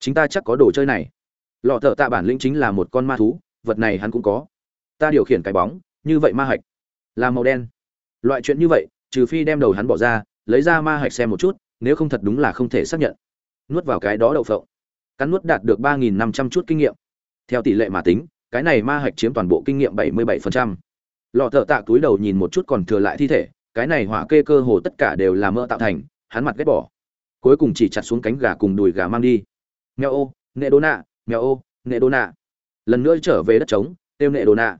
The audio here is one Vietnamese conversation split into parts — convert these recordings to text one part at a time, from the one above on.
chính ta chắc có đồ chơi này. Lọ thợ tạ bản lĩnh chính là một con ma thú, vật này hắn cũng có. Ta điều khiển cái bóng, như vậy ma hạch là màu đen. Loại chuyện như vậy, trừ phi đem đầu hắn bỏ ra, lấy ra ma hạch xem một chút, nếu không thật đúng là không thể xác nhận. Nuốt vào cái đó đậu phộng. Cắn nuốt đạt được ba nghìn năm trăm chút kinh nghiệm. Theo tỷ lệ mà tính, cái này ma hạch chiếm toàn bộ kinh nghiệm bảy mươi bảy phần trăm. Lọ thợ tạ túi đầu nhìn một chút còn thừa lại thi thể, cái này hỏa kê cơ hồ tất cả đều là mỡ tạo thành, hắn mặt ghét bỏ. Cuối cùng chỉ chặt xuống cánh gà cùng đùi gà mang đi mèo ô, nệ đô nạ, mèo ô, nệ đô nạ. Lần nữa trở về đất trống tiêu nệ đô nạ.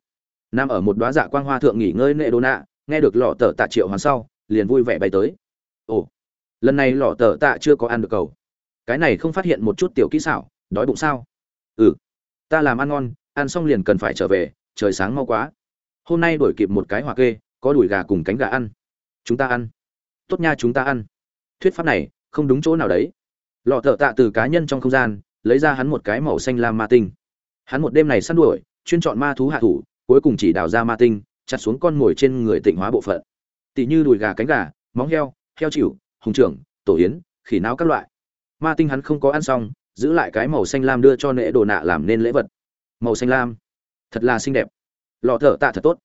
Nằm ở một đoá dạ quang hoa thượng nghỉ ngơi nệ đô nạ, nghe được lọ tờ tạ triệu hoàng sau, liền vui vẻ bay tới. Ồ, lần này lọ tờ tạ chưa có ăn được cầu. Cái này không phát hiện một chút tiểu kỹ xảo, đói bụng sao? Ừ ta làm ăn ngon, ăn xong liền cần phải trở về, trời sáng mau quá. Hôm nay đổi kịp một cái hoa kê, có đùi gà cùng cánh gà ăn. Chúng ta ăn. Tốt nha, chúng ta ăn. Thuyết pháp này không đúng chỗ nào đấy lọ thợ tạ từ cá nhân trong không gian, lấy ra hắn một cái màu xanh lam ma tinh. Hắn một đêm này săn đuổi, chuyên chọn ma thú hạ thủ, cuối cùng chỉ đào ra ma tinh, chặt xuống con mồi trên người tịnh hóa bộ phận. Tỷ như đùi gà cánh gà, móng heo heo chịu, hùng trưởng, tổ yến, khỉ não các loại. Ma tinh hắn không có ăn xong, giữ lại cái màu xanh lam đưa cho nệ đồ nạ làm nên lễ vật. Màu xanh lam, thật là xinh đẹp. Lọ thợ tạ thật tốt.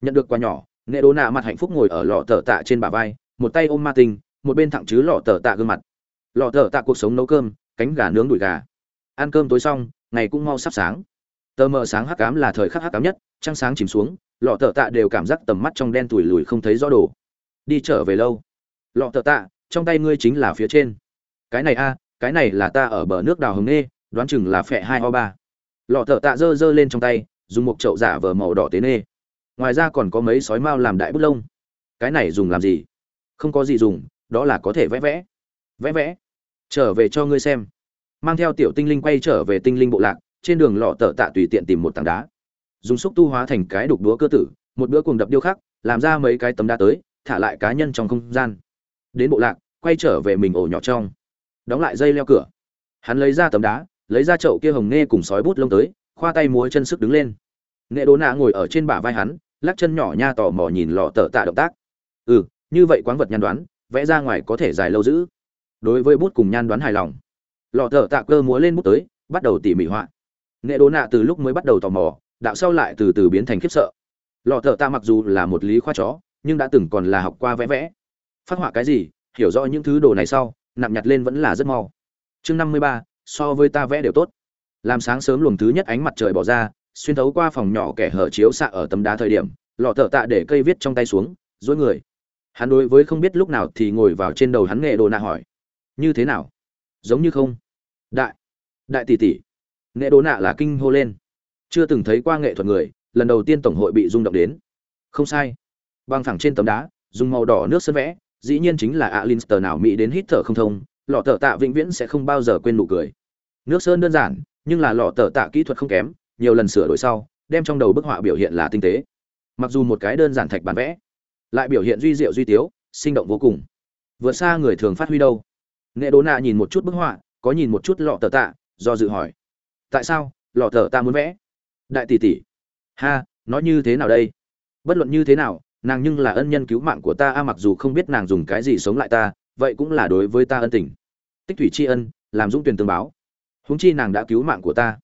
Nhận được quà nhỏ, nệ đồ nạ mặt hạnh phúc ngồi ở lọ thợ tạ trên bả vai, một tay ôm ma tinh, một bên thẳng chứ lọ thợ tạ gương mặt lọ thợ tạ cuộc sống nấu cơm, cánh gà nướng đùi gà. Ăn cơm tối xong, ngày cũng mau sắp sáng. Tờ mờ sáng hắc cám là thời khắc hắc cám nhất, trăng sáng chìm xuống, lọ thợ tạ đều cảm giác tầm mắt trong đen tủi lùi không thấy rõ đồ. Đi trở về lâu. Lọ thợ tạ, trong tay ngươi chính là phía trên. Cái này a, cái này là ta ở bờ nước đào hồng nê đoán chừng là phẹ hai o ba. Lọ thợ tạ giơ giơ lên trong tay, dùng một chậu giả vờ màu đỏ tế nê. Ngoài ra còn có mấy sói mao làm đại bút lông. Cái này dùng làm gì? Không có gì dùng, đó là có thể vẽ vẽ vẽ vẽ. Trở về cho ngươi xem. Mang theo tiểu tinh linh quay trở về tinh linh bộ lạc, trên đường lọ tờ tạ tùy tiện tìm một tảng đá. Dùng xúc tu hóa thành cái đục đúa cơ tử, một bữa cùng đập điêu khắc, làm ra mấy cái tấm đá tới, thả lại cá nhân trong không gian. Đến bộ lạc, quay trở về mình ổ nhỏ trong. Đóng lại dây leo cửa. Hắn lấy ra tấm đá, lấy ra chậu kia hồng nghe cùng sói bút lông tới, khoa tay múa chân sức đứng lên. Nghệ đố nạ ngồi ở trên bả vai hắn, lắc chân nhỏ nha tò mò nhìn lọ tờ tạ động tác. Ừ như vậy quán vật nhăn đoán, vẽ ra ngoài có thể dài lâu giữ đối với bút cùng nhan đoán hài lòng. Lọ thợ tạ cơ múa lên bút tới, bắt đầu tỉ mỉ họa. Nghệ đố nạ từ lúc mới bắt đầu tò mò, đạo sau lại từ từ biến thành khiếp sợ. Lọ thợ tạ mặc dù là một lý khoa chó, nhưng đã từng còn là học qua vẽ vẽ. Phát họa cái gì, hiểu rõ những thứ đồ này sau nặng nhặt lên vẫn là rất mau. Chương năm mươi ba, so với ta vẽ đều tốt. Làm sáng sớm luồng thứ nhất ánh mặt trời bỏ ra, xuyên thấu qua phòng nhỏ kẻ hở chiếu xạ ở tấm đá thời điểm, lọ thợ tạ để cây viết trong tay xuống, dối người. Hắn đối với không biết lúc nào thì ngồi vào trên đầu hắn nghệ đồ nạ hỏi như thế nào giống như không đại đại tỷ tỷ nghệ đố nạ là kinh hô lên chưa từng thấy qua nghệ thuật người lần đầu tiên tổng hội bị rung động đến không sai băng thẳng trên tấm đá dùng màu đỏ nước sơn vẽ dĩ nhiên chính là Alinster nào mỹ đến hít thở không thông, lọ tờ tạ vĩnh viễn sẽ không bao giờ quên nụ cười. Nước sơn đơn giản, nhưng là lọ tờ tạ kỹ thuật không kém, nhiều lần sửa đổi sau, đem trong đầu bức họa biểu hiện là tinh tế. Mặc dù một cái đơn giản thạch bản vẽ, lại biểu hiện duy diệu duy tiếu, sinh động vô cùng. Vượt xa người thường phát huy đâu. Nghệ đố Nạ nhìn một chút bức họa, có nhìn một chút lọ tờ tạ, do dự hỏi: "Tại sao? Lọ tờ tạ muốn vẽ?" Đại tỷ tỷ: "Ha, nói như thế nào đây?" Bất luận như thế nào, nàng nhưng là ân nhân cứu mạng của ta a mặc dù không biết nàng dùng cái gì sống lại ta vậy cũng là đối với ta ân tình. Tích thủy tri ân làm dũng tuyển tương báo. Huống chi nàng đã cứu mạng của ta.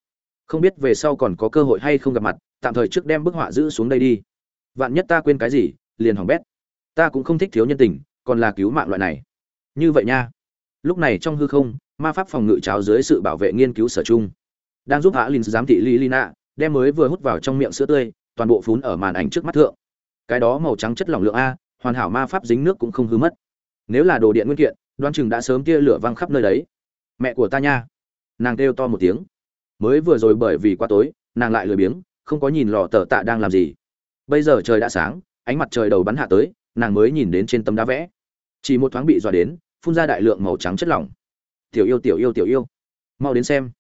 Không biết về sau còn có cơ hội hay không gặp mặt tạm thời trước đem bức họa giữ xuống đây đi. Vạn nhất ta quên cái gì liền hỏng bét. Ta cũng không thích thiếu nhân tình còn là cứu mạng loại này. Như vậy nha lúc này trong hư không, ma pháp phòng ngự cháo dưới sự bảo vệ nghiên cứu sở chung đang giúp hạ linh giám thị lilina đem mới vừa hút vào trong miệng sữa tươi, toàn bộ phún ở màn ảnh trước mắt thượng. Cái đó màu trắng chất lỏng lượng a, hoàn hảo ma pháp dính nước cũng không hư mất. Nếu là đồ điện nguyên kiện đoan chừng đã sớm tia lửa văng khắp nơi đấy. Mẹ của ta nha. Nàng kêu to một tiếng. Mới vừa rồi bởi vì quá tối, nàng lại lười biếng, không có nhìn lò tờ tạ đang làm gì. Bây giờ trời đã sáng, ánh mặt trời đầu bắn hạ tới, nàng mới nhìn đến trên tấm đá vẽ. Chỉ một thoáng bị dọa đến phun ra đại lượng màu trắng chất lỏng. Tiểu yêu tiểu yêu tiểu yêu, mau đến xem.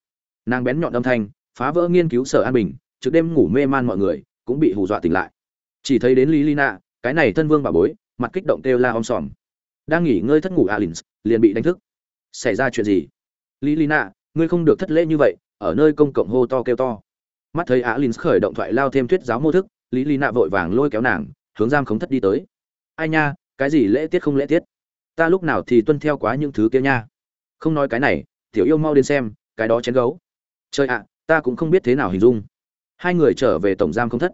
Nàng bén nhọn âm thanh, phá vỡ nghiên cứu sở an bình trước đêm ngủ mê man mọi người, cũng bị hù dọa tỉnh lại. Chỉ thấy đến lý lina, cái này thân vương bà bối, mặt kích động kêu la om sòm. Đang nghỉ ngơi thất ngủ alin liền bị đánh thức. Xảy ra chuyện gì? Lý lina, ngươi không được thất lễ như vậy, ở nơi công cộng hô to kêu to. Mắt thấy alin khởi động thoại lao thêm thuyết giáo mô thức, lý lina vội vàng lôi kéo nàng, hướng giam khống thất đi tới. Ai nha, cái gì lễ tiết không lễ tiết? Ta lúc nào thì tuân theo quá những thứ kia nha. Không nói cái này, tiểu yêu mau đến xem, cái đó chén gấu. Trời ạ, ta cũng không biết thế nào hình dung. Hai người trở về tổng giam không thất.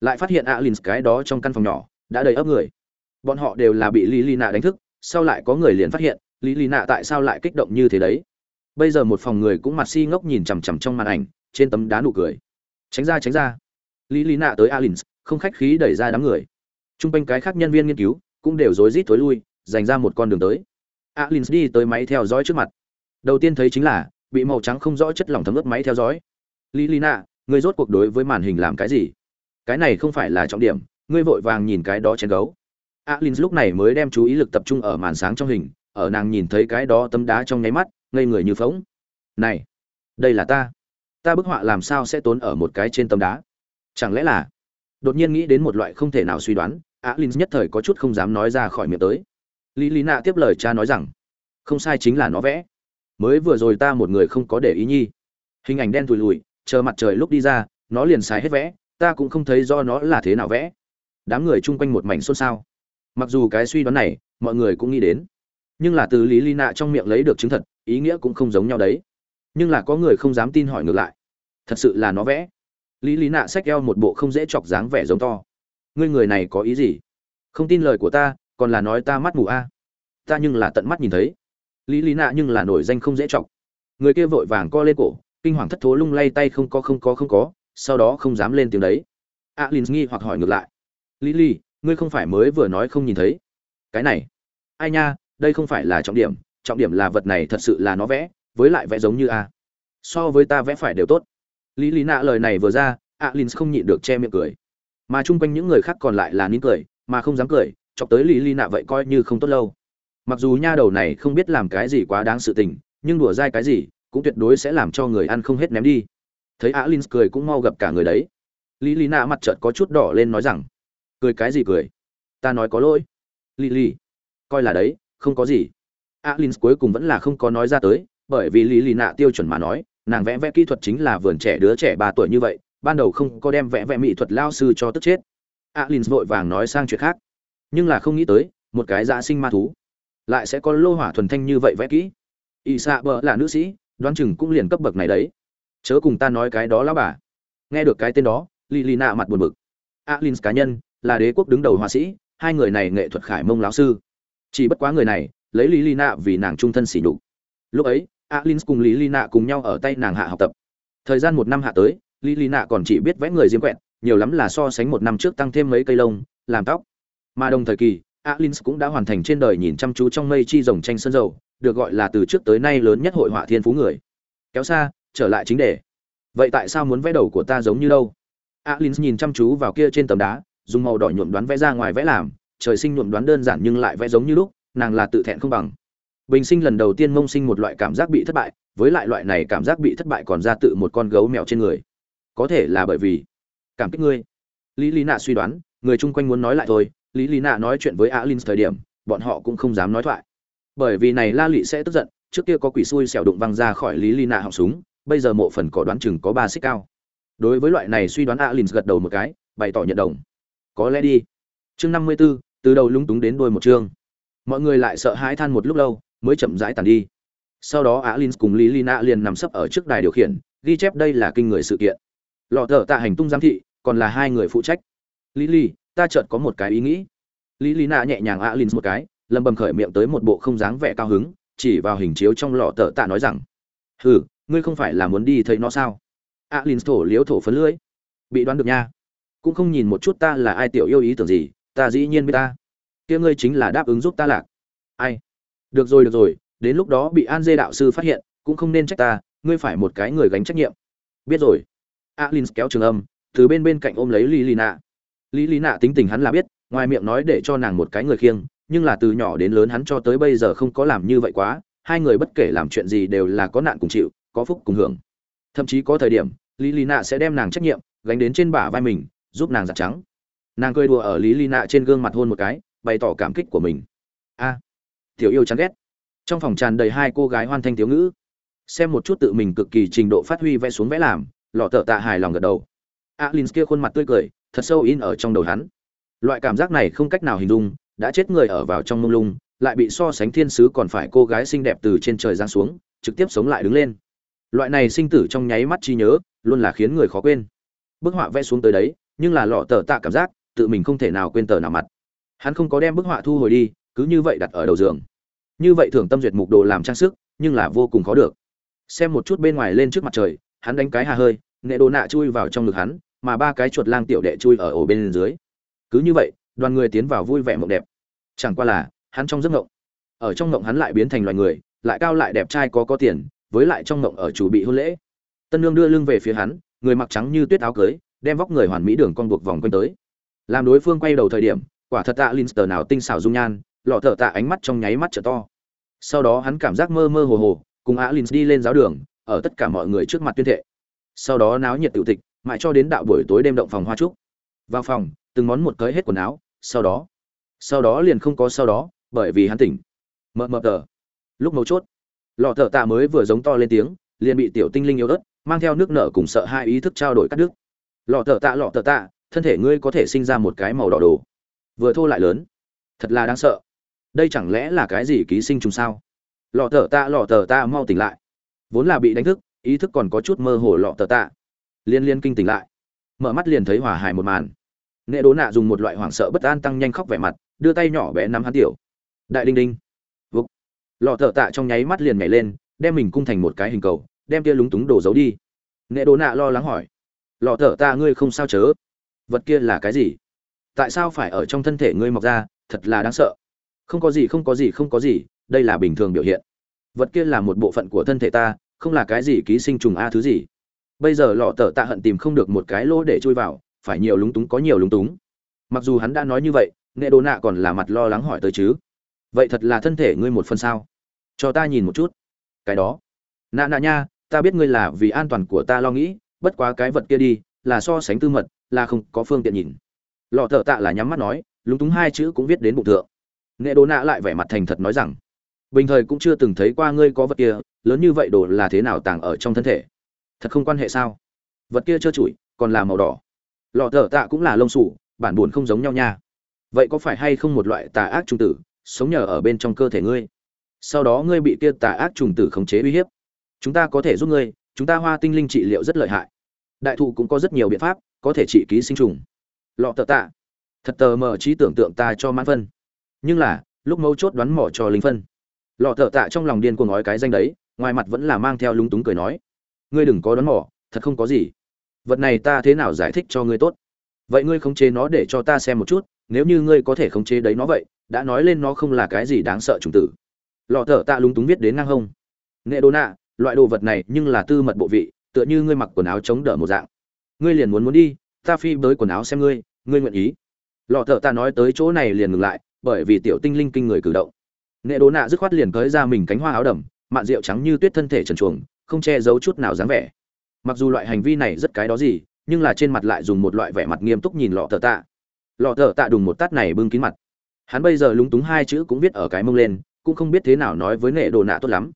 Lại phát hiện alin cái đó trong căn phòng nhỏ, đã đầy ấp người. Bọn họ đều là bị lý lý nạ đánh thức, sau lại có người liền phát hiện lý lý nạ tại sao lại kích động như thế đấy? Bây giờ một phòng người cũng mặt si ngốc nhìn chằm chằm trong màn ảnh, trên tấm đá nụ cười. Tránh ra tránh ra. Lý lý nạ tới alin không khách khí đẩy ra đám người. T r u n g quanh cái khác nhân viên nghiên cứu cũng đều rối rít thối lui dành ra một con đường tới. Alin đi tới máy theo dõi trước mặt. Đầu tiên thấy chính là, bị màu trắng không rõ chất lỏng thấm ướt máy theo dõi. Lilina ngươi người rốt cuộc đối với màn hình làm cái gì? Cái này không phải là trọng điểm, ngươi vội vàng nhìn cái đó chén gấu. Alin lúc này mới đem chú ý lực tập trung ở màn sáng trong hình, ở nàng nhìn thấy cái đó tấm đá trong nháy mắt, ngây người như phóng này, đây là ta. Ta bức họa làm sao sẽ tốn ở một cái trên tấm đá? Chẳng lẽ là? Đột nhiên nghĩ đến một loại không thể nào suy đoán, alin nhất thời có chút không dám nói ra khỏi miệng tới lý lý nạ tiếp lời cha nói rằng, không sai chính là nó vẽ. Mới vừa rồi ta một người không có để ý nhi. Hình ảnh đen thùi lùi chờ mặt trời lúc đi ra, nó liền xài hết vẽ, ta cũng không thấy do nó là thế nào vẽ. Đám người chung quanh một mảnh xôn xao. Mặc dù cái suy đoán này, mọi người cũng nghĩ đến, nhưng là từ lý Lý nạ trong miệng lấy được chứng thật, ý nghĩa cũng không giống nhau đấy. Nhưng là có người không dám tin hỏi ngược lại, thật sự là nó vẽ? Lý lý nạ xách eo một bộ không dễ chọc dáng vẻ giống to, ngươi người này có ý gì? Không tin lời của ta còn là nói ta mắt mù a. Ta nhưng là tận mắt nhìn thấy. Lý lý nạ nhưng là nổi danh không dễ chọc. Người kia vội vàng co lên cổ, kinh hoàng thất thố lung lay tay không có không có không có, sau đó không dám lên tiếng đấy. Alin nghi hoặc hỏi ngược lại. Lý lý, ngươi không phải mới vừa nói không nhìn thấy. Cái này. Ai nha, đây không phải là trọng điểm trọng điểm là vật này thật sự là nó vẽ, với lại vẽ giống như a. So với ta vẽ phải đều tốt. Lý lý nạ lời này vừa ra alin không nhịn được che miệng cười. Mà chung quanh những người khác còn lại là nín cười, mà không dám cười chọc tới lý lý nạ vậy coi như không tốt lâu. Mặc dù nha đầu này không biết làm cái gì quá đáng sự tình, nhưng đùa dai cái gì, cũng tuyệt đối sẽ làm cho người ăn không hết ném đi. Thấy Á Linh cười cũng mau gặp cả người đấy. Lý lý nạ mặt trợt có chút đỏ lên nói rằng, cười cái gì cười? Ta nói có lỗi. Lily coi là đấy, không có gì. Á Linh cuối cùng vẫn là không có nói ra tới, bởi vì lý lì nạ tiêu chuẩn mà nói, nàng vẽ vẽ kỹ thuật chính là vườn trẻ đứa trẻ ba tuổi như vậy, ban đầu không có đem vẽ vẽ mỹ thuật lao sư cho tức chết. Alin vội vàng nói sang chuyện khác nhưng là không nghĩ tới, một cái dạ sinh ma thú lại sẽ có lô hỏa thuần thanh như vậy vẽ kỹ. Ỵ xạ bờ là nữ sĩ, đoán chừng cũng liền cấp bậc này đấy. Chớ cùng ta nói cái đó lão bà. Nghe được cái tên đó, lì lì nạ mặt buồn bực. Alin cá nhân, là đế quốc đứng đầu họa sĩ, hai người này nghệ thuật khải mông lão sư. Chỉ bất quá người này, lấy lì lì nạ vì nàng trung thân xỉ đục lúc ấy alin cùng lì lì nạ cùng nhau ở tay nàng hạ học tập. Thời gian một năm hạ tới, lì lì nạ còn chỉ biết vẽ người diêm quẹt, nhiều lắm là so sánh một năm trước tăng thêm mấy cây lông, làm tóc mà đồng thời kỳ alin cũng đã hoàn thành trên đời nhìn chăm chú trong mây chi rồng tranh sân dầu, được gọi là từ trước tới nay lớn nhất hội họa thiên phú người. Kéo xa, trở lại chính đề. Vậy tại sao muốn vẽ đầu của ta giống như đâu? Alin nhìn chăm chú vào kia trên tấm đá, dùng màu đỏ nhuộm đoán vẽ ra ngoài vẽ làm. Trời sinh nhuộm đoán đơn giản nhưng lại vẽ giống như lúc, nàng là tự thẹn không bằng. Bình sinh lần đầu tiên mông sinh một loại cảm giác bị thất bại, với lại loại này cảm giác bị thất bại còn ra tự một con gấu mèo trên người. Có thể là bởi vì cảm kích ngươi. Lý lý nạ suy đoán, người chung quanh muốn nói lại thôi lý lý nạ nói chuyện với alin thời điểm bọn họ cũng không dám nói thoại. Bởi vì này la lị sẽ tức giận trước kia có quỷ xui xẻo đụng văng ra khỏi lý lý nạ họng súng bây giờ mộ phần cỏ đoán chừng có ba xích cao. Đối với loại này suy đoán alin gật đầu một cái bày tỏ nhận đồng. Có lẽ đi. Chương năm mươi 54, từ đầu lúng túng đến đuôi một chương. Mọi người lại sợ hãi than một lúc lâu mới chậm rãi tàn đi. Sau đó alin cùng lý lina liền nằm sấp ở trước đài điều khiển ghi chép đây là kinh người sự kiện. Lọ thở tạ hành tung giám thị còn là hai người phụ trách. Lý lý ta chợt có một cái ý nghĩ. Lý lina nhẹ nhàng ạ alin một cái, lầm bầm khởi miệng tới một bộ không dáng vẻ cao hứng, chỉ vào hình chiếu trong lọ tờ tạ nói rằng, hừ, ngươi không phải là muốn đi thấy nó sao? ạ alin thổ liếu thổ phấn lưỡi. Bị đoán được nha. Cũng không nhìn một chút ta là ai tiểu yêu ý tưởng gì, ta dĩ nhiên biết ta. Kia ngươi chính là đáp ứng giúp ta lạc. Ai? Được rồi được rồi, đến lúc đó bị an dê đạo sư phát hiện, cũng không nên trách ta, ngươi phải một cái người gánh trách nhiệm. Biết rồi. alin kéo trường âm, từ bên bên cạnh ôm lấy lý lý nạ tính tình hắn là biết, ngoài miệng nói để cho nàng một cái người khiêng, nhưng là từ nhỏ đến lớn hắn cho tới bây giờ không có làm như vậy quá, hai người bất kể làm chuyện gì đều là có nạn cùng chịu, có phúc cùng hưởng. Thậm chí có thời điểm, lý Lý nạ sẽ đem nàng trách nhiệm, gánh đến trên bả vai mình, giúp nàng giặt trắng. Nàng cười đùa ở lý Lý nạ trên gương mặt hôn một cái, bày tỏ cảm kích của mình. A, tiểu yêu chán ghét. Trong phòng tràn đầy hai cô gái hoan thanh thiếu ngữ. Xem một chút tự mình cực kỳ trình độ phát huy vẽ xuống vẽ làm, lọ tợ tạ hài lòng gật đầu. Alin kia khuôn mặt tươi cười thật sâu in ở trong đầu hắn. Loại cảm giác này không cách nào hình dung, đã chết người ở vào trong mông lung, lại bị so sánh thiên sứ còn phải cô gái xinh đẹp từ trên trời giáng xuống, trực tiếp sống lại đứng lên. Loại này sinh tử trong nháy mắt chi nhớ, luôn là khiến người khó quên. Bức họa vẽ xuống tới đấy, nhưng là lọ tờ tạ cảm giác, tự mình không thể nào quên tờ nào mặt. Hắn không có đem bức họa thu hồi đi, cứ như vậy đặt ở đầu giường. Như vậy thường tâm duyệt mục đồ làm trang sức, nhưng là vô cùng khó được. Xem một chút bên ngoài lên trước mặt trời, hắn đánh cái hà hơi, nệ đồ nạ chui vào trong ngực hắn mà ba cái chuột lang tiểu đệ chui ở ổ bên dưới. Cứ như vậy, đoàn người tiến vào vui vẻ mộng đẹp. Chẳng qua là, hắn trong giấc mộng, ở trong mộng hắn lại biến thành loài người, lại cao lại đẹp trai có có tiền, với lại trong mộng ở chủ bị hôn lễ. Tân lương đưa lưng về phía hắn, người mặc trắng như tuyết áo cưới, đem vóc người hoàn mỹ đường con buộc vòng quanh tới. Làm đối phương quay đầu thời điểm, quả thật tạ linster nào tinh xảo dung nhan, lọ thở tạ ánh mắt trong nháy mắt trở to. Sau đó hắn cảm giác mơ mơ hồ hồ, cùng á lin đi lên giáo đường, ở tất cả mọi người trước mặt tuyên thệ. Sau đó náo nhiệt tự tịch mãi cho đến đạo buổi tối đêm động phòng hoa trúc. Vào phòng, từng món một cởi hết quần áo, sau đó sau đó liền không có sau đó, bởi vì hắn tỉnh. Mờ mờ tờ. Lúc mấu chốt, lọ thợ tạ mới vừa giống to lên tiếng, liền bị tiểu tinh linh yếu ớt, mang theo nước nở cùng sợ hai ý thức trao đổi cắt đứt. Lọ thợ tạ, lọ thợ tạ, thân thể ngươi có thể sinh ra một cái màu đỏ đồ. Vừa thô lại lớn. Thật là đáng sợ. Đây chẳng lẽ là cái gì ký sinh trùng sao? Lọ thợ tạ, lọ thợ tạ mau tỉnh lại. Vốn là bị đánh thức, ý thức còn có chút mơ hồ lọ thợ tạ liên liên kinh tỉnh lại. Mở mắt liền thấy hỏa hài một màn. Nệ đố nạ dùng một loại hoảng sợ bất an tăng nhanh khóc vẻ mặt, đưa tay nhỏ bé nắm hắn tiểu. Đại đinh đinh. Vục. Lọ thợ tạ trong nháy mắt liền nhảy lên, đem mình cung thành một cái hình cầu, đem kia lúng túng đổ giấu đi. Nệ đố nạ lo lắng hỏi. Lọ thợ tạ ngươi không sao chớ? Vật kia là cái gì? Tại sao phải ở trong thân thể ngươi mọc ra? Thật là đáng sợ. Không có gì, không có gì, không có gì, đây là bình thường biểu hiện. Vật kia là một bộ phận của thân thể ta, không là cái gì ký sinh trùng a thứ gì bây giờ lọ tờ tạ hận tìm không được một cái lỗ để chui vào, phải nhiều lúng túng có nhiều lúng túng. Mặc dù hắn đã nói như vậy, nệ đồ nạ còn là mặt lo lắng hỏi tới chứ. Vậy thật là thân thể ngươi một phần sao? Cho ta nhìn một chút. Cái đó. Nạ nạ nha, ta biết ngươi là vì an toàn của ta lo nghĩ, bất quá cái vật kia đi, là so sánh tư mật, là không có phương tiện nhìn. Lọ thợ tạ là nhắm mắt nói, lúng túng hai chữ cũng viết đến bụng thượng. Nghệ đồ nạ lại vẻ mặt thành thật nói rằng, bình thời cũng chưa từng thấy qua ngươi có vật kia, lớn như vậy đồ là thế nào tàng ở trong thân thể? Thật không quan hệ sao? Vật kia trơ trụi, còn là màu đỏ. Lọ thở tạ cũng là lông sủ, bản buồn không giống nhau nha. Vậy có phải hay không một loại tà ác trùng tử, sống nhờ ở bên trong cơ thể ngươi? Sau đó ngươi bị kia tà ác trùng tử khống chế uy hiếp. Chúng ta có thể giúp ngươi, chúng ta hoa tinh linh trị liệu rất lợi hại. Đại thụ cũng có rất nhiều biện pháp, có thể trị ký sinh trùng. Lọ tờ tạ, thật tờ mờ trí tưởng tượng ta cho mãn phân. Nhưng là, lúc mấu chốt đoán mỏ cho linh phân. Lọ tờ tạ trong lòng điên cuồng nói cái danh đấy, ngoài mặt vẫn là mang theo lúng túng cười nói ngươi đừng có đoán mỏ thật không có gì. Vật này ta thế nào giải thích cho ngươi tốt? Vậy ngươi khống chế nó để cho ta xem một chút, nếu như ngươi có thể khống chế đấy nó vậy, đã nói lên nó không là cái gì đáng sợ trùng tử. Lọ thở tạ lúng túng viết đến ngang hông. Nghệ đô nạ, loại đồ vật này nhưng là tư mật bộ vị, tựa như ngươi mặc quần áo chống đỡ một dạng. Ngươi liền muốn muốn đi, ta phi bới quần áo xem ngươi ngươi nguyện ý. Lọ thợ ta nói tới chỗ này liền ngừng lại, bởi vì tiểu tinh linh kinh người cử động. Nghệ đố nạ dứt khoát liền cới ra mình cánh hoa áo đầm, mạn rượu trắng như tuyết thân thể trần chuồng không che giấu chút nào dáng vẻ. Mặc dù loại hành vi này rất cái đó gì, nhưng là trên mặt lại dùng một loại vẻ mặt nghiêm túc nhìn lọ thợ tạ. Lọ thợ tạ đùng một tát này bưng kín mặt. Hắn bây giờ lúng túng hai chữ cũng viết ở cái mông lên, cũng không biết thế nào nói với nghệ đồ nạ tốt lắm.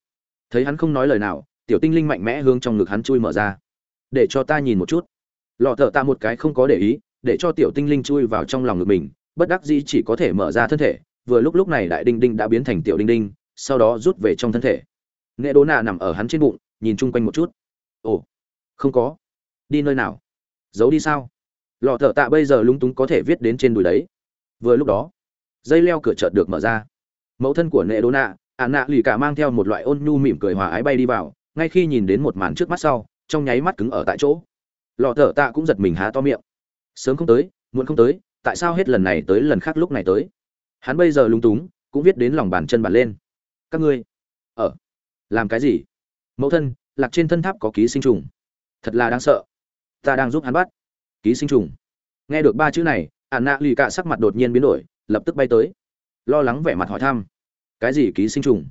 Thấy hắn không nói lời nào, tiểu tinh linh mạnh mẽ hướng trong ngực hắn chui mở ra. Để cho ta nhìn một chút. Lọ thợ tạ một cái không có để ý, để cho tiểu tinh linh chui vào trong lòng ngực mình, bất đắc dĩ chỉ có thể mở ra thân thể, vừa lúc lúc này đại đinh đinh đã biến thành tiểu đinh đinh, sau đó rút về trong thân thể. Nghệ đố nạ nằm ở hắn trên bụng nhìn chung quanh một chút. Ồ, không có. Đi nơi nào? Giấu đi sao? Lọ thợ tạ bây giờ lúng túng có thể viết đến trên đùi đấy. Vừa lúc đó, dây leo cửa chợt được mở ra. Mẫu thân của nệ Đô nạ ả nạ lì cả mang theo một loại ôn nhu mỉm cười hòa ái bay đi vào, ngay khi nhìn đến một màn trước mắt sau, trong nháy mắt cứng ở tại chỗ. Lọ thợ tạ cũng giật mình há to miệng. Sớm không tới, muộn không tới, tại sao hết lần này tới lần khác lúc này tới? Hắn bây giờ lúng túng, cũng viết đến lòng bàn chân bàn lên. Các ngươi, ở, làm cái gì? Mẫu thân, lạc trên thân tháp có ký sinh trùng. Thật là đáng sợ. Ta đang giúp hắn bắt. Ký sinh trùng. Nghe được ba chữ này ạn nạ lì cạ sắc mặt đột nhiên biến đổi, lập tức bay tới. Lo lắng vẻ mặt hỏi thăm. Cái gì ký sinh trùng?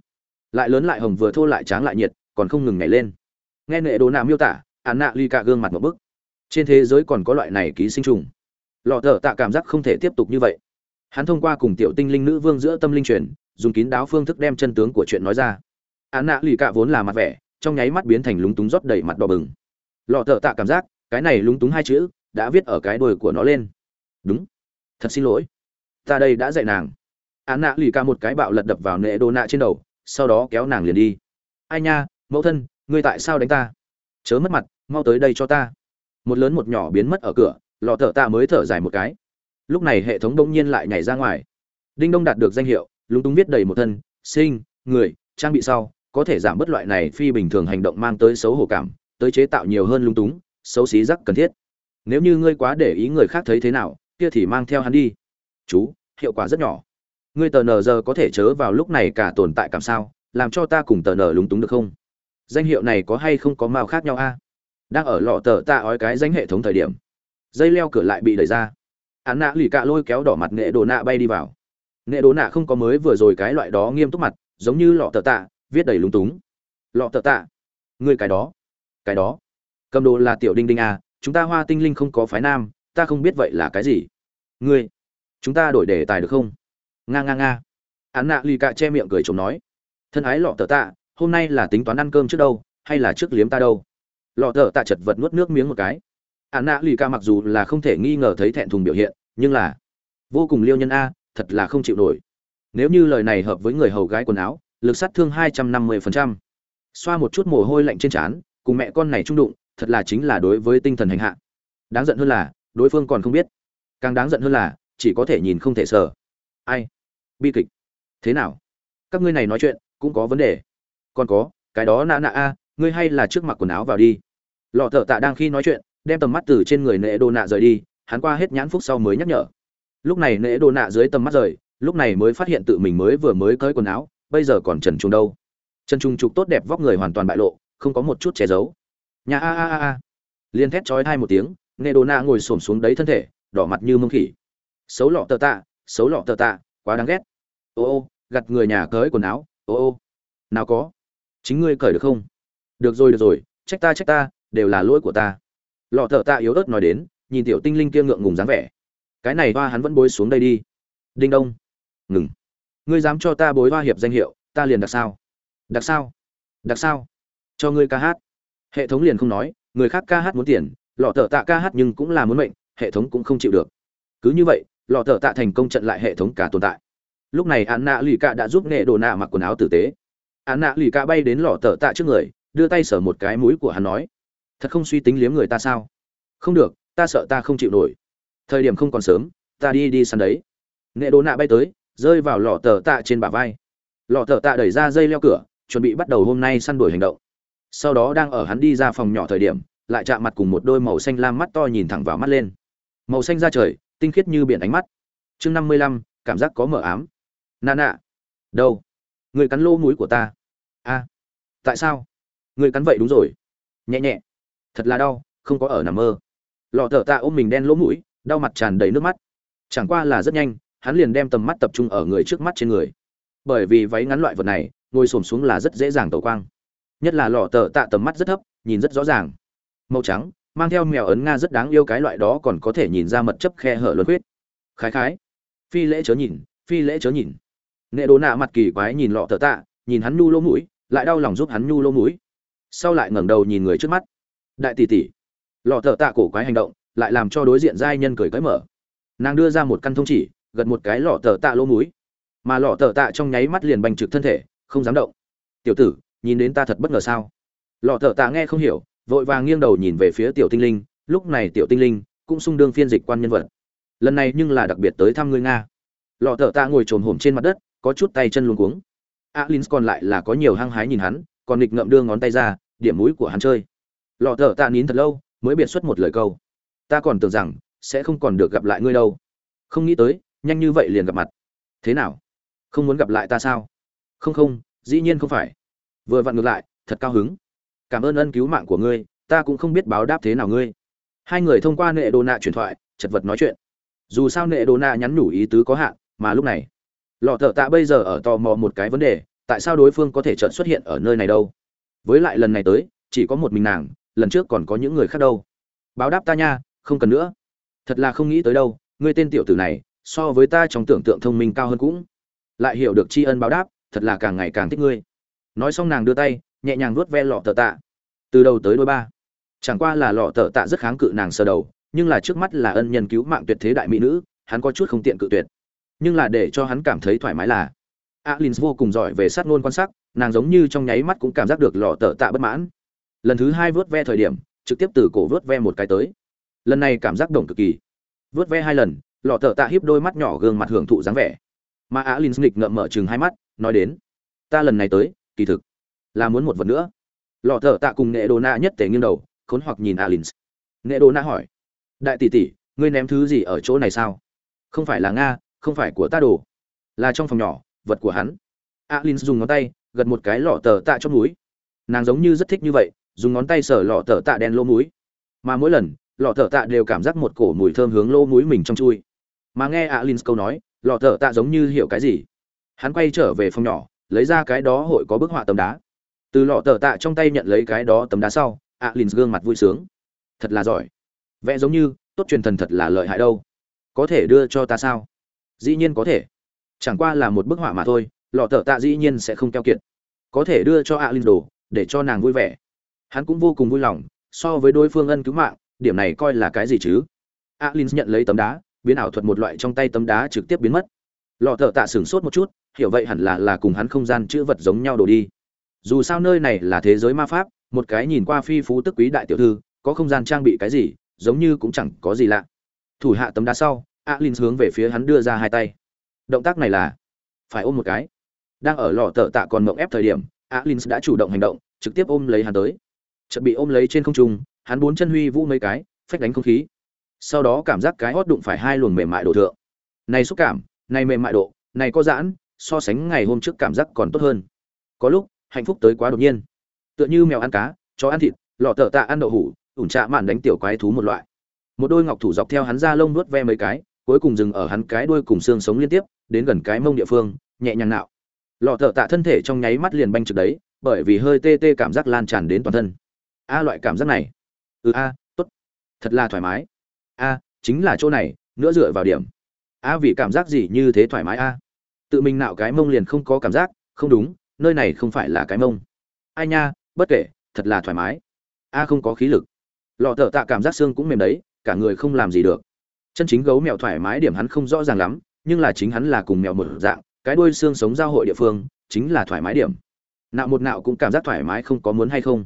Lại lớn lại hồng vừa thô lại tráng lại nhiệt, còn không ngừng nhảy lên. Nghe nệ đồ nạ miêu tả ạn nạ lì cạ gương mặt một bức. Trên thế giới còn có loại này ký sinh trùng. Lọ thở tạ cảm giác không thể tiếp tục như vậy. Hắn thông qua cùng tiểu tinh linh nữ vương giữa tâm linh truyền, dùng kín đáo phương thức đem chân tướng của chuyện nói ra. Án nạ lì cạ vốn là mặt vẻ trong nháy mắt biến thành lúng túng rót đầy mặt đỏ bừng. Lọ thợ tạ cảm giác, cái này lúng túng hai chữ đã viết ở cái đồi của nó lên. Đúng. Thật xin lỗi. Ta đây đã dạy nàng. Án nạ lì ca một cái bạo lật đập vào nệ đô nạ trên đầu, sau đó kéo nàng liền đi. Ai nha, mẫu thân, ngươi tại sao đánh ta? Chớ mất mặt, mau tới đây cho ta. Một lớn một nhỏ biến mất ở cửa, lọ thợ tạ mới thở dài một cái. Lúc này hệ thống đông nhiên lại nhảy ra ngoài. Đinh đông đạt được danh hiệu, lúng túng viết đầy một thân, sinh, người, trang bị sau có thể giảm bớt loại này phi bình thường hành động mang tới xấu hổ cảm, tới chế tạo nhiều hơn lung túng, xấu xí rắc cần thiết. Nếu như ngươi quá để ý người khác thấy thế nào, kia thì mang theo hắn đi. Chú, hiệu quả rất nhỏ. Ngươi tờ nờ giờ có thể chớ vào lúc này cả tồn tại cảm sao, làm cho ta cùng tờ nờ lúng túng được không? Danh hiệu này có hay không có màu khác nhau a? Đang ở lọ tờ ta ói cái danh hệ thống thời điểm. Dây leo cửa lại bị đẩy ra. Án nạ lì cạ lôi kéo đỏ mặt nghệ đồ nạ bay đi vào. Nghệ đồ nạ không có mới vừa rồi cái loại đó nghiêm túc mặt, giống như lọ tờ tạ viết đầy lúng túng. Lọ tợ tạ. Ngươi cái đó. Cái đó. Cầm đồ là tiểu đinh đinh à chúng ta hoa tinh linh không có phái nam, ta không biết vậy là cái gì. Ngươi. Chúng ta đổi đề tài được không? Nga nga nga. Án nạ lì cạ che miệng cười chồng nói. Thân ái lọ tờ tạ, hôm nay là tính toán ăn cơm trước đâu, hay là trước liếm ta đâu? Lọ tờ tạ chật vật nuốt nước miếng một cái. Án nạ lì cạ mặc dù là không thể nghi ngờ thấy thẹn thùng biểu hiện, nhưng là vô cùng liêu nhân a, thật là không chịu nổi. Nếu như lời này hợp với người hầu gái quần áo lực sát thương hai trăm năm mươi phần trăm. Xoa một chút mồ hôi lạnh trên trán, cùng mẹ con này chung đụng, thật là chính là đối với tinh thần hành hạ. Đáng giận hơn là, đối phương còn không biết. Càng đáng giận hơn là, chỉ có thể nhìn không thể sờ. Ai? Bi kịch. Thế nào? Các ngươi này nói chuyện, cũng có vấn đề. Còn có, cái đó nã nã a, ngươi hay là trước mặc quần áo vào đi. Lọ thở tạ đang khi nói chuyện, đem tầm mắt từ trên người nệ đồ nạ rời đi, hắn qua hết nhãn phúc sau mới nhắc nhở. Lúc này nệ đồ nạ dưới tầm mắt rời, lúc này mới phát hiện tự mình mới vừa mới cởi quần áo bây giờ còn trần trùng đâu? Trần trùng trục tốt đẹp vóc người hoàn toàn bại lộ, không có một chút che giấu. Nhà a a a a. Liên thét chói hai một tiếng nệ đồ nạ ngồi xổm xuống đấy thân thể, đỏ mặt như mông khỉ. Xấu lọ tờ tạ, xấu lọ tờ tạ, quá đáng ghét. Ô ô, gặt người nhà cởi quần áo, ô ô. Nào có. Chính ngươi cởi được không? Được rồi được rồi, trách ta trách ta, đều là lỗi của ta. Lọ thợ tạ yếu ớt nói đến, nhìn tiểu tinh linh kia ngượng ngùng dáng vẻ. Cái này hoa hắn vẫn bôi xuống đây đi. Đinh đông. Ngừng ngươi dám cho ta bối hoa hiệp danh hiệu, ta liền đặc sao? Đặc sao? Đặc sao? Cho ngươi ca hát. Hệ thống liền không nói, người khác ca hát muốn tiền, lọ thợ tạ ca hát nhưng cũng là muốn mệnh, hệ thống cũng không chịu được. Cứ như vậy, lọ thợ tạ thành công trận lại hệ thống cả tồn tại. Lúc này án nạ lì cạ đã giúp nghệ đồ nạ mặc quần áo tử tế. Án nạ lì cạ bay đến lọ thợ tạ trước người, đưa tay sở một cái mũi của hắn nói, thật không suy tính liếm người ta sao? Không được, ta sợ ta không chịu nổi. Thời điểm không còn sớm, ta đi đi săn đấy. Nghệ đồ nạ bay tới rơi vào lọ tờ tạ trên bả vai. Lọ tờ tạ đẩy ra dây leo cửa, chuẩn bị bắt đầu hôm nay săn đuổi hành động. Sau đó đang ở hắn đi ra phòng nhỏ thời điểm, lại chạm mặt cùng một đôi màu xanh lam mắt to nhìn thẳng vào mắt lên. Màu xanh ra trời, tinh khiết như biển ánh mắt. Chương năm mươi lăm, cảm giác có mờ ám. Nà nạ đâu? Người cắn lô mũi của ta. A. Tại sao? Người cắn vậy đúng rồi. Nhẹ nhẹ. Thật là đau, không có ở nằm mơ. Lọ thợ tạ ôm mình đen lỗ mũi, đau mặt tràn đầy nước mắt. Chẳng qua là rất nhanh hắn liền đem tầm mắt tập trung ở người trước mắt trên người. Bởi vì váy ngắn loại vật này, ngồi xổm xuống là rất dễ dàng tẩu quang. Nhất là lọ tờ tạ tầm mắt rất thấp, nhìn rất rõ ràng. Màu trắng, mang theo mèo ấn nga rất đáng yêu cái loại đó còn có thể nhìn ra mật chấp khe hở luân huyết khái khái. Phi lễ chớ nhìn, phi lễ chớ nhìn. Nệ đồ nạ mặt kỳ quái nhìn lọ tờ tạ, nhìn hắn nhu lỗ mũi, lại đau lòng giúp hắn nhu lỗ mũi. Sau lại ngẩng đầu nhìn người trước mắt. Đại tỷ tỷ. Lọ tờ tạ cổ quái hành động, lại làm cho đối diện giai nhân cười cởi mở. Nàng đưa ra một căn thông chỉ gật một cái lọ thợ tạ lỗ mũi, mà lọ thợ tạ trong nháy mắt liền bành trực thân thể không dám động. Tiểu tử nhìn đến ta thật bất ngờ sao? Lọ thợ tạ nghe không hiểu vội vàng nghiêng đầu nhìn về phía tiểu tinh linh lúc này tiểu tinh linh cũng xung đương phiên dịch quan nhân vật. Lần này nhưng là đặc biệt tới thăm ngươi nga. Lọ thợ tạ ngồi trồm hổm trên mặt đất có chút tay chân luống cuống. Alin còn lại là có nhiều hăng hái nhìn hắn còn nghịch ngậm đưa ngón tay ra điểm mũi của hắn chơi. Lọ thợ tạ nín thật lâu mới biệt xuất một lời câu. Ta còn tưởng rằng sẽ không còn được gặp lại ngươi đâu. Không nghĩ tới nhanh như vậy liền gặp mặt. Thế nào? Không muốn gặp lại ta sao? Không không, dĩ nhiên không phải. Vừa vặn ngược lại, thật cao hứng. Cảm ơn ân cứu mạng của ngươi, ta cũng không biết báo đáp thế nào ngươi. Hai người thông qua nệ đồ nạ truyền thoại, chật vật nói chuyện. Dù sao nệ đồ nạ nhắn nhủ ý tứ có hạn, mà lúc này, lọ thợ tạ bây giờ ở tò mò một cái vấn đề, tại sao đối phương có thể chợt xuất hiện ở nơi này đâu? Với lại lần này tới, chỉ có một mình nàng, lần trước còn có những người khác đâu. Báo đáp ta nha, không cần nữa. Thật là không nghĩ tới đâu, ngươi tên tiểu tử này so với ta trong tưởng tượng thông minh cao hơn cũng. Lại hiểu được tri ân báo đáp, thật là càng ngày càng thích ngươi. Nói xong nàng đưa tay, nhẹ nhàng vuốt ve lọ tờ tạ. Từ đầu tới đôi ba. Chẳng qua là lọ tờ tạ rất kháng cự nàng sờ đầu, nhưng là trước mắt là ân nhân cứu mạng tuyệt thế đại mỹ nữ, hắn có chút không tiện cự tuyệt. Nhưng là để cho hắn cảm thấy thoải mái là alin vô cùng giỏi về sát ngôn quan sát, nàng giống như trong nháy mắt cũng cảm giác được lọ tờ tạ bất mãn. Lần thứ hai vớt ve thời điểm, trực tiếp từ cổ vớt ve một cái tới. Lần này cảm giác đồng cực kỳ. Vớt ve hai lần lọ thợ tạ hiếp đôi mắt nhỏ gương mặt hưởng thụ dáng vẻ. Mà á Linh nghịch ngợm mở chừng hai mắt, nói đến, ta lần này tới, kỳ thực là muốn một vật nữa. Lọ thợ tạ cùng nghệ đồ na nhất thể nghiêng đầu, khốn hoặc nhìn alin nghệ đồ na hỏi, đại tỷ tỷ, ngươi ném thứ gì ở chỗ này sao? Không phải là nga, không phải của ta đồ, là trong phòng nhỏ, vật của hắn. Alin dùng ngón tay gật một cái lọ tờ tạ trong núi. Nàng giống như rất thích như vậy, dùng ngón tay sờ lọ tờ tạ đen lỗ mũi. Mà mỗi lần, lọ tờ tạ đều cảm giác một cổ mùi thơm hướng lỗ mũi mình trong chui mà nghe alin câu nói, lọ thợ tạ giống như hiểu cái gì. Hắn quay trở về phòng nhỏ, lấy ra cái đó hội có bức họa tấm đá. Từ lọ thợ tạ trong tay nhận lấy cái đó tấm đá sau alin gương mặt vui sướng. Thật là giỏi. Vẽ giống như, tốt truyền thần thật là lợi hại đâu. Có thể đưa cho ta sao? Dĩ nhiên có thể. Chẳng qua là một bức họa mà thôi, lọ thợ tạ dĩ nhiên sẽ không keo kiệt. Có thể đưa cho alin đồ, để cho nàng vui vẻ. Hắn cũng vô cùng vui lòng, so với đối phương ân cứu mạng, điểm này coi là cái gì chứ? alin nhận lấy tấm đá biến ảo thuật một loại trong tay tấm đá trực tiếp biến mất. Lọ thợ tạ sửng sốt một chút, hiểu vậy hẳn là là cùng hắn không gian chữ vật giống nhau đổ đi. Dù sao nơi này là thế giới ma pháp, một cái nhìn qua phi phú tức quý đại tiểu thư, có không gian trang bị cái gì, giống như cũng chẳng có gì lạ. Thủ hạ tấm đá sau, alin hướng về phía hắn đưa ra hai tay. Động tác này là, phải ôm một cái. Đang ở lò tợ tạ còn mộng ép thời điểm, alin đã chủ động hành động, trực tiếp ôm lấy hắn tới. Chợt bị ôm lấy trên không trung, hắn bốn chân huy vũ mấy cái, phách đánh không khí sau đó cảm giác cái hót đụng phải hai luồng mềm mại độ thượng. Này xúc cảm, này mềm mại độ, này có giãn, so sánh ngày hôm trước cảm giác còn tốt hơn. Có lúc, hạnh phúc tới quá đột nhiên. Tựa như mèo ăn cá, chó ăn thịt, lọ tợ tạ ăn đậu hủ, ủn trạ mạn đánh tiểu quái thú một loại. Một đôi ngọc thủ dọc theo hắn ra lông nuốt ve mấy cái, cuối cùng dừng ở hắn cái đuôi cùng xương sống liên tiếp, đến gần cái mông địa phương, nhẹ nhàng nạo. Lọ thợ tạ thân thể trong nháy mắt liền banh trực đấy, bởi vì hơi tê tê cảm giác lan tràn đến toàn thân. A loại cảm giác này. Ừ a, tốt. Thật là thoải mái a, chính là chỗ này, nữa dựa vào điểm. A vì cảm giác gì như thế thoải mái a? Tự mình nạo cái mông liền không có cảm giác, không đúng, nơi này không phải là cái mông. Ai nha, bất kể, thật là thoải mái. A không có khí lực. Lọ thợ tạ cảm giác xương cũng mềm đấy, cả người không làm gì được. Chân chính gấu mèo thoải mái điểm hắn không rõ ràng lắm, nhưng là chính hắn là cùng mèo một dạng, cái đuôi xương sống giao hội địa phương, chính là thoải mái điểm. Nạo một nạo cũng cảm giác thoải mái không có muốn hay không.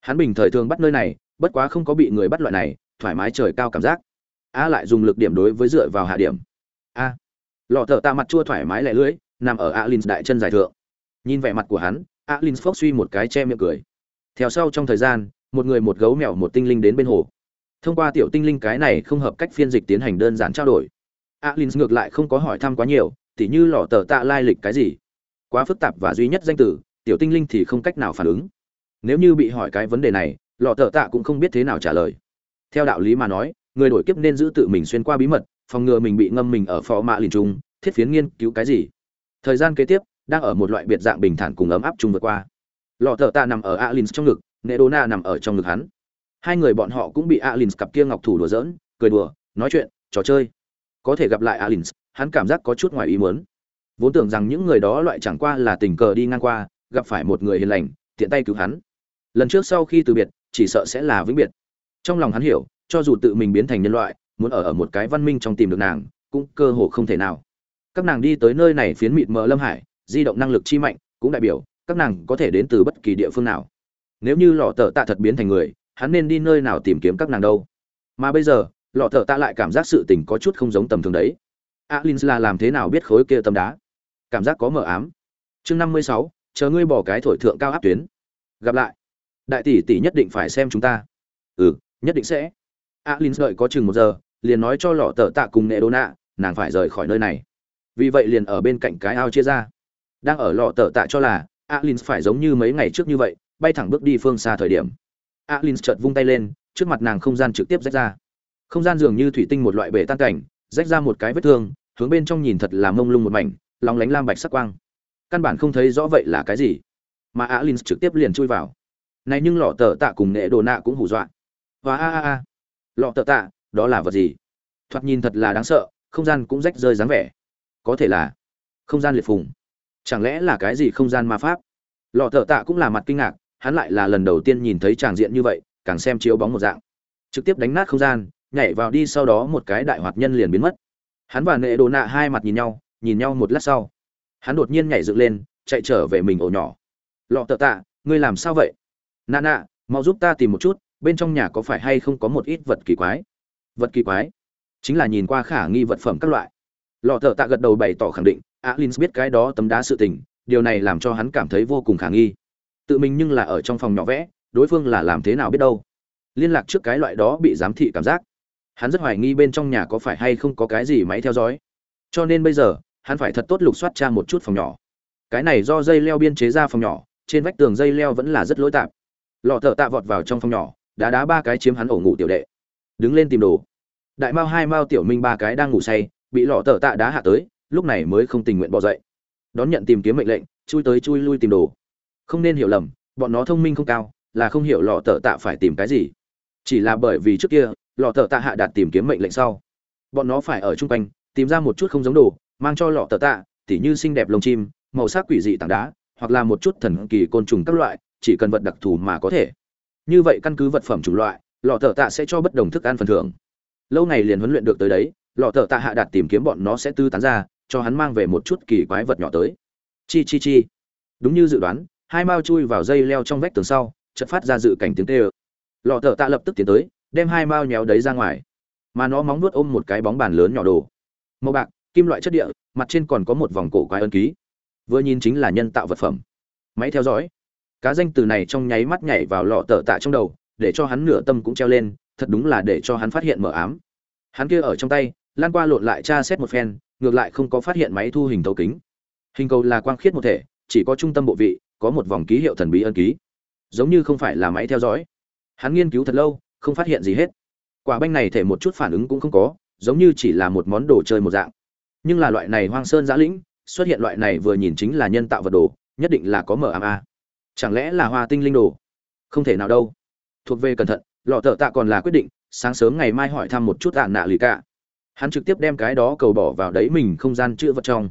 Hắn bình thời thường bắt nơi này, bất quá không có bị người bắt loại này thoải mái trời cao cảm giác. A lại dùng lực điểm đối với dựa vào hạ điểm. A. Lọ thợ tạ mặt chua thoải mái lẻ lưỡi, nằm ở alin đại chân dài thượng. Nhìn vẻ mặt của hắn alin phốc suy một cái che miệng cười. Theo sau trong thời gian, một người một gấu mèo một tinh linh đến bên hồ. Thông qua tiểu tinh linh cái này không hợp cách phiên dịch tiến hành đơn giản trao đổi. Alin ngược lại không có hỏi thăm quá nhiều, tỉ như lọ tờ tạ lai lịch cái gì. Quá phức tạp và duy nhất danh từ, tiểu tinh linh thì không cách nào phản ứng. Nếu như bị hỏi cái vấn đề này, lọ tờ tạ cũng không biết thế nào trả lời theo đạo lý mà nói, người đổi kiếp nên giữ tự mình xuyên qua bí mật, phòng ngừa mình bị ngâm mình ở phò mạ liền trung, thiết phiến nghiên cứu cái gì. Thời gian kế tiếp, đang ở một loại biệt dạng bình thản cùng ấm áp chung vượt qua. Lò thợ ta nằm ở alin trong ngực nệ đô na nằm ở trong ngực hắn. Hai người bọn họ cũng bị alin cặp kia ngọc thủ đùa giỡn, cười đùa, nói chuyện, trò chơi. Có thể gặp lại alin hắn cảm giác có chút ngoài ý muốn. Vốn tưởng rằng những người đó loại chẳng qua là tình cờ đi ngang qua, gặp phải một người hiền lành, tiện tay cứu hắn. Lần trước sau khi từ biệt, chỉ sợ sẽ là vĩnh biệt trong lòng hắn hiểu, cho dù tự mình biến thành nhân loại, muốn ở ở một cái văn minh trong tìm được nàng, cũng cơ hồ không thể nào. Các nàng đi tới nơi này phiến mịt mờ lâm hải, di động năng lực chi mạnh, cũng đại biểu, các nàng có thể đến từ bất kỳ địa phương nào. Nếu như lọ tờ tạ thật biến thành người, hắn nên đi nơi nào tìm kiếm các nàng đâu? Mà bây giờ, lọ tờ tạ lại cảm giác sự tình có chút không giống tầm thường đấy. Alin là làm thế nào biết khối kia tấm đá? Cảm giác có mờ ám. Chương năm mươi sáu, chờ ngươi bỏ cái thổi thượng cao áp tuyến. Gặp lại. Đại tỷ tỷ nhất định phải xem chúng ta. Ừ nhất định sẽ. Alin đợi có chừng một giờ, liền nói cho lọ tờ tạ cùng nệ đô nạ, nàng phải rời khỏi nơi này. Vì vậy liền ở bên cạnh cái ao chia ra. Đang ở lọ tờ tạ cho là alin phải giống như mấy ngày trước như vậy, bay thẳng bước đi phương xa thời điểm. Alin chợt vung tay lên, trước mặt nàng không gian trực tiếp rách ra. Không gian dường như thủy tinh một loại bể tan cảnh, rách ra một cái vết thương, hướng bên trong nhìn thật là mông lung một mảnh, lóng lánh lam bạch sắc quang. Căn bản không thấy rõ vậy là cái gì. Mà alin trực tiếp liền chui vào. Này nhưng lọ tờ tạ cùng nệ đồ nạ cũng hù dọa và a a a. Lọ tợ tạ, đó là vật gì? Thoạt nhìn thật là đáng sợ, không gian cũng rách rơi dáng vẻ. Có thể là không gian liệt phùng. Chẳng lẽ là cái gì không gian ma pháp? Lọ thợ tạ cũng là mặt kinh ngạc, hắn lại là lần đầu tiên nhìn thấy tràng diện như vậy, càng xem chiếu bóng một dạng. Trực tiếp đánh nát không gian, nhảy vào đi sau đó một cái đại hoạt nhân liền biến mất. Hắn và nệ đồ nạ hai mặt nhìn nhau nhìn nhau một lát sau. Hắn đột nhiên nhảy dựng lên, chạy trở về mình ổ nhỏ. Lọ tợ tạ, ngươi làm sao vậy? Nạ nạ mau giúp ta tìm một chút bên trong nhà có phải hay không có một ít vật kỳ quái? Vật kỳ quái? Chính là nhìn qua khả nghi vật phẩm các loại. Lọ thợ tạ gật đầu bày tỏ khẳng định alin biết cái đó tấm đá sự tình, điều này làm cho hắn cảm thấy vô cùng khả nghi. Tự mình nhưng là ở trong phòng nhỏ vẽ, đối phương là làm thế nào biết đâu? Liên lạc trước cái loại đó bị giám thị cảm giác. Hắn rất hoài nghi bên trong nhà có phải hay không có cái gì máy theo dõi. Cho nên bây giờ, hắn phải thật tốt lục soát tra một chút phòng nhỏ. Cái này do dây leo biên chế ra phòng nhỏ, trên vách tường dây leo vẫn là rất lỗi tạp lọ thợ tạ vọt vào trong phòng nhỏ đá đá ba cái chiếm hắn ổ ngủ tiểu đệ. Đứng lên tìm đồ. Đại mao hai mao tiểu minh ba cái đang ngủ say, bị lọ tờ tạ đá hạ tới, lúc này mới không tình nguyện bỏ dậy. Đón nhận tìm kiếm mệnh lệnh, chui tới chui lui tìm đồ. Không nên hiểu lầm, bọn nó thông minh không cao, là không hiểu lọ tờ tạ phải tìm cái gì. Chỉ là bởi vì trước kia, lọ tờ tạ hạ đạt tìm kiếm mệnh lệnh sau. Bọn nó phải ở chung quanh, tìm ra một chút không giống đồ, mang cho lọ tờ tạ, tỉ như xinh đẹp lông chim, màu sắc quỷ dị tảng đá, hoặc là một chút thần kỳ côn trùng các loại, chỉ cần vật đặc thù mà có thể như vậy căn cứ vật phẩm chủng loại, lọ thợ tạ sẽ cho bất đồng thức ăn phần thưởng. Lâu ngày liền huấn luyện được tới đấy, lọ thợ tạ hạ đạt tìm kiếm bọn nó sẽ tư tán ra, cho hắn mang về một chút kỳ quái vật nhỏ tới. Chi chi chi. Đúng như dự đoán, hai mao chui vào dây leo trong vách tường sau, chợt phát ra dự cảnh tiếng tê ơ. Lọ thợ tạ lập tức tiến tới, đem hai mao nhéo đấy ra ngoài. Mà nó móng nuốt ôm một cái bóng bàn lớn nhỏ đồ. Màu bạc, kim loại chất địa, mặt trên còn có một vòng cổ quái ân ký. Vừa nhìn chính là nhân tạo vật phẩm. Máy theo dõi cá danh từ này trong nháy mắt nhảy vào lọ tờ tạ trong đầu, để cho hắn nửa tâm cũng treo lên, thật đúng là để cho hắn phát hiện mở ám. Hắn kia ở trong tay, lan qua lộn lại tra xét một phen, ngược lại không có phát hiện máy thu hình thấu kính. Hình cầu là quang khiết một thể, chỉ có trung tâm bộ vị, có một vòng ký hiệu thần bí ân ký. Giống như không phải là máy theo dõi. Hắn nghiên cứu thật lâu, không phát hiện gì hết. Quả banh này thể một chút phản ứng cũng không có, giống như chỉ là một món đồ chơi một dạng. Nhưng là loại này hoang sơn giã lĩnh, xuất hiện loại này vừa nhìn chính là nhân tạo vật đồ, nhất định là có mma chẳng lẽ là hoa tinh linh đồ? Không thể nào đâu. Thuộc về cẩn thận, lọ thợ tạ còn là quyết định, sáng sớm ngày mai hỏi thăm một chút ạn nạ lì cả. Hắn trực tiếp đem cái đó cầu bỏ vào đấy mình không gian chữ vật trong.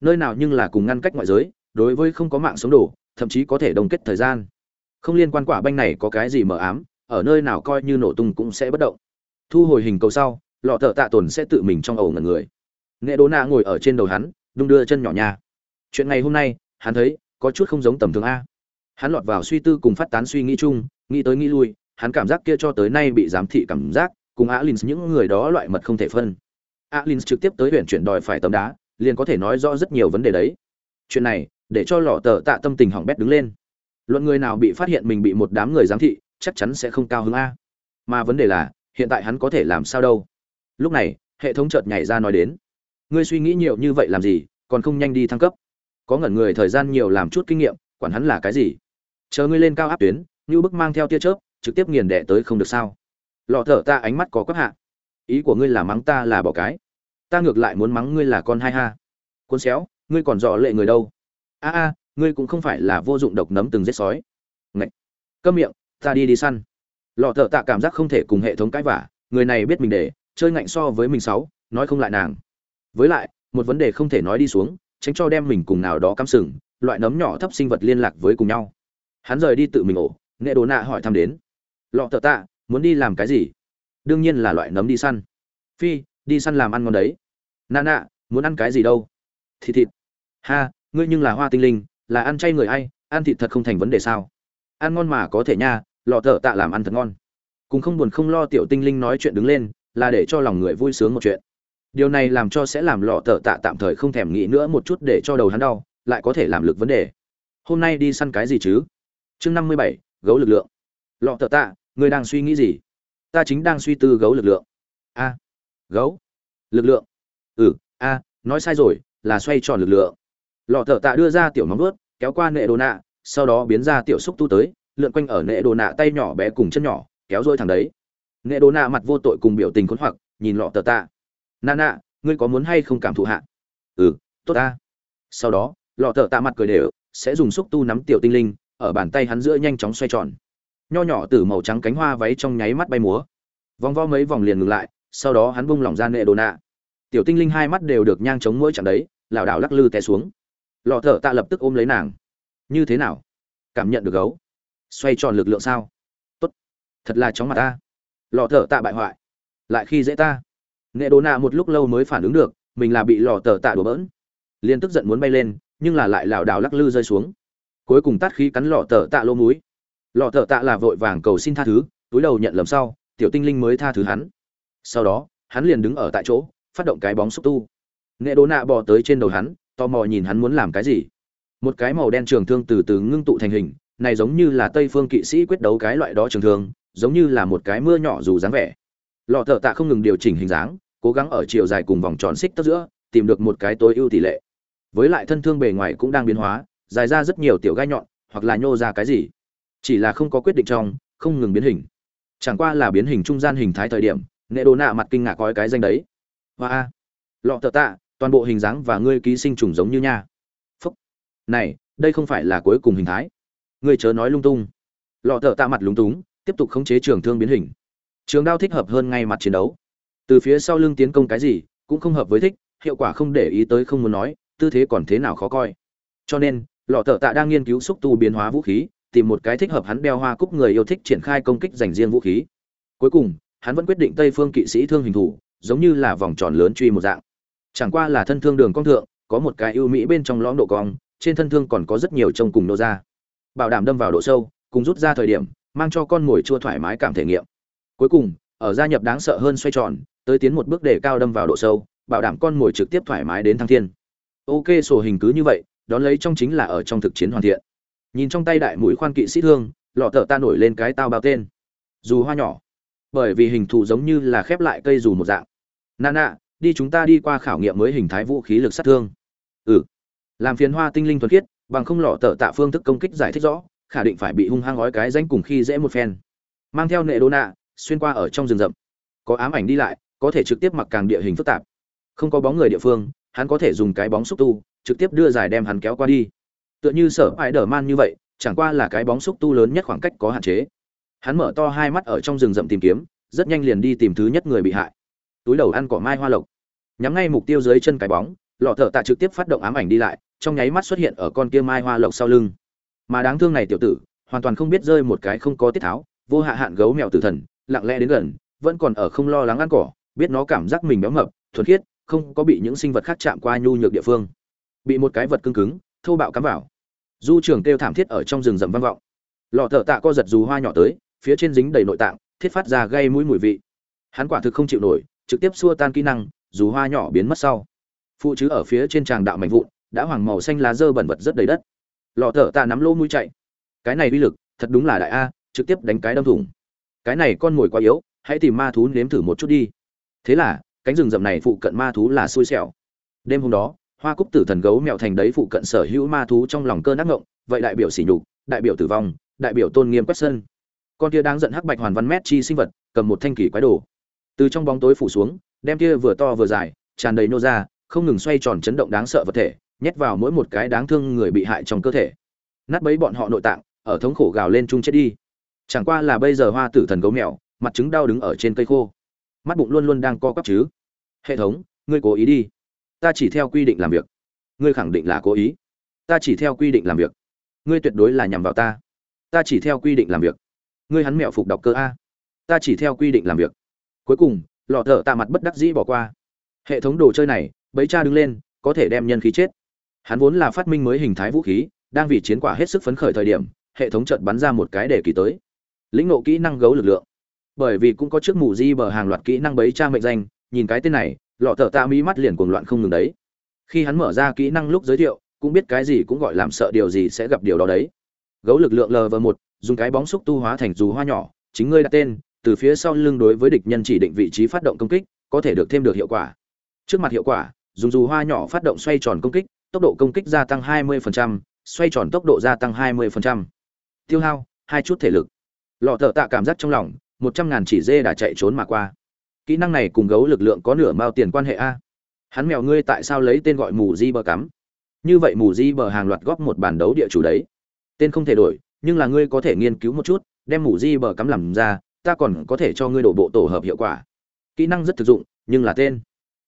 Nơi nào nhưng là cùng ngăn cách ngoại giới, đối với không có mạng sống đồ, thậm chí có thể đồng kết thời gian. Không liên quan quả banh này có cái gì mờ ám, ở nơi nào coi như nổ tung cũng sẽ bất động. Thu hồi hình cầu sau, lọ thợ tạ tồn sẽ tự mình trong ẩu ngần người. Nghệ đố nạ ngồi ở trên đầu hắn, đung đưa chân nhỏ nha. Chuyện ngày hôm nay, hắn thấy, có chút không giống tầm thường a hắn lọt vào suy tư cùng phát tán suy nghĩ chung, nghĩ tới nghĩ lui, hắn cảm giác kia cho tới nay bị giám thị cảm giác, cùng alin những người đó loại mật không thể phân. Alin trực tiếp tới huyện chuyển đòi phải tấm đá, liền có thể nói rõ rất nhiều vấn đề đấy. Chuyện này, để cho lọ tờ tạ tâm tình hỏng bét đứng lên. Luận người nào bị phát hiện mình bị một đám người giám thị, chắc chắn sẽ không cao hứng a. Mà vấn đề là, hiện tại hắn có thể làm sao đâu. Lúc này, hệ thống chợt nhảy ra nói đến. Ngươi suy nghĩ nhiều như vậy làm gì, còn không nhanh đi thăng cấp. Có ngẩn người thời gian nhiều làm chút kinh nghiệm, quản hắn là cái gì chờ ngươi lên cao áp tuyến, như bức mang theo tia chớp, trực tiếp nghiền đẻ tới không được sao? Lọ thở ta ánh mắt có quắc hạ. Ý của ngươi là mắng ta là bỏ cái. Ta ngược lại muốn mắng ngươi là con hai ha. Cuốn xéo, ngươi còn dọ lệ người đâu? A a, ngươi cũng không phải là vô dụng độc nấm từng giết sói. Ngậy. câm miệng, ta đi đi săn. Lọ thợ tạ cảm giác không thể cùng hệ thống cãi vả người này biết mình để, chơi ngạnh so với mình sáu nói không lại nàng. Với lại, một vấn đề không thể nói đi xuống, tránh cho đem mình cùng nào đó cắm sừng, loại nấm nhỏ thấp sinh vật liên lạc với cùng nhau hắn rời đi tự mình ổ, nghệ đồ nạ hỏi thăm đến. Lọ thợ tạ, muốn đi làm cái gì? Đương nhiên là loại nấm đi săn. Phi, đi săn làm ăn ngon đấy. Nà nạ, muốn ăn cái gì đâu? Thịt thịt. Ha, ngươi nhưng là hoa tinh linh, là ăn chay người ai, ăn thịt thật không thành vấn đề sao? Ăn ngon mà có thể nha, lọ thợ tạ làm ăn thật ngon. Cùng không buồn không lo tiểu tinh linh nói chuyện đứng lên, là để cho lòng người vui sướng một chuyện. Điều này làm cho sẽ làm lọ thợ tạ tạm thời không thèm nghĩ nữa một chút để cho đầu hắn đau, lại có thể làm lực vấn đề. Hôm nay đi săn cái gì chứ? Chương năm mươi bảy, gấu lực lượng. Lọ thợ tạ, người đang suy nghĩ gì? Ta chính đang suy tư gấu lực lượng. A. Gấu. Lực lượng. Ừ a, nói sai rồi, là xoay tròn lực lượng. Lọ thợ tạ đưa ra tiểu móng vuốt, kéo qua nệ đồ nạ, sau đó biến ra tiểu xúc tu tới, lượn quanh ở nệ đồ nạ tay nhỏ bé cùng chân nhỏ, kéo dôi thẳng đấy. Nệ đồ nạ mặt vô tội cùng biểu tình khốn hoặc nhìn lọ tờ tạ. Nà nạ, ngươi có muốn hay không cảm thụ hạ? Ừ tốt ta. Sau đó, lọ thợ tạ mặt cười đều, sẽ dùng xúc tu nắm tiểu tinh linh ở bàn tay hắn giữa nhanh chóng xoay tròn. Nho nhỏ từ màu trắng cánh hoa váy trong nháy mắt bay múa. Vòng vo mấy vòng liền ngừng lại, sau đó hắn bung lỏng ra nệ đồ nạ. Tiểu tinh linh hai mắt đều được nhang chống mỗi chạm đấy, lảo đảo lắc lư té xuống. Lọ thợ tạ lập tức ôm lấy nàng. Như thế nào? Cảm nhận được gấu. Xoay tròn lực lượng sao? Tốt. Thật là chóng mặt ta. Lọ thợ tạ bại hoại. Lại khi dễ ta. Nệ đồ nạ một lúc lâu mới phản ứng được, mình là bị Lọ tờ tạ đổ bỡn. Liền tức giận muốn bay lên, nhưng là lại lảo đảo lắc lư rơi xuống cuối cùng tắt khí cắn lọ tờ tạ lô mũi. lọ thợ tạ là vội vàng cầu xin tha thứ, túi đầu nhận lầm sau, tiểu tinh linh mới tha thứ hắn. Sau đó, hắn liền đứng ở tại chỗ, phát động cái bóng xúc tu. Nghệ đố nạ bò tới trên đầu hắn, tò mò nhìn hắn muốn làm cái gì. Một cái màu đen trường thương từ từ ngưng tụ thành hình, này giống như là tây phương kỵ sĩ quyết đấu cái loại đó trường thương, giống như là một cái mưa nhỏ dù dáng vẻ. Lọ thợ tạ không ngừng điều chỉnh hình dáng, cố gắng ở chiều dài cùng vòng tròn xích tất giữa, tìm được một cái tối ưu tỷ lệ. Với lại thân thương bề ngoài cũng đang biến hóa dài ra rất nhiều tiểu gai nhọn, hoặc là nhô ra cái gì. Chỉ là không có quyết định trong, không ngừng biến hình. Chẳng qua là biến hình trung gian hình thái thời điểm, nệ đồ nạ mặt kinh ngạc coi cái danh đấy. Và a lọ tờ tạ, toàn bộ hình dáng và ngươi ký sinh trùng giống như nha. Phúc. Này, đây không phải là cuối cùng hình thái. Ngươi chớ nói lung tung. Lọ tờ tạ mặt lúng túng, tiếp tục khống chế trường thương biến hình. Trường đao thích hợp hơn ngay mặt chiến đấu. Từ phía sau lưng tiến công cái gì, cũng không hợp với thích, hiệu quả không để ý tới không muốn nói, tư thế còn thế nào khó coi. Cho nên lọ thợ tạ đang nghiên cứu xúc tu biến hóa vũ khí, tìm một cái thích hợp hắn đeo hoa cúc người yêu thích triển khai công kích dành riêng vũ khí. Cuối cùng, hắn vẫn quyết định tây phương kỵ sĩ thương hình thủ, giống như là vòng tròn lớn truy một dạng. Chẳng qua là thân thương đường cong thượng, có một cái ưu mỹ bên trong lõm độ cong, trên thân thương còn có rất nhiều trông cùng nô ra. Bảo đảm đâm vào độ sâu, cùng rút ra thời điểm, mang cho con mồi chua thoải mái cảm thể nghiệm. Cuối cùng, ở gia nhập đáng sợ hơn xoay tròn, tới tiến một bước để cao đâm vào độ sâu, bảo đảm con mồi trực tiếp thoải mái đến thăng thiên. Ok, sổ hình cứ như vậy đón lấy trong chính là ở trong thực chiến hoàn thiện. Nhìn trong tay đại mũi khoan kỵ sĩ thương, lọ thợ ta nổi lên cái tao bao tên. Dù hoa nhỏ, bởi vì hình thù giống như là khép lại cây dù một dạng. Nà nạ đi chúng ta đi qua khảo nghiệm mới hình thái vũ khí lực sát thương. Ừ. Làm phiền hoa tinh linh thuần khiết, bằng không lọ tợ tạ phương thức công kích giải thích rõ, khả định phải bị hung hăng gói cái danh cùng khi dễ một phen. Mang theo nệ đô nạ, xuyên qua ở trong rừng rậm. Có ám ảnh đi lại, có thể trực tiếp mặc càng địa hình phức tạp. Không có bóng người địa phương, hắn có thể dùng cái bóng xúc tu trực tiếp đưa giải đem hắn kéo qua đi. Tựa như sở ải đờ man như vậy, chẳng qua là cái bóng xúc tu lớn nhất khoảng cách có hạn chế. Hắn mở to hai mắt ở trong rừng rậm tìm kiếm, rất nhanh liền đi tìm thứ nhất người bị hại. Túi đầu ăn cỏ mai hoa lộc. Nhắm ngay mục tiêu dưới chân cái bóng, lọ thở tạ trực tiếp phát động ám ảnh đi lại, trong nháy mắt xuất hiện ở con kia mai hoa lộc sau lưng. Mà đáng thương này tiểu tử, hoàn toàn không biết rơi một cái không có tiết tháo, vô hạ hạn gấu mèo tử thần, lặng lẽ đến gần, vẫn còn ở không lo lắng ăn cỏ, biết nó cảm giác mình béo mập, thuần khiết, không có bị những sinh vật khác chạm qua nhu nhược địa phương bị một cái vật cứng cứng, thô bạo cắm vào. Du trường kêu thảm thiết ở trong rừng rậm vang vọng. Lọ thợ tạ co giật dù hoa nhỏ tới, phía trên dính đầy nội tạng, thiết phát ra gây mũi mùi vị. Hắn quả thực không chịu nổi, trực tiếp xua tan kỹ năng, dù hoa nhỏ biến mất sau. Phụ chứ ở phía trên tràng đạo mạnh vụn, đã hoàng màu xanh lá dơ bẩn vật rất đầy đất. Lọ thợ tạ nắm lô mũi chạy. Cái này uy lực, thật đúng là đại a, trực tiếp đánh cái đâm thủng. Cái này con mồi quá yếu, hãy tìm ma thú nếm thử một chút đi. Thế là, cánh rừng rậm này phụ cận ma thú là xui xẻo. Đêm hôm đó hoa cúc tử thần gấu mèo thành đấy phụ cận sở hữu ma thú trong lòng cơn ác ngộng, vậy đại biểu sỉ nhục, đại biểu tử vong, đại biểu tôn nghiêm quét sân. Con kia đang giận hắc bạch hoàn văn mét chi sinh vật, cầm một thanh kỳ quái đồ. Từ trong bóng tối phủ xuống, đem kia vừa to vừa dài, tràn đầy nô ra, không ngừng xoay tròn chấn động đáng sợ vật thể, nhét vào mỗi một cái đáng thương người bị hại trong cơ thể. Nát bấy bọn họ nội tạng, ở thống khổ gào lên chung chết đi. Chẳng qua là bây giờ hoa tử thần gấu mèo mặt trứng đau đứng ở trên cây khô. Mắt bụng luôn luôn đang co quắp chứ. Hệ thống, ngươi cố ý đi ta chỉ theo quy định làm việc. Ngươi khẳng định là cố ý. Ta chỉ theo quy định làm việc. Ngươi tuyệt đối là nhằm vào ta. Ta chỉ theo quy định làm việc. Ngươi hắn mẹo phục đọc cơ a. Ta chỉ theo quy định làm việc. Cuối cùng, lọ thợ tạ mặt bất đắc dĩ bỏ qua. Hệ thống đồ chơi này, bấy cha đứng lên, có thể đem nhân khí chết. Hắn vốn là phát minh mới hình thái vũ khí, đang vì chiến quả hết sức phấn khởi thời điểm, hệ thống chợt bắn ra một cái để kỳ tới. Lĩnh ngộ kỹ năng gấu lực lượng. Bởi vì cũng có trước mù di bờ hàng loạt kỹ năng bấy cha mệnh danh, nhìn cái tên này lọ thợ tạ mỹ mắt liền cuồng loạn không ngừng đấy. Khi hắn mở ra kỹ năng lúc giới thiệu cũng biết cái gì cũng gọi làm sợ điều gì sẽ gặp điều đó đấy. Gấu lực lượng lv một dùng cái bóng xúc tu hóa thành dù hoa nhỏ chính ngươi đặt tên từ phía sau lưng đối với địch nhân chỉ định vị trí phát động công kích có thể được thêm được hiệu quả. Trước mặt hiệu quả dùng dù hoa nhỏ phát động xoay tròn công kích tốc độ công kích gia tăng 20%, xoay tròn tốc độ gia tăng 20%. tiêu hao hai chút thể lực. Lọ thợ tạ cảm giác trong lòng một trăm ngàn chỉ dê đã chạy trốn mà qua kỹ năng này cùng gấu lực lượng có nửa mao tiền quan hệ a. Hắn mèo ngươi tại sao lấy tên gọi mù di bờ cắm? Như vậy mù di bờ hàng loạt góp một bản đấu địa chủ đấy. Tên không thể đổi, nhưng là ngươi có thể nghiên cứu một chút, đem mù di bờ cắm làm ra, ta còn có thể cho ngươi đổ bộ tổ hợp hiệu quả. Kỹ năng rất thực dụng, nhưng là tên.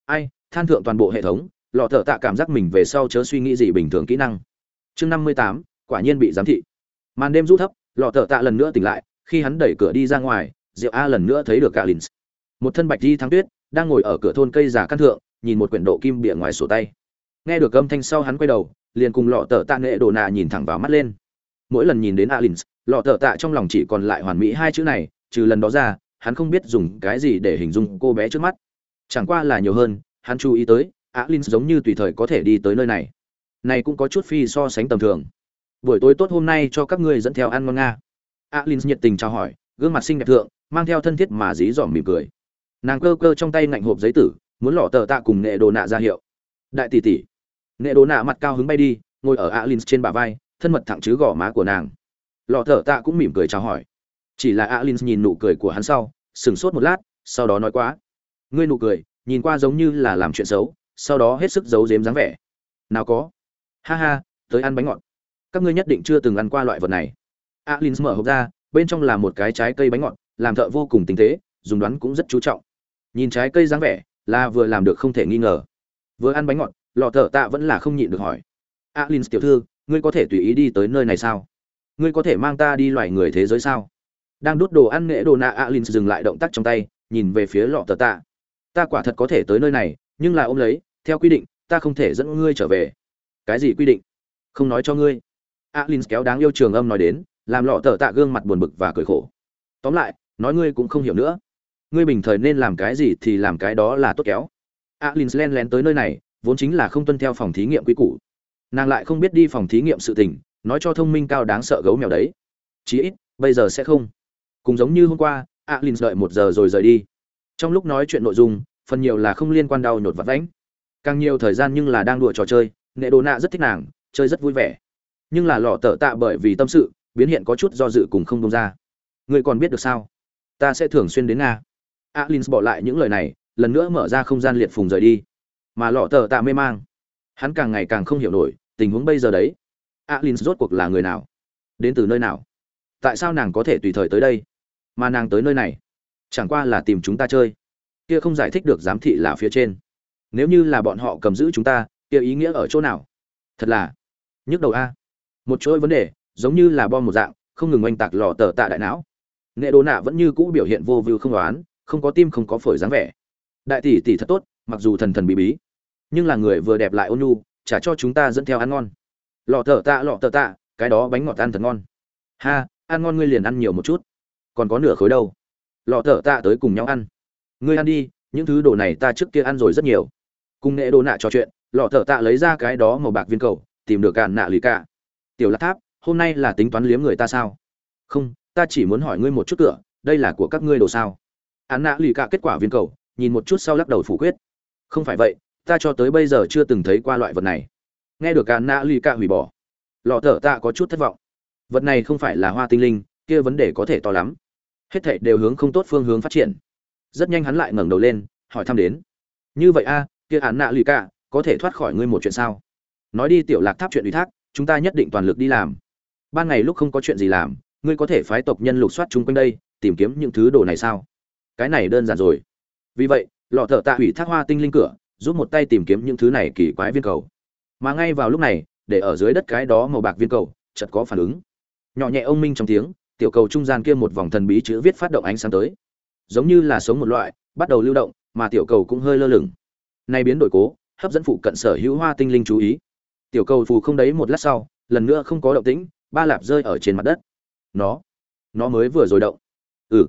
Ai, than thượng toàn bộ hệ thống, lọ thợ tạ cảm giác mình về sau chớ suy nghĩ gì bình thường kỹ năng. Chương năm mươi tám, quả nhiên bị giám thị. Màn đêm rút thấp, lọ thợ tạ lần nữa tỉnh lại, khi hắn đẩy cửa đi ra ngoài diệu a lần nữa thấy được cả lynx một thân bạch di thắng tuyết, đang ngồi ở cửa thôn cây già căn thượng, nhìn một quyển độ kim bịa ngoài sổ tay. Nghe được âm thanh sau hắn quay đầu, liền cùng lọ tờ tạ nghệ đồ nạ nhìn thẳng vào mắt lên. Mỗi lần nhìn đến alin lọ tờ tạ trong lòng chỉ còn lại hoàn mỹ hai chữ này, trừ lần đó ra, hắn không biết dùng cái gì để hình dung cô bé trước mắt. Chẳng qua là nhiều hơn, hắn chú ý tới alin giống như tùy thời có thể đi tới nơi này. Này cũng có chút phi so sánh tầm thường. Buổi tối tốt hôm nay cho các ngươi dẫn theo ăn ngon nga. Alin nhiệt tình chào hỏi, gương mặt xinh đẹp thượng, mang theo thân thiết mà dí dỏm mỉm cười nàng cơ cơ trong tay ngạnh hộp giấy tử, muốn lọ tờ tạ cùng nệ đồ nạ ra hiệu. Đại tỷ tỷ nệ đồ nạ mặt cao hứng bay đi, ngồi ở alin trên bả vai, thân mật thẳng chứ gò má của nàng. Lọ tờ tạ cũng mỉm cười chào hỏi. Chỉ là alin nhìn nụ cười của hắn sau, sửng sốt một lát, sau đó nói quá. Ngươi nụ cười, nhìn qua giống như là làm chuyện xấu, sau đó hết sức giấu giếm dáng vẻ. Nào có. Ha ha, tới ăn bánh ngọt. Các ngươi nhất định chưa từng ăn qua loại vật này. Alin mở hộp ra, bên trong là một cái trái cây bánh ngọt, làm thợ vô cùng tinh tế, dùng đoán cũng rất chú trọng nhìn trái cây dáng vẻ, là vừa làm được không thể nghi ngờ. Vừa ăn bánh ngọt, lọ thợ tạ vẫn là không nhịn được hỏi. Alin, tiểu thư, ngươi có thể tùy ý đi tới nơi này sao? Ngươi có thể mang ta đi loài người thế giới sao? Đang đút đồ ăn nghệ đồ nạ, alin dừng lại động tác trong tay, nhìn về phía lọ thợ tạ. Ta quả thật có thể tới nơi này, nhưng là ôm lấy, theo quy định, ta không thể dẫn ngươi trở về. Cái gì quy định? Không nói cho ngươi. Alin kéo đáng yêu trường âm nói đến, làm lọ thợ tạ gương mặt buồn bực và cười khổ. Tóm lại, nói ngươi cũng không hiểu nữa ngươi bình thời nên làm cái gì thì làm cái đó là tốt kéo. Alin len lén tới nơi này, vốn chính là không tuân theo phòng thí nghiệm quy củ. Nàng lại không biết đi phòng thí nghiệm sự tình, nói cho thông minh cao đáng sợ gấu mèo đấy. Chí ít, bây giờ sẽ không. Cùng giống như hôm qua alin đợi một giờ rồi rời đi. Trong lúc nói chuyện nội dung, phần nhiều là không liên quan đau nhột vặt vãnh. Càng nhiều thời gian nhưng là đang đùa trò chơi, nệ đồ nạ rất thích nàng, chơi rất vui vẻ. Nhưng là lọ tở tạ bởi vì tâm sự, biến hiện có chút do dự cùng không đông ra. Ngươi còn biết được sao? Ta sẽ thường xuyên đến nga alin bỏ lại những lời này, lần nữa mở ra không gian liệt phùng rời đi. Mà lọ tờ tạ mê mang. Hắn càng ngày càng không hiểu nổi, tình huống bây giờ đấy. Alin rốt cuộc là người nào? Đến từ nơi nào? Tại sao nàng có thể tùy thời tới đây? Mà nàng tới nơi này? Chẳng qua là tìm chúng ta chơi. Kia không giải thích được giám thị là phía trên. Nếu như là bọn họ cầm giữ chúng ta, kia ý nghĩa ở chỗ nào? Thật là nhức đầu a. Một chuỗi vấn đề, giống như là bom một dạng, không ngừng oanh tạc lò tờ tạ đại não. Nệ đồ nạ vẫn như cũ biểu hiện vô vưu không đoán không có tim không có phổi dáng vẻ. Đại tỷ tỷ thật tốt, mặc dù thần thần bí bí, nhưng là người vừa đẹp lại ôn nhu trả cho chúng ta dẫn theo ăn ngon. Lọ thở tạ, lọ thở tạ, cái đó bánh ngọt ăn thật ngon. Ha, ăn ngon ngươi liền ăn nhiều một chút. Còn có nửa khối đâu. Lọ thở tạ tới cùng nhau ăn. Ngươi ăn đi, những thứ đồ này ta trước kia ăn rồi rất nhiều. Cùng nghệ đồ nạ trò chuyện, lọ thở tạ lấy ra cái đó màu bạc viên cầu, tìm được cạn nạ lì cả. Tiểu lạc tháp, hôm nay là tính toán liếm người ta sao? Không, ta chỉ muốn hỏi ngươi một chút cửa, đây là của các ngươi đồ sao? Án nạ lì cả kết quả viên cầu, nhìn một chút sau lắc đầu phủ quyết. Không phải vậy, ta cho tới bây giờ chưa từng thấy qua loại vật này. Nghe được án nạ lì cả hủy bỏ, lọ thở ta có chút thất vọng. Vật này không phải là hoa tinh linh, kia vấn đề có thể to lắm. Hết thảy đều hướng không tốt phương hướng phát triển. Rất nhanh hắn lại ngẩng đầu lên, hỏi thăm đến. Như vậy a, kia án nạ lì cả, có thể thoát khỏi ngươi một chuyện sao? Nói đi tiểu lạc tháp chuyện ủy thác, chúng ta nhất định toàn lực đi làm. Ban ngày lúc không có chuyện gì làm, ngươi có thể phái tộc nhân lục soát chung quanh đây, tìm kiếm những thứ đồ này sao? Cái này đơn giản rồi. Vì vậy, lọ thợ tạ hủy thác hoa tinh linh cửa, giúp một tay tìm kiếm những thứ này kỳ quái viên cầu. Mà ngay vào lúc này, để ở dưới đất cái đó màu bạc viên cầu, chợt có phản ứng. Nhỏ nhẹ ông minh trong tiếng, tiểu cầu trung gian kia một vòng thần bí chữ viết phát động ánh sáng tới. Giống như là sống một loại, bắt đầu lưu động, mà tiểu cầu cũng hơi lơ lửng. Nay biến đổi cố, hấp dẫn phụ cận sở hữu hoa tinh linh chú ý. Tiểu cầu phù không đấy một lát sau, lần nữa không có động tĩnh, ba lạp rơi ở trên mặt đất. Nó nó mới vừa rồi động. Ừ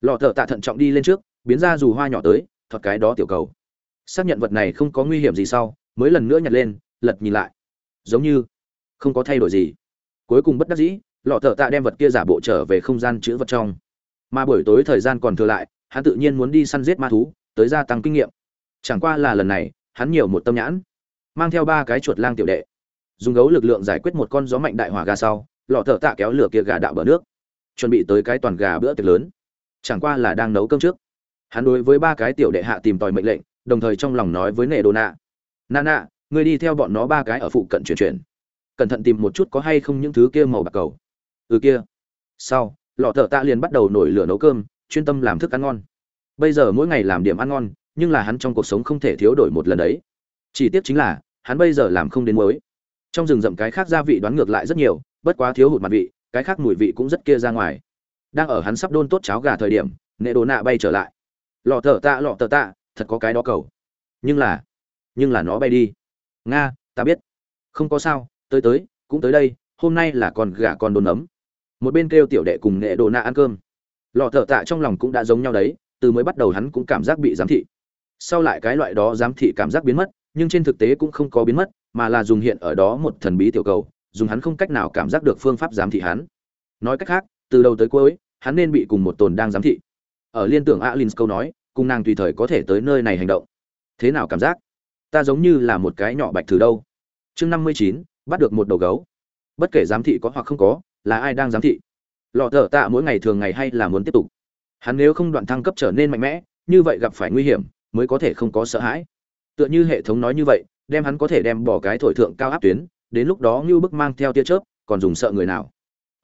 lọ thợ tạ thận trọng đi lên trước, biến ra dù hoa nhỏ tới thuật cái đó tiểu cầu. Xác nhận vật này không có nguy hiểm gì sau, mới lần nữa nhặt lên, lật nhìn lại. Giống như không có thay đổi gì. Cuối cùng bất đắc dĩ, lọ thợ tạ đem vật kia giả bộ trở về không gian chữ vật trong. Mà buổi tối thời gian còn thừa lại, hắn tự nhiên muốn đi săn giết ma thú, tới gia tăng kinh nghiệm. Chẳng qua là lần này, hắn nhiều một tâm nhãn, mang theo ba cái chuột lang tiểu đệ. Dùng gấu lực lượng giải quyết một con gió mạnh đại hỏa ga sau, lọ thợ tạ kéo lửa kia gà đạo bờ nước. Chuẩn bị tới cái toàn gà bữa tiệc lớn chẳng qua là đang nấu cơm trước. Hắn đối với ba cái tiểu đệ hạ tìm tòi mệnh lệnh, đồng thời trong lòng nói với nệ đồ nạ. Nạ nạ, ngươi đi theo bọn nó ba cái ở phụ cận chuyển chuyển. Cẩn thận tìm một chút có hay không những thứ kia màu bạc cầu. Ừ kia. Sau, lọ thợ tạ liền bắt đầu nổi lửa nấu cơm, chuyên tâm làm thức ăn ngon. Bây giờ mỗi ngày làm điểm ăn ngon, nhưng là hắn trong cuộc sống không thể thiếu đổi một lần đấy. Chỉ tiếc chính là, hắn bây giờ làm không đến mới trong rừng rậm cái khác gia vị đoán ngược lại rất nhiều, bất quá thiếu hụt mặt vị, cái khác mùi vị cũng rất kia ra ngoài đang ở hắn sắp đôn tốt cháo gà thời điểm, nệ đồ nạ bay trở lại. Lọ thợ tạ, lọ thợ tạ, thật có cái đó cầu. Nhưng là nhưng là nó bay đi. Nga, ta biết. Không có sao, tới tới, cũng tới đây, hôm nay là con gà con đồn ấm. Một bên kêu tiểu đệ cùng nghệ đồ nạ ăn cơm. Lọ thợ tạ trong lòng cũng đã giống nhau đấy, từ mới bắt đầu hắn cũng cảm giác bị giám thị. Sau lại cái loại đó giám thị cảm giác biến mất, nhưng trên thực tế cũng không có biến mất, mà là dùng hiện ở đó một thần bí tiểu cầu, dùng hắn không cách nào cảm giác được phương pháp giám thị hắn. Nói cách khác từ đầu tới cuối, hắn nên bị cùng một tồn đang giám thị. Ở liên tưởng alin câu nói, cùng nàng tùy thời có thể tới nơi này hành động. Thế nào cảm giác? Ta giống như là một cái nhỏ bạch thử đâu. Chương năm mươi chín, bắt được một đầu gấu. Bất kể giám thị có hoặc không có, là ai đang giám thị? Lọ thở tạ mỗi ngày thường ngày hay là muốn tiếp tục? Hắn nếu không đoạn thăng cấp trở nên mạnh mẽ, như vậy gặp phải nguy hiểm, mới có thể không có sợ hãi. Tựa như hệ thống nói như vậy, đem hắn có thể đem bỏ cái thổi thượng cao áp tuyến, đến lúc đó như bức mang theo tia chớp, còn dùng sợ người nào?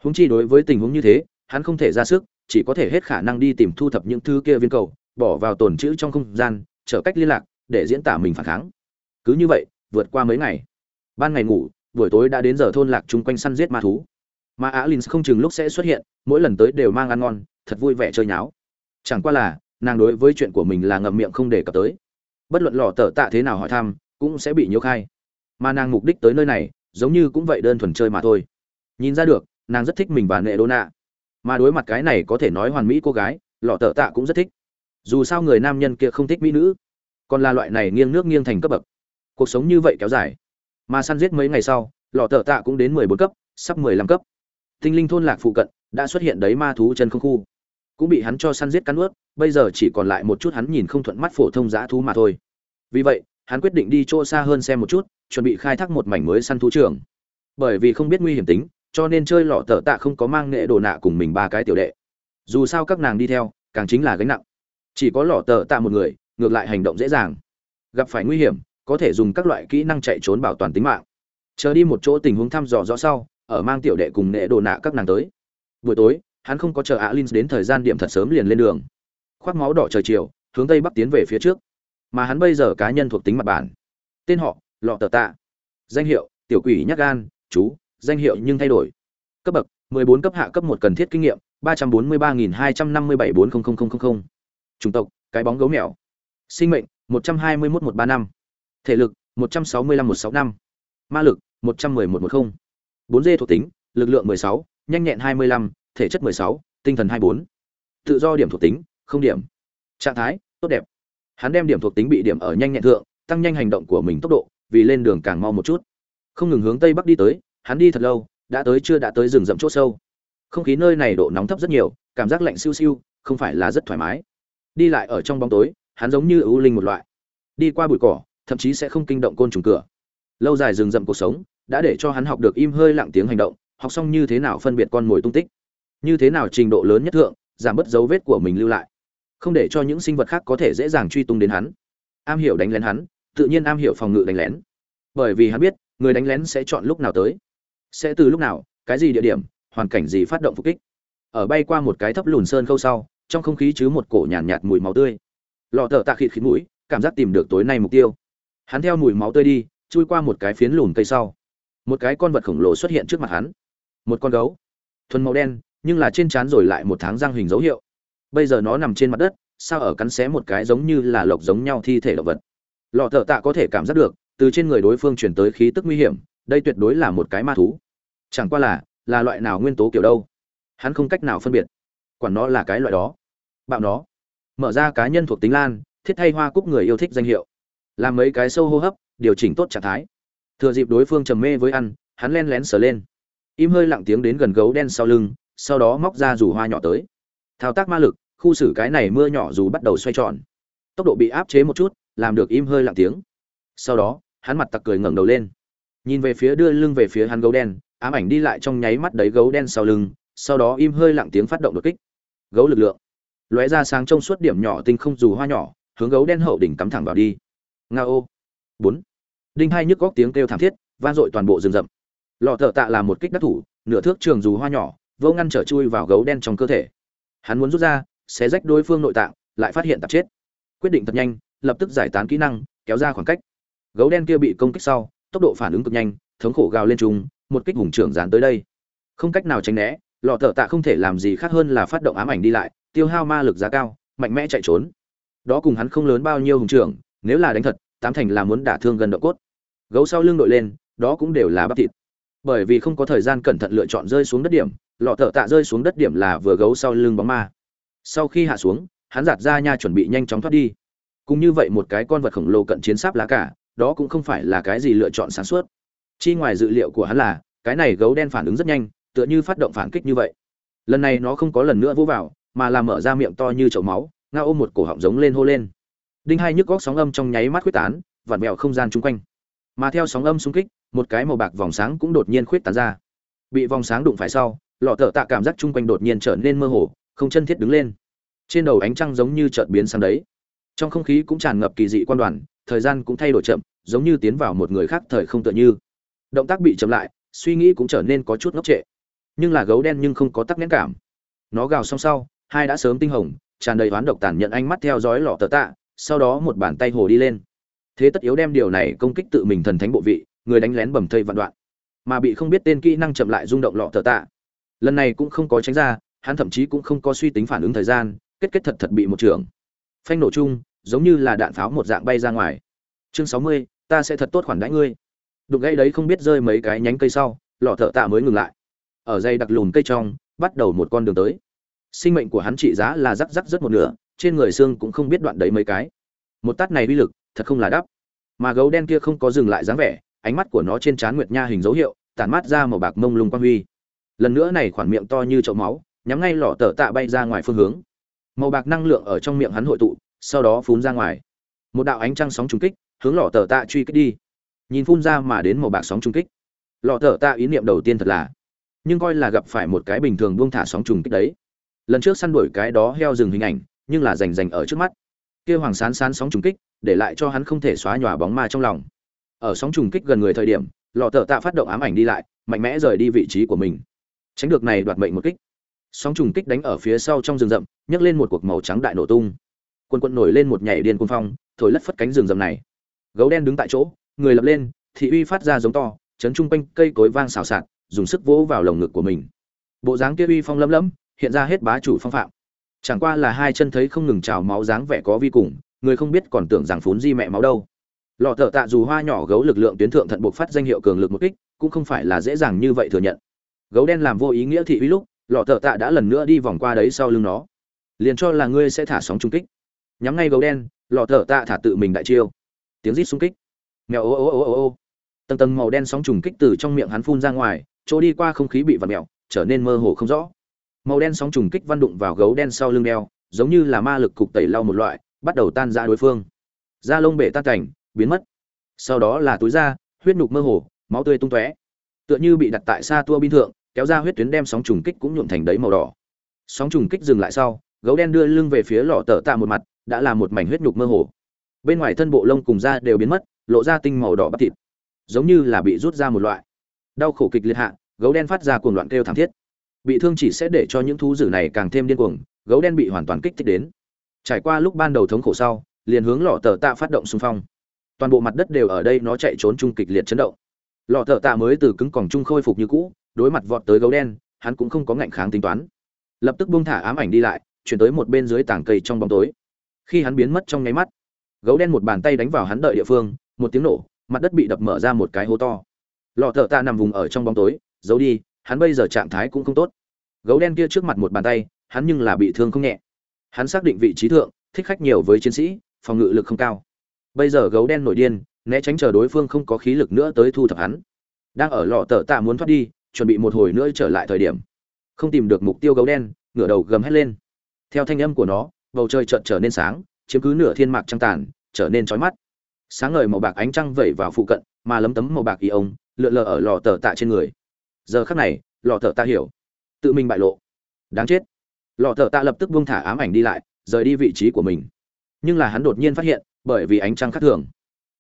Húng chi đối với tình huống như thế, hắn không thể ra sức, chỉ có thể hết khả năng đi tìm thu thập những thứ kia viên cầu, bỏ vào tồn trữ trong không gian, trở cách liên lạc, để diễn tả mình phản kháng. Cứ như vậy, vượt qua mấy ngày. Ban ngày ngủ, buổi tối đã đến giờ thôn lạc chung quanh săn giết ma thú. Mà á không chừng lúc sẽ xuất hiện, mỗi lần tới đều mang ăn ngon, thật vui vẻ chơi nháo. Chẳng qua là, nàng đối với chuyện của mình là ngậm miệng không đề cập tới. Bất luận lọ tở tạ thế nào hỏi thăm, cũng sẽ bị nhiễu khai. Mà nàng mục đích tới nơi này, giống như cũng vậy đơn thuần chơi mà thôi. Nhìn ra được nàng rất thích mình và nệ đô nạ mà đối mặt cái này có thể nói hoàn mỹ cô gái, lọ tờ tạ cũng rất thích. Dù sao người nam nhân kia không thích mỹ nữ, còn là loại này nghiêng nước nghiêng thành cấp bậc. Cuộc sống như vậy kéo dài. Mà săn giết mấy ngày sau, lọ tờ tạ cũng đến mười bốn cấp, sắp mười lăm cấp. Tinh linh thôn lạc phụ cận đã xuất hiện đấy ma thú chân không khu. Cũng bị hắn cho săn giết cắn ướt, bây giờ chỉ còn lại một chút hắn nhìn không thuận mắt phổ thông dã thú mà thôi. Vì vậy, hắn quyết định đi chỗ xa hơn xem một chút, chuẩn bị khai thác một mảnh mới săn thú trường. Bởi vì không biết nguy hiểm tính cho nên chơi lọ tờ tạ không có mang nghệ đồ nạ cùng mình ba cái tiểu đệ. Dù sao các nàng đi theo, càng chính là gánh nặng. Chỉ có lọ tờ tạ một người, ngược lại hành động dễ dàng. Gặp phải nguy hiểm, có thể dùng các loại kỹ năng chạy trốn bảo toàn tính mạng. Chờ đi một chỗ tình huống thăm dò rõ sau, ở mang tiểu đệ cùng nghệ đồ nạ các nàng tới. Buổi tối, hắn không có chờ alin đến thời gian điểm thật sớm liền lên đường. Khoác máu đỏ trời chiều, hướng tây bắc tiến về phía trước. Mà hắn bây giờ cá nhân thuộc tính mặt bản. Tên họ, lọ tờ tạ. Danh hiệu, tiểu quỷ nhắc gan, chú danh hiệu nhưng thay đổi cấp bậc 14 cấp hạ cấp một cần thiết kinh nghiệm 343.257-40000. chủng tộc cái bóng gấu mèo sinh mệnh 121-135. thể lực 165-165. ma lực 111-110. 4 d thuộc tính lực lượng 16, nhanh nhẹn 25, thể chất 16, tinh thần 24. tự do điểm thuộc tính không điểm trạng thái tốt đẹp hắn đem điểm thuộc tính bị điểm ở nhanh nhẹn thượng tăng nhanh hành động của mình tốc độ vì lên đường càng mau một chút không ngừng hướng tây bắc đi tới hắn đi thật lâu, đã tới chưa đã tới rừng rậm chỗ sâu. Không khí nơi này độ nóng thấp rất nhiều, cảm giác lạnh siêu siêu, không phải là rất thoải mái. Đi lại ở trong bóng tối, hắn giống như ưu linh một loại. Đi qua bụi cỏ, thậm chí sẽ không kinh động côn trùng cửa. Lâu dài rừng rậm cuộc sống, đã để cho hắn học được im hơi lặng tiếng hành động, học xong như thế nào phân biệt con mồi tung tích. Như thế nào trình độ lớn nhất thượng, giảm bớt dấu vết của mình lưu lại. Không để cho những sinh vật khác có thể dễ dàng truy tung đến hắn. Am hiểu đánh lén hắn, tự nhiên am hiểu phòng ngự đánh lén. Bởi vì hắn biết, người đánh lén sẽ chọn lúc nào tới sẽ từ lúc nào cái gì địa điểm hoàn cảnh gì phát động phục kích. Ở bay qua một cái thấp lùn sơn khâu sau trong không khí chứ một cổ nhàn nhạt, nhạt mùi máu tươi. Lọ thợ tạ khịt khít mũi cảm giác tìm được tối nay mục tiêu. Hắn theo mùi máu tươi đi chui qua một cái phiến lùn cây sau. Một cái con vật khổng lồ xuất hiện trước mặt hắn. Một con gấu. Thuần màu đen nhưng là trên trán rồi lại một tháng răng hình dấu hiệu. Bây giờ nó nằm trên mặt đất sao ở cắn xé một cái giống như là lộc giống nhau thi thể động vật. Lọ thợ tạ có thể cảm giác được từ trên người đối phương chuyển tới khí tức nguy hiểm đây tuyệt đối là một cái ma thú. Chẳng qua là là loại nào nguyên tố kiểu đâu? Hắn không cách nào phân biệt. Quản nó là cái loại đó. Bạo nó. Mở ra cá nhân thuộc tính lan, thiết thay hoa cúc người yêu thích danh hiệu. Làm mấy cái sâu hô hấp, điều chỉnh tốt trạng thái. Thừa dịp đối phương trầm mê với ăn, hắn len lén sờ lên. Im hơi lặng tiếng đến gần gấu đen sau lưng, sau đó móc ra rủ hoa nhỏ tới. Thao tác ma lực, khu xử cái này mưa nhỏ dù bắt đầu xoay tròn. Tốc độ bị áp chế một chút, làm được im hơi lặng tiếng. Sau đó, hắn mặt tặc cười ngẩng đầu lên nhìn về phía đưa lưng về phía hắn gấu đen, ám ảnh đi lại trong nháy mắt đấy gấu đen sau lưng, sau đó im hơi lặng tiếng phát động đột kích. Gấu lực lượng lóe ra sáng trong suốt điểm nhỏ tinh không dù hoa nhỏ, hướng gấu đen hậu đỉnh cắm thẳng vào đi. Nga ô bốn. Đinh hai nhức góc tiếng kêu thảm thiết, vang dội toàn bộ rừng rậm. Lọ thợ tạ là một kích đắc thủ, nửa thước trường dù hoa nhỏ, vô ngăn trở chui vào gấu đen trong cơ thể. Hắn muốn rút ra, xé rách đối phương nội tạng, lại phát hiện tạp chết. Quyết định thật nhanh, lập tức giải tán kỹ năng, kéo ra khoảng cách. Gấu đen kia bị công kích sau tốc độ phản ứng cực nhanh, thống khổ gào lên trung một kích hùng trưởng dán tới đây. Không cách nào tránh né, lọ thợ tạ không thể làm gì khác hơn là phát động ám ảnh đi lại, tiêu hao ma lực giá cao, mạnh mẽ chạy trốn. Đó cùng hắn không lớn bao nhiêu hùng trưởng, nếu là đánh thật, tám thành là muốn đả thương gần độ cốt. Gấu sau lưng đội lên, đó cũng đều là bắp thịt. Bởi vì không có thời gian cẩn thận lựa chọn rơi xuống đất điểm, lọ thợ tạ rơi xuống đất điểm là vừa gấu sau lưng bóng ma. Sau khi hạ xuống, hắn giạt ra nha chuẩn bị nhanh chóng thoát đi. Cũng như vậy một cái con vật khổng lồ cận chiến sáp lá cả đó cũng không phải là cái gì lựa chọn sáng suốt. Chi ngoài dự liệu của hắn là, cái này gấu đen phản ứng rất nhanh, tựa như phát động phản kích như vậy. Lần này nó không có lần nữa vỗ vào, mà là mở ra miệng to như chậu máu ngao ôm một cổ họng giống lên hô lên. Đinh hai nhức góc sóng âm trong nháy mắt khuyết tán, vặn vẹo không gian chung quanh. Mà theo sóng âm xung kích, một cái màu bạc vòng sáng cũng đột nhiên khuyết tán ra. Bị vòng sáng đụng phải sau, lọ thợ tạ cảm giác chung quanh đột nhiên trở nên mơ hồ, không chân thiết đứng lên. Trên đầu ánh trăng giống như chợt biến sáng đấy. Trong không khí cũng tràn ngập kỳ dị quan đoàn thời gian cũng thay đổi chậm, giống như tiến vào một người khác thời không tựa như. Động tác bị chậm lại, suy nghĩ cũng trở nên có chút ngốc trệ. Nhưng là gấu đen nhưng không có tắc nghẽn cảm. Nó gào xong sau, hai đã sớm tinh hồng, tràn đầy oán độc tàn nhận ánh mắt theo dõi lọ tờ tạ, sau đó một bàn tay hồ đi lên. Thế tất yếu đem điều này công kích tự mình thần thánh bộ vị, người đánh lén bầm thây vạn đoạn. Mà bị không biết tên kỹ năng chậm lại rung động lọ tờ tạ. Lần này cũng không có tránh ra, hắn thậm chí cũng không có suy tính phản ứng thời gian, kết kết thật thật bị một trường. Phanh nổ chung giống như là đạn pháo một dạng bay ra ngoài. Chương sáu mươi, ta sẽ thật tốt khoản đãi ngươi. Đục gây đấy không biết rơi mấy cái nhánh cây sau, lọ thợ tạ mới ngừng lại. Ở dây đặc lùn cây trong, bắt đầu một con đường tới. Sinh mệnh của hắn trị giá là rắc rắc rất một nửa, trên người xương cũng không biết đoạn đấy mấy cái. Một tát này uy lực, thật không là đắp. Mà gấu đen kia không có dừng lại dáng vẻ, ánh mắt của nó trên trán nguyệt nha hình dấu hiệu, tản mát ra màu bạc mông lung quang huy. Lần nữa này khoản miệng to như chậu máu, nhắm ngay lọ tờ tạ bay ra ngoài phương hướng. Màu bạc năng lượng ở trong miệng hắn hội tụ sau đó phun ra ngoài. Một đạo ánh trăng sóng trùng kích, hướng lọ tờ tạ truy kích đi. Nhìn phun ra mà đến màu bạc sóng trùng kích. Lọ tờ tạ ý niệm đầu tiên thật là, nhưng coi là gặp phải một cái bình thường buông thả sóng trùng kích đấy. Lần trước săn đuổi cái đó heo rừng hình ảnh, nhưng là rành rành ở trước mắt. Kia hoàng sán sán sóng trùng kích, để lại cho hắn không thể xóa nhòa bóng ma trong lòng. Ở sóng trùng kích gần người thời điểm, lọ tờ tạ phát động ám ảnh đi lại, mạnh mẽ rời đi vị trí của mình. Tránh được này đoạt mệnh một kích. Sóng trùng kích đánh ở phía sau trong rừng rậm, nhấc lên một cuộc màu trắng đại nổ tung quân quân nổi lên một nhảy điên cuồng phong, thổi lất phất cánh rừng rậm này. Gấu đen đứng tại chỗ, người lập lên, thị uy phát ra giống to, chấn trung quanh cây cối vang xào xạc, dùng sức vỗ vào lồng ngực của mình. Bộ dáng kia uy phong lấm lấm, hiện ra hết bá chủ phong phạm. Chẳng qua là hai chân thấy không ngừng trào máu dáng vẻ có vi cùng, người không biết còn tưởng rằng phún di mẹ máu đâu. Lọ thợ tạ dù hoa nhỏ gấu lực lượng tuyến thượng thận buộc phát danh hiệu cường lực một kích, cũng không phải là dễ dàng như vậy thừa nhận. Gấu đen làm vô ý nghĩa thị uy lúc, lọ thợ tạ đã lần nữa đi vòng qua đấy sau lưng nó. Liền cho là ngươi sẽ thả sóng trung kích nhắm ngay gấu đen, lọ thở tạ thả tự mình đại chiêu. Tiếng rít xung kích. Mèo ô ô ô ô ô. Tầng tầng màu đen sóng trùng kích từ trong miệng hắn phun ra ngoài, chỗ đi qua không khí bị vặt mèo, trở nên mơ hồ không rõ. Màu đen sóng trùng kích văn đụng vào gấu đen sau lưng đeo, giống như là ma lực cục tẩy lau một loại, bắt đầu tan ra đối phương. Da lông bể tan cảnh, biến mất. Sau đó là túi da, huyết nhục mơ hồ, máu tươi tung tóe. Tựa như bị đặt tại xa tua bin thượng, kéo ra huyết tuyến đem sóng trùng kích cũng nhuộm thành đấy màu đỏ. Sóng trùng kích dừng lại sau, gấu đen đưa lưng về phía lọ tờ tạ một mặt đã là một mảnh huyết nhục mơ hồ. Bên ngoài thân bộ lông cùng da đều biến mất, lộ ra tinh màu đỏ bắp thịt, giống như là bị rút ra một loại. Đau khổ kịch liệt hạ, gấu đen phát ra cuồng loạn kêu thảm thiết. Bị thương chỉ sẽ để cho những thú dữ này càng thêm điên cuồng, gấu đen bị hoàn toàn kích thích đến. Trải qua lúc ban đầu thống khổ sau, liền hướng lọ tờ tạ phát động xung phong. Toàn bộ mặt đất đều ở đây nó chạy trốn chung kịch liệt chấn động. Lọ tờ tạ mới từ cứng còng chung khôi phục như cũ, đối mặt vọt tới gấu đen, hắn cũng không có ngạnh kháng tính toán. Lập tức buông thả ám ảnh đi lại, chuyển tới một bên dưới tảng cây trong bóng tối khi hắn biến mất trong nháy mắt, gấu đen một bàn tay đánh vào hắn đợi địa phương, một tiếng nổ, mặt đất bị đập mở ra một cái hố to. Lọ thợ tạ nằm vùng ở trong bóng tối, giấu đi, hắn bây giờ trạng thái cũng không tốt. Gấu đen kia trước mặt một bàn tay, hắn nhưng là bị thương không nhẹ. Hắn xác định vị trí thượng, thích khách nhiều với chiến sĩ, phòng ngự lực không cao. Bây giờ gấu đen nổi điên, né tránh chờ đối phương không có khí lực nữa tới thu thập hắn. Đang ở lò tờ tạ muốn thoát đi, chuẩn bị một hồi nữa trở lại thời điểm. Không tìm được mục tiêu gấu đen, ngửa đầu gầm hét lên. Theo thanh âm của nó bầu trời chợt trở nên sáng, chiếm cứ nửa thiên mạc trăng tàn, trở nên chói mắt. Sáng ngời màu bạc ánh trăng vẩy vào phụ cận, mà lấm tấm màu bạc y ông lượn lờ ở lò tờ tạ trên người. Giờ khắc này, lò tờ tạ hiểu. Tự mình bại lộ. Đáng chết. Lò tờ tạ lập tức buông thả ám ảnh đi lại, rời đi vị trí của mình. Nhưng là hắn đột nhiên phát hiện, bởi vì ánh trăng khác thường.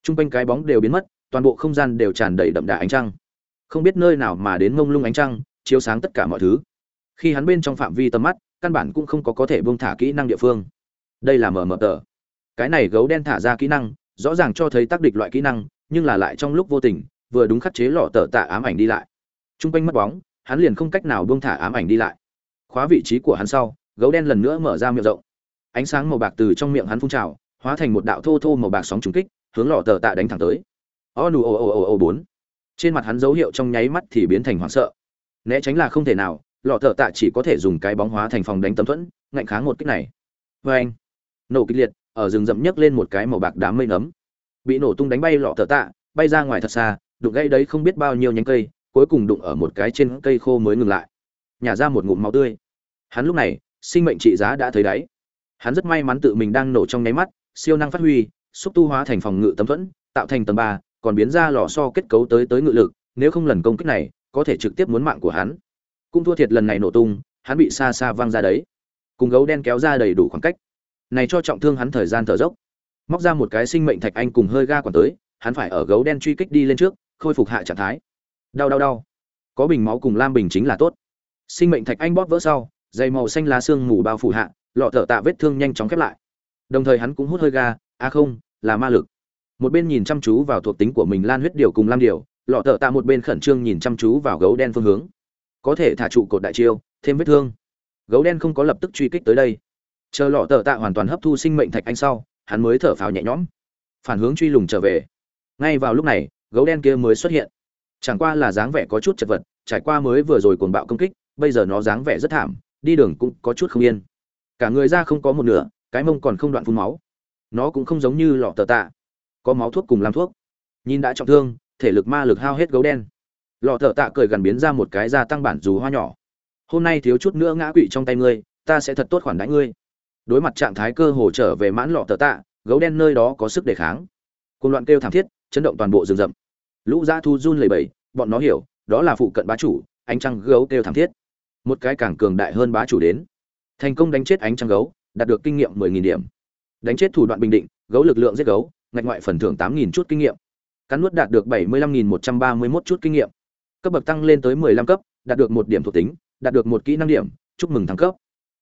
T r u n g quanh cái bóng đều biến mất, toàn bộ không gian đều tràn đầy đậm đà ánh trăng. Không biết nơi nào mà đến mông lung ánh trăng, chiếu sáng tất cả mọi thứ. Khi hắn bên trong phạm vi tầm mắt căn bản cũng không có có thể buông thả kỹ năng địa phương. Đây là mở mở tờ. Cái này gấu đen thả ra kỹ năng, rõ ràng cho thấy tác địch loại kỹ năng, nhưng là lại trong lúc vô tình, vừa đúng khắc chế lọ tờ tạ ám ảnh đi lại. T r u n g quanh mất bóng, hắn liền không cách nào buông thả ám ảnh đi lại. Khóa vị trí của hắn sau, gấu đen lần nữa mở ra miệng rộng. Ánh sáng màu bạc từ trong miệng hắn phun trào, hóa thành một đạo thô thô màu bạc sóng trùng kích, hướng lọ tờ tạ đánh thẳng tới. O nù o o o o bốn. Trên mặt hắn dấu hiệu trong nháy mắt thì biến thành hoảng sợ. Né tránh là không thể nào lọ thợ tạ chỉ có thể dùng cái bóng hóa thành phòng đánh tấm thuẫn, ngạnh kháng một kích này. Vê anh. Nổ kịch liệt, ở rừng rậm nhấc lên một cái màu bạc đám mây nấm. Bị nổ tung đánh bay lọ thợ tạ, bay ra ngoài thật xa, đụng gây đấy không biết bao nhiêu nhánh cây, cuối cùng đụng ở một cái trên cây khô mới ngừng lại. Nhả ra một ngụm máu tươi. Hắn lúc này, sinh mệnh trị giá đã thấy đáy. Hắn rất may mắn tự mình đang nổ trong nháy mắt, siêu năng phát huy, xúc tu hóa thành phòng ngự tấm thuẫn, tạo thành tầng ba, còn biến ra lò so kết cấu tới tới ngự lực, nếu không lần công kích này, có thể trực tiếp muốn mạng của hắn cũng thua thiệt lần này nổ tung, hắn bị xa xa văng ra đấy. Cùng gấu đen kéo ra đầy đủ khoảng cách. Này cho trọng thương hắn thời gian thở dốc. Móc ra một cái sinh mệnh thạch anh cùng hơi ga còn tới, hắn phải ở gấu đen truy kích đi lên trước, khôi phục hạ trạng thái. Đau đau đau. Có bình máu cùng lam bình chính là tốt. Sinh mệnh thạch anh bóp vỡ sau, dày màu xanh lá xương mù bao phủ hạ, lọ thở tạ vết thương nhanh chóng khép lại. Đồng thời hắn cũng hút hơi ga a à không, là ma lực. Một bên nhìn chăm chú vào thuộc tính của mình lan huyết điều cùng lam điều, lọ thở tạ một bên khẩn trương nhìn chăm chú vào gấu đen phương hướng có thể thả trụ cột đại chiêu, thêm vết thương. Gấu đen không có lập tức truy kích tới đây. Chờ lọ tờ tạ hoàn toàn hấp thu sinh mệnh thạch anh sau, hắn mới thở phào nhẹ nhõm. Phản hướng truy lùng trở về. Ngay vào lúc này, gấu đen kia mới xuất hiện. Chẳng qua là dáng vẻ có chút chật vật, trải qua mới vừa rồi cuồng bạo công kích, bây giờ nó dáng vẻ rất thảm, đi đường cũng có chút không yên. Cả người ra không có một nửa, cái mông còn không đoạn phun máu. Nó cũng không giống như lọ tờ tạ. Có máu thuốc cùng làm thuốc. Nhìn đã trọng thương, thể lực ma lực hao hết gấu đen lọ thợ tạ cười gần biến ra một cái gia tăng bản dù hoa nhỏ. Hôm nay thiếu chút nữa ngã quỵ trong tay ngươi, ta sẽ thật tốt khoản đãi ngươi. Đối mặt trạng thái cơ hồ trở về mãn lọ thợ tạ, gấu đen nơi đó có sức đề kháng. Cùng loạn kêu thảm thiết, chấn động toàn bộ rừng rậm. Lũ dã thu run lầy bầy bọn nó hiểu, đó là phụ cận bá chủ, ánh trăng gấu kêu thảm thiết. Một cái càng cường đại hơn bá chủ đến. Thành công đánh chết ánh trăng gấu, đạt được kinh nghiệm mười nghìn điểm. Đánh chết thủ đoạn bình định, gấu lực lượng giết gấu, ngạch ngoại phần thưởng 8.000 chút kinh nghiệm. Cắn nuốt đạt được 75.131 chút kinh nghiệm cấp bậc tăng lên tới 15 cấp đạt được một điểm thuộc tính đạt được một kỹ năng điểm chúc mừng thăng cấp.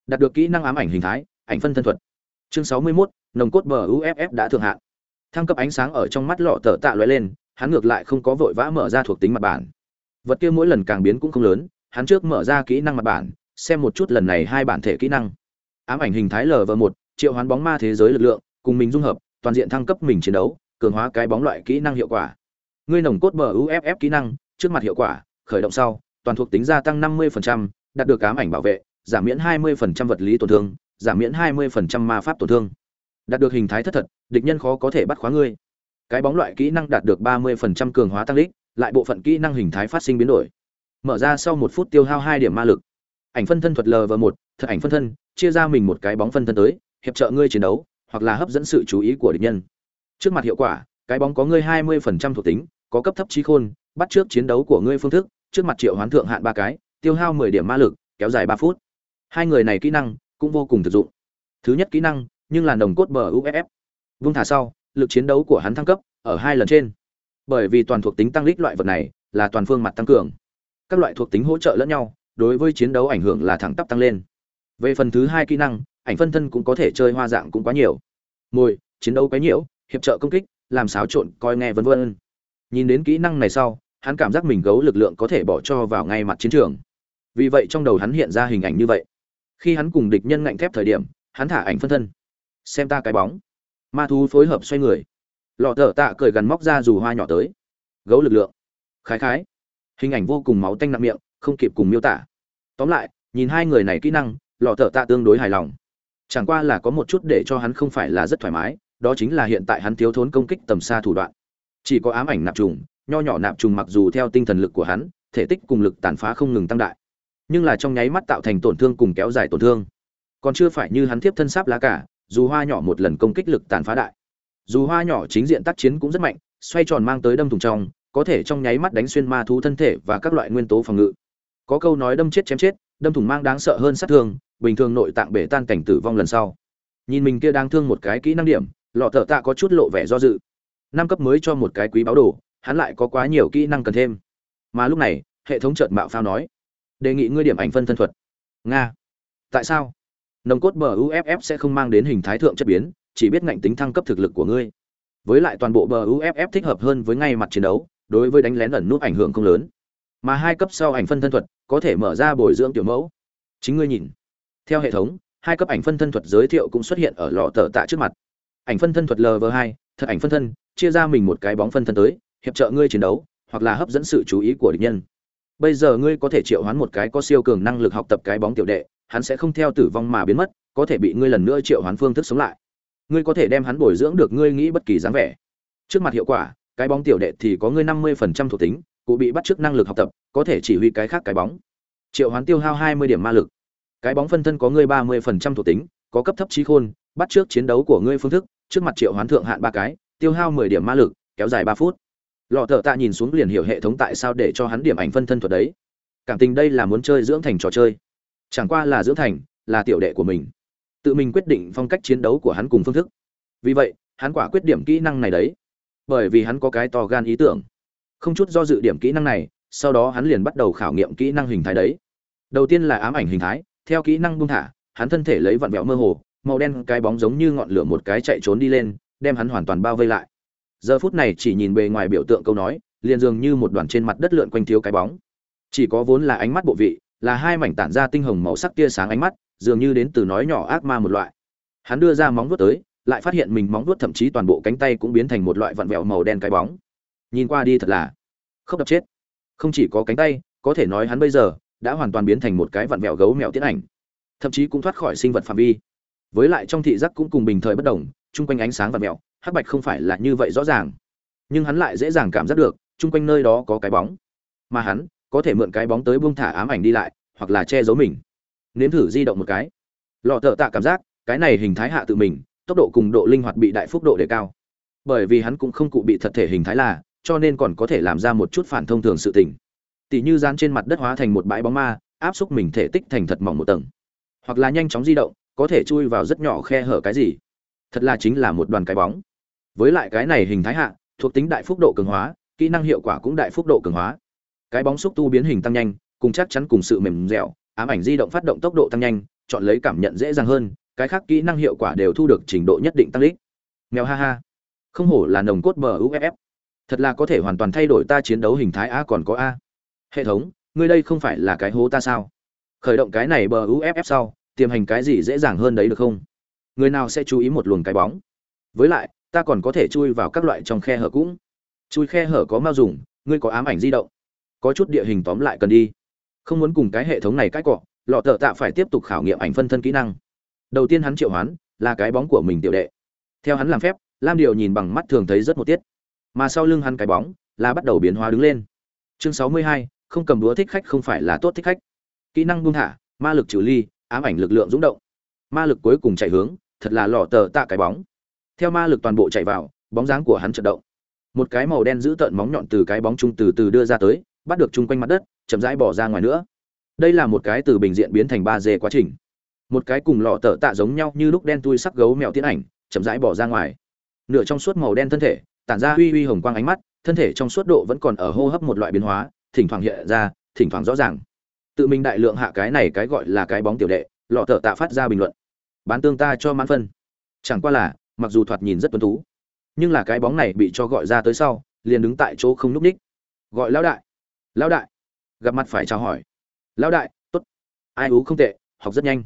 Đạt được kỹ năng ám ảnh hình thái ảnh phân thân thuật. Chương 61, nồng cốt bờ uff đã thượng hạn. Thăng cấp ánh sáng ở trong mắt lọ tở tạ lóe lên hắn ngược lại không có vội vã mở ra thuộc tính mặt bản. Vật kia mỗi lần càng biến cũng không lớn hắn trước mở ra kỹ năng mặt bản xem một chút lần này hai bản thể kỹ năng. Ám ảnh hình thái lv một triệu hoán bóng ma thế giới lực lượng cùng mình dung hợp toàn diện thăng cấp mình chiến đấu cường hóa cái bóng loại kỹ năng hiệu quả. Ngươi nồng cốt bờ uff kỹ năng trước mặt hiệu quả khởi động sau toàn thuộc tính gia tăng 50%, đạt được ám ảnh bảo vệ giảm miễn 20% vật lý tổn thương giảm miễn 20% ma pháp tổn thương. Đạt được hình thái thất thật địch nhân khó có thể bắt khóa ngươi. Cái bóng loại kỹ năng đạt được 30% cường hóa tăng lích lại bộ phận kỹ năng hình thái phát sinh biến đổi. Mở ra sau một phút tiêu hao hai điểm ma lực. Ảnh phân thân thuật lv một thật ảnh phân thân chia ra mình một cái bóng phân thân tới hiệp trợ ngươi chiến đấu hoặc là hấp dẫn sự chú ý của địch nhân. Trước mặt hiệu quả cái bóng có ngươi 20% thuộc tính có cấp thấp trí khôn bắt trước chiến đấu của ngươi phương thức, trước mặt triệu hoán thượng hạn ba cái, tiêu hao 10 điểm ma lực, kéo dài ba phút. Hai người này kỹ năng cũng vô cùng thực dụng. Thứ nhất kỹ năng, nhưng là nồng cốt bờ uff vung thả sau, lực chiến đấu của hắn thăng cấp, ở hai lần trên. Bởi vì toàn thuộc tính tăng lít loại vật này, là toàn phương mặt tăng cường. Các loại thuộc tính hỗ trợ lẫn nhau, đối với chiến đấu ảnh hưởng là thẳng tắp tăng lên. Về phần thứ hai kỹ năng, ảnh phân thân cũng có thể chơi hoa dạng cũng quá nhiều. Mồi chiến đấu quấy nhiễu hiệp trợ công kích, làm xáo trộn, coi nghe vân vân. Nhìn đến kỹ năng này sau hắn cảm giác mình gấu lực lượng có thể bỏ cho vào ngay mặt chiến trường. Vì vậy trong đầu hắn hiện ra hình ảnh như vậy. Khi hắn cùng địch nhân ngạnh thép thời điểm, hắn thả ảnh phân thân. Xem ta cái bóng. Ma thú phối hợp xoay người. Lọ thở tạ cười gần móc ra dù hoa nhỏ tới. Gấu lực lượng. Khái khái. Hình ảnh vô cùng máu tanh nặng miệng, không kịp cùng miêu tả. Tóm lại, nhìn hai người này kỹ năng, lọ thở tạ tương đối hài lòng. Chẳng qua là có một chút để cho hắn không phải là rất thoải mái, đó chính là hiện tại hắn thiếu thốn công kích tầm xa thủ đoạn. Chỉ có ám ảnh nạp trùng nho nhỏ nạp trùng mặc dù theo tinh thần lực của hắn, thể tích cùng lực tàn phá không ngừng tăng đại, nhưng là trong nháy mắt tạo thành tổn thương cùng kéo dài tổn thương. Còn chưa phải như hắn tiếp thân sáp lá cả, dù hoa nhỏ một lần công kích lực tàn phá đại, dù hoa nhỏ chính diện tác chiến cũng rất mạnh, xoay tròn mang tới đâm thủng trong, có thể trong nháy mắt đánh xuyên ma thú thân thể và các loại nguyên tố phòng ngự. Có câu nói đâm chết chém chết, đâm thủng mang đáng sợ hơn sát thương, bình thường nội tạng bể tan cảnh tử vong lần sau. Nhìn mình kia đang thương một cái kỹ năng điểm, lọ thở tạ có chút lộ vẻ do dự. Năm cấp mới cho một cái quý báo đồ hắn lại có quá nhiều kỹ năng cần thêm. Mà lúc này, hệ thống trợt mạo phao nói, đề nghị ngươi điểm ảnh phân thân thuật. Nga. Tại sao? Nồng cốt bờ uff sẽ không mang đến hình thái thượng chất biến, chỉ biết ngạnh tính thăng cấp thực lực của ngươi. Với lại toàn bộ bờ uff thích hợp hơn với ngay mặt chiến đấu, đối với đánh lén ẩn nút ảnh hưởng không lớn. Mà hai cấp sau ảnh phân thân thuật có thể mở ra bồi dưỡng tiểu mẫu. Chính ngươi nhìn. Theo hệ thống, hai cấp ảnh phân thân thuật giới thiệu cũng xuất hiện ở lọ tờ tạ trước mặt. Ảnh phân thân thuật lv hai, thật ảnh phân thân, chia ra mình một cái bóng phân thân tới hiệp trợ ngươi chiến đấu, hoặc là hấp dẫn sự chú ý của địch nhân. Bây giờ ngươi có thể triệu hoán một cái có siêu cường năng lực học tập cái bóng tiểu đệ, hắn sẽ không theo tử vong mà biến mất, có thể bị ngươi lần nữa triệu hoán phương thức sống lại. Ngươi có thể đem hắn bồi dưỡng được ngươi nghĩ bất kỳ dáng vẻ. Trước mặt hiệu quả, cái bóng tiểu đệ thì có ngươi năm mươi phần trăm thuộc tính, cụ bị bắt chước năng lực học tập, có thể chỉ huy cái khác cái bóng. Triệu hoán tiêu hao hai mươi điểm ma lực. Cái bóng phân thân có ngươi ba mươi phần trăm thuộc tính, có cấp thấp trí khôn, bắt trước chiến đấu của ngươi phương thức, trước mặt triệu hoán thượng hạn ba cái, tiêu hao mười điểm ma lực, kéo dài ba phút lọ thợ tạ nhìn xuống liền hiểu hệ thống tại sao để cho hắn điểm ảnh phân thân thuật đấy. Cảm tình đây là muốn chơi dưỡng thành trò chơi. Chẳng qua là dưỡng thành, là tiểu đệ của mình. Tự mình quyết định phong cách chiến đấu của hắn cùng phương thức. Vì vậy, hắn quả quyết điểm kỹ năng này đấy. Bởi vì hắn có cái to gan ý tưởng. Không chút do dự điểm kỹ năng này, sau đó hắn liền bắt đầu khảo nghiệm kỹ năng hình thái đấy. Đầu tiên là ám ảnh hình thái, theo kỹ năng buông thả, hắn thân thể lấy vặn vẹo mơ hồ, màu đen cái bóng giống như ngọn lửa một cái chạy trốn đi lên, đem hắn hoàn toàn bao vây lại giờ phút này chỉ nhìn bề ngoài biểu tượng câu nói, liền dường như một đoàn trên mặt đất lượn quanh thiếu cái bóng. Chỉ có vốn là ánh mắt bộ vị, là hai mảnh tản ra tinh hồng màu sắc tia sáng ánh mắt, dường như đến từ nói nhỏ ác ma một loại. Hắn đưa ra móng vuốt tới, lại phát hiện mình móng vuốt thậm chí toàn bộ cánh tay cũng biến thành một loại vặn vẹo màu đen cái bóng. Nhìn qua đi thật là không đập chết. Không chỉ có cánh tay, có thể nói hắn bây giờ đã hoàn toàn biến thành một cái vặn vẹo gấu mèo tiến ảnh, thậm chí cũng thoát khỏi sinh vật phạm vi. Với lại trong thị giác cũng cùng bình thời bất đồng, chung quanh ánh sáng vặn vẹo hắc bạch không phải là như vậy rõ ràng. Nhưng hắn lại dễ dàng cảm giác được, chung quanh nơi đó có cái bóng. Mà hắn, có thể mượn cái bóng tới buông thả ám ảnh đi lại, hoặc là che giấu mình. Nếm thử di động một cái. Lọ thợ tạ cảm giác, cái này hình thái hạ tự mình, tốc độ cùng độ linh hoạt bị đại phúc độ đề cao. Bởi vì hắn cũng không cụ bị thật thể hình thái là, cho nên còn có thể làm ra một chút phản thông thường sự tình. Tỉ như dán trên mặt đất hóa thành một bãi bóng ma, áp xúc mình thể tích thành thật mỏng một tầng. Hoặc là nhanh chóng di động, có thể chui vào rất nhỏ khe hở cái gì. Thật là chính là một đoàn cái bóng với lại cái này hình thái hạ, thuộc tính đại phúc độ cường hóa, kỹ năng hiệu quả cũng đại phúc độ cường hóa. Cái bóng xúc tu biến hình tăng nhanh, cùng chắc chắn cùng sự mềm dẻo, ám ảnh di động phát động tốc độ tăng nhanh, chọn lấy cảm nhận dễ dàng hơn, cái khác kỹ năng hiệu quả đều thu được trình độ nhất định tăng lít mèo ha ha. Không hổ là nồng cốt bờ uff thật là có thể hoàn toàn thay đổi ta chiến đấu hình thái a còn có a. Hệ thống, ngươi đây không phải là cái hố ta sao? Khởi động cái này bờ uff sau, tiềm hành cái gì dễ dàng hơn đấy được không? Người nào sẽ chú ý một luồng cái bóng? Với lại ta còn có thể chui vào các loại trong khe hở cũng. Chui khe hở có mau dùng, ngươi có ám ảnh di động. Có chút địa hình tóm lại cần đi. Không muốn cùng cái hệ thống này cãi cọ, lọ thợ tạ phải tiếp tục khảo nghiệm ảnh phân thân kỹ năng. Đầu tiên hắn triệu hoán, là cái bóng của mình tiểu đệ. Theo hắn làm phép, lam điệu nhìn bằng mắt thường thấy rất một tiết. Mà sau lưng hắn cái bóng, là bắt đầu biến hóa đứng lên. Chương sáu mươi hai, không cầm đũa thích khách không phải là tốt thích khách. Kỹ năng buông thả, ma lực trừ ly, ám ảnh lực lượng rúng động. Ma lực cuối cùng chạy hướng, thật là lọ tờ tạ cái bóng theo ma lực toàn bộ chạy vào, bóng dáng của hắn chật động. Một cái màu đen giữ tợn móng nhọn từ cái bóng trung từ từ đưa ra tới, bắt được chung quanh mặt đất, chậm rãi bỏ ra ngoài nữa. Đây là một cái từ bình diện biến thành ba d quá trình. Một cái cùng lọ tở tạ giống nhau như lúc đen tui sắc gấu mèo tiến ảnh, chậm rãi bỏ ra ngoài. Nửa trong suốt màu đen thân thể, tản ra uy uy hồng quang ánh mắt, thân thể trong suốt độ vẫn còn ở hô hấp một loại biến hóa, thỉnh thoảng hiện ra, thỉnh thoảng rõ ràng. Tự mình đại lượng hạ cái này cái gọi là cái bóng tiểu đệ, lọ tở tạ phát ra bình luận. Bán tương ta cho mãn phân. Chẳng qua là mặc dù thoạt nhìn rất tuấn tú nhưng là cái bóng này bị cho gọi ra tới sau, liền đứng tại chỗ không núp ních. Gọi lão đại lão đại. Gặp mặt phải chào hỏi. Lão đại, tốt. Ai ú không tệ, học rất nhanh.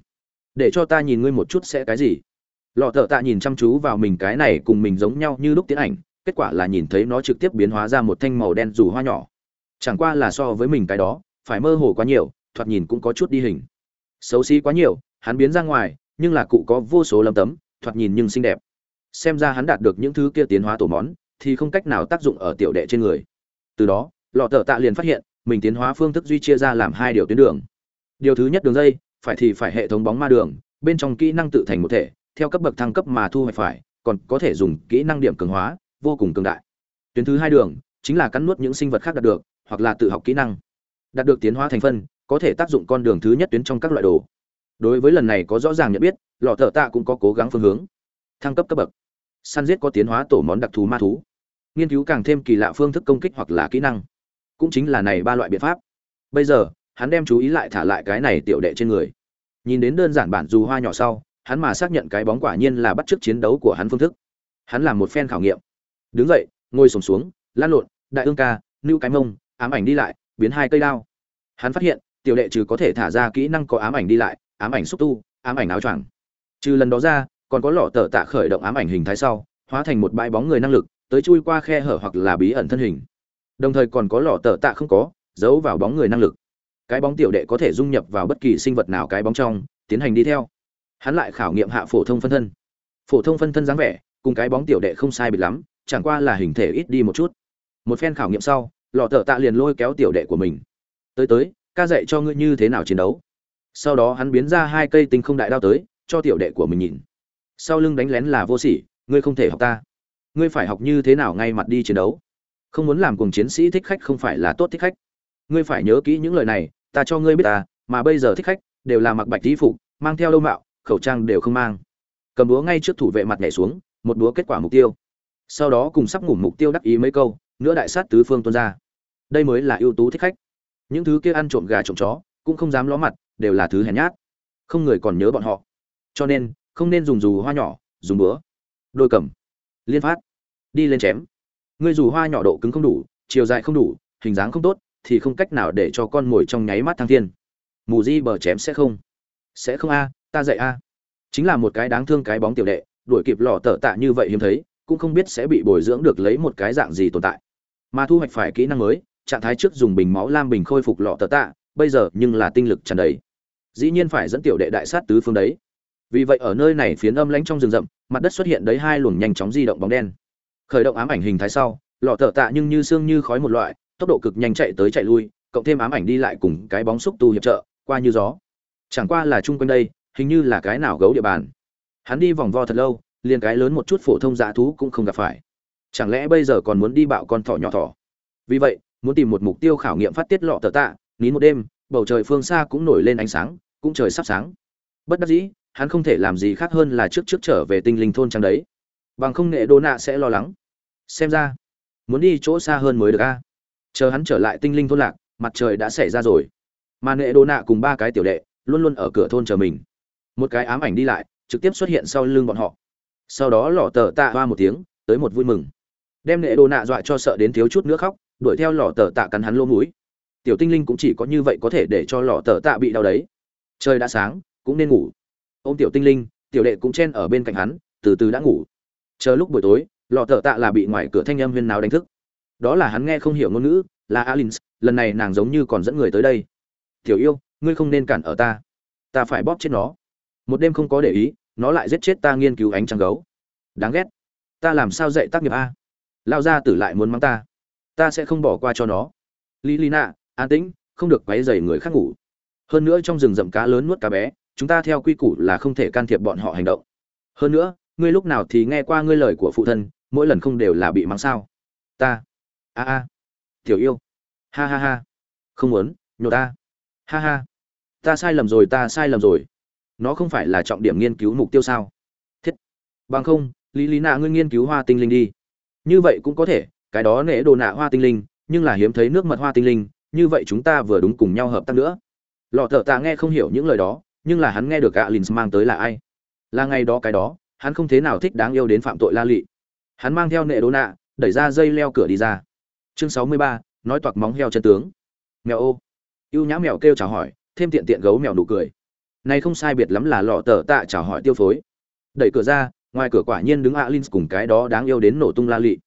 Để cho ta nhìn ngươi một chút sẽ cái gì. Lọ thợ tạ nhìn chăm chú vào mình cái này cùng mình giống nhau như lúc tiến ảnh, kết quả là nhìn thấy nó trực tiếp biến hóa ra một thanh màu đen dù hoa nhỏ. Chẳng qua là so với mình cái đó, phải mơ hồ quá nhiều, thoạt nhìn cũng có chút đi hình. Xấu xí quá nhiều, hắn biến ra ngoài, nhưng là cụ có vô số lâm tấm, thoạt nhìn nhưng xinh đẹp xem ra hắn đạt được những thứ kia tiến hóa tổ món, thì không cách nào tác dụng ở tiểu đệ trên người. Từ đó, lọ tờ tạ liền phát hiện, mình tiến hóa phương thức duy chia ra làm hai điều tuyến đường. Điều thứ nhất đường dây, phải thì phải hệ thống bóng ma đường, bên trong kỹ năng tự thành một thể, theo cấp bậc thăng cấp mà thu hoạch phải, còn có thể dùng kỹ năng điểm cường hóa, vô cùng cường đại. Tuyến thứ hai đường, chính là cắn nuốt những sinh vật khác đạt được, hoặc là tự học kỹ năng. Đạt được tiến hóa thành phân, có thể tác dụng con đường thứ nhất tuyến trong các loại đồ. Đối với lần này có rõ ràng nhận biết, lọ thợ tạ cũng có cố gắng phương hướng. Thăng cấp cấp bậc săn giết có tiến hóa tổ món đặc thù ma thú. Nghiên cứu càng thêm kỳ lạ phương thức công kích hoặc là kỹ năng. Cũng chính là này ba loại biện pháp. Bây giờ, hắn đem chú ý lại thả lại cái này tiểu đệ trên người. Nhìn đến đơn giản bản dù hoa nhỏ sau, hắn mà xác nhận cái bóng quả nhiên là bắt chước chiến đấu của hắn phương thức. Hắn làm một phen khảo nghiệm. Đứng dậy, ngồi sổm xuống, lan lộn, đại ương ca nưu cái mông, ám ảnh đi lại, biến hai cây đao. Hắn phát hiện, tiểu đệ trừ có thể thả ra kỹ năng có ám ảnh đi lại, ám ảnh xúc tu, ám ảnh áo choàng. Trừ lần đó ra còn có lọ tờ tạ khởi động ám ảnh hình thái sau, hóa thành một bãi bóng người năng lực, tới chui qua khe hở hoặc là bí ẩn thân hình. Đồng thời còn có lọ tờ tạ không có, giấu vào bóng người năng lực. Cái bóng tiểu đệ có thể dung nhập vào bất kỳ sinh vật nào cái bóng trong, tiến hành đi theo. Hắn lại khảo nghiệm hạ phổ thông phân thân. Phổ thông phân thân dáng vẻ, cùng cái bóng tiểu đệ không sai biệt lắm, chẳng qua là hình thể ít đi một chút. Một phen khảo nghiệm sau, lọ tờ tạ liền lôi kéo tiểu đệ của mình. Tới tới, ca dạy cho ngươi như thế nào chiến đấu. Sau đó hắn biến ra hai cây tinh không đại đao tới, cho tiểu đệ của mình nhìn sau lưng đánh lén là vô sỉ, ngươi không thể học ta. Ngươi phải học như thế nào ngay mặt đi chiến đấu. Không muốn làm cùng chiến sĩ thích khách không phải là tốt thích khách. Ngươi phải nhớ kỹ những lời này, ta cho ngươi biết ta, mà bây giờ thích khách đều là mặc bạch tí phục, mang theo lâu mạo, khẩu trang đều không mang. Cầm búa ngay trước thủ vệ mặt nhảy xuống, một búa kết quả mục tiêu. Sau đó cùng sắp ngủ mục tiêu đắc ý mấy câu, nữa đại sát tứ phương tuôn ra. Đây mới là ưu tú thích khách. Những thứ kia ăn trộm gà trộm chó, cũng không dám ló mặt, đều là thứ hèn nhát. Không người còn nhớ bọn họ. Cho nên không nên dùng dù hoa nhỏ, dùng búa đôi cầm. Liên phát. Đi lên chém. Ngươi dù hoa nhỏ độ cứng không đủ, chiều dài không đủ, hình dáng không tốt, thì không cách nào để cho con mồi trong nháy mắt thăng thiên. Mù di bờ chém sẽ không. Sẽ không a, ta dạy a. Chính là một cái đáng thương cái bóng tiểu đệ, đuổi kịp lò tở tạ như vậy hiếm thấy, cũng không biết sẽ bị bồi dưỡng được lấy một cái dạng gì tồn tại. Mà thu hoạch phải kỹ năng mới, trạng thái trước dùng bình máu lam bình khôi phục lọ tờ tạ, bây giờ nhưng là tinh lực tràn đầy. Dĩ nhiên phải dẫn tiểu đệ đại sát tứ phương đấy vì vậy ở nơi này phiến âm lãnh trong rừng rậm, mặt đất xuất hiện đấy hai luồng nhanh chóng di động bóng đen. Khởi động ám ảnh hình thái sau, lọ thợ tạ nhưng như xương như khói một loại, tốc độ cực nhanh chạy tới chạy lui, cộng thêm ám ảnh đi lại cùng cái bóng xúc tu hiệp trợ, qua như gió. Chẳng qua là chung quanh đây, hình như là cái nào gấu địa bàn. Hắn đi vòng vo thật lâu, liền cái lớn một chút phổ thông dã thú cũng không gặp phải. Chẳng lẽ bây giờ còn muốn đi bạo con thỏ nhỏ thỏ? Vì vậy, muốn tìm một mục tiêu khảo nghiệm phát tiết lọ tờ tạ, nín một đêm, bầu trời phương xa cũng nổi lên ánh sáng, cũng trời sắp sáng. Bất đắc dĩ hắn không thể làm gì khác hơn là trước trước trở về tinh linh thôn trang đấy. Bằng không nghệ đô nạ sẽ lo lắng. Xem ra, muốn đi chỗ xa hơn mới được a. Chờ hắn trở lại tinh linh thôn lạc, mặt trời đã xảy ra rồi. Mà nghệ đô nạ cùng ba cái tiểu đệ luôn luôn ở cửa thôn chờ mình. Một cái ám ảnh đi lại, trực tiếp xuất hiện sau lưng bọn họ. Sau đó lỏ tờ tạ hoa một tiếng, tới một vui mừng. Đem nghệ đô nạ dọa cho sợ đến thiếu chút nữa khóc, đuổi theo lỏ tờ tạ cắn hắn lỗ mũi. Tiểu tinh linh cũng chỉ có như vậy có thể để cho lỏ tờ tạ bị đau đấy. Trời đã sáng, cũng nên ngủ ô m tiểu tinh linh, tiểu đệ cũng chen ở bên cạnh hắn, từ từ đã ngủ. Chờ lúc buổi tối, lọ thợ tạ là bị ngoài cửa thanh âm huyên nào đánh thức. Đó là hắn nghe không hiểu ngôn ngữ, là alin lần này nàng giống như còn dẫn người tới đây. Tiểu yêu, ngươi không nên cản ở ta. Ta phải bóp chết nó. Một đêm không có để ý, nó lại giết chết ta nghiên cứu ánh trăng gấu. Đáng ghét. Ta làm sao dạy tác nghiệp a? Lao ra tử lại muốn mắng ta. Ta sẽ không bỏ qua cho nó. Lý lý nạ an tĩnh, không được quấy dày người khác ngủ. Hơn nữa trong rừng rậm cá lớn nuốt cá bé chúng ta theo quy củ là không thể can thiệp bọn họ hành động. Hơn nữa, ngươi lúc nào thì nghe qua ngươi lời của phụ thân, mỗi lần không đều là bị mắng sao? Ta. A a. Tiểu yêu. Ha ha ha. Không muốn, nhổ ta. Ha ha. Ta sai lầm rồi, ta sai lầm rồi. Nó không phải là trọng điểm nghiên cứu mục tiêu sao? Thiết. Bằng không, lý lý nạ ngươi nghiên cứu hoa tinh linh đi. Như vậy cũng có thể, cái đó nễ đồ nạ hoa tinh linh, nhưng là hiếm thấy nước mật hoa tinh linh, như vậy chúng ta vừa đúng cùng nhau hợp tác nữa. Lọ thợ tạ nghe không hiểu những lời đó nhưng là hắn nghe được gạ mang tới là ai? Là ngày đó cái đó, hắn không thế nào thích đáng yêu đến phạm tội la lị. Hắn mang theo nệ đố nạ, đẩy ra dây leo cửa đi ra. Chương sáu mươi ba, nói toạc móng heo chân tướng. Mèo ô. Ưu nhã mèo kêu chào hỏi, thêm tiện tiện gấu mèo nụ cười. Này không sai biệt lắm là lọ tờ tạ chào hỏi tiêu phối. Đẩy cửa ra, ngoài cửa quả nhiên đứng alin cùng cái đó đáng yêu đến nổ tung la lị.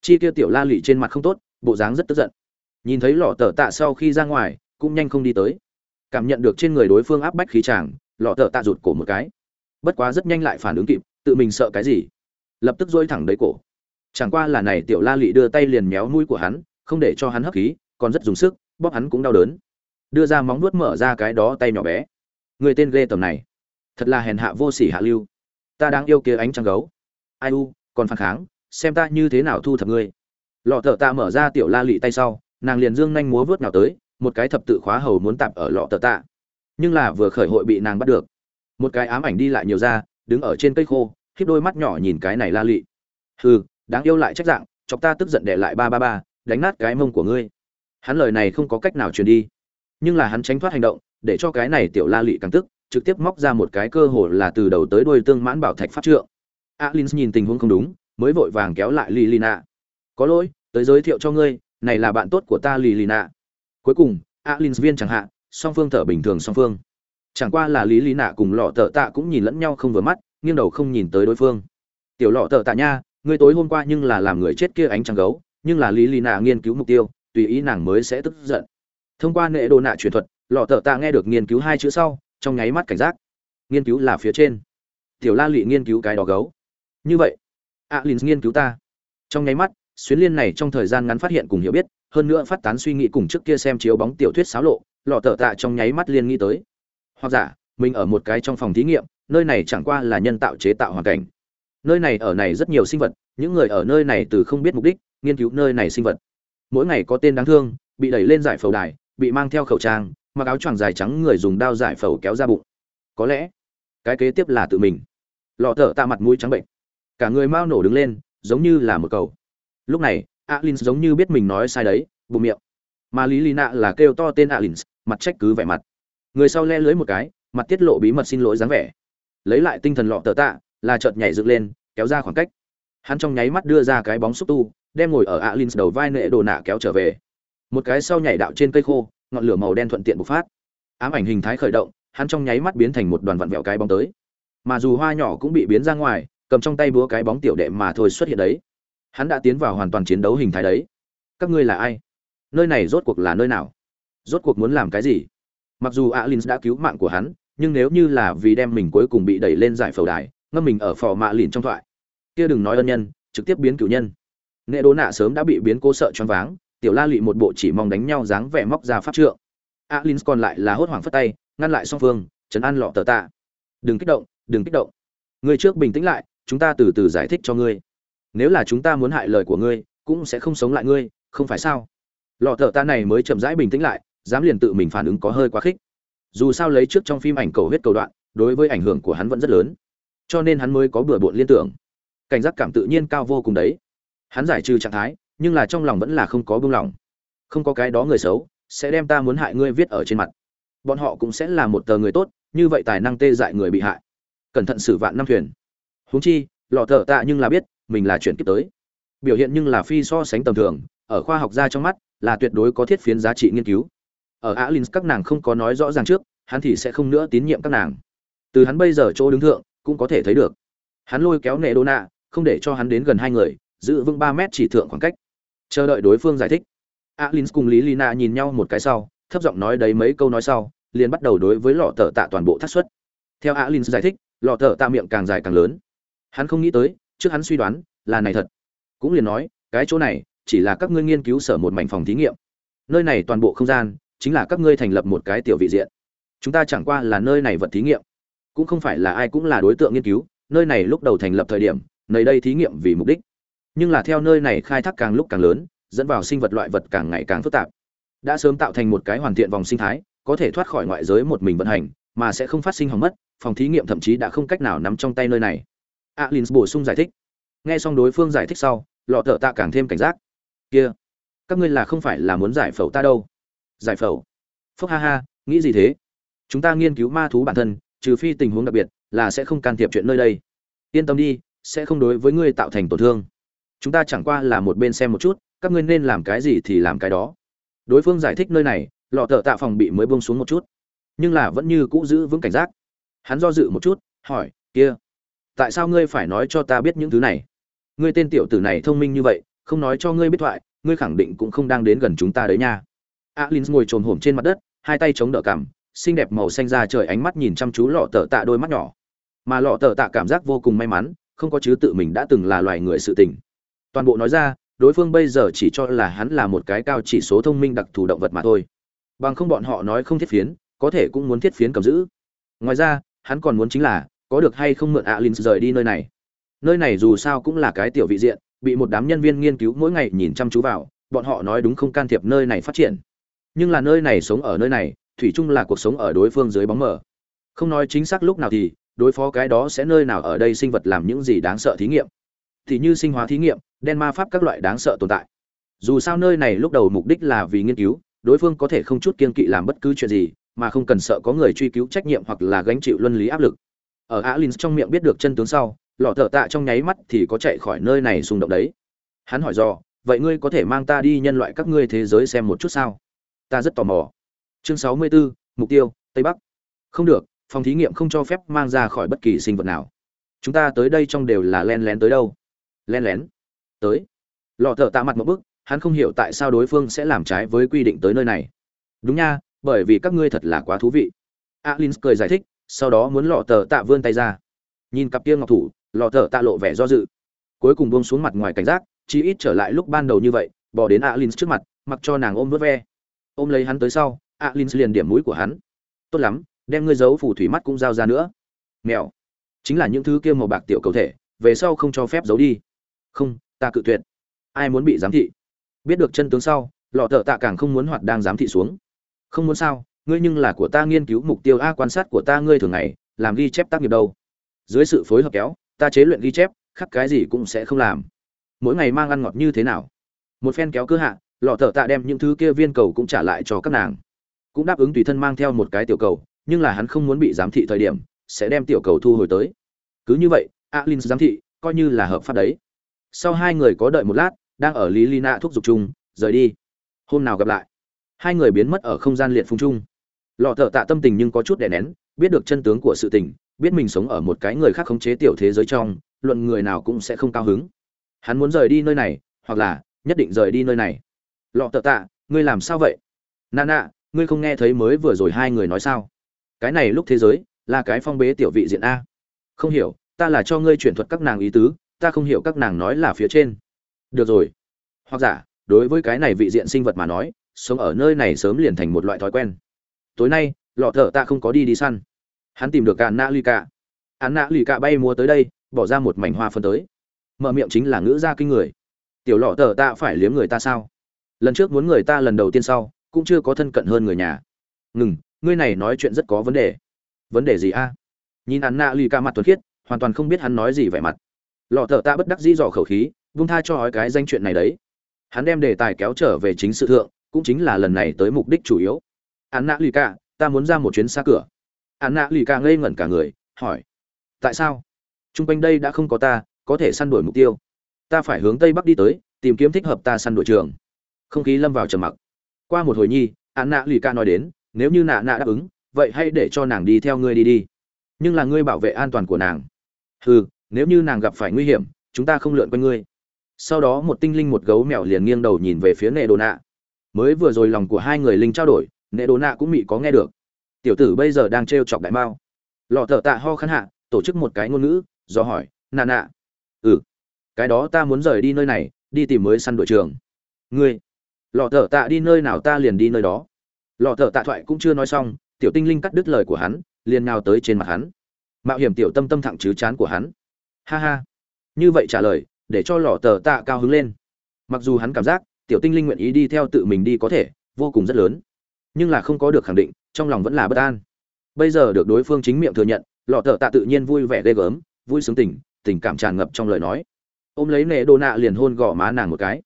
Chi kia tiểu la lị trên mặt không tốt, bộ dáng rất tức giận. Nhìn thấy lọ tờ tạ sau khi ra ngoài, cũng nhanh không đi tới cảm nhận được trên người đối phương áp bách khí chàng, lọ tờ tạ rụt cổ một cái. Bất quá rất nhanh lại phản ứng kịp, tự mình sợ cái gì? Lập tức dỗi thẳng đấy cổ. Chẳng qua là này tiểu la lị đưa tay liền méo mũi của hắn, không để cho hắn hấp khí, còn rất dùng sức, bóp hắn cũng đau đớn. Đưa ra móng nuốt mở ra cái đó tay nhỏ bé. Người tên ghê tầm này, thật là hèn hạ vô sỉ hạ lưu. Ta đang yêu kia ánh trăng gấu. Ai u, còn phản kháng, xem ta như thế nào thu thập ngươi. Lọ thợ ta mở ra tiểu la lị tay sau, nàng liền dương nhanh múa vớt nào tới một cái thập tự khóa hầu muốn tạp ở lọ tờ tạ. Nhưng là vừa khởi hội bị nàng bắt được. Một cái ám ảnh đi lại nhiều ra, đứng ở trên cây khô khiếp đôi mắt nhỏ nhìn cái này la lị. Hừ, đáng yêu lại trách dạng, chọc ta tức giận để lại ba ba ba, đánh nát cái mông của ngươi. Hắn lời này không có cách nào truyền đi. Nhưng là hắn tránh thoát hành động, để cho cái này tiểu la lị càng tức, trực tiếp móc ra một cái cơ hồ là từ đầu tới đuôi tương mãn bảo thạch pháp trượng. Alin nhìn tình huống không đúng, mới vội vàng kéo lại lilina. Có lỗi, tới giới thiệu cho ngươi, này là bạn tốt của ta lilina cuối cùng alin viên chẳng hạn song phương thở bình thường song phương. Chẳng qua là lý lý nạ cùng lọ tợ tạ cũng nhìn lẫn nhau không vừa mắt, nghiêng đầu không nhìn tới đối phương. Tiểu lọ tợ tạ nha, ngươi tối hôm qua nhưng là làm người chết kia ánh trăng gấu, nhưng là lý lý nạ nghiên cứu mục tiêu, tùy ý nàng mới sẽ tức giận. Thông qua nệ đồ nạ truyền thuật, lọ tợ tạ nghe được nghiên cứu hai chữ sau, trong nháy mắt cảnh giác. Nghiên cứu là phía trên. Tiểu la lị nghiên cứu cái đó gấu. Như vậy alin nghiên cứu ta. Trong nháy mắt, xuyến liên này trong thời gian ngắn phát hiện cùng hiểu biết hơn nữa phát tán suy nghĩ cùng trước kia xem chiếu bóng tiểu thuyết xáo lộ, lọ tở tạ trong nháy mắt liên nghĩ tới. Hoặc giả, mình ở một cái trong phòng thí nghiệm, nơi này chẳng qua là nhân tạo chế tạo hoàn cảnh. Nơi này ở này rất nhiều sinh vật, những người ở nơi này từ không biết mục đích, nghiên cứu nơi này sinh vật. Mỗi ngày có tên đáng thương, bị đẩy lên giải phẫu đài, bị mang theo khẩu trang, mặc áo choàng dài trắng người dùng đao giải phẫu kéo ra bụng. Có lẽ, cái kế tiếp là tự mình. Lọ thở tạ mặt mũi trắng bệnh. Cả người mau nổ đứng lên, giống như là một cầu. Lúc này alin giống như biết mình nói sai đấy, bụng miệng. Mà lý lì nạ là kêu to tên alin mặt trách cứ vẻ mặt. Người sau le lưới một cái, mặt tiết lộ bí mật xin lỗi dáng vẻ. Lấy lại tinh thần lọ tờ tạ, là chợt nhảy dựng lên, kéo ra khoảng cách. Hắn trong nháy mắt đưa ra cái bóng xúc tu, đem ngồi ở alin đầu vai nệ đồ nạ kéo trở về. Một cái sau nhảy đạo trên cây khô, ngọn lửa màu đen thuận tiện bộc phát. Ám ảnh hình thái khởi động, hắn trong nháy mắt biến thành một đoàn vặn vẹo cái bóng tới. Mà dù hoa nhỏ cũng bị biến ra ngoài, cầm trong tay búa cái bóng tiểu đệ mà thôi xuất hiện đấy hắn đã tiến vào hoàn toàn chiến đấu hình thái đấy. Các ngươi là ai? Nơi này rốt cuộc là nơi nào? Rốt cuộc muốn làm cái gì? Mặc dù alin đã cứu mạng của hắn, nhưng nếu như là vì đem mình cuối cùng bị đẩy lên giải phẫu đài, ngâm mình ở phò mạ lìn trong thoại. Kia đừng nói ân nhân, trực tiếp biến cửu nhân. Nghệ đố nạ sớm đã bị biến cố sợ choáng váng, tiểu la lụy một bộ chỉ mong đánh nhau dáng vẻ móc ra pháp trượng. Alin còn lại là hốt hoảng phất tay, ngăn lại song phương chấn an lọ tờ tạ. Đừng kích động, đừng kích động. Ngươi trước bình tĩnh lại, chúng ta từ từ giải thích cho ngươi nếu là chúng ta muốn hại lời của ngươi, cũng sẽ không sống lại ngươi, không phải sao? Lọ thợ ta này mới chậm rãi bình tĩnh lại, dám liền tự mình phản ứng có hơi quá khích. Dù sao lấy trước trong phim ảnh cầu huyết cầu đoạn, đối với ảnh hưởng của hắn vẫn rất lớn. Cho nên hắn mới có bừa bộn liên tưởng. Cảnh giác cảm tự nhiên cao vô cùng đấy. Hắn giải trừ trạng thái, nhưng là trong lòng vẫn là không có buông lòng không có cái đó người xấu, sẽ đem ta muốn hại ngươi viết ở trên mặt. Bọn họ cũng sẽ là một tờ người tốt, như vậy tài năng tê dại người bị hại. Cẩn thận xử vạn năm thuyền. Huống chi, lọ thợ tạ nhưng là biết mình là chuyển kiếp tới. Biểu hiện nhưng là phi so sánh tầm thường, ở khoa học gia trong mắt, là tuyệt đối có thiết phiến giá trị nghiên cứu. Ở alin các nàng không có nói rõ ràng trước, hắn thì sẽ không nữa tín nhiệm các nàng. Từ hắn bây giờ chỗ đứng thượng, cũng có thể thấy được. Hắn lôi kéo nệ đô nạ, không để cho hắn đến gần hai người, giữ vững ba mét chỉ thượng khoảng cách. Chờ đợi đối phương giải thích. Alin cùng lý lina nhìn nhau một cái sau, thấp giọng nói đấy mấy câu nói sau, liền bắt đầu đối với lọ tờ tạ toàn bộ thắt xuất theo alin giải thích, lọ tờ tạ miệng càng dài càng lớn. Hắn không nghĩ tới trước hắn suy đoán, là này thật. Cũng liền nói, cái chỗ này, chỉ là các ngươi nghiên cứu sở một mảnh phòng thí nghiệm. Nơi này toàn bộ không gian, chính là các ngươi thành lập một cái tiểu vị diện. Chúng ta chẳng qua là nơi này vật thí nghiệm. Cũng không phải là ai cũng là đối tượng nghiên cứu, nơi này lúc đầu thành lập thời điểm, nơi đây thí nghiệm vì mục đích. Nhưng là theo nơi này khai thác càng lúc càng lớn, dẫn vào sinh vật loại vật càng ngày càng phức tạp. Đã sớm tạo thành một cái hoàn thiện vòng sinh thái, có thể thoát khỏi ngoại giới một mình vận hành, mà sẽ không phát sinh hỏng mất, phòng thí nghiệm thậm chí đã không cách nào nắm trong tay nơi này alins bổ sung giải thích. Nghe xong đối phương giải thích sau, lọ thợ tạ càng thêm cảnh giác. Kia, các ngươi là không phải là muốn giải phẫu ta đâu. Giải phẫu? Phúc ha ha, nghĩ gì thế? Chúng ta nghiên cứu ma thú bản thân, trừ phi tình huống đặc biệt, là sẽ không can thiệp chuyện nơi đây. Yên tâm đi, sẽ không đối với ngươi tạo thành tổn thương. Chúng ta chẳng qua là một bên xem một chút, các ngươi nên làm cái gì thì làm cái đó. Đối phương giải thích nơi này, lọ thợ tạ phòng bị mới bông xuống một chút. Nhưng là vẫn như cũ giữ vững cảnh giác. Hắn do dự một chút, hỏi, kia tại sao ngươi phải nói cho ta biết những thứ này? Ngươi tên tiểu tử này thông minh như vậy, không nói cho ngươi biết thoại, ngươi khẳng định cũng không đang đến gần chúng ta đấy nha. Alin ngồi trồn hổm trên mặt đất, hai tay chống đỡ cằm, xinh đẹp màu xanh ra trời ánh mắt nhìn chăm chú lọ tờ tạ đôi mắt nhỏ. Mà lọ tờ tạ cảm giác vô cùng may mắn, không có chứ tự mình đã từng là loài người sự tình. Toàn bộ nói ra, đối phương bây giờ chỉ cho là hắn là một cái cao chỉ số thông minh đặc thù động vật mà thôi. Bằng không bọn họ nói không thiết phiến, có thể cũng muốn thiết phiến cầm giữ. Ngoài ra, hắn còn muốn chính là có được hay không mượn alin rời đi nơi này? Nơi này dù sao cũng là cái tiểu vị diện, bị một đám nhân viên nghiên cứu mỗi ngày nhìn chăm chú vào, bọn họ nói đúng không can thiệp nơi này phát triển. Nhưng là nơi này sống ở nơi này, thủy chung là cuộc sống ở đối phương dưới bóng mờ. Không nói chính xác lúc nào thì, đối phó cái đó sẽ nơi nào ở đây sinh vật làm những gì đáng sợ thí nghiệm. Thì như sinh hóa thí nghiệm, đen ma pháp các loại đáng sợ tồn tại. Dù sao nơi này lúc đầu mục đích là vì nghiên cứu, đối phương có thể không chút kiên kỵ làm bất cứ chuyện gì, mà không cần sợ có người truy cứu trách nhiệm hoặc là gánh chịu luân lý áp lực ở alin trong miệng biết được chân tướng sau lọ thợ tạ trong nháy mắt thì có chạy khỏi nơi này xung động đấy. Hắn hỏi do vậy ngươi có thể mang ta đi nhân loại các ngươi thế giới xem một chút sao? Ta rất tò mò. Chương sáu mươi 64, mục tiêu tây bắc. Không được phòng thí nghiệm không cho phép mang ra khỏi bất kỳ sinh vật nào. Chúng ta tới đây trong đều là len lén tới đâu? Len lén? Tới. Lọ thợ tạ mặt một bức hắn không hiểu tại sao đối phương sẽ làm trái với quy định tới nơi này. Đúng nha bởi vì các ngươi thật là quá thú vị. Alin cười giải thích sau đó muốn lọ tờ tạ vươn tay ra. Nhìn cặp kia ngọc thủ, lọ tờ tạ lộ vẻ do dự. Cuối cùng buông xuống mặt ngoài cảnh giác chỉ ít trở lại lúc ban đầu như vậy, bỏ đến alin trước mặt, mặc cho nàng ôm vớt ve. Ôm lấy hắn tới sau alin liền điểm mũi của hắn. Tốt lắm, đem ngươi giấu phủ thủy mắt cũng giao ra nữa. Mèo. Chính là những thứ kia màu bạc tiểu cầu thể, về sau không cho phép giấu đi. Không, ta cự tuyệt. Ai muốn bị giám thị? Biết được chân tướng sau, lọ thợ tạ càng không muốn hoạt đang giám thị xuống. Không muốn sao ngươi nhưng là của ta nghiên cứu mục tiêu a quan sát của ta ngươi thường ngày, làm ghi chép tác nghiệp đâu. Dưới sự phối hợp kéo, ta chế luyện ghi chép, khắc cái gì cũng sẽ không làm. Mỗi ngày mang ăn ngọt như thế nào? Một phen kéo cơ hạ, lọ thợ tạ đem những thứ kia viên cầu cũng trả lại cho các nàng. Cũng đáp ứng tùy thân mang theo một cái tiểu cầu, nhưng là hắn không muốn bị giám thị thời điểm, sẽ đem tiểu cầu thu hồi tới. Cứ như vậy alin giám thị, coi như là hợp pháp đấy. Sau hai người có đợi một lát, đang ở lý lina thúc giục chung, rời đi. Hôm nào gặp lại. Hai người biến mất ở không gian liệt phung chung lọ thợ tạ tâm tình nhưng có chút đè nén, biết được chân tướng của sự tình, biết mình sống ở một cái người khác khống chế tiểu thế giới trong, luận người nào cũng sẽ không cao hứng. Hắn muốn rời đi nơi này, hoặc là nhất định rời đi nơi này. Lọ thợ tạ, ngươi làm sao vậy? Nana, ngươi không nghe thấy mới vừa rồi hai người nói sao? Cái này lúc thế giới, là cái phong bế tiểu vị diện a. Không hiểu, ta là cho ngươi chuyển thuật các nàng ý tứ, ta không hiểu các nàng nói là phía trên. Được rồi. Hoặc giả, đối với cái này vị diện sinh vật mà nói, sống ở nơi này sớm liền thành một loại thói quen tối nay, lọ thợ ta không có đi đi săn. Hắn tìm được cả nạ lì cả hắn nạ lì cả bay mua tới đây, bỏ ra một mảnh hoa phân tới. Mở miệng chính là ngữ gia kinh người. Tiểu lọ thợ ta phải liếm người ta sao? Lần trước muốn người ta lần đầu tiên sau, cũng chưa có thân cận hơn người nhà. Ngừng, ngươi này nói chuyện rất có vấn đề. Vấn đề gì a? Nhìn hắn nạ lì cả mặt tuấn khiết, hoàn toàn không biết hắn nói gì vẻ mặt. Lọ thợ ta bất đắc dĩ dò khẩu khí, vung tha cho hói cái danh chuyện này đấy. Hắn đem đề tài kéo trở về chính sự thượng, cũng chính là lần này tới mục đích chủ yếu. Án nạ lì ca ta muốn ra một chuyến xa cửa. Án nạ lì ca ngây ngẩn cả người hỏi. Tại sao? Trung quanh đây đã không có ta có thể săn đuổi mục tiêu. Ta phải hướng tây bắc đi tới tìm kiếm thích hợp ta săn đuổi trường. Không khí lâm vào trầm mặc. Qua một hồi nhi Án nạ lì ca nói đến nếu như nạ nạ đáp ứng vậy hãy để cho nàng đi theo ngươi đi đi. Nhưng là ngươi bảo vệ an toàn của nàng. Hừ, nếu như nàng gặp phải nguy hiểm chúng ta không lượn quanh ngươi. Sau đó một tinh linh một gấu mèo liền nghiêng đầu nhìn về phía nệ đồ nạ. Mới vừa rồi lòng của hai người linh trao đổi nệ đồ nạ cũng mị có nghe được. Tiểu tử bây giờ đang t chọc đại mao. Lọ thợ tạ ho khăn hạ, tổ chức một cái ngôn ngữ, do hỏi, nà nạ. Ừ cái đó ta muốn rời đi nơi này, đi tìm mới săn đội trường ngươi? Lọ thợ tạ, đi nơi nào ta liền đi nơi đó. Lọ thợ tạ thoại cũng chưa nói xong, tiểu tinh linh cắt đứt lời của hắn, liền nào tới trên mặt hắn. Mạo hiểm tiểu tâm tâm thẳng chứ chán của hắn. Ha ha. Như vậy trả lời, để cho lọ tờ tạ cao hứng lên. Mặc dù hắn cảm giác, tiểu tinh linh nguyện ý đi theo tự mình đi có thể, vô cùng rất lớn nhưng là không có được khẳng định, trong lòng vẫn là bất an. Bây giờ được đối phương chính miệng thừa nhận, lọ thợ tạ tự nhiên vui vẻ ghê gớm, vui sướng tình tình cảm tràn ngập trong lời nói. Ôm lấy nệ đô nạ liền hôn gõ má nàng một cái.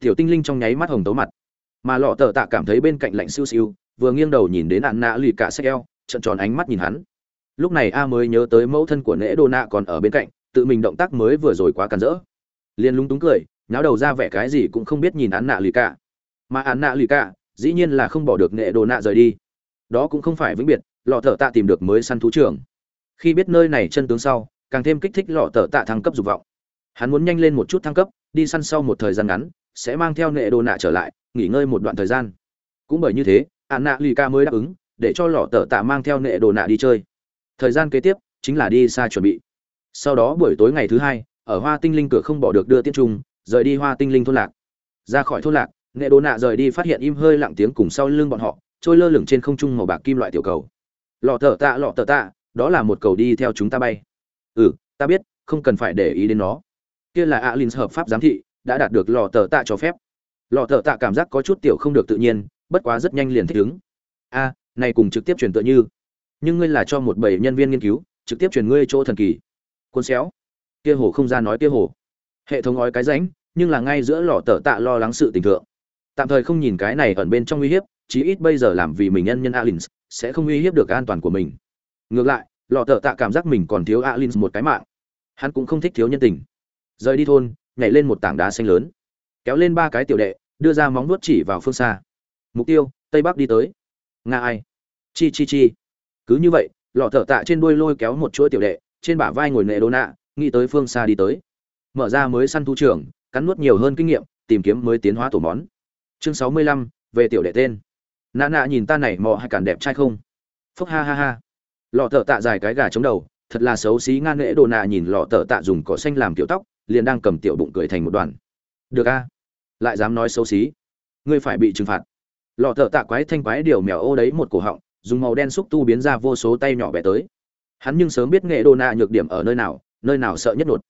Tiểu tinh linh trong nháy mắt hồng tấu mặt. Mà lọ thợ tạ cảm thấy bên cạnh lạnh siêu siêu, vừa nghiêng đầu nhìn đến ạn nạ lì cả xe eo trận tròn ánh mắt nhìn hắn. Lúc này a mới nhớ tới mẫu thân của nệ đô nạ còn ở bên cạnh, tự mình động tác mới vừa rồi quá cản rỡ. Liền lúng túng cười, nháo đầu ra vẻ cái gì cũng không biết nhìn án nạ lì cả. Mà án nạ lì cả dĩ nhiên là không bỏ được nệ đồ nạ rời đi. Đó cũng không phải vĩnh biệt, lọ thợ tạ tìm được mới săn thú trường khi biết nơi này chân tướng sau, càng thêm kích thích lọ thợ tạ thăng cấp dục vọng. Hắn muốn nhanh lên một chút thăng cấp, đi săn sau một thời gian ngắn, sẽ mang theo nệ đồ nạ trở lại, nghỉ ngơi một đoạn thời gian. Cũng bởi như thế ạn nạ lì ca mới đáp ứng, để cho lọ thợ tạ mang theo nệ đồ nạ đi chơi. Thời gian kế tiếp, chính là đi xa chuẩn bị. Sau đó buổi tối ngày thứ hai, ở hoa tinh linh cửa không bỏ được đưa tiết trung rời đi hoa tinh linh thôn lạc. Ra khỏi thôn lạc nghệ đồ nạ rời đi phát hiện im hơi lặng tiếng cùng sau lưng bọn họ, trôi lơ lửng trên không trung màu bạc kim loại tiểu cầu. Lọ thợ tạ, lọ thợ tạ, đó là một cầu đi theo chúng ta bay. Ừ ta biết, không cần phải để ý đến nó. Kia là alin hợp pháp giám thị, đã đạt được lọ thợ tạ cho phép. Lọ thợ tạ cảm giác có chút tiểu không được tự nhiên, bất quá rất nhanh liền thích ứng. A, này cùng trực tiếp truyền tựa như. Nhưng ngươi là cho một bảy nhân viên nghiên cứu, trực tiếp truyền ngươi chỗ thần kỳ. Cuốn xéo. Kia hồ không ra nói kia hồ. Hệ thống ói cái ránh nhưng là ngay giữa lọ tờ tạ lo lắng sự tình thượng tạm thời không nhìn cái này ẩn bên trong uy hiếp, chí ít bây giờ làm vì mình nhân nhân alin sẽ không uy hiếp được an toàn của mình. Ngược lại, lọ tờ tạ cảm giác mình còn thiếu alin một cái mạng. Hắn cũng không thích thiếu nhân tình. Rời đi thôn, nhảy lên một tảng đá xanh lớn. Kéo lên ba cái tiểu đệ, đưa ra móng nuốt chỉ vào phương xa. Mục tiêu, tây bắc đi tới. Nga ai? Chi chi chi. Cứ như vậy, lọ thợ tạ trên đuôi lôi kéo một chuỗi tiểu đệ, trên bả vai ngồi nệ đô nạ, nghĩ tới phương xa đi tới. Mở ra mới săn thu trưởng cắn nuốt nhiều hơn kinh nghiệm, tìm kiếm mới tiến hóa tổ món chương sáu mươi lăm, về tiểu đệ tên. Nạ nạ nhìn ta này mò hay cản đẹp trai không? Phúc ha ha ha. Lọ thợ tạ dài cái gà chống đầu, thật là xấu xí ngang nghệ đồ nạ nhìn lọ thợ tạ dùng cỏ xanh làm kiểu tóc, liền đang cầm tiểu bụng cười thành một đoàn. Được a. Lại dám nói xấu xí. Ngươi phải bị trừng phạt. Lọ thợ tạ quái thanh quái điều mèo ô đấy một cổ họng, dùng màu đen xúc tu biến ra vô số tay nhỏ bé tới. Hắn nhưng sớm biết nghệ đồ nạ nhược điểm ở nơi nào nơi nào sợ nhất đột.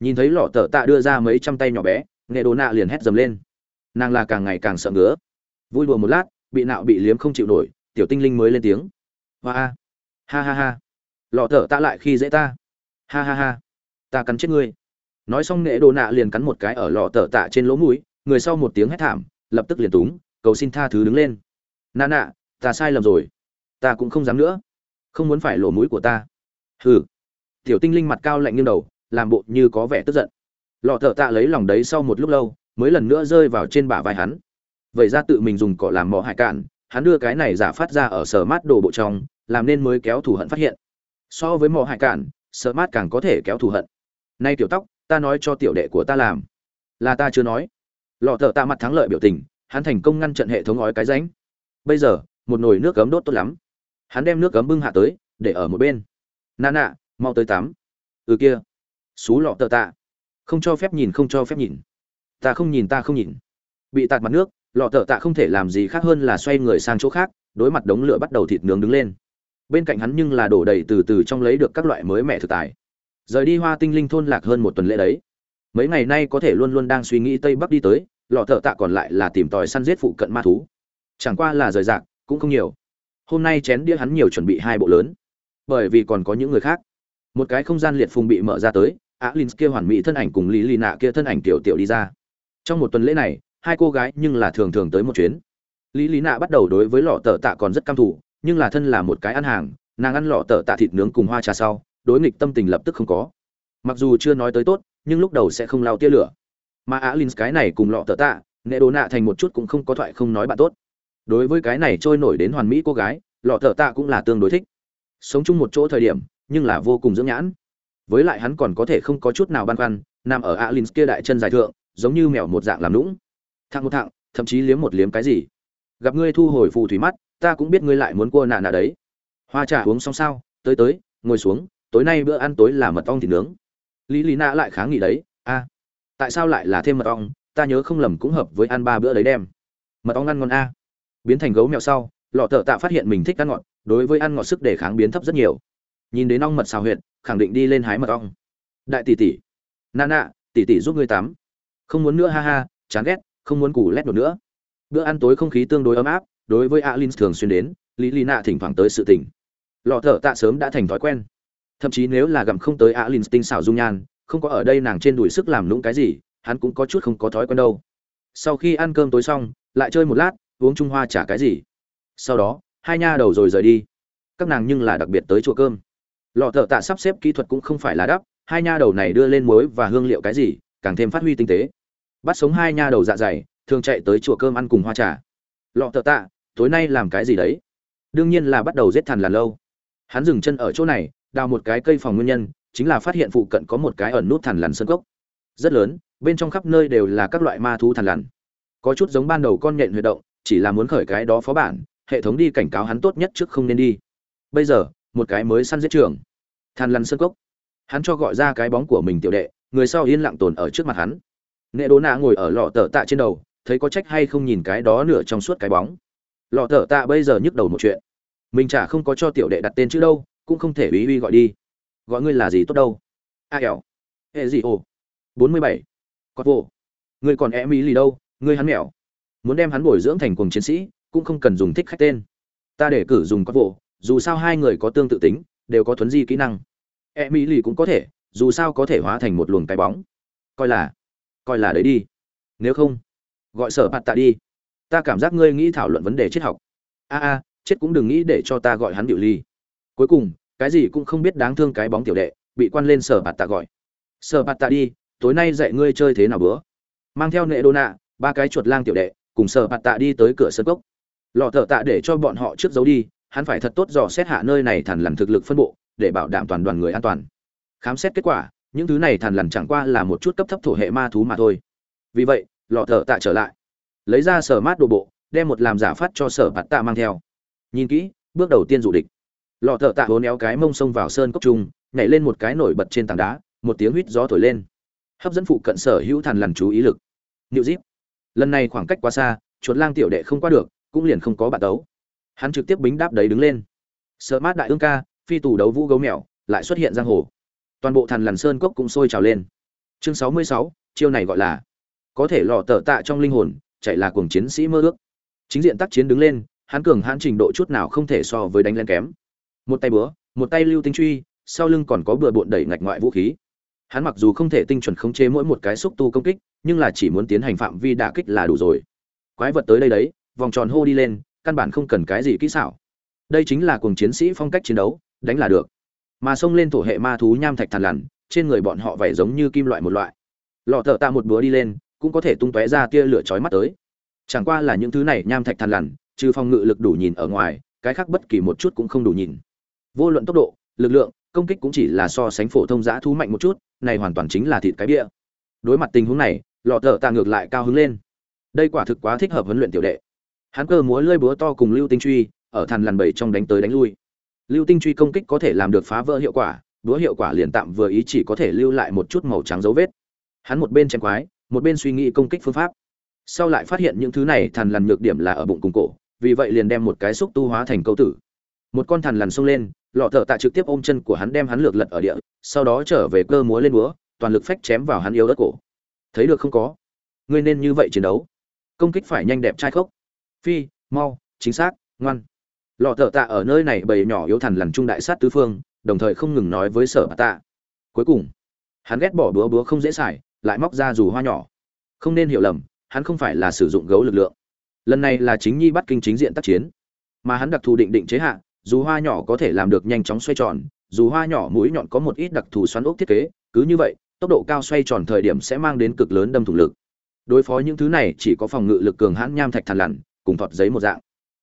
Nhìn thấy lọ thợ tạ đưa ra mấy trăm tay nhỏ bé, nghệ đồ nạ liền hét dầm lên nàng là càng ngày càng sợ ngứa. Vui đùa một lát, bị nạo bị liếm không chịu nổi, tiểu tinh linh mới lên tiếng. Hoa ha ha ha. Lọ thở tạ lại khi dễ ta. Ha ha ha. Ta cắn chết ngươi. Nói xong nghệ đồ nạ liền cắn một cái ở lọ thở tạ trên lỗ mũi, người sau một tiếng hét thảm, lập tức liền túng, cầu xin tha thứ đứng lên. Nà nạ, ta sai lầm rồi. Ta cũng không dám nữa. Không muốn phải lỗ mũi của ta. Hừ. Tiểu tinh linh mặt cao lạnh nghiêng đầu, làm bộ như có vẻ tức giận. Lọ thợ tạ lấy lòng đấy sau một lúc lâu mới lần nữa rơi vào trên bả vai hắn. Vậy ra tự mình dùng cỏ làm mỏ hải cạn, hắn đưa cái này giả phát ra ở sở mát đồ bộ trong, làm nên mới kéo thù hận phát hiện. So với mỏ hải cạn, sở mát càng có thể kéo thù hận. Nay tiểu tóc, ta nói cho tiểu đệ của ta làm. Là ta chưa nói. Lọ thợ tạ mặt thắng lợi biểu tình, hắn thành công ngăn trận hệ thống ói cái ránh. Bây giờ, một nồi nước cấm đốt tốt lắm. Hắn đem nước cấm bưng hạ tới, để ở một bên. Nà nạ mau tới tắm. Ừ kia. Xú lọ tờ tạ. Không cho phép nhìn, không cho phép nhìn ta không nhìn ta không nhìn. Bị tạt mặt nước, lọ tợ tạ không thể làm gì khác hơn là xoay người sang chỗ khác, đối mặt đống lửa bắt đầu thịt nướng đứng lên. Bên cạnh hắn nhưng là đổ đầy từ từ trong lấy được các loại mới mẻ thực tài. Rời đi hoa tinh linh thôn lạc hơn một tuần lễ đấy. Mấy ngày nay có thể luôn luôn đang suy nghĩ tây bắc đi tới, lọ thợ tạ còn lại là tìm tòi săn giết phụ cận ma thú. Chẳng qua là rời rạc, cũng không nhiều. Hôm nay chén đĩa hắn nhiều chuẩn bị hai bộ lớn. Bởi vì còn có những người khác. Một cái không gian liệt phùng bị mở ra tới á l kia hoàn mỹ thân ảnh cùng lý lì nạ kia thân ảnh tiểu tiểu đi ra trong một tuần lễ này, hai cô gái nhưng là thường thường tới một chuyến. Lý lý nạ bắt đầu đối với lọ tờ tạ còn rất căm thủ nhưng là thân là một cái ăn hàng, nàng ăn lọ tờ tạ thịt nướng cùng hoa trà sau, đối nghịch tâm tình lập tức không có. Mặc dù chưa nói tới tốt, nhưng lúc đầu sẽ không lao tia lửa. Mà á l cái này cùng lọ tờ tạ, nệ đồ nạ thành một chút cũng không có thoại không nói bạn tốt. Đối với cái này trôi nổi đến hoàn mỹ cô gái, lọ tờ tạ cũng là tương đối thích. Sống chung một chỗ thời điểm, nhưng là vô cùng dưỡng nhãn. Với lại hắn còn có thể không có chút nào băn khoăn, nằm ở alin kia đại chân dài thượng giống như mèo một dạng làm lũng thằng một thằng, thậm chí liếm một liếm cái gì. Gặp ngươi thu hồi phù thủy mắt, ta cũng biết ngươi lại muốn cua nạ nạ đấy. Hoa trà uống xong sao? Tới tới, ngồi xuống, tối nay bữa ăn tối là mật ong thịt nướng. Lý lý nạ lại kháng nghị đấy, a, tại sao lại là thêm mật ong? Ta nhớ không lầm cũng hợp với ăn ba bữa đấy đem. Mật ong ăn ngon a. Biến thành gấu mèo sau, lọ thợ tạ phát hiện mình thích ăn ngọt, đối với ăn ngọt sức đề kháng biến thấp rất nhiều. Nhìn đến ong mật xào huyệt, khẳng định đi lên hái mật ong. Đại tỷ tỷ, nà nạ, tỷ tỷ giúp ngươi tắm không muốn nữa, ha ha, chán ghét, không muốn củ lét đột nữa. Bữa ăn tối không khí tương đối ấm áp, đối với alin thường xuyên đến, lý lì nạ thỉnh thoảng tới sự tỉnh lọ thở tạ sớm đã thành thói quen. Thậm chí nếu là gặm không tới alin tinh xảo dung nhan, không có ở đây nàng trên đùi sức làm lũng cái gì, hắn cũng có chút không có thói quen đâu. Sau khi ăn cơm tối xong, lại chơi một lát, uống trung hoa trả cái gì. Sau đó, hai nha đầu rồi rời đi. Các nàng nhưng là đặc biệt tới chùa cơm. Lọ thợ tạ sắp xếp kỹ thuật cũng không phải là đắp, hai nha đầu này đưa lên muối và hương liệu cái gì, càng thêm phát huy tinh tế bắt sống hai nha đầu dạ dày, thường chạy tới chùa cơm ăn cùng hoa trà. Lọ thợ tạ, tối nay làm cái gì đấy? Đương nhiên là bắt đầu giết thằn là lâu. Hắn dừng chân ở chỗ này, đào một cái cây phòng nguyên nhân, chính là phát hiện phụ cận có một cái ẩn nút thằn lằn sân cốc. Rất lớn, bên trong khắp nơi đều là các loại ma thú thằn lằn. Có chút giống ban đầu con nhện huy động, chỉ là muốn khởi cái đó phó bản, hệ thống đi cảnh cáo hắn tốt nhất trước không nên đi. Bây giờ, một cái mới săn giết trường. Thằn lằn sân cốc. Hắn cho gọi ra cái bóng của mình tiểu đệ, người sau yên lặng tồn ở trước mặt hắn nệ đố nạ ngồi ở lọ tờ tạ trên đầu, thấy có trách hay không nhìn cái đó nửa trong suốt cái bóng. Lọ tờ tạ bây giờ nhức đầu một chuyện. Mình chả không có cho tiểu đệ đặt tên chữ đâu, cũng không thể uy uy gọi đi. Gọi ngươi là gì tốt đâu? A ẻo hệ gì ồ bốn mươi bảy. Cọt vô ngươi còn em ý lì đâu, ngươi hắn mèo. Muốn đem hắn bồi dưỡng thành cùng chiến sĩ, cũng không cần dùng thích khách tên. Ta để cử dùng cọt vô dù sao hai người có tương tự tính, đều có thuấn di kỹ năng. E mỹ lì cũng có thể, dù sao có thể hóa thành một luồng cái bóng. Coi là coi là đấy đi. Nếu không, gọi sở bạt tạ đi. Ta cảm giác ngươi nghĩ thảo luận vấn đề triết học. A a, chết cũng đừng nghĩ để cho ta gọi hắn điệu ly. Cuối cùng, cái gì cũng không biết đáng thương cái bóng tiểu đệ, bị quan lên sở bạt tạ gọi. Sở bạt tạ đi, tối nay dạy ngươi chơi thế nào bữa? Mang theo nệ đô nạ, ba cái chuột lang tiểu đệ, cùng sở bạt tạ đi tới cửa sân cốc. Lọ thợ tạ để cho bọn họ trước giấu đi, hắn phải thật tốt dò xét hạ nơi này thằn làm thực lực phân bộ, để bảo đảm toàn đoàn người an toàn. Khám xét kết quả những thứ này thằn lằn chẳng qua là một chút cấp thấp thổ hệ ma thú mà thôi vì vậy lọ thợ tạ trở lại lấy ra sở mát đồ bộ đem một làm giả phát cho sở bạt tạ mang theo nhìn kỹ bước đầu tiên dụ địch lọ thợ tạ hố néo cái mông sông vào sơn cốc trung nhảy lên một cái nổi bật trên tảng đá một tiếng huýt gió thổi lên hấp dẫn phụ cận sở hữu thằn lằn chú ý lực Niệu Diệp. Lần này khoảng cách quá xa, chuột lang tiểu đệ không qua được, cũng liền không có bạn đấu. Hắn trực tiếp bính đáp đấy đứng lên. sở mát đại ương ca, phi tù đấu vũ gấu mèo, lại xuất hiện giang hồ. Toàn bộ thần lằn sơn cốc cũng sôi trào lên. Chương 66, chiêu này gọi là có thể lọt tở tạ trong linh hồn, chạy là cuồng chiến sĩ mơ ước. Chính diện tác chiến đứng lên, hắn cường hãn trình độ chút nào không thể so với đánh lên kém. Một tay búa, một tay lưu tinh truy, sau lưng còn có bừa bộn đẩy ngạch ngoại vũ khí. Hắn mặc dù không thể tinh chuẩn khống chế mỗi một cái xúc tu công kích, nhưng là chỉ muốn tiến hành phạm vi đả kích là đủ rồi. Quái vật tới đây đấy, vòng tròn hô đi lên, căn bản không cần cái gì kỹ xảo. Đây chính là cuồng chiến sĩ phong cách chiến đấu, đánh là được. Mà xông lên thổ hệ ma thú nham thạch thằn lằn, trên người bọn họ vảy giống như kim loại một loại. Lọ thở ta một búa đi lên, cũng có thể tung tóe ra tia lửa chói mắt tới. Chẳng qua là những thứ này nham thạch thằn lằn, trừ phòng ngự lực đủ nhìn ở ngoài, cái khác bất kỳ một chút cũng không đủ nhìn. Vô luận tốc độ, lực lượng, công kích cũng chỉ là so sánh phổ thông dã thú mạnh một chút, này hoàn toàn chính là thịt cái bia. Đối mặt tình huống này, lọ thợ tạ ngược lại cao hứng lên. Đây quả thực quá thích hợp huấn luyện tiểu đệ. Hắn cơ múa lơi búa to cùng lưu tinh truy, ở thằn lằn bầy trong đánh tới đánh lui. Lưu tinh truy công kích có thể làm được phá vỡ hiệu quả, đũa hiệu quả liền tạm vừa ý chỉ có thể lưu lại một chút màu trắng dấu vết. Hắn một bên chém quái, một bên suy nghĩ công kích phương pháp. Sau lại phát hiện những thứ này thằn lằn nhược điểm là ở bụng cùng cổ, vì vậy liền đem một cái xúc tu hóa thành câu tử. Một con thằn lằn xông lên, lọ thợ tạ trực tiếp ôm chân của hắn đem hắn lược lật ở địa sau đó trở về cơ múa lên búa toàn lực phách chém vào hắn yếu đất cổ thấy được không có ngươi nên như vậy chiến đấu công kích phải nhanh đẹp trai khốc phi mau chính xác ngoan lọ thợ tạ ở nơi này bầy nhỏ yếu thằn lằn trung đại sát tứ phương, đồng thời không ngừng nói với sở bà tạ. Cuối cùng, hắn ghét bỏ búa búa không dễ xài, lại móc ra dù hoa nhỏ. Không nên hiểu lầm, hắn không phải là sử dụng gấu lực lượng. Lần này là chính nhi bắt kinh chính diện tác chiến. Mà hắn đặc thù định định chế hạn dù hoa nhỏ có thể làm được nhanh chóng xoay tròn, dù hoa nhỏ mũi nhọn có một ít đặc thù xoắn ốc thiết kế, cứ như vậy, tốc độ cao xoay tròn thời điểm sẽ mang đến cực lớn đâm thủng lực. Đối phó những thứ này chỉ có phòng ngự lực cường hãn nham thạch thằn lằn, cùng thọt giấy một dạng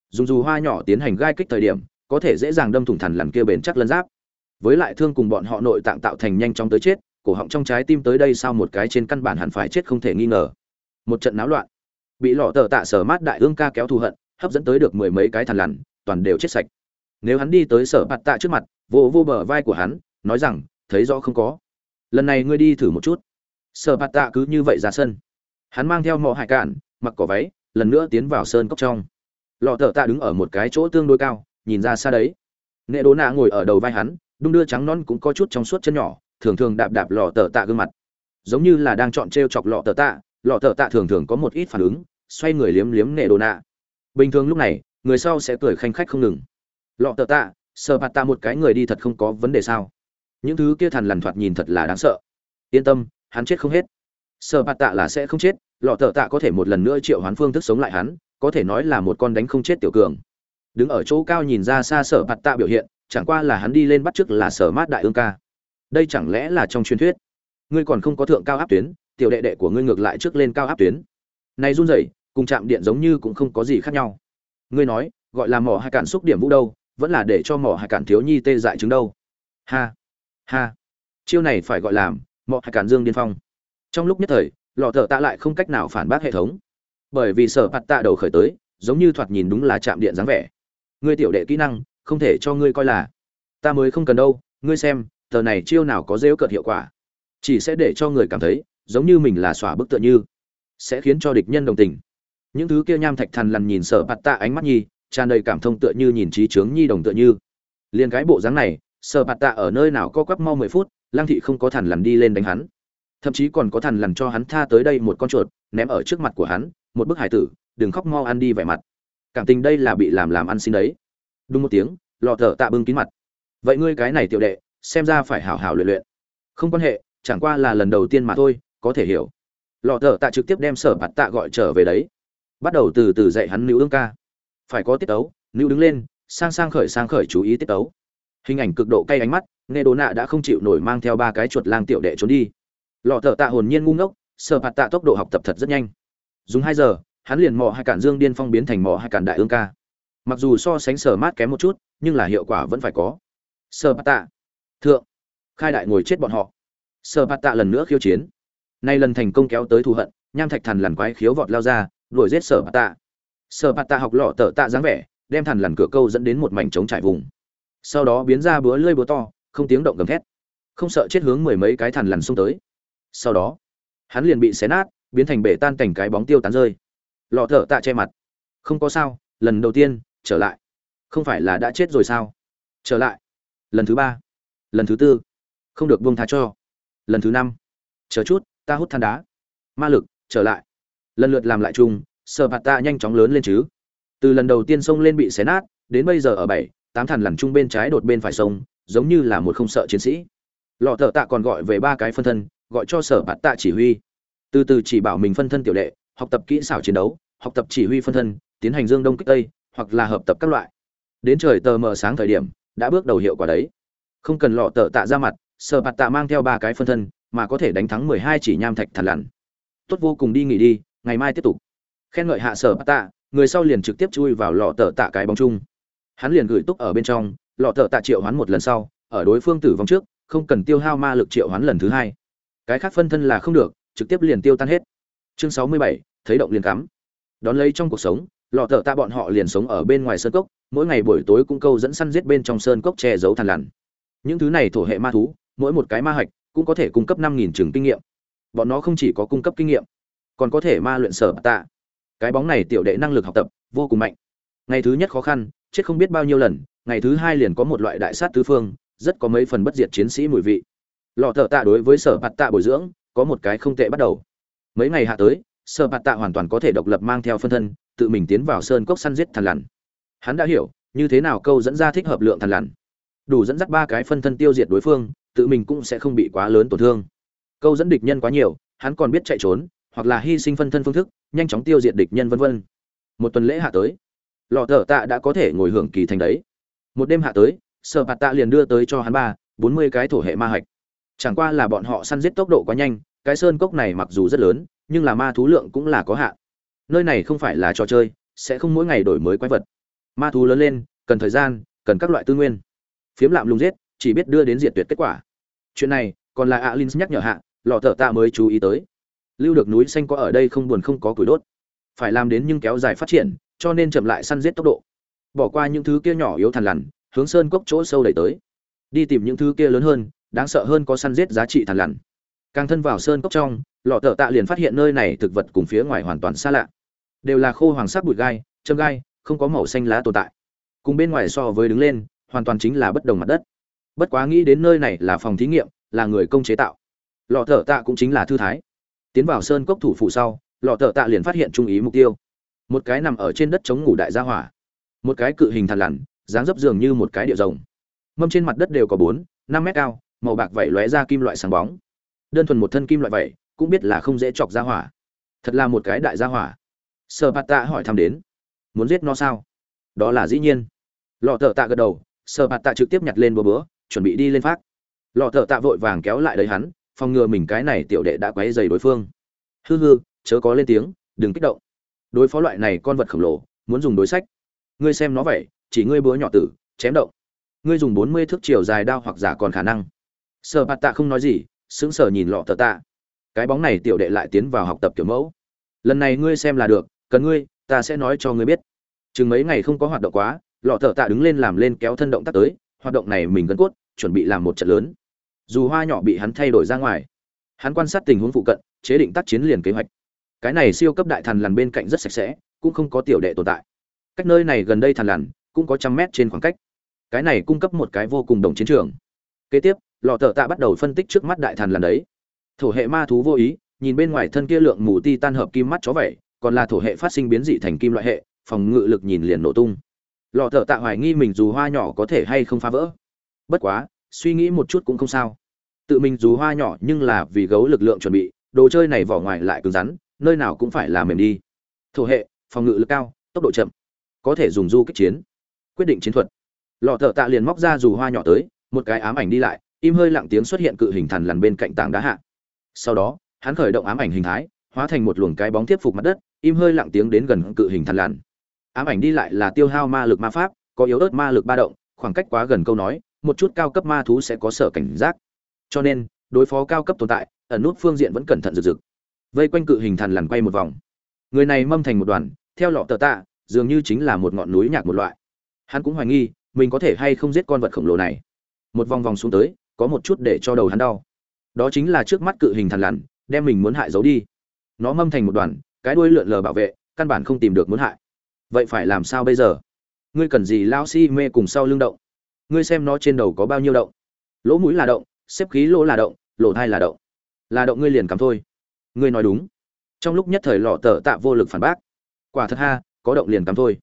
dùng dù hoa nhỏ tiến hành gai kích thời điểm, có thể dễ dàng đâm thủng thằn lằn kia bền chắc lân giáp. Với lại thương cùng bọn họ nội tạng tạo thành nhanh chóng tới chết, cổ họng trong trái tim tới đây sau một cái trên căn bản hẳn phải chết không thể nghi ngờ. Một trận náo loạn. Bị lọ tờ tạ sở mát đại ương ca kéo thù hận, hấp dẫn tới được mười mấy cái thằn lằn, toàn đều chết sạch. Nếu hắn đi tới sở bạt tạ trước mặt, vô vô bờ vai của hắn, nói rằng, thấy rõ không có. Lần này ngươi đi thử một chút. Sở bạt tạ cứ như vậy ra sân. Hắn mang theo mọ hải cạn, mặc cỏ váy, lần nữa tiến vào sơn cốc trong lọ thợ tạ đứng ở một cái chỗ tương đối cao, nhìn ra xa đấy. Nệ đố nạ ngồi ở đầu vai hắn, đung đưa trắng non cũng có chút trong suốt chân nhỏ, thường thường đạp đạp lọ thợ tạ gương mặt. Giống như là đang chọn t r e o chọc lọ thợ tạ, lọ thợ tạ thường thường có một ít phản ứng, xoay người liếm liếm nệ đồ nạ. Bình thường lúc này, người sau sẽ cười khanh khách không ngừng. Lọ thợ tạ sợ bạt tạ một cái người đi thật không có vấn đề sao? Những thứ kia thằn lằn thoạt nhìn thật là đáng sợ. Yên tâm, hắn chết không hết. Sợ bạt tạ là sẽ không chết, lọ thợ tạ có thể một lần nữa triệu hoán phương thức sống lại hắn có thể nói là một con đánh không chết tiểu cường. Đứng ở chỗ cao nhìn ra xa sở bạt tạ biểu hiện, chẳng qua là hắn đi lên bắt chước là sở mát đại ương ca. Đây chẳng lẽ là trong truyền thuyết? Ngươi còn không có thượng cao áp tuyến, tiểu đệ đệ của ngươi ngược lại trước lên cao áp tuyến. Này run rẩy, cùng chạm điện giống như cũng không có gì khác nhau. Ngươi nói, gọi là mỏ hai cản xúc điểm vũ đâu, vẫn là để cho mỏ hải cản thiếu nhi tê dại chứng đâu. Ha ha. Chiêu này phải gọi làm mỏ hải cản dương điên phong. Trong lúc nhất thời, lọ thợ tạ lại không cách nào phản bác hệ thống bởi vì sở bạt tạ đầu khởi tới, giống như thoạt nhìn đúng là chạm điện dáng vẻ. Ngươi tiểu đệ kỹ năng, không thể cho ngươi coi là. Ta mới không cần đâu, ngươi xem, tờ này chiêu nào có dễu cợt hiệu quả. Chỉ sẽ để cho người cảm thấy, giống như mình là xóa bức tựa như. Sẽ khiến cho địch nhân đồng tình. Những thứ kia nham thạch thằn lằn nhìn sở bạt tạ ánh mắt nhi, tràn đầy cảm thông tựa như nhìn trí trướng nhi đồng tựa như. Liền cái bộ dáng này, sở bạt tạ ở nơi nào co quắp mau mười phút lang thị không có thằn lằn đi lên đánh hắn. Thậm chí còn có thằn lằn cho hắn tha tới đây một con chuột, ném ở trước mặt của hắn một bức hải tử, đừng khóc mau ăn đi vẻ mặt. Cảm tình đây là bị làm làm ăn xin đấy. Đúng một tiếng lò thở tạ bưng kín mặt. Vậy ngươi cái này tiểu đệ, xem ra phải hảo hảo luyện luyện. Không quan hệ, chẳng qua là lần đầu tiên mà thôi, có thể hiểu. Lò thở tạ trực tiếp đem sở bạt tạ gọi trở về đấy. Bắt đầu từ từ dạy hắn nữ ương ca. Phải có tiết tấu nữ đứng lên, sang sang khởi sang khởi chú ý tiết tấu hình ảnh cực độ cay ánh mắt, nghe đồ nạ đã không chịu nổi mang theo ba cái chuột lang tiểu đệ trốn đi. Lò thợ tạ hồn nhiên ngu ngốc, sở bạt tạ tốc độ học tập thật rất nhanh dùng hai giờ, hắn liền mò hai cản dương điên phong biến thành mò hai cản đại ương ca. Mặc dù so sánh sở mát kém một chút, nhưng là hiệu quả vẫn phải có. Sở bát tạ. Thượng. Khai đại ngồi chết bọn họ. Sở bát tạ lần nữa khiêu chiến. Nay lần thành công kéo tới thù hận, nham thạch thần lằn quái khiếu vọt lao ra, đuổi giết sở bạt tạ. Sở bạt tạ học lọ tở tạ dáng vẻ, đem thần lằn cửa câu dẫn đến một mảnh trống trải vùng. Sau đó biến ra búa lưỡi búa to, không tiếng động gầm thét. Không sợ chết hướng mười mấy cái thần lằn xông tới. Sau đó, hắn liền bị xé nát biến thành bể tan cảnh cái bóng tiêu tán rơi. Lọ thở tạ che mặt. Không có sao, lần đầu tiên, trở lại. Không phải là đã chết rồi sao? Trở lại. Lần thứ ba. Lần thứ tư. Không được buông tha cho. Lần thứ năm. Chờ chút, ta hút than đá. Ma lực, trở lại. Lần lượt làm lại chung, sợ bạt tạ nhanh chóng lớn lên chứ. Từ lần đầu tiên sông lên bị xé nát, đến bây giờ ở bảy, tám thằn lằn chung bên trái đột bên phải sông, giống như là một không sợ chiến sĩ. Lọ thợ tạ còn gọi về ba cái phân thân, gọi cho sở bạt tạ chỉ huy từ từ chỉ bảo mình phân thân tiểu đệ, học tập kỹ xảo chiến đấu, học tập chỉ huy phân thân, tiến hành dương đông kích tây, hoặc là hợp tập các loại. Đến trời tờ mờ sáng thời điểm, đã bước đầu hiệu quả đấy. Không cần lọ tờ tạ ra mặt sở bạt tạ mang theo ba cái phân thân, mà có thể đánh thắng mười hai chỉ nham thạch thật lặn tốt vô cùng đi nghỉ đi, ngày mai tiếp tục. Khen ngợi hạ sở bạt tạ, người sau liền trực tiếp chui vào lọ tờ tạ cái bóng chung. Hắn liền gửi túc ở bên trong, lọ tờ tạ triệu hoán một lần sau, ở đối phương tử vong trước, không cần tiêu hao ma lực triệu hoán lần thứ hai. Cái khác phân thân là không được trực tiếp liền tiêu tan hết. Chương sáu mươi bảy, thấy động liền cắm. Đón lấy trong cuộc sống, lọ thợ ta bọn họ liền sống ở bên ngoài sơn cốc, mỗi ngày buổi tối cũng câu dẫn săn giết bên trong sơn cốc che giấu thằn lằn. Những thứ này thổ hệ ma thú, mỗi một cái ma hạch cũng có thể cung cấp năm nghìn trường kinh nghiệm. Bọn nó không chỉ có cung cấp kinh nghiệm, còn có thể ma luyện sở tạ. Cái bóng này tiểu đệ năng lực học tập, vô cùng mạnh. Ngày thứ nhất khó khăn, chết không biết bao nhiêu lần, ngày thứ hai liền có một loại đại sát tứ phương, rất có mấy phần bất diệt chiến sĩ mùi vị. Lọ thợ tạ đối với sở bạt tạ bồi dưỡng có một cái không tệ bắt đầu. Mấy ngày hạ tới sơ bạt tạ hoàn toàn có thể độc lập mang theo phân thân, tự mình tiến vào sơn cốc săn giết thằn lằn. Hắn đã hiểu, như thế nào câu dẫn ra thích hợp lượng thằn lằn. Đủ dẫn dắt ba cái phân thân tiêu diệt đối phương, tự mình cũng sẽ không bị quá lớn tổn thương. Câu dẫn địch nhân quá nhiều, hắn còn biết chạy trốn, hoặc là hy sinh phân thân phương thức, nhanh chóng tiêu diệt địch nhân vân vân. Một tuần lễ hạ tới, lọ thở tạ đã có thể ngồi hưởng kỳ thành đấy. Một đêm hạ tới, sở bạt tạ liền đưa tới cho hắn ba, bốn mươi cái thổ hệ ma hạch. Chẳng qua là bọn họ săn giết tốc độ quá nhanh cái sơn cốc này mặc dù rất lớn, nhưng là ma thú lượng cũng là có hạn. Nơi này không phải là trò chơi, sẽ không mỗi ngày đổi mới quái vật. Ma thú lớn lên, cần thời gian, cần các loại tư nguyên. Phiếm lạm lùng giết, chỉ biết đưa đến diệt tuyệt kết quả. Chuyện này, còn là alin nhắc nhở hạ, lọ thợ tạ mới chú ý tới. Lưu được núi xanh có ở đây không buồn không có củi đốt. Phải làm đến nhưng kéo dài phát triển, cho nên chậm lại săn giết tốc độ. Bỏ qua những thứ kia nhỏ yếu thằn lằn, hướng sơn cốc chỗ sâu đẩy tới. Đi tìm những thứ kia lớn hơn, đáng sợ hơn có săn giết giá trị thằn lằn càng thân vào sơn cốc trong, lọ tợ tạ liền phát hiện nơi này thực vật cùng phía ngoài hoàn toàn xa lạ. Đều là khô hoàng sắc bụi gai, châm gai, không có màu xanh lá tồn tại. Cùng bên ngoài so với đứng lên, hoàn toàn chính là bất đồng mặt đất. Bất quá nghĩ đến nơi này là phòng thí nghiệm, là người công chế tạo. Lọ thợ tạ cũng chính là thư thái. Tiến vào sơn cốc thủ phủ sau, lọ thợ tạ liền phát hiện trung ý mục tiêu. Một cái nằm ở trên đất chống ngủ đại gia hỏa. Một cái cự hình thằn lằn, dáng dấp dường như một cái địa rồng. Mâm trên mặt đất đều có bốn, năm mét cao, màu bạc vảy lóe ra kim loại sáng bóng đơn thuần một thân kim loại vậy, cũng biết là không dễ chọc ra hỏa. Thật là một cái đại gia hỏa. Sơ bạt tạ hỏi thăm đến. Muốn giết nó sao? Đó là dĩ nhiên. Lọ thợ tạ gật đầu sơ bạt tạ trực tiếp nhặt lên búa búa, chuẩn bị đi lên phát. Lọ thợ tạ vội vàng kéo lại đấy hắn, phòng ngừa mình cái này tiểu đệ đã quấy dày đối phương. Hư hư, chớ có lên tiếng, đừng kích động. Đối phó loại này con vật khổng lồ, muốn dùng đối sách. Ngươi xem nó vậy, chỉ ngươi búa nhỏ tử, chém động. Ngươi dùng bốn mươi thước chiều dài đao hoặc giả còn khả năng. Sợ bạt tạ không nói gì sững sờ nhìn lọ tờ tạ. Cái bóng này tiểu đệ lại tiến vào học tập kiểu mẫu. Lần này ngươi xem là được, cần ngươi, ta sẽ nói cho ngươi biết. Chừng mấy ngày không có hoạt động quá, lọ thợ tạ đứng lên làm lên kéo thân động tác tới, hoạt động này mình gân cốt, chuẩn bị làm một trận lớn. Dù hoa nhỏ bị hắn thay đổi ra ngoài, hắn quan sát tình huống phụ cận, chế định tác chiến liền kế hoạch. Cái này siêu cấp đại thần lằn bên cạnh rất sạch sẽ, cũng không có tiểu đệ tồn tại. Cách nơi này gần đây thần lằn cũng có trăm mét trên khoảng cách. Cái này cung cấp một cái vô cùng đồng chiến trường. Kế tiếp lọ thợ tạ bắt đầu phân tích trước mắt đại thần lần đấy. Thổ hệ ma thú vô ý, nhìn bên ngoài thân kia lượng mù ti tan hợp kim mắt chó vậy còn là thổ hệ phát sinh biến dị thành kim loại hệ, phòng ngự lực nhìn liền nổ tung. Lọ thợ tạ hoài nghi mình dù hoa nhỏ có thể hay không phá vỡ. Bất quá, suy nghĩ một chút cũng không sao. Tự mình dù hoa nhỏ nhưng là vì gấu lực lượng chuẩn bị, đồ chơi này vỏ ngoài lại cứng rắn, nơi nào cũng phải là mềm đi. Thổ hệ, phòng ngự lực cao, tốc độ chậm, có thể dùng du kích chiến, quyết định chiến thuật. Lọ thợ tạ liền móc ra dù hoa nhỏ tới, một cái ám ảnh đi lại im hơi lặng tiếng xuất hiện cự hình thần lằn bên cạnh tảng đá hạ. Sau đó, hắn khởi động ám ảnh hình thái, hóa thành một luồng cái bóng tiếp phục mặt đất, im hơi lặng tiếng đến gần cự hình thần lằn. Ám ảnh đi lại là tiêu hao ma lực ma pháp, có yếu ớt ma lực ba động, khoảng cách quá gần câu nói, một chút cao cấp ma thú sẽ có sở cảnh giác. Cho nên, đối phó cao cấp tồn tại, ẩn nút phương diện vẫn cẩn thận rực rực. Vây quanh cự hình thằn lằn quay một vòng. Người này mâm thành một đoàn, theo lọ tờ tạ, dường như chính là một ngọn núi nhạc một loại. Hắn cũng hoài nghi, mình có thể hay không giết con vật khổng lồ này. Một vòng vòng xuống tới có một chút để cho đầu hắn đau. Đó chính là trước mắt cự hình thằn lằn, đem mình muốn hại giấu đi. Nó mâm thành một đoàn, cái đuôi lượn lờ bảo vệ, căn bản không tìm được muốn hại. Vậy phải làm sao bây giờ? Ngươi cần gì lao si mê cùng sau lưng động? Ngươi xem nó trên đầu có bao nhiêu động? Lỗ mũi là động, xếp khí lỗ là động, lỗ thai là động. Là động ngươi liền cắm thôi. Ngươi nói đúng. Trong lúc nhất thời lọ tờ tạ vô lực phản bác. Quả thật ha, có động liền cắm thôi.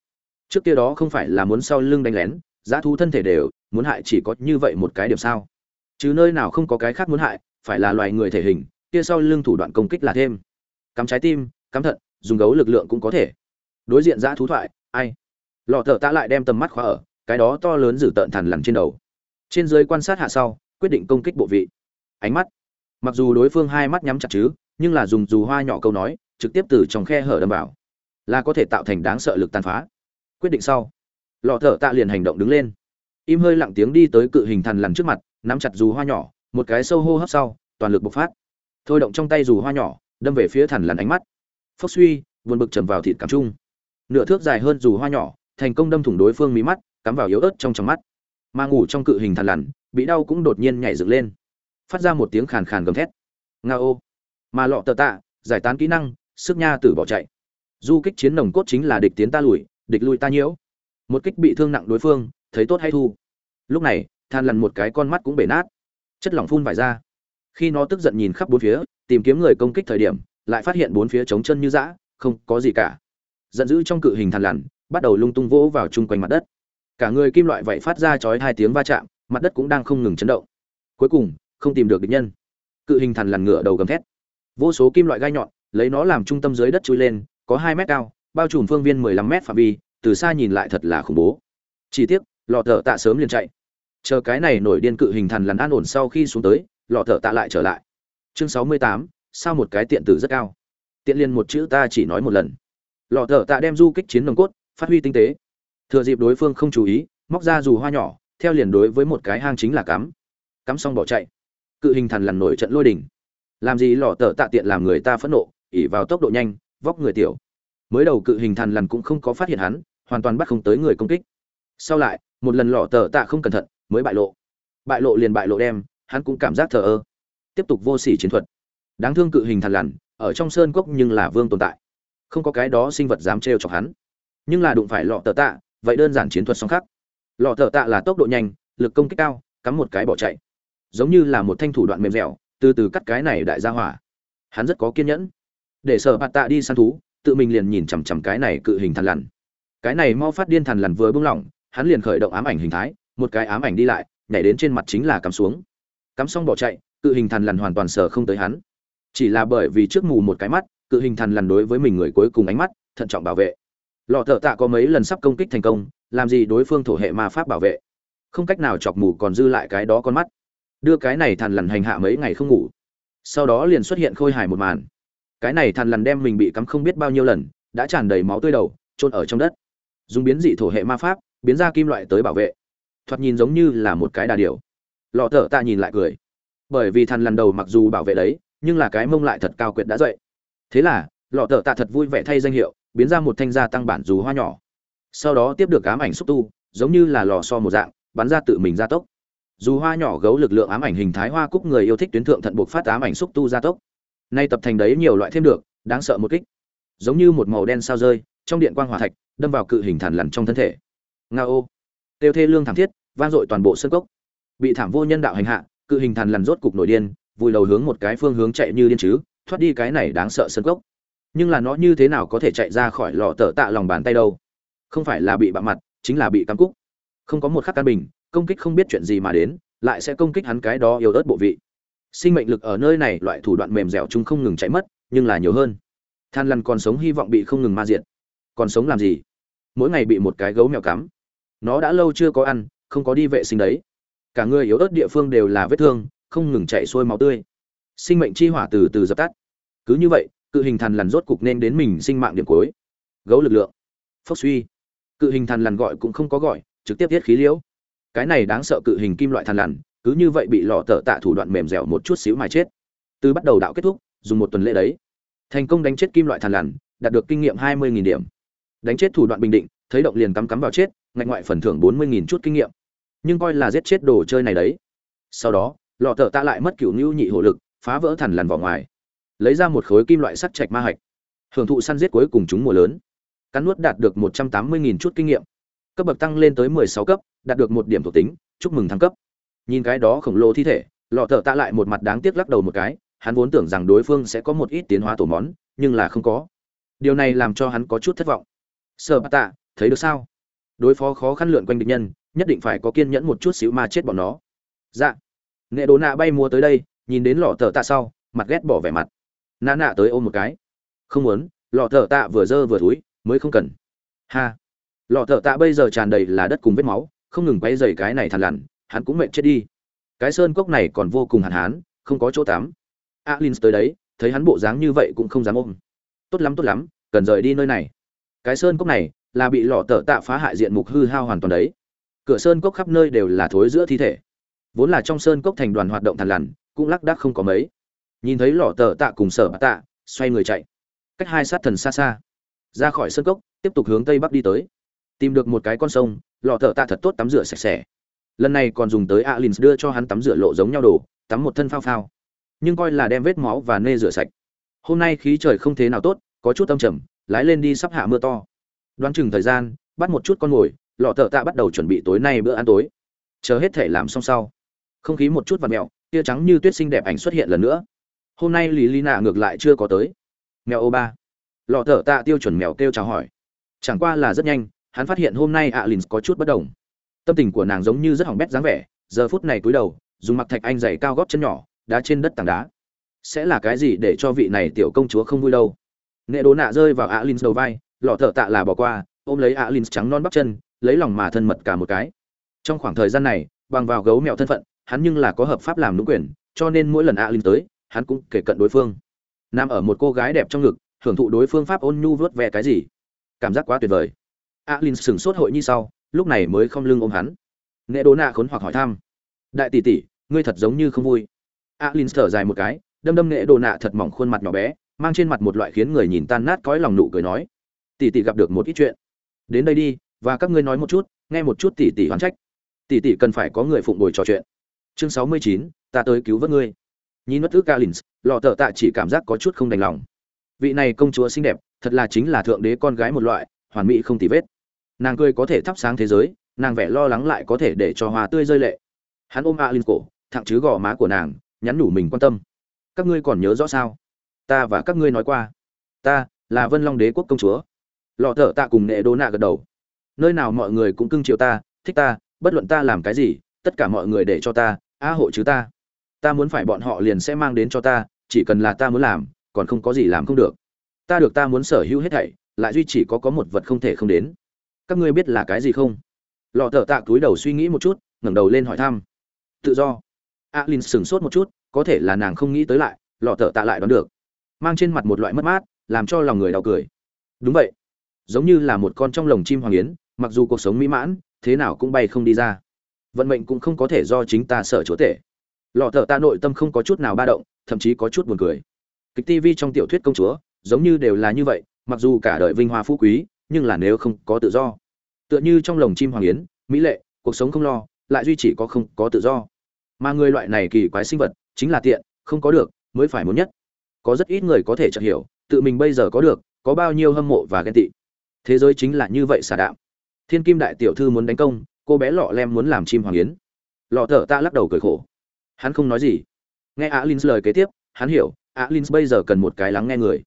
Trước kia đó không phải là muốn sau lưng đánh lén, giá thú thân thể đều, muốn hại chỉ có như vậy một cái điểm sao? Chứ nơi nào không có cái khác muốn hại, phải là loài người thể hình, kia sau lưng thủ đoạn công kích là thêm. Cắm trái tim, cắm thận, dùng gấu lực lượng cũng có thể. Đối diện giã thú thoại, ai? Lọ thợ tạ lại đem tầm mắt khóa ở, cái đó to lớn dử tợn thằn lằn trên đầu. Trên dưới quan sát hạ sau, quyết định công kích bộ vị. Ánh mắt. Mặc dù đối phương hai mắt nhắm chặt chứ, nhưng là dùng dù hoa nhỏ câu nói, trực tiếp từ trong khe hở đâm vào. Là có thể tạo thành đáng sợ lực tàn phá. Quyết định sau, lọ thợ tạ liền hành động đứng lên. Im hơi lặng tiếng đi tới cự hình thằn lằn trước mặt nắm chặt dù hoa nhỏ, một cái sâu hô hấp sau, toàn lực bộc phát. Thôi động trong tay dù hoa nhỏ, đâm về phía thằn lằn ánh mắt. Phốc suy vượt bực chầm vào thịt cắm chung nửa thước dài hơn dù hoa nhỏ, thành công đâm thủng đối phương mí mắt, cắm vào yếu ớt trong trong mắt. Mà ngủ trong cự hình thằn lằn, bị đau cũng đột nhiên nhảy dựng lên. Phát ra một tiếng khàn khàn gầm thét. Nga ô. Mà lọ tờ tạ, giải tán kỹ năng, sức nha tử bỏ chạy. Du kích chiến nồng cốt chính là địch tiến ta lùi, địch lui ta nhiễu. Một kích bị thương nặng đối phương, thấy tốt hay thu. Lúc này than lằn một cái con mắt cũng bể nát. Chất lỏng phun vải ra. Khi nó tức giận nhìn khắp bốn phía, tìm kiếm người công kích thời điểm, lại phát hiện bốn phía trống chân như dã, không có gì cả. Giận dữ trong cự hình thằn lằn, bắt đầu lung tung vỗ vào chung quanh mặt đất. Cả người kim loại vậy phát ra chói hai tiếng va chạm, mặt đất cũng đang không ngừng chấn động. Cuối cùng, không tìm được địch nhân. Cự hình thằn lằn ngựa đầu gầm thét. Vô số kim loại gai nhọn, lấy nó làm trung tâm dưới đất chui lên, có hai mét cao, bao trùm phương viên mười lăm mét phạm vi, từ xa nhìn lại thật là khủng bố. Chỉ tiếc, lò thợ tạ sớm liền chạy chờ cái này nổi điên cự hình thần lằn an ổn sau khi xuống tới, lọ thở tạ lại trở lại. Chương sáu mươi tám, sao một cái tiện tử rất cao? Tiện liên một chữ ta chỉ nói một lần. Lọ thở tạ đem du kích chiến nồng cốt, phát huy tinh tế. Thừa dịp đối phương không chú ý, móc ra dù hoa nhỏ, theo liền đối với một cái hang chính là cắm. Cắm xong bỏ chạy. Cự hình thần lằn nổi trận lôi đỉnh làm gì lọ thở tạ tiện làm người ta phẫn nộ ỉ vào tốc độ nhanh, vóc người tiểu. Mới đầu cự hình thần lằn cũng không có phát hiện hắn, hoàn toàn bắt không tới người công kích. Sau lại, một lần lọ tờ tạ không cẩn thận mới bại lộ. Bại lộ liền bại lộ đem, hắn cũng cảm giác thờ ơ. Tiếp tục vô sỉ chiến thuật. Đáng thương cự hình thằn lằn, ở trong sơn cốc nhưng là vương tồn tại. Không có cái đó sinh vật dám trêu chọc hắn. Nhưng là đụng phải lọ tờ tạ, vậy đơn giản chiến thuật song khắc. Lọ tờ tạ là tốc độ nhanh, lực công kích cao, cắm một cái bỏ chạy. Giống như là một thanh thủ đoạn mềm dẻo, từ từ cắt cái này đại gia hỏa. Hắn rất có kiên nhẫn. Để sở bạt tạ đi săn thú, tự mình liền nhìn chằm chằm cái này cự hình thằn lằn. Cái này mau phát điên thằn lằn vừa bung lỏng, hắn liền khởi động ám ảnh hình thái một cái ám ảnh đi lại, nhảy đến trên mặt chính là cắm xuống. Cắm xong bỏ chạy, cự hình thằn lằn hoàn toàn sờ không tới hắn. Chỉ là bởi vì trước mù một cái mắt, cự hình thằn lằn đối với mình người cuối cùng ánh mắt, thận trọng bảo vệ. Lọ thợ tạ có mấy lần sắp công kích thành công, làm gì đối phương thổ hệ ma pháp bảo vệ? Không cách nào chọc mù còn dư lại cái đó con mắt. Đưa cái này thằn lằn hành hạ mấy ngày không ngủ. Sau đó liền xuất hiện khôi hài một màn. Cái này thằn lằn đem mình bị cắm không biết bao nhiêu lần, đã tràn đầy máu tươi đầu trôn ở trong đất. Dùng biến dị thổ hệ ma pháp, biến ra kim loại tới bảo vệ thoạt nhìn giống như là một cái đà điều. Lọ thợ tạ nhìn lại cười. Bởi vì thằn lằn đầu mặc dù bảo vệ đấy, nhưng là cái mông lại thật cao quyệt đã dậy. Thế là, lọ thợ tạ thật vui vẻ thay danh hiệu, biến ra một thanh gia tăng bản dù hoa nhỏ. Sau đó tiếp được ám ảnh xúc tu, giống như là lò so một dạng, bắn ra tự mình gia tốc. Dù hoa nhỏ gấu lực lượng ám ảnh hình thái hoa cúc người yêu thích tuyến thượng thận buộc phát ám ảnh xúc tu gia tốc. Nay tập thành đấy nhiều loại thêm được, đáng sợ một kích. Giống như một màu đen sao rơi, trong điện quang hỏa thạch, đâm vào cự hình thản lằn trong thân thể. Nga ô tiêu thê lương thảm thiết, vang dội toàn bộ sân cốc. Bị thảm vô nhân đạo hành hạ, cự hình thần lằn rốt cục nổi điên, vùi đầu hướng một cái phương hướng chạy như điên chứ, thoát đi cái này đáng sợ sân cốc. Nhưng là nó như thế nào có thể chạy ra khỏi lò tở tạ lòng bàn tay đâu? Không phải là bị bạ mặt, chính là bị cắm cúc. Không có một khắc căn bình, công kích không biết chuyện gì mà đến, lại sẽ công kích hắn cái đó yếu ớt bộ vị. Sinh mệnh lực ở nơi này loại thủ đoạn mềm dẻo chúng không ngừng chạy mất, nhưng là nhiều hơn. Than lằn còn sống hy vọng bị không ngừng ma diệt. Còn sống làm gì? Mỗi ngày bị một cái gấu mèo cắm nó đã lâu chưa có ăn, không có đi vệ sinh đấy. Cả người yếu ớt địa phương đều là vết thương, không ngừng chạy xuôi máu tươi. Sinh mệnh chi hỏa từ từ dập tắt. Cứ như vậy, cự hình thần lằn rốt cục nên đến mình sinh mạng điểm cuối. Gấu lực lượng. Phốc suy. Cự hình thần lằn gọi cũng không có gọi, trực tiếp thiết khí liễu. Cái này đáng sợ cự hình kim loại thần lằn, cứ như vậy bị lọ tợ tạ thủ đoạn mềm dẻo một chút xíu mà chết. Từ bắt đầu đạo kết thúc, dùng một tuần lễ đấy. Thành công đánh chết kim loại thằn lằn, đạt được kinh nghiệm hai mươi điểm. Đánh chết thủ đoạn bình định thấy động liền cắm cắm vào chết, ngạch ngoại phần thưởng bốn mươi nghìn chút kinh nghiệm. Nhưng coi là giết chết đồ chơi này đấy. Sau đó, lọ thợ tạ lại mất cửu ngưu nhị hộ lực, phá vỡ thẳn lằn vào ngoài. Lấy ra một khối kim loại sắt chạch ma hạch. Hưởng thụ săn giết cuối cùng chúng mùa lớn. Cắn nuốt đạt được một trăm tám mươi nghìn chút kinh nghiệm. Cấp bậc tăng lên tới mười sáu cấp, đạt được một điểm thuộc tính, chúc mừng thăng cấp. Nhìn cái đó khổng lồ thi thể, lọ thợ tạ lại một mặt đáng tiếc lắc đầu một cái, hắn vốn tưởng rằng đối phương sẽ có một ít tiến hóa tổ món, nhưng là không có. Điều này làm cho hắn có chút thất vọng. Sợ bát tạ thấy được sao? Đối phó khó khăn lượn quanh địch nhân, nhất định phải có kiên nhẫn một chút xíu mà chết bọn nó. Dạ. Nghệ đồ nạ bay mua tới đây, nhìn đến lọ thợ tạ sau, mặt ghét bỏ vẻ mặt. Nã nạ tới ôm một cái. Không muốn, lọ thợ tạ vừa dơ vừa thúi mới không cần. Ha. Lọ thợ tạ bây giờ tràn đầy là đất cùng vết máu, không ngừng quay dày cái này thằn lằn, hắn cũng mệt chết đi. Cái sơn cốc này còn vô cùng hạn hán, không có chỗ tắm. Alin tới đấy, thấy hắn bộ dáng như vậy cũng không dám ôm. Tốt lắm tốt lắm, cần rời đi nơi này. Cái sơn cốc này là bị lọ tở tạ phá hại diện mục hư hao hoàn toàn đấy. Cửa sơn cốc khắp nơi đều là thối giữa thi thể. Vốn là trong sơn cốc thành đoàn hoạt động thằn lằn, cũng lắc đác không có mấy. Nhìn thấy lọ tở tạ cùng sở tạ, xoay người chạy. Cách hai sát thần xa xa. Ra khỏi sơn cốc, tiếp tục hướng tây bắc đi tới. Tìm được một cái con sông, lọ tở tạ thật tốt tắm rửa sạch sẽ. Lần này còn dùng tới Alins đưa cho hắn tắm rửa lộ giống nhau đồ, tắm một thân phao phao. Nhưng coi là đem vết máu và nê rửa sạch. Hôm nay khí trời không thế nào tốt, có chút âm trầm, lái lên đi sắp hạ mưa to đoán chừng thời gian, bắt một chút con mồi lọ thợ tạ bắt đầu chuẩn bị tối nay bữa ăn tối. Chờ hết thể làm xong sau, không khí một chút và mẹo, tia trắng như tuyết xinh đẹp ảnh xuất hiện lần nữa. Hôm nay lì lì nạ ngược lại chưa có tới. Mèo ô ba. Lọ thợ tạ tiêu chuẩn mèo kêu chào hỏi. Chẳng qua là rất nhanh, hắn phát hiện hôm nay alin có chút bất đồng. Tâm tình của nàng giống như rất hỏng bét dáng vẻ, giờ phút này cúi đầu, dùng mặc thạch anh dày cao góp chân nhỏ, đá trên đất tảng đá. Sẽ là cái gì để cho vị này tiểu công chúa không vui đâu? Nệ đố nạ rơi vào alin đầu vai lọ thợ tạ là bỏ qua, ôm lấy alin trắng non bắp chân, lấy lòng mà thân mật cả một cái. Trong khoảng thời gian này, bằng vào gấu mèo thân phận, hắn nhưng là có hợp pháp làm đúng quyền, cho nên mỗi lần alin tới, hắn cũng kể cận đối phương. Nằm ở một cô gái đẹp trong ngực, hưởng thụ đối phương pháp ôn nhu vớt ve cái gì? Cảm giác quá tuyệt vời. Alin sửng sốt hội như sau, lúc này mới không lưng ôm hắn. Nghệ đố nạ khốn hoặc hỏi thăm. Đại tỷ tỷ, ngươi thật giống như không vui. Alin thở dài một cái, đâm đâm nghệ đồ nạ thật mỏng khuôn mặt nhỏ bé, mang trên mặt một loại khiến người nhìn tan nát cõi lòng nụ cười nói tỷ tỷ gặp được một ít chuyện. Đến đây đi, và các ngươi nói một chút, nghe một chút tỷ tỷ hoán trách. Tỷ tỷ cần phải có người phụng bồi trò chuyện. Chương sáu mươi chín, ta tới cứu vớt ngươi. Nhìn mất ước alin lọ tờ tạ chỉ cảm giác có chút không đành lòng. Vị này công chúa xinh đẹp, thật là chính là thượng đế con gái một loại, hoàn mỹ không tì vết. Nàng cười có thể thắp sáng thế giới, nàng vẻ lo lắng lại có thể để cho hoa tươi rơi lệ. Hắn ôm a linh cổ, thẳng chứ gò má của nàng, nhắn nhủ mình quan tâm. Các ngươi còn nhớ rõ sao? Ta và các ngươi nói qua. Ta là vân long đế quốc công chúa lọ thở tạ cùng nệ đô nạ gật đầu. Nơi nào mọi người cũng cưng chiều ta, thích ta, bất luận ta làm cái gì, tất cả mọi người để cho ta a hộ chứ ta. Ta muốn phải bọn họ liền sẽ mang đến cho ta, chỉ cần là ta muốn làm, còn không có gì làm không được. Ta được ta muốn sở hữu hết thảy, lại duy chỉ có có một vật không thể không đến. Các ngươi biết là cái gì không? Lọ thợ tạ túi đầu suy nghĩ một chút, ngẩng đầu lên hỏi thăm. Tự do. A alin sửng sốt một chút, có thể là nàng không nghĩ tới lại, lọ thợ tạ lại đoán được. Mang trên mặt một loại mất mát, làm cho lòng người đau cười. Đúng vậy giống như là một con trong lồng chim hoàng yến, mặc dù cuộc sống mỹ mãn, thế nào cũng bay không đi ra. Vận mệnh cũng không có thể do chính ta sợ chúa tể. Lọ thợ ta nội tâm không có chút nào ba động, thậm chí có chút buồn cười. Kịch tv trong tiểu thuyết công chúa, giống như đều là như vậy, mặc dù cả đời vinh hoa phú quý, nhưng là nếu không có tự do. Tựa như trong lồng chim hoàng yến, mỹ lệ, cuộc sống không lo, lại duy chỉ có không có tự do. Mà người loại này kỳ quái sinh vật, chính là tiện, không có được, mới phải muốn nhất. Có rất ít người có thể chợt hiểu, tự mình bây giờ có được, có bao nhiêu hâm mộ và ghen tị thế giới chính là như vậy xả đạm. Thiên kim đại tiểu thư muốn đánh công, cô bé lọ lem muốn làm chim hoàng yến. Lọ thở ta lắc đầu cười khổ. Hắn không nói gì. Nghe alin lời kế tiếp, hắn hiểu alin bây giờ cần một cái lắng nghe người.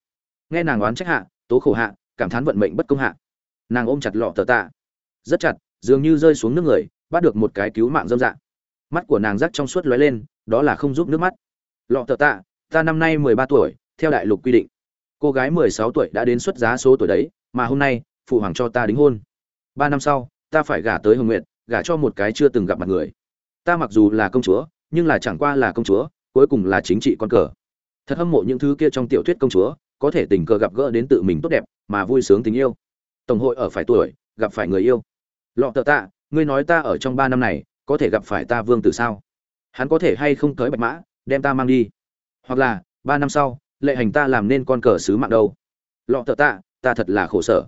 Nghe nàng oán trách hạ, tố khổ hạ, cảm thán vận mệnh bất công hạ. Nàng ôm chặt lọ thở tạ rất chặt, dường như rơi xuống nước người, bắt được một cái cứu mạng dâm dạng. Mắt của nàng rắc trong suốt lóe lên, đó là không giúp nước mắt. Lọ thở tạ ta năm nay mười ba tuổi, theo đại lục quy định. Cô gái mười sáu tuổi đã đến xuất giá số tuổi đấy, mà hôm nay phụ hoàng cho ta đính hôn. Ba năm sau, ta phải gả tới hồng nguyện gả cho một cái chưa từng gặp mặt người. Ta mặc dù là công chúa, nhưng là chẳng qua là công chúa, cuối cùng là chính trị con cờ. Thật hâm mộ những thứ kia trong tiểu thuyết công chúa, có thể tình cờ gặp gỡ đến tự mình tốt đẹp, mà vui sướng tình yêu. Tổng hội ở phải tuổi, gặp phải người yêu. Lọ tờ tạ, ngươi nói ta ở trong ba năm này, có thể gặp phải ta vương tử sao? Hắn có thể hay không tới bạch mã, đem ta mang đi? Hoặc là, ba năm sau, lệ hành ta làm nên con cờ sứ mạng đâu? Lọ tờ tạ, ta thật là khổ sở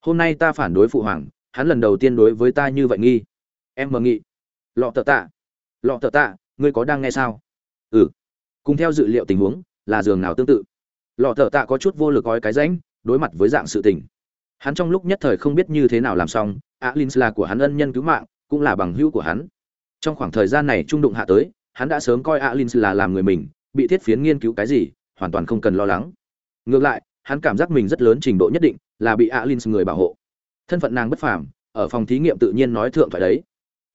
hôm nay ta phản đối phụ hoàng, hắn lần đầu tiên đối với ta như vậy nghi. Em mờ nghị. Lọ tờ tạ. Lọ tờ tạ, ngươi có đang nghe sao? Ừ. Cùng theo dự liệu tình huống, là giường nào tương tự? Lọ tờ tạ có chút vô lực gói cái rãnh, đối mặt với dạng sự tình. Hắn trong lúc nhất thời không biết như thế nào làm xong alin là của hắn ân nhân cứu mạng, cũng là bằng hữu của hắn. Trong khoảng thời gian này trung đụng hạ tới, hắn đã sớm coi alin là làm người mình, bị thiết phiến nghiên cứu cái gì, hoàn toàn không cần lo lắng. Ngược lại, hắn cảm giác mình rất lớn trình độ nhất định là bị alin người bảo hộ. Thân phận nàng bất phàm, ở phòng thí nghiệm tự nhiên nói thượng phải đấy.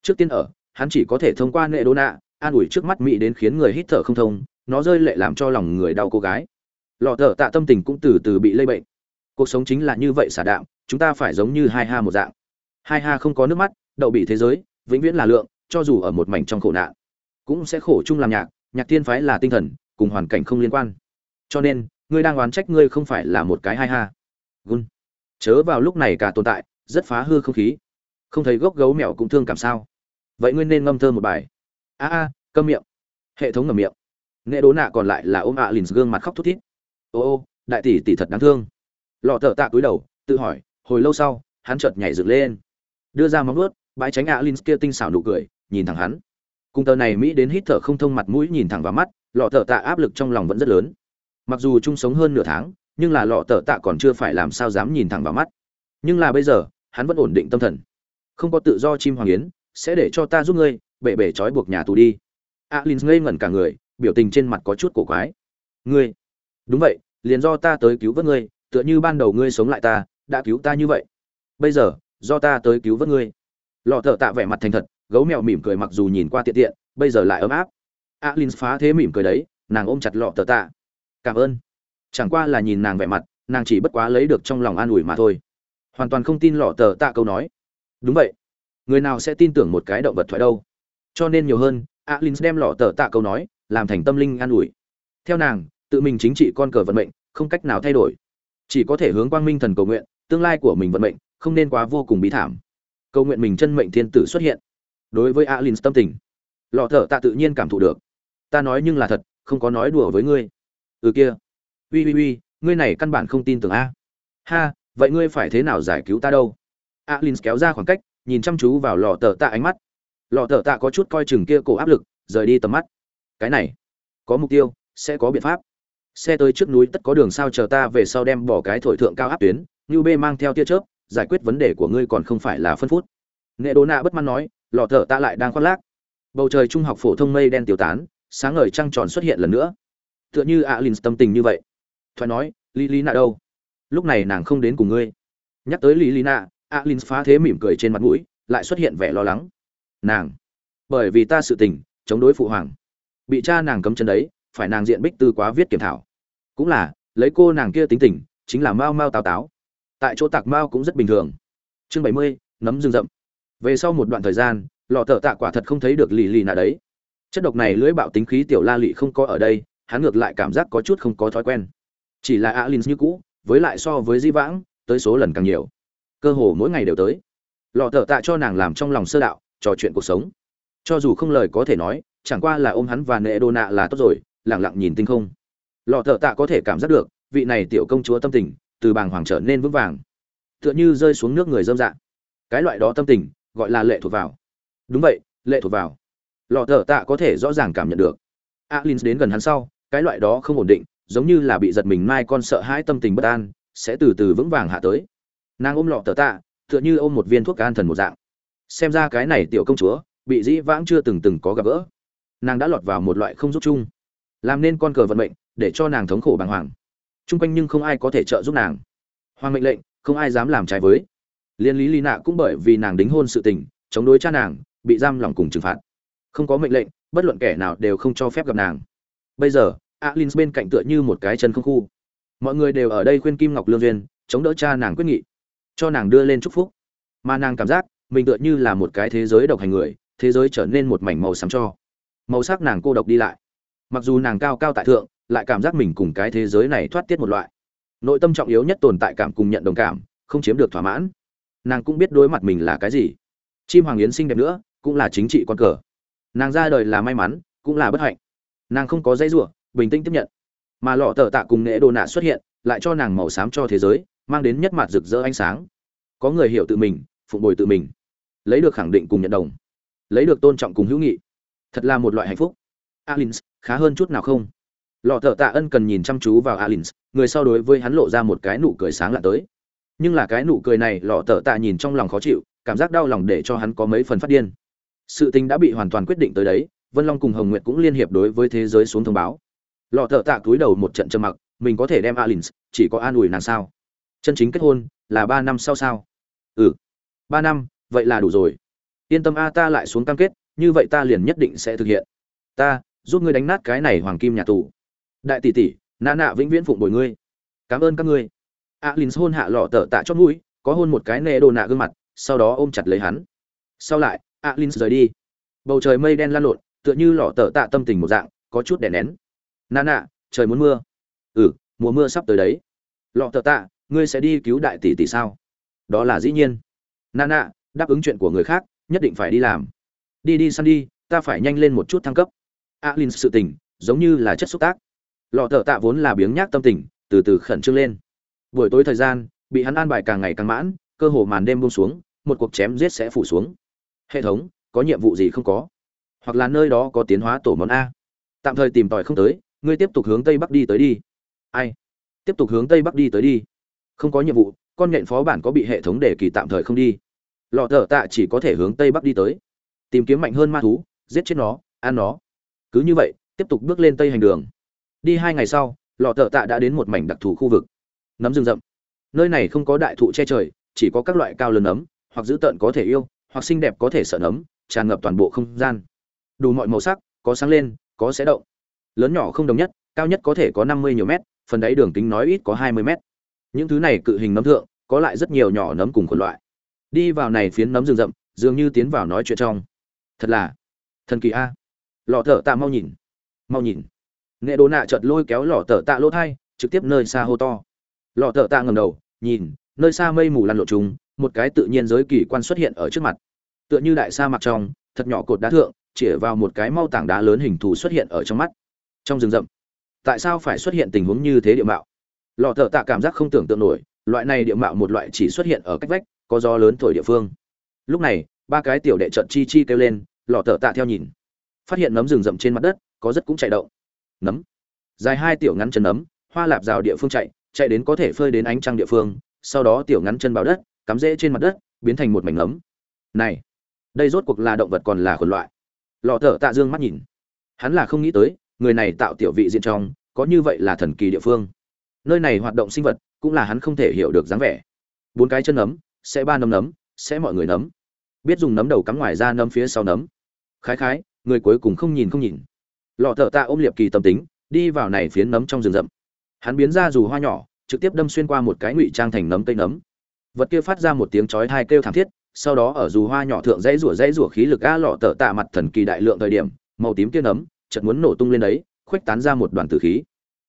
Trước tiên ở, hắn chỉ có thể thông qua nệ đô nạ, an ủi trước mắt mỹ đến khiến người hít thở không thông, nó rơi lệ làm cho lòng người đau cô gái. Lọ thở tạ tâm tình cũng từ từ bị lây bệnh. Cuộc sống chính là như vậy xả đạm, chúng ta phải giống như hai ha một dạng. Hai ha không có nước mắt, đậu bị thế giới, vĩnh viễn là lượng, cho dù ở một mảnh trong khổ nạn, cũng sẽ khổ chung làm nhạc nhạc tiên phái là tinh thần, cùng hoàn cảnh không liên quan. Cho nên, ngươi đang oán trách ngươi không phải là một cái hai ha. Gun chớ vào lúc này cả tồn tại, rất phá hư không khí. Không thấy gốc gấu mèo cũng thương cảm sao? Vậy ngươi nên ngâm thơ một bài. A a, câm miệng. Hệ thống ngầm miệng. Nghệ đố nạ còn lại là ôm ạ à lìn gương mặt khóc thút thít. Ô ô, đại tỷ tỷ thật đáng thương. Lọ thợ tạ cúi đầu, tự hỏi, hồi lâu sau, hắn chợt nhảy dựng lên. Đưa ra móng ướt bãi tránh ạ à lìn kia tinh xảo nụ cười, nhìn thẳng hắn. Cung tờ này mỹ đến hít thở không thông mặt mũi nhìn thẳng vào mắt, lọ thợ tạ áp lực trong lòng vẫn rất lớn. Mặc dù chung sống hơn nửa tháng nhưng là lọ thợ tạ còn chưa phải làm sao dám nhìn thẳng vào mắt. Nhưng là bây giờ, hắn vẫn ổn định tâm thần. Không có tự do chim hoàng yến, sẽ để cho ta giúp ngươi bệ bể trói buộc nhà tù đi. Alin ngây ngẩn cả người, biểu tình trên mặt có chút cổ quái. Ngươi? Đúng vậy, liền do ta tới cứu vớt ngươi, tựa như ban đầu ngươi sống lại ta, đã cứu ta như vậy. Bây giờ, do ta tới cứu vớt ngươi. Lọ thợ tạ vẻ mặt thành thật, gấu mèo mỉm cười mặc dù nhìn qua tiện tiện, bây giờ lại ấm áp. Alin phá thế mỉm cười đấy, nàng ôm chặt lọ thợ tạ. Cảm ơn chẳng qua là nhìn nàng vẻ mặt, nàng chỉ bất quá lấy được trong lòng an ủi mà thôi. Hoàn toàn không tin lọ tờ tạ câu nói. Đúng vậy. Người nào sẽ tin tưởng một cái động vật thoại đâu? Cho nên nhiều hơn alin đem lọ tờ tạ câu nói, làm thành tâm linh an ủi. Theo nàng, tự mình chính trị con cờ vận mệnh, không cách nào thay đổi. Chỉ có thể hướng quang minh thần cầu nguyện, tương lai của mình vận mệnh, không nên quá vô cùng bí thảm. Cầu nguyện mình chân mệnh thiên tử xuất hiện. Đối với alin tâm tình, lọ thở tạ tự nhiên cảm thụ được. Ta nói nhưng là thật, không có nói đùa với ngươi. Ừ kia uy uy uy, ngươi này căn bản không tin tưởng a. Ha, vậy ngươi phải thế nào giải cứu ta đâu? Alin kéo ra khoảng cách, nhìn chăm chú vào lọ tờ tạ ánh mắt. Lọ tờ tạ có chút coi chừng kia cổ áp lực, rời đi tầm mắt. Cái này, có mục tiêu, sẽ có biện pháp. Xe tới trước núi tất có đường sao chờ ta về sau đem bỏ cái thổi thượng cao áp tuyến như b mang theo tia chớp, giải quyết vấn đề của ngươi còn không phải là phân phút. Nghệ đố nạ bất mãn nói, lọ thở ta lại đang khoác lác. Bầu trời trung học phổ thông mây đen tiêu tán, sáng ngời trăng tròn xuất hiện lần nữa. Tựa như alin tâm tình như vậy thoại nói, lý lý nạ đâu? Lúc này nàng không đến cùng ngươi. Nhắc tới lý lý nạ alin phá thế mỉm cười trên mặt mũi, lại xuất hiện vẻ lo lắng. Nàng, bởi vì ta sự tình, chống đối phụ hoàng. Bị cha nàng cấm chân đấy, phải nàng diện bích tư quá viết kiểm thảo. Cũng là, lấy cô nàng kia tính tình, chính là mau mau tào táo. Tại chỗ tạc mau cũng rất bình thường. Chương bảy mươi, nấm rừng rậm. Về sau một đoạn thời gian lò thợ tạ quả thật không thấy được lì lì nạ đấy. Chất độc này lưỡi bạo tính khí tiểu la lị không có ở đây, hắn ngược lại cảm giác có chút không có thói quen chỉ là alin như cũ, với lại so với di vãng, tới số lần càng nhiều. Cơ hồ mỗi ngày đều tới. Lọ thợ tạ cho nàng làm trong lòng sơ đạo, trò chuyện cuộc sống. Cho dù không lời có thể nói, chẳng qua là ôm hắn và nệ đô nạ là tốt rồi lẳng lặng nhìn tinh không. Lọ thợ tạ có thể cảm giác được, vị này tiểu công chúa tâm tình, từ bàng hoàng trở nên vững vàng. Tựa như rơi xuống nước người dâm dạ. Cái loại đó tâm tình, gọi là lệ thuộc vào. Đúng vậy, lệ thuộc vào. Lọ thợ tạ có thể rõ ràng cảm nhận được. Alin đến gần hắn sau, cái loại đó không ổn định giống như là bị giật mình mai con sợ hãi tâm tình bất an, sẽ từ từ vững vàng hạ tới. Nàng ôm lọ tờ tạ, tựa như ôm một viên thuốc an thần một dạng. Xem ra cái này tiểu công chúa, bị dĩ vãng chưa từng từng có gặp gỡ. Nàng đã lọt vào một loại không giúp chung. Làm nên con cờ vận mệnh, để cho nàng thống khổ bàng hoàng. Chung quanh nhưng không ai có thể trợ giúp nàng. Hoàng mệnh lệnh, không ai dám làm trái với. Liên lý lý nạ cũng bởi vì nàng đính hôn sự tình, chống đối cha nàng, bị giam lòng cùng trừng phạt. Không có mệnh lệnh, bất luận kẻ nào đều không cho phép gặp nàng. Bây giờ alin bên cạnh tựa như một cái chân không khu. Mọi người đều ở đây khuyên kim ngọc lương duyên, chống đỡ cha nàng quyết nghị, cho nàng đưa lên chúc phúc. Mà nàng cảm giác, mình tựa như là một cái thế giới độc hành người, thế giới trở nên một mảnh màu xám cho. Màu sắc nàng cô độc đi lại. Mặc dù nàng cao cao tại thượng, lại cảm giác mình cùng cái thế giới này thoát tiết một loại. Nội tâm trọng yếu nhất tồn tại cảm cùng nhận đồng cảm, không chiếm được thỏa mãn. Nàng cũng biết đối mặt mình là cái gì. Chim hoàng yến xinh đẹp nữa, cũng là chính trị con cờ. Nàng ra đời là may mắn, cũng là bất hạnh. Nàng không có dây rủa bình tĩnh tiếp nhận. Mà lọ tờ tạ cùng nghệ đồ nạ xuất hiện, lại cho nàng màu xám cho thế giới, mang đến nhất mặt rực rỡ ánh sáng. Có người hiểu tự mình, phụng bồi tự mình. Lấy được khẳng định cùng nhận đồng. Lấy được tôn trọng cùng hữu nghị. Thật là một loại hạnh phúc. Alins, khá hơn chút nào không? Lọ thợ tạ ân cần nhìn chăm chú vào alins, người sau đối với hắn lộ ra một cái nụ cười sáng lạ tới. Nhưng là cái nụ cười này, lọ thợ tạ nhìn trong lòng khó chịu, cảm giác đau lòng để cho hắn có mấy phần phát điên. Sự tình đã bị hoàn toàn quyết định tới đấy, vân long cùng hồng nguyệt cũng liên hiệp đối với thế giới xuống thông báo lọ thợ tạ cúi đầu một trận trầm mặc, mình có thể đem alin chỉ có an ủi nàng sao? Chân chính kết hôn là ba năm sau sao? Ừ. Ba năm, vậy là đủ rồi. Yên tâm a, ta lại xuống cam kết, như vậy ta liền nhất định sẽ thực hiện. Ta, giúp ngươi đánh nát cái này hoàng kim nhà tù. Đại tỷ tỷ nã nạ vĩnh viễn phụng bồi ngươi. Cảm ơn các ngươi. Alin hôn hạ lọ thợ tạ chót mũi, có hôn một cái nệ đồ nạ gương mặt, sau đó ôm chặt lấy hắn. Sau lại alin rời đi. Bầu trời mây đen lan lộn, tựa như lọ tờ tạ tâm tình một dạng, có chút đèn nén nà nạ trời muốn mưa. Ừ mùa mưa sắp tới đấy. Lọ thợ tạ, ngươi sẽ đi cứu đại tỷ tỷ sao? Đó là dĩ nhiên. Nà nạ đáp ứng chuyện của người khác, nhất định phải đi làm. Đi đi săn đi ta phải nhanh lên một chút thăng cấp. Alin sự tình, giống như là chất xúc tác. Lọ thợ tạ vốn là biếng nhác tâm tình, từ từ khẩn trương lên. Buổi tối thời gian, bị hắn an bài càng ngày càng mãn, cơ hồ màn đêm buông xuống, một cuộc chém giết sẽ phủ xuống. Hệ thống, có nhiệm vụ gì không có? Hoặc là nơi đó có tiến hóa tổ món a? Tạm thời tìm tòi không tới ngươi tiếp tục hướng tây bắc đi tới đi. Ai? Tiếp tục hướng tây bắc đi tới đi. Không có nhiệm vụ, con nhện phó bản có bị hệ thống đề kỳ tạm thời không đi. Lọ thợ tạ chỉ có thể hướng tây bắc đi tới. Tìm kiếm mạnh hơn ma thú, giết chết nó, ăn nó. Cứ như vậy, tiếp tục bước lên tây hành đường. Đi hai ngày sau, lọ thợ tạ đã đến một mảnh đặc thù khu vực. Nấm rừng rậm. Nơi này không có đại thụ che trời, chỉ có các loại cao lớn nấm, hoặc dữ tợn có thể yêu, hoặc xinh đẹp có thể sợ nấm, tràn ngập toàn bộ không gian. Đủ mọi màu sắc, có sáng lên, có sẽ động lớn nhỏ không đồng nhất cao nhất có thể có năm mươi nhiều mét phần đáy đường kính nói ít có hai mươi mét. Những thứ này cự hình nấm thượng có lại rất nhiều nhỏ nấm cùng khuẩn loại. Đi vào này phiến nấm rừng rậm dường như tiến vào nói chuyện trong. Thật là thần kỳ a. Lọ thợ tạ mau nhìn mau nhìn. Nghệ đồ nạ chợt lôi kéo lọ thợ tạ lỗ thai trực tiếp nơi xa hô to. Lọ thợ tạ ngầm đầu nhìn nơi xa mây mù lăn lộ chúng, một cái tự nhiên giới kỳ quan xuất hiện ở trước mặt. Tựa như đại sa mạc trong thật nhỏ cột đá thượng chĩa vào một cái mau tảng đá lớn hình thù xuất hiện ở trong mắt trong rừng rậm. Tại sao phải xuất hiện tình huống như thế địa mạo? Lò thợ tạ cảm giác không tưởng tượng nổi, loại này địa mạo một loại chỉ xuất hiện ở cách vách, có gió lớn thổi địa phương. Lúc này, ba cái tiểu đệ trận chi chi kêu lên lò thợ tạ theo nhìn. Phát hiện nấm rừng rậm trên mặt đất, có rất cũng chạy động. Nấm. Dài hai tiểu ngắn chân nấm, hoa lạp rào địa phương chạy chạy đến có thể phơi đến ánh trăng địa phương, sau đó tiểu ngắn chân vào đất, cắm rễ trên mặt đất, biến thành một mảnh nấm. Này, đây rốt cuộc là động vật còn là khuẩn loại. Lò thợ tạ dương mắt nhìn. Hắn là không nghĩ tới người này tạo tiểu vị diện trong, có như vậy là thần kỳ địa phương. Nơi này hoạt động sinh vật cũng là hắn không thể hiểu được dáng vẻ. Bốn cái chân nấm, sẽ ba nấm nấm, sẽ mọi người nấm. Biết dùng nấm đầu cắm ngoài ra nấm phía sau nấm. Khái khái, người cuối cùng không nhìn không nhìn. Lọ thợ tạ ôm liệp kỳ tâm tính, đi vào này phiến nấm trong rừng rậm. Hắn biến ra dù hoa nhỏ, trực tiếp đâm xuyên qua một cái ngụy trang thành nấm cây nấm. Vật kia phát ra một tiếng chói hai kêu thảm thiết, sau đó ở dù hoa nhỏ thượng dãy rủa dãy rủa khí lực a lọ tở tạ mặt thần kỳ đại lượng thời điểm, màu tím kia nấm chợt muốn nổ tung lên đấy, khuếch tán ra một đoàn tử khí.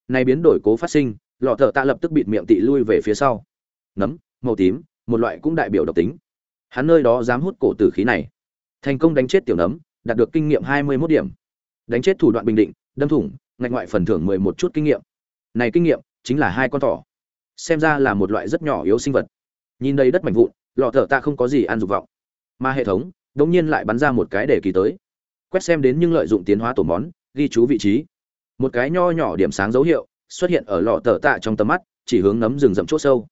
Này biến đổi cố phát sinh, lọ thợ tạ lập tức bịt miệng tị lui về phía sau. Nấm, màu tím, một loại cũng đại biểu độc tính. Hắn nơi đó dám hút cổ tử khí này. Thành công đánh chết tiểu nấm, đạt được kinh nghiệm hai mươi 21 điểm. Đánh chết thủ đoạn bình định, đâm thủng, ngạch ngoại phần thưởng mười một chút kinh nghiệm. Này kinh nghiệm, chính là hai con thỏ. Xem ra là một loại rất nhỏ yếu sinh vật. Nhìn đây đất mảnh vụn, lọ thợ tạ không có gì ăn dục vọng. Mà hệ thống, đống nhiên lại bắn ra một cái để kỳ tới quét xem đến nhưng lợi dụng tiến hóa tổ món ghi chú vị trí. Một cái nho nhỏ điểm sáng dấu hiệu xuất hiện ở lọ tờ tạ trong tầm mắt chỉ hướng nấm rừng rậm chỗ sâu.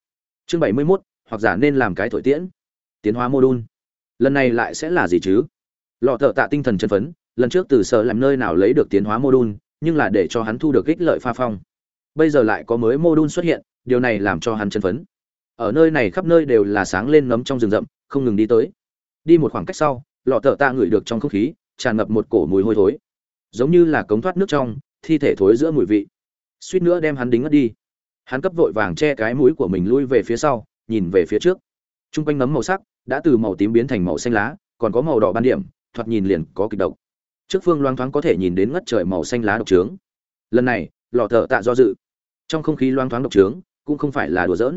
Chương bảy mươi 71, hoặc giả nên làm cái thổi tiễn. Tiến hóa mô đun. Lần này lại sẽ là gì chứ? Lọ tờ tạ tinh thần chân phấn lần trước từ sở làm nơi nào lấy được tiến hóa mô đun nhưng là để cho hắn thu được ích lợi pha phong. Bây giờ lại có mới mô đun xuất hiện điều này làm cho hắn chân phấn. Ở nơi này khắp nơi đều là sáng lên nấm trong rừng rậm không ngừng đi tới. Đi một khoảng cách sau lọ tờ tạ ngửi được trong không khí tràn ngập một cổ mùi hôi thối. Giống như là cống thoát nước trong, thi thể thối giữa mùi vị. Suýt nữa đem hắn đính ngất đi. Hắn cấp vội vàng che cái mũi của mình lui về phía sau, nhìn về phía trước. T r u n g quanh nấm màu sắc đã từ màu tím biến thành màu xanh lá, còn có màu đỏ ban điểm, thoạt nhìn liền có kịch độc. Trước phương loang thoáng có thể nhìn đến ngất trời màu xanh lá độc trướng. Lần này, lò thợ tạ do dự. Trong không khí loang thoáng độc trướng, cũng không phải là đùa giỡn.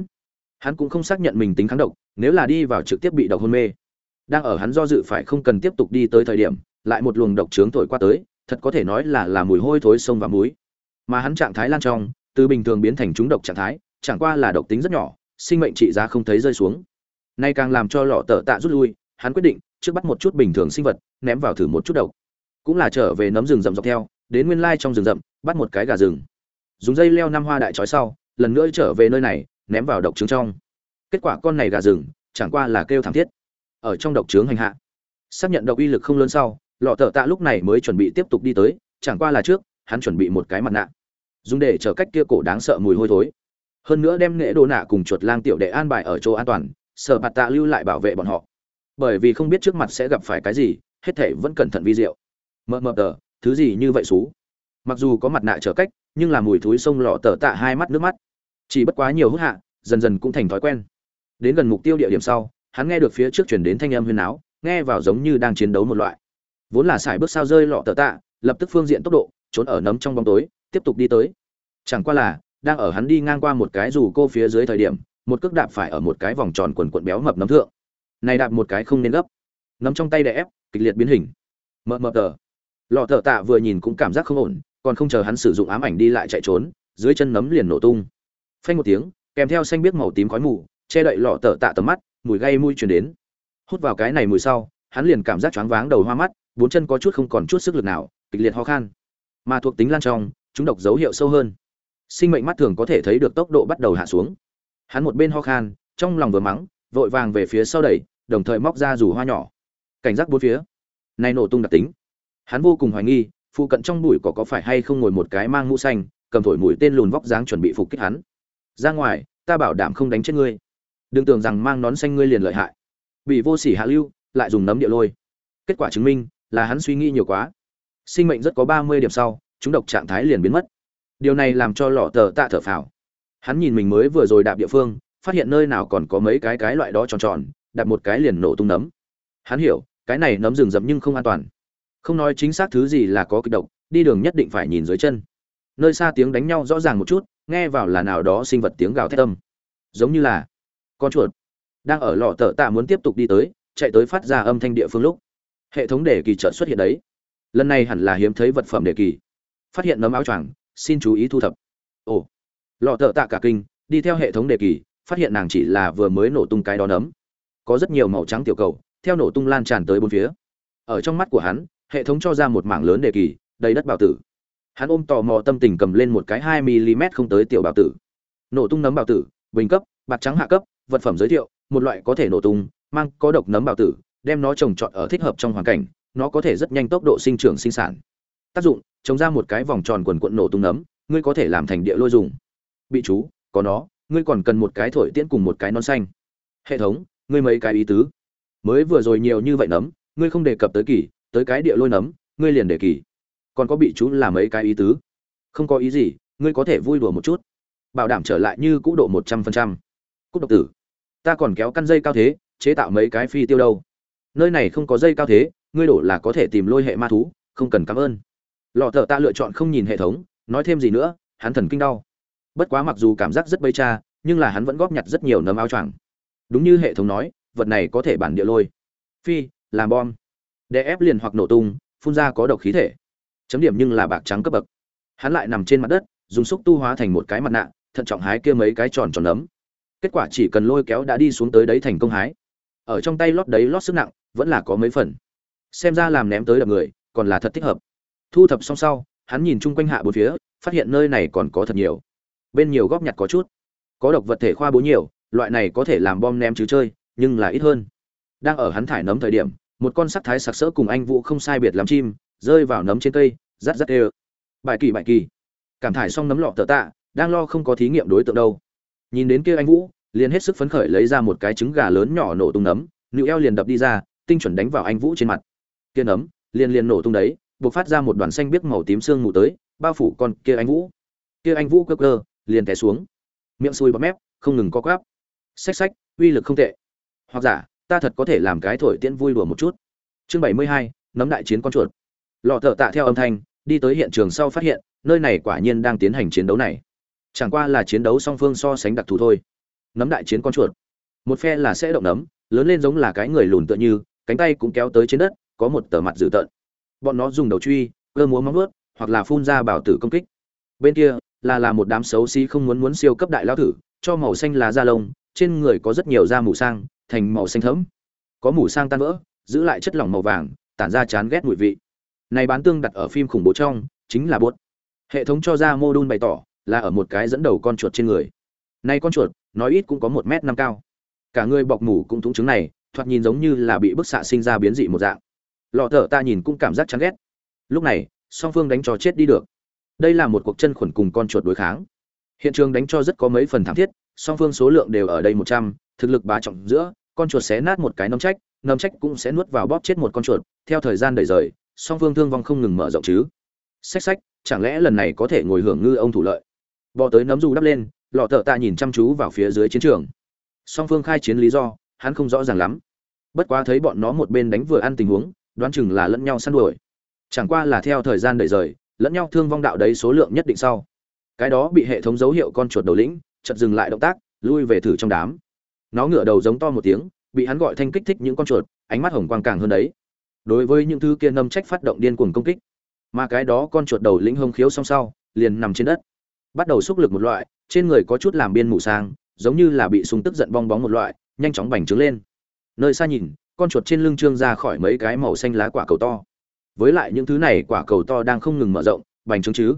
Hắn cũng không xác nhận mình tính kháng độc, nếu là đi vào trực tiếp bị độc hôn mê. Đang ở hắn do dự phải không cần tiếp tục đi tới thời điểm lại một luồng độc trướng thổi qua tới, thật có thể nói là là mùi hôi thối sông và muối. Mà hắn trạng thái lan trong, từ bình thường biến thành trúng độc trạng thái, chẳng qua là độc tính rất nhỏ, sinh mệnh trị giá không thấy rơi xuống. Nay càng làm cho lọ tở tạ rút lui, hắn quyết định, trước bắt một chút bình thường sinh vật, ném vào thử một chút độc. Cũng là trở về nấm rừng rậm dọc theo, đến nguyên lai trong rừng rậm, bắt một cái gà rừng. Dùng dây leo năm hoa đại trói sau, lần nữa trở về nơi này, ném vào độc trứng trong. Kết quả con này gà rừng, chẳng qua là kêu thảm thiết. Ở trong độc trướng hành hạ. Xác nhận độc uy lực không lớn sau lọ thợ tạ lúc này mới chuẩn bị tiếp tục đi tới, chẳng qua là trước, hắn chuẩn bị một cái mặt nạ. Dùng để chở cách kia cổ đáng sợ mùi hôi thối. Hơn nữa đem nghệ đồ nạ cùng chuột lang tiểu đệ an bài ở chỗ an toàn, sở bạt tạ lưu lại bảo vệ bọn họ. Bởi vì không biết trước mặt sẽ gặp phải cái gì, hết thể vẫn cẩn thận vi diệu. Mờ mờ tờ, thứ gì như vậy xú? Mặc dù có mặt nạ trở cách, nhưng là mùi thúi sông lọ tờ tạ hai mắt nước mắt. Chỉ bất quá nhiều hút hạ, dần dần cũng thành thói quen. Đến gần mục tiêu địa điểm sau, hắn nghe được phía trước chuyển đến thanh âm huyên áo nghe vào giống như đang chiến đấu một loại vốn là sải bước sao rơi lọ tờ tạ, lập tức phương diện tốc độ, trốn ở nấm trong bóng tối, tiếp tục đi tới. Chẳng qua là, đang ở hắn đi ngang qua một cái dù cô phía dưới thời điểm, một cước đạp phải ở một cái vòng tròn quần quận béo mập nấm thượng. Này đạp một cái không nên gấp. Nấm trong tay đè ép, kịch liệt biến hình. Mờ mờ tờ. Lọ thợ tạ vừa nhìn cũng cảm giác không ổn, còn không chờ hắn sử dụng ám ảnh đi lại chạy trốn, dưới chân nấm liền nổ tung. Phanh một tiếng, kèm theo xanh biếc màu tím khói mù, che đậy lọ tợ tạ tầm mắt, mùi gây mùi chuyển đến. Hút vào cái này mùi sau, hắn liền cảm giác choáng váng đầu hoa mắt bốn chân có chút không còn chút sức lực nào, kịch liệt ho khan. Mà thuộc tính lan trong, chúng độc dấu hiệu sâu hơn. Sinh mệnh mắt thường có thể thấy được tốc độ bắt đầu hạ xuống. Hắn một bên ho khan, trong lòng vừa mắng, vội vàng về phía sau đẩy, đồng thời móc ra rủ hoa nhỏ. Cảnh giác bốn phía. Này nổ tung đặc tính. Hắn vô cùng hoài nghi, phụ cận trong bụi có có phải hay không ngồi một cái mang mũ xanh, cầm thổi mũi tên lùn vóc dáng chuẩn bị phục kích hắn. Ra ngoài, ta bảo đảm không đánh chết ngươi. Đừng tưởng rằng mang nón xanh ngươi liền lợi hại. Bị vô sỉ hạ lưu, lại dùng nấm địa lôi. Kết quả chứng minh là hắn suy nghĩ nhiều quá. Sinh mệnh rất có ba mươi điểm sau, chúng độc trạng thái liền biến mất. Điều này làm cho lọ tờ tạ thở phào. Hắn nhìn mình mới vừa rồi đạp địa phương, phát hiện nơi nào còn có mấy cái cái loại đó tròn tròn, đạp một cái liền nổ tung nấm. Hắn hiểu, cái này nấm rừng rậm nhưng không an toàn. Không nói chính xác thứ gì là có kịch độc, đi đường nhất định phải nhìn dưới chân. Nơi xa tiếng đánh nhau rõ ràng một chút, nghe vào là nào đó sinh vật tiếng gào thét tâm giống như là con chuột đang ở lọ tờ tạ muốn tiếp tục đi tới, chạy tới phát ra âm thanh địa phương lúc hệ thống đề kỳ trợ xuất hiện đấy. Lần này hẳn là hiếm thấy vật phẩm đề kỳ. Phát hiện nấm áo choàng, xin chú ý thu thập. Ồ. Lọ tờ tạ cả kinh, đi theo hệ thống đề kỳ, phát hiện nàng chỉ là vừa mới nổ tung cái đó nấm. Có rất nhiều màu trắng tiểu cầu, theo nổ tung lan tràn tới bốn phía. Ở trong mắt của hắn, hệ thống cho ra một mảng lớn đề kỳ, đầy đất bảo tử. Hắn ôm tò mò tâm tình cầm lên một cái hai mm không tới tiểu bảo tử. Nổ tung nấm bảo tử, bình cấp, bạc trắng hạ cấp, vật phẩm giới thiệu, một loại có thể nổ tung, mang có độc nấm bảo tử đem nó trồng trọt ở thích hợp trong hoàn cảnh, nó có thể rất nhanh tốc độ sinh trưởng sinh sản. Tác dụng, trồng ra một cái vòng tròn quần cuộn nổ tung nấm, ngươi có thể làm thành địa lôi dùng. Bị chú, có nó, ngươi còn cần một cái thổi tiễn cùng một cái non xanh. Hệ thống, ngươi mấy cái ý tứ? Mới vừa rồi nhiều như vậy nấm, ngươi không đề cập tới kỳ, tới cái địa lôi nấm, ngươi liền đề kỳ. Còn có bị chú là mấy cái ý tứ? Không có ý gì, ngươi có thể vui đùa một chút. Bảo đảm trở lại như cũ độ một trăm phần trăm. Cúc độc tử, ta còn kéo căn dây cao thế, chế tạo mấy cái phi tiêu đâu? Nơi này không có dây cao thế, ngươi đổ là có thể tìm lôi hệ ma thú, không cần cảm ơn. Lọ thợ ta lựa chọn không nhìn hệ thống, nói thêm gì nữa, hắn thần kinh đau. Bất quá mặc dù cảm giác rất bây cha, nhưng là hắn vẫn góp nhặt rất nhiều nấm áo choàng. Đúng như hệ thống nói, vật này có thể bản địa lôi. Phi, làm bom. Đè ép liền hoặc nổ tung, phun ra có độc khí thể. Chấm điểm nhưng là bạc trắng cấp bậc. Hắn lại nằm trên mặt đất, dùng xúc tu hóa thành một cái mặt nạ, thận trọng hái kia mấy cái tròn tròn nấm. Kết quả chỉ cần lôi kéo đã đi xuống tới đấy thành công hái. Ở trong tay lót đấy lót sức nặng vẫn là có mấy phần. Xem ra làm ném tới đập người, còn là thật thích hợp. Thu thập xong sau, hắn nhìn chung quanh hạ bốn phía, phát hiện nơi này còn có thật nhiều. Bên nhiều góp nhặt có chút. Có độc vật thể khoa bố nhiều, loại này có thể làm bom ném chứ chơi, nhưng là ít hơn. Đang ở hắn thải nấm thời điểm, một con sắc thái sặc sỡ cùng anh vũ không sai biệt lắm chim, rơi vào nấm trên cây, rát rát ê bài kỳ bài kỳ. Cảm thải xong nấm lọ tờ tạ, đang lo không có thí nghiệm đối tượng đâu. Nhìn đến kia anh vũ, liền hết sức phấn khởi lấy ra một cái trứng gà lớn nhỏ nổ tung nấm nữ eo liền đập đi ra tinh chuẩn đánh vào anh vũ trên mặt. Kia nấm liền liền nổ tung đấy buộc phát ra một đoàn xanh biếc màu tím sương mù tới, bao phủ con kia anh vũ. Kia anh vũ cơ cơ liền té xuống. Miệng xuôi bọt mép, không ngừng co quắp. Xách xách, uy lực không tệ. Hoặc giả, ta thật có thể làm cái thổi tiễn vui đùa một chút. Chương bảy mươi hai nấm đại chiến con chuột. Lọ thợ tạ theo âm thanh, đi tới hiện trường sau phát hiện, nơi này quả nhiên đang tiến hành chiến đấu này. Chẳng qua là chiến đấu song phương so sánh đặc thù thôi. Nấm đại chiến con chuột. Một phe là sẽ động nấm, lớn lên giống là cái người lùn tựa như cánh tay cũng kéo tới trên đất, có một tờ mặt dữ tợn. Bọn nó dùng đầu truy, cơ múa móng ướt hoặc là phun ra bảo tử công kích. Bên kia, là là một đám xấu xí không muốn muốn siêu cấp đại lao thử, cho màu xanh là da lông, trên người có rất nhiều da mù sang, thành màu xanh thẫm. Có mù sang tan vỡ, giữ lại chất lỏng màu vàng, tản ra chán ghét mùi vị. Này bán tương đặt ở phim khủng bố trong, chính là bốt hệ thống cho ra mô đun bày tỏ, là ở một cái dẫn đầu con chuột trên người. Nay con chuột, nói ít cũng có một m năm cao. Cả người bọc mủ cũng thúng trứng này thoạt nhìn giống như là bị bức xạ sinh ra biến dị một dạng. Lọ thở ta nhìn cũng cảm giác chán ghét. Lúc này, song phương đánh cho chết đi được. Đây là một cuộc chân khuẩn cùng con chuột đối kháng. Hiện trường đánh cho rất có mấy phần thảm thiết, song phương số lượng đều ở đây một trăm, thực lực bá trọng giữa, con chuột xé nát một cái nấm trách nấm trách cũng sẽ nuốt vào bóp chết một con chuột. Theo thời gian đầy rời, song phương thương vong không ngừng mở rộng chứ. Xách xách, chẳng lẽ lần này có thể ngồi hưởng ngư ông thủ lợi? Bò tới nấm dù đắp lên, lọ thợ ta nhìn chăm chú vào phía dưới chiến trường. Song phương khai chiến lý do hắn không rõ ràng lắm. Bất quá thấy bọn nó một bên đánh vừa ăn tình huống, đoán chừng là lẫn nhau săn đuổi. Chẳng qua là theo thời gian đẩy rời, lẫn nhau thương vong đạo đấy số lượng nhất định sau. Cái đó bị hệ thống dấu hiệu con chuột đầu lĩnh, chợt dừng lại động tác, lui về thử trong đám. Nó ngửa đầu giống to một tiếng, bị hắn gọi thanh kích thích những con chuột, ánh mắt hồng quang càng hơn đấy. Đối với những thứ kia nâm trách phát động điên cuồng công kích, mà cái đó con chuột đầu lĩnh hông khiếu song sau, liền nằm trên đất. Bắt đầu xúc lực một loại, trên người có chút làm biên mù sang, giống như là bị súng tức giận bong bóng một loại nhanh chóng bành trướng lên. Nơi xa nhìn, con chuột trên lưng trương ra khỏi mấy cái màu xanh lá quả cầu to. Với lại những thứ này quả cầu to đang không ngừng mở rộng, bành trướng chứ.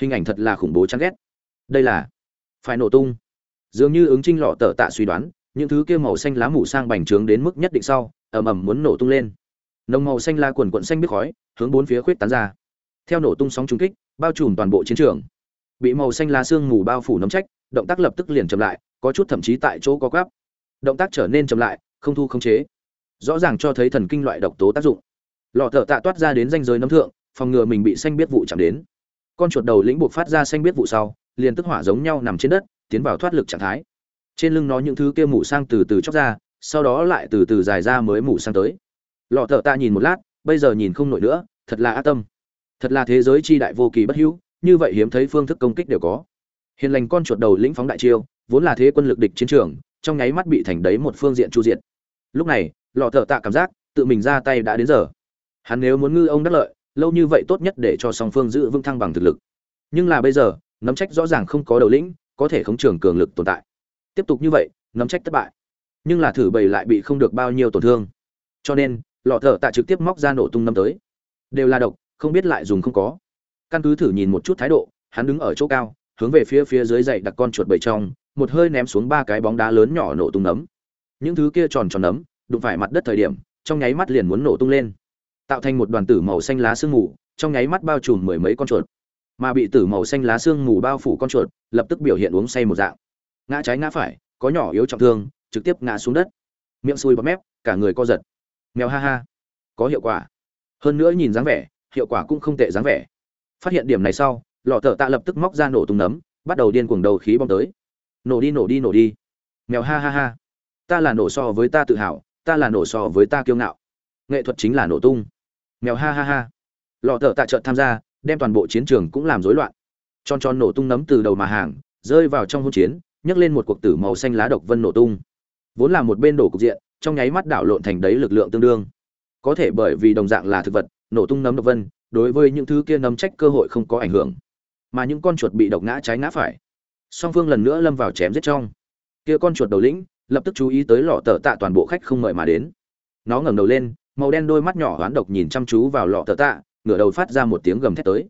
Hình ảnh thật là khủng bố chán ghét. Đây là phải nổ tung. Dường như ứng trinh lọ tờ tạ suy đoán, những thứ kia màu xanh lá mủ sang bành trướng đến mức nhất định sau, ầm ầm muốn nổ tung lên. Nồng màu xanh lá quần quận xanh biết khói, hướng bốn phía khuyết tán ra. Theo nổ tung sóng trung kích, bao trùm toàn bộ chiến trường. Bị màu xanh lá xương mù bao phủ nấm trách, động tác lập tức liền chậm lại, có chút thậm chí tại chỗ có gáp động tác trở nên chậm lại, không thu không chế. Rõ ràng cho thấy thần kinh loại độc tố tác dụng. Lọ thợ tạ toát ra đến danh giới nấm thượng, phòng ngừa mình bị xanh biết vụ chạm đến. Con chuột đầu lĩnh buộc phát ra xanh biết vụ sau, liền tức hỏa giống nhau nằm trên đất, tiến vào thoát lực trạng thái. Trên lưng nó những thứ kia mủ sang từ từ chóc ra, sau đó lại từ từ dài ra mới mủ sang tới. Lọ thợ tạ nhìn một lát, bây giờ nhìn không nổi nữa, thật là ác tâm. Thật là thế giới chi đại vô kỳ bất hữu, như vậy hiếm thấy phương thức công kích đều có. Hiền lành con chuột đầu lĩnh phóng đại chiêu, vốn là thế quân lực địch chiến trường trong nháy mắt bị thành đấy một phương diện chu diệt. lúc này, lọ thợ tạ cảm giác, tự mình ra tay đã đến giờ. Hắn nếu muốn ngư ông đắc lợi, lâu như vậy tốt nhất để cho song phương giữ vững thăng bằng thực lực. Nhưng là bây giờ, nắm trách rõ ràng không có đầu lĩnh, có thể khống trường cường lực tồn tại. Tiếp tục như vậy, nắm trách thất bại. Nhưng là thử bầy lại bị không được bao nhiêu tổn thương. Cho nên, lọ thợ tạ trực tiếp móc ra nổ tung năm tới. Đều là độc, không biết lại dùng không có. Căn cứ thử nhìn một chút thái độ, hắn đứng ở chỗ cao, hướng về phía phía dưới dậy đặt con chuột bầy trong một hơi ném xuống ba cái bóng đá lớn nhỏ nổ tung nấm. Những thứ kia tròn tròn nấm, đụng phải mặt đất thời điểm, trong nháy mắt liền muốn nổ tung lên. Tạo thành một đoàn tử màu xanh lá sương mù, trong nháy mắt bao trùm mười mấy con chuột. Mà bị tử màu xanh lá sương mù bao phủ con chuột, lập tức biểu hiện uống say một dạng. Ngã trái ngã phải, có nhỏ yếu trọng thương, trực tiếp ngã xuống đất. Miệng sùi bọt mép, cả người co giật. Mèo ha ha. Có hiệu quả. Hơn nữa nhìn dáng vẻ, hiệu quả cũng không tệ dáng vẻ. Phát hiện điểm này sau, lọ thợ tạ lập tức móc ra nổ tung nấm, bắt đầu điên cuồng đầu khí bom tới nổ đi nổ đi nổ đi. Mèo ha ha ha. Ta là nổ so với ta tự hào, ta là nổ so với ta kiêu ngạo. Nghệ thuật chính là nổ tung. Mèo ha ha ha. Lọ thợ tạ trợt tham gia, đem toàn bộ chiến trường cũng làm rối loạn. Tròn tròn nổ tung nấm từ đầu mà hàng, rơi vào trong hỗn chiến, nhấc lên một cuộc tử màu xanh lá độc vân nổ tung. Vốn là một bên đổ cục diện, trong nháy mắt đảo lộn thành đấy lực lượng tương đương. Có thể bởi vì đồng dạng là thực vật, nổ tung nấm độc vân, đối với những thứ kia nấm trách cơ hội không có ảnh hưởng. Mà những con chuột bị độc ngã trái ngã phải song phương lần nữa lâm vào chém giết trong. Kia con chuột đầu lĩnh, lập tức chú ý tới lọ tờ tạ toàn bộ khách không mời mà đến. Nó ngẩng đầu lên, màu đen đôi mắt nhỏ hoán độc nhìn chăm chú vào lọ tờ tạ, ngửa đầu phát ra một tiếng gầm thét tới.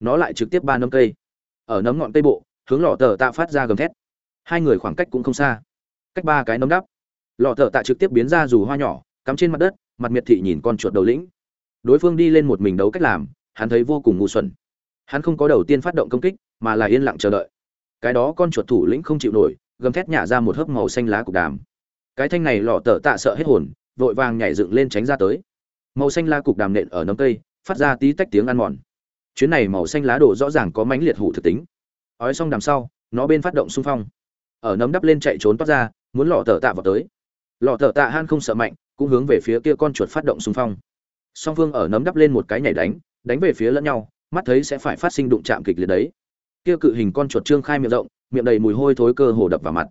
Nó lại trực tiếp ba nấm cây. Ở nấm ngọn cây bộ, hướng lọ tờ tạ phát ra gầm thét. Hai người khoảng cách cũng không xa. Cách ba cái nấm đắp. Lọ tờ tạ trực tiếp biến ra dù hoa nhỏ, cắm trên mặt đất, mặt miệt thị nhìn con chuột đầu lĩnh. Đối phương đi lên một mình đấu cách làm, hắn thấy vô cùng ngu xuẩn. Hắn không có đầu tiên phát động công kích, mà là yên lặng chờ đợi cái đó con chuột thủ lĩnh không chịu nổi, gầm thét nhả ra một hớp màu xanh lá cục đàm. Cái thanh này lọ tở tạ sợ hết hồn, vội vàng nhảy dựng lên tránh ra tới. Màu xanh lá cục đàm nện ở nấm cây, phát ra tí tách tiếng ăn mòn. Chuyến này màu xanh lá đổ rõ ràng có mánh liệt hủ thực tính. Ói xong đằng sau, nó bên phát động xung phong. Ở nấm đắp lên chạy trốn toát ra, muốn lọ tở tạ vào tới. Lọ tở tạ han không sợ mạnh, cũng hướng về phía kia con chuột phát động xung phong. Song phương ở nấm đắp lên một cái nhảy đánh đánh về phía lẫn nhau, mắt thấy sẽ phải phát sinh đụng chạm kịch liệt đấy kia cự hình con chuột trương khai miệng rộng, miệng đầy mùi hôi thối cơ hồ đập vào mặt.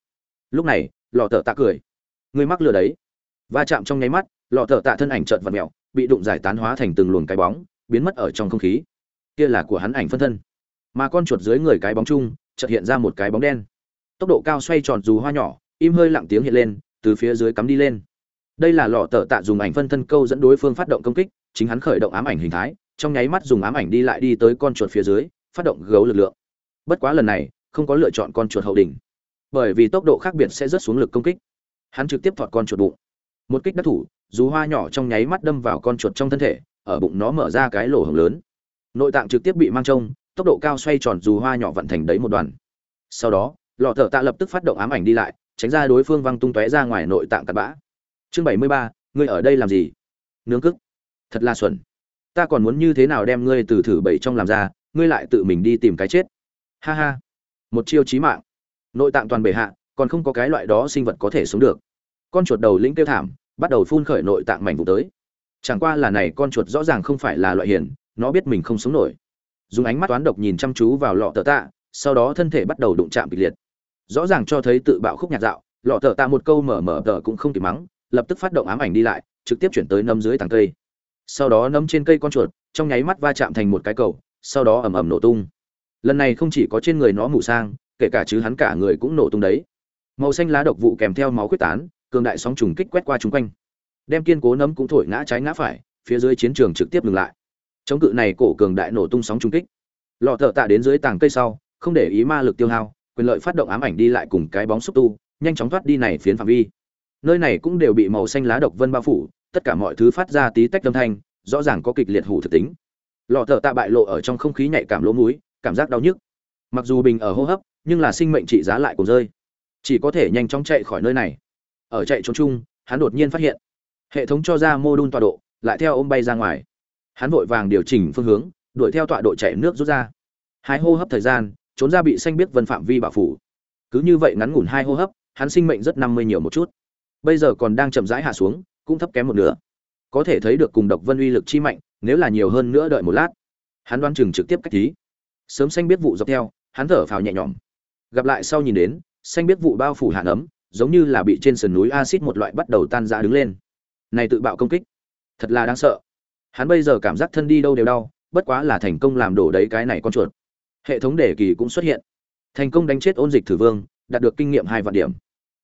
Lúc này, lọ thợ tạ cười. Người mắc lừa đấy. Va chạm trong nháy mắt, lọ thợ tạ thân ảnh trợn vật mèo, bị đụng giải tán hóa thành từng luồng cái bóng, biến mất ở trong không khí. Kia là của hắn ảnh phân thân. Mà con chuột dưới người cái bóng chung, chợt hiện ra một cái bóng đen. Tốc độ cao xoay tròn dù hoa nhỏ, im hơi lặng tiếng hiện lên, từ phía dưới cắm đi lên. Đây là lọ tờ tạ dùng ảnh phân thân câu dẫn đối phương phát động công kích, chính hắn khởi động ám ảnh hình thái, trong nháy mắt dùng ám ảnh đi lại đi tới con chuột phía dưới, phát động gấu lực lượng bất quá lần này, không có lựa chọn con chuột hậu đỉnh, bởi vì tốc độ khác biệt sẽ rất xuống lực công kích. Hắn trực tiếp thọt con chuột bụng. Một kích đắc thủ, dù hoa nhỏ trong nháy mắt đâm vào con chuột trong thân thể, ở bụng nó mở ra cái lỗ hổng lớn. Nội tạng trực tiếp bị mang trông, tốc độ cao xoay tròn dù hoa nhỏ vận thành đấy một đoàn. Sau đó, lọ thợ tạ lập tức phát động ám ảnh đi lại, tránh ra đối phương văng tung tóe ra ngoài nội tạng cặn bã. Chương bảy mươi ba, ngươi ở đây làm gì? Nướng cức. Thật là xuẩn. Ta còn muốn như thế nào đem ngươi từ thử bảy trong làm ra, ngươi lại tự mình đi tìm cái chết ha ha. Một chiêu chí mạng. Nội tạng toàn bể hạ, còn không có cái loại đó sinh vật có thể sống được. Con chuột đầu lĩnh kêu thảm, bắt đầu phun khởi nội tạng mảnh vụ tới. Chẳng qua là này con chuột rõ ràng không phải là loại hiền, nó biết mình không sống nổi. Dùng ánh mắt toán độc nhìn chăm chú vào lọ tờ tạ, sau đó thân thể bắt đầu đụng chạm kịch liệt. Rõ ràng cho thấy tự bạo khúc nhạc dạo, lọ tờ tạ một câu mở mở tờ cũng không kịp mắng, lập tức phát động ám ảnh đi lại, trực tiếp chuyển tới nấm dưới tàng cây. Sau đó nấm trên cây con chuột, trong nháy mắt va chạm thành một cái cầu, sau đó ầm ầm nổ tung lần này không chỉ có trên người nó mù sang, kể cả chứ hắn cả người cũng nổ tung đấy. Màu xanh lá độc vụ kèm theo máu quyết tán, cường đại sóng trùng kích quét qua chung quanh. Đem kiên cố nấm cũng thổi ngã trái ngã phải, phía dưới chiến trường trực tiếp ngừng lại. Chống cự này cổ cường đại nổ tung sóng trùng kích. Lọ thợ tạ đến dưới tàng cây sau, không để ý ma lực tiêu hao, quyền lợi phát động ám ảnh đi lại cùng cái bóng xúc tu, nhanh chóng thoát đi này phiến phạm vi. Nơi này cũng đều bị màu xanh lá độc vân bao phủ, tất cả mọi thứ phát ra tí tách âm thanh, rõ ràng có kịch liệt hủ thực tính. Lọ thợ tạ bại lộ ở trong không khí nhạy cảm lỗ mũi cảm giác đau nhức. Mặc dù bình ở hô hấp, nhưng là sinh mệnh trị giá lại cùng rơi. Chỉ có thể nhanh chóng chạy khỏi nơi này. Ở chạy trốn chung, hắn đột nhiên phát hiện, hệ thống cho ra mô đun tọa độ, lại theo ôm bay ra ngoài. Hắn vội vàng điều chỉnh phương hướng, đuổi theo tọa độ chạy nước rút ra. Hai hô hấp thời gian, trốn ra bị xanh biết vân phạm vi bảo phủ. Cứ như vậy ngắn ngủn hai hô hấp, hắn sinh mệnh rất năm mươi nhiều một chút. Bây giờ còn đang chậm rãi hạ xuống, cũng thấp kém một nửa. Có thể thấy được cùng độc vân uy lực chi mạnh, nếu là nhiều hơn nữa đợi một lát. Hắn đoán chừng trực tiếp cách thí sớm xanh biết vụ dọc theo, hắn thở phào nhẹ nhõm. Gặp lại sau nhìn đến, xanh biết vụ bao phủ hạn ấm giống như là bị trên sườn núi acid một loại bắt đầu tan ra đứng lên. Này tự bạo công kích, thật là đáng sợ. Hắn bây giờ cảm giác thân đi đâu đều đau, bất quá là thành công làm đổ đấy cái này con chuột. Hệ thống đề kỳ cũng xuất hiện. Thành công đánh chết ôn dịch thử vương, đạt được kinh nghiệm hai vạn điểm.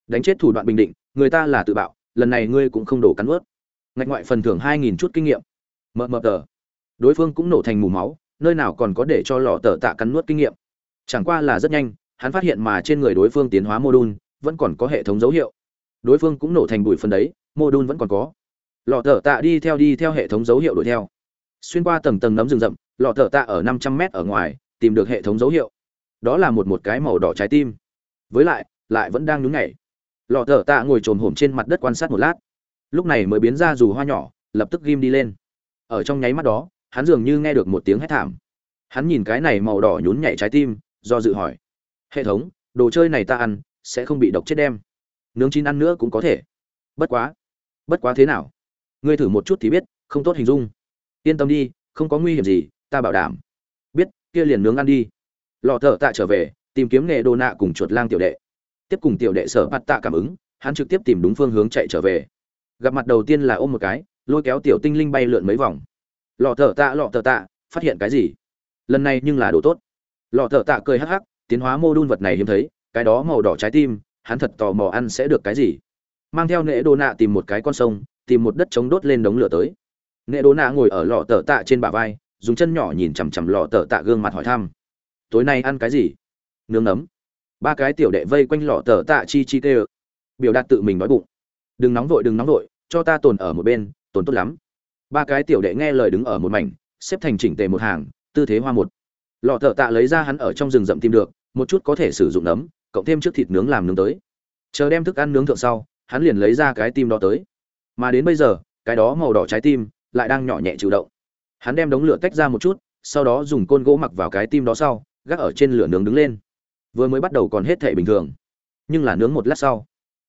Đánh chết thủ đoạn bình định, người ta là tự bạo, lần này ngươi cũng không đổ cắn ướt ngạch ngoại phần thưởng hai nghìn chút kinh nghiệm. Mờ mờ tờ. Đối phương cũng nổ thành mù máu nơi nào còn có để cho lò tờ tạ cắn nuốt kinh nghiệm. Chẳng qua là rất nhanh, hắn phát hiện mà trên người đối phương tiến hóa mô đun vẫn còn có hệ thống dấu hiệu. Đối phương cũng nổ thành bụi phần đấy mô đun vẫn còn có. Lò tờ tạ đi theo đi theo hệ thống dấu hiệu đuổi theo. Xuyên qua tầng tầng nấm rừng rậm, lò tờ tạ ở năm trăm mét ở ngoài, tìm được hệ thống dấu hiệu. Đó là một một cái màu đỏ trái tim. Với lại lại vẫn đang nhún nhảy. Lò tờ tạ ngồi trồm hổm trên mặt đất quan sát một lát. Lúc này mới biến ra dù hoa nhỏ, lập tức ghim đi lên. Ở trong nháy mắt đó hắn dường như nghe được một tiếng hét thảm. Hắn nhìn cái này màu đỏ nhún nhảy trái tim, do dự hỏi, hệ thống, đồ chơi này ta ăn, sẽ không bị độc chết đem. Nướng chín ăn nữa cũng có thể. Bất quá bất quá thế nào? Ngươi thử một chút thì biết, không tốt hình dung. Yên tâm đi, không có nguy hiểm gì, ta bảo đảm. Biết, kia liền nướng ăn đi. Lò thợ tạ trở về, tìm kiếm nghề đồ nạ cùng chuột lang tiểu đệ. Tiếp cùng tiểu đệ sở bắt tạ cảm ứng, hắn trực tiếp tìm đúng phương hướng chạy trở về. Gặp mặt đầu tiên là ôm một cái, lôi kéo tiểu tinh linh bay lượn mấy vòng lọ thở tạ, lọ thở tạ, phát hiện cái gì? Lần này nhưng là đồ tốt. Lọ thở tạ cười hắc hắc, tiến hóa mô đun vật này hiếm thấy, cái đó màu đỏ trái tim, hắn thật tò mò ăn sẽ được cái gì. Mang theo nệ đồ nạ tìm một cái con sông, tìm một đất chống đốt lên đống lửa tới. Nệ đồ nạ ngồi ở lọ thở tạ trên bả vai, dùng chân nhỏ nhìn chằm chằm lọ thở tạ gương mặt hỏi thăm. Tối nay ăn cái gì? Nướng nấm. Ba cái tiểu đệ vây quanh lọ thở tạ chi chi tê biểu đạt tự mình nói bụng. Đừng nóng vội, đừng nóng vội, cho ta tồn ở một bên, tồn tốt lắm ba cái tiểu đệ nghe lời đứng ở một mảnh, xếp thành chỉnh tề một hàng, tư thế hoa một. Lọ thợ tạ lấy ra hắn ở trong rừng rậm tìm được, một chút có thể sử dụng nấm, cộng thêm trước thịt nướng làm nướng tới. Chờ đem thức ăn nướng thượng sau, hắn liền lấy ra cái tim đó tới. Mà đến bây giờ, cái đó màu đỏ trái tim, lại đang nhỏ nhẹ chịu động. Hắn đem đống lửa tách ra một chút, sau đó dùng côn gỗ mặc vào cái tim đó sau, gác ở trên lửa nướng đứng lên. Vừa mới bắt đầu còn hết thể bình thường. Nhưng là nướng một lát sau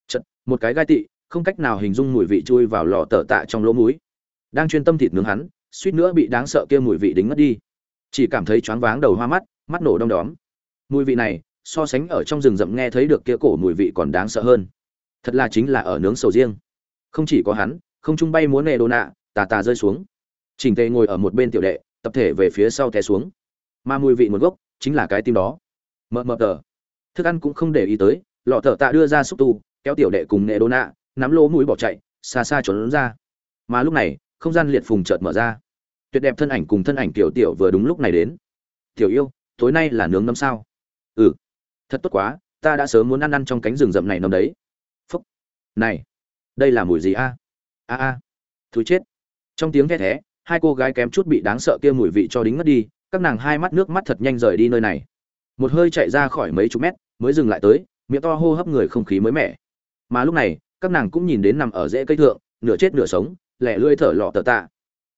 chật một cái gai tị, không cách nào hình dung mùi vị chui vào lò tờ tạ trong lỗ mũi đang chuyên tâm thịt nướng hắn, suýt nữa bị đáng sợ kia mùi vị đính mất đi. Chỉ cảm thấy choáng váng đầu hoa mắt mắt nổ đom đóm. Mùi vị này, so sánh ở trong rừng rậm nghe thấy được kia cổ mùi vị còn đáng sợ hơn. Thật là chính là ở nướng sầu riêng. Không chỉ có hắn, không trung bay muốn nề đồ nạ, tà tà rơi xuống. Chỉnh tề ngồi ở một bên tiểu đệ, tập thể về phía sau té xuống. Mà mùi vị một gốc chính là cái tim đó. Mờ mờ tờ. Thức ăn cũng không để ý tới, lọ thợ tạ đưa ra xúc tu, kéo tiểu đệ cùng nệ đô nạ, nắm lỗ mũi bỏ chạy, xa xa trốn ra. Mà lúc này không gian liệt phùng chợt mở ra. Tuyệt đẹp thân ảnh cùng thân ảnh tiểu tiểu vừa đúng lúc này đến. Tiểu yêu, tối nay là nướng nấm sao? Ừ. Thật tốt quá, ta đã sớm muốn ăn ăn trong cánh rừng rậm này nấm đấy. Phúc. Này, đây là mùi gì a? A a. Thúi chết. Trong tiếng thét thé, hai cô gái kém chút bị đáng sợ kia mùi vị cho đính ngất đi, các nàng hai mắt nước mắt thật nhanh rời đi nơi này. Một hơi chạy ra khỏi mấy chục mét, mới dừng lại tới, miệng to hô hấp người không khí mới mẻ. Mà lúc này, các nàng cũng nhìn đến nằm ở rễ cây thượng, nửa chết nửa sống lẻ lươi thở lọ tờ tạ.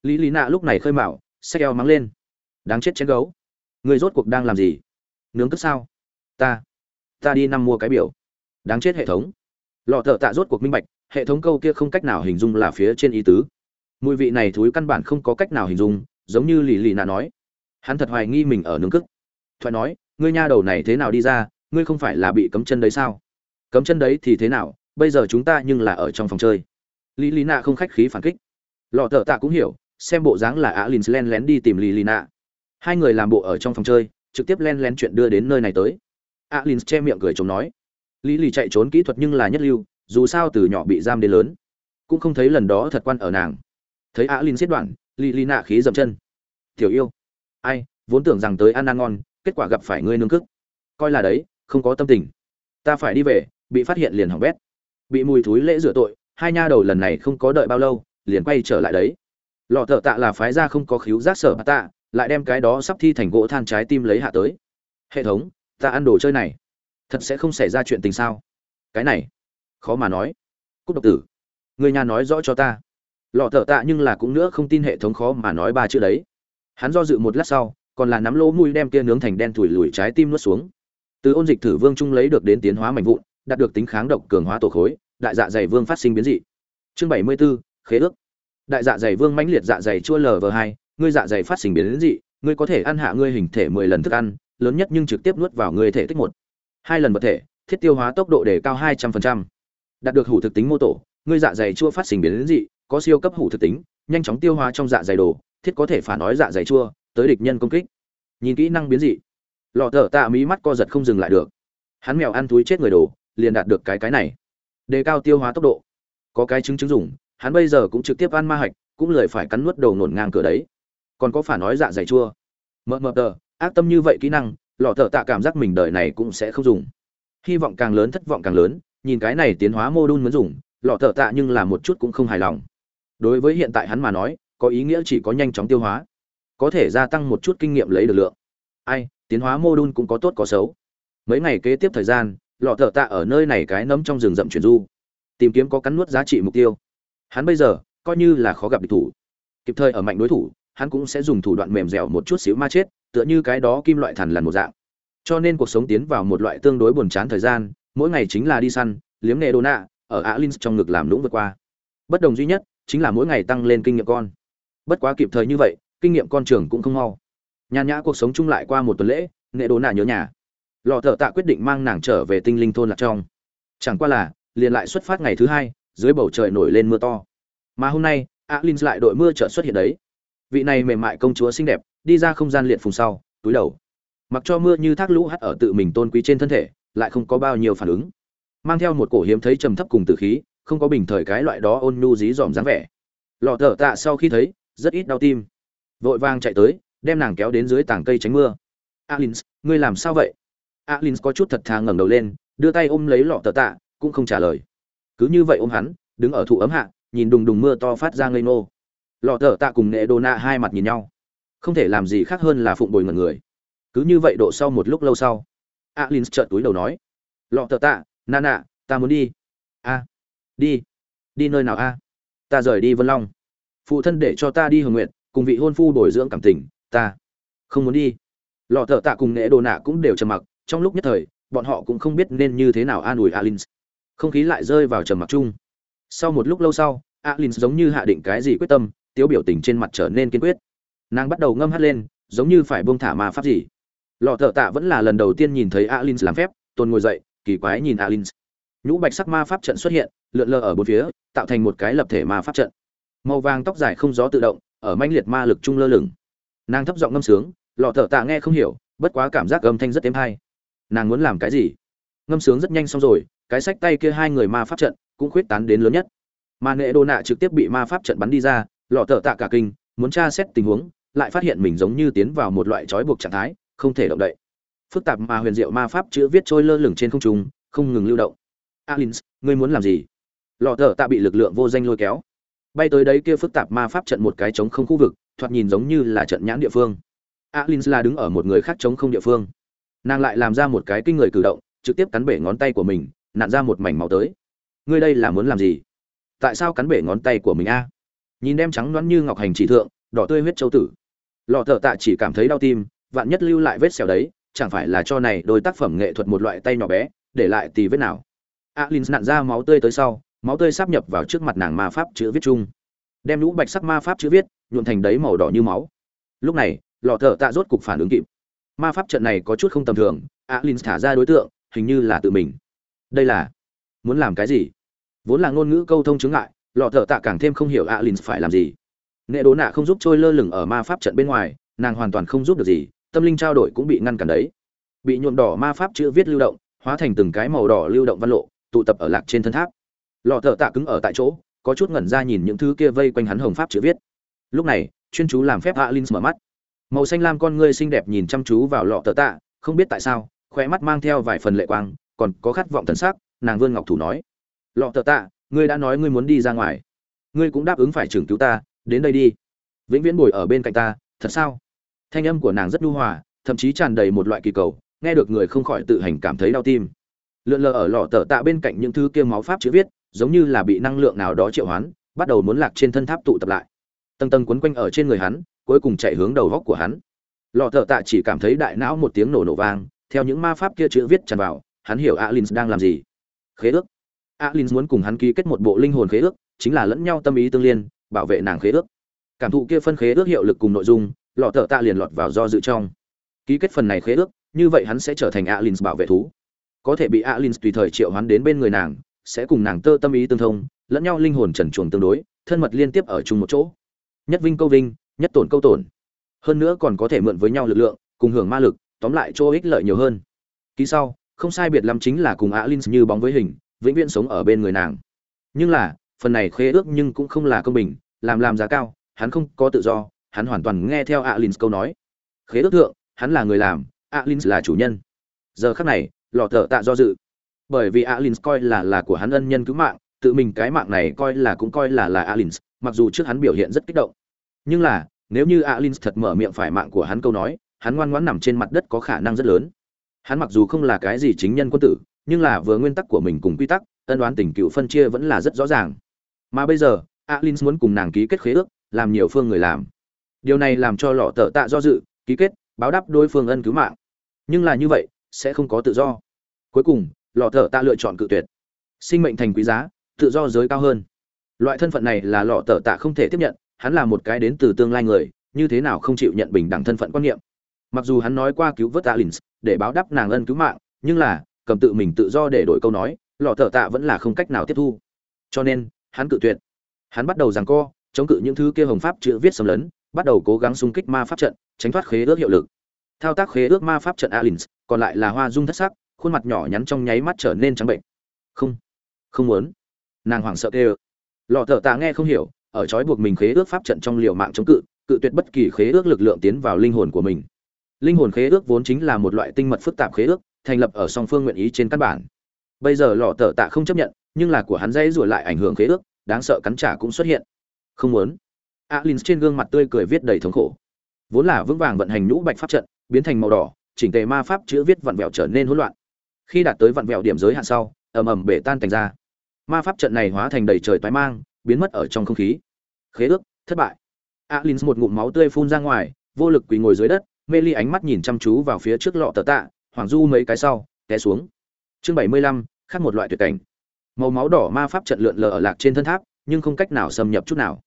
Lý lý nạ lúc này khơi mạo xe eo mắng lên. Đáng chết chén gấu. Người rốt cuộc đang làm gì? Nướng cất sao? Ta ta đi năm mua cái biểu. Đáng chết hệ thống. Lọ thợ tạ rốt cuộc minh bạch, hệ thống câu kia không cách nào hình dung là phía trên ý tứ. Mùi vị này thúi căn bản không có cách nào hình dung, giống như lì lì nạ nói. Hắn thật hoài nghi mình ở nướng cức thoại nói, ngươi nha đầu này thế nào đi ra? Ngươi không phải là bị cấm chân đấy sao? Cấm chân đấy thì thế nào? Bây giờ chúng ta nhưng là ở trong phòng chơi lý lý nạ không khách khí phản kích. Lò thợ tạ cũng hiểu, xem bộ dáng là á lin len lén đi tìm lý lý nạ hai người làm bộ ở trong phòng chơi, trực tiếp len lén chuyện đưa đến nơi này tới. Á alin che miệng cười chống nói. Lý lì chạy trốn kỹ thuật nhưng là nhất lưu, dù sao từ nhỏ bị giam đến lớn, cũng không thấy lần đó thật quan ở nàng. Thấy Á alin xiết đoạn, lý lì nạ khí dậm chân. Tiểu yêu, ai, vốn tưởng rằng tới ăn ăn ngon, kết quả gặp phải ngươi nương cức. Coi là đấy, không có tâm tình. Ta phải đi về, bị phát hiện liền hỏng bét. Bị mùi thúi lễ rửa tội hai nha đầu lần này không có đợi bao lâu, liền quay trở lại đấy. Lọ thợ tạ là phái ra không có khíu giác sở tạ, lại đem cái đó sắp thi thành gỗ than trái tim lấy hạ tới. Hệ thống, ta ăn đồ chơi này. Thật sẽ không xảy ra chuyện tình sao? Cái này, khó mà nói. Cúc độc tử, người nhà nói rõ cho ta. Lọ thợ tạ nhưng là cũng nữa không tin hệ thống khó mà nói ba chữ đấy. Hắn do dự một lát sau, còn là nắm lỗ mũi đem kia nướng thành đen thủi lùi trái tim nuốt xuống. Từ ôn dịch thử vương trung lấy được đến tiến hóa mạnh vụn, đạt được tính kháng độc cường hóa tổ khối đại dạ dày vương phát sinh biến dị. Chương bảy mươi 74, khế ước. Đại dạ dày vương mãnh liệt dạ dày chua lờ vờ hai ngươi dạ dày phát sinh biến dị ngươi có thể ăn hạ ngươi hình thể mười lần thức ăn lớn nhất nhưng trực tiếp nuốt vào ngươi thể tích một. Hai lần vật thể thiết tiêu hóa tốc độ đề cao hai trăm phần trăm. Đạt được hủ thực tính mô tổ ngươi dạ dày chua phát sinh biến dị có siêu cấp hủ thực tính nhanh chóng tiêu hóa trong dạ dày đồ thiết có thể phản nói dạ dày chua tới địch nhân công kích. Nhìn kỹ năng biến dị. Lọ thở tạ mí mắt co giật không dừng lại được. Hắn mèo ăn túi chết người đồ liền đạt được cái cái này đề cao tiêu hóa tốc độ. Có cái chứng chứng dùng, hắn bây giờ cũng trực tiếp ăn ma hạch, cũng lời phải cắn nuốt đầu nổn ngang cửa đấy. Còn có phản nói dạ dày chua. Mờ mờ tờ, ác tâm như vậy kỹ năng, lọ thợ tạ cảm giác mình đời này cũng sẽ không dùng. Hy vọng càng lớn thất vọng càng lớn, nhìn cái này tiến hóa mô đun muốn dùng, lọ thợ tạ nhưng là một chút cũng không hài lòng. Đối với hiện tại hắn mà nói, có ý nghĩa chỉ có nhanh chóng tiêu hóa. Có thể gia tăng một chút kinh nghiệm lấy được lượng. Ai, tiến hóa mô đun cũng có tốt có xấu. Mấy ngày kế tiếp thời gian lọ thợ tạ ở nơi này cái nấm trong rừng rậm chuyển du, tìm kiếm có cắn nuốt giá trị mục tiêu. Hắn bây giờ, coi như là khó gặp địch thủ. Kịp thời ở mạnh đối thủ, hắn cũng sẽ dùng thủ đoạn mềm dẻo một chút xíu ma chết, tựa như cái đó kim loại thần lần một dạng. Cho nên cuộc sống tiến vào một loại tương đối buồn chán thời gian, mỗi ngày chính là đi săn, liếm nệ đồ nạ, ở Á Linh trong ngực làm lũng vượt qua. Bất đồng duy nhất, chính là mỗi ngày tăng lên kinh nghiệm con. Bất quá kịp thời như vậy, kinh nghiệm con trường cũng không mau. Nhàn nhã cuộc sống chung lại qua một tuần lễ nệ đồ nạ nhớ nhà lò thợ tạ quyết định mang nàng trở về tinh linh thôn lạc trong. Chẳng qua là, liền lại xuất phát ngày thứ hai, dưới bầu trời nổi lên mưa to. Mà hôm nay alin lại đội mưa trở xuất hiện đấy. Vị này mềm mại công chúa xinh đẹp, đi ra không gian liệt phùng sau, túi đầu. Mặc cho mưa như thác lũ hắt ở tự mình tôn quý trên thân thể, lại không có bao nhiêu phản ứng. Mang theo một cổ hiếm thấy trầm thấp cùng tử khí, không có bình thời cái loại đó ôn nhu dí dỏm dáng vẻ. Lọ thợ tạ sau khi thấy, rất ít đau tim. Vội vàng chạy tới, đem nàng kéo đến dưới tảng cây tránh mưa. Alin ngươi làm sao vậy? Alin có chút thật thà ngẩng đầu lên, đưa tay ôm lấy lọ tờ tạ, cũng không trả lời. Cứ như vậy ôm hắn, đứng ở thụ ấm hạ, nhìn đùng đùng mưa to phát ra ngây nô lọ tờ tạ cùng nệ đô nạ hai mặt nhìn nhau. Không thể làm gì khác hơn là phụng bồi ngẩn người. Cứ như vậy độ sau một lúc lâu sau alin trợn túi đầu nói, lọ tờ tạ, nà nạ ta muốn đi. A, đi đi nơi nào a? Ta rời đi vân long. Phụ thân để cho ta đi hưởng nguyện cùng vị hôn phu bồi dưỡng cảm tình, ta không muốn đi. Lọ thợ tạ cùng nệ đồ nạ cũng đều trầm mặc trong lúc nhất thời, bọn họ cũng không biết nên như thế nào an ủi alin không khí lại rơi vào trầm mặc chung. Sau một lúc lâu sau alin giống như hạ định cái gì quyết tâm tiếu biểu tình trên mặt trở nên kiên quyết. Nàng bắt đầu ngâm hắt lên, giống như phải buông thả ma pháp gì. Lọ thợ tạ vẫn là lần đầu tiên nhìn thấy alin làm phép, tôn ngồi dậy, kỳ quái nhìn alin nhũ bạch sắc ma pháp trận xuất hiện, lượn lờ ở bốn phía, tạo thành một cái lập thể ma pháp trận. Màu vàng tóc dài không gió tự động, ở manh liệt ma lực trung lơ lửng. Nàng thấp giọng ngâm sướng, lọ thợ tạ nghe không hiểu, bất quá cảm giác âm thanh rất êm hay nàng muốn làm cái gì? Ngâm sướng rất nhanh xong rồi, cái sách tay kia hai người ma pháp trận cũng khuyết tán đến lớn nhất. Mà nệ đô nạ trực tiếp bị ma pháp trận bắn đi ra, lọ thợ tạ cả kinh, muốn tra xét tình huống, lại phát hiện mình giống như tiến vào một loại trói buộc trạng thái, không thể động đậy. Phức tạp mà huyền diệu ma pháp chữ viết trôi lơ lửng trên không trung, không ngừng lưu động. Alin ngươi muốn làm gì? Lọ thợ tạ bị lực lượng vô danh lôi kéo. Bay tới đấy kia phức tạp ma pháp trận một cái trống không khu vực, thoạt nhìn giống như là trận nhãn địa phương. Alin là đứng ở một người khác trống không địa phương nàng lại làm ra một cái kinh người cử động, trực tiếp cắn bể ngón tay của mình, nặn ra một mảnh máu tới. Ngươi đây là muốn làm gì? Tại sao cắn bể ngón tay của mình a? Nhìn đem trắng đoán như ngọc hành chỉ thượng, đỏ tươi huyết châu tử. Lọ thợ tạ chỉ cảm thấy đau tim, vạn nhất lưu lại vết sẹo đấy, chẳng phải là cho này đôi tác phẩm nghệ thuật một loại tay nhỏ bé, để lại tì vết nào? Alin nặn ra máu tươi tới sau, máu tươi sắp nhập vào trước mặt nàng ma pháp chữ viết chung. Đem lũ bạch sắc ma pháp chữ viết nhuộn thành đấy màu đỏ như máu. Lúc này, lọ thợ tạ rốt cục phản ứng kịp ma pháp trận này có chút không tầm thường, alin thả ra đối tượng, hình như là tự mình. Đây là, muốn làm cái gì? Vốn là ngôn ngữ câu thông chứng ngại, lọ thợ tạ càng thêm không hiểu alin phải làm gì. Nệ đố nạ không giúp trôi lơ lửng ở ma pháp trận bên ngoài, nàng hoàn toàn không giúp được gì, tâm linh trao đổi cũng bị ngăn cản đấy. Bị nhuộm đỏ ma pháp chữ viết lưu động, hóa thành từng cái màu đỏ lưu động văn lộ, tụ tập ở lạc trên thân tháp. Lọ thợ tạ cứng ở tại chỗ, có chút ngẩn ra nhìn những thứ kia vây quanh hắn hồng pháp chữ viết. Lúc này, chuyên chú làm phép alin mở mắt màu xanh lam con ngươi xinh đẹp nhìn chăm chú vào lọ tờ tạ, không biết tại sao, khóe mắt mang theo vài phần lệ quang, còn có khát vọng thần sắc, nàng vươn ngọc thủ nói. Lọ tờ tạ, ngươi đã nói ngươi muốn đi ra ngoài. Ngươi cũng đáp ứng phải trưởng cứu ta, đến đây đi. Vĩnh viễn bồi ở bên cạnh ta, thật sao? Thanh âm của nàng rất nhu hòa, thậm chí tràn đầy một loại kỳ cầu, nghe được người không khỏi tự hành cảm thấy đau tim. Lượn lờ ở lọ tờ tạ bên cạnh những thứ kia máu pháp chữ viết, giống như là bị năng lượng nào đó triệu hoán, bắt đầu muốn lạc trên thân tháp tụ tập lại. Tầng tầng quấn quanh ở trên người hắn cuối cùng chạy hướng đầu góc của hắn. Lọ thở tạ chỉ cảm thấy đại não một tiếng nổ nổ vang, theo những ma pháp kia chữ viết tràn vào, hắn hiểu alin đang làm gì. Khế ước. Alin muốn cùng hắn ký kết một bộ linh hồn khế ước, chính là lẫn nhau tâm ý tương liên, bảo vệ nàng khế ước. Cảm thụ kia phân khế ước hiệu lực cùng nội dung, lọ thợ tạ liền lọt vào do dự trong. Ký kết phần này khế ước, như vậy hắn sẽ trở thành alin bảo vệ thú. Có thể bị alin tùy thời triệu hoán đến bên người nàng, sẽ cùng nàng tơ tâm ý tương thông, lẫn nhau linh hồn trần chuồng tương đối, thân mật liên tiếp ở chung một chỗ. Nhất vinh câu vinh nhất tổn câu tổn. Hơn nữa còn có thể mượn với nhau lực lượng, cùng hưởng ma lực, tóm lại chỗ ích lợi nhiều hơn. Ký sau, không sai biệt lắm chính là cùng alin như bóng với hình, vĩnh viễn sống ở bên người nàng. Nhưng là, phần này khế ước nhưng cũng không là công bình, làm làm giá cao, hắn không có tự do, hắn hoàn toàn nghe theo alin câu nói. Khế ước thượng, hắn là người làm alin là chủ nhân. Giờ khắc này lò thợ tạ do dự. Bởi vì alin coi là là của hắn ân nhân cứu mạng, tự mình cái mạng này coi là cũng coi là là alin mặc dù trước hắn biểu hiện rất kích động nhưng là, nếu như alin thật mở miệng phải mạng của hắn câu nói, hắn ngoan ngoãn nằm trên mặt đất có khả năng rất lớn. Hắn mặc dù không là cái gì chính nhân quân tử, nhưng là vừa nguyên tắc của mình cùng quy tắc, ân đoán tình cựu phân chia vẫn là rất rõ ràng. Mà bây giờ, alin muốn cùng nàng ký kết khế ước, làm nhiều phương người làm. Điều này làm cho lọ tờ tạ do dự, ký kết, báo đáp đối phương ân cứu mạng. Nhưng là như vậy, sẽ không có tự do. Cuối cùng, lọ tờ tạ lựa chọn cự tuyệt. Sinh mệnh thành quý giá, tự do giới cao hơn. Loại thân phận này là lọ tờ tạ không thể tiếp nhận hắn là một cái đến từ tương lai người, như thế nào không chịu nhận bình đẳng thân phận quan niệm. Mặc dù hắn nói qua cứu vớt alin để báo đáp nàng ân cứu mạng, nhưng là, cầm tự mình tự do để đổi câu nói, lọ thợ tạ vẫn là không cách nào tiếp thu. Cho nên, hắn cự tuyệt. Hắn bắt đầu giằng co, chống cự những thứ kia hồng pháp chữ viết xâm lấn, bắt đầu cố gắng xung kích ma pháp trận, tránh thoát khế ước hiệu lực. Thao tác khế ước ma pháp trận alins, còn lại là hoa dung thất sắc, khuôn mặt nhỏ nhắn trong nháy mắt trở nên trắng bệnh. Không không muốn. Nàng hoảng sợ kêu. Lọ thợ tạ nghe không hiểu ở trói buộc mình khế ước pháp trận trong liều mạng chống cự cự tuyệt bất kỳ khế ước lực lượng tiến vào linh hồn của mình. Linh hồn khế ước vốn chính là một loại tinh mật phức tạp khế ước, thành lập ở song phương nguyện ý trên căn bản. Bây giờ lọ tở tạ không chấp nhận, nhưng là của hắn dây rủa lại ảnh hưởng khế ước, đáng sợ cắn trả cũng xuất hiện. Không muốn. Alin trên gương mặt tươi cười viết đầy thống khổ. Vốn là vững vàng vận hành nhũ bạch pháp trận, biến thành màu đỏ, chỉnh tề ma pháp chữ viết vặn vẹo trở nên hỗn loạn. Khi đạt tới vặn vẹo điểm giới hạn sau, ầm ầm bể tan thành ra. Ma pháp trận này hóa thành đầy trời toái mang biến mất ở trong không khí. Khế ước, thất bại. Alin một ngụm máu tươi phun ra ngoài, vô lực quỳ ngồi dưới đất, mê ly ánh mắt nhìn chăm chú vào phía trước lọ tờ tạ, hoàng du mấy cái sau, té xuống. Chương bảy mươi lăm, khác một loại tuyệt cảnh. Màu máu đỏ ma pháp trận lượn lờ ở lạc trên thân tháp, nhưng không cách nào xâm nhập chút nào.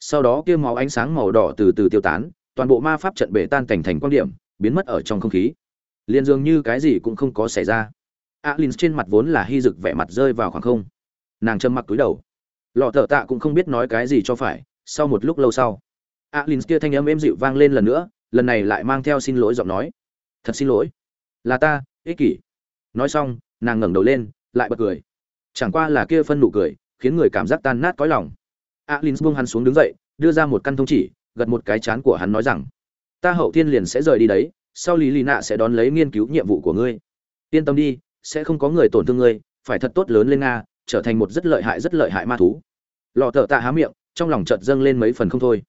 Sau đó kia máu ánh sáng màu đỏ từ từ tiêu tán, toàn bộ ma pháp trận bể tan cảnh thành quan điểm, biến mất ở trong không khí. Liền dường như cái gì cũng không có xảy ra. Alin trên mặt vốn là hy dực vẻ mặt rơi vào khoảng không. Nàng châm mặc túi đầu lọ thợ tạ cũng không biết nói cái gì cho phải, sau một lúc lâu sau, alin kia thanh âm êm dịu vang lên lần nữa, lần này lại mang theo xin lỗi giọng nói. Thật xin lỗi. Là ta, ích kỷ. Nói xong, nàng ngẩng đầu lên, lại bật cười. Chẳng qua là kia phân nụ cười, khiến người cảm giác tan nát cõi lòng. Alin buông hắn xuống đứng dậy, đưa ra một căn thông chỉ, gật một cái chán của hắn nói rằng, ta hậu thiên liền sẽ rời đi đấy, sau lý lì nạ sẽ đón lấy nghiên cứu nhiệm vụ của ngươi. Yên tâm đi, sẽ không có người tổn thương ngươi, phải thật tốt lớn lên nga, trở thành một rất lợi hại rất lợi hại ma thú lọ thợ tạ há miệng, trong lòng chợt dâng lên mấy phần không thôi.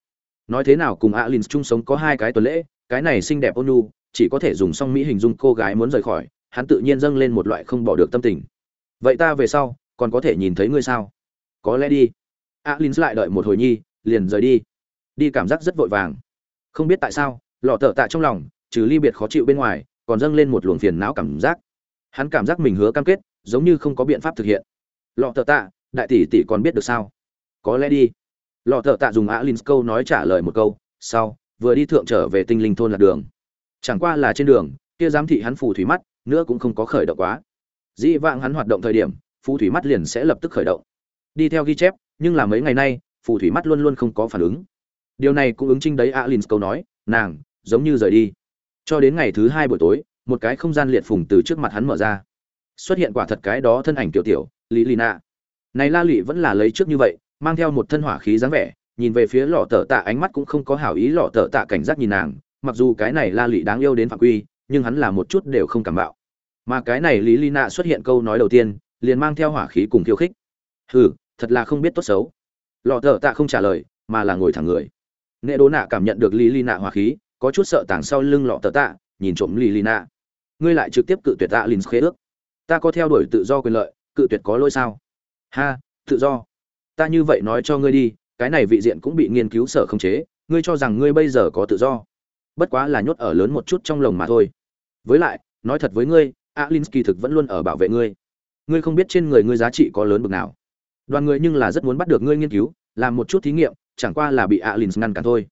Nói thế nào cùng alin chung sống có hai cái tuần lễ, cái này xinh đẹp ônu chỉ có thể dùng song mỹ hình dung cô gái muốn rời khỏi, hắn tự nhiên dâng lên một loại không bỏ được tâm tình. Vậy ta về sau, còn có thể nhìn thấy ngươi sao? Có lẽ đi. Alin lại đợi một hồi nhi, liền rời đi. Đi cảm giác rất vội vàng. Không biết tại sao, lọ thợ tạ trong lòng, trừ ly biệt khó chịu bên ngoài, còn dâng lên một luồng phiền não cảm giác. Hắn cảm giác mình hứa cam kết, giống như không có biện pháp thực hiện. Lọ thợ tạ, đại tỷ tỷ còn biết được sao? Có lẽ đi. Lọ thợ tạ dùng alin câu nói trả lời một câu, sau, vừa đi thượng trở về tinh linh thôn lạc đường. Chẳng qua là trên đường, kia giám thị hắn phù thủy mắt, nữa cũng không có khởi động quá. Dĩ vãng hắn hoạt động thời điểm, phù thủy mắt liền sẽ lập tức khởi động. Đi theo ghi chép, nhưng là mấy ngày nay, phù thủy mắt luôn luôn không có phản ứng. Điều này cũng ứng trinh đấy alin câu nói, nàng, giống như rời đi. Cho đến ngày thứ hai buổi tối, một cái không gian liệt phùng từ trước mặt hắn mở ra. Xuất hiện quả thật cái đó thân ảnh tiểu tiểu lý lina này la lụy vẫn là lấy trước như vậy mang theo một thân hỏa khí dáng vẻ, nhìn về phía lọ tờ tạ ánh mắt cũng không có hảo ý lọ tờ tạ cảnh giác nhìn nàng, mặc dù cái này la lụy đáng yêu đến phạm quy, nhưng hắn là một chút đều không cảm bạo. Mà cái này lý Lina nạ xuất hiện câu nói đầu tiên, liền mang theo hỏa khí cùng khiêu khích. Hừ, thật là không biết tốt xấu. Lọ tờ tạ không trả lời, mà là ngồi thẳng người. Nệ đố nạ cảm nhận được lý Lina nạ hỏa khí, có chút sợ tàng sau lưng lọ tờ tạ, nhìn trộm lý Lina. nạ ngươi lại trực tiếp cự tuyệt tạ lìn khế ước. Ta có theo đuổi tự do quyền lợi, cự tuyệt có lỗi sao? Ha, tự do ta như vậy nói cho ngươi đi, cái này vị diện cũng bị nghiên cứu sở không chế, ngươi cho rằng ngươi bây giờ có tự do. Bất quá là nhốt ở lớn một chút trong lồng mà thôi. Với lại, nói thật với ngươi, alinsky thực vẫn luôn ở bảo vệ ngươi. Ngươi không biết trên người ngươi giá trị có lớn bực nào. Đoàn người nhưng là rất muốn bắt được ngươi nghiên cứu, làm một chút thí nghiệm, chẳng qua là bị alins ngăn cản thôi.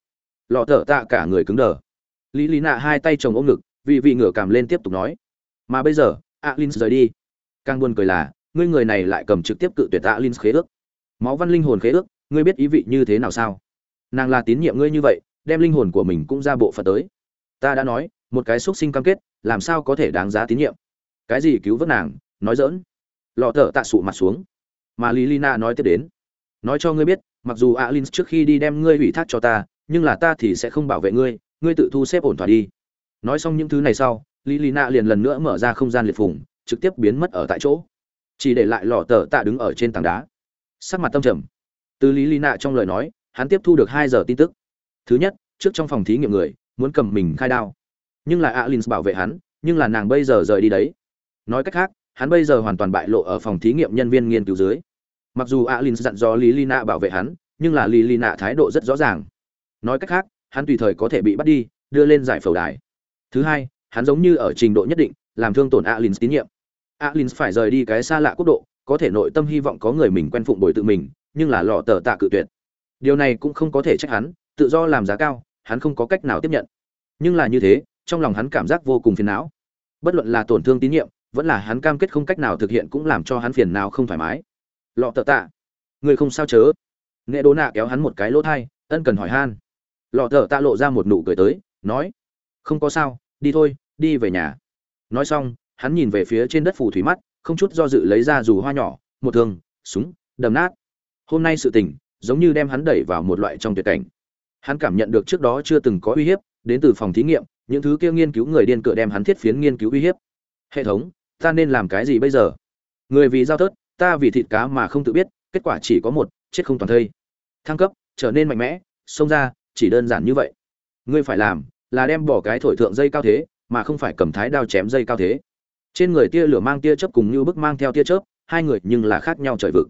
Lọ thở tạ cả người cứng đờ. Lý lý nạ hai tay chồng ôm ngực, vị vị ngửa cảm lên tiếp tục nói. Mà bây giờ alins rời đi. Càng buồn cười là, ngươi người này lại cầm trực tiếp cự tuyệt alins khế ước máu văn linh hồn khế ước, ngươi biết ý vị như thế nào sao? Nàng là tín nhiệm ngươi như vậy, đem linh hồn của mình cũng ra bộ phận tới. Ta đã nói, một cái xúc sinh cam kết, làm sao có thể đáng giá tín nhiệm? Cái gì cứu vớt nàng, nói dỡn lọ thở tạ sụ mặt xuống. Mà lilina nói tiếp đến. Nói cho ngươi biết, mặc dù alin trước khi đi đem ngươi ủy thác cho ta, nhưng là ta thì sẽ không bảo vệ ngươi ngươi tự thu xếp ổn thỏa đi. Nói xong những thứ này sau lilina liền lần nữa mở ra không gian liệt phùng, trực tiếp biến mất ở tại chỗ. Chỉ để lại lọ tờ tạ đứng ở trên tảng đá sắc mặt tâm trầm. Từ lý lý nạ trong lời nói, hắn tiếp thu được hai giờ tin tức. Thứ nhất, trước trong phòng thí nghiệm người, muốn cầm mình khai đao. Nhưng là alin bảo vệ hắn, nhưng là nàng bây giờ rời đi đấy. Nói cách khác, hắn bây giờ hoàn toàn bại lộ ở phòng thí nghiệm nhân viên nghiên cứu dưới. Mặc dù alin dặn dò lý lý nạ bảo vệ hắn, nhưng là lý lý nạ thái độ rất rõ ràng. Nói cách khác, hắn tùy thời có thể bị bắt đi, đưa lên giải phẫu đài. Thứ hai, hắn giống như ở trình độ nhất định, làm thương tổn alin tín nhiệm. Alin phải rời đi cái xa lạ quốc độ có thể nội tâm hy vọng có người mình quen phụng bồi tự mình, nhưng là lọ tờ tạ cự tuyệt. Điều này cũng không có thể trách hắn, tự do làm giá cao, hắn không có cách nào tiếp nhận. Nhưng là như thế, trong lòng hắn cảm giác vô cùng phiền não. Bất luận là tổn thương tín nhiệm, vẫn là hắn cam kết không cách nào thực hiện cũng làm cho hắn phiền nào không thoải mái. Lọ tờ tạ, người không sao chớ. Nghệ đố nạ kéo hắn một cái lỗ thai, ân cần hỏi han. Lọ tờ tạ lộ ra một nụ cười tới, nói, không có sao, đi thôi, đi về nhà. Nói xong, hắn nhìn về phía trên đất phù thủy mắt không chút do dự lấy ra dù hoa nhỏ, một thương, súng, đầm nát. Hôm nay sự tình, giống như đem hắn đẩy vào một loại trong tuyệt cảnh. Hắn cảm nhận được trước đó chưa từng có uy hiếp, đến từ phòng thí nghiệm, những thứ kia nghiên cứu người điên cựa đem hắn thiết phiến nghiên cứu uy hiếp. Hệ thống, ta nên làm cái gì bây giờ? Người vì giao thớt, ta vì thịt cá mà không tự biết, kết quả chỉ có một, chết không toàn thây. Thăng cấp, trở nên mạnh mẽ, xông ra, chỉ đơn giản như vậy. Ngươi phải làm là đem bỏ cái thổi thượng dây cao thế, mà không phải cầm thái đao chém dây cao thế trên người tia lửa mang tia chớp cùng như bức mang theo tia chớp, hai người nhưng là khác nhau trời vực.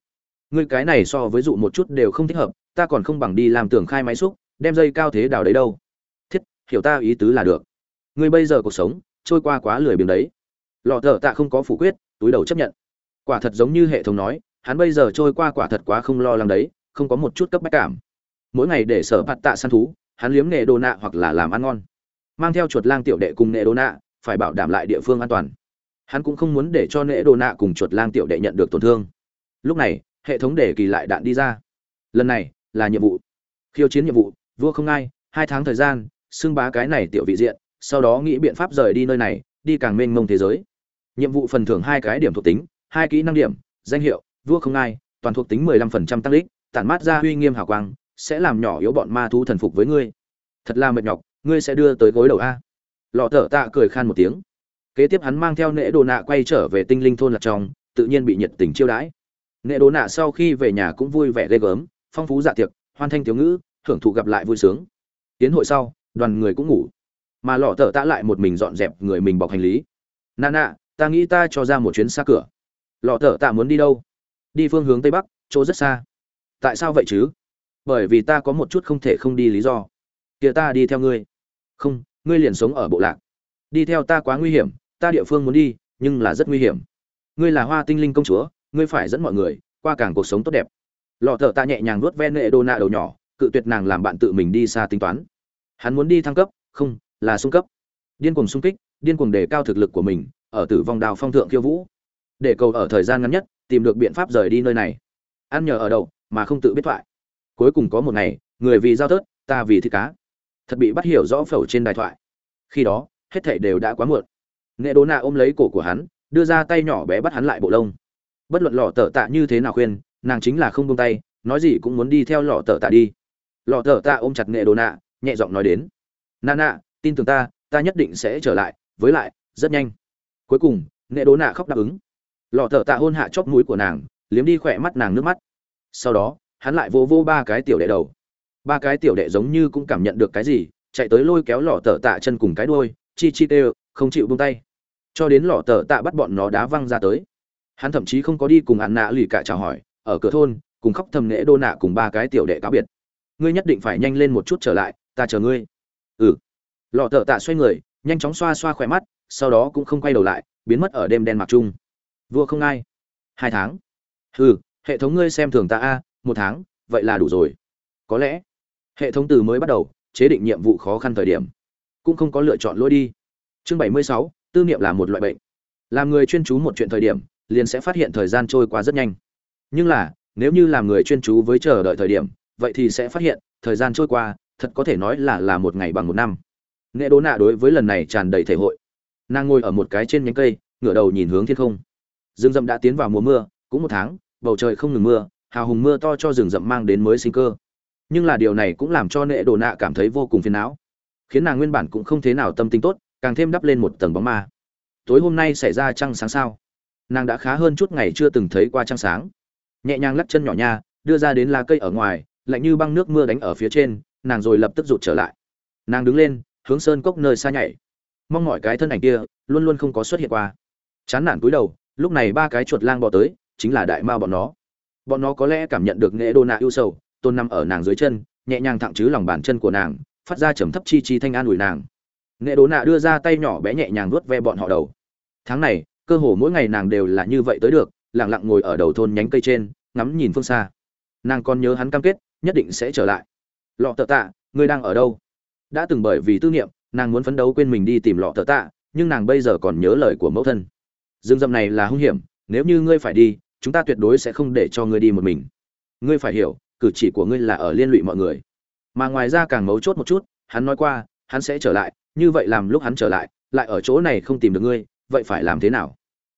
Ngươi cái này so với dụ một chút đều không thích hợp, ta còn không bằng đi làm tưởng khai máy xúc, đem dây cao thế đào đấy đâu. Thiết, hiểu ta ý tứ là được. Ngươi bây giờ cuộc sống, trôi qua quá lười biếng đấy. Lọ thợ tạ không có phủ quyết, túi đầu chấp nhận. Quả thật giống như hệ thống nói, hắn bây giờ trôi qua quả thật quá không lo lắng đấy, không có một chút cấp bách cảm. Mỗi ngày để sở bạt tạ săn thú, hắn liếm nghề đồ nạ hoặc là làm ăn ngon. Mang theo chuột lang tiểu đệ cùng nghề đồ nạ, phải bảo đảm lại địa phương an toàn hắn cũng không muốn để cho nệ đồ nạ cùng chuột lang tiểu đệ nhận được tổn thương. Lúc này, hệ thống để kỳ lại đạn đi ra. Lần này, là nhiệm vụ. Khiêu chiến nhiệm vụ, vua không ai, hai tháng thời gian, xưng bá cái này tiểu vị diện, sau đó nghĩ biện pháp rời đi nơi này, đi càng mênh mông thế giới. Nhiệm vụ phần thưởng hai cái điểm thuộc tính, hai kỹ năng điểm, danh hiệu, vua không ai, toàn thuộc tính mười lăm phần trăm tăng lích tản mát ra uy nghiêm hào quang, sẽ làm nhỏ yếu bọn ma thú thần phục với ngươi. Thật là mệt nhọc, ngươi sẽ đưa tới gối đầu a. Lọ thở tạ cười khan một tiếng kế tiếp hắn mang theo nệ đồ nạ quay trở về tinh linh thôn lạc trong, tự nhiên bị nhiệt tình chiêu đãi. Nệ đồ nạ sau khi về nhà cũng vui vẻ ghê gớm, phong phú dạ tiệc, hoan thanh thiếu ngữ, thưởng thụ gặp lại vui sướng. Tiến hội sau, đoàn người cũng ngủ. Mà lọ tở tạ lại một mình dọn dẹp người mình bọc hành lý. Nà nạ ta nghĩ ta cho ra một chuyến xa cửa. Lọ tở tạ muốn đi đâu? Đi phương hướng tây bắc, chỗ rất xa. Tại sao vậy chứ? Bởi vì ta có một chút không thể không đi lý do. Kia ta đi theo ngươi. Không, ngươi liền sống ở bộ lạc. Đi theo ta quá nguy hiểm ta địa phương muốn đi, nhưng là rất nguy hiểm. Ngươi là hoa tinh linh công chúa, ngươi phải dẫn mọi người qua càng cuộc sống tốt đẹp. Lọ thợ ta nhẹ nhàng nuốt ven nệ đô nạ đầu nhỏ, cự tuyệt nàng làm bạn tự mình đi xa tính toán. Hắn muốn đi thăng cấp, không, là sung cấp. Điên cuồng sung kích, điên cuồng đề cao thực lực của mình, ở tử vong đào phong thượng khiêu vũ. Để cầu ở thời gian ngắn nhất, tìm được biện pháp rời đi nơi này. Ăn nhờ ở đậu, mà không tự biết thoại. Cuối cùng có một ngày, người vì giao tớt ta vì thịt cá. Thật bị bắt hiểu rõ phẩu trên đài thoại. Khi đó, hết thảy đều đã quá muộn nghệ đố nạ ôm lấy cổ của hắn, đưa ra tay nhỏ bé bắt hắn lại bộ lông. Bất luận lọ tờ tạ như thế nào khuyên, nàng chính là không buông tay, nói gì cũng muốn đi theo lọ tờ tạ đi. Lọ tờ tạ ôm chặt nghệ đố nạ nhẹ giọng nói đến. Nà nạ tin tưởng ta ta nhất định sẽ trở lại, với lại, rất nhanh. Cuối cùng, nghệ đố nạ khóc đáp ứng. Lọ tờ tạ hôn hạ chóp mũi của nàng, liếm đi khỏe mắt nàng nước mắt. Sau đó, hắn lại vô vô ba cái tiểu đệ đầu. Ba cái tiểu đệ giống như cũng cảm nhận được cái gì, chạy tới lôi kéo lọ tờ tạ chân cùng cái đuôi, chi chi tê không chịu buông tay. Cho đến lọ tờ tạ bắt bọn nó đá văng ra tới. Hắn thậm chí không có đi cùng ạn nạ lì cả chào hỏi, ở cửa thôn, cùng khóc thầm nễ đô nạ cùng ba cái tiểu đệ cáo biệt. Ngươi nhất định phải nhanh lên một chút trở lại, ta chờ ngươi. Ừ. Lọ tờ tạ xoay người, nhanh chóng xoa xoa khỏe mắt, sau đó cũng không quay đầu lại, biến mất ở đêm đen mặc trung vua không ai. Hai tháng. Ừ hệ thống ngươi xem thường ta a, một tháng, vậy là đủ rồi. Có lẽ, hệ thống từ mới bắt đầu, chế định nhiệm vụ khó khăn thời điểm, cũng không có lựa chọn lỗi đi chương bảy mươi sáu, tư niệm là một loại bệnh. Làm người chuyên chú một chuyện thời điểm, liền sẽ phát hiện thời gian trôi qua rất nhanh. Nhưng là, nếu như làm người chuyên chú với chờ đợi thời điểm, vậy thì sẽ phát hiện, thời gian trôi qua, thật có thể nói là là một ngày bằng một năm. Nghệ đố nạ đối với lần này tràn đầy thể hội. Nàng ngồi ở một cái trên nhánh cây, ngửa đầu nhìn hướng thiên không. Rừng rậm đã tiến vào mùa mưa, cũng một tháng, bầu trời không ngừng mưa, hào hùng mưa to cho rừng rậm mang đến mới sinh cơ. Nhưng là điều này cũng làm cho nệ đồ nạ cảm thấy vô cùng phiền não, khiến nàng nguyên bản cũng không thế nào tâm tính tốt càng thêm đắp lên một tầng bóng ma. Tối hôm nay xảy ra trăng sáng sao? Nàng đã khá hơn chút ngày chưa từng thấy qua trăng sáng. Nhẹ nhàng lắc chân nhỏ nha, đưa ra đến lá cây ở ngoài, lạnh như băng nước mưa đánh ở phía trên, nàng rồi lập tức rụt trở lại. Nàng đứng lên, hướng sơn cốc nơi xa nhảy. Mong mọi cái thân ảnh kia luôn luôn không có xuất hiện qua. Chán nản cúi đầu, lúc này ba cái chuột lang bò tới, chính là đại mao bọn nó. Bọn nó có lẽ cảm nhận được nghệ đô nạ ưu sầu, tôn nằm ở nàng dưới chân, nhẹ nhàng thẳng chứ lòng bàn chân của nàng, phát ra trầm thấp chi chi thanh an ủi nàng nghệ đố nạ đưa ra tay nhỏ bé nhẹ nhàng vuốt ve bọn họ đầu. Tháng này, cơ hồ mỗi ngày nàng đều là như vậy tới được, lặng lặng ngồi ở đầu thôn nhánh cây trên, ngắm nhìn phương xa. Nàng còn nhớ hắn cam kết, nhất định sẽ trở lại. Lọ tợ tạ, ngươi đang ở đâu? Đã từng bởi vì tư niệm, nàng muốn phấn đấu quên mình đi tìm lọ tợ tạ, nhưng nàng bây giờ còn nhớ lời của mẫu thân. Dương dâm này là hung hiểm, nếu như ngươi phải đi, chúng ta tuyệt đối sẽ không để cho ngươi đi một mình. Ngươi phải hiểu, cử chỉ của ngươi là ở liên lụy mọi người. Mà ngoài ra càng mấu chốt một chút, hắn nói qua, hắn sẽ trở lại như vậy làm lúc hắn trở lại lại ở chỗ này không tìm được ngươi, vậy phải làm thế nào?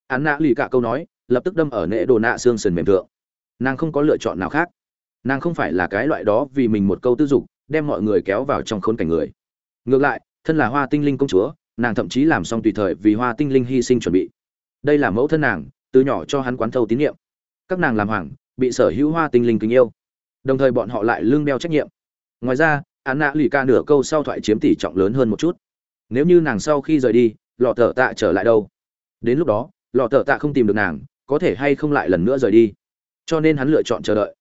Hắn nạ lì cả câu nói, lập tức đâm ở nệ đồ nạ xương sườn mềm thượng. Nàng không có lựa chọn nào khác. Nàng không phải là cái loại đó vì mình một câu tư dục, đem mọi người kéo vào trong khốn cảnh người. Ngược lại, thân là hoa tinh linh công chúa, nàng thậm chí làm xong tùy thời vì hoa tinh linh hy sinh chuẩn bị. Đây là mẫu thân nàng, từ nhỏ cho hắn quán thâu tín nhiệm. Các nàng làm hoàng, bị sở hữu hoa tinh linh kính yêu. Đồng thời bọn họ lại lương đeo trách nhiệm. Ngoài ra, án nạ lì ca nửa câu sau thoại chiếm tỷ trọng lớn hơn một chút nếu như nàng sau khi rời đi, lọ thợ tạ trở lại đâu? Đến lúc đó, lọ thợ tạ không tìm được nàng, có thể hay không lại lần nữa rời đi? Cho nên hắn lựa chọn chờ đợi.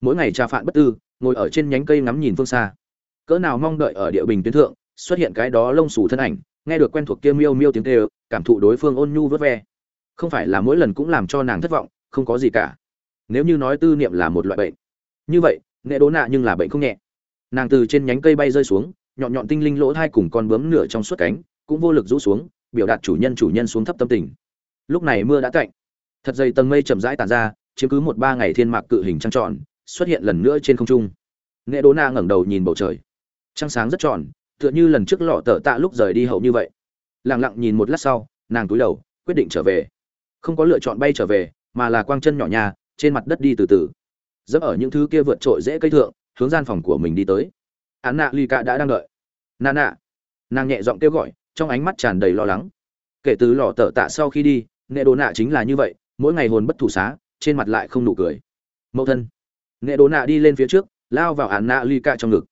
Mỗi ngày trà phạn bất tư, ngồi ở trên nhánh cây ngắm nhìn phương xa. Cỡ nào mong đợi ở địa bình tuyến thượng, xuất hiện cái đó lông xù thân ảnh, nghe được quen thuộc kia miêu miêu tiếng kêu, cảm thụ đối phương ôn nhu vớt ve. Không phải là mỗi lần cũng làm cho nàng thất vọng, không có gì cả. Nếu như nói tư niệm là một loại bệnh. Như vậy nghệ đố nạ nhưng là bệnh không nhẹ. Nàng từ trên nhánh cây bay rơi xuống nhọn nhọn tinh linh lỗ thai cùng con bướm nửa trong suốt cánh cũng vô lực rũ xuống, biểu đạt chủ nhân chủ nhân xuống thấp tâm tình. Lúc này mưa đã cạnh thật dày tầng mây chậm rãi tàn ra, chiếm cứ một ba ngày thiên mạc cự hình trăng tròn, xuất hiện lần nữa trên không trung. Nghệ đố na ngẩng đầu nhìn bầu trời. Trăng sáng rất tròn, tựa như lần trước lọ tờ tạ lúc rời đi hậu như vậy. Lẳng lặng nhìn một lát sau, nàng túi đầu, quyết định trở về. Không có lựa chọn bay trở về, mà là quang chân nhỏ nhà, trên mặt đất đi từ từ. Dẫm ở những thứ kia vượt trội dễ cây thượng, hướng gian phòng của mình đi tới án nạ ly cả đã đang đợi. Nà nạ. Nàng nhẹ giọng kêu gọi, trong ánh mắt tràn đầy lo lắng. Kể từ lò tờ tạ sau khi đi nệ đồ nạ chính là như vậy, mỗi ngày hồn bất thủ xá, trên mặt lại không nụ cười. Mẫu thân. Nệ đồ nạ đi lên phía trước, lao vào án nạ ly cả trong ngực.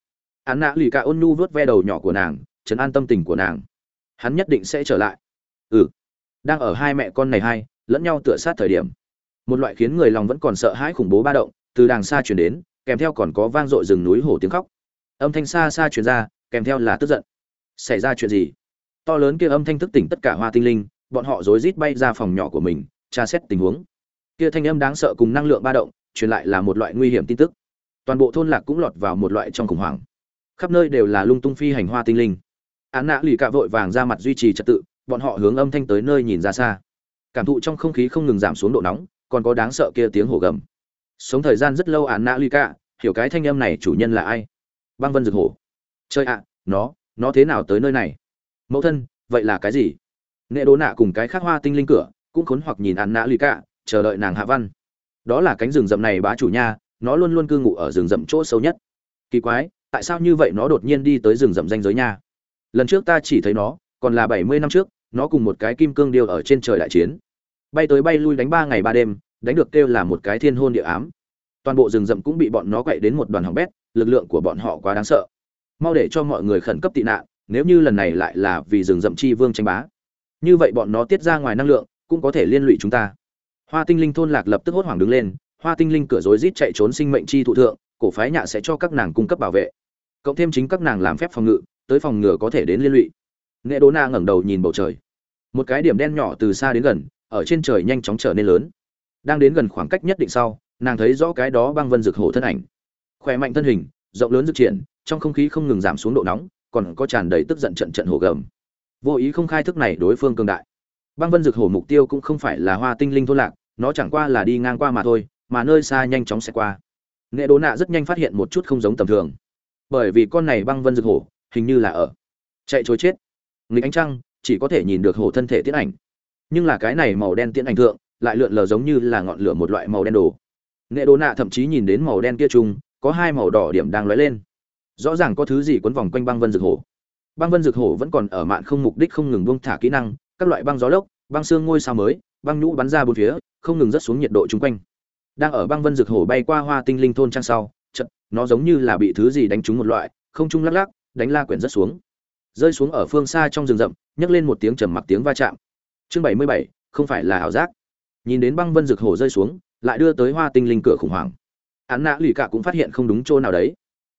Án nạ ly cả ôn nhu vớt ve đầu nhỏ của nàng chấn an tâm tình của nàng. Hắn nhất định sẽ trở lại. Ừ. Đang ở hai mẹ con này hai, lẫn nhau tựa sát thời điểm. Một loại khiến người lòng vẫn còn sợ hãi khủng bố ba động, từ đàng xa chuyển đến, kèm theo còn có vang dội rừng núi hổ tiếng khóc âm thanh xa xa truyền ra, kèm theo là tức giận. Xảy ra chuyện gì? To lớn kia âm thanh thức tỉnh tất cả hoa tinh linh, bọn họ rối rít bay ra phòng nhỏ của mình, tra xét tình huống. Kia thanh âm đáng sợ cùng năng lượng ba động, truyền lại là một loại nguy hiểm tin tức. Toàn bộ thôn lạc cũng lọt vào một loại trong khủng hoảng. Khắp nơi đều là lung tung phi hành hoa tinh linh. Án nạ lì cạ vội vàng ra mặt duy trì trật tự, bọn họ hướng âm thanh tới nơi nhìn ra xa. Cảm thụ trong không khí không ngừng giảm xuống độ nóng, còn có đáng sợ kia tiếng hổ gầm. Sống thời gian rất lâu án nạ lì cạ, hiểu cái thanh âm này chủ nhân là ai? Băng vân rực hổ. Chơi ạ, nó nó thế nào tới nơi này? Mẫu thân, vậy là cái gì? Nệ đố nạ cùng cái khác hoa tinh linh cửa, cũng khốn hoặc nhìn ăn nạ lì cạ, chờ đợi nàng hạ văn. Đó là cánh rừng rậm này bá chủ nha, nó luôn luôn cư ngụ ở rừng rậm chỗ sâu nhất. Kỳ quái, tại sao như vậy nó đột nhiên đi tới rừng rậm danh giới nha? Lần trước ta chỉ thấy nó, còn là bảy mươi năm trước, nó cùng một cái kim cương điêu ở trên trời đại chiến. Bay tới bay lui đánh ba ngày ba đêm, đánh được kêu là một cái thiên hôn địa ám toàn bộ rừng rậm cũng bị bọn nó quậy đến một đoàn hỏng bét, lực lượng của bọn họ quá đáng sợ. Mau để cho mọi người khẩn cấp tị nạn, nếu như lần này lại là vì rừng rậm chi vương tranh bá. Như vậy bọn nó tiết ra ngoài năng lượng, cũng có thể liên lụy chúng ta. Hoa tinh linh thôn lạc lập tức hốt hoảng đứng lên, hoa tinh linh cửa rối rít chạy trốn sinh mệnh chi thụ thượng, cổ phái nhạ sẽ cho các nàng cung cấp bảo vệ. Cộng thêm chính các nàng làm phép phòng ngự, tới phòng ngừa có thể đến liên lụy. Nghệ đố na ngẩng đầu nhìn bầu trời. Một cái điểm đen nhỏ từ xa đến gần, ở trên trời nhanh chóng trở nên lớn. Đang đến gần khoảng cách nhất định sau nàng thấy rõ cái đó băng vân rực hổ thân ảnh. Khỏe mạnh thân hình, rộng lớn rực triển, trong không khí không ngừng giảm xuống độ nóng, còn có tràn đầy tức giận trận trận hổ gầm. Vô ý không khai thức này đối phương cường đại. Băng vân rực hổ mục tiêu cũng không phải là hoa tinh linh thôn lạc, nó chẳng qua là đi ngang qua mà thôi, mà nơi xa nhanh chóng sẽ qua. Nghệ đố nạ rất nhanh phát hiện một chút không giống tầm thường. Bởi vì con này băng vân rực hổ, hình như là ở chạy trốn chết. Nghịch ánh trăng, chỉ có thể nhìn được hổ thân thể tiễn ảnh. Nhưng là cái này màu đen tiễn ảnh thượng, lại lượn lờ giống như là ngọn lửa một loại màu đen đồ nghệ đồ nạ thậm chí nhìn đến màu đen kia chung có hai màu đỏ điểm đang lóe lên. Rõ ràng có thứ gì quấn vòng quanh băng vân rực hổ. Băng vân rực hổ vẫn còn ở mạn không mục đích không ngừng buông thả kỹ năng, các loại băng gió lốc, băng xương ngôi sao mới, băng nhũ bắn ra bốn phía, không ngừng rất xuống nhiệt độ chung quanh. Đang ở băng vân rực hổ bay qua hoa tinh linh thôn trang sau chật nó giống như là bị thứ gì đánh trúng một loại, không trung lắc lắc, đánh la quyển rất xuống. Rơi xuống ở phương xa trong rừng rậm, nhấc lên một tiếng trầm mặc tiếng va chạm. Chương bảy mươi bảy, không phải là ảo giác. Nhìn đến băng vân rực hổ rơi xuống lại đưa tới hoa tinh linh cửa khủng hoảng. Án nạ lì cả cũng phát hiện không đúng chỗ nào đấy.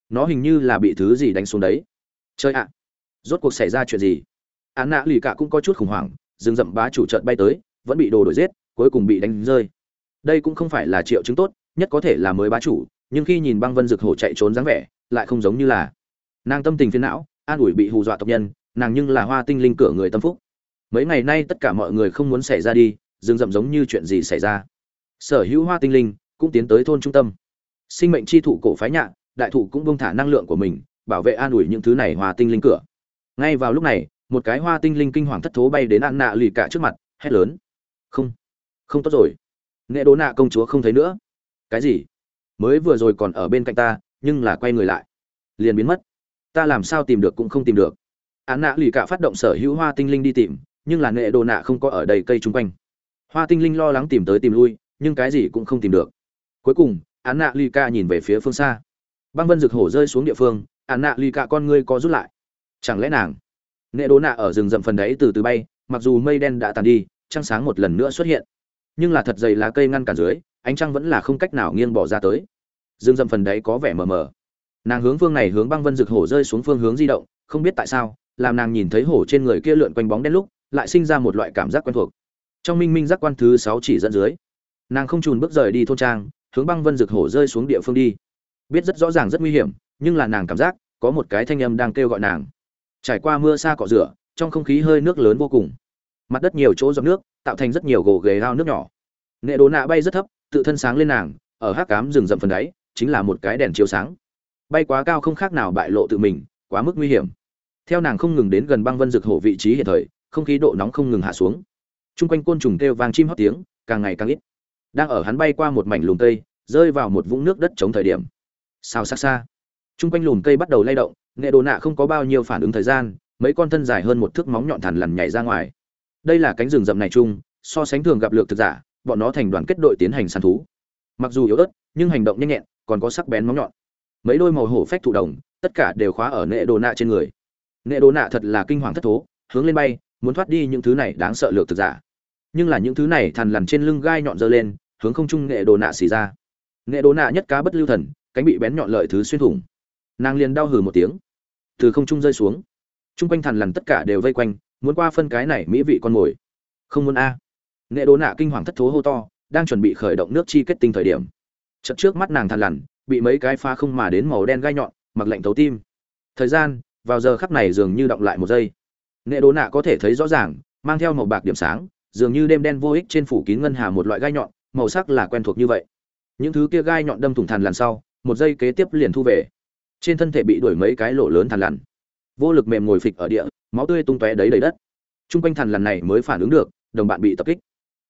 Nó hình như là bị thứ gì đánh xuống đấy. Chơi ạ! Rốt cuộc xảy ra chuyện gì? Án nạ lì cả cũng có chút khủng hoảng, rừng rậm bá chủ trận bay tới, vẫn bị đồ đổi giết, cuối cùng bị đánh rơi. Đây cũng không phải là triệu chứng tốt, nhất có thể là mới bá chủ, nhưng khi nhìn băng vân rực hổ chạy trốn dáng vẻ, lại không giống như là. Nàng tâm tình phiền não, an ủi bị hù dọa tộc nhân, nàng nhưng là hoa tinh linh cửa người tâm phúc. Mấy ngày nay tất cả mọi người không muốn xảy ra đi, rừng rậm giống như chuyện gì xảy ra sở hữu hoa tinh linh cũng tiến tới thôn trung tâm. Sinh mệnh chi thụ cổ phái nhạ, đại thụ cũng bông thả năng lượng của mình, bảo vệ an ủi những thứ này hoa tinh linh cửa. Ngay vào lúc này, một cái hoa tinh linh kinh hoàng thất thố bay đến ăn nạ lì cả trước mặt, hét lớn. Không không tốt rồi. Nghệ đố nạ công chúa không thấy nữa. Cái gì? Mới vừa rồi còn ở bên cạnh ta, nhưng là quay người lại. Liền biến mất. Ta làm sao tìm được cũng không tìm được. Án nạ lì cả phát động sở hữu hoa tinh linh đi tìm, nhưng là nghệ đồ nạ không có ở đầy cây chung quanh. Hoa tinh linh lo lắng tìm tới tìm lui nhưng cái gì cũng không tìm được. Cuối cùng án nạ ly ca nhìn về phía phương xa. Băng vân rực hổ rơi xuống địa phương án nạ ly ca con ngươi có rút lại. Chẳng lẽ nàng? Nghệ đố nạ ở rừng rậm phần đấy từ từ bay, mặc dù mây đen đã tàn đi, trăng sáng một lần nữa xuất hiện. Nhưng là thật dày lá cây ngăn cản dưới, ánh trăng vẫn là không cách nào nghiêng bỏ ra tới. Rừng rậm phần đấy có vẻ mờ mờ. Nàng hướng phương này hướng băng vân rực hổ rơi xuống phương hướng di động, không biết tại sao, làm nàng nhìn thấy hổ trên người kia lượn quanh bóng đen lúc, lại sinh ra một loại cảm giác quen thuộc. Trong minh minh giác quan thứ sáu chỉ dẫn dưới nàng không chùn bước rời đi thôn trang, hướng băng vân rực hổ rơi xuống địa phương đi. Biết rất rõ ràng rất nguy hiểm, nhưng là nàng cảm giác, có một cái thanh âm đang kêu gọi nàng. Trải qua mưa xa cọ rửa, trong không khí hơi nước lớn vô cùng. Mặt đất nhiều chỗ dọc nước, tạo thành rất nhiều gồ ghề ao nước nhỏ. Nghệ đồ nạ bay rất thấp, tự thân sáng lên nàng, ở hát cám rừng rậm phần đáy, chính là một cái đèn chiếu sáng. Bay quá cao không khác nào bại lộ tự mình, quá mức nguy hiểm. Theo nàng không ngừng đến gần băng vân rực hổ vị trí hiện thời, không khí độ nóng không ngừng hạ xuống. Chung quanh côn trùng kêu vang chim hót tiếng, càng ngày càng ít đang ở hắn bay qua một mảnh lùm cây, rơi vào một vũng nước đất chống thời điểm. Sao xa xa chung quanh lùm cây bắt đầu lay động, nghệ đồ nạ không có bao nhiêu phản ứng thời gian, mấy con thân dài hơn một thước móng nhọn thằn lằn nhảy ra ngoài. Đây là cánh rừng rậm này chung, so sánh thường gặp lược thực giả, bọn nó thành đoàn kết đội tiến hành săn thú. Mặc dù yếu ớt, nhưng hành động nhanh nhẹn, còn có sắc bén móng nhọn. Mấy đôi màu hổ phách thụ đồng, tất cả đều khóa ở nệ đồ nạ trên người. Nệ đồ nạ thật là kinh hoàng thất thố, hướng lên bay, muốn thoát đi những thứ này đáng sợ lược thực giả. Nhưng là những thứ này thằn lằn trên lưng gai nhọn dơ lên hướng không trung nghệ đồ nạ xì ra. Nghệ đồ nạ nhất cá bất lưu thần, cánh bị bén nhọn lợi thứ xuyên thủng. Nàng liền đau hừ một tiếng. Từ không trung rơi xuống. Chung quanh thằn lằn tất cả đều vây quanh, muốn qua phân cái này mỹ vị con mồi. Không muốn a. À. đồ nạ kinh hoàng thất thố hô to, đang chuẩn bị khởi động nước chi kết tinh thời điểm. Chật trước mắt nàng thằn lằn, bị mấy cái pha không mà đến màu đen gai nhọn, mặc lạnh thấu tim. Thời gian, vào giờ khắc này dường như động lại một giây. Nghệ đồ nạ có thể thấy rõ ràng, mang theo màu bạc điểm sáng, dường như đêm đen vô ích trên phủ kín ngân hà một loại gai nhọn màu sắc là quen thuộc như vậy. Những thứ kia gai nhọn đâm thủng thằn lằn sau, một giây kế tiếp liền thu về. Trên thân thể bị đuổi mấy cái lỗ lớn thằn lằn. Vô lực mềm ngồi phịch ở địa, máu tươi tung tóe đấy đầy đất. Trung quanh thằn lằn này mới phản ứng được, đồng bạn bị tập kích.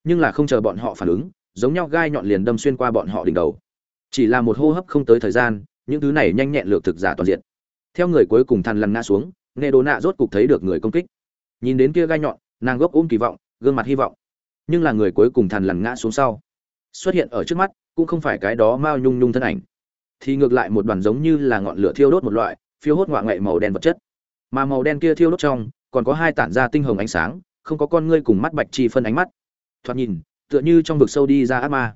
Nhưng là không chờ bọn họ phản ứng, giống nhau gai nhọn liền đâm xuyên qua bọn họ đỉnh đầu. Chỉ là một hô hấp không tới thời gian, những thứ này nhanh nhẹn lược thực giả toàn diện. Theo người cuối cùng thằn lằn ngã xuống, nghe đồ nạ rốt cục thấy được người công kích. Nhìn đến kia gai nhọn, nàng gốc ôm kỳ vọng, gương mặt hy vọng. Nhưng là người cuối cùng thằn lằn ngã xuống sau xuất hiện ở trước mắt, cũng không phải cái đó mao nhung nhung thân ảnh. Thì ngược lại một đoàn giống như là ngọn lửa thiêu đốt một loại, phiêu hốt ngoại ngậy màu đen vật chất. Mà màu đen kia thiêu đốt trong, còn có hai tản ra tinh hồng ánh sáng, không có con ngươi cùng mắt bạch chi phân ánh mắt. Thoạt nhìn, tựa như trong vực sâu đi ra ác ma.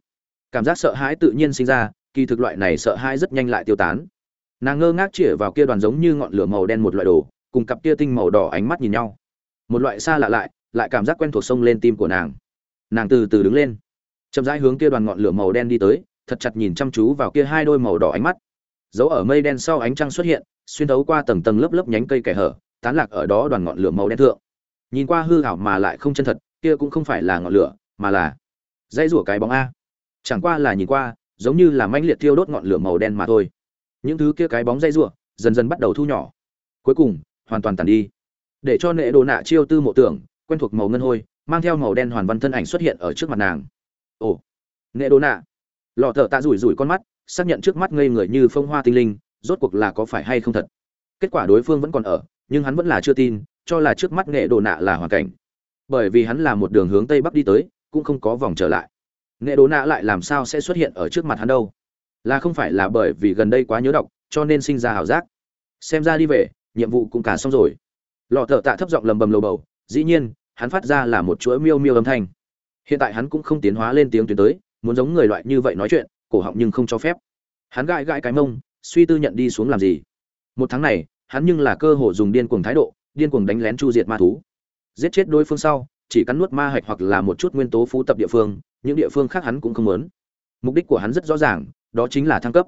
Cảm giác sợ hãi tự nhiên sinh ra, kỳ thực loại này sợ hãi rất nhanh lại tiêu tán. Nàng ngơ ngác chĩa vào kia đoàn giống như ngọn lửa màu đen một loại đồ, cùng cặp kia tinh màu đỏ ánh mắt nhìn nhau. Một loại xa lạ lại lại cảm giác quen thuộc sông lên tim của nàng. Nàng từ từ đứng lên chậm rãi hướng kia đoàn ngọn lửa màu đen đi tới, thật chặt nhìn chăm chú vào kia hai đôi màu đỏ ánh mắt. Dấu ở mây đen sau ánh trăng xuất hiện, xuyên thấu qua tầng tầng lớp lớp nhánh cây kẻ hở, tán lạc ở đó đoàn ngọn lửa màu đen thượng. Nhìn qua hư hảo mà lại không chân thật, kia cũng không phải là ngọn lửa, mà là dãy rủa cái bóng a. Chẳng qua là nhìn qua, giống như là manh liệt thiêu đốt ngọn lửa màu đen mà thôi. Những thứ kia cái bóng dây rủa, dần dần bắt đầu thu nhỏ. Cuối cùng, hoàn toàn tàn đi. Để cho nệ đồ nạ chiêu tư mộ tưởng, quen thuộc màu ngân hôi, mang theo màu đen hoàn văn thân ảnh xuất hiện ở trước mặt nàng ồ. Nệ đồ nạ lò thợ tạ rủi rủi con mắt, xác nhận trước mắt ngây người như phong hoa tinh linh, rốt cuộc là có phải hay không thật? Kết quả đối phương vẫn còn ở, nhưng hắn vẫn là chưa tin, cho là trước mắt nghệ đồ nạ là hoàn cảnh. Bởi vì hắn là một đường hướng tây bắc đi tới, cũng không có vòng trở lại. Nghệ đồ nạ lại làm sao sẽ xuất hiện ở trước mặt hắn đâu? Là không phải là bởi vì gần đây quá nhớ đọc, cho nên sinh ra ảo giác. Xem ra đi về, nhiệm vụ cũng cả xong rồi. Lò thợ tạ thấp giọng lầm bầm lầu bầu, dĩ nhiên, hắn phát ra là một chuỗi miêu miêu âm thanh hiện tại hắn cũng không tiến hóa lên tiếng tuyến tới, muốn giống người loại như vậy nói chuyện, cổ họng nhưng không cho phép. Hắn gãi gãi cái mông, suy tư nhận đi xuống làm gì. Một tháng này, hắn nhưng là cơ hội dùng điên cuồng thái độ, điên cuồng đánh lén chu diệt ma thú. Giết chết đối phương sau, chỉ cắn nuốt ma hạch hoặc là một chút nguyên tố phú tập địa phương, những địa phương khác hắn cũng không muốn. Mục đích của hắn rất rõ ràng, đó chính là thăng cấp.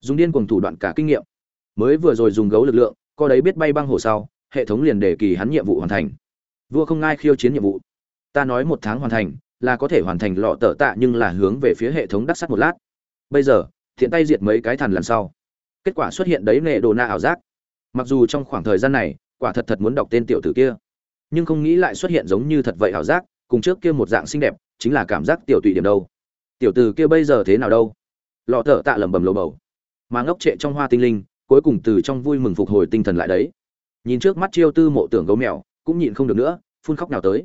Dùng điên cuồng thủ đoạn cả kinh nghiệm. Mới vừa rồi dùng gấu lực lượng, co đấy biết bay băng hồ sau, hệ thống liền đề kỳ hắn nhiệm vụ hoàn thành. Vua không ngai khiêu chiến nhiệm vụ. Ta nói một tháng hoàn thành là có thể hoàn thành lọ tờ tạ nhưng là hướng về phía hệ thống đắc sắt một lát. Bây giờ, thiện tay diệt mấy cái thằn lần sau. Kết quả xuất hiện đấy nệ đồ na ảo giác. Mặc dù trong khoảng thời gian này, quả thật thật muốn đọc tên tiểu tử kia, nhưng không nghĩ lại xuất hiện giống như thật vậy ảo giác, cùng trước kia một dạng xinh đẹp, chính là cảm giác tiểu tụy điểm đâu. Tiểu tử kia bây giờ thế nào đâu? Lọ thở tạ lẩm bẩm lồ bầu. Mà ngốc trệ trong hoa tinh linh, cuối cùng từ trong vui mừng phục hồi tinh thần lại đấy. Nhìn trước mắt chiêu tư mộ tưởng gấu mèo, cũng nhịn không được nữa, phun khóc nào tới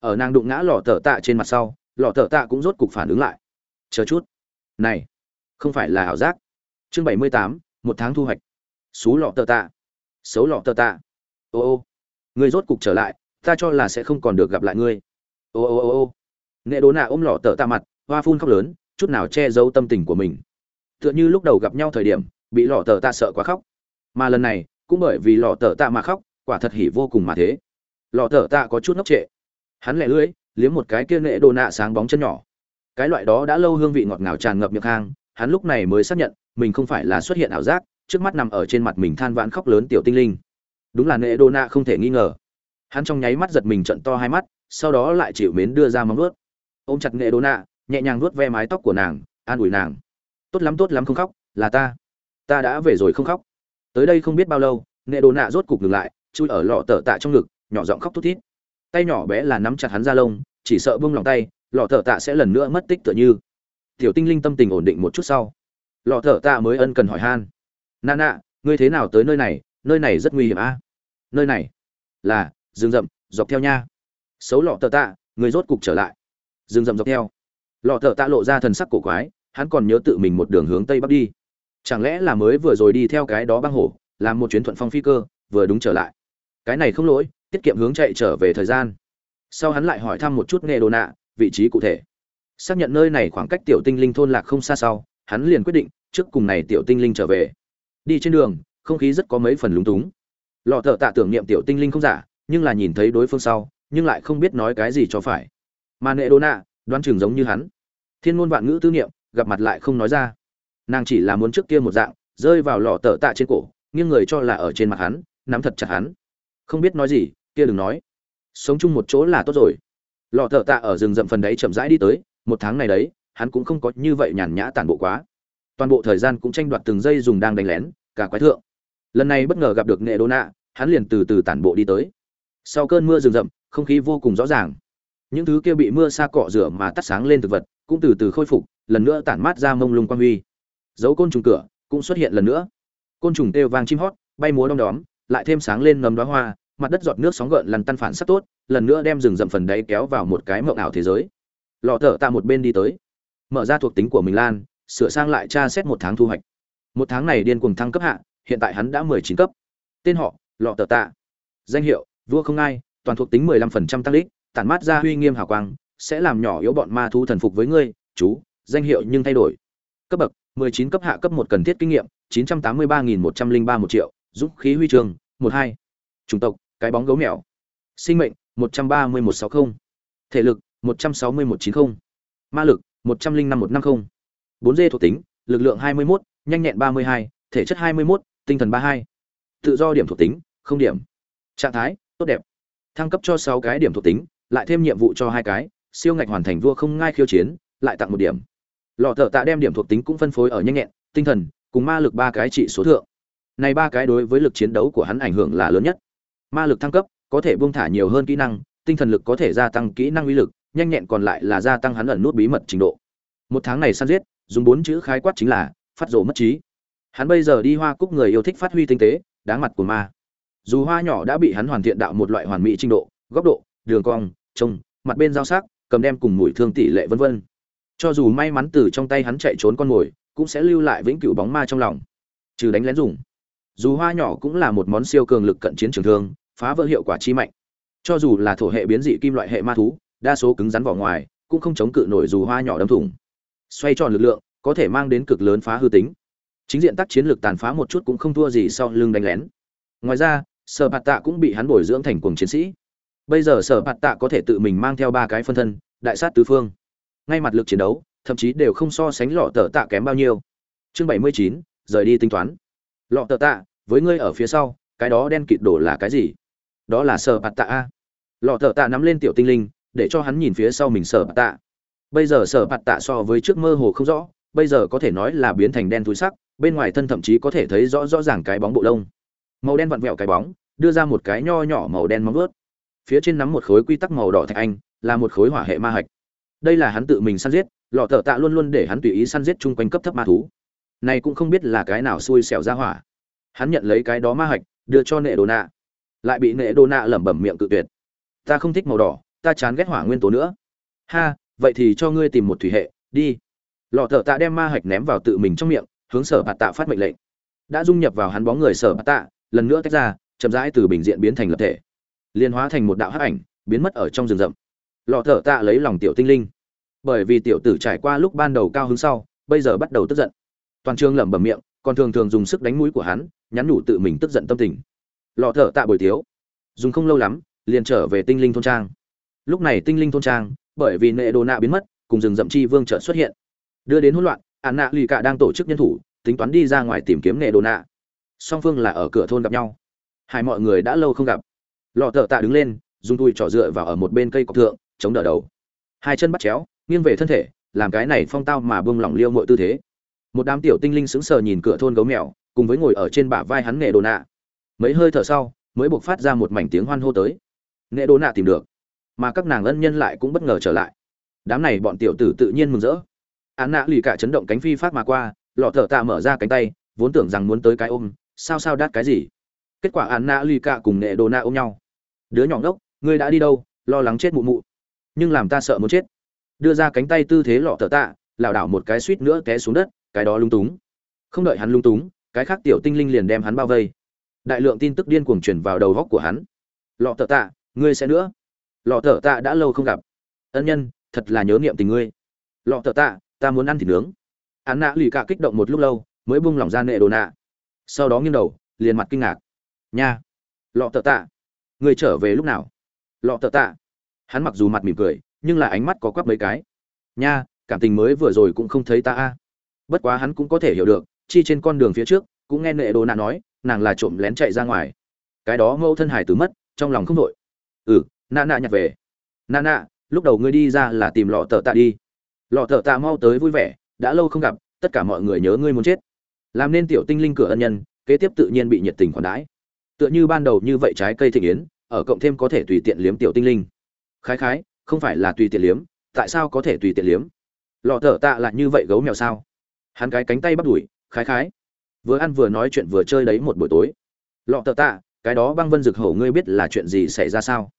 ở nàng đụng ngã lọ thở tạ trên mặt sau lọ thở tạ cũng rốt cục phản ứng lại. Chờ chút. Này, không phải là ảo giác. Chương bảy mươi tám, một tháng thu hoạch. Xú lọ tờ tạ. Xấu lọ tờ tạ. Ô ô. Người rốt cục trở lại, ta cho là sẽ không còn được gặp lại ngươi. Ô ô ô ô. Nghệ đố nạ ôm lọ tờ tạ mặt, hoa phun khóc lớn, chút nào che giấu tâm tình của mình. Tựa như lúc đầu gặp nhau thời điểm, bị lọ tờ tạ sợ quá khóc. Mà lần này, cũng bởi vì lọ tờ tạ mà khóc, quả thật hỉ vô cùng mà thế. Lọ tờ tạ có chút ngốc trệ hắn lẻ lưỡi liếm một cái kia nệ đồ nạ sáng bóng chân nhỏ. Cái loại đó đã lâu hương vị ngọt ngào tràn ngập miệng hang hắn lúc này mới xác nhận mình không phải là xuất hiện ảo giác trước mắt nằm ở trên mặt mình than vãn khóc lớn tiểu tinh linh. Đúng là nệ đô nạ không thể nghi ngờ. Hắn trong nháy mắt giật mình trận to hai mắt sau đó lại chịu mến đưa ra móng nuốt ôm chặt nệ đô nạ, nhẹ nhàng nuốt ve mái tóc của nàng an ủi nàng. Tốt lắm tốt lắm không khóc là ta. Ta đã về rồi không khóc. Tới đây không biết bao lâu nệ đô nạ rốt cục ngừng lại chui ở lọ tờ tạ trong ngực nhỏ giọng khóc thút thít tay nhỏ bé là nắm chặt hắn ra lông, chỉ sợ buông lòng tay, lọ tờ tạ sẽ lần nữa mất tích tựa như. Tiểu tinh linh tâm tình ổn định một chút sau. Lọ tờ tạ mới ân cần hỏi han. Nà nạ ngươi thế nào tới nơi này? Nơi này rất nguy hiểm a. Nơi này là rừng rậm, dọc theo nha. Xấu lọ tờ tạ người rốt cục trở lại. Rừng rậm dọc theo. Lọ tờ tạ lộ ra thần sắc cổ quái, hắn còn nhớ tự mình một đường hướng tây bắc đi. Chẳng lẽ là mới vừa rồi đi theo cái đó băng hổ, làm một chuyến thuận phong phi cơ, vừa đúng trở lại? Cái này không lỗi tiết kiệm hướng chạy trở về thời gian. Sau hắn lại hỏi thăm một chút nghề đồ nạ, vị trí cụ thể. Xác nhận nơi này khoảng cách tiểu tinh linh thôn lạc không xa sau, hắn liền quyết định trước cùng này tiểu tinh linh trở về. Đi trên đường, không khí rất có mấy phần lúng túng. Lọ thợ tạ tưởng niệm tiểu tinh linh không giả, nhưng là nhìn thấy đối phương sau, nhưng lại không biết nói cái gì cho phải. Mà nệ đô nạ đoan trường giống như hắn. Thiên ngôn vạn ngữ tư niệm, gặp mặt lại không nói ra. Nàng chỉ là muốn trước kia một dạng, rơi vào lọ tờ tạ trên cổ, nghiêng người cho là ở trên mặt hắn, nắm thật chặt hắn. Không biết nói gì kia đừng nói. Sống chung một chỗ là tốt rồi. Lọ thợ tạ ở rừng rậm phần đấy chậm rãi đi tới, một tháng này đấy, hắn cũng không có như vậy nhàn nhã tản bộ quá. Toàn bộ thời gian cũng tranh đoạt từng giây dùng đang đánh lén, cả quái thượng. Lần này bất ngờ gặp được nghệ đô nạ hắn liền từ từ tản bộ đi tới. Sau cơn mưa rừng rậm, không khí vô cùng rõ ràng. Những thứ kia bị mưa xa cọ rửa mà tắt sáng lên thực vật, cũng từ từ khôi phục, lần nữa tản mát ra mông lung quang huy. Dấu côn trùng cửa, cũng xuất hiện lần nữa. Côn trùng kêu vang chim hót, bay múa đom đóm, lại thêm sáng lên nấm đóa hoa mặt đất giọt nước sóng gợn lằn tăn phản sắc tốt, lần nữa đem rừng rậm phần đáy kéo vào một cái mộng ảo thế giới. Lọ thở tạ một bên đi tới. Mở ra thuộc tính của mình lan, sửa sang lại tra xét một tháng thu hoạch. Một tháng này điên cuồng thăng cấp hạ, hiện tại hắn đã mười chín cấp. Tên họ, lọ tờ tạ danh hiệu, vua không ai, toàn thuộc tính mười lăm phần trăm tăng lích tản mát ra uy nghiêm hào quang, sẽ làm nhỏ yếu bọn ma thu thần phục với ngươi, chú, danh hiệu nhưng thay đổi. Cấp bậc 19 cấp hạ cấp một cần thiết kinh nghiệm 983.103 một triệu, dũng khí huy chương 12. chủng tộc cái bóng gấu mèo sinh mệnh 130.160. thể lực 160.190. ma lực 105.150. 4 d thuộc tính lực lượng 21, nhanh nhẹn 32, thể chất 21, tinh thần 32. tự do điểm thuộc tính không điểm trạng thái tốt đẹp thăng cấp cho 6 cái điểm thuộc tính lại thêm nhiệm vụ cho hai cái siêu ngạch hoàn thành vua không ngai khiêu chiến lại tặng một điểm lọ thợ tạ đem điểm thuộc tính cũng phân phối ở nhanh nhẹn tinh thần cùng ma lực ba cái trị số thượng này ba cái đối với lực chiến đấu của hắn ảnh hưởng là lớn nhất ma lực thăng cấp, có thể buông thả nhiều hơn kỹ năng, tinh thần lực có thể gia tăng kỹ năng uy lực, nhanh nhẹn còn lại là gia tăng hắn ẩn nút bí mật trình độ. Một tháng này săn giết, dùng bốn chữ khái quát chính là phát rổ mất trí. Hắn bây giờ đi hoa cúc người yêu thích phát huy tinh tế, đáng mặt của ma. Dù hoa nhỏ đã bị hắn hoàn thiện đạo một loại hoàn mỹ trình độ, góc độ, đường cong, trông, mặt bên giao sắc, cầm đem cùng mùi thương tỷ lệ vân vân. Cho dù may mắn từ trong tay hắn chạy trốn con mồi, cũng sẽ lưu lại vĩnh cửu bóng ma trong lòng. Trừ đánh lén dùng dù hoa nhỏ cũng là một món siêu cường lực cận chiến trường thương, phá vỡ hiệu quả chi mạnh. Cho dù là thổ hệ biến dị kim loại hệ ma thú, đa số cứng rắn vỏ ngoài, cũng không chống cự nổi dù hoa nhỏ đâm thủng. Xoay tròn lực lượng, có thể mang đến cực lớn phá hư tính. Chính diện tác chiến lược tàn phá một chút cũng không thua gì sau lưng đánh lén. Ngoài ra, sở bạt tạ cũng bị hắn bồi dưỡng thành cuồng chiến sĩ. Bây giờ sở bạt tạ có thể tự mình mang theo ba cái phân thân, đại sát tứ phương. Ngay mặt lực chiến đấu, thậm chí đều không so sánh lọ tờ tạ kém bao nhiêu. Chương bảy mươi chín, rời đi tính toán lọ tờ tạ, với ngươi ở phía sau, cái đó đen kịt đổ là cái gì? Đó là sở bạt tạ a. Lọ tờ tạ nắm lên tiểu tinh linh, để cho hắn nhìn phía sau mình sở bạt tạ. Bây giờ sở bạt tạ so với trước mơ hồ không rõ, bây giờ có thể nói là biến thành đen túi sắc, bên ngoài thân thậm chí có thể thấy rõ rõ ràng cái bóng bộ lông. Màu đen vặn vẹo cái bóng, đưa ra một cái nho nhỏ màu đen móng vớt phía trên nắm một khối quy tắc màu đỏ thạch anh, là một khối hỏa hệ ma hạch. Đây là hắn tự mình săn giết, lọ thợ tạ luôn luôn để hắn tùy ý săn giết chung quanh cấp thấp ma thú này cũng không biết là cái nào xui xẻo ra hỏa. Hắn nhận lấy cái đó ma hạch, đưa cho nệ đồ nạ. Lại bị nệ đồ nạ lẩm bẩm miệng cự tuyệt. Ta không thích màu đỏ, ta chán ghét hỏa nguyên tố nữa. Ha, vậy thì cho ngươi tìm một thủy hệ, đi. Lọ thợ tạ đem ma hạch ném vào tự mình trong miệng, hướng sở bạt tạ phát mệnh lệnh. Đã dung nhập vào hắn bóng người sở bạt tạ, lần nữa tách ra, chậm rãi từ bình diện biến thành lập thể. Liên hóa thành một đạo hắc ảnh, biến mất ở trong rừng rậm. Lọ thở tạ lấy lòng tiểu tinh linh. Bởi vì tiểu tử trải qua lúc ban đầu cao hứng sau, bây giờ bắt đầu tức giận toàn trường lẩm bẩm miệng, còn thường thường dùng sức đánh mũi của hắn, nhắn nhủ tự mình tức giận tâm tình. Lọ thở tạ bồi thiếu dùng không lâu lắm, liền trở về tinh linh thôn trang. Lúc này tinh linh thôn trang, bởi vì nệ đồ nạ biến mất, cùng rừng rậm chi vương trợ xuất hiện. Đưa đến hỗn loạn ạn nạ lì cả đang tổ chức nhân thủ, tính toán đi ra ngoài tìm kiếm nệ đồ nạ. Song phương là ở cửa thôn gặp nhau. Hai mọi người đã lâu không gặp. Lọ thợ tạ đứng lên, dùng tui trỏ dựa vào ở một bên cây cọc thượng, chống đỡ đầu. Hai chân bắt chéo, nghiêng về thân thể, làm cái này phong tao mà bông lỏng liêu mọi tư thế một đám tiểu tinh linh sững sờ nhìn cửa thôn gấu mèo, cùng với ngồi ở trên bả vai hắn nghệ đồ nạ. Mấy hơi thở sau, mới buộc phát ra một mảnh tiếng hoan hô tới. Nghệ đồ nạ tìm được, mà các nàng ân nhân lại cũng bất ngờ trở lại. Đám này bọn tiểu tử tự nhiên mừng rỡ. Án nạ lì cả chấn động cánh phi phát mà qua, lọ thở tạ mở ra cánh tay, vốn tưởng rằng muốn tới cái ôm, sao sao đắt cái gì. Kết quả án nạ lì cả cùng nghệ đồ nạ ôm nhau. Đứa nhỏ ngốc, ngươi đã đi đâu, lo lắng chết mụ mụ. Nhưng làm ta sợ muốn chết. Đưa ra cánh tay tư thế lọ thở tạ, lảo đảo một cái suýt nữa té xuống đất cái đó lung túng. Không đợi hắn lung túng, cái khác tiểu tinh linh liền đem hắn bao vây. Đại lượng tin tức điên cuồng truyền vào đầu góc của hắn. Lọ thợ tạ, ngươi sẽ nữa. Lọ thợ tạ đã lâu không gặp. Ân nhân, thật là nhớ niệm tình ngươi. Lọ thợ tạ, ta muốn ăn thịt nướng. Hắn nạ lì cả kích động một lúc lâu, mới buông lỏng ra nệ đồ nạ. Sau đó nghiêng đầu, liền mặt kinh ngạc. Nha. Lọ thợ tạ, ngươi trở về lúc nào? Lọ thợ tạ. Hắn mặc dù mặt mỉm cười, nhưng là ánh mắt có quắp mấy cái. Nha, cảm tình mới vừa rồi cũng không thấy ta a bất quá hắn cũng có thể hiểu được, chi trên con đường phía trước, cũng nghe nệ đồ nạ nói, nàng là trộm lén chạy ra ngoài. Cái đó mẫu thân hải tử mất, trong lòng không đội ừ nạ nạ nhặt về. Nạ nạ, lúc đầu ngươi đi ra là tìm lọ tờ tạ đi. Lọ tờ tạ mau tới vui vẻ, đã lâu không gặp, tất cả mọi người nhớ ngươi muốn chết. Làm nên tiểu tinh linh cửa ân nhân, kế tiếp tự nhiên bị nhiệt tình khoản đãi. Tựa như ban đầu như vậy trái cây thịnh yến, ở cộng thêm có thể tùy tiện liếm tiểu tinh linh. Khái khái, không phải là tùy tiện liếm, tại sao có thể tùy tiện liếm? Lọ thở tạ là như vậy gấu mèo sao? Hắn cái cánh tay bắt đuổi khái khái. Vừa ăn vừa nói chuyện vừa chơi đấy một buổi tối. Lọ thở tạ, cái đó băng vân rực hổ ngươi biết là chuyện gì xảy ra sao?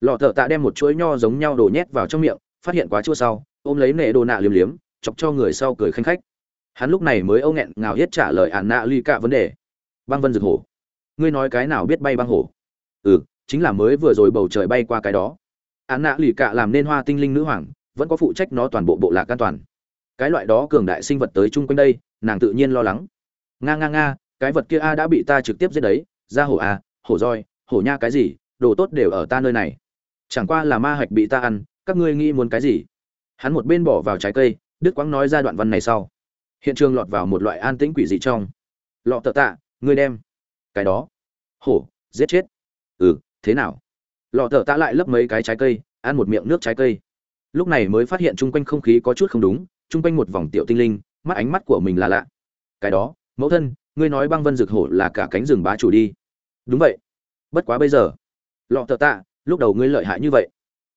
Lọ thở tạ đem một chuỗi nho giống nhau đổ nhét vào trong miệng, phát hiện quá chua sau, ôm lấy nệ đồ nạ liếm liếm, chọc cho người sau cười khanh khách. Hắn lúc này mới âu nghẹn ngào hết trả lời ạn nạ ly cả vấn đề. Băng vân rực hổ. Ngươi nói cái nào biết bay băng hổ? Ừ chính là mới vừa rồi bầu trời bay qua cái đó. Ạn nạ lì cả làm nên hoa tinh linh nữ hoàng, vẫn có phụ trách nó toàn bộ bộ lạc an toàn cái loại đó cường đại sinh vật tới chung quanh đây, nàng tự nhiên lo lắng. Nga nga nga, cái vật kia a đã bị ta trực tiếp giết đấy, ra hổ a hổ roi, hổ nha cái gì, đồ tốt đều ở ta nơi này. Chẳng qua là ma hạch bị ta ăn, các ngươi nghĩ muốn cái gì? Hắn một bên bỏ vào trái cây, đức quang nói ra đoạn văn này sau. Hiện trường lọt vào một loại an tĩnh quỷ dị trong. Lọ tợ tạ, ngươi đem cái đó. Hổ, giết chết. Ừ thế nào? Lọ tợ tạ lại lấp mấy cái trái cây, ăn một miệng nước trái cây. Lúc này mới phát hiện chung quanh không khí có chút không đúng chung quanh một vòng tiểu tinh linh, mắt ánh mắt của mình là lạ. Cái đó, mẫu thân, ngươi nói băng vân rực hổ là cả cánh rừng bá chủ đi. Đúng vậy. Bất quá bây giờ, lọ tợ tạ, lúc đầu ngươi lợi hại như vậy.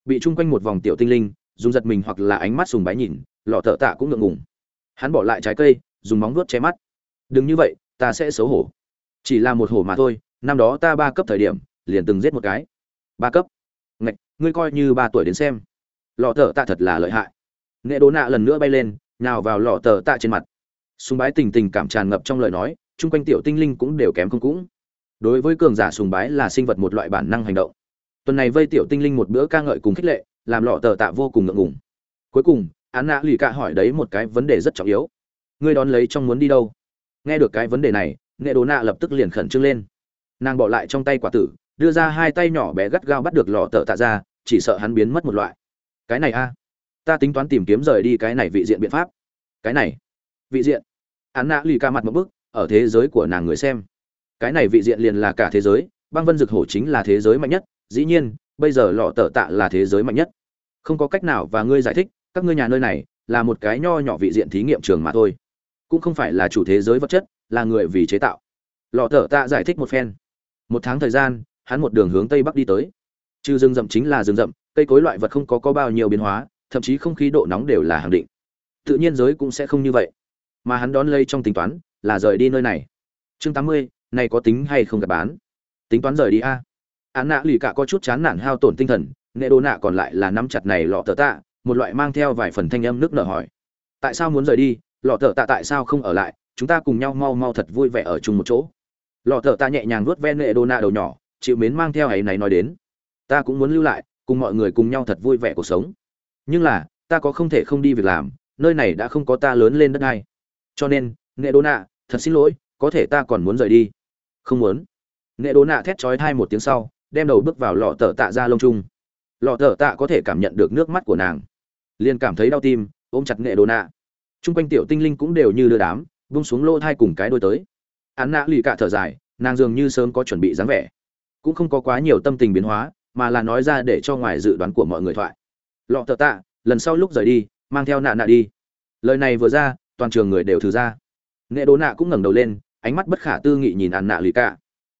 Bị chung quanh một vòng tiểu tinh linh, dùng giật mình hoặc là ánh mắt sùng bái nhìn, lọ tợ tạ cũng ngượng ngùng. Hắn bỏ lại trái cây, dùng móng vuốt che mắt. Đừng như vậy, ta sẽ xấu hổ. Chỉ là một hổ mà thôi, năm đó ta ba cấp thời điểm, liền từng giết một cái. Ba cấp. Ngạch, ngươi coi như ba tuổi đến xem. Lọ thợ tạ thật là lợi hại nghệ đố nạ lần nữa bay lên nào vào lọ tờ tạ trên mặt. Sùng bái tình tình cảm tràn ngập trong lời nói, chung quanh tiểu tinh linh cũng đều kém không cũng. Đối với cường giả sùng bái là sinh vật một loại bản năng hành động. Tuần này vây tiểu tinh linh một bữa ca ngợi cùng khích lệ, làm lọ tờ tạ vô cùng ngượng ngùng. Cuối cùng, án nạ lì cạ hỏi đấy một cái vấn đề rất trọng yếu. Ngươi đón lấy trong muốn đi đâu? Nghe được cái vấn đề này, nghệ đồ nạ lập tức liền khẩn trương lên. Nàng bỏ lại trong tay quả tử, đưa ra hai tay nhỏ bé gắt gao bắt được lọ tờ tạ ra, chỉ sợ hắn biến mất một loại. Cái này a ta tính toán tìm kiếm rời đi cái này vị diện biện pháp. Cái này, vị diện. Án nạ lì ca mặt một bức, ở thế giới của nàng người xem. Cái này vị diện liền là cả thế giới, băng vân dực hổ chính là thế giới mạnh nhất, dĩ nhiên, bây giờ lọ tờ tạ là thế giới mạnh nhất. Không có cách nào và ngươi giải thích, các ngươi nhà nơi này là một cái nho nhỏ vị diện thí nghiệm trường mà thôi. Cũng không phải là chủ thế giới vật chất, là người vì chế tạo. Lọ tờ tạ giải thích một phen. Một tháng thời gian, hắn một đường hướng tây bắc đi tới. Trừ rừng rậm chính là rừng rậm, cây cối loại vật không có có bao nhiêu biến hóa thậm chí không khí độ nóng đều là hàng định. Tự nhiên giới cũng sẽ không như vậy. Mà hắn đón lây trong tính toán, là rời đi nơi này. Chương tám mươi, này có tính hay không gặp bán tính toán rời đi a. Án nạ lì cả có chút chán nản hao tổn tinh thần, nệ đồ nạ còn lại là nắm chặt này lọ tờ tạ, một loại mang theo vài phần thanh âm nước nở hỏi. Tại sao muốn rời đi? Lọ tờ tạ tại sao không ở lại? Chúng ta cùng nhau mau mau thật vui vẻ ở chung một chỗ. Lọ tờ tạ nhẹ nhàng vuốt ven nệ đồ nạ đầu nhỏ, chịu mến mang theo ấy này nói đến. Ta cũng muốn lưu lại, cùng mọi người cùng nhau thật vui vẻ cuộc sống nhưng là, ta có không thể không đi việc làm, nơi này đã không có ta lớn lên đất này cho nên nệ đô nạ, thật xin lỗi, có thể ta còn muốn rời đi. Không muốn. Nệ đô nạ thét chói thai một tiếng sau, đem đầu bước vào lọ tờ tạ ra lông trung. Lọ tờ tạ có thể cảm nhận được nước mắt của nàng. Liền cảm thấy đau tim, ôm chặt nệ đô nạ. Chung quanh tiểu tinh linh cũng đều như đưa đám, vung xuống lỗ thai cùng cái đôi tới. Án nạ lì cả thở dài, nàng dường như sớm có chuẩn bị dáng vẻ. Cũng không có quá nhiều tâm tình biến hóa, mà là nói ra để cho ngoài dự đoán của mọi người thoại lọ thợ tạ, lần sau lúc rời đi, mang theo nạ nạ đi. Lời này vừa ra, toàn trường người đều thử ra. Nghệ đố nạ cũng ngẩng đầu lên, ánh mắt bất khả tư nghị nhìn án nạ lì cả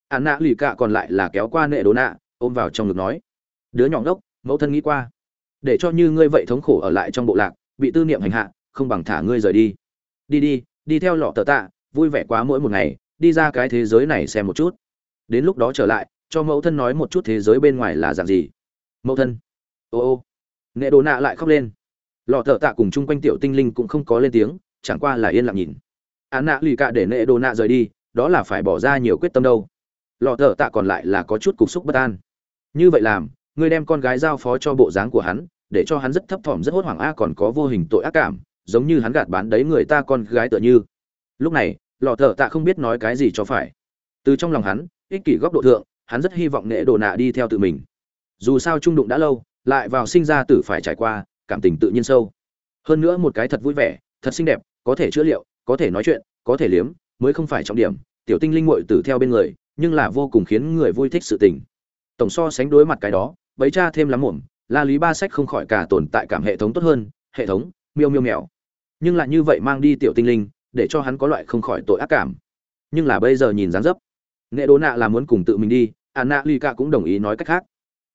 ạn nạ lì cạ còn lại là kéo qua nệ đố nạ, ôm vào trong ngực nói, đứa nhỏ ngốc, mẫu thân nghĩ qua. Để cho như ngươi vậy thống khổ ở lại trong bộ lạc, bị tư niệm hành hạ, không bằng thả ngươi rời đi. Đi đi đi theo lọ tờ tạ, vui vẻ quá mỗi một ngày, đi ra cái thế giới này xem một chút. Đến lúc đó trở lại, cho mẫu thân nói một chút thế giới bên ngoài là dạng gì. Mẫu thân. Ô ô nệ đồ nạ lại khóc lên. Lọ thợ tạ cùng chung quanh tiểu tinh linh cũng không có lên tiếng, chẳng qua là yên lặng nhìn. Án nạ lì cạ để nệ đồ nạ rời đi, đó là phải bỏ ra nhiều quyết tâm đâu. Lọ thợ tạ còn lại là có chút cục xúc bất an. Như vậy làm, ngươi đem con gái giao phó cho bộ dáng của hắn, để cho hắn rất thấp thỏm, rất hốt hoảng, a, còn có vô hình tội ác cảm, giống như hắn gạt bán đấy người ta con gái tựa như. Lúc này, lọ thợ tạ không biết nói cái gì cho phải. Từ trong lòng hắn, ích kỷ góc độ thượng, hắn rất hy vọng nệ đồ nạ đi theo tự mình. Dù sao trung đụng đã lâu lại vào sinh ra tử phải trải qua, cảm tình tự nhiên sâu. Hơn nữa một cái thật vui vẻ, thật xinh đẹp, có thể chữa liệu, có thể nói chuyện, có thể liếm, mới không phải trọng điểm, tiểu tinh linh muội tử theo bên người, nhưng là vô cùng khiến người vui thích sự tình. Tổng so sánh đối mặt cái đó, bấy cha thêm lắm muộn, la lý ba sách không khỏi cả tồn tại cảm hệ thống tốt hơn, hệ thống, miêu miêu mèo. Nhưng lại như vậy mang đi tiểu tinh linh, để cho hắn có loại không khỏi tội ác cảm. Nhưng là bây giờ nhìn dáng dấp, nghệ đố nạ là muốn cùng tự mình đi à nạ ly cả cũng đồng ý nói cách khác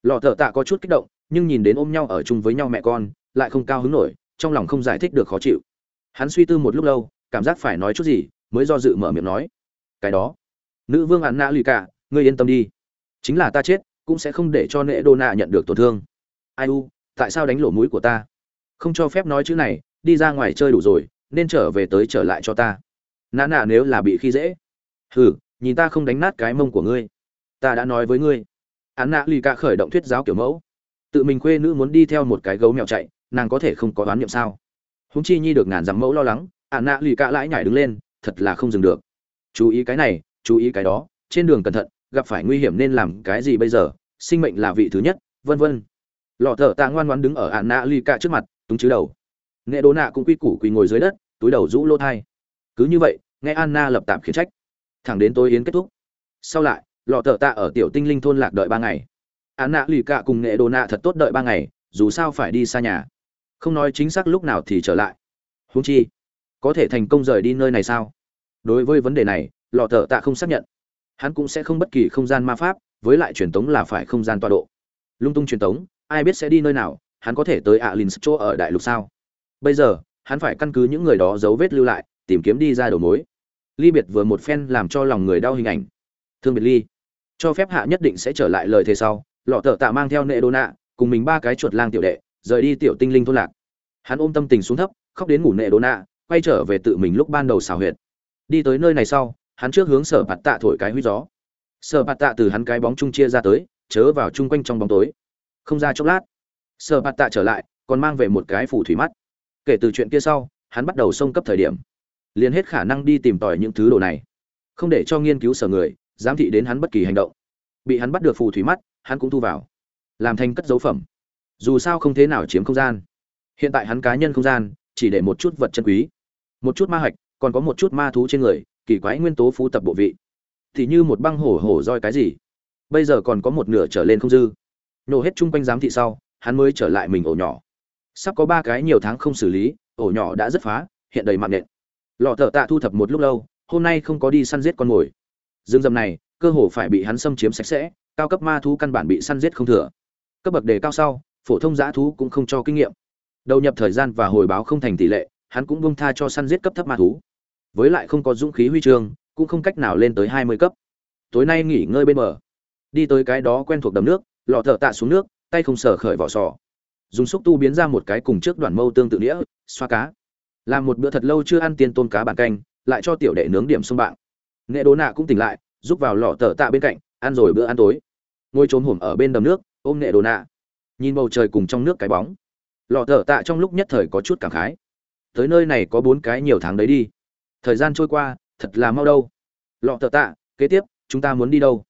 lò thợ tạ có chút kích động, nhưng nhìn đến ôm nhau ở chung với nhau mẹ con, lại không cao hứng nổi, trong lòng không giải thích được khó chịu. Hắn suy tư một lúc lâu, cảm giác phải nói chút gì, mới do dự mở miệng nói. Cái đó. Nữ vương ăn nạ lụy cả ngươi yên tâm đi. Chính là ta chết, cũng sẽ không để cho nệ đô nạ nhận được tổn thương. Ai u, tại sao đánh lỗ mũi của ta? Không cho phép nói chữ này, đi ra ngoài chơi đủ rồi, nên trở về tới trở lại cho ta. Nã nạ nếu là bị khi dễ. Hừ, nhìn ta không đánh nát cái mông của ngươi. Ta đã nói với ngươi án nạ lì ca khởi động thuyết giáo kiểu mẫu. Tự mình khuê nữ muốn đi theo một cái gấu mèo chạy, nàng có thể không có đoán niệm sao? Húng chi nhi được ngàn dặm mẫu lo lắng án nạ lì ca lãi nhảy đứng lên, thật là không dừng được. Chú ý cái này, chú ý cái đó, trên đường cẩn thận, gặp phải nguy hiểm nên làm cái gì bây giờ? Sinh mệnh là vị thứ nhất, vân vân. Lọ thở tạ ngoan ngoan đứng ở Anna nạ ly cạ trước mặt, túng chứ đầu. Nghệ đồ nạ cũng quy củ quỳ ngồi dưới đất, túi đầu rũ lô thai. Cứ như vậy, nghe anna lập tạm khiển trách. Thẳng đến tối yến kết thúc. Sau lại lọ thợ tạ ở tiểu tinh linh thôn lạc đợi ba ngày. Án nạ lì cạ cùng nghệ đồ nạ thật tốt đợi ba ngày, dù sao phải đi xa nhà. Không nói chính xác lúc nào thì trở lại. Húng chi, có thể thành công rời đi nơi này sao? Đối với vấn đề này, lọ thợ tạ không xác nhận. Hắn cũng sẽ không bất kỳ không gian ma pháp, với lại truyền tống là phải không gian tọa độ. Lung tung truyền tống, ai biết sẽ đi nơi nào, hắn có thể tới ạ lìn chỗ ở đại lục sao? Bây giờ, hắn phải căn cứ những người đó dấu vết lưu lại, tìm kiếm đi ra đầu mối. Ly biệt vừa một phen làm cho lòng người đau hình ảnh. Thương biệt ly cho phép hạ nhất định sẽ trở lại lời thế sau, lọ thợ tạ mang theo nệ đô nạ, cùng mình ba cái chuột lang tiểu đệ, rời đi tiểu tinh linh thôn lạc. Hắn ôm tâm tình xuống thấp, khóc đến ngủ nệ đô nạ, quay trở về tự mình lúc ban đầu xào huyệt. Đi tới nơi này sau, hắn trước hướng sở bạt tạ thổi cái huy gió. Sở bạt tạ từ hắn cái bóng chung chia ra tới, chớ vào chung quanh trong bóng tối. Không ra chốc lát, sở bạt tạ trở lại, còn mang về một cái phủ thủy mắt. Kể từ chuyện kia sau, hắn bắt đầu xông cấp thời điểm, liền hết khả năng đi tìm tòi những thứ đồ này. Không để cho nghiên cứu sở người giám thị đến hắn bất kỳ hành động. Bị hắn bắt được phù thủy mắt, hắn cũng thu vào, làm thành cất dấu phẩm. Dù sao không thế nào chiếm không gian. Hiện tại hắn cá nhân không gian, chỉ để một chút vật chân quý. Một chút ma hạch, còn có một chút ma thú trên người, kỳ quái nguyên tố phú tập bộ vị. Thì như một băng hổ hổ roi cái gì. Bây giờ còn có một nửa trở lên không dư. Nổ hết chung quanh giám thị sau, hắn mới trở lại mình ổ nhỏ. Sắp có ba cái nhiều tháng không xử lý, ổ nhỏ đã rất phá, hiện đầy mạng nện. Lọ thợ tạ thu thập một lúc lâu, hôm nay không có đi săn giết con mồi dương rậm này, cơ hồ phải bị hắn xâm chiếm sạch sẽ, cao cấp ma thú căn bản bị săn giết không thừa. Cấp bậc đề cao sau, phổ thông giã thú cũng không cho kinh nghiệm. Đầu nhập thời gian và hồi báo không thành tỷ lệ, hắn cũng bông tha cho săn giết cấp thấp ma thú. Với lại không có dũng khí huy chương, cũng không cách nào lên tới hai mươi cấp. Tối nay nghỉ ngơi bên bờ. Đi tới cái đó quen thuộc đầm nước, lọ thợ tạ xuống nước, tay không sờ khởi vỏ sò. Dùng xúc tu biến ra một cái cùng trước đoàn mâu tương tự nghĩa xoa cá. Làm một bữa thật lâu chưa ăn tiên tôm cá bản canh, lại cho tiểu đệ nướng điểm xung bạn nghệ đồ nạ cũng tỉnh lại giúp vào lọ tờ tạ bên cạnh ăn rồi bữa ăn tối. Ngồi trốn hổm ở bên đầm nước ôm nghệ đồ nạ. Nhìn bầu trời cùng trong nước cái bóng. Lọ tờ tạ trong lúc nhất thời có chút cảm khái. Tới nơi này có bốn cái nhiều tháng đấy đi. Thời gian trôi qua thật là mau đâu. Lọ tờ tạ kế tiếp chúng ta muốn đi đâu?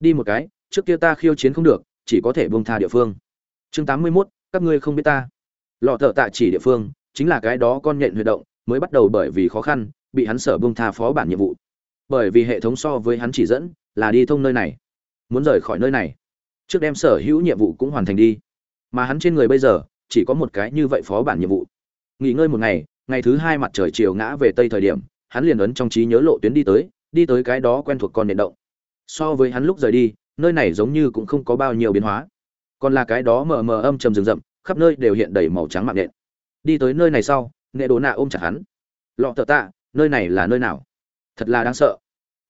Đi một cái trước kia ta khiêu chiến không được chỉ có thể buông tha địa phương. Chương tám mươi 81, các ngươi không biết ta. Lọ tờ tạ chỉ địa phương chính là cái đó con nhện huy động mới bắt đầu bởi vì khó khăn bị hắn sở buông tha phó bản nhiệm vụ bởi vì hệ thống so với hắn chỉ dẫn là đi thông nơi này, muốn rời khỏi nơi này. Trước đem sở hữu nhiệm vụ cũng hoàn thành đi. Mà hắn trên người bây giờ chỉ có một cái như vậy phó bản nhiệm vụ. Nghỉ ngơi một ngày ngày thứ hai mặt trời chiều ngã về tây thời điểm, hắn liền ấn trong trí nhớ lộ tuyến đi tới đi tới cái đó quen thuộc con nện động. So với hắn lúc rời đi, nơi này giống như cũng không có bao nhiêu biến hóa. Còn là cái đó mờ mờ âm trầm rừng rậm, khắp nơi đều hiện đầy màu trắng mạng nện. Đi tới nơi này sau, nệ đồ nạ ôm chặt hắn. Lọ tờ tạ, nơi này là nơi nào? Thật là đáng sợ.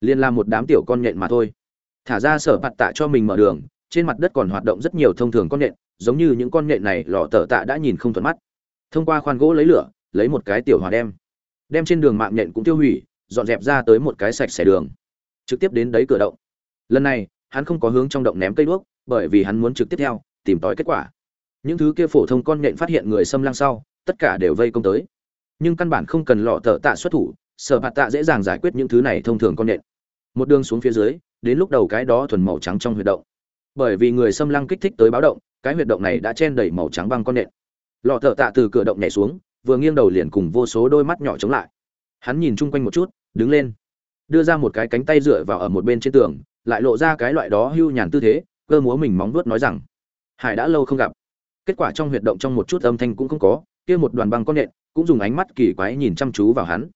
Liên là một đám tiểu con nhện mà thôi. Thả ra sở bạt tạ cho mình mở đường, trên mặt đất còn hoạt động rất nhiều thông thường con nhện, giống như những con nhện này lò tờ tạ đã nhìn không thuận mắt. Thông qua khoan gỗ lấy lửa, lấy một cái tiểu hòa đem. Đem trên đường mạng nhện cũng tiêu hủy, dọn dẹp ra tới một cái sạch sẻ đường. Trực tiếp đến đấy cửa động. Lần này, hắn không có hướng trong động ném cây đuốc, bởi vì hắn muốn trực tiếp theo, tìm tòi kết quả. Những thứ kia phổ thông con nhện phát hiện người xâm lăng sau, tất cả đều vây công tới. Nhưng căn bản không cần lọ tở tạ xuất thủ sở bạt tạ dễ dàng giải quyết những thứ này thông thường con nện. một đường xuống phía dưới, đến lúc đầu cái đó thuần màu trắng trong huyệt động bởi vì người xâm lăng kích thích tới báo động, cái huyệt động này đã chen đầy màu trắng băng con nện. lọ thợ tạ từ cửa động nhảy xuống, vừa nghiêng đầu liền cùng vô số đôi mắt nhỏ chống lại hắn nhìn chung quanh một chút, đứng lên, đưa ra một cái cánh tay dựa vào ở một bên trên tường, lại lộ ra cái loại đó hưu nhàn tư thế, cơ múa mình móng vuốt nói rằng, hải đã lâu không gặp kết quả trong huyệt động trong một chút âm thanh cũng không có, kia một đoàn băng con nện cũng dùng ánh mắt kỳ quái nhìn chăm chú vào hắn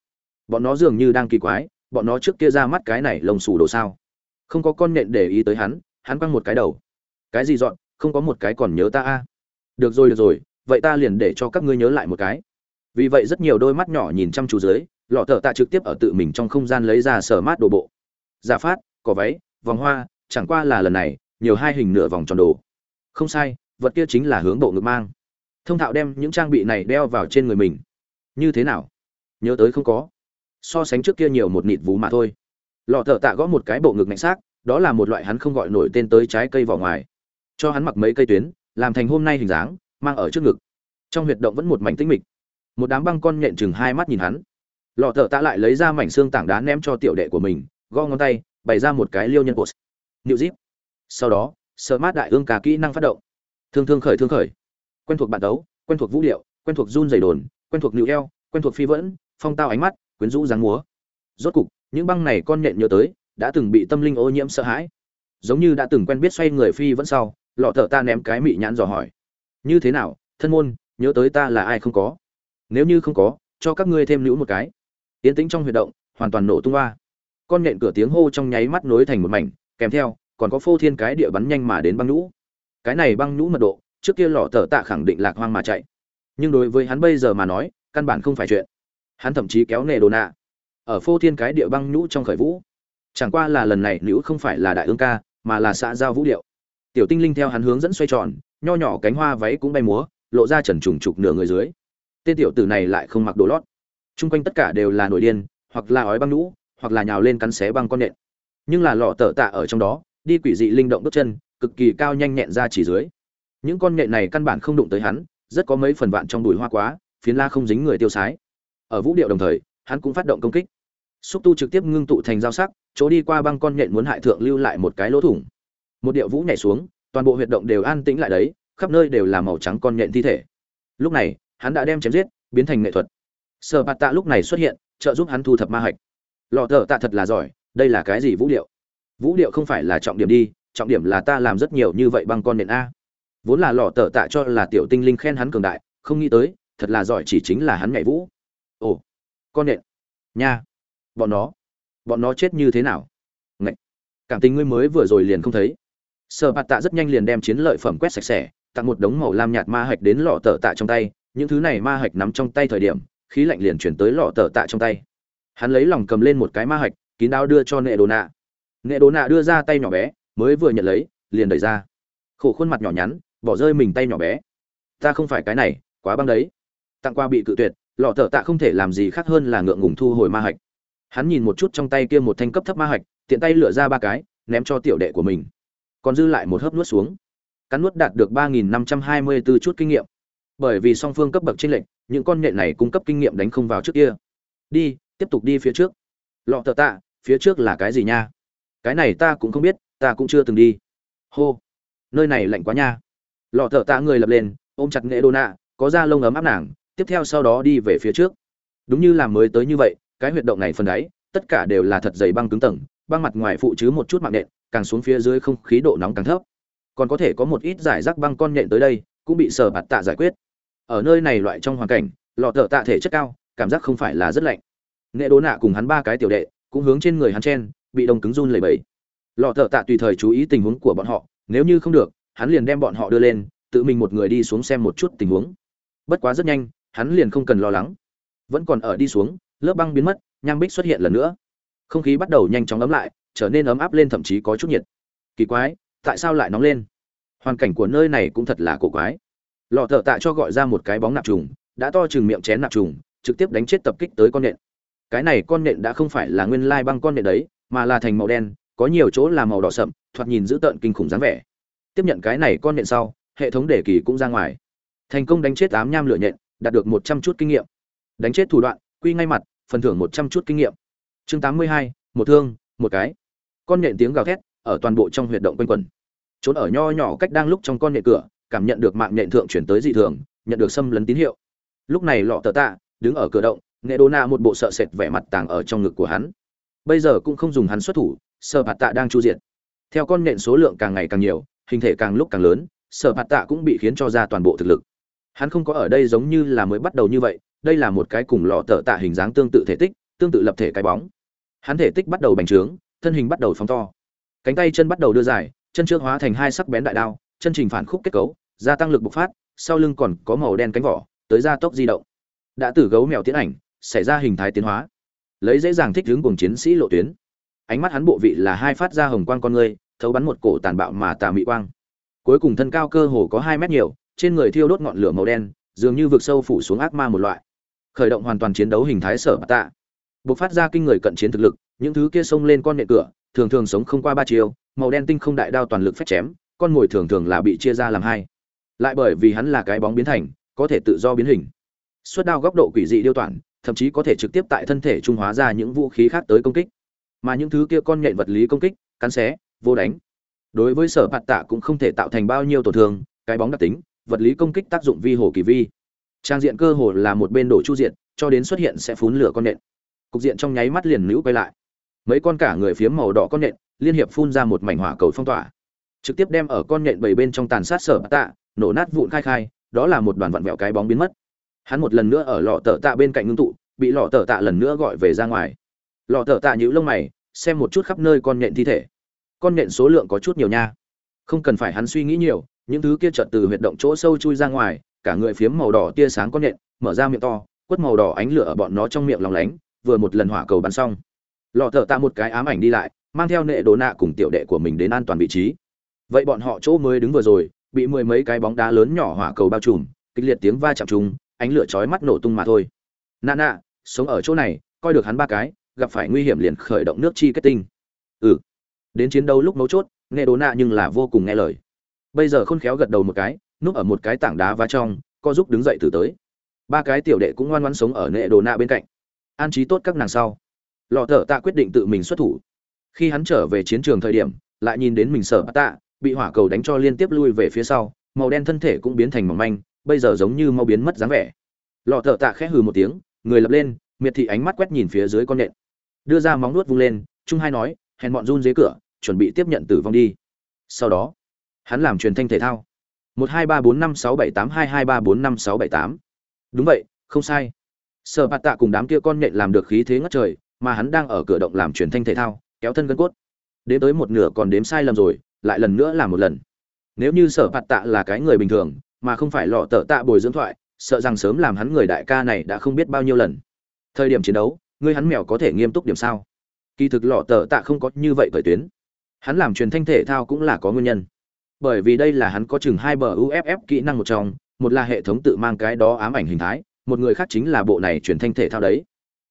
bọn nó dường như đang kỳ quái, bọn nó trước kia ra mắt cái này lồng xù đồ sao? Không có con nện để ý tới hắn hắn quăng một cái đầu. Cái gì dọn, không có một cái còn nhớ ta a. Được rồi được rồi, vậy ta liền để cho các ngươi nhớ lại một cái. Vì vậy rất nhiều đôi mắt nhỏ nhìn chăm chú dưới, lọ thợ tạ trực tiếp ở tự mình trong không gian lấy ra sở mát đồ bộ. Giả phát, cỏ váy, vòng hoa, chẳng qua là lần này, nhiều hai hình nửa vòng tròn đồ. Không sai, vật kia chính là hướng bộ ngực mang. Thông thạo đem những trang bị này đeo vào trên người mình. Như thế nào? Nhớ tới không có so sánh trước kia nhiều một nịt vú mà thôi. Lọ thợ tạ gõ một cái bộ ngực mạnh xác, đó là một loại hắn không gọi nổi tên tới trái cây vỏ ngoài. Cho hắn mặc mấy cây tuyến, làm thành hôm nay hình dáng, mang ở trước ngực. Trong huyệt động vẫn một mảnh tĩnh mịch. Một đám băng con nhện chừng hai mắt nhìn hắn. Lọ thợ tạ lại lấy ra mảnh xương tảng đá ném cho tiểu đệ của mình, gõ ngón tay, bày ra một cái liêu nhân cột nịu zip. Sau đó sợ mát đại ương cả kỹ năng phát động. Thương thương khởi thương khởi. Quen thuộc bản đấu quen thuộc vũ điệu, quen thuộc run dày đồn, quen thuộc nịu eo, quen thuộc phi vẫn, phong tao ánh mắt quyến rũ dáng múa. Rốt cục, những băng này con nhện nhớ tới, đã từng bị tâm linh ô nhiễm sợ hãi. Giống như đã từng quen biết xoay người phi vẫn sau, lọ thợ ta ném cái mị nhãn dò hỏi. Như thế nào, thân môn, nhớ tới ta là ai không có? Nếu như không có, cho các ngươi thêm nữ một cái. Tiến tĩnh trong huy động, hoàn toàn nổ tung hoa. Con nhện cửa tiếng hô trong nháy mắt nối thành một mảnh, kèm theo, còn có phô thiên cái địa bắn nhanh mà đến băng nhũ. Cái này băng nhũ mật độ, trước kia lọ thở tạ khẳng định lạc hoang mà chạy. Nhưng đối với hắn bây giờ mà nói, căn bản không phải chuyện hắn thậm chí kéo nề đồ nạ. Ở phô thiên cái địa băng nhũ trong khởi vũ. Chẳng qua là lần này nữ không phải là đại ương ca, mà là xã giao vũ điệu. Tiểu tinh linh theo hắn hướng dẫn xoay tròn, nho nhỏ cánh hoa váy cũng bay múa, lộ ra trần trùng trục nửa người dưới. Tên tiểu tử này lại không mặc đồ lót. Chung quanh tất cả đều là nổi điên, hoặc là ói băng nhũ, hoặc là nhào lên cắn xé băng con nện. Nhưng là lọ tở tạ ở trong đó, đi quỷ dị linh động bước chân, cực kỳ cao nhanh nhẹn ra chỉ dưới. Những con nện này căn bản không đụng tới hắn, rất có mấy phần vạn trong đùi hoa quá, phiến la không dính người tiêu sái ở vũ điệu đồng thời, hắn cũng phát động công kích. Xúc tu trực tiếp ngưng tụ thành dao sắc, chỗ đi qua băng con nhện muốn hại thượng lưu lại một cái lỗ thủng. Một điệu vũ nhảy xuống, toàn bộ huyệt động đều an tĩnh lại đấy, khắp nơi đều là màu trắng con nhện thi thể. Lúc này, hắn đã đem chém giết, biến thành nghệ thuật. Sở bạt tạ lúc này xuất hiện, trợ giúp hắn thu thập ma hạch. Lọ thợ tạ thật là giỏi, đây là cái gì vũ điệu? Vũ điệu không phải là trọng điểm đi, trọng điểm là ta làm rất nhiều như vậy băng con nện a. Vốn là lọ tờ tạ cho là tiểu tinh linh khen hắn cường đại, không nghĩ tới, thật là giỏi chỉ chính là hắn nhảy vũ ồ, con nện. Nha. Bọn nó. Bọn nó chết như thế nào? Ngậy. cảm tình ngươi mới vừa rồi liền không thấy. Sợ bạt tạ rất nhanh liền đem chiến lợi phẩm quét sạch sẽ, tặng một đống màu lam nhạt ma hạch đến lọ tờ tạ trong tay. Những thứ này ma hạch nắm trong tay thời điểm, khí lạnh liền chuyển tới lọ tờ tạ trong tay. Hắn lấy lòng cầm lên một cái ma hạch, kín đáo đưa cho nệ đồ nạ. Nệ đồ nạ đưa ra tay nhỏ bé, mới vừa nhận lấy, liền đẩy ra. Khổ khuôn mặt nhỏ nhắn, bỏ rơi mình tay nhỏ bé. Ta không phải cái này, quá băng đấy. Tặng qua bị cự tuyệt lọ thợ tạ không thể làm gì khác hơn là ngượng ngùng thu hồi ma hạch. Hắn nhìn một chút trong tay kia một thanh cấp thấp ma hạch, tiện tay lựa ra ba cái, ném cho tiểu đệ của mình. Còn dư lại một hớp nuốt xuống. Cắn nuốt đạt được ba nghìn năm trăm hai mươi 524 chút kinh nghiệm. Bởi vì song phương cấp bậc trên lệnh những con nhện này cung cấp kinh nghiệm đánh không vào trước kia. Đi, tiếp tục đi phía trước. Lọ thợ tạ, phía trước là cái gì nha? Cái này ta cũng không biết, ta cũng chưa từng đi. Hô. Nơi này lạnh quá nha. Lọ thợ tạ người lập lên, ôm chặt nghệ đô nạ, có da lông ấm áp nàng tiếp theo sau đó đi về phía trước. Đúng như làm mới tới như vậy, cái huyệt động này phần đáy, tất cả đều là thật dày băng cứng tầng, băng mặt ngoài phụ chứ một chút mạng nện, càng xuống phía dưới không khí độ nóng càng thấp. Còn có thể có một ít giải rác băng con nhện tới đây, cũng bị sở bạt tạ giải quyết. Ở nơi này loại trong hoàn cảnh, lọ thợ tạ thể chất cao, cảm giác không phải là rất lạnh. Nghệ đố nạ cùng hắn ba cái tiểu đệ, cũng hướng trên người hắn chen, bị đông cứng run lẩy bẩy. Lọ thợ tạ tùy thời chú ý tình huống của bọn họ, nếu như không được, hắn liền đem bọn họ đưa lên, tự mình một người đi xuống xem một chút tình huống. Bất quá rất nhanh hắn liền không cần lo lắng. Vẫn còn ở đi xuống, lớp băng biến mất, nham bích xuất hiện lần nữa. Không khí bắt đầu nhanh chóng ấm lại, trở nên ấm áp lên thậm chí có chút nhiệt. Kỳ quái, tại sao lại nóng lên? Hoàn cảnh của nơi này cũng thật là cổ quái. Lọ thợ tạ cho gọi ra một cái bóng nạp trùng, đã to chừng miệng chén nạp trùng, trực tiếp đánh chết tập kích tới con nện. Cái này con nện đã không phải là nguyên lai băng con nện đấy, mà là thành màu đen, có nhiều chỗ là màu đỏ sậm, thoạt nhìn dữ tợn kinh khủng dáng vẻ. Tiếp nhận cái này con nện sau, hệ thống đề kỳ cũng ra ngoài. Thành công đánh chết ám nham lửa nhện đạt được một trăm chút kinh nghiệm. Đánh chết thủ đoạn, quy ngay mặt, phần thưởng một trăm chút kinh nghiệm. Chương tám mươi hai, một thương, một cái. Con nhện tiếng gào thét, ở toàn bộ trong huyệt động quanh quẩn. Trốn ở nho nhỏ cách đang lúc trong con nhện cửa, cảm nhận được mạng nhện thượng chuyển tới dị thường, nhận được xâm lấn tín hiệu. Lúc này lọ tờ tạ, đứng ở cửa động nghệ đô na một bộ sợ sệt vẻ mặt tàng ở trong ngực của hắn. Bây giờ cũng không dùng hắn xuất thủ sợ bạt tạ đang chu diệt. Theo con nhện số lượng càng ngày càng nhiều, hình thể càng lúc càng lớn sợ bạt tạ cũng bị khiến cho ra toàn bộ thực lực hắn không có ở đây giống như là mới bắt đầu như vậy, đây là một cái cùng lọ tờ tạ hình dáng tương tự thể tích, tương tự lập thể cái bóng. Hắn thể tích bắt đầu bành trướng, thân hình bắt đầu phóng to. Cánh tay chân bắt đầu đưa dài, chân trước hóa thành hai sắc bén đại đao, chân trình phản khúc kết cấu, gia tăng lực bộc phát, sau lưng còn có màu đen cánh vỏ, tới gia tốc di động. Đã từ gấu mèo tiến ảnh, xảy ra hình thái tiến hóa. Lấy dễ dàng thích hướng cùng chiến sĩ lộ tuyến. Ánh mắt hắn bộ vị là hai phát ra hồng quang con người, thấu bắn một cổ tàn bạo mà tà mị quang. Cuối cùng thân cao cơ hồ có hai mét nhiều trên người thiêu đốt ngọn lửa màu đen, dường như vực sâu phủ xuống ác ma một loại. Khởi động hoàn toàn chiến đấu hình thái sở bạt tạ. Buộc phát ra kinh người cận chiến thực lực, những thứ kia xông lên con nệ cửa, thường thường sống không qua ba chiều, màu đen tinh không đại đao toàn lực phép chém, con mồi thường thường là bị chia ra làm hai. Lại bởi vì hắn là cái bóng biến thành, có thể tự do biến hình. Suất đao góc độ quỷ dị điêu toàn, thậm chí có thể trực tiếp tại thân thể trung hóa ra những vũ khí khác tới công kích. Mà những thứ kia con nhện vật lý công kích, cắn xé, vô đánh. Đối với sở bạt tạ cũng không thể tạo thành bao nhiêu tổn thương, cái bóng đặc tính vật lý công kích tác dụng vi hồ kỳ vi. Trang diện cơ hồ là một bên đổ chu diện, cho đến xuất hiện sẽ phun lửa con nện. Cục diện trong nháy mắt liền nữ quay lại. Mấy con cả người phía màu đỏ con nện liên hiệp phun ra một mảnh hỏa cầu phong tỏa. Trực tiếp đem ở con nện bảy bên trong tàn sát sở tạ, nổ nát vụn khai khai, đó là một đoàn vặn vẹo cái bóng biến mất. Hắn một lần nữa ở lọ tờ tạ bên cạnh ngưng tụ, bị lọ tờ tạ lần nữa gọi về ra ngoài. Lọ tờ tạ nhíu lông mày, xem một chút khắp nơi con nện thi thể. Con nện số lượng có chút nhiều nha. Không cần phải hắn suy nghĩ nhiều những thứ kia chợt từ huyệt động chỗ sâu chui ra ngoài, cả người phiếm màu đỏ tia sáng con nhện, mở ra miệng to, quất màu đỏ ánh lửa ở bọn nó trong miệng lòng lánh, vừa một lần hỏa cầu bắn xong. Lọ thợ tạ một cái ám ảnh đi lại, mang theo nệ đồ nạ cùng tiểu đệ của mình đến an toàn vị trí. Vậy bọn họ chỗ mới đứng vừa rồi, bị mười mấy cái bóng đá lớn nhỏ hỏa cầu bao trùm, kịch liệt tiếng va chạm trùng ánh lửa chói mắt nổ tung mà thôi. Nạ nạ, sống ở chỗ này, coi được hắn ba cái, gặp phải nguy hiểm liền khởi động nước chi kết tinh. Ừ. Đến chiến đấu lúc mấu chốt nghe đồ nạ nhưng là vô cùng nghe lời bây giờ khôn khéo gật đầu một cái, núp ở một cái tảng đá và trong, co giúp đứng dậy từ tới. Ba cái tiểu đệ cũng ngoan ngoãn sống ở nệ đồ nạ bên cạnh. An trí tốt các nàng sau. Lọ thợ tạ quyết định tự mình xuất thủ. Khi hắn trở về chiến trường thời điểm, lại nhìn đến mình sở tạ, bị hỏa cầu đánh cho liên tiếp lui về phía sau, màu đen thân thể cũng biến thành mỏng manh, bây giờ giống như mau biến mất dáng vẻ. Lọ thợ tạ khẽ hừ một tiếng, người lập lên, miệt thị ánh mắt quét nhìn phía dưới con nện. Đưa ra móng nuốt vung lên, trung hai nói, hèn bọn run dưới cửa, chuẩn bị tiếp nhận tử vong đi. Sau đó hắn làm truyền thanh thể thao. Một hai ba bốn năm sáu bảy tám, hai hai ba bốn năm sáu bảy tám. Đúng vậy, không sai. Sợ bạt tạ cùng đám kia con nhện làm được khí thế ngất trời, mà hắn đang ở cửa động làm truyền thanh thể thao, kéo thân gân cốt. Đến tới một nửa còn đếm sai lầm rồi, lại lần nữa làm một lần. Nếu như sở bạt tạ là cái người bình thường, mà không phải lọ tợ tạ bồi dưỡng thoại, sợ rằng sớm làm hắn người đại ca này đã không biết bao nhiêu lần. Thời điểm chiến đấu, ngươi hắn mèo có thể nghiêm túc điểm sao? Kỳ thực lọ tợ tạ không có như vậy thời tuyến. Hắn làm truyền thanh thể thao cũng là có nguyên nhân bởi vì đây là hắn có chừng hai bờ uff kỹ năng một trong, một là hệ thống tự mang cái đó ám ảnh hình thái, một người khác chính là bộ này truyền thanh thể thao đấy.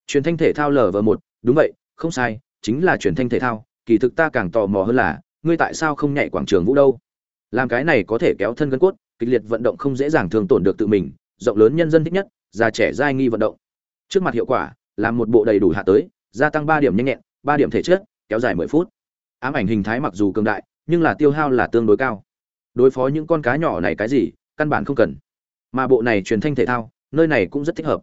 Truyền thanh thể thao lv một, đúng vậy, không sai, chính là truyền thanh thể thao, kỳ thực ta càng tò mò hơn là, ngươi tại sao không nhảy quảng trường vũ đâu? Làm cái này có thể kéo thân gân cốt, kịch liệt vận động không dễ dàng thường tổn được tự mình, rộng lớn nhân dân thích nhất, già trẻ dai nghi vận động. Trước mặt hiệu quả, làm một bộ đầy đủ hạ tới, gia tăng ba điểm nhanh nhẹn, ba điểm thể chất, kéo dài mười phút. Ám ảnh hình thái mặc dù cường đại nhưng là tiêu hao là tương đối cao. Đối phó những con cá nhỏ này cái gì, căn bản không cần. Mà bộ này truyền thanh thể thao, nơi này cũng rất thích hợp.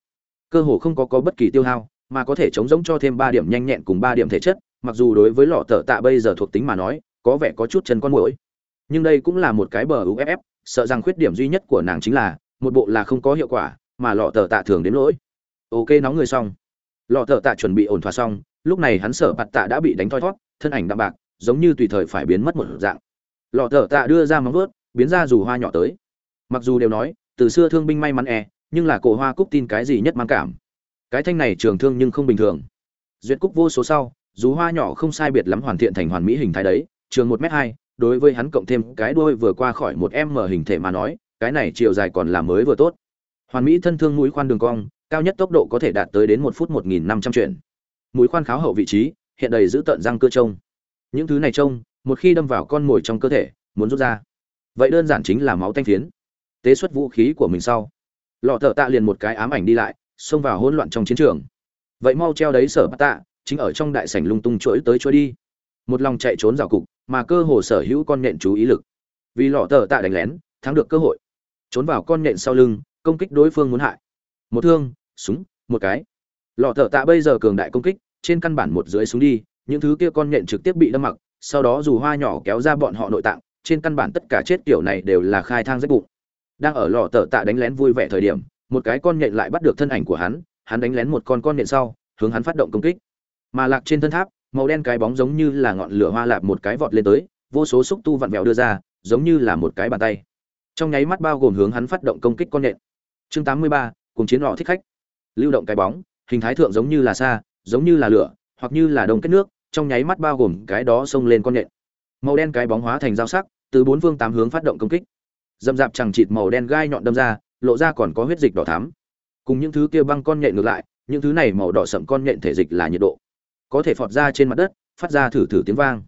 Cơ hồ không có có bất kỳ tiêu hao, mà có thể chống giống cho thêm ba điểm nhanh nhẹn cùng ba điểm thể chất, mặc dù đối với lọ tờ tạ bây giờ thuộc tính mà nói, có vẻ có chút chân con mũi nhưng đây cũng là một cái bờ uff sợ rằng khuyết điểm duy nhất của nàng chính là, một bộ là không có hiệu quả, mà lọ tờ tạ thường đến lỗi. Ok, nóng người xong. Lọ tờ tạ chuẩn bị ổn thỏa xong, lúc này hắn sợ bạt tạ đã bị đánh thoi thót, thân ảnh đạm bạc giống như tùy thời phải biến mất một dạng. Lọ thợ tạ đưa ra móng vớt biến ra dù hoa nhỏ tới. Mặc dù đều nói, từ xưa thương binh may mắn e nhưng là cổ hoa cúc tin cái gì nhất mang cảm. Cái thanh này trường thương nhưng không bình thường. Duyệt cúc vô số sau, dù hoa nhỏ không sai biệt lắm hoàn thiện thành hoàn mỹ hình thái đấy, trường một m hai, đối với hắn cộng thêm cái đuôi vừa qua khỏi một m hình thể mà nói, cái này chiều dài còn là mới vừa tốt. Hoàn mỹ thân thương mũi khoan đường cong, cao nhất tốc độ có thể đạt tới đến một phút một nghìn năm trăm chuyển. Mũi khoan kháo hậu vị trí, hiện đầy giữ tận răng cơ trông những thứ này trông, một khi đâm vào con mồi trong cơ thể, muốn rút ra. Vậy đơn giản chính là máu thanh phiến. Tế xuất vũ khí của mình sau. Lọ thợ tạ liền một cái ám ảnh đi lại, xông vào hỗn loạn trong chiến trường. Vậy mau treo đấy, sở bát tạ, chính ở trong đại sảnh lung tung chuỗi tới chuỗi đi. Một lòng chạy trốn rào cục, mà cơ hồ sở hữu con nhện chú ý lực. Vì lọ thợ tạ đánh lén, thắng được cơ hội. Trốn vào con nhện sau lưng, công kích đối phương muốn hại. Một thương, súng, một cái. Lọ thợ tạ bây giờ cường đại công kích, trên căn bản một dưới súng đi những thứ kia con nhện trực tiếp bị đâm mặc sau đó dù hoa nhỏ kéo ra bọn họ nội tạng trên căn bản tất cả chết kiểu này đều là khai thang rách bụng. Đang ở lò tờ tạ đánh lén vui vẻ thời điểm một cái con nhện lại bắt được thân ảnh của hắn hắn đánh lén một con con nhện sau hướng hắn phát động công kích. Mà lạc trên thân tháp màu đen cái bóng giống như là ngọn lửa hoa lạp một cái vọt lên tới vô số xúc tu vặn vẹo đưa ra giống như là một cái bàn tay. Trong nháy mắt bao gồm hướng hắn phát động công kích con nhện. Chương 83, cùng chiến lọ thích khách. Lưu động cái bóng hình thái thượng giống như là xa giống như là lửa hoặc như là đông kết nước trong nháy mắt bao gồm cái đó xông lên con nện màu đen cái bóng hóa thành dao sắc, từ bốn phương tám hướng phát động công kích. Dầm dạp chẳng chịt màu đen gai nhọn đâm ra, lộ ra còn có huyết dịch đỏ thắm. Cùng những thứ kia băng con nhện ngược lại, những thứ này màu đỏ sậm con nhện thể dịch là nhiệt độ. Có thể phọt ra trên mặt đất, phát ra thử thử tiếng vang.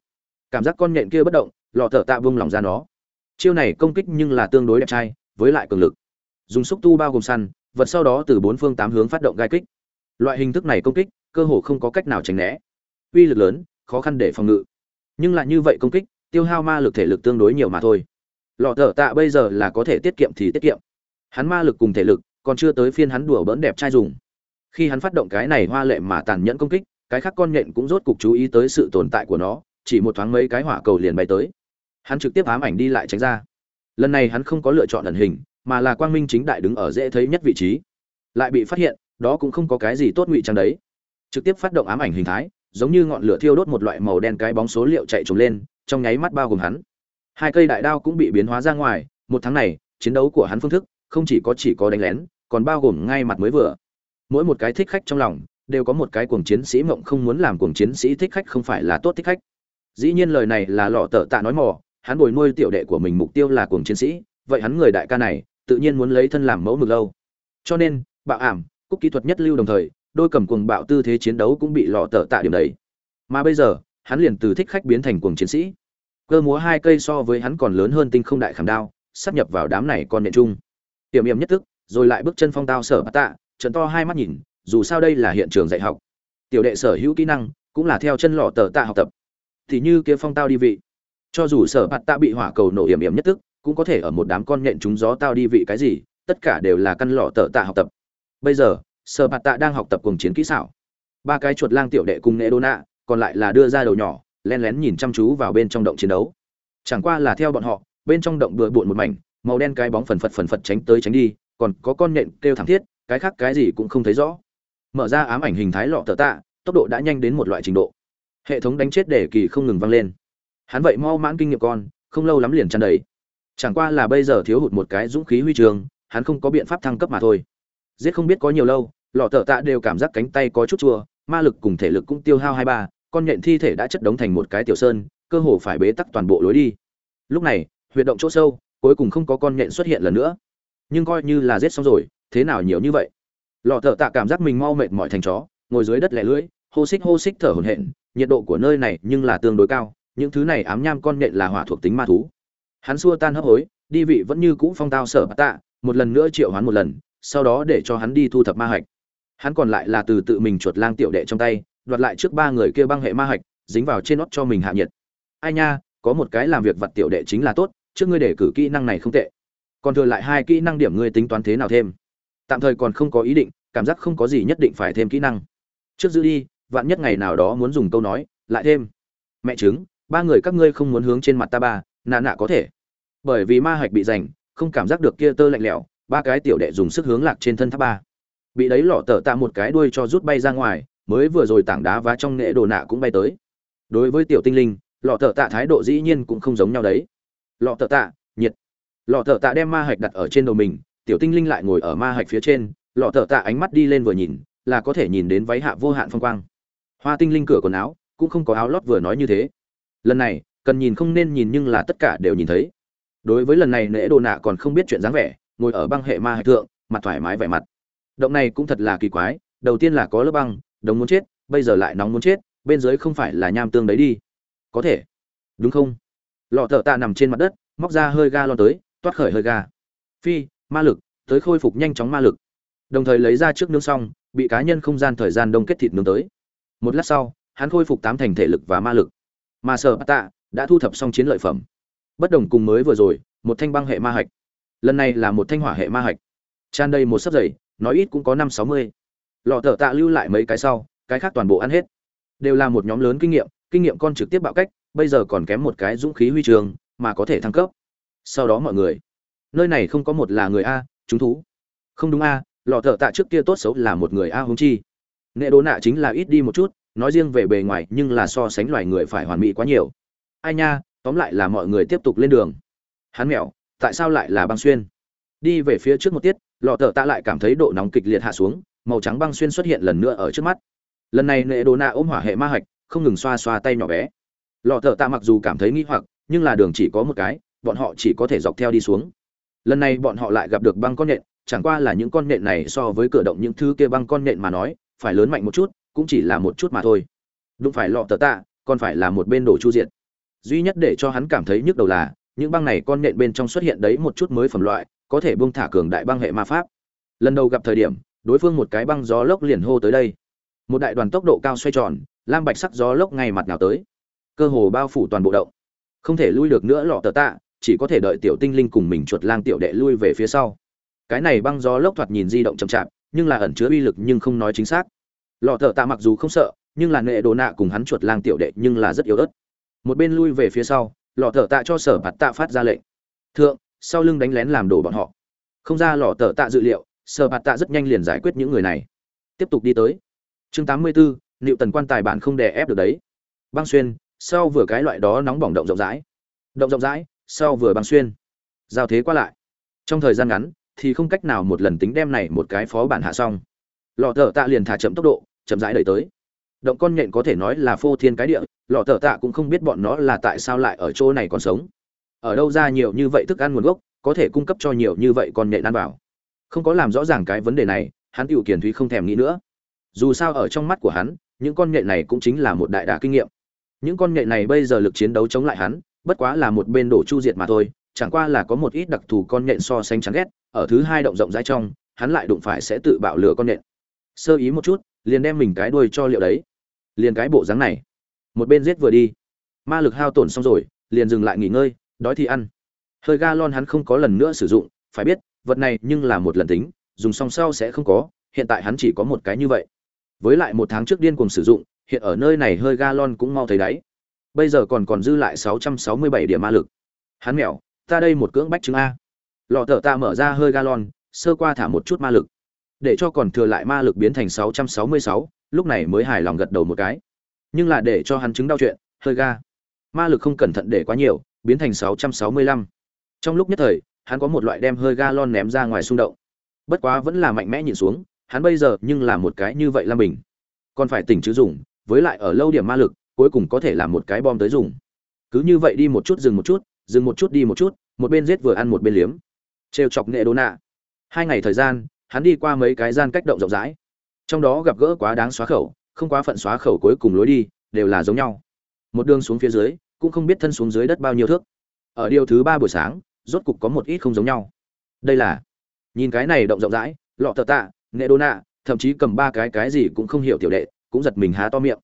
Cảm giác con nhện kia bất động, lọ thở tạ vung lòng ra nó. Chiêu này công kích nhưng là tương đối đẹp trai, với lại cường lực. Dùng xúc tu bao gồm săn, vật sau đó từ bốn phương tám hướng phát động gai kích. Loại hình thức này công kích, cơ hồ không có cách nào tránh né uy lực lớn, khó khăn để phòng ngự. Nhưng lại như vậy công kích, tiêu hao ma lực thể lực tương đối nhiều mà thôi. Lọ thở tạ bây giờ là có thể tiết kiệm thì tiết kiệm. Hắn ma lực cùng thể lực, còn chưa tới phiên hắn đùa bỡn đẹp trai dùng. Khi hắn phát động cái này hoa lệ mà tàn nhẫn công kích, cái khác con nhện cũng rốt cục chú ý tới sự tồn tại của nó, chỉ một thoáng mấy cái hỏa cầu liền bay tới. Hắn trực tiếp ám ảnh đi lại tránh ra. Lần này hắn không có lựa chọn ẩn hình, mà là quang minh chính đại đứng ở dễ thấy nhất vị trí. Lại bị phát hiện, đó cũng không có cái gì tốt ngụy trang đấy. Trực tiếp phát động ám ảnh hình thái giống như ngọn lửa thiêu đốt một loại màu đen cái bóng số liệu chạy trồng lên, trong nháy mắt bao gồm hắn. Hai cây đại đao cũng bị biến hóa ra ngoài, một tháng này, chiến đấu của hắn phương thức, không chỉ có chỉ có đánh lén, còn bao gồm ngay mặt mới vừa. Mỗi một cái thích khách trong lòng, đều có một cái cuồng chiến sĩ mộng không muốn làm cuồng chiến sĩ thích khách không phải là tốt thích khách. Dĩ nhiên lời này là lọ tợ tạ nói mò, hắn bồi nuôi tiểu đệ của mình mục tiêu là cuồng chiến sĩ, vậy hắn người đại ca này, tự nhiên muốn lấy thân làm mẫu mực lâu. Cho nên, bạo ảm, cúc kỹ thuật nhất lưu đồng thời đôi cầm cuồng bạo tư thế chiến đấu cũng bị lọ tợ tạ điểm đấy. Mà bây giờ, hắn liền từ thích khách biến thành cuồng chiến sĩ. Cơ múa hai cây so với hắn còn lớn hơn tinh không đại khảm đao, sắp nhập vào đám này con nện chung. Tiềm yểm nhất tức rồi lại bước chân phong tao sở bát tạ, trận to hai mắt nhìn, dù sao đây là hiện trường dạy học. Tiểu đệ sở hữu kỹ năng, cũng là theo chân lọ tờ tạ học tập. Thì như kia phong tao đi vị. Cho dù sở bát tạ bị hỏa cầu nổ yểm yểm nhất tức cũng có thể ở một đám con nhện chúng gió tao đi vị cái gì, tất cả đều là căn lọ tờ tạ học tập. Bây giờ sở Bạt tạ đang học tập cùng chiến kỹ xảo. Ba cái chuột lang tiểu đệ cùng nghệ đô nạ còn lại là đưa ra đầu nhỏ len lén nhìn chăm chú vào bên trong động chiến đấu. Chẳng qua là theo bọn họ, bên trong động bừa bộn một mảnh, màu đen cái bóng phần phật phần phật tránh tới tránh đi, còn có con nện kêu thảm thiết, cái khác cái gì cũng không thấy rõ. Mở ra ám ảnh hình thái lọ tờ tạ, tốc độ đã nhanh đến một loại trình độ. Hệ thống đánh chết để kỳ không ngừng vang lên. Hắn vậy mau mãn kinh nghiệm con, không lâu lắm liền chăn đầy. Chẳng qua là bây giờ thiếu hụt một cái dũng khí huy trường, hắn không có biện pháp thăng cấp mà thôi. Giết không biết có nhiều lâu lọ thợ tạ đều cảm giác cánh tay có chút chua, ma lực cùng thể lực cũng tiêu hao hai ba, con nhện thi thể đã chất đống thành một cái tiểu sơn, cơ hồ phải bế tắc toàn bộ lối đi. Lúc này, huyệt động chỗ sâu, cuối cùng không có con nhện xuất hiện lần nữa. Nhưng coi như là giết xong rồi, thế nào nhiều như vậy? Lọ thợ tạ cảm giác mình mau mệt mỏi thành chó, ngồi dưới đất lẻ lưỡi, hô xích hô xích thở hổn hển, nhiệt độ của nơi này nhưng là tương đối cao, những thứ này ám nham con nhện là hỏa thuộc tính ma thú. Hắn xua tan hấp hối, đi vị vẫn như cũ phong tao sở bát tạ, một lần nữa triệu hoán một lần, sau đó để cho hắn đi thu thập ma hạch hắn còn lại là từ tự mình chuột lang tiểu đệ trong tay, đoạt lại trước ba người kia băng hệ ma hạch, dính vào trên nót cho mình hạ nhiệt. Ai nha, có một cái làm việc vặt tiểu đệ chính là tốt, trước ngươi để cử kỹ năng này không tệ. Còn thừa lại hai kỹ năng điểm ngươi tính toán thế nào thêm. Tạm thời còn không có ý định, cảm giác không có gì nhất định phải thêm kỹ năng. Trước giữ đi, vạn nhất ngày nào đó muốn dùng câu nói, lại thêm. Mẹ chứng ba người các ngươi không muốn hướng trên mặt ta ba, nà nạ có thể. Bởi vì ma hạch bị rành không cảm giác được kia tơ lạnh lẽo, ba cái tiểu đệ dùng sức hướng lạc trên thân tháp ba bị đấy lọ tờ tạ một cái đuôi cho rút bay ra ngoài, mới vừa rồi tảng đá và trong nghệ đồ nạ cũng bay tới. Đối với tiểu tinh linh, lọ thợ tạ thái độ dĩ nhiên cũng không giống nhau đấy. Lọ thợ tạ, nhiệt. Lọ thợ tạ đem ma hạch đặt ở trên đầu mình, tiểu tinh linh lại ngồi ở ma hạch phía trên, lọ thợ tạ ánh mắt đi lên vừa nhìn, là có thể nhìn đến váy hạ vô hạn phong quang. Hoa tinh linh cửa quần áo, cũng không có áo lót vừa nói như thế. Lần này, cần nhìn không nên nhìn nhưng là tất cả đều nhìn thấy. Đối với lần này nễ đồ nạ còn không biết chuyện dáng vẻ, ngồi ở băng hệ ma hạch thượng, mặt thoải mái vẻ mặt động này cũng thật là kỳ quái, đầu tiên là có lớp băng, đống muốn chết, bây giờ lại nóng muốn chết, bên dưới không phải là nham tương đấy đi. Có thể. Đúng không? Lọ thợ tạ nằm trên mặt đất, móc ra hơi ga lo tới, toát khởi hơi ga. Phi, ma lực, tới khôi phục nhanh chóng ma lực. Đồng thời lấy ra trước nướng xong, bị cá nhân không gian thời gian đông kết thịt nướng tới. Một lát sau, hắn khôi phục tám thành thể lực và ma lực. Mà sở tạ, đã thu thập xong chiến lợi phẩm. Bất đồng cùng mới vừa rồi, một thanh băng hệ ma hạch. Lần này là một thanh hỏa hệ ma hạch. Tràn đầy một sấp dày nói ít cũng có năm sáu mươi. Lọ thợ tạ lưu lại mấy cái sau, cái khác toàn bộ ăn hết. Đều là một nhóm lớn kinh nghiệm kinh nghiệm con trực tiếp bạo cách, bây giờ còn kém một cái dũng khí huy trường, mà có thể thăng cấp. Sau đó mọi người, nơi này không có một là người a, chúng thú. Không đúng a, lọ thợ tạ trước kia tốt xấu là một người a húng chi. Nệ đố nạ chính là ít đi một chút, nói riêng về bề ngoài, nhưng là so sánh loài người phải hoàn mỹ quá nhiều. Ai nha, tóm lại là mọi người tiếp tục lên đường. Hắn mẹo, tại sao lại là băng xuyên? Đi về phía trước một tiết lọ thợ tạ lại cảm thấy độ nóng kịch liệt hạ xuống màu trắng băng xuyên xuất hiện lần nữa ở trước mắt. Lần này nệ đồ nạ ôm hỏa hệ ma hạch không ngừng xoa xoa tay nhỏ bé. Lọ thợ tạ mặc dù cảm thấy nghi hoặc nhưng là đường chỉ có một cái bọn họ chỉ có thể dọc theo đi xuống. Lần này bọn họ lại gặp được băng con nện, chẳng qua là những con nện này so với cửa động những thứ kia băng con nện mà nói phải lớn mạnh một chút cũng chỉ là một chút mà thôi. Đúng phải lọ tờ tạ còn phải là một bên đổ chu diện duy nhất để cho hắn cảm thấy nhức đầu là những băng này con nện bên trong xuất hiện đấy một chút mới phẩm loại có thể buông thả cường đại băng hệ ma pháp. Lần đầu gặp thời điểm, đối phương một cái băng gió lốc liền hô tới đây. Một đại đoàn tốc độ cao xoay tròn, lam bạch sắc gió lốc ngay mặt nào tới. Cơ hồ bao phủ toàn bộ động. Không thể lui được nữa lọ tờ tạ, chỉ có thể đợi tiểu tinh linh cùng mình chuột lang tiểu đệ lui về phía sau. Cái này băng gió lốc thoạt nhìn di động chậm chạp, nhưng là ẩn chứa uy lực nhưng không nói chính xác. Lọ thợ tạ mặc dù không sợ, nhưng là nệ đồ nạ cùng hắn chuột lang tiểu đệ nhưng là rất yếu ớt. Một bên lui về phía sau, lọ thợ tạ cho sở bạt tạ phát ra lệnh. Thượng sau lưng đánh lén làm đổ bọn họ. Không ra lọ tờ tạ dự liệu, sở bạt tạ rất nhanh liền giải quyết những người này. Tiếp tục đi tới. Chương tám mươi bốn liệu tần quan tài bản không đè ép được đấy. Băng xuyên, sau vừa cái loại đó nóng bỏng động rộng rãi. Động rộng rãi, sau vừa băng xuyên. Giao thế qua lại. Trong thời gian ngắn, thì không cách nào một lần tính đem này một cái phó bản hạ xong. Lọ thợ tạ liền thả chậm tốc độ, chậm rãi đẩy tới. Động con nhện có thể nói là phô thiên cái địa lọ thợ tạ cũng không biết bọn nó là tại sao lại ở chỗ này còn sống ở đâu ra nhiều như vậy thức ăn nguồn gốc, có thể cung cấp cho nhiều như vậy con nhện ăn vào. Không có làm rõ ràng cái vấn đề này, hắn tiểu kiền thúy không thèm nghĩ nữa. Dù sao ở trong mắt của hắn, những con nhện này cũng chính là một đại đà kinh nghiệm. Những con nhện này bây giờ lực chiến đấu chống lại hắn, bất quá là một bên đổ chu diệt mà thôi, chẳng qua là có một ít đặc thù con nhện so sánh chán ghét, ở thứ hai động rộng rãi trong, hắn lại đụng phải sẽ tự bạo lửa con nhện. Sơ ý một chút, liền đem mình cái đuôi cho liệu đấy. Liền cái bộ dáng này. Một bên giết vừa đi. Ma lực hao tổn xong rồi, liền dừng lại nghỉ ngơi đói thì ăn. Hơi ga lon hắn không có lần nữa sử dụng phải biết vật này nhưng là một lần tính dùng xong sau sẽ không có hiện tại hắn chỉ có một cái như vậy. Với lại một tháng trước điên cùng sử dụng hiện ở nơi này hơi ga lon cũng mau thấy đáy. Bây giờ còn còn dư lại 667 điểm ma lực. Hắn mèo ta đây một cưỡng bách chứng a. Lọ thợ ta mở ra hơi ga lon sơ qua thả một chút ma lực. Để cho còn thừa lại ma lực biến thành 666, lúc này mới hài lòng gật đầu một cái. Nhưng là để cho hắn chứng đau chuyện hơi ga. Ma lực không cẩn thận để quá nhiều biến thành 665. trong lúc nhất thời, hắn có một loại đem hơi galon ném ra ngoài xung động. Bất quá vẫn là mạnh mẽ nhìn xuống, hắn bây giờ nhưng là một cái như vậy là mình còn phải tỉnh chứ dùng, với lại ở lâu điểm ma lực, cuối cùng có thể làm một cái bom tới dùng. Cứ như vậy đi một chút dừng một chút, dừng một chút đi một chút, một bên giết vừa ăn một bên liếm. Trêu chọc nghệ đô nạ. Hai ngày thời gian, hắn đi qua mấy cái gian cách động rộng rãi. Trong đó gặp gỡ quá đáng xóa khẩu, không quá phận xóa khẩu cuối cùng lối đi, đều là giống nhau. Một đường xuống phía dưới cũng không biết thân xuống dưới đất bao nhiêu thước. Ở điều thứ ba buổi sáng, rốt cục có một ít không giống nhau. Đây là, nhìn cái này động rộng rãi, lọ tờ tạ nghệ đô nạ, thậm chí cầm ba cái cái gì cũng không hiểu tiểu đệ, cũng giật mình há to miệng.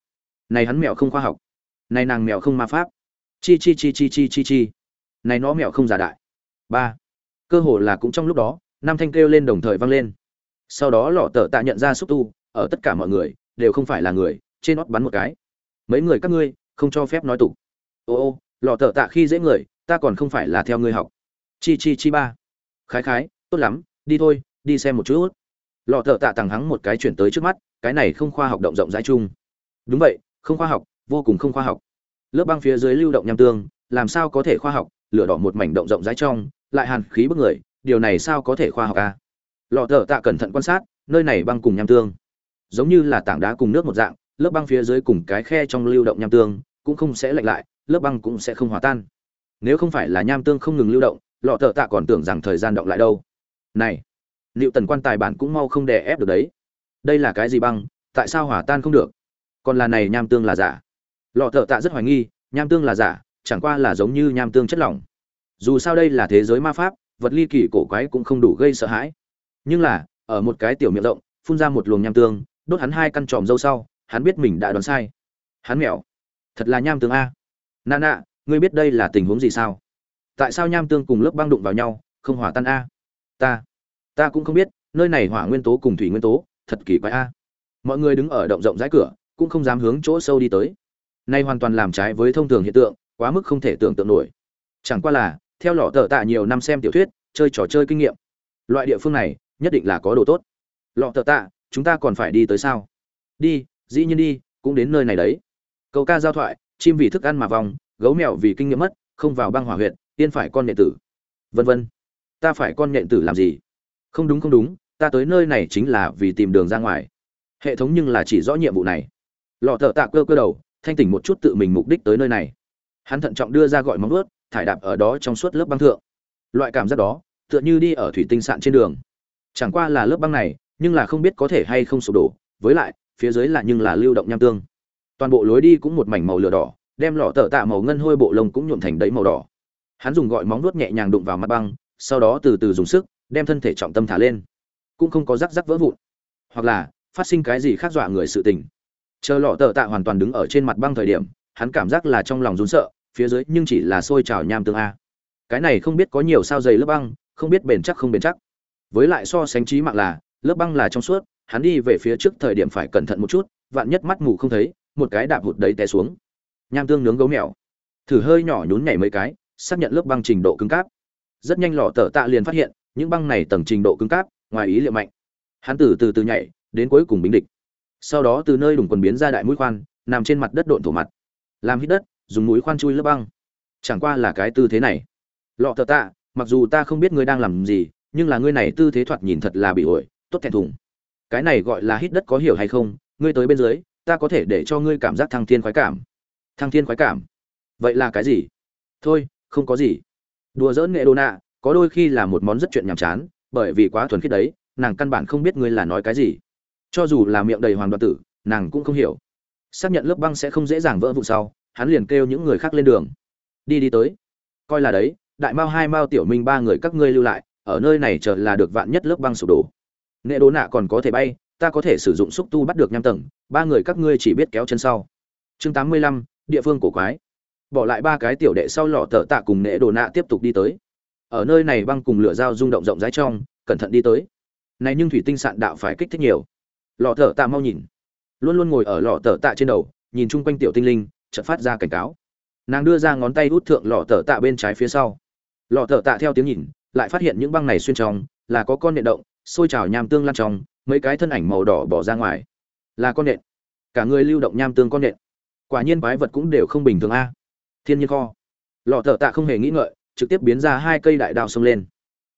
Này hắn mèo không khoa học. Này nàng mèo không ma pháp. Chi chi chi chi chi chi chi. Này nó mèo không giả đại. Ba. Cơ hồ là cũng trong lúc đó năm thanh kêu lên đồng thời vang lên. Sau đó lọ tờ tạ nhận ra xúc tu, ở tất cả mọi người, đều không phải là người, trên nót bắn một cái. Mấy người các ngươi, không cho phép nói tục ô ô lò thợ tạ khi dễ người, ta còn không phải là theo ngươi học. Chi chi chi ba. Khái khái, tốt lắm, đi thôi, đi xem một chút. Lò thợ tạ tằng hắng một cái chuyển tới trước mắt, cái này không khoa học động rộng rãi chung. Đúng vậy, không khoa học, vô cùng không khoa học. Lớp băng phía dưới lưu động nham tương, làm sao có thể khoa học, lửa đỏ một mảnh động rộng rãi trong, lại hàn khí bức người, điều này sao có thể khoa học à? a lò thợ tạ cẩn thận quan sát, nơi này băng cùng nham tương. Giống như là tảng đá cùng nước một dạng, lớp băng phía dưới cùng cái khe trong lưu động nham tương, cũng không sẽ lạnh lại lớp băng cũng sẽ không hòa tan. Nếu không phải là nham tương không ngừng lưu động, lọ thợ tạ còn tưởng rằng thời gian động lại đâu. Này, liệu tần quan tài bản cũng mau không đè ép được đấy. Đây là cái gì băng, tại sao hòa tan không được? Còn là này nham tương là giả. Lọ thợ tạ rất hoài nghi, nham tương là giả, chẳng qua là giống như nham tương chất lỏng. Dù sao đây là thế giới ma pháp, vật ly kỳ cổ quái cũng không đủ gây sợ hãi. Nhưng là, ở một cái tiểu miệng rộng, phun ra một luồng nham tương, đốt hắn hai căn tròm dâu sau, hắn biết mình đã đoán sai. Hắn mẹo. Thật là nham tương a nà nạ ngươi biết đây là tình huống gì sao? Tại sao nham tương cùng lớp băng đụng vào nhau, không hỏa tan a? Ta ta cũng không biết, nơi này hỏa nguyên tố cùng thủy nguyên tố, thật kỳ quái a. Mọi người đứng ở động rộng rãi cửa, cũng không dám hướng chỗ sâu đi tới. Nay hoàn toàn làm trái với thông thường hiện tượng, quá mức không thể tưởng tượng nổi. Chẳng qua là, theo lọ tờ tạ nhiều năm xem tiểu thuyết, chơi trò chơi kinh nghiệm. Loại địa phương này, nhất định là có đồ tốt. Lọ tờ tạ, chúng ta còn phải đi tới sao? Đi, dĩ nhiên đi, cũng đến nơi này đấy. Câu ca giao thoại chim vì thức ăn mà vòng gấu mèo vì kinh nghiệm mất, không vào băng hỏa huyệt, tiên phải con nhện tử. Vân vân. Ta phải con nhện tử làm gì? Không đúng không đúng, ta tới nơi này chính là vì tìm đường ra ngoài. Hệ thống nhưng là chỉ rõ nhiệm vụ này. Lọ thợ tạ cơ cơ đầu, thanh tỉnh một chút tự mình mục đích tới nơi này. Hắn thận trọng đưa ra gọi móng ướt thải đạp ở đó trong suốt lớp băng thượng. Loại cảm giác đó, tựa như đi ở thủy tinh sạn trên đường. Chẳng qua là lớp băng này, nhưng là không biết có thể hay không sụp đổ, với lại, phía dưới là nhưng là lưu động nham tương toàn bộ lối đi cũng một mảnh màu lửa đỏ, đem lọ tợ tạ màu ngân hôi bộ lông cũng nhuộm thành đấy màu đỏ. Hắn dùng gọi móng nuốt nhẹ nhàng đụng vào mặt băng, sau đó từ từ dùng sức, đem thân thể trọng tâm thả lên. Cũng không có rắc rắc vỡ vụn. Hoặc là, phát sinh cái gì khác dọa người sự tình. Chờ lọ tợ tạ hoàn toàn đứng ở trên mặt băng thời điểm, hắn cảm giác là trong lòng rún sợ, phía dưới nhưng chỉ là sôi trào nham tương a. Cái này không biết có nhiều sao dày lớp băng, không biết bền chắc không bền chắc. Với lại so sánh trí mạng là, lớp băng là trong suốt, hắn đi về phía trước thời điểm phải cẩn thận một chút, vạn nhất mắt mù không thấy một cái đạp hụt đấy té xuống. Nham tương nướng gấu mèo. Thử hơi nhỏ nhún nhảy mấy cái, xác nhận lớp băng trình độ cứng cáp. Rất nhanh lò tờ tạ liền phát hiện, những băng này tầng trình độ cứng cáp, ngoài ý liệu mạnh. Hắn từ từ từ nhảy, đến cuối cùng bính địch. Sau đó từ nơi đùng quần biến ra đại mũi khoan, nằm trên mặt đất độn thổ mặt. Làm hít đất, dùng mũi khoan chui lớp băng. Chẳng qua là cái tư thế này. Lọ thợ tạ, mặc dù ta không biết ngươi đang làm gì, nhưng là ngươi này tư thế thoạt nhìn thật là bị ổi, tốt thẹn thùng. Cái này gọi là hít đất có hiểu hay không, ngươi tới bên dưới ta có thể để cho ngươi cảm giác thăng thiên khoái cảm. Thăng thiên khoái cảm? Vậy là cái gì? Thôi, không có gì. Đùa dỡn nghệ đô nạ, có đôi khi là một món rất chuyện nhàm chán, bởi vì quá thuần khiết đấy, nàng căn bản không biết ngươi là nói cái gì. Cho dù là miệng đầy hoàng đoạn tử, nàng cũng không hiểu. Xác nhận lớp băng sẽ không dễ dàng vỡ vụn sau, hắn liền kêu những người khác lên đường. Đi đi tới. Coi là đấy, đại mao hai mao tiểu minh ba người các ngươi lưu lại, ở nơi này chờ là được vạn nhất lớp băng sụp đổ. Nghệ đố nạ còn có thể bay ta có thể sử dụng xúc tu bắt được nham tầng, ba người các ngươi chỉ biết kéo chân sau. Chương tám mươi lăm, địa phương cổ quái. Bỏ lại ba cái tiểu đệ sau lọ tờ tạ cùng nệ đồ nạ tiếp tục đi tới. Ở nơi này băng cùng lửa dao rung động rộng rãi trong, cẩn thận đi tới. Này nhưng thủy tinh sạn đạo phải kích thích nhiều. Lọ tờ tạ mau nhìn. Luôn luôn ngồi ở lọ tờ tạ trên đầu, nhìn chung quanh tiểu tinh linh, chợt phát ra cảnh cáo. Nàng đưa ra ngón tay út thượng lọ tờ tạ bên trái phía sau. Lọ tờ tạ theo tiếng nhìn, lại phát hiện những băng này xuyên trong, là có con điện động, sôi trào nham tương lan trong mấy cái thân ảnh màu đỏ bỏ ra ngoài. Là con nện. Cả người lưu động nham tương con nện. Quả nhiên quái vật cũng đều không bình thường a. Thiên nhiên kho. Lọ thợ tạ không hề nghĩ ngợi, trực tiếp biến ra hai cây đại đao xông lên.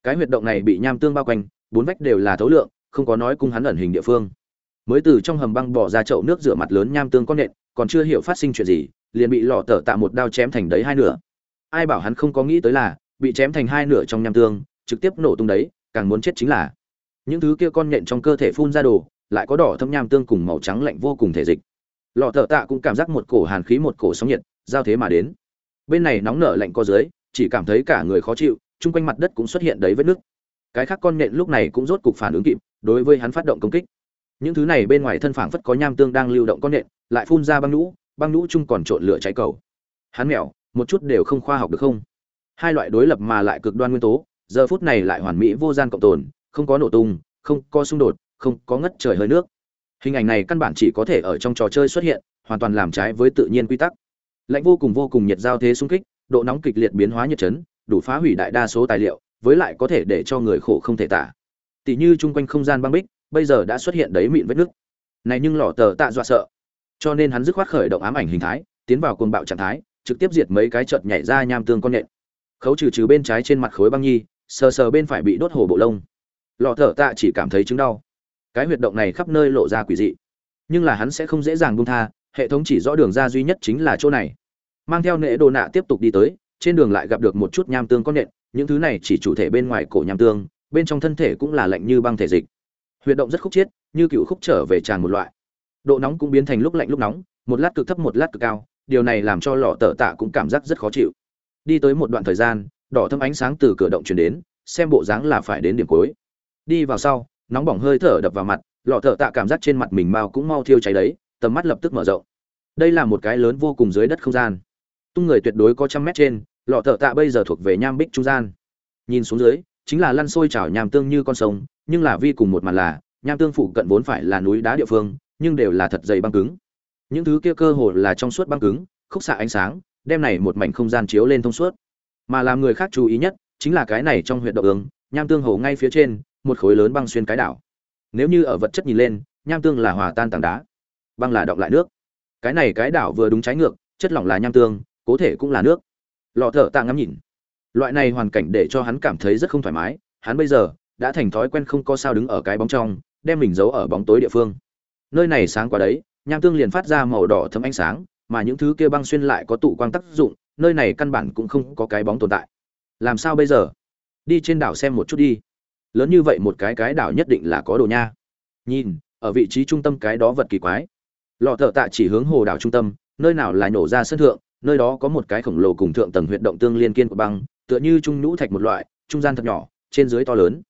Cái huyệt động này bị nham tương bao quanh, bốn vách đều là thấu lượng, không có nói cung hắn ẩn hình địa phương. Mới từ trong hầm băng bỏ ra chậu nước rửa mặt lớn nham tương con nện, còn chưa hiểu phát sinh chuyện gì, liền bị lọ thợ tạ một đao chém thành đấy hai nửa. Ai bảo hắn không có nghĩ tới là, bị chém thành hai nửa trong nham tương, trực tiếp nổ tung đấy, càng muốn chết chính là những thứ kia con nhện trong cơ thể phun ra đồ, lại có đỏ thâm nham tương cùng màu trắng lạnh vô cùng thể dịch. Lọ thợ tạ cũng cảm giác một cổ hàn khí, một cổ sóng nhiệt, giao thế mà đến. Bên này nóng nở lạnh co dưới, chỉ cảm thấy cả người khó chịu, chung quanh mặt đất cũng xuất hiện đấy vết nước cái khác con nhện lúc này cũng rốt cục phản ứng kịp, đối với hắn phát động công kích. Những thứ này bên ngoài thân phảng phất có nham tương đang lưu động con nhện, lại phun ra băng nhũ băng nhũ chung còn trộn lửa cháy cầu. Hắn mèo một chút đều không khoa học được không? Hai loại đối lập mà lại cực đoan nguyên tố, giờ phút này lại hoàn mỹ vô gian cộng tồn không có nổ tung, không có xung đột, không có ngất trời hơi nước. Hình ảnh này căn bản chỉ có thể ở trong trò chơi xuất hiện, hoàn toàn làm trái với tự nhiên quy tắc. Lạnh vô cùng vô cùng nhiệt giao thế xung kích, độ nóng kịch liệt biến hóa nhiệt chấn, đủ phá hủy đại đa số tài liệu, với lại có thể để cho người khổ không thể tả. Tỷ như chung quanh không gian băng bích, bây giờ đã xuất hiện đấy mịn vết nước. Này nhưng lò tờ tạ dọa sợ. Cho nên hắn dứt khoát khởi động ám ảnh hình thái, tiến vào cuồng bạo trạng thái, trực tiếp diệt mấy cái chợt nhảy ra nham tương con nện. khấu trừ trừ bên trái trên mặt khối băng nhi, sờ sờ bên phải bị đốt hồ bộ lông lọ thở tạ chỉ cảm thấy chứng đau. Cái huyệt động này khắp nơi lộ ra quỷ dị. Nhưng là hắn sẽ không dễ dàng buông tha, hệ thống chỉ rõ đường ra duy nhất chính là chỗ này. Mang theo nệ đồ nạ tiếp tục đi tới, trên đường lại gặp được một chút nham tương con nện, những thứ này chỉ chủ thể bên ngoài cổ nham tương, bên trong thân thể cũng là lạnh như băng thể dịch. Huyệt động rất khúc chiết, như cựu khúc trở về tràn một loại. Độ nóng cũng biến thành lúc lạnh lúc nóng, một lát cực thấp một lát cực cao, điều này làm cho lọ tờ tạ cũng cảm giác rất khó chịu. Đi tới một đoạn thời gian, đỏ thâm ánh sáng từ cửa động chuyển đến, xem bộ dáng là phải đến điểm cuối đi vào sau, nóng bỏng hơi thở đập vào mặt, lọ thở tạ cảm giác trên mặt mình mau cũng mau thiêu cháy đấy, tầm mắt lập tức mở rộng. Đây là một cái lớn vô cùng dưới đất không gian. Tung người tuyệt đối có trăm mét trên, lọ thở tạ bây giờ thuộc về nham bích trung gian. Nhìn xuống dưới, chính là lăn sôi chảo nham tương như con sông, nhưng là vi cùng một mặt là, nham tương phụ cận vốn phải là núi đá địa phương, nhưng đều là thật dày băng cứng. Những thứ kia cơ hồ là trong suốt băng cứng, khúc xạ ánh sáng, đem này một mảnh không gian chiếu lên thông suốt. Mà làm người khác chú ý nhất, chính là cái này trong huyện động ứng nham tương hồ ngay phía trên một khối lớn băng xuyên cái đảo. Nếu như ở vật chất nhìn lên, nham tương là hòa tan tảng đá. Băng là động lại nước. Cái này cái đảo vừa đúng trái ngược, chất lỏng là nham tương, cố thể cũng là nước. Lọ thở tạ ngắm nhìn. Loại này hoàn cảnh để cho hắn cảm thấy rất không thoải mái, hắn bây giờ đã thành thói quen không có sao đứng ở cái bóng trong, đem mình giấu ở bóng tối địa phương. Nơi này sáng quá đấy, nham tương liền phát ra màu đỏ thấm ánh sáng, mà những thứ kia băng xuyên lại có tụ quang tác dụng, nơi này căn bản cũng không có cái bóng tồn tại. Làm sao bây giờ? Đi trên đảo xem một chút đi lớn như vậy một cái cái đảo nhất định là có đồ nha. Nhìn, ở vị trí trung tâm cái đó vật kỳ quái. Lọ thợ tạ chỉ hướng hồ đảo trung tâm, nơi nào là nhổ ra sân thượng, nơi đó có một cái khổng lồ cùng thượng tầng huyệt động tương liên kiên của băng, tựa như trung nhũ thạch một loại, trung gian thật nhỏ, trên dưới to lớn.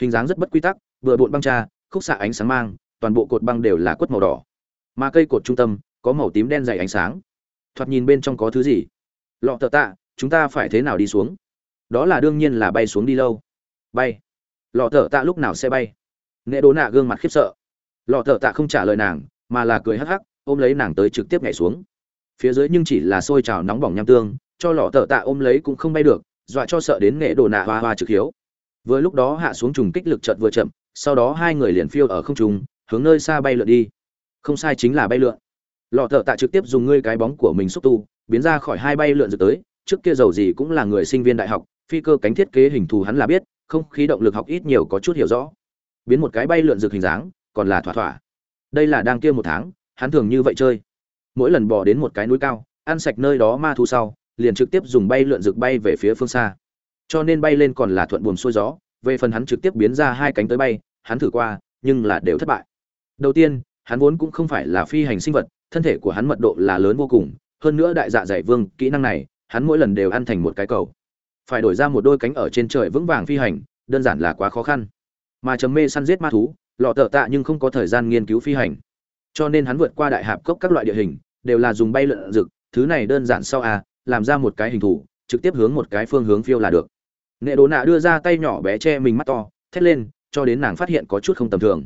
Hình dáng rất bất quy tắc, vừa bộn băng tra khúc xạ ánh sáng mang, toàn bộ cột băng đều là quất màu đỏ. Mà cây cột trung tâm, có màu tím đen dày ánh sáng. Thoạt nhìn bên trong có thứ gì? Lọ thợ tạ, chúng ta phải thế nào đi xuống? Đó là đương nhiên là bay xuống đi lâu. Bay lọ thở tạ lúc nào sẽ bay. Nệ đố nạ gương mặt khiếp sợ. Lọ thở tạ không trả lời nàng, mà là cười hắc hắc, ôm lấy nàng tới trực tiếp nhảy xuống. Phía dưới nhưng chỉ là sôi trào nóng bỏng nham tương, cho lọ thở tạ ôm lấy cũng không bay được, dọa cho sợ đến nệ đồ nạ hoa hoa trực hiếu. Vừa lúc đó hạ xuống trùng kích lực chợt vừa chậm, sau đó hai người liền phiêu ở không trung, hướng nơi xa bay lượn đi. Không sai chính là bay lượn. Lọ thợ tạ trực tiếp dùng ngươi cái bóng của mình xúc tu, biến ra khỏi hai bay lượn rực tới, trước kia giàu gì cũng là người sinh viên đại học, phi cơ cánh thiết kế hình thù hắn là biết không khí động lực học ít nhiều có chút hiểu rõ. Biến một cái bay lượn rực hình dáng, còn là thỏa thỏa. Đây là đang kia một tháng, hắn thường như vậy chơi. Mỗi lần bỏ đến một cái núi cao, ăn sạch nơi đó ma thu sau, liền trực tiếp dùng bay lượn rực bay về phía phương xa. Cho nên bay lên còn là thuận buồm xuôi gió, về phần hắn trực tiếp biến ra hai cánh tới bay, hắn thử qua, nhưng là đều thất bại. Đầu tiên, hắn vốn cũng không phải là phi hành sinh vật, thân thể của hắn mật độ là lớn vô cùng, hơn nữa đại dạ giải vương kỹ năng này, hắn mỗi lần đều ăn thành một cái cầu phải đổi ra một đôi cánh ở trên trời vững vàng phi hành, đơn giản là quá khó khăn. Mà chấm mê săn giết ma thú, lọ tợ tạ nhưng không có thời gian nghiên cứu phi hành. Cho nên hắn vượt qua đại hạp cốc các loại địa hình, đều là dùng bay lượn rực, thứ này đơn giản sau à làm ra một cái hình thủ trực tiếp hướng một cái phương hướng phiêu là được. Nệ đồ nạ đưa ra tay nhỏ bé che mình mắt to, thét lên, cho đến nàng phát hiện có chút không tầm thường.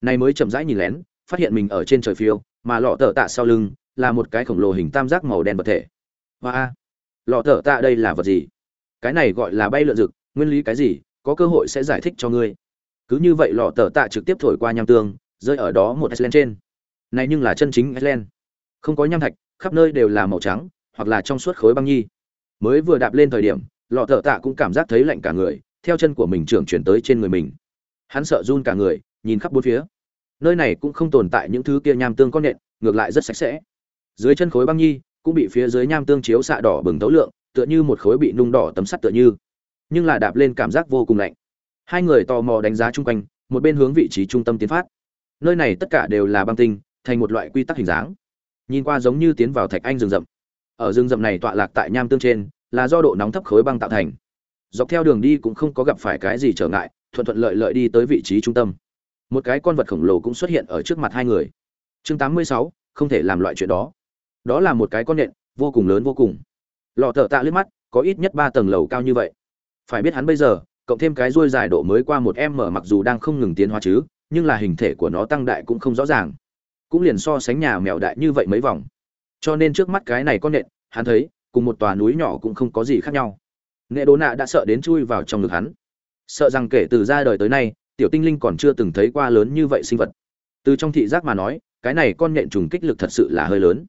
Này mới chậm rãi nhìn lén, phát hiện mình ở trên trời phiêu, mà lọ tợ tạ sau lưng là một cái khổng lồ hình tam giác màu đen vật thể. Và a lọ tợ tạ đây là vật gì? Cái này gọi là bay lượn rực, nguyên lý cái gì, có cơ hội sẽ giải thích cho ngươi. Cứ như vậy lọ tờ tạ trực tiếp thổi qua nham tương, rơi ở đó một iceland trên. Này nhưng là chân chính iceland. Không có nham thạch, khắp nơi đều là màu trắng, hoặc là trong suốt khối băng nhi. Mới vừa đạp lên thời điểm, lọ tờ tạ cũng cảm giác thấy lạnh cả người, theo chân của mình trưởng chuyển tới trên người mình. Hắn sợ run cả người, nhìn khắp bốn phía. Nơi này cũng không tồn tại những thứ kia nham tương con nện, ngược lại rất sạch sẽ. Dưới chân khối băng nhi, cũng bị phía dưới nham tương chiếu xạ đỏ bừng tấu lượng tựa như một khối bị nung đỏ tấm sắt tựa như nhưng là đạp lên cảm giác vô cùng lạnh. Hai người tò mò đánh giá chung quanh một bên hướng vị trí trung tâm tiến phát. Nơi này tất cả đều là băng tinh thành một loại quy tắc hình dáng. Nhìn qua giống như tiến vào thạch anh rừng rậm. Ở rừng rậm này tọa lạc tại nham tương trên là do độ nóng thấp khối băng tạo thành. Dọc theo đường đi cũng không có gặp phải cái gì trở ngại thuận thuận lợi lợi đi tới vị trí trung tâm. Một cái con vật khổng lồ cũng xuất hiện ở trước mặt hai người. Chương 86, không thể làm loại chuyện đó. Đó là một cái con nhện vô cùng lớn vô cùng lò thợ tạ liếc mắt, có ít nhất ba tầng lầu cao như vậy. Phải biết hắn bây giờ, cộng thêm cái đuôi dài độ mới qua một em mở mặc dù đang không ngừng tiến hóa chứ, nhưng là hình thể của nó tăng đại cũng không rõ ràng. Cũng liền so sánh nhà mèo đại như vậy mấy vòng. Cho nên trước mắt cái này con nện, hắn thấy, cùng một tòa núi nhỏ cũng không có gì khác nhau. Nghệ đố nạ đã sợ đến chui vào trong ngực hắn. Sợ rằng kể từ ra đời tới nay, tiểu tinh linh còn chưa từng thấy qua lớn như vậy sinh vật. Từ trong thị giác mà nói, cái này con nhện trùng kích lực thật sự là hơi lớn.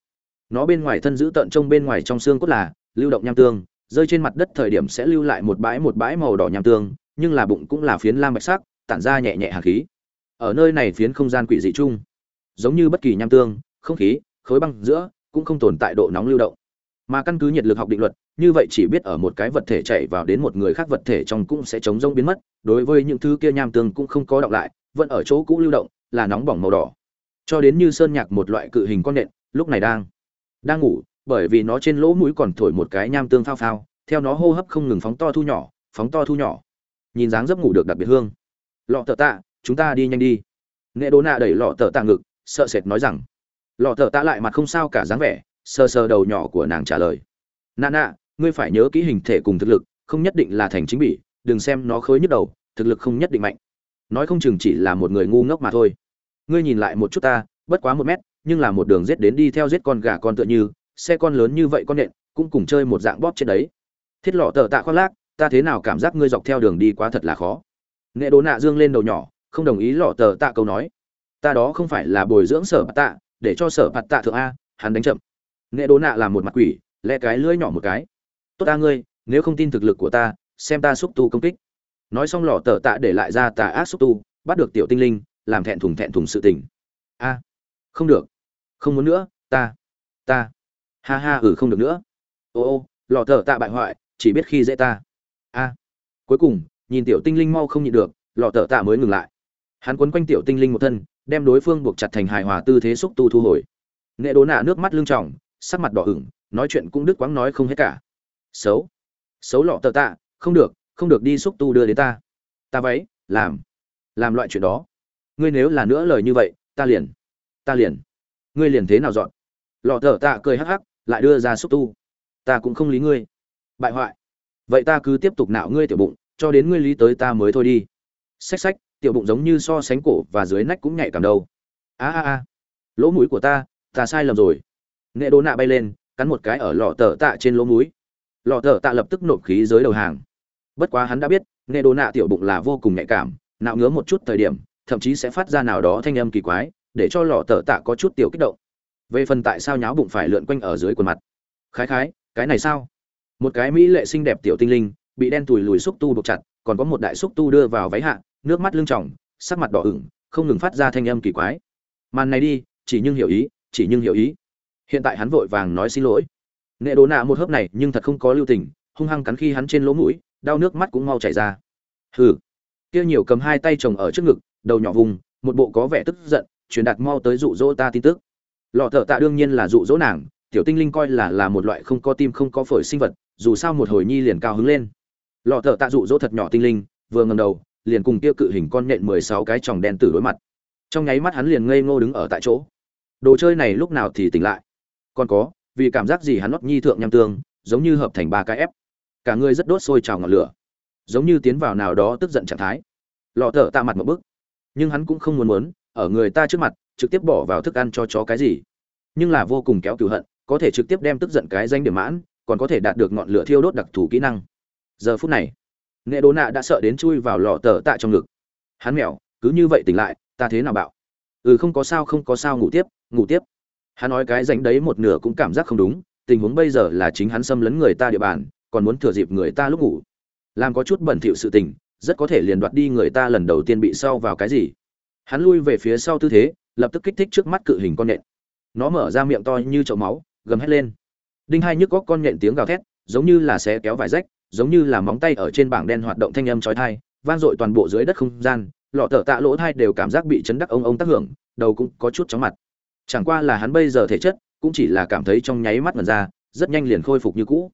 Nó bên ngoài thân giữ tận trông bên ngoài trong xương cốt là lưu động nham tương, rơi trên mặt đất thời điểm sẽ lưu lại một bãi một bãi màu đỏ nham tương, nhưng là bụng cũng là phiến lam bạch sắc, tản ra nhẹ nhẹ hạt khí. Ở nơi này phiến không gian quỷ dị chung, giống như bất kỳ nham tương, không khí, khối băng giữa, cũng không tồn tại độ nóng lưu động. Mà căn cứ nhiệt lực học định luật, như vậy chỉ biết ở một cái vật thể chạy vào đến một người khác vật thể trong cũng sẽ chống rông biến mất, đối với những thứ kia nham tương cũng không có động lại, vẫn ở chỗ cũ lưu động, là nóng bỏng màu đỏ. Cho đến như sơn nhạc một loại cự hình con nện, lúc này đang đang ngủ bởi vì nó trên lỗ mũi còn thổi một cái nham tương phao phao, theo nó hô hấp không ngừng phóng to thu nhỏ, phóng to thu nhỏ. Nhìn dáng giấc ngủ được đặc biệt hương. Lọ tờ tạ, chúng ta đi nhanh đi. Nghệ đố nạ đẩy lọ tờ tạ ngực, sợ sệt nói rằng. Lọ tờ tạ lại mặt không sao cả dáng vẻ, sờ sờ đầu nhỏ của nàng trả lời. Nạ nạ, ngươi phải nhớ kỹ hình thể cùng thực lực, không nhất định là thành chính bỉ, đừng xem nó khối nhức đầu, thực lực không nhất định mạnh. Nói không chừng chỉ là một người ngu ngốc mà thôi. Ngươi nhìn lại một chút ta, bất quá một mét, nhưng là một đường giết đến đi theo giết con gà con tựa như xe con lớn như vậy con nện cũng cùng chơi một dạng bóp trên đấy. Thiết lọ tờ tạ khoác lác, ta thế nào cảm giác ngươi dọc theo đường đi quá thật là khó. Nghệ đố nạ dương lên đầu nhỏ, không đồng ý lọ tờ tạ câu nói. Ta đó không phải là bồi dưỡng sở bạt tạ, để cho sở bạt tạ thượng a, hắn đánh chậm. Nghệ đố nạ là một mặt quỷ, lẽ cái lưỡi nhỏ một cái. Tốt ta ngươi, nếu không tin thực lực của ta, xem ta xúc tu công kích. Nói xong lọ tờ tạ để lại ra tà ác xúc tu, bắt được tiểu tinh linh, làm thẹn thùng thẹn thùng sự tình. A, không được. Không muốn nữa, ta ta ha ha ừ không được nữa. Ô ô lò thở tạ bại hoại, chỉ biết khi dễ ta. A. Cuối cùng, nhìn tiểu tinh linh mau không nhịn được lò thở tạ mới ngừng lại. Hắn quấn quanh tiểu tinh linh một thân, đem đối phương buộc chặt thành hài hòa tư thế xúc tu thu hồi. Nghệ đố nạ nước mắt lưng tròng, sắc mặt đỏ ửng, nói chuyện cũng đứt quãng nói không hết cả. Xấu. Xấu lọ tờ tạ, không được không được đi xúc tu đưa đến ta. Ta váy, làm. Làm loại chuyện đó. Ngươi nếu là nữa lời như vậy, ta liền. Ta liền. Ngươi liền thế nào dọn? Lọ tờ tạ cười hắc hắc lại đưa ra xúc tu. Ta cũng không lý ngươi. Bại hoại. Vậy ta cứ tiếp tục nạo ngươi tiểu bụng, cho đến ngươi lý tới ta mới thôi đi. Xách xách, tiểu bụng giống như so sánh cổ và dưới nách cũng nhạy cảm đầu. a a a. Lỗ mũi của ta ta sai lầm rồi. Nghệ đố nạ bay lên, cắn một cái ở lọ tờ tạ trên lỗ mũi. Lọ tờ tạ lập tức nộp khí dưới đầu hàng. Bất quá hắn đã biết nghệ đố nạ tiểu bụng là vô cùng nhạy cảm, nạo ngứa một chút thời điểm, thậm chí sẽ phát ra nào đó thanh âm kỳ quái, để cho lọ tờ tạ có chút tiểu kích động về phần tại sao nháo bụng phải lượn quanh ở dưới quần mặt? Khái khái, cái này sao? Một cái mỹ lệ xinh đẹp tiểu tinh linh, bị đen tùi lùi xúc tu buộc chặt, còn có một đại xúc tu đưa vào váy hạ, nước mắt lưng tròng, sắc mặt đỏ ửng, không ngừng phát ra thanh âm kỳ quái. Màn này đi, chỉ nhưng hiểu ý, chỉ nhưng hiểu ý. Hiện tại hắn vội vàng nói xin lỗi. Nệ đồ nạ một hớp này nhưng thật không có lưu tình, hung hăng cắn khi hắn trên lỗ mũi, đau nước mắt cũng mau chảy ra. Hừ. Kia nhiều cầm hai tay chồng ở trước ngực, đầu nhỏ vùng, một bộ có vẻ tức giận, truyền đạt mau tới dụ dỗ ta tin tức lọ thợ tạ đương nhiên là dụ dỗ nàng, tiểu tinh linh coi là là một loại không có tim không có phổi sinh vật, dù sao một hồi nhi liền cao hứng lên. Lọ thợ tạ dụ dỗ thật nhỏ tinh linh, vừa ngầm đầu, liền cùng kia cự hình con nhện mười sáu cái tròng đen tử đối mặt. Trong nháy mắt hắn liền ngây ngô đứng ở tại chỗ. Đồ chơi này lúc nào thì tỉnh lại? Còn có, vì cảm giác gì hắn lót nhi thượng nham tương, giống như hợp thành ba cái ép. Cả người rất đốt sôi trào ngọn lửa. Giống như tiến vào nào đó tức giận trạng thái. Lọ thợ tạ mặt một bức. Nhưng hắn cũng không muốn muốn, ở người ta trước mặt trực tiếp bỏ vào thức ăn cho chó cái gì. Nhưng là vô cùng kéo cửu hận, có thể trực tiếp đem tức giận cái danh điểm mãn, còn có thể đạt được ngọn lửa thiêu đốt đặc thù kỹ năng. Giờ phút này, nghệ đố nạ đã sợ đến chui vào lọ tờ tạ trong ngực. Hắn mèo, cứ như vậy tỉnh lại, ta thế nào bạo? Ừ không có sao, không có sao, ngủ tiếp ngủ tiếp. Hắn nói cái danh đấy một nửa cũng cảm giác không đúng, tình huống bây giờ là chính hắn xâm lấn người ta địa bàn, còn muốn thừa dịp người ta lúc ngủ. Làm có chút bẩn thỉu sự tình, rất có thể liền đoạt đi người ta lần đầu tiên bị sau vào cái gì. Hắn lui về phía sau tư thế lập tức kích thích trước mắt cự hình con nhện. Nó mở ra miệng to như chậu máu, gầm hét lên. Đinh hai nhức góc con nhện tiếng gào thét, giống như là xé kéo vải rách, giống như là móng tay ở trên bảng đen hoạt động thanh âm chói tai, vang dội toàn bộ dưới đất không gian, lọ tở tạ lỗ thai đều cảm giác bị chấn đắc ông ông tác hưởng, đầu cũng có chút chóng mặt. Chẳng qua là hắn bây giờ thể chất, cũng chỉ là cảm thấy trong nháy mắt ngần ra, rất nhanh liền khôi phục như cũ.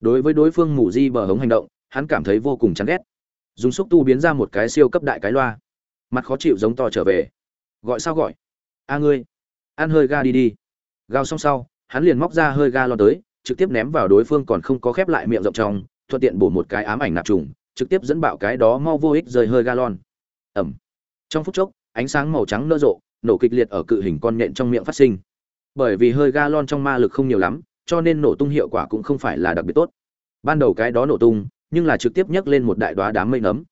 Đối với đối phương mù di bờ hống hành động, hắn cảm thấy vô cùng chán ghét. Dùng xúc tu biến ra một cái siêu cấp đại cái loa. Mặt khó chịu giống to trở về. Gọi sao gọi? A ngươi. Ăn hơi ga đi đi. Gào xong sau, hắn liền móc ra hơi ga lo tới, trực tiếp ném vào đối phương còn không có khép lại miệng rộng trong, thuận tiện bổ một cái ám ảnh nạp trùng, trực tiếp dẫn bạo cái đó mau vô ích rời hơi ga lon. ẩm. Trong phút chốc, ánh sáng màu trắng nở rộ, nổ kịch liệt ở cự hình con nện trong miệng phát sinh. Bởi vì hơi ga lon trong ma lực không nhiều lắm, cho nên nổ tung hiệu quả cũng không phải là đặc biệt tốt. Ban đầu cái đó nổ tung, nhưng là trực tiếp nhấc lên một đại đoá đám mây nấm.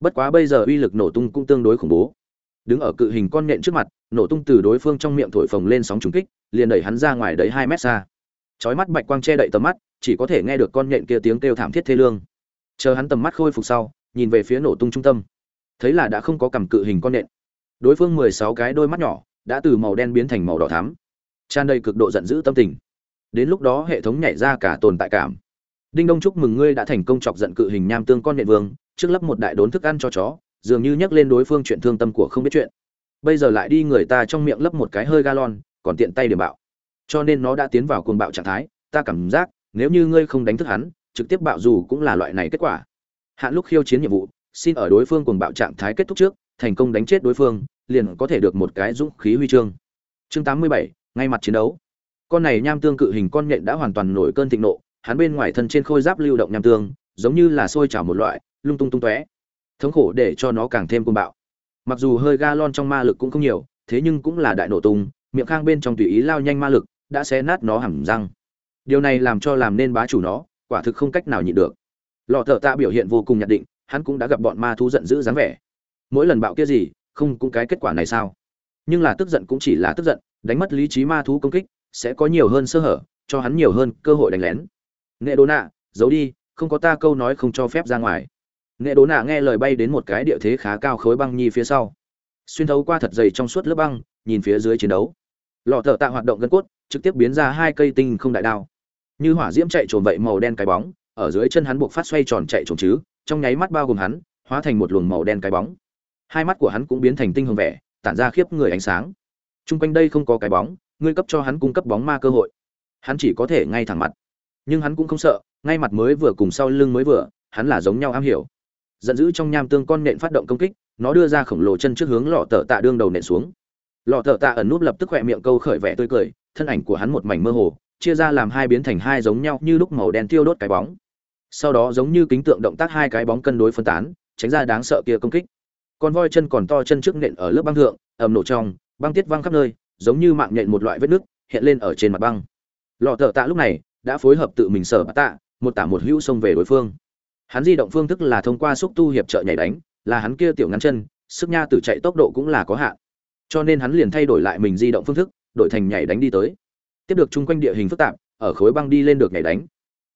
Bất quá bây giờ uy lực nổ tung cũng tương đối khủng bố. Đứng ở cự hình con nện trước mặt nổ tung từ đối phương trong miệng thổi phồng lên sóng trùng kích, liền đẩy hắn ra ngoài đấy hai mét xa. Chói mắt bạch quang che đậy tầm mắt, chỉ có thể nghe được con nhện kia tiếng kêu thảm thiết thê lương. Chờ hắn tầm mắt khôi phục sau, nhìn về phía nổ tung trung tâm. Thấy là đã không có cầm cự hình con nhện. Đối phương mười sáu cái đôi mắt nhỏ, đã từ màu đen biến thành màu đỏ thắm. Tràn đầy cực độ giận dữ tâm tình. Đến lúc đó hệ thống nhảy ra cả tồn tại cảm. Đinh đông chúc mừng ngươi đã thành công chọc giận cự hình nham tương con nhện vương, trước lấp một đại đốn thức ăn cho chó, dường như nhắc lên đối phương chuyện thương tâm của không biết chuyện bây giờ lại đi người ta trong miệng lấp một cái hơi galon còn tiện tay điểm bạo. Cho nên nó đã tiến vào cuồng bạo trạng thái ta cảm giác nếu như ngươi không đánh thức hắn trực tiếp bạo dù cũng là loại này kết quả. Hạn lúc khiêu chiến nhiệm vụ xin ở đối phương cuồng bạo trạng thái kết thúc trước thành công đánh chết đối phương liền có thể được một cái dũng khí huy chương. Chương 87, ngay mặt chiến đấu. Con này nham tương cự hình con nhện đã hoàn toàn nổi cơn thịnh nộ hắn bên ngoài thân trên khôi giáp lưu động nham tương giống như là sôi trào một loại lung tung tung tóe. Thống khổ để cho nó càng thêm cuồng bạo mặc dù hơi galon trong ma lực cũng không nhiều, thế nhưng cũng là đại nổ tung, miệng khang bên trong tùy ý lao nhanh ma lực, đã xé nát nó hẳn răng. Điều này làm cho làm nên bá chủ nó, quả thực không cách nào nhịn được. Lọ thợ tạ biểu hiện vô cùng nhận định, hắn cũng đã gặp bọn ma thú giận dữ dáng vẻ. Mỗi lần bạo kia gì, không cũng cái kết quả này sao? Nhưng là tức giận cũng chỉ là tức giận, đánh mất lý trí ma thú công kích, sẽ có nhiều hơn sơ hở, cho hắn nhiều hơn cơ hội đánh lén. Nghệ đô nạ, giấu đi, không có ta câu nói không cho phép ra ngoài nghệ đố nạ nghe lời bay đến một cái địa thế khá cao khối băng nhi phía sau. Xuyên thấu qua thật dày trong suốt lớp băng, nhìn phía dưới chiến đấu. Lọ thợ tạ hoạt động gân cốt, trực tiếp biến ra hai cây tinh không đại đao. Như hỏa diễm chạy trồn vậy màu đen cái bóng, ở dưới chân hắn buộc phát xoay tròn chạy trồn chứ, trong nháy mắt bao gồm hắn, hóa thành một luồng màu đen cái bóng. Hai mắt của hắn cũng biến thành tinh hồng vẻ, tản ra khiếp người ánh sáng. Chung quanh đây không có cái bóng, ngươi cấp cho hắn cung cấp bóng ma cơ hội. Hắn chỉ có thể ngay thẳng mặt. Nhưng hắn cũng không sợ, ngay mặt mới vừa cùng sau lưng mới vừa, hắn là giống nhau am hiểu giận dữ trong nham tương con nện phát động công kích, nó đưa ra khổng lồ chân trước hướng lọ tờ tạ đương đầu nện xuống. Lọ tờ tạ ẩn núp lập tức khỏe miệng câu khởi vẻ tươi cười, thân ảnh của hắn một mảnh mơ hồ, chia ra làm hai biến thành hai giống nhau như lúc màu đen tiêu đốt cái bóng. Sau đó giống như kính tượng động tác hai cái bóng cân đối phân tán, tránh ra đáng sợ kia công kích. Con voi chân còn to chân trước nện ở lớp băng thượng, ầm nổ trong, băng tiết văng khắp nơi, giống như mạng nhện một loại vết nước hiện lên ở trên mặt băng. Lọ thợ tạ lúc này đã phối hợp tự mình sở tạ, một tả một hữu xông về đối phương hắn di động phương thức là thông qua xúc tu hiệp trợ nhảy đánh, là hắn kia tiểu ngắn chân, sức nha tử chạy tốc độ cũng là có hạn. Cho nên hắn liền thay đổi lại mình di động phương thức, đổi thành nhảy đánh đi tới. Tiếp được chung quanh địa hình phức tạp, ở khối băng đi lên được nhảy đánh.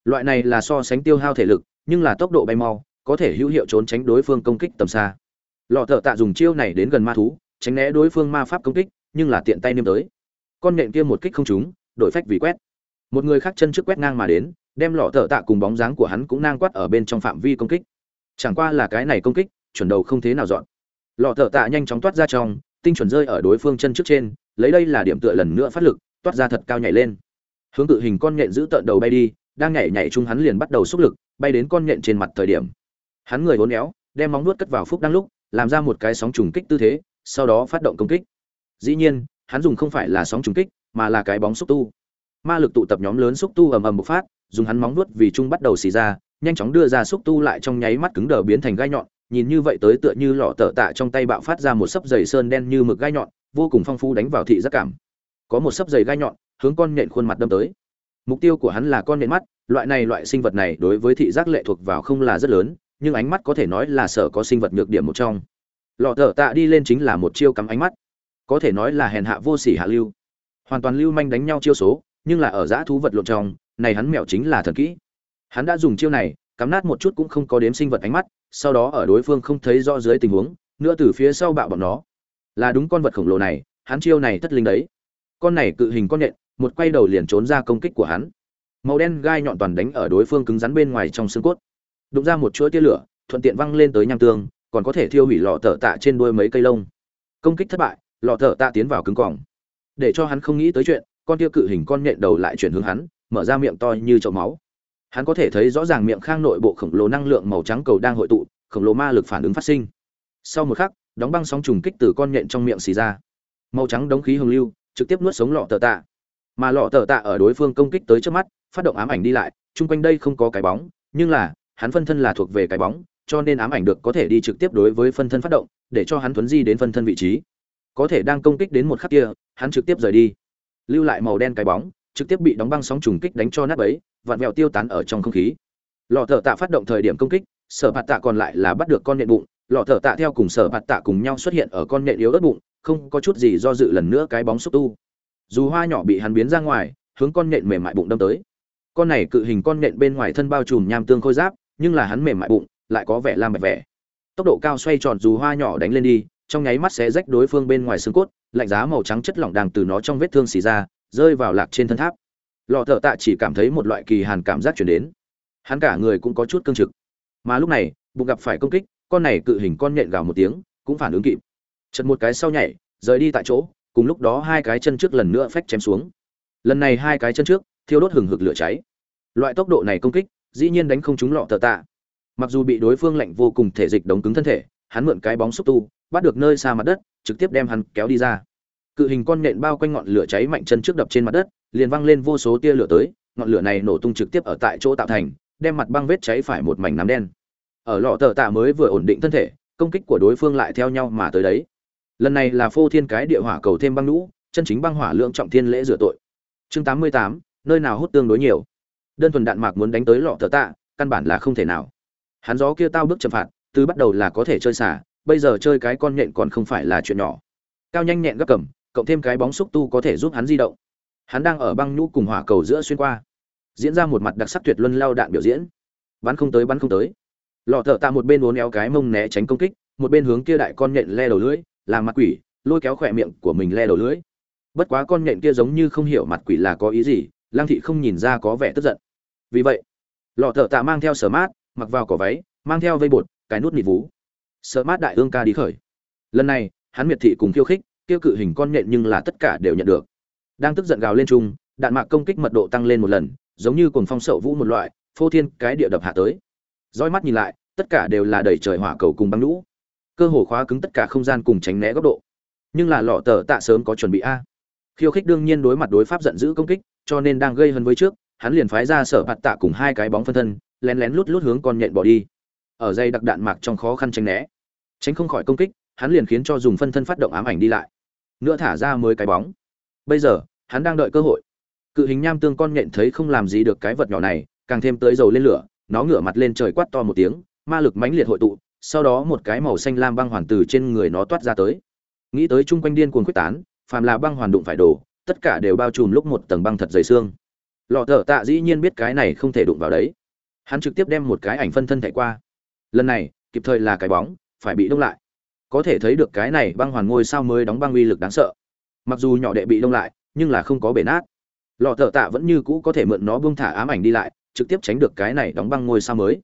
Loại này là so sánh tiêu hao thể lực, nhưng là tốc độ bay mau, có thể hữu hiệu trốn tránh đối phương công kích tầm xa. Lọ thợ tạ dùng chiêu này đến gần ma thú, tránh né đối phương ma pháp công kích, nhưng là tiện tay niêm tới. Con nện kia một kích không trúng, đổi phách vì quét. Một người khác chân trước quét ngang mà đến đem lọ thợ tạ cùng bóng dáng của hắn cũng nang quát ở bên trong phạm vi công kích. Chẳng qua là cái này công kích, chuẩn đầu không thế nào dọn. Lọ thợ tạ nhanh chóng toát ra trong, tinh chuẩn rơi ở đối phương chân trước trên, lấy đây là điểm tựa lần nữa phát lực, toát ra thật cao nhảy lên. Hướng tự hình con nhện giữ tợn đầu bay đi, đang nhảy nhảy chung hắn liền bắt đầu xúc lực, bay đến con nhện trên mặt thời điểm. Hắn người hốn éo, đem móng nuốt cất vào phúc đang lúc, làm ra một cái sóng trùng kích tư thế, sau đó phát động công kích. Dĩ nhiên, hắn dùng không phải là sóng trùng kích, mà là cái bóng xúc tu ma lực tụ tập nhóm lớn xúc tu ầm ầm bộc phát, dùng hắn móng nuốt vì chung bắt đầu xì ra, nhanh chóng đưa ra xúc tu lại trong nháy mắt cứng đờ biến thành gai nhọn, nhìn như vậy tới tựa như lọ tở tạ trong tay bạo phát ra một sấp dày sơn đen như mực gai nhọn, vô cùng phong phú đánh vào thị giác cảm. Có một sấp dày gai nhọn, hướng con nhện khuôn mặt đâm tới. Mục tiêu của hắn là con nhện mắt, loại này loại sinh vật này đối với thị giác lệ thuộc vào không là rất lớn, nhưng ánh mắt có thể nói là sở có sinh vật nhược điểm một trong. Lọ tở tạ đi lên chính là một chiêu cắm ánh mắt, có thể nói là hèn hạ vô sỉ hạ lưu. Hoàn toàn lưu manh đánh nhau chiêu số nhưng là ở giã thú vật lộn trong, này hắn mèo chính là thần kỹ. Hắn đã dùng chiêu này, cắm nát một chút cũng không có đếm sinh vật ánh mắt, sau đó ở đối phương không thấy rõ dưới tình huống, nữa từ phía sau bạo bọn nó. Là đúng con vật khổng lồ này, hắn chiêu này thất linh đấy. Con này cự hình con nhện, một quay đầu liền trốn ra công kích của hắn. Màu đen gai nhọn toàn đánh ở đối phương cứng rắn bên ngoài trong xương cốt. Đụng ra một chuỗi tia lửa, thuận tiện văng lên tới nham tương, còn có thể thiêu hủy lọ thợ tạ trên đuôi mấy cây lông. Công kích thất bại, lọ thợ tạ tiến vào cứng cỏng để cho hắn không nghĩ tới chuyện con tia cự hình con nhện đầu lại chuyển hướng hắn, mở ra miệng to như chậu máu. Hắn có thể thấy rõ ràng miệng khang nội bộ khổng lồ năng lượng màu trắng cầu đang hội tụ, khổng lồ ma lực phản ứng phát sinh. Sau một khắc, đóng băng sóng trùng kích từ con nhện trong miệng xì ra. Màu trắng đống khí hồng lưu, trực tiếp nuốt sống lọ tờ tạ. Mà lọ tờ tạ ở đối phương công kích tới trước mắt, phát động ám ảnh đi lại, chung quanh đây không có cái bóng, nhưng là, hắn phân thân là thuộc về cái bóng, cho nên ám ảnh được có thể đi trực tiếp đối với phân thân phát động, để cho hắn tuấn di đến phân thân vị trí. Có thể đang công kích đến một khắc kia, hắn trực tiếp rời đi lưu lại màu đen cái bóng, trực tiếp bị đóng băng sóng trùng kích đánh cho nát ấy vặn vẹo tiêu tán ở trong không khí. Lọ thợ tạ phát động thời điểm công kích, sở bạt tạ còn lại là bắt được con nện bụng. Lọ thợ tạ theo cùng sở bạt tạ cùng nhau xuất hiện ở con nện yếu ớt bụng, không có chút gì do dự lần nữa cái bóng xúc tu. Dù hoa nhỏ bị hắn biến ra ngoài, hướng con nện mềm mại bụng đâm tới. Con này cự hình con nện bên ngoài thân bao trùm nham tương khôi giáp, nhưng là hắn mềm mại bụng, lại có vẻ lam bạch vẻ. Tốc độ cao xoay tròn dù hoa nhỏ đánh lên đi trong nháy mắt sẽ rách đối phương bên ngoài xương cốt, lạnh giá màu trắng chất lỏng đang từ nó trong vết thương xì ra, rơi vào lạc trên thân tháp. Lọ thợ tạ chỉ cảm thấy một loại kỳ hàn cảm giác chuyển đến. Hắn cả người cũng có chút cương trực. Mà lúc này, bụng gặp phải công kích, con này cự hình con nhện gào một tiếng, cũng phản ứng kịp. Chật một cái sau nhảy, rời đi tại chỗ, cùng lúc đó hai cái chân trước lần nữa phách chém xuống. Lần này hai cái chân trước, thiêu đốt hừng hực lửa cháy. Loại tốc độ này công kích, dĩ nhiên đánh không trúng lọ thợ tạ. Mặc dù bị đối phương lạnh vô cùng thể dịch đóng cứng thân thể hắn mượn cái bóng xúc tu, bắt được nơi xa mặt đất, trực tiếp đem hắn kéo đi ra. Cự hình con nện bao quanh ngọn lửa cháy mạnh chân trước đập trên mặt đất, liền văng lên vô số tia lửa tới, ngọn lửa này nổ tung trực tiếp ở tại chỗ tạo thành, đem mặt băng vết cháy phải một mảnh nám đen. Ở lọ tờ tạ mới vừa ổn định thân thể, công kích của đối phương lại theo nhau mà tới đấy. Lần này là phô thiên cái địa hỏa cầu thêm băng lũ chân chính băng hỏa lượng trọng thiên lễ rửa tội. Chương tám mươi tám, nơi nào hút tương đối nhiều. Đơn thuần đạn mạc muốn đánh tới lọ tờ tạ, căn bản là không thể nào. Hắn gió kia tao bước chậm phạt từ bắt đầu là có thể chơi xả, bây giờ chơi cái con nhện còn không phải là chuyện nhỏ. Cao nhanh nhẹn gấp cầm, cộng thêm cái bóng xúc tu có thể giúp hắn di động. Hắn đang ở băng nhũ cùng hỏa cầu giữa xuyên qua. Diễn ra một mặt đặc sắc tuyệt luân lao đạn biểu diễn. Bắn không tới, bắn không tới. Lọ thợ tạ một bên uốn éo cái mông né tránh công kích, một bên hướng kia đại con nhện le đầu lưỡi làm mặt quỷ, lôi kéo khỏe miệng của mình le đầu lưỡi. Bất quá con nhện kia giống như không hiểu mặt quỷ là có ý gì lang thị không nhìn ra có vẻ tức giận. Vì vậy, lọ thợ tạ mang theo sở mát, mặc vào cỏ váy, mang theo vây bột cái nút nịt vú. Sở mát đại ương ca đi khởi. Lần này, hắn miệt thị cùng khiêu khích tiêu cự hình con nhện nhưng là tất cả đều nhận được. Đang tức giận gào lên chung, đạn mạc công kích mật độ tăng lên một lần, giống như cuồng phong sậu vũ một loại, phô thiên cái địa đập hạ tới. Roi mắt nhìn lại, tất cả đều là đầy trời hỏa cầu cùng băng lũ. Cơ hồ khóa cứng tất cả không gian cùng tránh né góc độ. Nhưng là lọ tờ tạ sớm có chuẩn bị a. Khiêu khích đương nhiên đối mặt đối pháp giận dữ công kích, cho nên đang gây hấn với trước, hắn liền phái ra sở bạt tạ cùng hai cái bóng phân thân, lén lén lút lút hướng con nhện bỏ đi ở dây đặc đạn mạc trong khó khăn tránh né. Tránh không khỏi công kích, hắn liền khiến cho dùng phân thân phát động ám ảnh đi lại. Nữa thả ra mới cái bóng. Bây giờ, hắn đang đợi cơ hội. Cự hình nham tương con nhện thấy không làm gì được cái vật nhỏ này, càng thêm tới dầu lên lửa, nó ngửa mặt lên trời quát to một tiếng, ma lực mãnh liệt hội tụ, sau đó một cái màu xanh lam băng hoàn từ trên người nó toát ra tới. Nghĩ tới chung quanh điên cuồng quyết tán, phàm là băng hoàn đụng phải đổ tất cả đều bao trùm lúc một tầng băng thật dày xương. Lọ thở tạ dĩ nhiên biết cái này không thể đụng vào đấy. Hắn trực tiếp đem một cái ảnh phân thân thảy qua lần này, kịp thời là cái bóng, phải bị đông lại. Có thể thấy được cái này băng hoàn ngôi sao mới đóng băng uy lực đáng sợ. Mặc dù nhỏ đệ bị đông lại, nhưng là không có bể nát. Lọ thợ tạ vẫn như cũ có thể mượn nó buông thả ám ảnh đi lại, trực tiếp tránh được cái này đóng băng ngôi sao mới.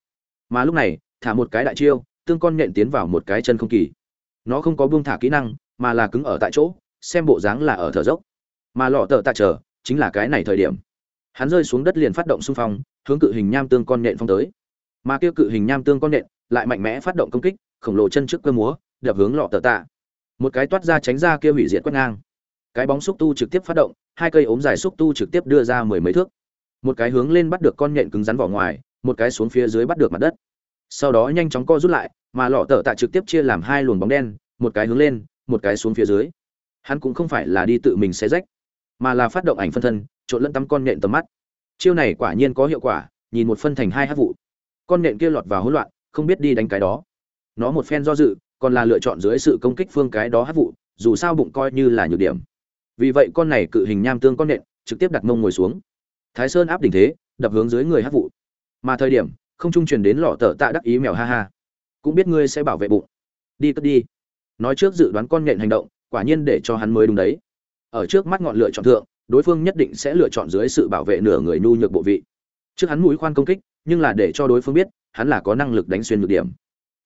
Mà lúc này, thả một cái đại chiêu, tương con nhện tiến vào một cái chân không kỳ. Nó không có buông thả kỹ năng, mà là cứng ở tại chỗ, xem bộ dáng là ở thở dốc. Mà lọ thợ tạ chờ, chính là cái này thời điểm. Hắn rơi xuống đất liền phát động xung phong, hướng cự hình nham tương con nhện phong tới. Mà kia cự hình nham tương con nhện lại mạnh mẽ phát động công kích, khổng lồ chân trước cơ múa, đập hướng lọ tờ tạ. Một cái toát ra tránh ra kia hủy diệt quét ngang. Cái bóng xúc tu trực tiếp phát động, hai cây ốm dài xúc tu trực tiếp đưa ra mười mấy thước. Một cái hướng lên bắt được con nhện cứng rắn vỏ ngoài, một cái xuống phía dưới bắt được mặt đất. Sau đó nhanh chóng co rút lại, mà lọ tờ tạ trực tiếp chia làm hai luồng bóng đen, một cái hướng lên, một cái xuống phía dưới. Hắn cũng không phải là đi tự mình xé rách, mà là phát động ảnh phân thân, trộn lẫn tắm con nhện tầm mắt. Chiêu này quả nhiên có hiệu quả, nhìn một phân thành hai hát vụ. Con nhện kia lọt vào hỗn loạn không biết đi đánh cái đó. Nó một phen do dự, còn là lựa chọn dưới sự công kích phương cái đó hát vụ, dù sao bụng coi như là nhược điểm. Vì vậy con này cự hình nham tương con nện, trực tiếp đặt mông ngồi xuống. Thái sơn áp đỉnh thế, đập hướng dưới người hát vụ. Mà thời điểm, không trung truyền đến lọ tờ tạ đắc ý mèo ha ha. Cũng biết ngươi sẽ bảo vệ bụng. Đi cất đi. Nói trước dự đoán con nện hành động, quả nhiên để cho hắn mới đúng đấy. Ở trước mắt ngọn lựa chọn thượng, đối phương nhất định sẽ lựa chọn dưới sự bảo vệ nửa người nhu nhược bộ vị. Trước hắn mũi khoan công kích, nhưng là để cho đối phương biết hắn là có năng lực đánh xuyên nhược điểm.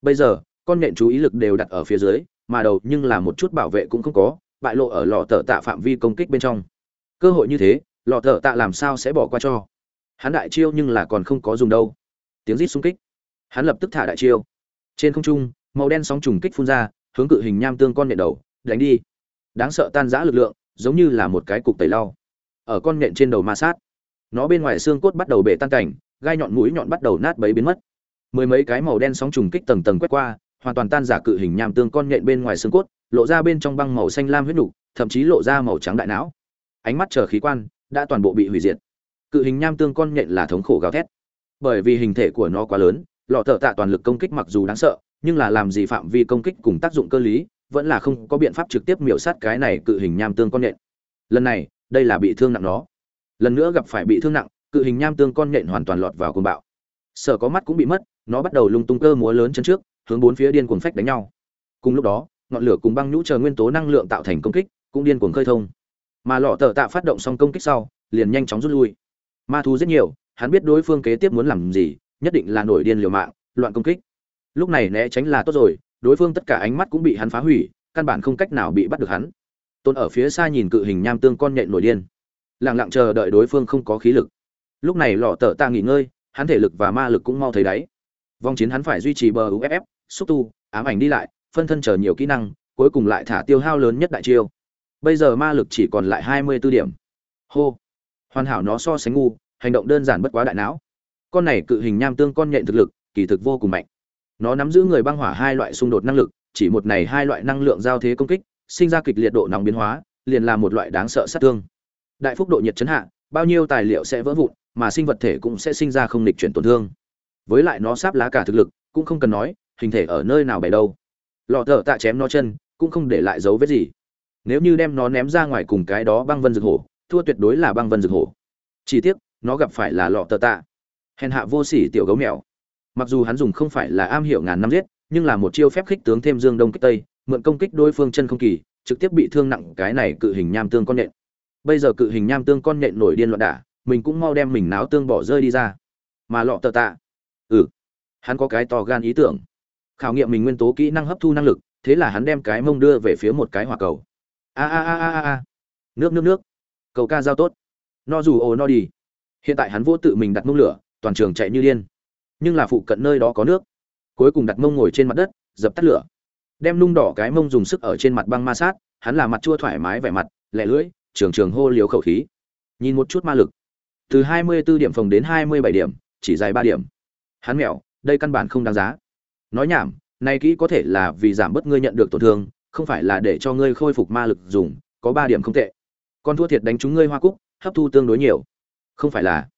Bây giờ, con nhện chú ý lực đều đặt ở phía dưới, mà đầu nhưng là một chút bảo vệ cũng không có, bại lộ ở lò tờ tạ phạm vi công kích bên trong. Cơ hội như thế lò tờ tạ làm sao sẽ bỏ qua cho? Hắn đại chiêu nhưng là còn không có dùng đâu. Tiếng rít xung kích. Hắn lập tức thả đại chiêu. Trên không trung, màu đen sóng trùng kích phun ra, hướng cự hình nham tương con nhện đầu, đánh đi. Đáng sợ tan rã lực lượng, giống như là một cái cục tẩy lau. Ở con nhện trên đầu ma sát, nó bên ngoài xương cốt bắt đầu bể tan cảnh, gai nhọn mũi nhọn bắt đầu nát bấy biến mất mười mấy cái màu đen sóng trùng kích tầng tầng quét qua hoàn toàn tan giả cự hình nham tương con nhện bên ngoài xương cốt lộ ra bên trong băng màu xanh lam huyết đủ, thậm chí lộ ra màu trắng đại não. Ánh mắt chờ khí quan đã toàn bộ bị hủy diệt. Cự hình nham tương con nhện là thống khổ gào thét. Bởi vì hình thể của nó quá lớn lọ thợ tạ toàn lực công kích mặc dù đáng sợ nhưng là làm gì phạm vi công kích cùng tác dụng cơ lý vẫn là không có biện pháp trực tiếp miểu sát cái này cự hình nham tương con nhện. Lần này đây là bị thương nặng nó. Lần nữa gặp phải bị thương nặng cự hình nham tương con nhện hoàn toàn lọt vào côn bạo. Sở có mắt cũng bị mất nó bắt đầu lung tung cơ múa lớn chân trước, hướng bốn phía điên cuồng phách đánh nhau. Cùng lúc đó, ngọn lửa cùng băng nhũ chờ nguyên tố năng lượng tạo thành công kích, cũng điên cuồng khơi thông. Mà lọ tờ tạ phát động xong công kích sau, liền nhanh chóng rút lui. Ma thú rất nhiều, hắn biết đối phương kế tiếp muốn làm gì, nhất định là nổi điên liều mạng, loạn công kích. Lúc này né tránh là tốt rồi, đối phương tất cả ánh mắt cũng bị hắn phá hủy, căn bản không cách nào bị bắt được hắn. Tôn ở phía xa nhìn cự hình nham tương con nhện nổi điên. Lặng lặng chờ đợi đối phương không có khí lực. Lúc này lọ tờ tạ nghỉ ngơi, hắn thể lực và ma lực cũng mau thấy đáy vòng chiến hắn phải duy trì bờ uff xúc tu, ám ảnh đi lại, phân thân chờ nhiều kỹ năng, cuối cùng lại thả tiêu hao lớn nhất đại chiêu. Bây giờ ma lực chỉ còn lại hai mươi 24 điểm. Hô. Hoàn hảo nó so sánh ngu, hành động đơn giản bất quá đại não. Con này cự hình nham tương con nhện thực lực, kỳ thực vô cùng mạnh. Nó nắm giữ người băng hỏa hai loại xung đột năng lực, chỉ một này hai loại năng lượng giao thế công kích, sinh ra kịch liệt độ nóng biến hóa, liền là một loại đáng sợ sát thương. Đại phúc độ nhiệt chấn hạ, bao nhiêu tài liệu sẽ vỡ vụn, mà sinh vật thể cũng sẽ sinh ra không lịch chuyển tổn thương với lại nó sáp lá cả thực lực, cũng không cần nói, hình thể ở nơi nào bày đâu. Lọ thợ tạ chém nó chân, cũng không để lại dấu vết gì. Nếu như đem nó ném ra ngoài cùng cái đó băng vân rực hổ, thua tuyệt đối là băng vân rực hổ. Chỉ tiếc, nó gặp phải là lọ tờ tạ. Hèn hạ vô sỉ tiểu gấu mèo. Mặc dù hắn dùng không phải là am hiểu ngàn năm giết, nhưng là một chiêu phép khích tướng thêm dương đông kích tây, mượn công kích đối phương chân không kỳ, trực tiếp bị thương nặng cái này cự hình nham tương con nhện. Bây giờ cự hình nham tương con nhện nổi điên loạn đả, mình cũng mau đem mình náo tương bỏ rơi đi ra. Mà lọ tờ tạ ừ. Hắn có cái to gan ý tưởng. Khảo nghiệm mình nguyên tố kỹ năng hấp thu năng lực, thế là hắn đem cái mông đưa về phía một cái hỏa cầu. A a a a a nước nước nước. Cầu ca giao tốt. No dù ồ, no đi. Hiện tại hắn vô tự mình đặt mông lửa, toàn trường chạy như điên. Nhưng là phụ cận nơi đó có nước. Cuối cùng đặt mông ngồi trên mặt đất, dập tắt lửa. Đem nung đỏ cái mông dùng sức ở trên mặt băng ma sát, hắn là mặt chua thoải mái vẻ mặt lẹ lưỡi, trường trường hô liều khẩu khí. Nhìn một chút ma lực. Từ hai mươi 24 điểm phòng đến hai mươi bảy điểm, chỉ dài ba điểm hắn mẹo đây căn bản không đáng giá. Nói nhảm, nay kỹ có thể là vì giảm bớt ngươi nhận được tổn thương, không phải là để cho ngươi khôi phục ma lực dùng, có ba điểm không tệ. Con thua thiệt đánh trúng ngươi hoa cúc, hấp thu tương đối nhiều. Không phải là.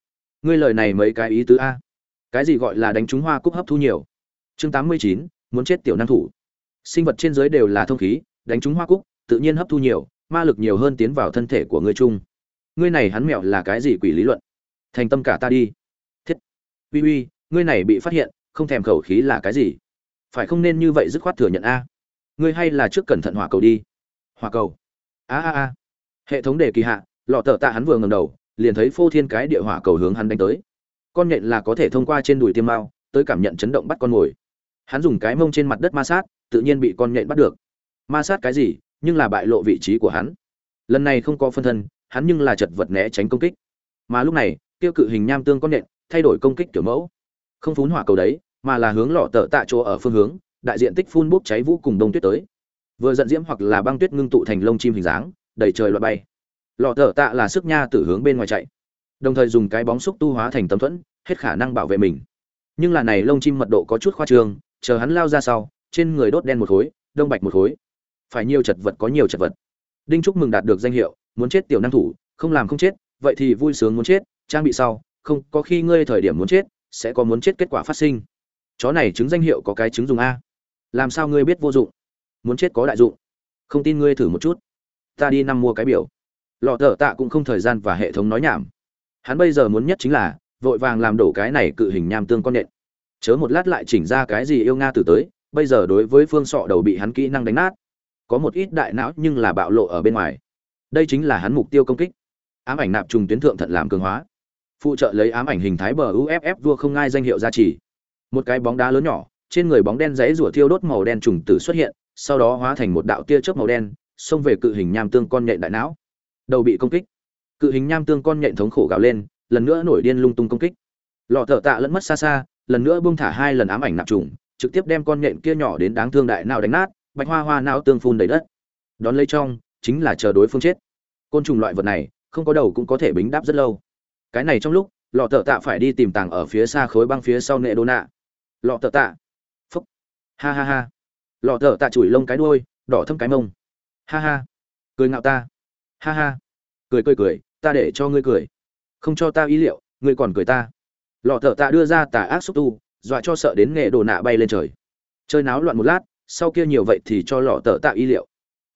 Ngươi lời này mấy cái ý tứ a. Cái gì gọi là đánh trúng hoa cúc hấp thu nhiều? Chương tám mươi chín, muốn chết tiểu năng thủ. Sinh vật trên giới đều là thông khí, đánh trúng hoa cúc, tự nhiên hấp thu nhiều, ma lực nhiều hơn tiến vào thân thể của ngươi chung. Ngươi này hắn mẹo là cái gì quỷ lý luận? Thành tâm cả ta đi. Thiết. Uy uy ngươi này bị phát hiện, không thèm khẩu khí là cái gì? Phải không nên như vậy dứt khoát thừa nhận a? Ngươi hay là trước cẩn thận hỏa cầu đi. Hỏa cầu? A a a. Hệ thống đề kỳ hạ, lọ tờ tạ hắn vừa ngầm đầu, liền thấy phô thiên cái địa hỏa cầu hướng hắn đánh tới. Con nhện là có thể thông qua trên đùi tiêm mao, tới cảm nhận chấn động bắt con mồi. Hắn dùng cái mông trên mặt đất ma sát, tự nhiên bị con nhện bắt được. Ma sát cái gì, nhưng là bại lộ vị trí của hắn. Lần này không có phân thân, hắn nhưng là chật vật né tránh công kích. Mà lúc này, tiêu cự hình nham tương con nhện, thay đổi công kích kiểu mẫu không phun hỏa cầu đấy, mà là hướng lọ tờ tạ chỗ ở phương hướng, đại diện tích phun bốc cháy vũ cùng đông tuyết tới. Vừa giận diễm hoặc là băng tuyết ngưng tụ thành lông chim hình dáng đầy trời loại bay. Lọ thở tạ là sức nha từ hướng bên ngoài chạy. Đồng thời dùng cái bóng xúc tu hóa thành tấm thuẫn, hết khả năng bảo vệ mình. Nhưng là này lông chim mật độ có chút khoa trương, chờ hắn lao ra sau, trên người đốt đen một khối, đông bạch một khối. Phải nhiều chật vật có nhiều chật vật. Đinh trúc mừng đạt được danh hiệu, muốn chết tiểu năng thủ, không làm không chết, vậy thì vui sướng muốn chết, trang bị sau, không, có khi ngươi thời điểm muốn chết sẽ có muốn chết kết quả phát sinh. Chó này chứng danh hiệu có cái chứng dùng a. Làm sao ngươi biết vô dụng? Muốn chết có đại dụng. Không tin ngươi thử một chút. Ta đi năm mua cái biểu. Lọ thợ tạ cũng không thời gian và hệ thống nói nhảm. Hắn bây giờ muốn nhất chính là, vội vàng làm đổ cái này cự hình nham tương con nện chớ một lát lại chỉnh ra cái gì yêu nga từ tới, bây giờ đối với phương sọ đầu bị hắn kỹ năng đánh nát. Có một ít đại não nhưng là bạo lộ ở bên ngoài. Đây chính là hắn mục tiêu công kích. Ám ảnh nạp trùng tuyến thượng thận làm cường hóa phụ trợ lấy ám ảnh hình thái bờ uff vua không ngai danh hiệu gia trì. Một cái bóng đá lớn nhỏ, trên người bóng đen dãy rủa thiêu đốt màu đen trùng tử xuất hiện, sau đó hóa thành một đạo tia chớp màu đen, xông về cự hình nham tương con nhện đại não. Đầu bị công kích. Cự hình nham tương con nhện thống khổ gào lên, lần nữa nổi điên lung tung công kích. Lọ thợ tạ lẫn mất xa xa, lần nữa buông thả hai lần ám ảnh nạp trùng, trực tiếp đem con nhện kia nhỏ đến đáng thương đại nào đánh nát, bạch hoa hoa não tương phun đầy đất. Đón lấy trong, chính là chờ đối phương chết. Côn trùng loại vật này, không có đầu cũng có thể bính đáp rất lâu cái này trong lúc, lọ thợ tạ phải đi tìm tàng ở phía xa khối băng phía sau nệ đô nạ. Lọ thợ tạ. Phúc. Ha ha ha. Lọ thợ tạ chùi lông cái đuôi, đỏ thâm cái mông. Ha ha. Cười ngạo ta. Ha ha. Cười cười cười, ta để cho ngươi cười. Không cho ta ý liệu, ngươi còn cười ta. Lọ thợ tạ đưa ra tà ác xúc tu, dọa cho sợ đến nghệ đồ nạ bay lên trời. Chơi náo loạn một lát, sau kia nhiều vậy thì cho lọ thợ tạ ý liệu.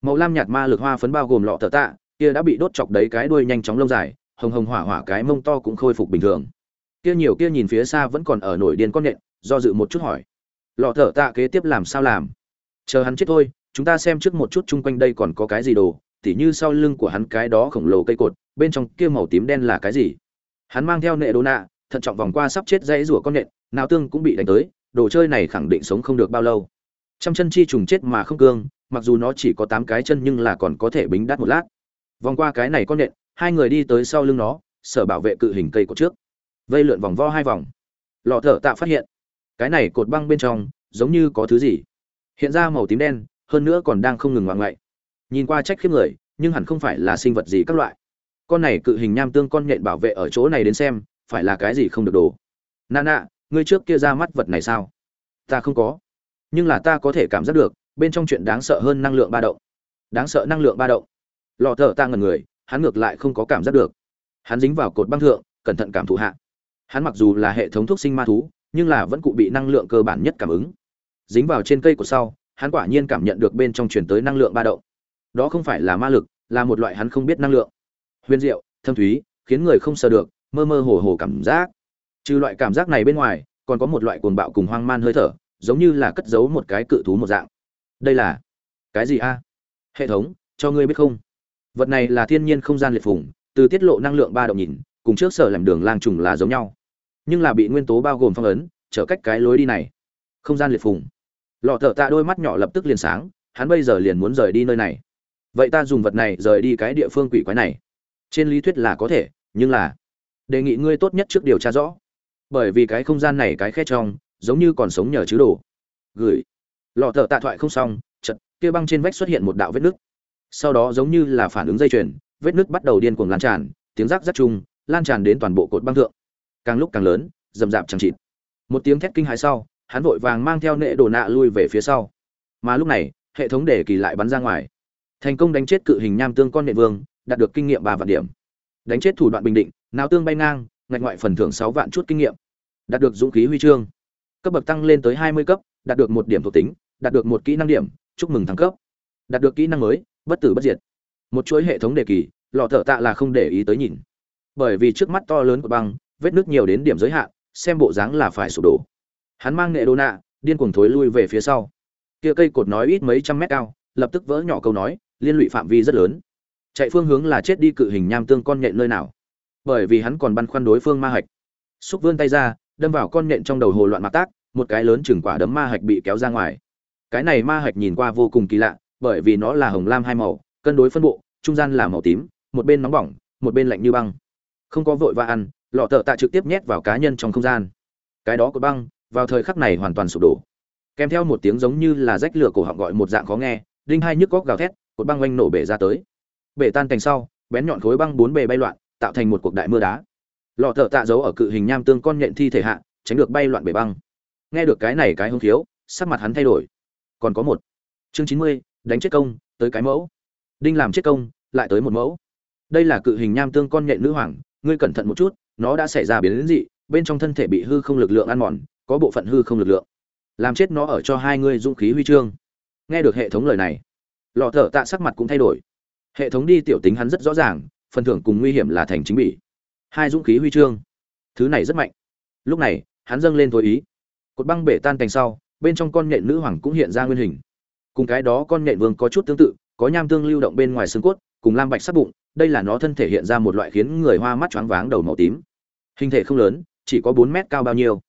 Màu lam nhạt ma lực hoa phấn bao gồm lọ thợ tạ, kia đã bị đốt chọc đấy cái đuôi nhanh chóng lông dài hồng hồng hỏa hỏa cái mông to cũng khôi phục bình thường. Kia nhiều kia nhìn phía xa vẫn còn ở nổi điên con nện, do dự một chút hỏi. Lọ thở tạ kế tiếp làm sao làm? Chờ hắn chết thôi, chúng ta xem trước một chút chung quanh đây còn có cái gì đồ, tỉ như sau lưng của hắn cái đó khổng lồ cây cột, bên trong kia màu tím đen là cái gì? Hắn mang theo nệ đồ nạ, thận trọng vòng qua sắp chết dãy rủa con nện, nào tương cũng bị đánh tới, đồ chơi này khẳng định sống không được bao lâu. Trăm chân chi trùng chết mà không cương, mặc dù nó chỉ có tám cái chân nhưng là còn có thể bính đắt một lát. Vòng qua cái này con nện hai người đi tới sau lưng nó, sở bảo vệ cự hình cây cột trước. Vây lượn vòng vo hai vòng. Lọ thở tạ phát hiện, cái này cột băng bên trong, giống như có thứ gì. Hiện ra màu tím đen, hơn nữa còn đang không ngừng ngoạn ngoại. Nhìn qua trách khiếp người, nhưng hẳn không phải là sinh vật gì các loại. Con này cự hình nham tương con nhện bảo vệ ở chỗ này đến xem, phải là cái gì không được đồ. Nà nạ ngươi trước kia ra mắt vật này sao? Ta không có. Nhưng là ta có thể cảm giác được, bên trong chuyện đáng sợ hơn năng lượng ba động. Đáng sợ năng lượng ba động. Lò thở ta ngần người hắn ngược lại không có cảm giác được. Hắn dính vào cột băng thượng, cẩn thận cảm thụ hạ. Hắn mặc dù là hệ thống thuốc sinh ma thú, nhưng là vẫn cụ bị năng lượng cơ bản nhất cảm ứng. Dính vào trên cây của sau, hắn quả nhiên cảm nhận được bên trong chuyển tới năng lượng ba động. Đó không phải là ma lực, là một loại hắn không biết năng lượng. Huyền diệu, thâm thúy, khiến người không sờ được, mơ mơ hồ hồ cảm giác. Trừ loại cảm giác này bên ngoài, còn có một loại cuồng bạo cùng hoang man hơi thở, giống như là cất giấu một cái cự thú một dạng. Đây là cái gì a? Hệ thống, cho ngươi biết không? Vật này là thiên nhiên không gian liệt phủng từ tiết lộ năng lượng ba động nhìn, cùng trước sở làm đường lang trùng là giống nhau. Nhưng là bị nguyên tố bao gồm phong ấn, trở cách cái lối đi này. Không gian liệt phùng. Lọ thợ tạ đôi mắt nhỏ lập tức liền sáng, hắn bây giờ liền muốn rời đi nơi này. Vậy ta dùng vật này rời đi cái địa phương quỷ quái này. Trên lý thuyết là có thể, nhưng là đề nghị ngươi tốt nhất trước điều tra rõ. Bởi vì cái không gian này cái khe trong, giống như còn sống nhờ chứ đồ. Gửi. Lọ thợ tạ thoại không xong chật kia băng trên vách xuất hiện một đạo vết nứt sau đó giống như là phản ứng dây chuyền, vết nứt bắt đầu điên cuồng lan tràn, tiếng rác rắc chung, lan tràn đến toàn bộ cột băng thượng. Càng lúc càng lớn rầm rạp chẳng chịt. Một tiếng thét kinh hãi sau, hắn vội vàng mang theo nệ đồ nạ lui về phía sau. Mà lúc này, hệ thống để kỳ lại bắn ra ngoài. Thành công đánh chết cự hình nham tương con nệ vương, đạt được kinh nghiệm ba vạn điểm. Đánh chết thủ đoạn bình định, nào tương bay ngang, ngạch ngoại phần thưởng sáu vạn chút kinh nghiệm. Đạt được dũng khí huy chương. Cấp bậc tăng lên tới hai mươi cấp, đạt được một điểm thuộc tính, đạt được một kỹ năng điểm, chúc mừng thăng cấp. Đạt được kỹ năng mới bất tử bất diệt. Một chuỗi hệ thống đề kỳ, lọ thợ tạ là không để ý tới nhìn. Bởi vì trước mắt to lớn của băng, vết nước nhiều đến điểm giới hạn, xem bộ dáng là phải sụp đổ. Hắn mang nghệ đô nạ, điên cuồng thối lui về phía sau. Kia cây cột nói ít mấy trăm mét cao, lập tức vỡ nhỏ câu nói, liên lụy phạm vi rất lớn. Chạy phương hướng là chết đi cự hình nham tương con nhện nơi nào. Bởi vì hắn còn băn khoăn đối phương ma hạch. Xúc vươn tay ra, đâm vào con nhện trong đầu hồ loạn mạc tác, một cái lớn chừng quả đấm ma hạch bị kéo ra ngoài. Cái này ma hạch nhìn qua vô cùng kỳ lạ bởi vì nó là hồng lam hai màu, cân đối phân bộ, trung gian là màu tím, một bên nóng bỏng, một bên lạnh như băng. Không có vội và ăn, lọ tợ tạ trực tiếp nhét vào cá nhân trong không gian. Cái đó của băng, vào thời khắc này hoàn toàn sụp đổ. Kèm theo một tiếng giống như là rách lửa cổ họng gọi một dạng khó nghe, đinh hai nhức góc gào thét, cột băng oanh nổ bể ra tới. Bể tan thành sau, bén nhọn khối băng bốn bề bay loạn, tạo thành một cuộc đại mưa đá. Lọ thợ tạ giấu ở cự hình nham tương con nhện thi thể hạ, tránh được bay loạn bể băng. Nghe được cái này cái hông thiếu sắc mặt hắn thay đổi. Còn có một. Chương chín mươi đánh chết công, tới cái mẫu. Đinh làm chết công, lại tới một mẫu. Đây là cự hình nham tương con nhện nữ hoàng, ngươi cẩn thận một chút, nó đã xảy ra biến đến dị, bên trong thân thể bị hư không lực lượng ăn mòn, có bộ phận hư không lực lượng. Làm chết nó ở cho hai ngươi dũng khí huy chương. Nghe được hệ thống lời này, lọ thợ tạ sắc mặt cũng thay đổi. Hệ thống đi tiểu tính hắn rất rõ ràng, phần thưởng cùng nguy hiểm là thành chính bị hai dũng khí huy chương. Thứ này rất mạnh. Lúc này, hắn dâng lên thôi ý. Cột băng bể tan thành sau, bên trong con nhện nữ hoàng cũng hiện ra nguyên hình cùng cái đó con nhện vương có chút tương tự, có nham tương lưu động bên ngoài xương cốt, cùng lam bạch sắc bụng, đây là nó thân thể hiện ra một loại khiến người hoa mắt choáng váng đầu màu tím. Hình thể không lớn, chỉ có bốn mét cao bao nhiêu.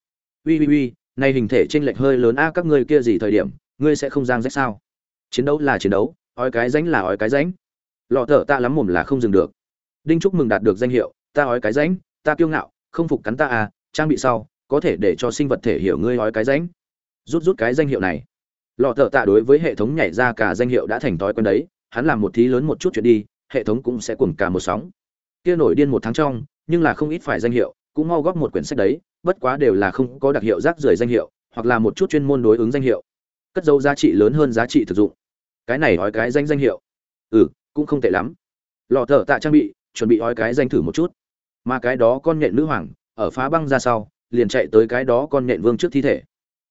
Ui ui ui, nay hình thể trên lệch hơi lớn a, các ngươi kia gì thời điểm, ngươi sẽ không giang rách sao? Chiến đấu là chiến đấu, ói cái ránh là ói cái ránh. Lọ thở ta lắm mồm là không dừng được. Đinh chúc mừng đạt được danh hiệu, ta ói cái ránh, ta kiêu ngạo, không phục cắn ta à trang bị sau, có thể để cho sinh vật thể hiểu ngươi ói cái ránh. Rút rút cái danh hiệu này lọ thợ tạ đối với hệ thống nhảy ra cả danh hiệu đã thành thói quen đấy, hắn làm một thí lớn một chút chuyện đi, hệ thống cũng sẽ cuồng cả một sóng. Kia nổi điên một tháng trong, nhưng là không ít phải danh hiệu, cũng mau góp một quyển sách đấy, bất quá đều là không có đặc hiệu rác rưởi danh hiệu, hoặc là một chút chuyên môn đối ứng danh hiệu. Cất dấu giá trị lớn hơn giá trị thực dụng. Cái này nói cái danh danh hiệu. Ừ cũng không tệ lắm. Lọ thợ tạ trang bị, chuẩn bị ói cái danh thử một chút. Mà cái đó con nhện nữ hoàng, ở phá băng ra sau, liền chạy tới cái đó con nhện vương trước thi thể.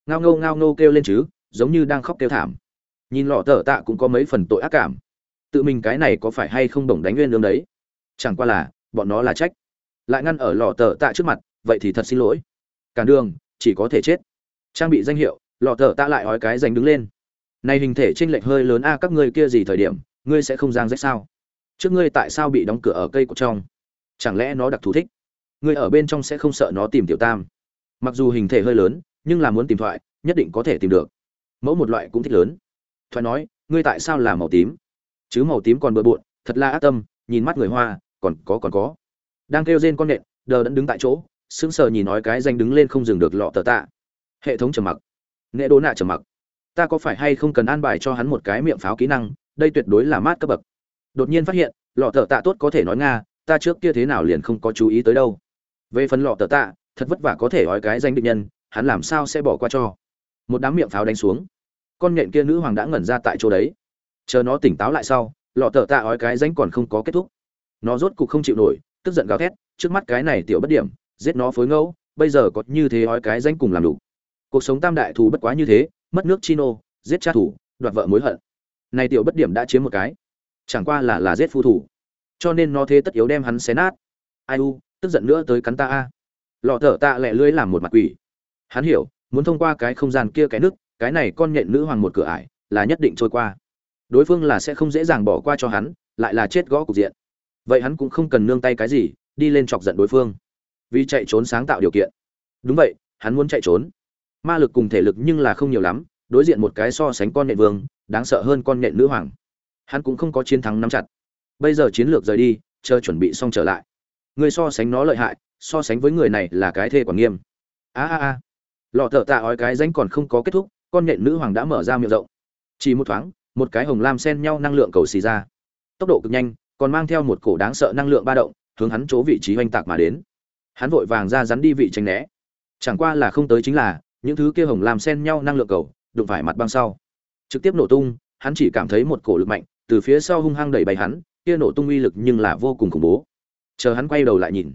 Ngao ngâu ngao ngâu kêu lên chứ giống như đang khóc kêu thảm. Nhìn lọ thợ tạ cũng có mấy phần tội ác cảm. Tự mình cái này có phải hay không đồng đánh nguyên lương đấy? Chẳng qua là, bọn nó là trách. Lại ngăn ở lọ tờ tạ trước mặt, vậy thì thật xin lỗi. Cản đường, chỉ có thể chết. Trang bị danh hiệu, lọ tờ tạ lại hói cái giành đứng lên. Này hình thể chênh lệch hơi lớn a, các ngươi kia gì thời điểm, ngươi sẽ không giang rách sao? Trước ngươi tại sao bị đóng cửa ở cây của trong? Chẳng lẽ nó đặc thù thích? Ngươi ở bên trong sẽ không sợ nó tìm tiểu tam. Mặc dù hình thể hơi lớn, nhưng là muốn tìm thoại, nhất định có thể tìm được mẫu một loại cũng thích lớn. Thoại nói, ngươi tại sao là màu tím? Chứ màu tím còn bừa bộn, thật là ác tâm, nhìn mắt người hoa, còn có còn có. Đang kêu rên con nện, đờ đẫn đứng tại chỗ, sững sờ nhìn nói cái danh đứng lên không dừng được lọ tờ tạ. Hệ thống trầm mặc. Nệ đố nạ trầm mặc. Ta có phải hay không cần an bài cho hắn một cái miệng pháo kỹ năng? Đây tuyệt đối là mát cấp bậc. Đột nhiên phát hiện, lọ tờ tạ tốt có thể nói nga, ta trước kia thế nào liền không có chú ý tới đâu. Về phần lọ tờ tạ, thật vất vả có thể nói cái danh định nhân, hắn làm sao sẽ bỏ qua cho? Một đám miệng pháo đánh xuống. Con nhện kia nữ hoàng đã ngẩn ra tại chỗ đấy. Chờ nó tỉnh táo lại sau, lọ tờ tạ ói cái ránh còn không có kết thúc. Nó rốt cục không chịu nổi, tức giận gào thét, trước mắt cái này tiểu bất điểm, giết nó phối ngẫu, bây giờ có như thế ói cái ránh cùng làm đủ. Cuộc sống tam đại thù bất quá như thế, mất nước chino giết cha thủ, đoạt vợ mối hận. Này tiểu bất điểm đã chiếm một cái. Chẳng qua là là giết phu thủ. Cho nên nó thế tất yếu đem hắn xé nát. Ai u, tức giận nữa tới cắn ta a. Lọ thở tạ lẹ lưới làm một mặt quỷ. Hắn hiểu muốn thông qua cái không gian kia cái nước, cái này con nhện nữ hoàng một cửa ải, là nhất định trôi qua. Đối phương là sẽ không dễ dàng bỏ qua cho hắn, lại là chết gõ cục diện. Vậy hắn cũng không cần nương tay cái gì, đi lên chọc giận đối phương. Vì chạy trốn sáng tạo điều kiện. Đúng vậy, hắn muốn chạy trốn. Ma lực cùng thể lực nhưng là không nhiều lắm, đối diện một cái so sánh con nhện vương, đáng sợ hơn con nhện nữ hoàng. Hắn cũng không có chiến thắng nắm chặt. Bây giờ chiến lược rời đi, chờ chuẩn bị xong trở lại. Người so sánh nó lợi hại, so sánh với người này là cái thê quản nghiêm. A a a lọ thợ tạ ói cái danh còn không có kết thúc, con nhện nữ hoàng đã mở ra miệng rộng. Chỉ một thoáng, một cái hồng lam xen nhau năng lượng cầu xì ra. Tốc độ cực nhanh, còn mang theo một cổ đáng sợ năng lượng ba động, hướng hắn chỗ vị trí oanh tạc mà đến. Hắn vội vàng ra rắn đi vị tránh né. Chẳng qua là không tới chính là, những thứ kia hồng lam xen nhau năng lượng cầu, đụng phải mặt băng sau. Trực tiếp nổ tung, hắn chỉ cảm thấy một cổ lực mạnh, từ phía sau hung hăng đẩy bay hắn, kia nổ tung uy lực nhưng là vô cùng khủng bố. Chờ hắn quay đầu lại nhìn.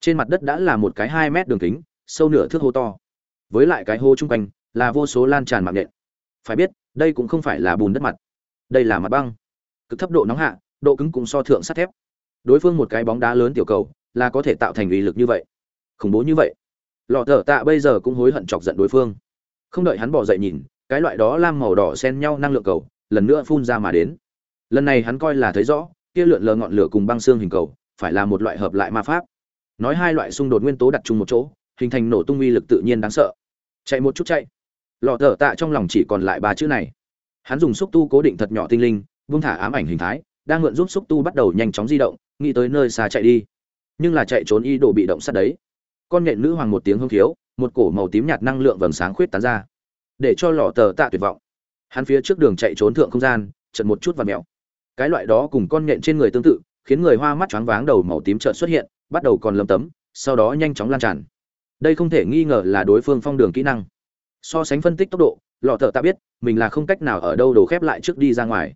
Trên mặt đất đã là một cái hai mét đường kính, sâu nửa thước hô to với lại cái hô chung quanh là vô số lan tràn mạng nện phải biết, đây cũng không phải là bùn đất mặt. Đây là mặt băng. Cực thấp độ nóng hạ, độ cứng cũng so thượng sắt thép. Đối phương một cái bóng đá lớn tiểu cầu là có thể tạo thành uy lực như vậy. Khủng bố như vậy. Lọ thở tạ bây giờ cũng hối hận chọc giận đối phương. Không đợi hắn bỏ dậy nhìn, cái loại đó lam màu đỏ xen nhau năng lượng cầu lần nữa phun ra mà đến. Lần này hắn coi là thấy rõ, kia lượn lờ ngọn lửa cùng băng xương hình cầu phải là một loại hợp lại ma pháp. Nói hai loại xung đột nguyên tố đặt chung một chỗ hình thành nổ tung uy lực tự nhiên đáng sợ. Chạy một chút chạy. Lọ thở tạ trong lòng chỉ còn lại ba chữ này. Hắn dùng xúc tu cố định thật nhỏ tinh linh vung thả ám ảnh hình thái, đang mượn giúp xúc tu bắt đầu nhanh chóng di động, nghĩ tới nơi xa chạy đi. Nhưng là chạy trốn y đồ bị động sát đấy. Con nhện nữ hoàng một tiếng hương thiếu một cổ màu tím nhạt năng lượng vầng sáng khuyết tán ra, để cho lọ tờ tạ tuyệt vọng. Hắn phía trước đường chạy trốn thượng không gian chật một chút và mẹo cái loại đó cùng con nhện trên người tương tự, khiến người hoa mắt choáng váng, đầu màu tím chợt xuất hiện, bắt đầu còn lấm tấm, sau đó nhanh chóng lan tràn đây không thể nghi ngờ là đối phương phong đường kỹ năng. So sánh phân tích tốc độ, lọ thợ ta biết, mình là không cách nào ở đâu đồ khép lại trước đi ra ngoài.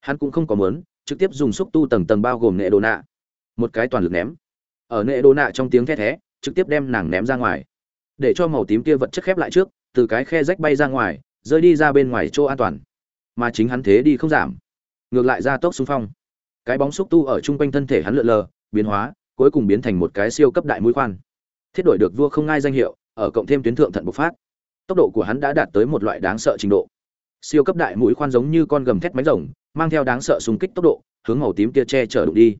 Hắn cũng không có muốn, trực tiếp dùng xúc tu tầng tầng bao gồm nệ đồ nạ. Một cái toàn lực ném. Ở nệ đồ nạ trong tiếng the thé, trực tiếp đem nàng ném ra ngoài. Để cho màu tím kia vật chất khép lại trước, từ cái khe rách bay ra ngoài, rơi đi ra bên ngoài chỗ an toàn. Mà chính hắn thế đi không giảm. Ngược lại ra tốc xung phong. Cái bóng xúc tu ở chung quanh thân thể hắn lượn lờ, biến hóa, cuối cùng biến thành một cái siêu cấp đại mũi khoan thiết đổi được vua không ngai danh hiệu, ở cộng thêm tuyến thượng thận bộc phát. Tốc độ của hắn đã đạt tới một loại đáng sợ trình độ. Siêu cấp đại mũi khoan giống như con gầm thét máy rồng, mang theo đáng sợ xung kích tốc độ, hướng màu tím kia che chở đụng đi.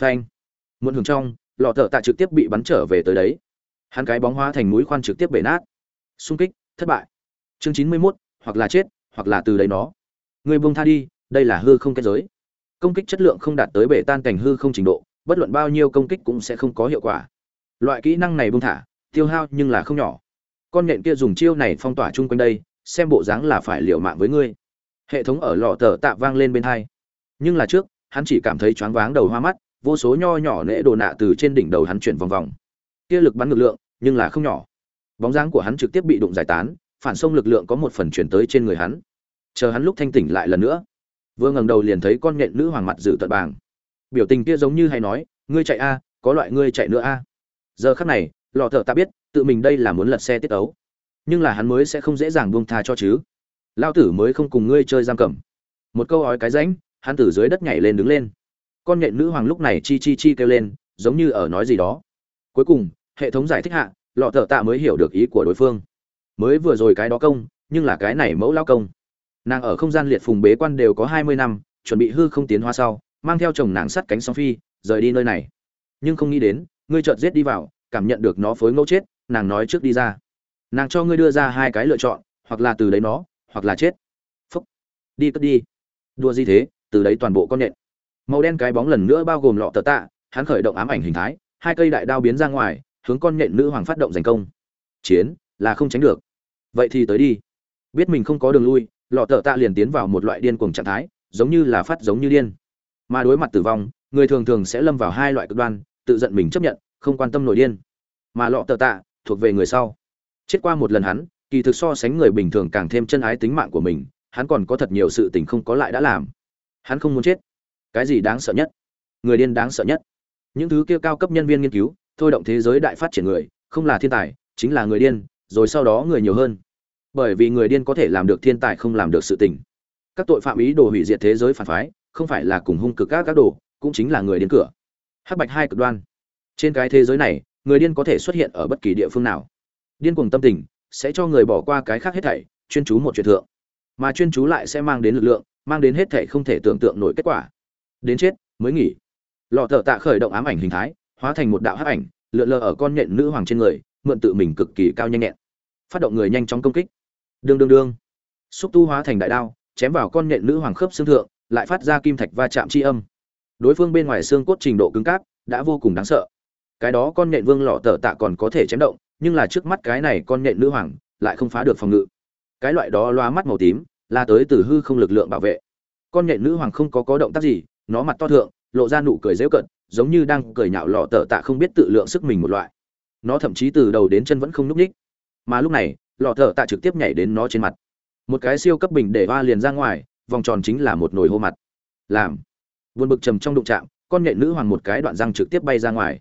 Phanh! Muộn hướng trong, lọ thợ tạ trực tiếp bị bắn trở về tới đấy. Hắn cái bóng hóa thành mũi khoan trực tiếp bể nát. Xung kích, thất bại. Chương chín mươi mốt, hoặc là chết, hoặc là từ đấy nó. Người buông tha đi, đây là hư không kết giới. Công kích chất lượng không đạt tới bể tan cảnh hư không trình độ, bất luận bao nhiêu công kích cũng sẽ không có hiệu quả loại kỹ năng này bung thả, tiêu hao nhưng là không nhỏ. Con nhện kia dùng chiêu này phong tỏa chung quanh đây, xem bộ dáng là phải liều mạng với ngươi. Hệ thống ở lò tờ tạ vang lên bên hai. Nhưng là trước, hắn chỉ cảm thấy choáng váng đầu hoa mắt, vô số nho nhỏ nễ đồ nạ từ trên đỉnh đầu hắn chuyển vòng vòng. Kia lực bắn lực lượng, nhưng là không nhỏ. Bóng dáng của hắn trực tiếp bị đụng giải tán, phản xông lực lượng có một phần chuyển tới trên người hắn. Chờ hắn lúc thanh tỉnh lại lần nữa, vừa ngẩng đầu liền thấy con nhện nữ hoàng mặt dự tận bàng. Biểu tình kia giống như hay nói, ngươi chạy a, có loại ngươi chạy nữa a giờ khắc này, lọ thợ ta biết, tự mình đây là muốn lật xe tiết ấu. Nhưng là hắn mới sẽ không dễ dàng buông tha cho chứ. Lao tử mới không cùng ngươi chơi giam cầm. Một câu ói cái rãnh hắn từ dưới đất nhảy lên đứng lên. Con nhện nữ hoàng lúc này chi chi chi kêu lên, giống như ở nói gì đó. Cuối cùng, hệ thống giải thích hạ, lọ thợ tạ mới hiểu được ý của đối phương. Mới vừa rồi cái đó công, nhưng là cái này mẫu lao công. Nàng ở không gian liệt phùng bế quan đều có hai mươi năm, chuẩn bị hư không tiến hóa sau, mang theo chồng nàng sắt cánh song phi, rời đi nơi này. Nhưng không nghĩ đến ngươi chợt giết đi vào, cảm nhận được nó phối ngẫu chết, nàng nói trước đi ra. Nàng cho ngươi đưa ra hai cái lựa chọn, hoặc là từ đấy nó, hoặc là chết. Phúc. Đi cất đi. Đua gì thế, từ đấy toàn bộ con nện màu đen cái bóng lần nữa bao gồm lọ tờ tạ, hắn khởi động ám ảnh hình thái, hai cây đại đao biến ra ngoài, hướng con nhện nữ hoàng phát động giành công. Chiến, là không tránh được. Vậy thì tới đi. Biết mình không có đường lui, lọ tờ tạ liền tiến vào một loại điên cuồng trạng thái, giống như là phát giống như điên. Mà đối mặt tử vong, người thường thường sẽ lâm vào hai loại cực đoan tự giận mình chấp nhận, không quan tâm nội điên. Mà lọ tờ tạ, thuộc về người sau. Chết qua một lần hắn, kỳ thực so sánh người bình thường càng thêm chân ái tính mạng của mình, hắn còn có thật nhiều sự tình không có lại đã làm. Hắn không muốn chết. Cái gì đáng sợ nhất? Người điên đáng sợ nhất. Những thứ kia cao cấp nhân viên nghiên cứu, thôi động thế giới đại phát triển người, không là thiên tài, chính là người điên, rồi sau đó người nhiều hơn. Bởi vì người điên có thể làm được thiên tài không làm được sự tình. Các tội phạm ý đồ hủy diệt thế giới phản phái, không phải là cùng hung cực các các đồ, cũng chính là người điên cửa hắc bạch hai cực đoan. Trên cái thế giới này, người điên có thể xuất hiện ở bất kỳ địa phương nào. Điên cuồng tâm tình sẽ cho người bỏ qua cái khác hết thảy, chuyên chú một chuyện thượng. Mà chuyên chú lại sẽ mang đến lực lượng, mang đến hết thảy không thể tưởng tượng nổi kết quả. Đến chết, mới nghỉ. Lọ thợ tạ khởi động ám ảnh hình thái, hóa thành một đạo hắc ảnh, lượn lờ ở con nhện nữ hoàng trên người, mượn tự mình cực kỳ cao nhanh nhẹn. Phát động người nhanh chóng công kích. Đương đương đương. Xúc tu hóa thành đại đao, chém vào con nhện nữ hoàng khớp xương thượng, lại phát ra kim thạch va chạm chi âm đối phương bên ngoài xương cốt trình độ cứng cáp, đã vô cùng đáng sợ. Cái đó con nhện vương lọ tờ tạ còn có thể chém động, nhưng là trước mắt cái này con nhện nữ hoàng, lại không phá được phòng ngự. Cái loại đó loa mắt màu tím, là tới từ hư không lực lượng bảo vệ. Con nhện nữ hoàng không có có động tác gì, nó mặt to thượng, lộ ra nụ cười dễu cận giống như đang cười nhạo lọ tờ tạ không biết tự lượng sức mình một loại. Nó thậm chí từ đầu đến chân vẫn không núp ních. Mà lúc này, lọ tờ tạ trực tiếp nhảy đến nó trên mặt. Một cái siêu cấp bình để hoa liền ra ngoài, vòng tròn chính là một nồi hô mặt. Làm buồn bực trầm trong đụng chạm, con nhện nữ hoàng một cái đoạn răng trực tiếp bay ra ngoài.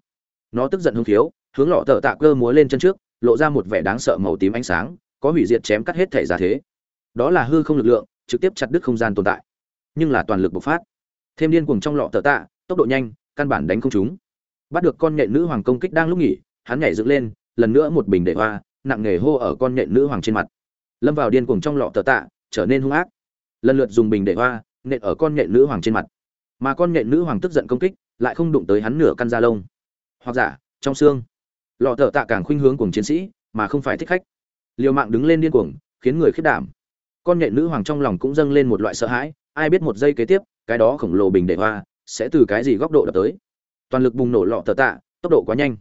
Nó tức giận hứng khiếu, hướng lọ tờ tạ cơ múa lên chân trước, lộ ra một vẻ đáng sợ màu tím ánh sáng, có hủy diệt chém cắt hết thể ra thế. Đó là hư không lực lượng, trực tiếp chặt đứt không gian tồn tại, nhưng là toàn lực bộc phát. Thêm điên cuồng trong lọ tờ tạ, tốc độ nhanh, căn bản đánh không chúng bắt được con nhện nữ hoàng công kích đang lúc nghỉ, hắn nhảy dựng lên, lần nữa một bình để hoa, nặng nề hô ở con nhện nữ hoàng trên mặt. Lâm vào điên cuồng trong lọ tờ tạ, trở nên hung ác. Lần lượt dùng bình để hoa, nện ở con nhện nữ hoàng trên mặt mà con nhện nữ hoàng tức giận công kích, lại không đụng tới hắn nửa căn da lông. Hoặc giả, trong xương. Lọ thợ tạ càng khuynh hướng cùng chiến sĩ, mà không phải thích khách. Liều mạng đứng lên điên cuồng, khiến người khiết đảm. Con nhện nữ hoàng trong lòng cũng dâng lên một loại sợ hãi, ai biết một giây kế tiếp, cái đó khổng lồ bình để hoa sẽ từ cái gì góc độ đập tới. Toàn lực bùng nổ lọ thợ tạ, tốc độ quá nhanh.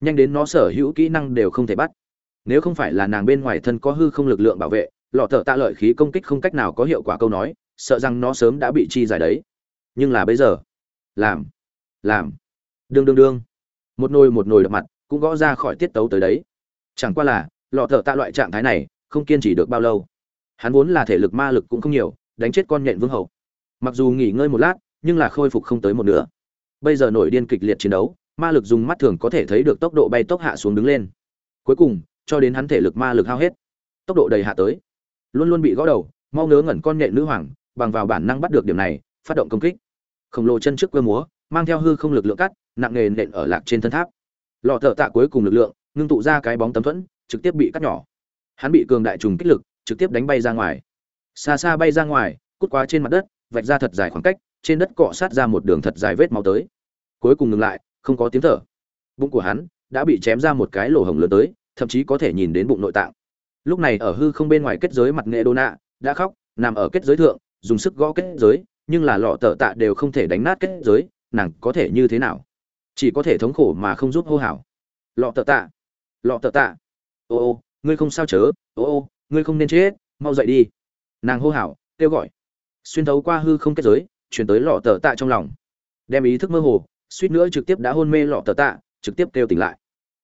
Nhanh đến nó sở hữu kỹ năng đều không thể bắt. Nếu không phải là nàng bên ngoài thân có hư không lực lượng bảo vệ, lọ thợ tạ lợi khí công kích không cách nào có hiệu quả câu nói, sợ rằng nó sớm đã bị chi giải đấy nhưng là bây giờ, làm làm, đương đương đương. Một nồi một nồi đập mặt, cũng gõ ra khỏi tiết tấu tới đấy. Chẳng qua là, lọ thợ tạ loại trạng thái này, không kiên trì được bao lâu. Hắn vốn là thể lực ma lực cũng không nhiều, đánh chết con nhện vương hậu mặc dù nghỉ ngơi một lát, nhưng là khôi phục không tới một nửa. Bây giờ nổi điên kịch liệt chiến đấu, ma lực dùng mắt thường có thể thấy được tốc độ bay tốc hạ xuống đứng lên. Cuối cùng, cho đến hắn thể lực ma lực hao hết, tốc độ đầy hạ tới. Luôn luôn bị gõ đầu, mau ngớ ngẩn con nhện nữ hoàng, bằng vào bản năng bắt được điểm này, phát động công kích khổng lồ chân trước quơ múa, mang theo hư không lực lượng cắt, nặng nề nện ở lạc trên thân tháp. Lọ thợ tạ cuối cùng lực lượng, ngưng tụ ra cái bóng tấm thuẫn, trực tiếp bị cắt nhỏ. Hắn bị cường đại trùng kích lực, trực tiếp đánh bay ra ngoài. Xa xa bay ra ngoài, cút qua trên mặt đất, vạch ra thật dài khoảng cách, trên đất cọ sát ra một đường thật dài vết máu tới. Cuối cùng ngừng lại, không có tiếng thở. Bụng của hắn đã bị chém ra một cái lỗ hổng lớn tới, thậm chí có thể nhìn đến bụng nội tạng. Lúc này ở hư không bên ngoài kết giới mặt nghệ đô nạ, đã khóc, nằm ở kết giới thượng, dùng sức gõ kết giới nhưng là lọ tờ tạ đều không thể đánh nát kết giới, nàng có thể như thế nào? Chỉ có thể thống khổ mà không giúp hô hào. Lọ tờ tạ. Lọ tờ tạ. Ô ô, ngươi không sao chớ, ô ô, ngươi không nên chết, mau dậy đi. Nàng hô hào, kêu gọi. Xuyên thấu qua hư không kết giới, chuyển tới lọ tờ tạ trong lòng. Đem ý thức mơ hồ, suýt nữa trực tiếp đã hôn mê lọ tờ tạ, trực tiếp kêu tỉnh lại.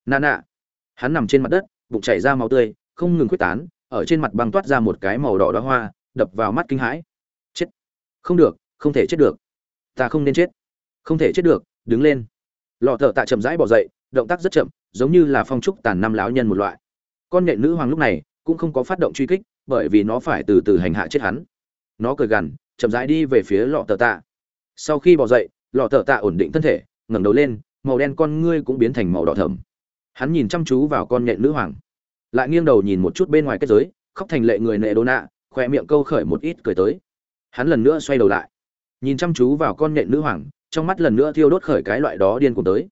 Nà hắn nằm trên mặt đất, bụng chảy ra máu tươi, không ngừng quyết tán, ở trên mặt băng toát ra một cái màu đỏ đóa hoa, đập vào mắt kinh hãi không được, không thể chết được. Ta không nên chết. Không thể chết được, đứng lên. Lọ thợ tạ chậm rãi bỏ dậy, động tác rất chậm, giống như là phong trúc tàn năm lão nhân một loại. Con nhện nữ hoàng lúc này cũng không có phát động truy kích, bởi vì nó phải từ từ hành hạ chết hắn. Nó cười gằn, chậm rãi đi về phía lọ tờ tạ. Sau khi bỏ dậy, lọ tờ tạ ổn định thân thể, ngẩng đầu lên, màu đen con ngươi cũng biến thành màu đỏ thẫm. Hắn nhìn chăm chú vào con nhện nữ hoàng. Lại nghiêng đầu nhìn một chút bên ngoài kết giới, khóc thành lệ người nệ đô nạ khoe miệng câu khởi một ít cười tới hắn lần nữa xoay đầu lại, nhìn chăm chú vào con nhện nữ hoàng, trong mắt lần nữa thiêu đốt khởi cái loại đó điên cuồng tới.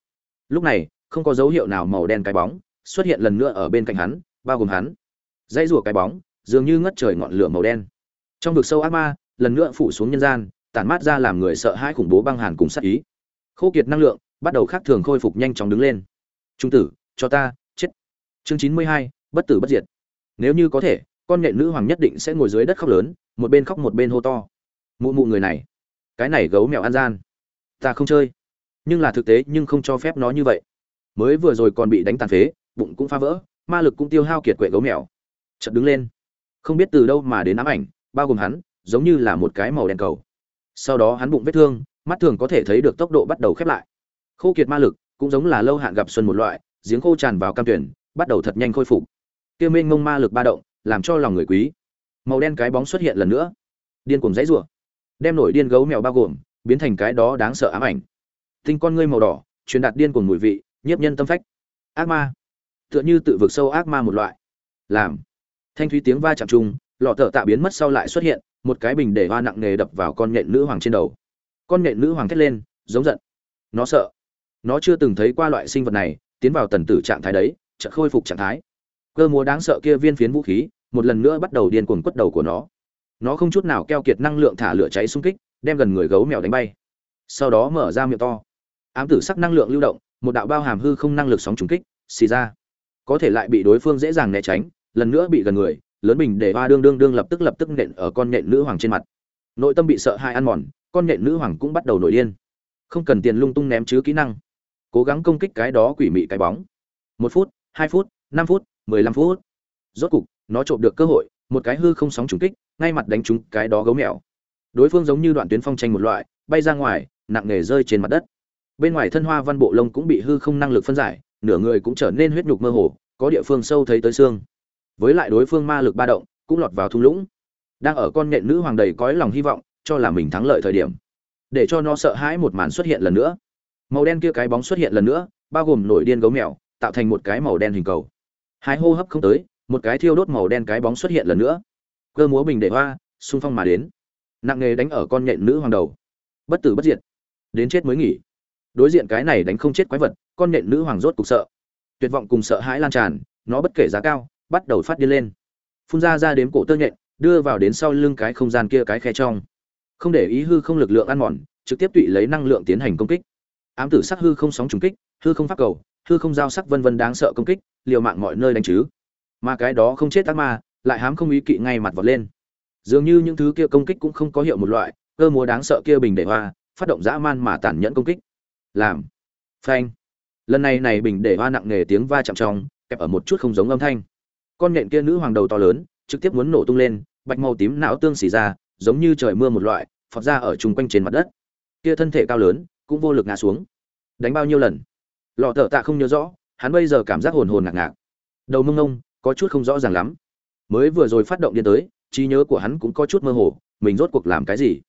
Lúc này, không có dấu hiệu nào màu đen cái bóng xuất hiện lần nữa ở bên cạnh hắn, bao gồm hắn. Dãy rủa cái bóng dường như ngất trời ngọn lửa màu đen. Trong vực sâu ác ma, lần nữa phủ xuống nhân gian, tản mát ra làm người sợ hãi khủng bố băng hàn cùng sát ý. Khô kiệt năng lượng bắt đầu khác thường khôi phục nhanh chóng đứng lên. Trung tử, cho ta, chết. Chương chín mươi hai, bất tử bất diệt. Nếu như có thể, con nhện nữ hoàng nhất định sẽ ngồi dưới đất khóc lớn một bên khóc một bên hô to. Mụ mụ người này, cái này gấu mèo ăn gian. Ta không chơi. Nhưng là thực tế nhưng không cho phép nó như vậy. Mới vừa rồi còn bị đánh tàn phế, bụng cũng phá vỡ, ma lực cũng tiêu hao kiệt quệ gấu mèo. Chợt đứng lên. Không biết từ đâu mà đến ám ảnh, bao gồm hắn, giống như là một cái màu đen cầu. Sau đó hắn bụng vết thương, mắt thường có thể thấy được tốc độ bắt đầu khép lại. Khô kiệt ma lực, cũng giống là lâu hạn gặp xuân một loại, giếng khô tràn vào cam tuyển, bắt đầu thật nhanh khôi phục. Kia mênh mông ma lực ba động, làm cho lòng người quý màu đen cái bóng xuất hiện lần nữa. Điên cuồng dãy rủa, đem nổi điên gấu mèo bao gồm, biến thành cái đó đáng sợ ám ảnh. Tinh con ngươi màu đỏ, truyền đạt điên cuồng mùi vị, nhiếp nhân tâm phách. Ác ma, tựa như tự vực sâu ác ma một loại. Làm, thanh thúy tiếng va chạm chung, lọ thợ tạ biến mất sau lại xuất hiện, một cái bình để hoa nặng nề đập vào con nhện nữ hoàng trên đầu. Con nhện nữ hoàng thét lên, giống giận. Nó sợ. Nó chưa từng thấy qua loại sinh vật này, tiến vào tần tử trạng thái đấy, chợt khôi phục trạng thái. Cơ múa đáng sợ kia viên phiến vũ khí một lần nữa bắt đầu điên cuồng quất đầu của nó. Nó không chút nào keo kiệt năng lượng thả lửa cháy xung kích, đem gần người gấu mèo đánh bay. Sau đó mở ra miệng to. Ám tử sắc năng lượng lưu động, một đạo bao hàm hư không năng lực sóng trúng kích, xì ra. Có thể lại bị đối phương dễ dàng né tránh, lần nữa bị gần người, lớn bình để hoa đương đương đương lập tức lập tức nện ở con nện nữ hoàng trên mặt. Nội tâm bị sợ hãi ăn mòn, con nện nữ hoàng cũng bắt đầu nổi điên. Không cần tiền lung tung ném chứ kỹ năng. Cố gắng công kích cái đó quỷ mị cái bóng. Một phút, hai phút, năm phút, mười lăm phút. Rốt cục nó trộm được cơ hội, một cái hư không sóng trùng kích, ngay mặt đánh trúng cái đó gấu mèo. Đối phương giống như đoạn tuyến phong tranh một loại, bay ra ngoài, nặng nề rơi trên mặt đất. Bên ngoài thân hoa văn bộ lông cũng bị hư không năng lực phân giải, nửa người cũng trở nên huyết nhục mơ hồ, có địa phương sâu thấy tới xương. Với lại đối phương ma lực ba động, cũng lọt vào thung lũng. Đang ở con nện nữ hoàng đầy cõi lòng hy vọng, cho là mình thắng lợi thời điểm. Để cho nó sợ hãi một màn xuất hiện lần nữa. Màu đen kia cái bóng xuất hiện lần nữa, bao gồm nổi điên gấu mèo, tạo thành một cái màu đen hình cầu. Hai hô hấp không tới một cái thiêu đốt màu đen cái bóng xuất hiện lần nữa. Cơ múa bình để hoa, xung phong mà đến. Nặng nề đánh ở con nhện nữ hoàng đầu. Bất tử bất diệt. Đến chết mới nghỉ. Đối diện cái này đánh không chết quái vật, con nhện nữ hoàng rốt cục sợ. Tuyệt vọng cùng sợ hãi lan tràn, nó bất kể giá cao, bắt đầu phát điên lên. Phun ra ra đếm cổ tơ nhện, đưa vào đến sau lưng cái không gian kia cái khe trong. Không để ý hư không lực lượng ăn mòn, trực tiếp tụy lấy năng lượng tiến hành công kích. Ám tử sắc hư không sóng trùng kích, hư không pháp cầu, hư không giao sắc vân vân đáng sợ công kích, liều mạng mọi nơi đánh chứ mà cái đó không chết ác ma, lại hám không ý kỵ ngay mặt vọt lên. Dường như những thứ kia công kích cũng không có hiệu một loại, cơ múa đáng sợ kia bình để hoa, phát động dã man mà tàn nhẫn công kích. Làm. Phanh. Lần này này bình để hoa nặng nề tiếng va chạm trong, kẹp ở một chút không giống âm thanh. Con nhện kia nữ hoàng đầu to lớn, trực tiếp muốn nổ tung lên, bạch màu tím não tương xỉ ra, giống như trời mưa một loại, phọt ra ở chung quanh trên mặt đất. Kia thân thể cao lớn, cũng vô lực ngã xuống. Đánh bao nhiêu lần? Lọ thợ tạ không nhớ rõ, hắn bây giờ cảm giác hồn hồn ngạc ngạc. Đầu mông ngông có chút không rõ ràng lắm. Mới vừa rồi phát động điên tới, trí nhớ của hắn cũng có chút mơ hồ, mình rốt cuộc làm cái gì?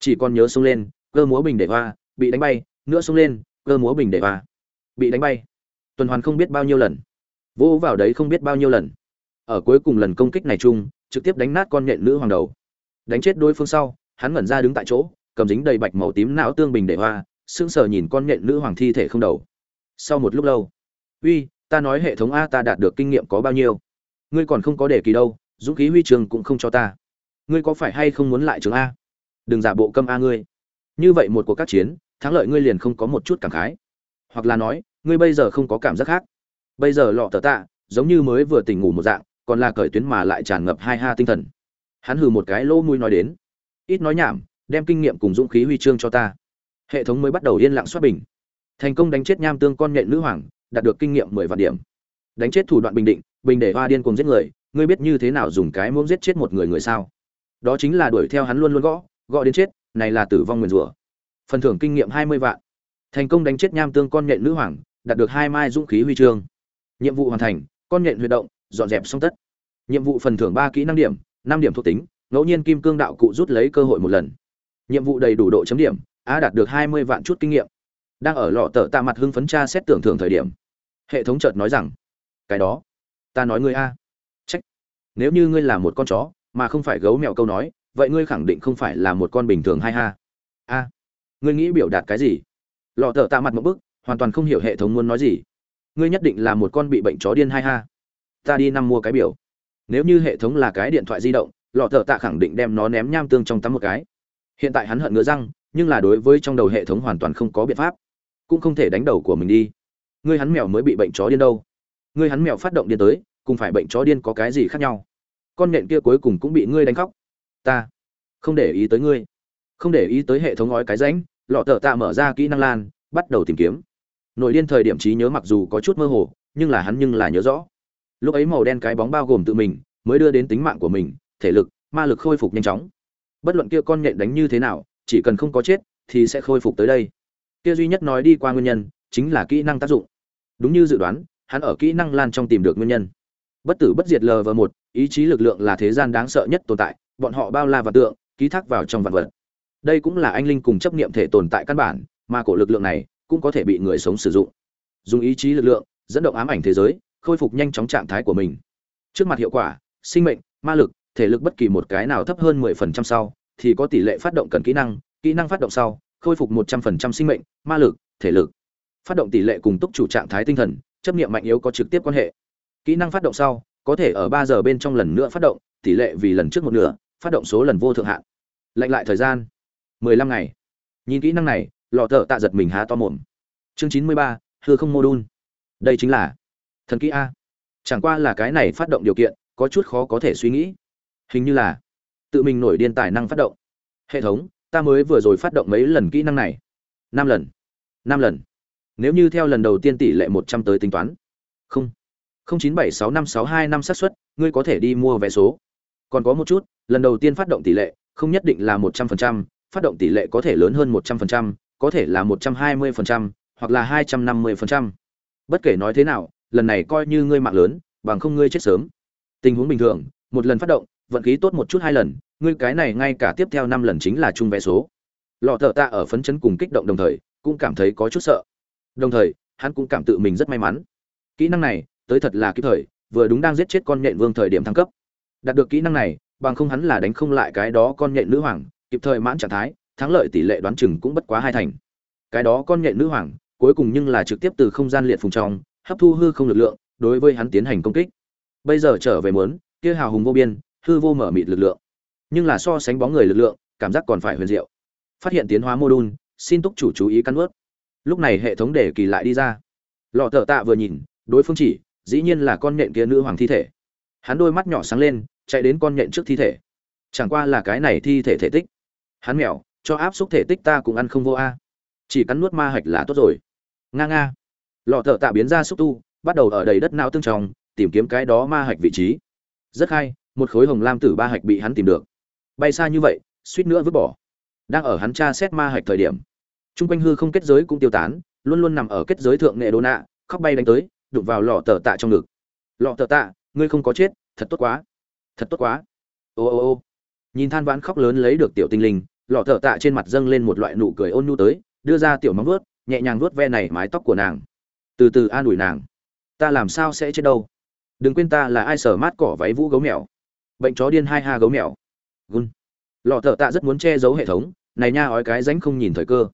Chỉ còn nhớ xông lên, cơ múa bình để hoa, bị đánh bay, nữa xông lên, cơ múa bình để hoa, bị đánh bay. Tuần hoàn không biết bao nhiêu lần. Vỗ vào đấy không biết bao nhiêu lần. Ở cuối cùng lần công kích này chung, trực tiếp đánh nát con nhện nữ hoàng đầu. Đánh chết đối phương sau, hắn ngẩn ra đứng tại chỗ, cầm dính đầy bạch màu tím não tương bình để hoa, sững sờ nhìn con nhện nữ hoàng thi thể không đầu. Sau một lúc lâu, uy ta nói hệ thống a ta đạt được kinh nghiệm có bao nhiêu? Ngươi còn không có đề kỳ đâu, dũng khí huy trường cũng không cho ta. Ngươi có phải hay không muốn lại trường a? Đừng giả bộ câm a ngươi. Như vậy một cuộc các chiến, thắng lợi ngươi liền không có một chút cảm khái. Hoặc là nói, ngươi bây giờ không có cảm giác khác. Bây giờ lọ tờ tạ, giống như mới vừa tỉnh ngủ một dạng, còn là cởi tuyến mà lại tràn ngập hai ha tinh thần. Hắn hừ một cái lỗ mũi nói đến. Ít nói nhảm, đem kinh nghiệm cùng dũng khí huy chương cho ta. Hệ thống mới bắt đầu yên lặng xoát bình. Thành công đánh chết nham tương con nhện nữ hoàng đạt được kinh nghiệm mười vạn điểm. Đánh chết thủ đoạn bình định, bình để hoa điên cùng giết người, ngươi biết như thế nào dùng cái muỗng giết chết một người người sao? Đó chính là đuổi theo hắn luôn luôn gõ gõ đến chết, này là tử vong nguyền rủa. Phần thưởng kinh nghiệm hai mươi vạn. Thành công đánh chết nham tương con nhện nữ hoàng, đạt được hai mai dũng khí huy chương. Nhiệm vụ hoàn thành, con nhện huy động, dọn dẹp xong tất. Nhiệm vụ phần thưởng ba kỹ năng điểm, năm điểm thuộc tính, ngẫu nhiên kim cương đạo cụ rút lấy cơ hội một lần. Nhiệm vụ đầy đủ độ chấm điểm a đạt được hai mươi vạn chút kinh nghiệm. Đang ở lọ tờ tạ mặt hưng phấn tra xét tưởng thưởng thời điểm hệ thống chợt nói rằng, cái đó, ta nói ngươi a. Trách nếu như ngươi là một con chó, mà không phải gấu mèo câu nói, vậy ngươi khẳng định không phải là một con bình thường hay ha. A. Ngươi nghĩ biểu đạt cái gì? Lọ thợ tạ mặt một bức, hoàn toàn không hiểu hệ thống muốn nói gì. Ngươi nhất định là một con bị bệnh chó điên hay ha. Ta đi năm mua cái biểu. Nếu như hệ thống là cái điện thoại di động, lọ thợ tạ khẳng định đem nó ném nham tương trong tắm một cái. Hiện tại hắn hận ngứa răng, nhưng là đối với trong đầu hệ thống hoàn toàn không có biện pháp. Cũng không thể đánh đầu của mình đi ngươi hắn mèo mới bị bệnh chó điên đâu. Ngươi hắn mèo phát động điên tới, cùng phải bệnh chó điên có cái gì khác nhau? Con nện kia cuối cùng cũng bị ngươi đánh khóc. Ta không để ý tới ngươi. Không để ý tới hệ thống ngói cái rãnh, lọ tờ tạ mở ra kỹ năng lan, bắt đầu tìm kiếm. Nội điên thời điểm trí nhớ mặc dù có chút mơ hồ, nhưng là hắn nhưng là nhớ rõ. Lúc ấy màu đen cái bóng bao gồm tự mình, mới đưa đến tính mạng của mình, thể lực, ma lực khôi phục nhanh chóng. Bất luận kia con nhện đánh như thế nào, chỉ cần không có chết, thì sẽ khôi phục tới đây. Kia duy nhất nói đi qua nguyên nhân, chính là kỹ năng tác dụng đúng như dự đoán, hắn ở kỹ năng lan trong tìm được nguyên nhân. Bất tử bất diệt lv một, ý chí lực lượng là thế gian đáng sợ nhất tồn tại, bọn họ bao la và tượng, ký thác vào trong vạn vật. Đây cũng là anh linh cùng chấp niệm thể tồn tại căn bản, mà cổ lực lượng này cũng có thể bị người sống sử dụng. Dùng ý chí lực lượng, dẫn động ám ảnh thế giới, khôi phục nhanh chóng trạng thái của mình. Trước mặt hiệu quả, sinh mệnh, ma lực, thể lực bất kỳ một cái nào thấp hơn 10% sau, thì có tỷ lệ phát động cần kỹ năng kỹ năng phát động sau, khôi phục 100% sinh mệnh, ma lực, thể lực phát động tỷ lệ cùng túc chủ trạng thái tinh thần chấp niệm mạnh yếu có trực tiếp quan hệ. Kỹ năng phát động sau có thể ở ba giờ bên trong lần nữa phát động tỷ lệ vì lần trước một nửa phát động số lần vô thượng hạn. Lệnh lại thời gian 15 ngày. Nhìn kỹ năng này lọ thợ tạ giật mình há to mồm. Chương 93, hư không mô đun. Đây chính là thần kỹ a. Chẳng qua là cái này phát động điều kiện có chút khó có thể suy nghĩ. Hình như là tự mình nổi điên tài năng phát động. Hệ thống ta mới vừa rồi phát động mấy lần kỹ năng này? Năm lần. Năm lần nếu như theo lần đầu tiên tỷ lệ một trăm tới tính toán. Không. Không chín bảy sáu năm sáu hai năm xác suất, ngươi có thể đi mua vé số. Còn có một chút, lần đầu tiên phát động tỷ lệ, không nhất định là một trăm phần trăm, phát động tỷ lệ có thể lớn hơn một trăm phần trăm, có thể là một trăm hai mươi phần trăm, hoặc là hai trăm năm mươi phần trăm. Bất kể nói thế nào, lần này coi như ngươi mạng lớn, bằng không ngươi chết sớm. Tình huống bình thường, một lần phát động, vận khí tốt một chút hai lần, ngươi cái này ngay cả tiếp theo năm lần chính là chung vé số. Lọ thợ tạ ở phấn chấn cùng kích động đồng thời, cũng cảm thấy có chút sợ đồng thời, hắn cũng cảm tự mình rất may mắn. Kỹ năng này, tới thật là kịp thời, vừa đúng đang giết chết con nhện vương thời điểm thăng cấp. Đạt được kỹ năng này, bằng không hắn là đánh không lại cái đó con nhện nữ hoàng, kịp thời mãn trạng thái, thắng lợi tỷ lệ đoán chừng cũng bất quá hai thành. Cái đó con nhện nữ hoàng, cuối cùng nhưng là trực tiếp từ không gian liệt phùng trong, hấp thu hư không lực lượng, đối với hắn tiến hành công kích. Bây giờ trở về muốn, kia hào hùng vô biên, hư vô mở mịt lực lượng. Nhưng là so sánh bóng người lực lượng, cảm giác còn phải huyền diệu. Phát hiện tiến hóa mô đun, xin túc chủ chú ý căn ướt lúc này hệ thống để kỳ lại đi ra. Lọ thợ tạ vừa nhìn, đối phương chỉ, dĩ nhiên là con nhện kia nữ hoàng thi thể. Hắn đôi mắt nhỏ sáng lên, chạy đến con nhện trước thi thể. Chẳng qua là cái này thi thể thể tích. Hắn mèo, cho áp xúc thể tích ta cũng ăn không vô a. Chỉ cắn nuốt ma hạch là tốt rồi. Nga nga. Lọ thợ tạ biến ra xúc tu, bắt đầu ở đầy đất não tương tròng tìm kiếm cái đó ma hạch vị trí. Rất hay, một khối hồng lam tử ba hạch bị hắn tìm được. Bay xa như vậy, suýt nữa vứt bỏ. Đang ở hắn tra xét ma hạch thời điểm Trung quanh hư không kết giới cũng tiêu tán, luôn luôn nằm ở kết giới thượng nghệ đô nạ, khóc bay đánh tới, đụng vào lọ tở tạ trong ngực. Lọ tở tạ, ngươi không có chết, thật tốt quá, thật tốt quá. Ô ô ô. Nhìn than vãn khóc lớn lấy được tiểu tinh linh, lọ tở tạ trên mặt dâng lên một loại nụ cười ôn nhu tới, đưa ra tiểu móng vuốt, nhẹ nhàng vuốt ve này mái tóc của nàng. Từ từ an ủi nàng. Ta làm sao sẽ chết đâu? Đừng quên ta là ai sở mát cỏ váy vũ gấu mèo. Bệnh chó điên hai ha gấu mèo. Gun. Lọ tở tạ rất muốn che giấu hệ thống, này nha ói cái ránh không nhìn thời cơ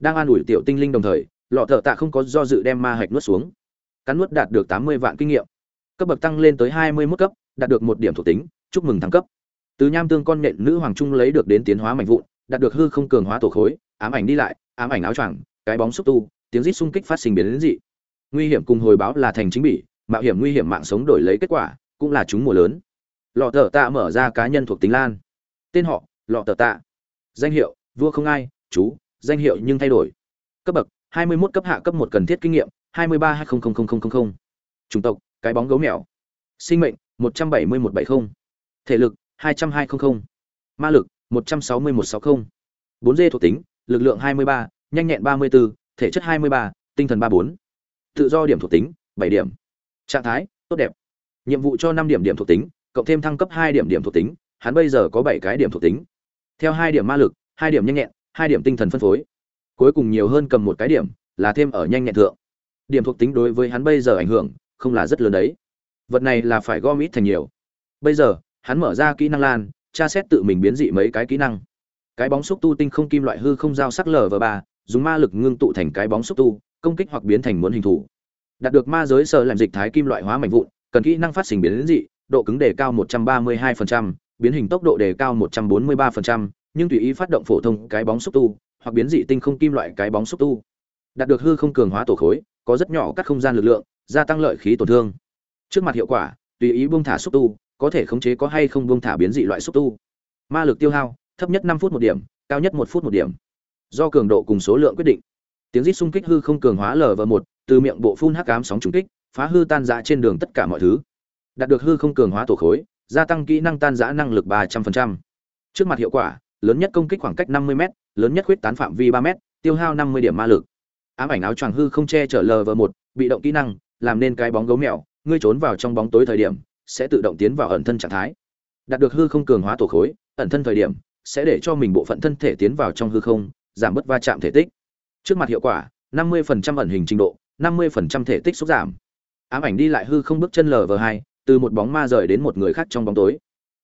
đang an ủi tiểu tinh linh đồng thời, lọ thợ tạ không có do dự đem ma hạch nuốt xuống. Cắn nuốt đạt được tám mươi vạn kinh nghiệm. Cấp bậc tăng lên tới hai mươi mức cấp, đạt được một điểm thuộc tính, chúc mừng thăng cấp. Từ nham tương con nện nữ hoàng trung lấy được đến tiến hóa mạnh vụn, đạt được hư không cường hóa tổ khối, ám ảnh đi lại, ám ảnh áo choàng, cái bóng xúc tu, tiếng rít xung kích phát sinh biến đến dị. Nguy hiểm cùng hồi báo là thành chính bỉ, mạo hiểm nguy hiểm mạng sống đổi lấy kết quả, cũng là chúng mùa lớn. Lọ thợ tạ mở ra cá nhân thuộc tính lan. Tên họ, lọ thợ tạ. Danh hiệu, vua không ai, chú danh hiệu nhưng thay đổi. Cấp bậc 21 cấp hạ cấp một cần thiết kinh nghiệm 23 chủng tộc, cái bóng gấu mèo. Sinh mệnh 17170 thể lực 20200 ma lực 160160 4G thuộc tính, lực lượng 23 nhanh nhẹn 34 thể chất 23 tinh thần 34 tự do điểm thuộc tính 7 điểm. Trạng thái, tốt đẹp. Nhiệm vụ cho 5 điểm điểm thuộc tính, cộng thêm thăng cấp 2 điểm điểm thuộc tính, hắn bây giờ có 7 cái điểm thuộc tính. Theo 2 điểm ma lực 2 điểm nhanh nhẹn hai điểm tinh thần phân phối. Cuối cùng nhiều hơn cầm một cái điểm là thêm ở nhanh nhẹn thượng. Điểm thuộc tính đối với hắn bây giờ ảnh hưởng không là rất lớn đấy. Vật này là phải gom ít thành nhiều. Bây giờ hắn mở ra kỹ năng lan tra xét tự mình biến dị mấy cái kỹ năng. Cái bóng xúc tu tinh không kim loại hư không giao sắc lở và ba dùng ma lực ngưng tụ thành cái bóng xúc tu công kích hoặc biến thành muốn hình thủ đạt được ma giới sợ làm dịch thái kim loại hóa mạnh vụn cần kỹ năng phát sinh biến dị độ cứng đề cao 132%, biến hình tốc độ đề cao 143%, nhưng tùy ý phát động phổ thông cái bóng xúc tu, hoặc biến dị tinh không kim loại cái bóng xúc tu. Đạt được hư không cường hóa tổ khối, có rất nhỏ các không gian lực lượng, gia tăng lợi khí tổn thương. Trước mặt hiệu quả, tùy ý buông thả xúc tu, có thể khống chế có hay không buông thả biến dị loại xúc tu. Ma lực tiêu hao, thấp nhất năm phút một điểm, cao nhất một phút một điểm. Do cường độ cùng số lượng quyết định. Tiếng rít xung kích hư không cường hóa lv một, từ miệng bộ phun hắc ám sóng trùng kích, phá hư tan rã trên đường tất cả mọi thứ. Đạt được hư không cường hóa tổ khối, gia tăng kỹ năng tan rã năng lực ba trăm linh trước mặt hiệu quả lớn nhất công kích khoảng cách năm mươi m lớn nhất khuyết tán phạm vi ba m tiêu hao năm mươi điểm ma lực. Ám ảnh áo choàng hư không che chở lv một, bị động kỹ năng, làm nên cái bóng gấu mèo, ngươi trốn vào trong bóng tối thời điểm, sẽ tự động tiến vào ẩn thân trạng thái. Đạt được hư không cường hóa tổ khối, ẩn thân thời điểm, sẽ để cho mình bộ phận thân thể tiến vào trong hư không, giảm bớt va chạm thể tích. Trước mặt hiệu quả 50% ẩn hình trình độ 50% thể tích xúc giảm. Ám ảnh đi lại hư không bước chân lv hai, từ một bóng ma rời đến một người khác trong bóng tối.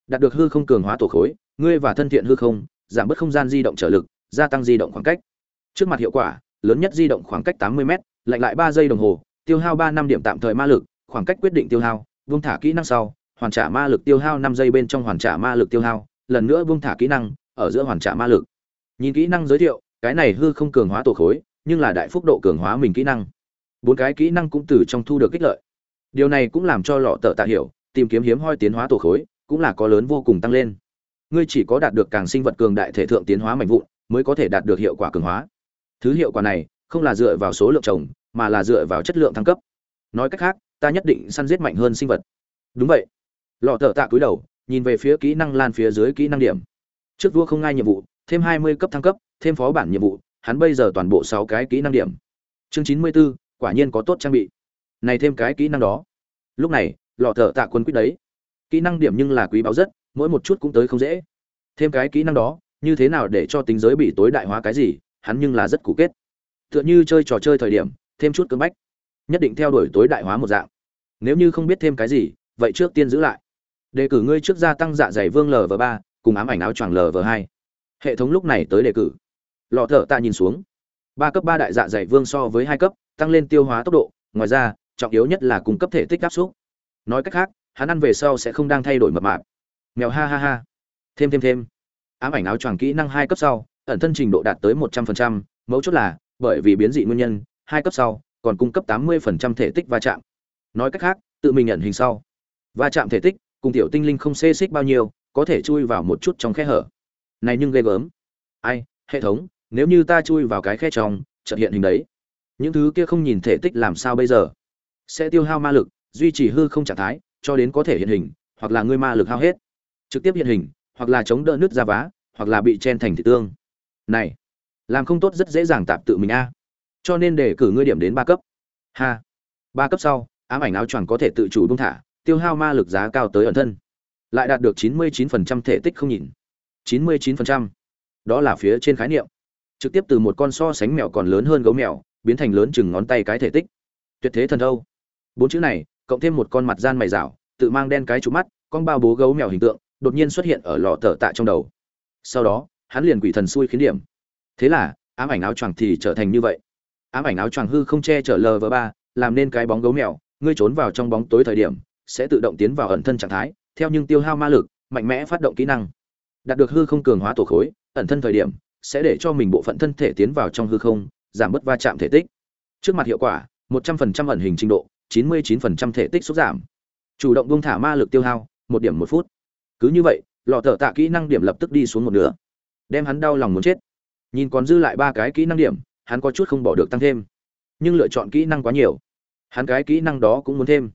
Đạt được hư không cường hóa tổ khối ngươi và thân thiện hư không, giảm bớt không gian di động trở lực, gia tăng di động khoảng cách. Trước mặt hiệu quả, lớn nhất di động khoảng cách 80 m lạnh lại 3 giây đồng hồ, tiêu hao 3 năm điểm tạm thời ma lực, khoảng cách quyết định tiêu hao vung thả kỹ năng sau, hoàn trả ma lực tiêu hao 5 giây bên trong hoàn trả ma lực tiêu hao, lần nữa vung thả kỹ năng, ở giữa hoàn trả ma lực. Nhìn kỹ năng giới thiệu, cái này hư không cường hóa tổ khối, nhưng là đại phúc độ cường hóa mình kỹ năng. Bốn cái kỹ năng cũng từ trong thu được kích lợi. Điều này cũng làm cho lọ tợ tạ hiểu, tìm kiếm hiếm hoi tiến hóa tổ khối, cũng là có lớn vô cùng tăng lên ngươi chỉ có đạt được càng sinh vật cường đại thể thượng tiến hóa mạnh vụn mới có thể đạt được hiệu quả cường hóa. Thứ hiệu quả này không là dựa vào số lượng trồng mà là dựa vào chất lượng thăng cấp. Nói cách khác ta nhất định săn giết mạnh hơn sinh vật. Đúng vậy. Lọ thở tạ cúi đầu nhìn về phía kỹ năng lan phía dưới kỹ năng điểm. Trước vua không ngai nhiệm vụ thêm hai mươi cấp thăng cấp thêm phó bản nhiệm vụ hắn bây giờ toàn bộ sáu cái kỹ năng điểm. Chương chín mươi 94, quả nhiên có tốt trang bị. Này thêm cái kỹ năng đó. Lúc này lọ thợ tạ quân quyết đấy kỹ năng điểm nhưng là quý báu rất, mỗi một chút cũng tới không dễ. Thêm cái kỹ năng đó, như thế nào để cho tính giới bị tối đại hóa cái gì, hắn nhưng là rất cụ kết. Tựa như chơi trò chơi thời điểm, thêm chút cưỡng bách. Nhất định theo đuổi tối đại hóa một dạng. Nếu như không biết thêm cái gì, vậy trước tiên giữ lại. Đề cử ngươi trước gia tăng dạ dày vương lv ba, cùng ám ảnh áo choàng lv hai. Hệ thống lúc này tới đề cử. Lọ thở ta nhìn xuống. Ba cấp ba đại dạ dày vương so với hai cấp, tăng lên tiêu hóa tốc độ, ngoài ra, trọng yếu nhất là cung cấp thể tích áp xúc nói cách khác hắn ăn về sau sẽ không đang thay đổi mập mạp. Mèo ha ha ha. Thêm thêm thêm. Ám ảnh áo choàng kỹ năng hai cấp sau, ẩn thân trình độ đạt tới một trăm phần trăm, mấu chốt là, bởi vì biến dị nguyên nhân, hai cấp sau, còn cung cấp tám mươi phần trăm thể tích va chạm. Nói cách khác, tự mình nhận hình sau. Va chạm thể tích, cùng tiểu tinh linh không xê xích bao nhiêu, có thể chui vào một chút trong khe hở. Này nhưng ghê gớm. Ai, hệ thống, nếu như ta chui vào cái khe trong chợt hiện hình đấy. Những thứ kia không nhìn thể tích làm sao bây giờ? Sẽ tiêu hao ma lực, duy trì hư không trạng thái cho đến có thể hiện hình, hoặc là ngươi ma lực hao hết. Trực tiếp hiện hình, hoặc là chống đỡ nước ra vá, hoặc là bị chen thành thị tương. Này, làm không tốt rất dễ dàng tạp tự mình a. Cho nên để cử ngươi điểm đến ba cấp. Ha. Ba cấp sau, ám ảnh áo choàng có thể tự chủ buông thả, tiêu hao ma lực giá cao tới ẩn thân. Lại đạt được 99% thể tích không nhìn 99%. đó là phía trên khái niệm. Trực tiếp từ một con so sánh mèo còn lớn hơn gấu mèo, biến thành lớn chừng ngón tay cái thể tích. Tuyệt thế thần đâu bốn chữ này cộng thêm một con mặt gian mày rảo, tự mang đen cái trụ mắt, con bao bố gấu mèo hình tượng, đột nhiên xuất hiện ở lò tờ tạ trong đầu. Sau đó, hắn liền quỷ thần xui khiến điểm. Thế là, ám ảnh áo choàng thì trở thành như vậy. Ám ảnh áo choàng hư không che chở lv ba, làm nên cái bóng gấu mèo, ngươi trốn vào trong bóng tối thời điểm, sẽ tự động tiến vào ẩn thân trạng thái, theo nhưng tiêu hao ma lực, mạnh mẽ phát động kỹ năng. Đạt được hư không cường hóa tổ khối, ẩn thân thời điểm, sẽ để cho mình bộ phận thân thể tiến vào trong hư không, giảm bớt va chạm thể tích. Trước mặt hiệu quả 100% ẩn hình trình độ 99% thể tích xúc giảm. Chủ động buông thả ma lực tiêu hao, một điểm một phút. Cứ như vậy, lọ thợ tạ kỹ năng điểm lập tức đi xuống một nửa. Đem hắn đau lòng muốn chết. Nhìn còn dư lại ba cái kỹ năng điểm, hắn có chút không bỏ được tăng thêm. Nhưng lựa chọn kỹ năng quá nhiều. Hắn cái kỹ năng đó cũng muốn thêm.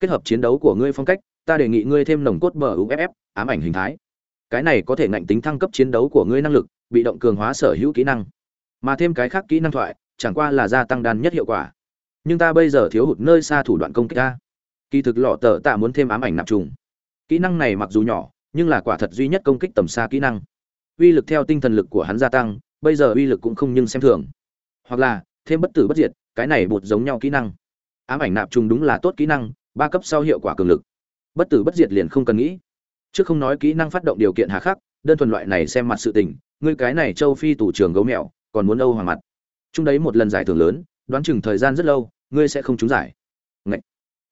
Kết hợp chiến đấu của ngươi phong cách, ta đề nghị ngươi thêm nồng cốt bờ uff ám ảnh hình thái. Cái này có thể ngạnh tính thăng cấp chiến đấu của ngươi năng lực, bị động cường hóa sở hữu kỹ năng. Mà thêm cái khác kỹ năng thoại, chẳng qua là gia tăng đan nhất hiệu quả nhưng ta bây giờ thiếu hụt nơi xa thủ đoạn công kích ta. Kỳ thực lọ tờ tạ muốn thêm ám ảnh nạp trùng. Kỹ năng này mặc dù nhỏ, nhưng là quả thật duy nhất công kích tầm xa kỹ năng. Uy lực theo tinh thần lực của hắn gia tăng, bây giờ uy lực cũng không nhưng xem thường. Hoặc là, thêm bất tử bất diệt, cái này bột giống nhau kỹ năng. Ám ảnh nạp trùng đúng là tốt kỹ năng, ba cấp sau hiệu quả cường lực. Bất tử bất diệt liền không cần nghĩ. Trước không nói kỹ năng phát động điều kiện hà khắc, đơn thuần loại này xem mặt sự tình, ngươi cái này châu phi tủ trường gấu mèo, còn muốn âu hoàng mặt. Chung đấy một lần giải thưởng lớn đoán chừng thời gian rất lâu, ngươi sẽ không trúng giải. Ngậy!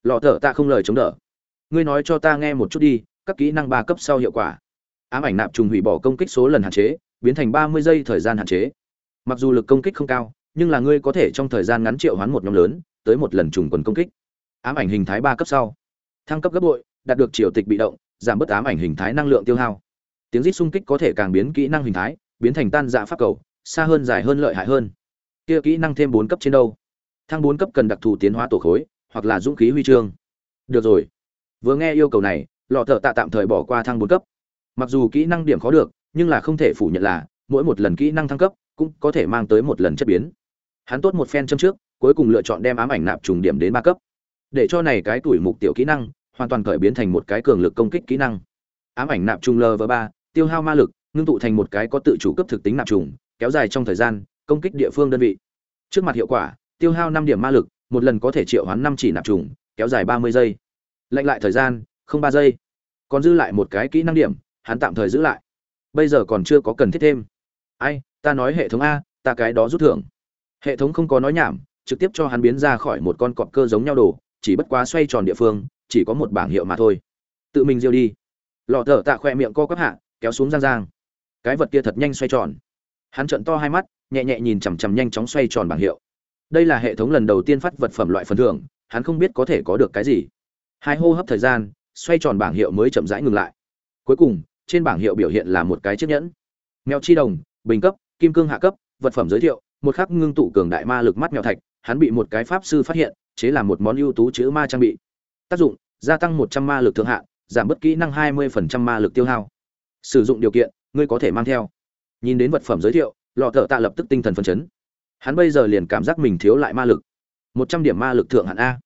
lọ thở ta không lời chống đỡ. Ngươi nói cho ta nghe một chút đi, các kỹ năng ba cấp sau hiệu quả. Ám ảnh nạp trùng hủy bỏ công kích số lần hạn chế, biến thành ba mươi giây thời gian hạn chế. Mặc dù lực công kích không cao, nhưng là ngươi có thể trong thời gian ngắn triệu hoán một nhóm lớn, tới một lần trùng quần công kích. Ám ảnh hình thái ba cấp sau. Thăng cấp gấp bội, đạt được triều tịch bị động, giảm bớt ám ảnh hình thái năng lượng tiêu hao. Tiếng rít xung kích có thể càng biến kỹ năng hình thái, biến thành tan dạ pháp cầu, xa hơn, dài hơn, lợi hại hơn kia kỹ năng thêm bốn cấp trên đâu? Thăng bốn cấp cần đặc thù tiến hóa tổ khối, hoặc là dũng khí huy chương. Được rồi. Vừa nghe yêu cầu này, lọ thợ tạ tạm thời bỏ qua thăng bốn cấp. Mặc dù kỹ năng điểm khó được, nhưng là không thể phủ nhận là, mỗi một lần kỹ năng thăng cấp cũng có thể mang tới một lần chất biến. Hắn tốt một phen châm trước, cuối cùng lựa chọn đem ám ảnh nạp trùng điểm đến ba cấp. Để cho này cái tuổi mục tiểu kỹ năng, hoàn toàn cởi biến thành một cái cường lực công kích kỹ năng. Ám ảnh nạp trùng lv ba, tiêu hao ma lực, ngưng tụ thành một cái có tự chủ cấp thực tính nạp trùng, kéo dài trong thời gian công kích địa phương đơn vị. Trước mặt hiệu quả, tiêu hao năm điểm ma lực, một lần có thể triệu hoán năm chỉ nạp trùng, kéo dài ba mươi giây. Lệnh lại thời gian, không ba giây. Còn dư lại một cái kỹ năng điểm, hắn tạm thời giữ lại. Bây giờ còn chưa có cần thiết thêm. Ai, ta nói hệ thống a, ta cái đó rút thưởng. Hệ thống không có nói nhảm, trực tiếp cho hắn biến ra khỏi một con cọp cơ giống nhau đồ, chỉ bất quá xoay tròn địa phương, chỉ có một bảng hiệu mà thôi. Tự mình diêu đi. Lọ thở tạ khoe miệng co quắp hạ, kéo xuống giang giang. Cái vật kia thật nhanh xoay tròn. Hắn trợn to hai mắt nhẹ nhẹ nhìn chằm chằm nhanh chóng xoay tròn bảng hiệu. Đây là hệ thống lần đầu tiên phát vật phẩm loại phần thưởng, hắn không biết có thể có được cái gì. Hai hô hấp thời gian, xoay tròn bảng hiệu mới chậm rãi ngừng lại. Cuối cùng, trên bảng hiệu biểu hiện là một cái chiếc nhẫn. Mèo chi đồng, bình cấp, kim cương hạ cấp, vật phẩm giới thiệu, một khắc ngưng tụ cường đại ma lực mắt mèo thạch, hắn bị một cái pháp sư phát hiện, chế làm một món ưu tú chữ ma trang bị. Tác dụng, gia tăng một trăm ma lực thượng hạn, giảm bất kỹ năng hai mươi ma lực tiêu hao. Sử dụng điều kiện, ngươi có thể mang theo. Nhìn đến vật phẩm giới thiệu lọ thợ tạ lập tức tinh thần phấn chấn. Hắn bây giờ liền cảm giác mình thiếu lại ma lực. Một trăm điểm ma lực thượng hạn a.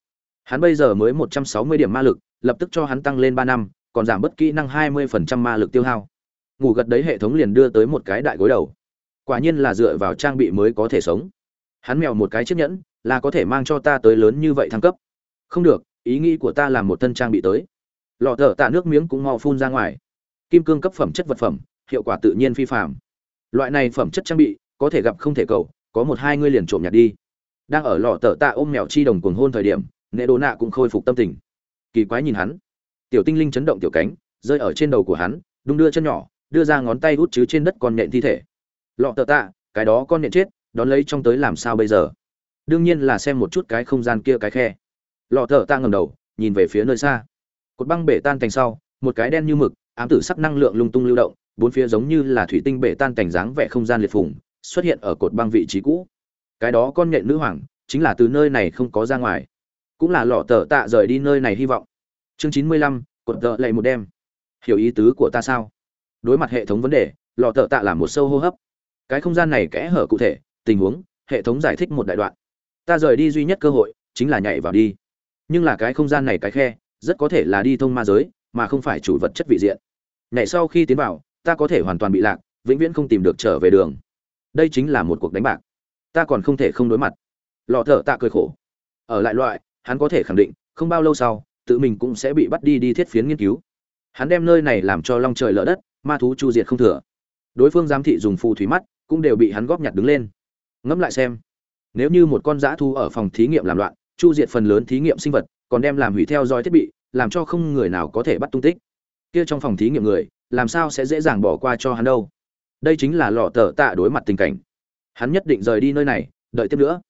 Hắn bây giờ mới một trăm sáu mươi điểm ma lực, lập tức cho hắn tăng lên ba năm, còn giảm bất kỹ năng hai mươi phần trăm ma lực tiêu hao. Ngủ gật đấy hệ thống liền đưa tới một cái đại gối đầu. Quả nhiên là dựa vào trang bị mới có thể sống. Hắn mèo một cái chiếc nhẫn, là có thể mang cho ta tới lớn như vậy thăng cấp. Không được, ý nghĩ của ta là một thân trang bị tới. Lọ thở tạ nước miếng cũng mò phun ra ngoài. Kim cương cấp phẩm chất vật phẩm, hiệu quả tự nhiên phi phạm loại này phẩm chất trang bị, có thể gặp không thể cầu, có một hai ngươi liền trộm nhặt đi. Đang ở lọ tờ tạ ôm mèo chi đồng cuồng hôn thời điểm nệ đồ nạ cũng khôi phục tâm tình. Kỳ quái nhìn hắn. Tiểu tinh linh chấn động tiểu cánh, rơi ở trên đầu của hắn, đung đưa chân nhỏ, đưa ra ngón tay hút chứ trên đất con nện thi thể. Lọ tờ tạ, cái đó con nện chết, đón lấy trong tới làm sao bây giờ? Đương nhiên là xem một chút cái không gian kia cái khe. Lọ tờ tạ ngầm đầu, nhìn về phía nơi xa. Cột băng bể tan thành sau, một cái đen như mực, ám tử sắc năng lượng lung tung lưu động bốn phía giống như là thủy tinh bể tan cảnh dáng vẻ không gian liệt phùng, xuất hiện ở cột băng vị trí cũ. Cái đó con nhện nữ hoàng, chính là từ nơi này không có ra ngoài. Cũng là lọ tờ tạ rời đi nơi này hy vọng. Chương chín mươi lăm, cột tợ lệ một đêm. Hiểu ý tứ của ta sao? Đối mặt hệ thống vấn đề, lọ tờ tạ làm một sâu hô hấp. Cái không gian này kẽ hở cụ thể, tình huống, hệ thống giải thích một đại đoạn. Ta rời đi duy nhất cơ hội, chính là nhảy vào đi. Nhưng là cái không gian này cái khe, rất có thể là đi thông ma giới, mà không phải chủ vật chất vị diện. Nhảy sau khi tiến vào ta có thể hoàn toàn bị lạc, vĩnh viễn không tìm được trở về đường. Đây chính là một cuộc đánh bạc. Ta còn không thể không đối mặt. Lọ thở tạ cười khổ. Ở lại loại, hắn có thể khẳng định, không bao lâu sau, tự mình cũng sẽ bị bắt đi đi thiết phiến nghiên cứu. Hắn đem nơi này làm cho long trời lỡ đất, ma thú chu diệt không thừa. Đối phương giám thị dùng phù thủy mắt, cũng đều bị hắn góp nhặt đứng lên. Ngẫm lại xem, nếu như một con dã thu ở phòng thí nghiệm làm loạn, chu diệt phần lớn thí nghiệm sinh vật, còn đem làm hủy theo dõi thiết bị, làm cho không người nào có thể bắt tung tích. Kia trong phòng thí nghiệm người làm sao sẽ dễ dàng bỏ qua cho hắn đâu. Đây chính là lọ tờ tạ đối mặt tình cảnh. Hắn nhất định rời đi nơi này, đợi tiếp nữa.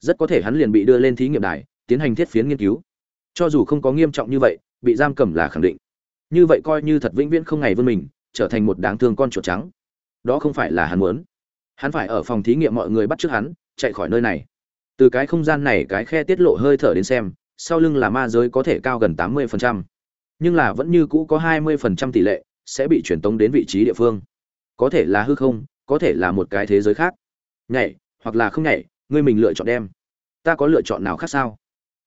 Rất có thể hắn liền bị đưa lên thí nghiệm đài, tiến hành thiết phiến nghiên cứu. Cho dù không có nghiêm trọng như vậy, bị giam cầm là khẳng định. Như vậy coi như thật vĩnh viễn không ngày vươn mình, trở thành một đáng thương con chuột trắng. Đó không phải là hắn muốn. Hắn phải ở phòng thí nghiệm mọi người bắt trước hắn, chạy khỏi nơi này. Từ cái không gian này cái khe tiết lộ hơi thở đến xem, sau lưng là ma giới có thể cao gần tám mươi phần trăm. Nhưng là vẫn như cũ có hai mươi phần trăm tỷ lệ sẽ bị truyền tống đến vị trí địa phương. Có thể là hư không, có thể là một cái thế giới khác. Nhảy, hoặc là không nhảy, ngươi mình lựa chọn đem. Ta có lựa chọn nào khác sao?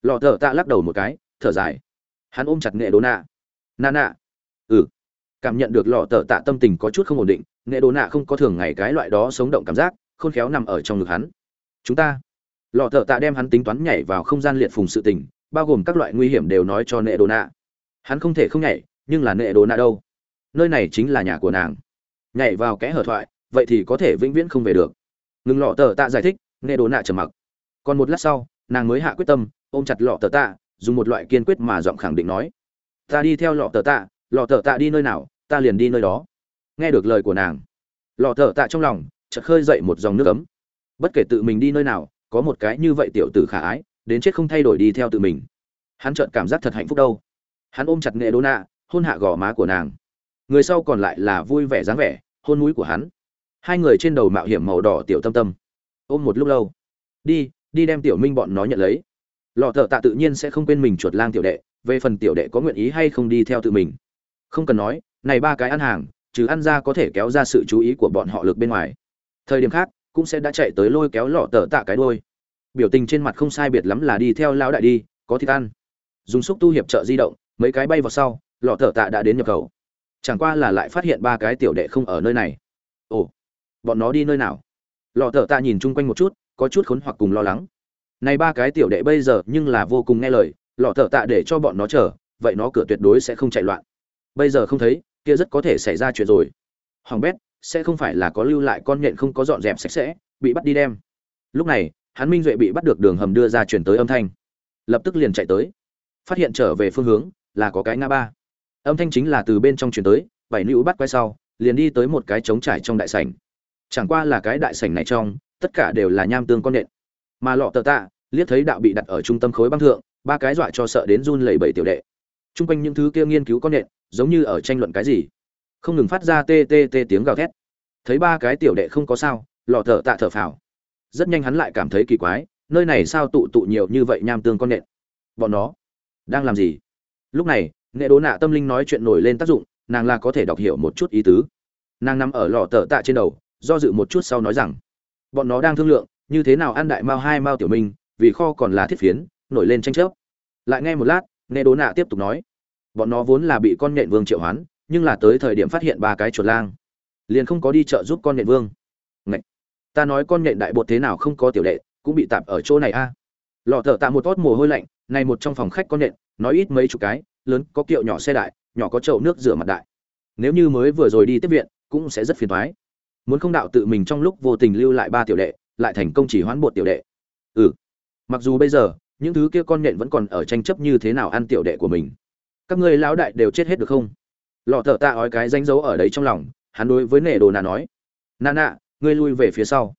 Lọ thở tạ lắc đầu một cái, thở dài. Hắn ôm chặt nghệ đố nạ. Nà nạ. Ừ. Cảm nhận được lọ thở tạ tâm tình có chút không ổn định nghệ đố nạ không có thường ngày cái loại đó sống động cảm giác, khôn khéo nằm ở trong ngực hắn. Chúng ta. Lọ thợ tạ đem hắn tính toán nhảy vào không gian liệt phùng sự tình, bao gồm các loại nguy hiểm đều nói cho nệ đồ nạ. Hắn không thể không nhảy, nhưng là nệ đồ nạ đâu? Nơi này chính là nhà của nàng. Nhảy vào kẽ hở thoại, vậy thì có thể vĩnh viễn không về được. Ngừng lọ tờ tạ giải thích, nghe đồ nạ trầm mặc. Còn một lát sau, nàng mới hạ quyết tâm, ôm chặt lọ tờ tạ, dùng một loại kiên quyết mà giọng khẳng định nói. Ta đi theo lọ tờ tạ, lọ tờ tạ đi nơi nào, ta liền đi nơi đó. Nghe được lời của nàng, lọ tờ tạ trong lòng chợt khơi dậy một dòng nước ấm. Bất kể tự mình đi nơi nào, có một cái như vậy tiểu tử khả ái, đến chết không thay đổi đi theo tự mình. Hắn chợt cảm giác thật hạnh phúc đâu. Hắn ôm chặt nghệ đô nạ, hôn hạ gò má của nàng người sau còn lại là vui vẻ dáng vẻ, hôn núi của hắn. Hai người trên đầu mạo hiểm màu đỏ tiểu tâm tâm. Ôm một lúc lâu. Đi đi đem tiểu minh bọn nó nhận lấy. Lọ thợ tạ tự nhiên sẽ không quên mình chuột lang tiểu đệ, về phần tiểu đệ có nguyện ý hay không đi theo tự mình. Không cần nói, này ba cái ăn hàng chứ ăn ra có thể kéo ra sự chú ý của bọn họ lực bên ngoài. Thời điểm khác, cũng sẽ đã chạy tới lôi kéo lọ tờ tạ cái đôi biểu tình trên mặt không sai biệt lắm là đi theo lão đại đi, có thịt ăn. Dùng xúc tu hiệp trợ di động, mấy cái bay vào sau, lọ tờ tạ đã đến nhập khẩu chẳng qua là lại phát hiện ba cái tiểu đệ không ở nơi này. Ồ, bọn nó đi nơi nào? Lọ thợ tạ nhìn chung quanh một chút, có chút khốn hoặc cùng lo lắng. Này ba cái tiểu đệ bây giờ nhưng là vô cùng nghe lời, lọ thợ tạ để cho bọn nó chờ, vậy nó cửa tuyệt đối sẽ không chạy loạn. Bây giờ không thấy, kia rất có thể xảy ra chuyện rồi. Hoàng bét, sẽ không phải là có lưu lại con nhện không có dọn dẹp sạch sẽ, bị bắt đi đem. Lúc này, hắn minh duệ bị bắt được đường hầm đưa ra chuyển tới âm thanh. Lập tức liền chạy tới. Phát hiện trở về phương hướng là có cái ngã ba âm thanh chính là từ bên trong chuyển tới, bảy nữ bắt quay sau, liền đi tới một cái trống trải trong đại sảnh. Chẳng qua là cái đại sảnh này trong, tất cả đều là nham tương con nện. Mà lọ tờ tạ, liếc thấy đạo bị đặt ở trung tâm khối băng thượng, ba cái dọa cho sợ đến run lẩy bẩy tiểu đệ. Chung quanh những thứ kia nghiên cứu con nện, giống như ở tranh luận cái gì. Không ngừng phát ra tê tê tê tiếng gào thét. Thấy ba cái tiểu đệ không có sao, lọ thở tạ thở phào. Rất nhanh hắn lại cảm thấy kỳ quái, nơi này sao tụ tụ nhiều như vậy nham tương con nện? Bọn nó đang làm gì? Lúc này nghệ đố nạ tâm linh nói chuyện nổi lên tác dụng, nàng là có thể đọc hiểu một chút ý tứ nàng nằm ở lò tờ tạ trên đầu, do dự một chút sau nói rằng, bọn nó đang thương lượng, như thế nào ăn đại mao hai mao tiểu minh, vì kho còn là thiết phiến, nổi lên tranh chấp lại nghe một lát, nghệ đố nạ tiếp tục nói, bọn nó vốn là bị con nhện vương triệu hoán, nhưng là tới thời điểm phát hiện ba cái chuột lang, liền không có đi chợ giúp con nhện vương Ngậy! ta nói con nhện đại bột thế nào không có tiểu đệ, cũng bị tạp ở chỗ này a à? lọ thợ tạ một tót mồ hôi lạnh, này một trong phòng khách con nhện, nói ít mấy chục cái lớn, có kiệu nhỏ xe đại, nhỏ có chậu nước rửa mặt đại. Nếu như mới vừa rồi đi tiếp viện, cũng sẽ rất phiền toái muốn không đạo tự mình trong lúc vô tình lưu lại ba tiểu đệ, lại thành công chỉ hoán bột tiểu đệ. Ừ. Mặc dù bây giờ, những thứ kia con nhện vẫn còn ở tranh chấp như thế nào ăn tiểu đệ của mình. Các ngươi lão đại đều chết hết được không? Lọ thợ tạ ói cái danh dấu ở đấy trong lòng, hắn đối với nệ đồ nà nói. Nà nạ ngươi lui về phía sau.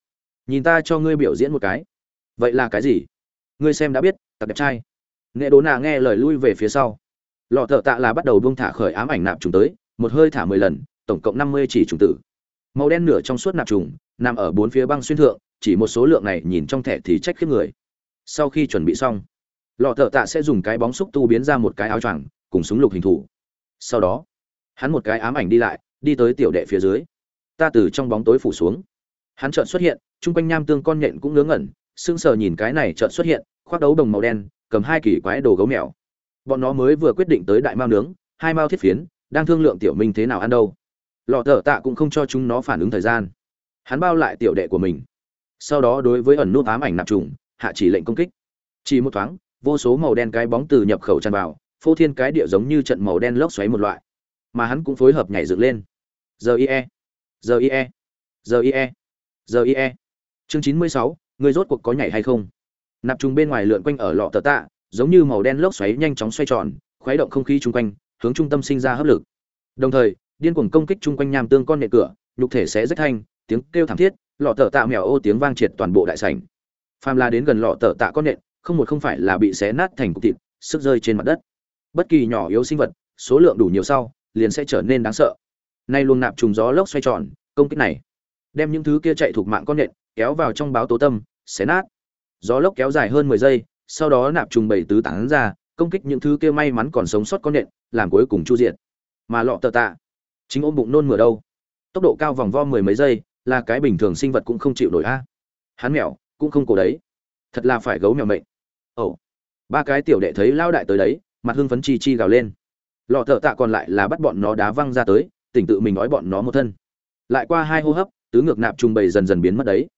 Nhìn ta cho ngươi biểu diễn một cái. Vậy là cái gì? Ngươi xem đã biết, tặc đẹp trai. Nệ đồ nà nghe lời lui về phía sau lọ thợ tạ là bắt đầu buông thả khởi ám ảnh nạp trùng tới, một hơi thả mười lần, tổng cộng năm mươi chỉ trùng tử. Màu đen nửa trong suốt nạp trùng, nằm ở bốn phía băng xuyên thượng, chỉ một số lượng này nhìn trong thẻ thì trách khiếp người. Sau khi chuẩn bị xong, lọ thợ tạ sẽ dùng cái bóng xúc tu biến ra một cái áo choàng, cùng súng lục hình thủ sau đó, hắn một cái ám ảnh đi lại, đi tới tiểu đệ phía dưới. Ta từ trong bóng tối phủ xuống. Hắn chợt xuất hiện, chung quanh nham tương con nhện cũng ngớ ngẩn, sững sờ nhìn cái này chợt xuất hiện, khoác đấu đồng màu đen, cầm hai kỳ quái đồ gấu mèo bọn nó mới vừa quyết định tới đại mao nướng, hai mao thiết phiến, đang thương lượng tiểu minh thế nào ăn đâu. Lọ thở tạ cũng không cho chúng nó phản ứng thời gian. Hắn bao lại tiểu đệ của mình. Sau đó đối với ẩn nút ám ảnh nạp trùng, hạ chỉ lệnh công kích. Chỉ một thoáng, vô số màu đen cái bóng từ nhập khẩu tràn vào, phô thiên cái địa giống như trận màu đen lốc xoáy một loại. Mà hắn cũng phối hợp nhảy dựng lên. Giờ ie giờ ie giờ ie giờ ie chương chín mươi sáu, người rốt cuộc có nhảy hay không? Nạp trùng bên ngoài lượn quanh ở lọ tờ tạ giống như màu đen lốc xoáy nhanh chóng xoay tròn khuấy động không khí chung quanh hướng trung tâm sinh ra hấp lực. Đồng thời điên cuồng công kích chung quanh nham tương con nệ cửa nhục thể sẽ rách thanh tiếng kêu thảm thiết lọ tờ tạ mèo ô tiếng vang triệt toàn bộ đại sảnh. Phàm la đến gần lọ tờ tạ con nện không một không phải là bị xé nát thành cục thịt sức rơi trên mặt đất. Bất kỳ nhỏ yếu sinh vật số lượng đủ nhiều sau liền sẽ trở nên đáng sợ. Nay luôn nạp trùng gió lốc xoay tròn công kích này đem những thứ kia chạy thuộc mạng con nện, kéo vào trong báo tố tâm xé nát. Gió lốc kéo dài hơn mười giây sau đó nạp trùng bảy tứ tán ra, công kích những thứ kia may mắn còn sống sót con nện, làm cuối cùng chu diệt. Mà lọ tờ tạ, chính ôm bụng nôn mửa đâu. Tốc độ cao vòng vo mười mấy giây, là cái bình thường sinh vật cũng không chịu nổi a. Hắn mèo cũng không cổ đấy. Thật là phải gấu mèo mệnh. Ồ. Ba cái tiểu đệ thấy lao đại tới đấy, mặt hưng phấn chi chi gào lên. Lọ thợ tạ còn lại là bắt bọn nó đá văng ra tới, tỉnh tự mình nói bọn nó một thân. Lại qua hai hô hấp, tứ ngược nạp trùng bầy dần dần biến mất đấy.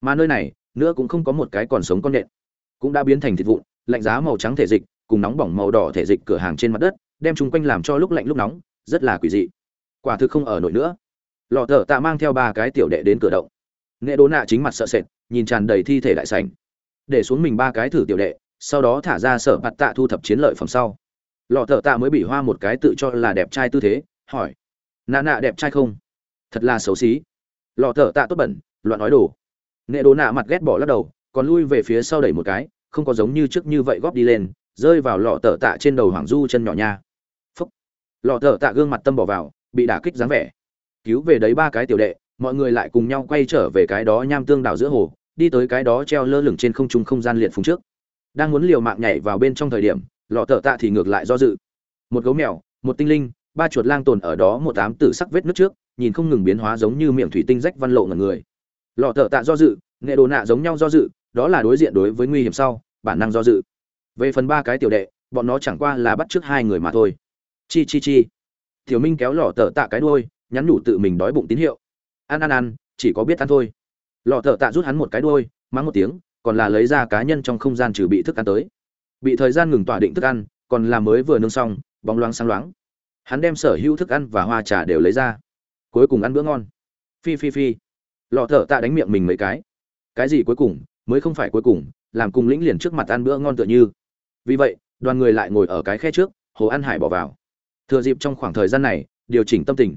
Mà nơi này, nữa cũng không có một cái còn sống con nện cũng đã biến thành thịt vụn, lạnh giá màu trắng thể dịch cùng nóng bỏng màu đỏ thể dịch cửa hàng trên mặt đất, đem chung quanh làm cho lúc lạnh lúc nóng, rất là quỷ dị. Quả thực không ở nổi nữa. Lọ thợ tạ mang theo ba cái tiểu đệ đến cửa động. Nghệ đố nạ chính mặt sợ sệt, nhìn tràn đầy thi thể đại sảnh. Để xuống mình ba cái thử tiểu đệ, sau đó thả ra sở bạt tạ thu thập chiến lợi phẩm sau. Lọ thợ tạ mới bị hoa một cái tự cho là đẹp trai tư thế, hỏi, nạ nạ đẹp trai không? Thật là xấu xí. Lọ thợ tạ tốt bẩn, loạn nói đồ. Nghệ đố nạ mặt ghét bỏ lắc đầu còn lui về phía sau đẩy một cái, không có giống như trước như vậy góp đi lên, rơi vào lọ thợ tạ trên đầu hoàng du chân nhỏ nha. Phúc. Lọ thợ tạ gương mặt tâm bỏ vào, bị đả kích dáng vẻ. Cứu về đấy ba cái tiểu đệ, mọi người lại cùng nhau quay trở về cái đó nham tương đảo giữa hồ, đi tới cái đó treo lơ lửng trên không trung không gian liệt phùng trước. Đang muốn liều mạng nhảy vào bên trong thời điểm, lọ thợ tạ thì ngược lại do dự. Một gấu mèo, một tinh linh, ba chuột lang tồn ở đó một tám tử sắc vết nước trước, nhìn không ngừng biến hóa giống như miệng thủy tinh rách văn lộ ngần người. Lọ thợ tạ do dự, nghệ đồ nạ giống nhau do dự đó là đối diện đối với nguy hiểm sau, bản năng do dự. Về phần ba cái tiểu đệ, bọn nó chẳng qua là bắt trước hai người mà thôi. Chi chi chi. Tiểu minh kéo lọ tờ tạ cái đuôi, nhắn nhủ tự mình đói bụng tín hiệu. Ăn ăn ăn chỉ có biết ăn thôi. Lọ tờ tạ rút hắn một cái đuôi, mắng một tiếng, còn là lấy ra cá nhân trong không gian trừ bị thức ăn tới. Bị thời gian ngừng tỏa định thức ăn, còn là mới vừa nương xong, bóng loáng sáng loáng. Hắn đem sở hữu thức ăn và hoa trà đều lấy ra. Cuối cùng ăn bữa ngon. Phi phi phi. Lọ thở tạ đánh miệng mình mấy cái. Cái gì cuối cùng? Mới không phải cuối cùng, làm cùng lĩnh liền trước mặt ăn bữa ngon tựa như. Vì vậy, đoàn người lại ngồi ở cái khe trước, hồ an hải bỏ vào. Thừa dịp trong khoảng thời gian này, điều chỉnh tâm tình.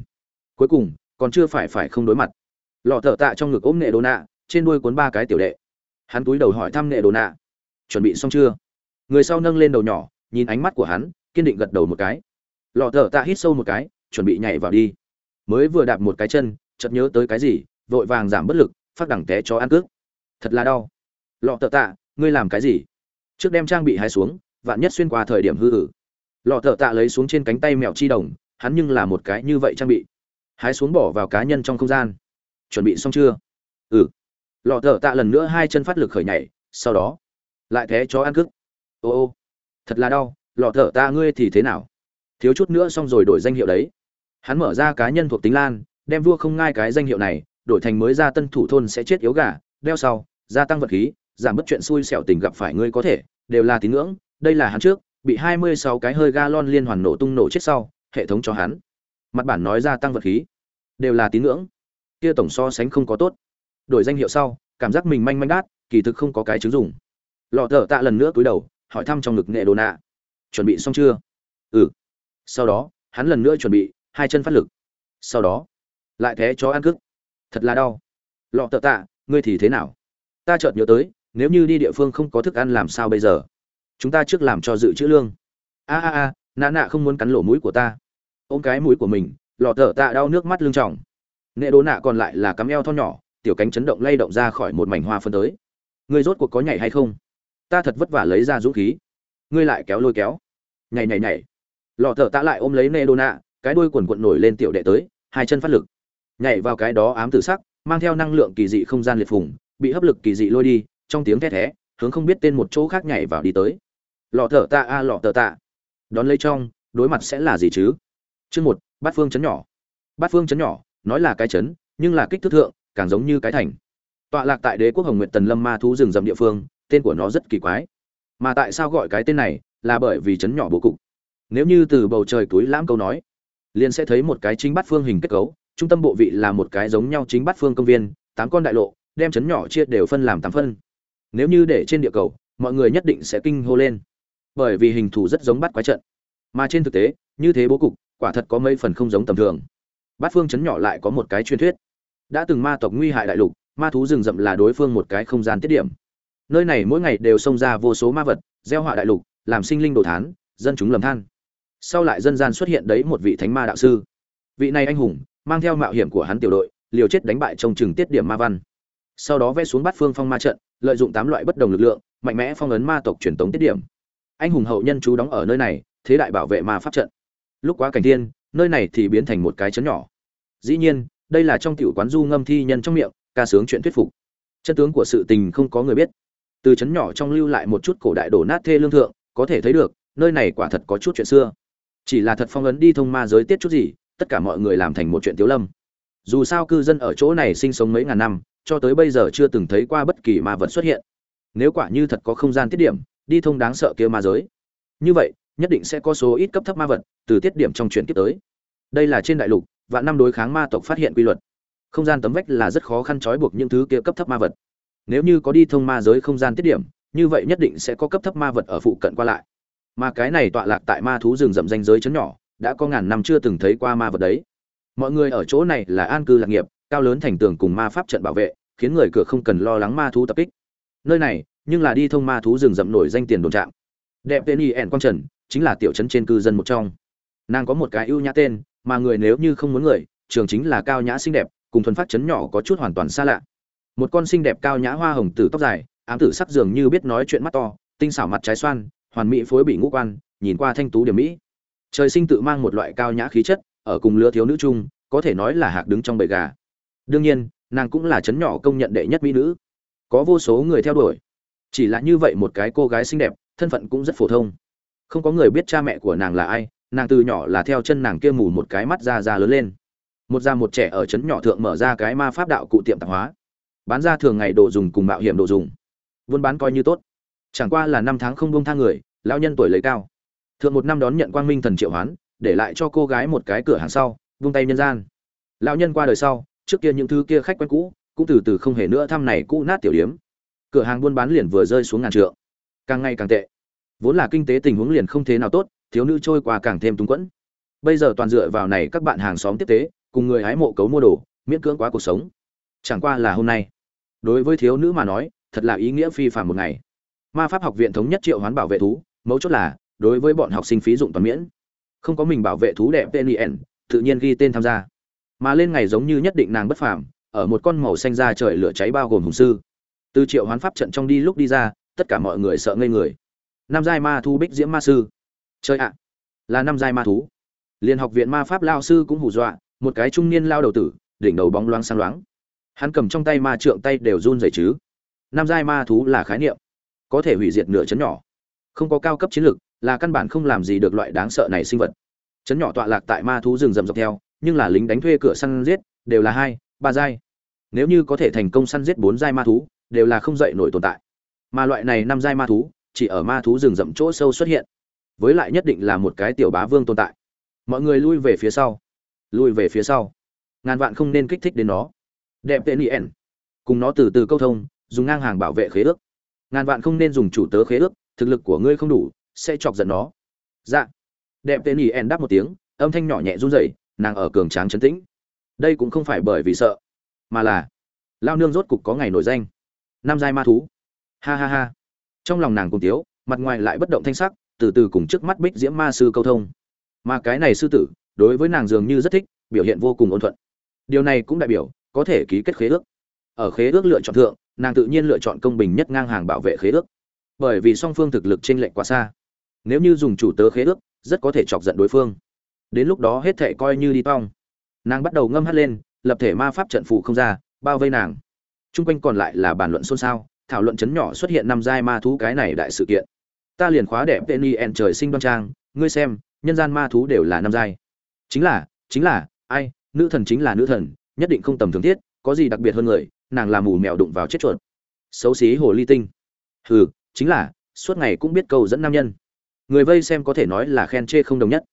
Cuối cùng, còn chưa phải phải không đối mặt. Lọ thợ tạ trong ngực ôm nệ đồ nạ, trên đuôi cuốn ba cái tiểu đệ. Hắn túi đầu hỏi thăm nệ đồ nạ. Chuẩn bị xong chưa? Người sau nâng lên đầu nhỏ, nhìn ánh mắt của hắn, kiên định gật đầu một cái. Lọ thợ tạ hít sâu một cái, chuẩn bị nhảy vào đi. Mới vừa đạp một cái chân, chợt nhớ tới cái gì, vội vàng giảm bất lực, phát đẳng té cho ăn cước thật là đau lọ thợ tạ, ngươi làm cái gì? Trước đem trang bị hai xuống, vạn nhất xuyên qua thời điểm hư hử lọ thợ tạ lấy xuống trên cánh tay mèo chi đồng, hắn nhưng là một cái như vậy trang bị. Hái xuống bỏ vào cá nhân trong không gian. Chuẩn bị xong chưa? Ừ. Lọ thợ tạ lần nữa hai chân phát lực khởi nhảy, sau đó lại thế chó ăn cức ô ô. Thật là đau, lọ thợ tạ ngươi thì thế nào? Thiếu chút nữa xong rồi đổi danh hiệu đấy. Hắn mở ra cá nhân thuộc tính lan, đem vua không ngai cái danh hiệu này, đổi thành mới ra tân thủ thôn sẽ chết yếu gà, đeo sau, gia tăng vật khí giảm bất chuyện xui xẻo tình gặp phải ngươi có thể, đều là tín ngưỡng, đây là hắn trước, bị hai mươi sáu cái hơi ga lon liên hoàn nổ tung nổ chết sau, hệ thống cho hắn. Mặt bản nói ra tăng vật khí. Đều là tín ngưỡng. Kia tổng so sánh không có tốt. Đổi danh hiệu sau, cảm giác mình manh manh đát, kỳ thực không có cái chứng dùng. Lọ thở tạ lần nữa cúi đầu, hỏi thăm trong ngực nghệ đồ nạ. Chuẩn bị xong chưa? Ừ. Sau đó, hắn lần nữa chuẩn bị, hai chân phát lực. Sau đó, lại thế chó ăn cức. Thật là đau. Lọ thợ tạ, ngươi thì thế nào? Ta chợt nhớ tới nếu như đi địa phương không có thức ăn làm sao bây giờ? Chúng ta trước làm cho dự trữ lương. A a a nã nạ không muốn cắn lỗ mũi của ta. Ôm cái mũi của mình, lọ thở tạ đau nước mắt lưng tròng. Nệ đố nạ còn lại là cắm eo thon nhỏ, tiểu cánh chấn động lay động ra khỏi một mảnh hoa phân tới. Ngươi rốt cuộc có nhảy hay không? Ta thật vất vả lấy ra dũng khí. Ngươi lại kéo lôi kéo. Nhảy nhảy nhảy. Lọ thở tạ lại ôm lấy nệ đố nạ, cái đuôi quần quận nổi lên tiểu đệ tới, hai chân phát lực. Nhảy vào cái đó ám tử sắc, mang theo năng lượng kỳ dị không gian liệt phùng, bị hấp lực kỳ dị lôi đi trong tiếng thét thé, hướng không biết tên một chỗ khác nhảy vào đi tới. Lọ thở tạ a, lọ thở tạ. Đón lấy trong, đối mặt sẽ là gì chứ? Chương một, bát phương chấn nhỏ. Bát phương chấn nhỏ, nói là cái chấn, nhưng là kích thước thượng, càng giống như cái thành. Tọa lạc tại đế quốc hồng nguyện tần lâm ma thú rừng rậm địa phương, tên của nó rất kỳ quái. Mà tại sao gọi cái tên này, là bởi vì chấn nhỏ bố cục. Nếu như từ bầu trời túi lãm câu nói, liền sẽ thấy một cái chính bát phương hình kết cấu, trung tâm bộ vị là một cái giống nhau chính bát phương công viên, tám con đại lộ, đem chấn nhỏ chia đều phân làm tám phân nếu như để trên địa cầu, mọi người nhất định sẽ kinh hô lên. Bởi vì hình thù rất giống bắt quái trận. Mà trên thực tế, như thế bố cục, quả thật có mấy phần không giống tầm thường. Bát phương chấn nhỏ lại có một cái truyền thuyết. Đã từng ma tộc nguy hại đại lục, ma thú rừng rậm là đối phương một cái không gian tiết điểm. Nơi này mỗi ngày đều xông ra vô số ma vật, gieo họa đại lục, làm sinh linh đồ thán, dân chúng lầm than. Sau lại dân gian xuất hiện đấy một vị thánh ma đạo sư. Vị này anh hùng, mang theo mạo hiểm của hắn tiểu đội, liều chết đánh bại trong chừng tiết điểm ma văn sau đó vẽ xuống bát phương phong ma trận, lợi dụng tám loại bất đồng lực lượng, mạnh mẽ phong ấn ma tộc truyền tống tiết điểm. Anh hùng hậu nhân chú đóng ở nơi này, thế đại bảo vệ ma pháp trận. Lúc quá cảnh thiên, nơi này thì biến thành một cái chấn nhỏ. Dĩ nhiên, đây là trong tiểu quán du ngâm thi nhân trong miệng, ca sướng chuyện thuyết phục. Chân tướng của sự tình không có người biết. Từ chấn nhỏ trong lưu lại một chút cổ đại đổ nát thê lương thượng, có thể thấy được, nơi này quả thật có chút chuyện xưa. Chỉ là thật phong ấn đi thông ma giới tiết chút gì, tất cả mọi người làm thành một chuyện tiếu lâm. Dù sao cư dân ở chỗ này sinh sống mấy ngàn năm cho tới bây giờ chưa từng thấy qua bất kỳ ma vật xuất hiện. Nếu quả như thật có không gian tiết điểm, đi thông đáng sợ kia ma giới. Như vậy, nhất định sẽ có số ít cấp thấp ma vật từ tiết điểm trong chuyển tiếp tới. Đây là trên đại lục và năm đối kháng ma tộc phát hiện quy luật. Không gian tấm vách là rất khó khăn trói buộc những thứ kia cấp thấp ma vật. Nếu như có đi thông ma giới không gian tiết điểm, như vậy nhất định sẽ có cấp thấp ma vật ở phụ cận qua lại. Mà cái này tọa lạc tại ma thú rừng rậm danh giới chấn nhỏ, đã có ngàn năm chưa từng thấy qua ma vật đấy. Mọi người ở chỗ này là an cư lạc nghiệp cao lớn thành tường cùng ma pháp trận bảo vệ, khiến người cửa không cần lo lắng ma thú tập kích. Nơi này, nhưng là đi thông ma thú rừng rậm nổi danh tiền đồn trạm. Đẹp tên y ẻn quang trần, chính là tiểu trấn trên cư dân một trong. Nàng có một cái ưu nhã tên, mà người nếu như không muốn người, trường chính là cao nhã xinh đẹp, cùng thuần phát trấn nhỏ có chút hoàn toàn xa lạ. Một con xinh đẹp cao nhã hoa hồng tử tóc dài, ám tử sắc dường như biết nói chuyện mắt to, tinh xảo mặt trái xoan, hoàn mỹ phối bị ngũ quan, nhìn qua thanh tú điểm mỹ. Trời sinh tự mang một loại cao nhã khí chất, ở cùng lứa thiếu nữ chung, có thể nói là hạc đứng trong bầy gà đương nhiên, nàng cũng là chấn nhỏ công nhận đệ nhất mỹ nữ. Có vô số người theo đuổi. Chỉ là như vậy một cái cô gái xinh đẹp, thân phận cũng rất phổ thông. Không có người biết cha mẹ của nàng là ai, nàng từ nhỏ là theo chân nàng kia mù một cái mắt ra ra lớn lên. Một già một trẻ ở trấn nhỏ thượng mở ra cái ma pháp đạo cụ tiệm tạp hóa. Bán ra thường ngày đồ dùng cùng mạo hiểm đồ dùng. Buôn bán coi như tốt. Chẳng qua là năm tháng không bông tha người, lão nhân tuổi lấy cao. Thượng một năm đón nhận quang minh thần triệu hoán, để lại cho cô gái một cái cửa hàng sau, vung tay nhân gian. Lão nhân qua đời sau trước kia những thứ kia khách quen cũ, cũng từ từ không hề nữa thăm này cũ nát tiểu điếm. Cửa hàng buôn bán liền vừa rơi xuống ngàn trượng. Càng ngày càng tệ. Vốn là kinh tế tình huống liền không thế nào tốt, thiếu nữ trôi qua càng thêm túng quẫn. Bây giờ toàn dựa vào này các bạn hàng xóm tiếp tế, cùng người hái mộ cấu mua đồ, miễn cưỡng quá cuộc sống. Chẳng qua là hôm nay. Đối với thiếu nữ mà nói, thật là ý nghĩa phi phàm một ngày. Ma pháp học viện thống nhất triệu hoán bảo vệ thú, mấu chốt là, đối với bọn học sinh phí dụng toàn miễn. Không có mình bảo vệ thú đẹp tên tự nhiên ghi tên tham gia mà lên ngày giống như nhất định nàng bất phàm, ở một con màu xanh ra trời lửa cháy bao gồm hùng sư. Từ triệu hoán pháp trận trong đi lúc đi ra, tất cả mọi người sợ ngây người. Nam giai ma thu bích diễm ma sư. Chơi ạ! Là Nam giai ma thú. Liên học viện ma pháp lao sư cũng hù dọa, một cái trung niên lao đầu tử, đỉnh đầu bóng loáng sáng loáng. Hắn cầm trong tay ma trượng tay đều run rẩy chứ. Nam giai ma thú là khái niệm, có thể hủy diệt nửa chấn nhỏ. Không có cao cấp chiến lực, là căn bản không làm gì được loại đáng sợ này sinh vật. Chấn nhỏ tọa lạc tại ma thú rừng rậm dọc theo nhưng là lính đánh thuê cửa săn giết, đều là hai, ba giai. Nếu như có thể thành công săn giết bốn giai ma thú, đều là không dậy nổi tồn tại. Mà loại này năm giai ma thú, chỉ ở ma thú rừng rậm chỗ sâu xuất hiện. Với lại nhất định là một cái tiểu bá vương tồn tại. Mọi người lui về phía sau. Lui về phía sau. Ngàn vạn không nên kích thích đến nó. Đẹp tên ien cùng nó từ từ câu thông, dùng ngang hàng bảo vệ khế ước. Ngàn vạn không nên dùng chủ tớ khế ước, thực lực của ngươi không đủ, sẽ chọc giận nó. Dạ. Đẹp tên ien đáp một tiếng, âm thanh nhỏ nhẹ run rẩy nàng ở cường tráng chấn tĩnh. Đây cũng không phải bởi vì sợ, mà là lao nương rốt cục có ngày nổi danh. Nam giai ma thú. Ha ha ha. Trong lòng nàng cùng tiếu, mặt ngoài lại bất động thanh sắc, từ từ cùng trước mắt bích diễm ma sư câu thông. Mà cái này sư tử, đối với nàng dường như rất thích, biểu hiện vô cùng ôn thuận. Điều này cũng đại biểu, có thể ký kết khế ước. Ở khế ước lựa chọn thượng, nàng tự nhiên lựa chọn công bình nhất ngang hàng bảo vệ khế ước. Bởi vì song phương thực lực t r ê n lệch quá xa. Nếu như dùng chủ tớ khế ước, rất có thể chọc giận đối phương đến lúc đó hết thệ coi như đi tong. Nàng bắt đầu ngâm hắt lên, lập thể ma pháp trận phụ không ra, bao vây nàng. T r u n g quanh còn lại là bàn luận xôn xao, thảo luận chấn nhỏ xuất hiện năm giai ma thú cái này đại sự kiện. Ta liền khóa đẹp tên y en trời sinh đoan trang, ngươi xem, nhân gian ma thú đều là năm giai. Chính là chính là, ai, nữ thần chính là nữ thần, nhất định không tầm thường thiết, có gì đặc biệt hơn người, nàng làm mù mèo đụng vào chết chuột. Xấu xí hồ ly tinh. Hừ, chính là, suốt ngày cũng biết câu dẫn nam nhân. Người vây xem có thể nói là khen chê không đồng nhất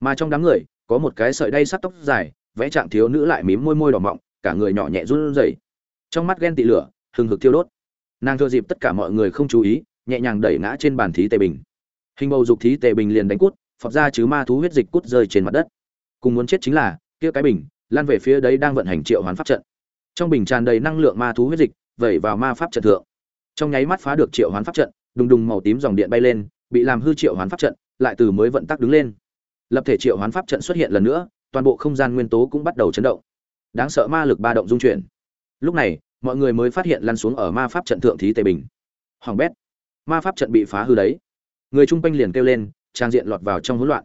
mà trong đám người, có một cái sợi đay sắt tóc dài, vẽ trạng thiếu nữ lại mím môi môi đỏ mọng, cả người nhỏ nhẹ run rẩy. Trong mắt ghen tị lửa, hừng hực thiêu đốt. Nàng thừa dịp tất cả mọi người không chú ý, nhẹ nhàng đẩy ngã trên bàn thí tề bình. Hình bầu dục thí tề bình liền đánh cút phọt ra chứ ma thú huyết dịch cút rơi trên mặt đất. Cùng muốn chết chính là, kia cái bình, lan về phía đấy đang vận hành triệu hoán pháp trận. Trong bình tràn đầy năng lượng ma thú huyết dịch, vẩy vào ma pháp trận thượng. Trong nháy mắt phá được triệu hoán pháp trận, đùng đùng màu tím dòng điện bay lên, bị làm hư triệu hoán pháp trận, lại từ mới vận tắc đứng lên lập thể triệu hoán pháp trận xuất hiện lần nữa, toàn bộ không gian nguyên tố cũng bắt đầu chấn động. Đáng sợ ma lực ba động dung chuyển. Lúc này, mọi người mới phát hiện lăn xuống ở ma pháp trận thượng thí tề bình. Hoàng bét. Ma pháp trận bị phá hư đấy. Người chung quanh liền kêu lên, trang diện lọt vào trong hỗn loạn.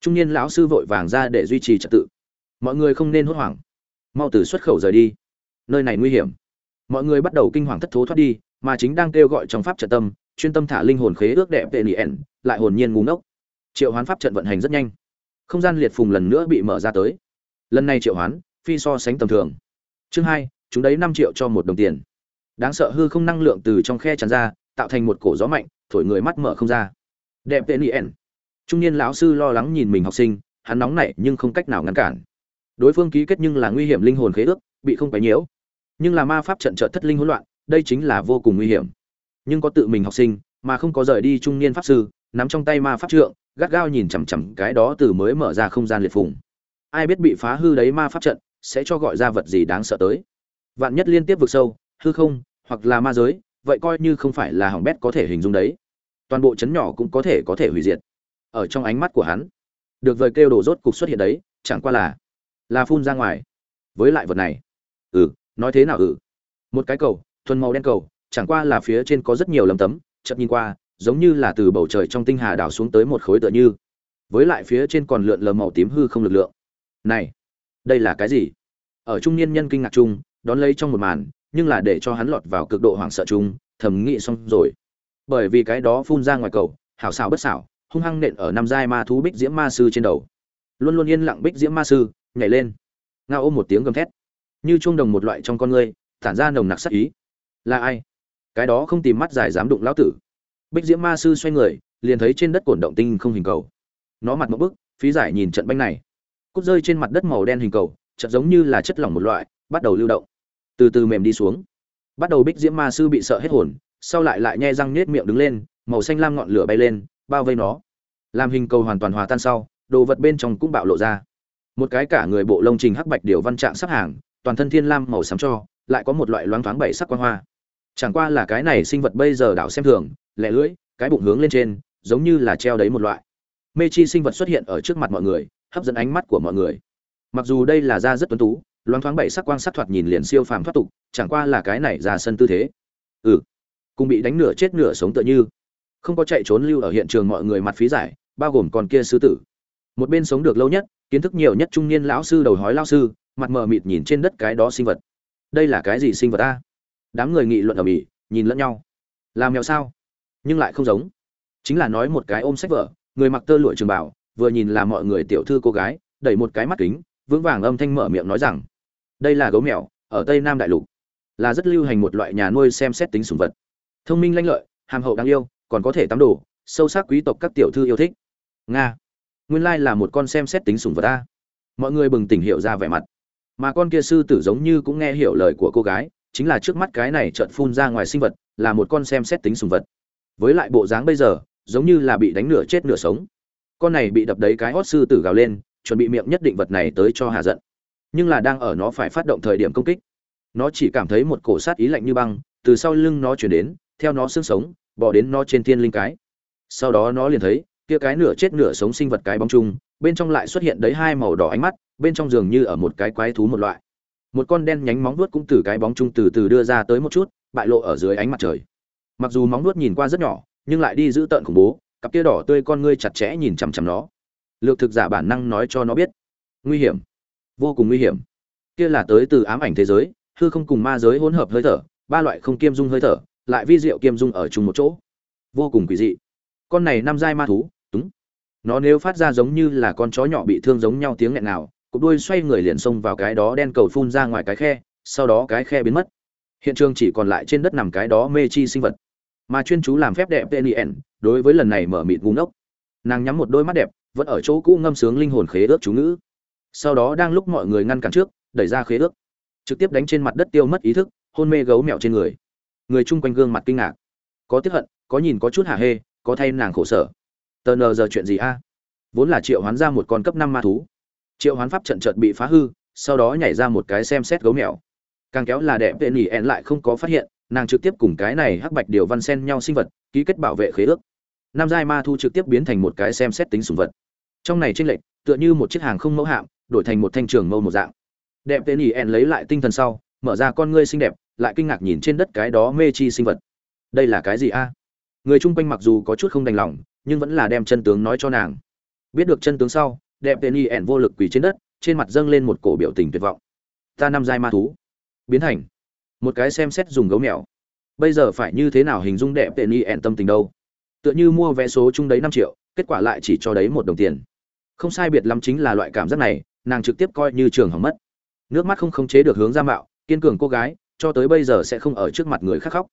Trung niên lão sư vội vàng ra để duy trì trật tự. Mọi người không nên hốt hoảng. Mau từ xuất khẩu rời đi. Nơi này nguy hiểm. Mọi người bắt đầu kinh hoàng thất thố thoát đi, mà chính đang kêu gọi trong pháp trận tâm, chuyên tâm thả linh hồn khế ước đẹp tệ nien lại hồn nhiên ngúng ốc triệu hoán pháp trận vận hành rất nhanh không gian liệt phùng lần nữa bị mở ra tới. Lần này triệu hoán, phi so sánh tầm thường. Chương hai, chúng đấy năm triệu cho một đồng tiền. Đáng sợ hư không năng lượng từ trong khe tràn ra, tạo thành một cổ gió mạnh, thổi người mắt mở không ra. Đẹp tên ien trung niên lão sư lo lắng nhìn mình học sinh, hắn nóng nảy nhưng không cách nào ngăn cản. Đối phương ký kết nhưng là nguy hiểm linh hồn khế ước, bị không phải nhiễu. Nhưng là ma pháp trận trợ thất linh hỗn loạn, đây chính là vô cùng nguy hiểm. Nhưng có tự mình học sinh, mà không có rời đi trung niên pháp sư, nắm trong tay ma pháp trượng gắt gao nhìn chằm chằm cái đó từ mới mở ra không gian liệt phùng. Ai biết bị phá hư đấy ma pháp trận sẽ cho gọi ra vật gì đáng sợ tới. Vạn nhất liên tiếp vực sâu, hư không, hoặc là ma giới, vậy coi như không phải là hỏng bét có thể hình dung đấy. Toàn bộ chấn nhỏ cũng có thể có thể hủy diệt. Ở trong ánh mắt của hắn, được vời kêu đồ rốt cục xuất hiện đấy, chẳng qua là là phun ra ngoài. Với lại vật này. Ừ nói thế nào ừ? Một cái cầu, thuần màu đen cầu, chẳng qua là phía trên có rất nhiều lấm tấm, chậm nhìn qua giống như là từ bầu trời trong tinh hà đảo xuống tới một khối tựa như. Với lại phía trên còn lượn lờ màu tím hư không lực lượng. Này, đây là cái gì? Ở trung niên nhân kinh ngạc chung, đón lấy trong một màn, nhưng là để cho hắn lọt vào cực độ hoảng sợ chung, thầm nghĩ xong rồi. Bởi vì cái đó phun ra ngoài cầu, hảo xảo bất xảo, hung hăng nện ở năm giai ma thú bích diễm ma sư trên đầu. Luôn luôn yên lặng bích diễm ma sư, nhảy lên. Ngao ôm một tiếng gầm thét. Như chuông đồng một loại trong con ngươi tản ra nồng nặc sắc ý. Là ai? Cái đó không tìm mắt dài dám đụng lão tử bích diễm ma sư xoay người, liền thấy trên đất cổn động tinh không hình cầu. Nó mặt một bức, phí giải nhìn trận banh này. Cút rơi trên mặt đất màu đen hình cầu, chợt giống như là chất lỏng một loại, bắt đầu lưu động. Từ từ mềm đi xuống. Bắt đầu bích diễm ma sư bị sợ hết hồn, sau lại lại nhe răng nết miệng đứng lên, màu xanh lam ngọn lửa bay lên, bao vây nó. Làm hình cầu hoàn toàn hòa tan sau, đồ vật bên trong cũng bạo lộ ra. Một cái cả người bộ lông trình hắc bạch điều văn trạng sắp hàng, toàn thân thiên lam màu xám cho, lại có một loại loáng thoáng bảy sắc quang hoa. Chẳng qua là cái này sinh vật bây giờ đảo xem thường lẻ lưỡi, cái bụng hướng lên trên, giống như là treo đấy một loại. Mê chi sinh vật xuất hiện ở trước mặt mọi người, hấp dẫn ánh mắt của mọi người. Mặc dù đây là da rất tuấn tú, loáng thoáng bảy sắc quang sắc thoạt nhìn liền siêu phàm thoát tục, chẳng qua là cái này ra sân tư thế. Ừ cùng bị đánh nửa chết nửa sống tựa như. Không có chạy trốn lưu ở hiện trường mọi người mặt phí giải, bao gồm còn kia sư tử. Một bên sống được lâu nhất, kiến thức nhiều nhất trung niên lão sư đầu hói lão sư, mặt mờ mịt nhìn trên đất cái đó sinh vật. Đây là cái gì sinh vật ta đám người nghị luận ở mỹ nhìn lẫn nhau. Làm mèo sao? Nhưng lại không giống. Chính là nói một cái ôm sách vở, người mặc tơ lụa trường bảo vừa nhìn là mọi người tiểu thư cô gái, đẩy một cái mắt kính, vững vàng âm thanh mở miệng nói rằng, đây là gấu mèo, ở tây nam đại lục, là rất lưu hành một loại nhà nuôi xem xét tính sùng vật. Thông minh lanh lợi, hàm hậu đáng yêu, còn có thể tắm đồ, sâu sắc quý tộc các tiểu thư yêu thích. Nga. Nguyên lai là một con xem xét tính sùng vật ta mọi người bừng tỉnh hiểu ra vẻ mặt. Mà con kia sư tử giống như cũng nghe hiểu lời của cô gái, chính là trước mắt cái này chợt phun ra ngoài sinh vật, là một con xem xét tính sùng vật với lại bộ dáng bây giờ, giống như là bị đánh nửa chết nửa sống. Con này bị đập đấy cái hót sư tử gào lên, chuẩn bị miệng nhất định vật này tới cho hạ giận. Nhưng là đang ở nó phải phát động thời điểm công kích. Nó chỉ cảm thấy một cổ sát ý lạnh như băng, từ sau lưng nó chuyển đến, theo nó xương sống, bỏ đến nó trên thiên linh cái. Sau đó nó liền thấy, kia cái nửa chết nửa sống sinh vật cái bóng chung, bên trong lại xuất hiện đấy hai màu đỏ ánh mắt, bên trong giường như ở một cái quái thú một loại. Một con đen nhánh móng vuốt cũng từ cái bóng chung từ từ đưa ra tới một chút, bại lộ ở dưới ánh mặt trời mặc dù móng nuốt nhìn qua rất nhỏ, nhưng lại đi giữ tợn khủng bố, cặp kia đỏ tươi con ngươi chặt chẽ nhìn chằm chằm nó. Lược thực giả bản năng nói cho nó biết. Nguy hiểm. Vô cùng nguy hiểm. Kia là tới từ ám ảnh thế giới, hư không cùng ma giới hỗn hợp hơi thở, ba loại không kiêm dung hơi thở, lại vi diệu kiêm dung ở chung một chỗ. Vô cùng quỷ dị. Con này năm giai ma thú, túng. Nó nếu phát ra giống như là con chó nhỏ bị thương giống nhau tiếng nghẹn nào cục đuôi xoay người liền xông vào cái đó đen cầu phun ra ngoài cái khe, sau đó cái khe biến mất. Hiện trường chỉ còn lại trên đất nằm cái đó mê chi sinh vật mà chuyên chú làm phép đẹp tnn đối với lần này mở mịt ngu ngốc. Nàng nhắm một đôi mắt đẹp, vẫn ở chỗ cũ ngâm sướng linh hồn khế ước chú ngữ. Sau đó đang lúc mọi người ngăn cản trước, đẩy ra khế ước. Trực tiếp đánh trên mặt đất tiêu mất ý thức, hôn mê gấu mèo trên người. Người chung quanh gương mặt kinh ngạc. Có tiếc hận, có nhìn có chút hả hê, có thay nàng khổ sở. Tờ nờ giờ chuyện gì a? Vốn là triệu hoán ra một con cấp năm ma thú. Triệu hoán pháp trận trận bị phá hư, sau đó nhảy ra một cái xem xét gấu mèo. Càng kéo là đẹp tên nỉ ẹn lại không có phát hiện nàng trực tiếp cùng cái này hắc bạch điều văn sen nhau sinh vật, ký kết bảo vệ khế ước. Nam giai ma thu trực tiếp biến thành một cái xem xét tính sùng vật. Trong này tranh lệch, tựa như một chiếc hàng không mẫu hạm, đổi thành một thanh trường mâu một dạng. Đẹp tên ỉ ẹn lấy lại tinh thần sau, mở ra con ngươi xinh đẹp, lại kinh ngạc nhìn trên đất cái đó mê chi sinh vật. Đây là cái gì a? Người chung quanh mặc dù có chút không đành lòng, nhưng vẫn là đem chân tướng nói cho nàng. Biết được chân tướng sau, đẹp tên y ẹn vô lực quỳ trên đất, trên mặt dâng lên một cổ biểu tình tuyệt vọng. Ta nam giai ma thú. Biến thành một cái xem xét dùng gấu mèo. Bây giờ phải như thế nào hình dung đẹp tệ ni ẹn tâm tình đâu? Tựa như mua vé số chung đấy năm triệu, kết quả lại chỉ cho đấy một đồng tiền. Không sai biệt lắm chính là loại cảm giác này, nàng trực tiếp coi như trường hỏng mất. Nước mắt không khống chế được hướng ra mạo, kiên cường cô gái, cho tới bây giờ sẽ không ở trước mặt người khác khóc.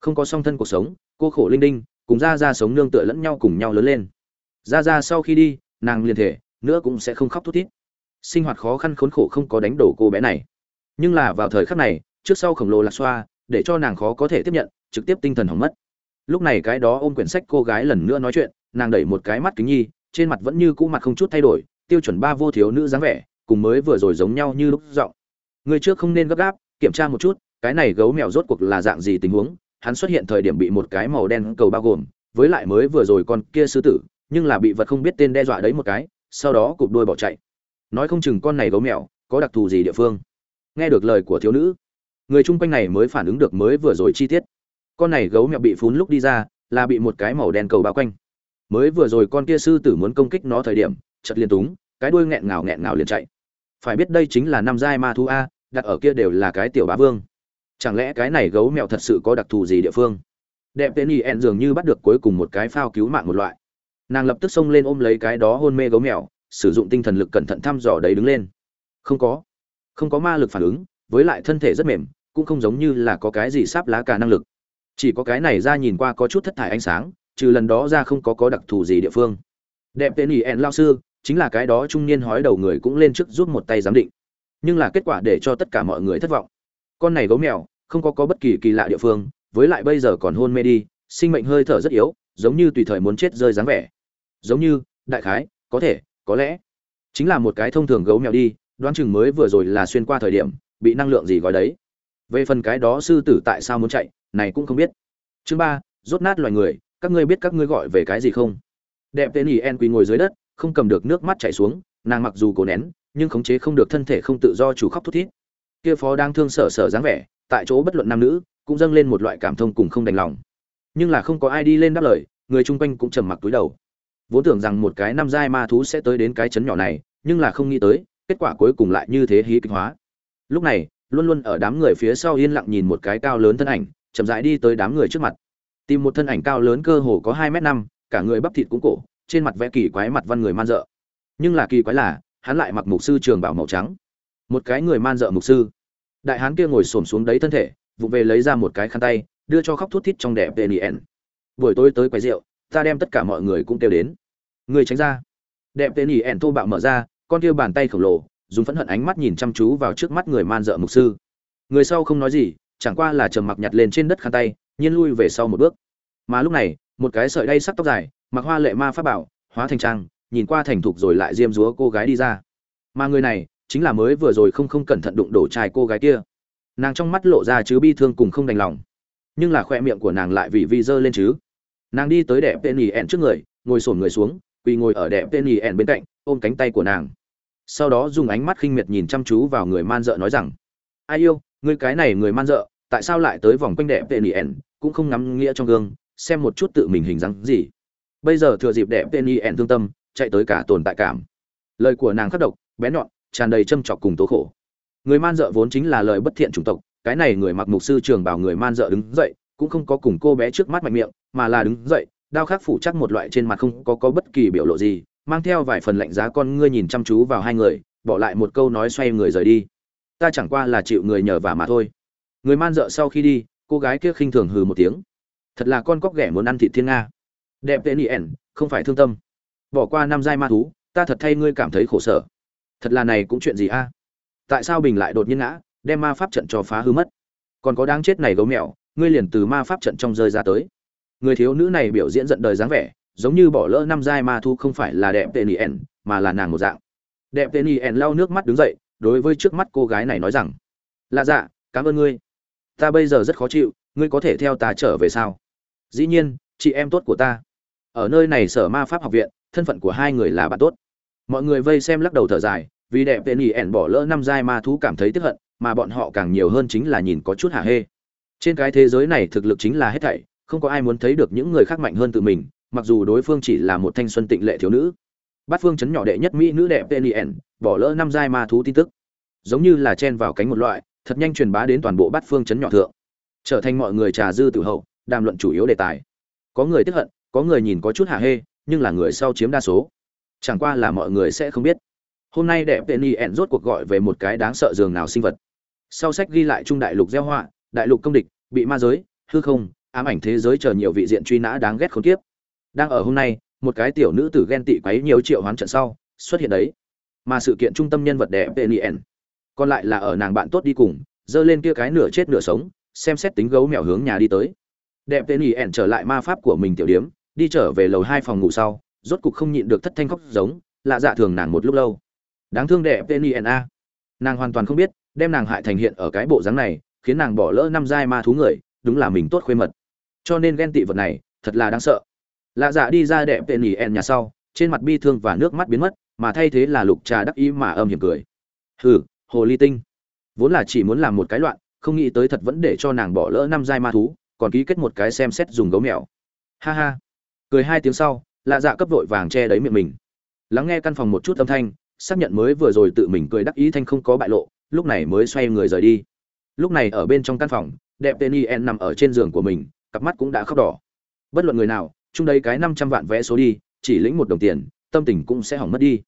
Không có song thân cuộc sống, cô khổ linh đinh, cùng ra ra sống nương tựa lẫn nhau cùng nhau lớn lên. Ra ra sau khi đi, nàng liền thể, nữa cũng sẽ không khóc thút thít. Sinh hoạt khó khăn khốn khổ không có đánh đổ cô bé này. Nhưng là vào thời khắc này trước sau khổng lồ lạc xoa, để cho nàng khó có thể tiếp nhận, trực tiếp tinh thần hỏng mất. Lúc này cái đó ôm quyển sách cô gái lần nữa nói chuyện, nàng đẩy một cái mắt kính nhi, trên mặt vẫn như cũ mặt không chút thay đổi, tiêu chuẩn ba vô thiếu nữ dáng vẻ, cùng mới vừa rồi giống nhau như lúc giọng. Người trước không nên gấp gáp, kiểm tra một chút, cái này gấu mèo rốt cuộc là dạng gì tình huống? Hắn xuất hiện thời điểm bị một cái màu đen cầu bao gồm, với lại mới vừa rồi con kia sư tử, nhưng là bị vật không biết tên đe dọa đấy một cái, sau đó cụp đuôi bỏ chạy. Nói không chừng con này gấu mèo có đặc thù gì địa phương? Nghe được lời của thiếu nữ người chung quanh này mới phản ứng được mới vừa rồi chi tiết. Con này gấu mẹo bị phún lúc đi ra, là bị một cái màu đen cầu bao quanh. Mới vừa rồi con kia sư tử muốn công kích nó thời điểm chật liền túng, cái đuôi nghẹn ngào nghẹn ngào liền chạy. Phải biết đây chính là năm giai ma thú a, đặt ở kia đều là cái tiểu bá vương. Chẳng lẽ cái này gấu mẹo thật sự có đặc thù gì địa phương? Đẹp tên y ẹn dường như bắt được cuối cùng một cái phao cứu mạng một loại. Nàng lập tức xông lên ôm lấy cái đó hôn mê gấu mèo, sử dụng tinh thần lực cẩn thận thăm dò đấy đứng lên. Không có. Không có ma lực phản ứng, với lại thân thể rất mềm cũng không giống như là có cái gì sáp lá cả năng lực. Chỉ có cái này ra nhìn qua có chút thất thải ánh sáng, trừ lần đó ra không có có đặc thù gì địa phương. Đẹp tên ỉ ẹn lao sư, chính là cái đó trung niên hói đầu người cũng lên trước giúp một tay giám định. Nhưng là kết quả để cho tất cả mọi người thất vọng. Con này gấu mèo, không có có bất kỳ kỳ lạ địa phương, với lại bây giờ còn hôn mê đi, sinh mệnh hơi thở rất yếu, giống như tùy thời muốn chết rơi dáng vẻ. Giống như, đại khái, có thể, có lẽ. Chính là một cái thông thường gấu mèo đi, đoán chừng mới vừa rồi là xuyên qua thời điểm, bị năng lượng gì gói đấy về phần cái đó sư tử tại sao muốn chạy, này cũng không biết. Chương ba, rốt nát loài người, các ngươi biết các ngươi gọi về cái gì không? Đẹp tên ỉ en quỳ ngồi dưới đất, không cầm được nước mắt chảy xuống, nàng mặc dù cố nén, nhưng khống chế không được thân thể không tự do chủ khóc thút thít. Kia phó đang thương sở sở dáng vẻ, tại chỗ bất luận nam nữ, cũng dâng lên một loại cảm thông cùng không đành lòng. Nhưng là không có ai đi lên đáp lời, người chung quanh cũng trầm mặc túi đầu. Vốn tưởng rằng một cái năm giai ma thú sẽ tới đến cái chấn nhỏ này, nhưng là không nghĩ tới, kết quả cuối cùng lại như thế hí kịch hóa. Lúc này luôn luôn ở đám người phía sau yên lặng nhìn một cái cao lớn thân ảnh, chậm rãi đi tới đám người trước mặt. Tìm một thân ảnh cao lớn cơ hồ có hai m năm, cả người bắp thịt cũng cổ, trên mặt vẽ kỳ quái mặt văn người man dợ. Nhưng là kỳ quái là, hắn lại mặc mục sư trường bảo màu trắng. Một cái người man dợ mục sư. Đại hán kia ngồi xổm xuống đấy thân thể vụ về lấy ra một cái khăn tay, đưa cho khóc thút thít trong đẹp tnn buổi tối tới quái rượu, ta đem tất cả mọi người cũng kêu đến. Người tránh ra. Đẹp tnn thô bạo mở ra, con kia bàn tay khổng lồ dùng phẫn hận ánh mắt nhìn chăm chú vào trước mắt người man dợ mục sư. Người sau không nói gì, chẳng qua là trầm mặc nhặt lên trên đất khăn tay, nhiên lui về sau một bước. Mà lúc này, một cái sợi đay sắc tóc dài, mặc hoa lệ ma pháp bảo, hóa thành trang, nhìn qua thành thục rồi lại diêm dúa cô gái đi ra. Mà người này, chính là mới vừa rồi không không cẩn thận đụng đổ trai cô gái kia. Nàng trong mắt lộ ra chứ bi thương cùng không đành lòng. Nhưng là khoe miệng của nàng lại vì vi dơ lên chứ. Nàng đi tới đẹp tên nhì ẹn trước người, ngồi sổn người xuống, quỳ ngồi ở đẹp tên nhì ẹn bên cạnh, ôm cánh tay của nàng sau đó dùng ánh mắt khinh miệt nhìn chăm chú vào người man dợ nói rằng, ai yêu, ngươi cái này người man dợ, tại sao lại tới vòng quanh đẹp tên yen, cũng không ngắm nghĩa trong gương, xem một chút tự mình hình dáng gì. Bây giờ thừa dịp đẹp tên yen thương tâm, chạy tới cả tồn tại cảm. Lời của nàng khắc độc, bé nhọn, tràn đầy châm chọc cùng tố khổ. Người man dợ vốn chính là lời bất thiện chủng tộc, cái này người mặc mục sư trường bảo người man dợ đứng dậy, cũng không có cùng cô bé trước mắt mạnh miệng, mà là đứng dậy, đao khắc phủ chắc một loại trên mặt không có có bất kỳ biểu lộ gì mang theo vài phần lạnh giá con ngươi nhìn chăm chú vào hai người, bỏ lại một câu nói xoay người rời đi. Ta chẳng qua là chịu người nhờ vả mà thôi. Người man dợ sau khi đi, cô gái kia khinh thường hừ một tiếng. Thật là con cóc ghẻ muốn ăn thịt thiên nga. Đẹp tên yen không phải thương tâm. Bỏ qua năm giai ma thú, ta thật thay ngươi cảm thấy khổ sở. Thật là này cũng chuyện gì a? Tại sao bình lại đột nhiên ngã, đem ma pháp trận cho phá hư mất? Còn có đáng chết này gấu mèo, ngươi liền từ ma pháp trận trong rơi ra tới. Người thiếu nữ này biểu diễn giận đời dáng vẻ giống như bỏ lỡ năm giai ma thu không phải là đẹp tên yen, mà là nàng một dạng. Đẹp tên yen lau nước mắt đứng dậy, đối với trước mắt cô gái này nói rằng, lạ dạ cảm ơn ngươi. Ta bây giờ rất khó chịu, ngươi có thể theo ta trở về sao? Dĩ nhiên, chị em tốt của ta. Ở nơi này sở ma pháp học viện, thân phận của hai người là bạn tốt. Mọi người vây xem lắc đầu thở dài, vì đẹp tên yen bỏ lỡ năm giai ma thú cảm thấy tức hận, mà bọn họ càng nhiều hơn chính là nhìn có chút hả hê. Trên cái thế giới này thực lực chính là hết thảy, không có ai muốn thấy được những người khác mạnh hơn tự mình mặc dù đối phương chỉ là một thanh xuân tịnh lệ thiếu nữ, bát phương chấn nhỏ đệ nhất mỹ nữ đẹp tên bỏ lỡ năm giai ma thú tin tức, giống như là chen vào cánh một loại, thật nhanh truyền bá đến toàn bộ bát phương chấn nhỏ thượng, trở thành mọi người trà dư tử hậu, đàm luận chủ yếu đề tài. Có người tức hận, có người nhìn có chút hả hê, nhưng là người sau chiếm đa số. Chẳng qua là mọi người sẽ không biết. Hôm nay đẹp tên rốt cuộc gọi về một cái đáng sợ dường nào sinh vật. Sau sách ghi lại trung đại lục gieo họa, đại lục công địch, bị ma giới, hư không, ám ảnh thế giới chờ nhiều vị diện truy nã đáng ghét khốn kiếp đang ở hôm nay, một cái tiểu nữ tử ghen tị quấy nhiều triệu hoán trận sau, xuất hiện đấy. Mà sự kiện trung tâm nhân vật đẹp tên còn lại là ở nàng bạn tốt đi cùng, dơ lên kia cái nửa chết nửa sống, xem xét tính gấu mèo hướng nhà đi tới. Đẹp tên trở lại ma pháp của mình tiểu điếm, đi trở về lầu hai phòng ngủ sau, rốt cục không nhịn được thất thanh khóc giống, lạ dạ thường nàng một lúc lâu. Đáng thương đẹp tên a. Nàng hoàn toàn không biết, đem nàng hại thành hiện ở cái bộ dáng này, khiến nàng bỏ lỡ năm giai ma thú người, đúng là mình tốt khuê mật. Cho nên ghen tị vật này, thật là đáng sợ lạ dạ đi ra đẹp tên y ẹn nhà sau, trên mặt bi thương và nước mắt biến mất, mà thay thế là lục trà đắc ý mà âm hiểm cười. Hừ, hồ ly tinh. Vốn là chỉ muốn làm một cái loạn, không nghĩ tới thật vẫn để cho nàng bỏ lỡ năm giai ma thú, còn ký kết một cái xem xét dùng gấu mèo. Ha ha. Cười hai tiếng sau, lạ dạ cấp vội vàng che đấy miệng mình. Lắng nghe căn phòng một chút âm thanh, xác nhận mới vừa rồi tự mình cười đắc ý thanh không có bại lộ, lúc này mới xoay người rời đi. Lúc này ở bên trong căn phòng, đẹp tên yen nằm ở trên giường của mình, cặp mắt cũng đã khóc đỏ. Bất luận người nào chung đây cái năm trăm vạn vé số đi, chỉ lĩnh một đồng tiền, tâm tình cũng sẽ hỏng mất đi.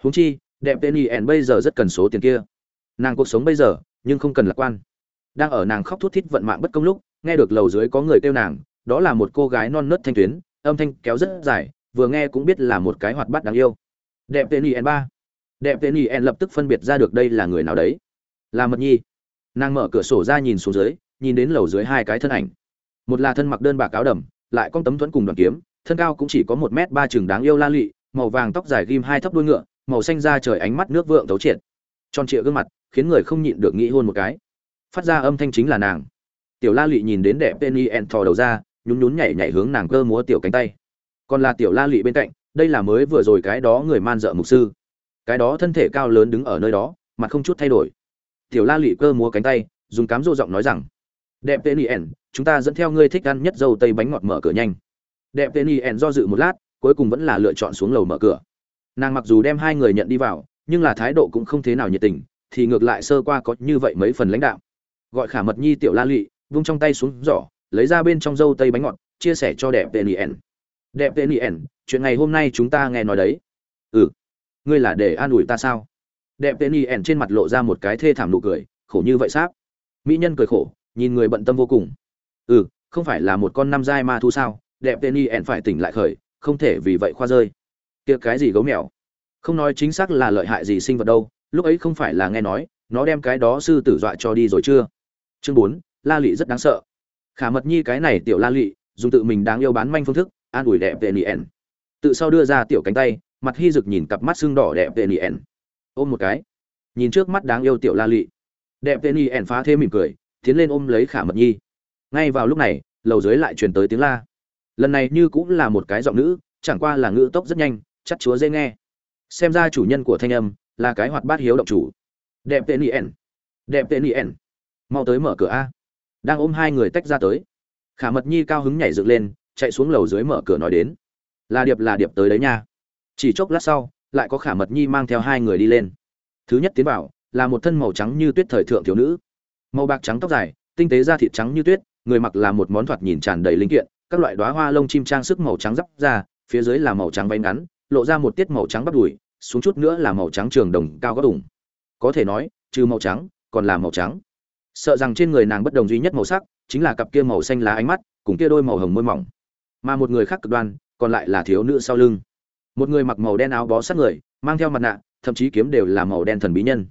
Huống chi, đẹp tên yen bây giờ rất cần số tiền kia. Nàng cuộc sống bây giờ, nhưng không cần lạc quan. Đang ở nàng khóc thút thít vận mạng bất công lúc, nghe được lầu dưới có người kêu nàng, đó là một cô gái non nớt thanh tuyến, âm thanh kéo rất dài, vừa nghe cũng biết là một cái hoạt bát đáng yêu. Đẹp tên yen ba. Đẹp tên yen lập tức phân biệt ra được đây là người nào đấy. Là mật nhi. Nàng mở cửa sổ ra nhìn xuống dưới, nhìn đến lầu dưới hai cái thân ảnh. Một là thân mặc đơn bạc áo đầm lại con tấm thuẫn cùng đoàn kiếm, thân cao cũng chỉ có một m ba chừng đáng yêu la lị, màu vàng tóc dài ghim hai thấp đuôi ngựa, màu xanh da trời ánh mắt nước vượng thấu triệt. Tròn trịa gương mặt, khiến người không nhịn được nghĩ hôn một cái. Phát ra âm thanh chính là nàng. Tiểu la lị nhìn đến đẹp penny en thò đầu ra, nhún nhún nhảy nhảy hướng nàng cơ múa tiểu cánh tay. Còn là tiểu la lị bên cạnh, đây là mới vừa rồi cái đó người man dợ mục sư. Cái đó thân thể cao lớn đứng ở nơi đó, mặt không chút thay đổi. Tiểu la lị cơ múa cánh tay, dùng cám rô giọng nói rằng, đẹp penny en chúng ta dẫn theo ngươi thích ăn nhất dâu tây bánh ngọt mở cửa nhanh. Đẹp penny en do dự một lát, cuối cùng vẫn là lựa chọn xuống lầu mở cửa. Nàng mặc dù đem hai người nhận đi vào, nhưng là thái độ cũng không thế nào nhiệt tình, thì ngược lại sơ qua có như vậy mấy phần lãnh đạo. Gọi khả mật nhi tiểu la lụy, vung trong tay xuống giỏ, lấy ra bên trong dâu tây bánh ngọt, chia sẻ cho đẹp penien đẹp penien chuyện ngày hôm nay chúng ta nghe nói đấy. Ừ ngươi là để an ủi ta sao? Đẹp penien trên mặt lộ ra một cái thê thảm nụ cười, khổ như vậy sáp. Mỹ nhân cười khổ, nhìn người bận tâm vô cùng ừ không phải là một con năm giai ma thu sao? Đẹp Tên Nhiển phải tỉnh lại khởi, không thể vì vậy khoa rơi. Kia cái gì gấu mèo? Không nói chính xác là lợi hại gì sinh vật đâu, lúc ấy không phải là nghe nói, nó đem cái đó sư tử dọa cho đi rồi chưa? Chương bốn, la lị rất đáng sợ. Khả mật nhi cái này tiểu la lị, dùng tự mình đáng yêu bán manh phương thức, an ủi đẹp tên y ẹn. Tự sau đưa ra tiểu cánh tay, mặt hy rực nhìn cặp mắt xương đỏ đẹp tên y ẹn. Ôm một cái. Nhìn trước mắt đáng yêu tiểu la lị. Đẹp tên y ẹn phá thêm mỉm cười, tiến lên ôm lấy khả mật nhi ngay vào lúc này, lầu dưới lại truyền tới tiếng la. Lần này như cũng là một cái giọng nữ, chẳng qua là ngữ tốc rất nhanh, chắc chúa dễ nghe. Xem ra chủ nhân của thanh âm là cái hoạt bát hiếu động chủ. Đẹp tên ien đẹp tên ien mau tới mở cửa a. Đang ôm hai người tách ra tới. Khả mật nhi cao hứng nhảy dựng lên, chạy xuống lầu dưới mở cửa nói đến. Là điệp là điệp tới đấy nha. Chỉ chốc lát sau, lại có khả mật nhi mang theo hai người đi lên. Thứ nhất tiến vào, là một thân màu trắng như tuyết thời thượng thiếu nữ. Màu bạc trắng tóc dài, tinh tế da thịt trắng như tuyết người mặc là một món thoạt nhìn tràn đầy linh kiện, các loại đoá hoa lông chim trang sức màu trắng dắp ra, phía dưới là màu trắng váy ngắn, lộ ra một tiết màu trắng bắp đùi, xuống chút nữa là màu trắng trường đồng cao có ủng. Có thể nói, trừ màu trắng, còn là màu trắng. Sợ rằng trên người nàng bất đồng duy nhất màu sắc, chính là cặp kia màu xanh lá ánh mắt, cùng kia đôi màu hồng môi mỏng. Mà một người khác cực đoan, còn lại là thiếu nữ sau lưng. Một người mặc màu đen áo bó sát người, mang theo mặt nạ, thậm chí kiếm đều là màu đen thần bí nhân.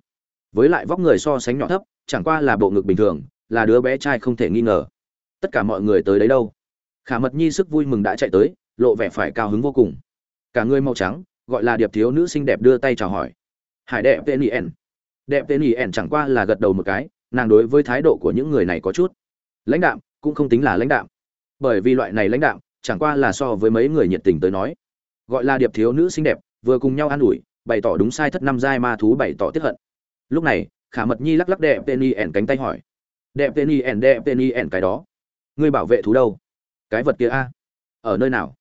Với lại vóc người so sánh nhỏ thấp, chẳng qua là bộ ngực bình thường, là đứa bé trai không thể nghi ngờ tất cả mọi người tới đấy đâu. Khả mật nhi sức vui mừng đã chạy tới, lộ vẻ phải cao hứng vô cùng. Cả người màu trắng, gọi là điệp thiếu nữ xinh đẹp đưa tay chào hỏi. Hải đẹp tên yen đẹp tên yen chẳng qua là gật đầu một cái, nàng đối với thái độ của những người này có chút. Lãnh đạm, cũng không tính là lãnh đạm. Bởi vì loại này lãnh đạm, chẳng qua là so với mấy người nhiệt tình tới nói. Gọi là điệp thiếu nữ xinh đẹp, vừa cùng nhau an ủi, bày tỏ đúng sai thất năm giai ma thú bày tỏ tiết hận. Lúc này, khả mật nhi lắc lắc đẹp tên yen cánh tay hỏi. Đẹp tên yen đẹp tên yen cái đó ngươi bảo vệ thú đâu? Cái vật kia a, ở nơi nào?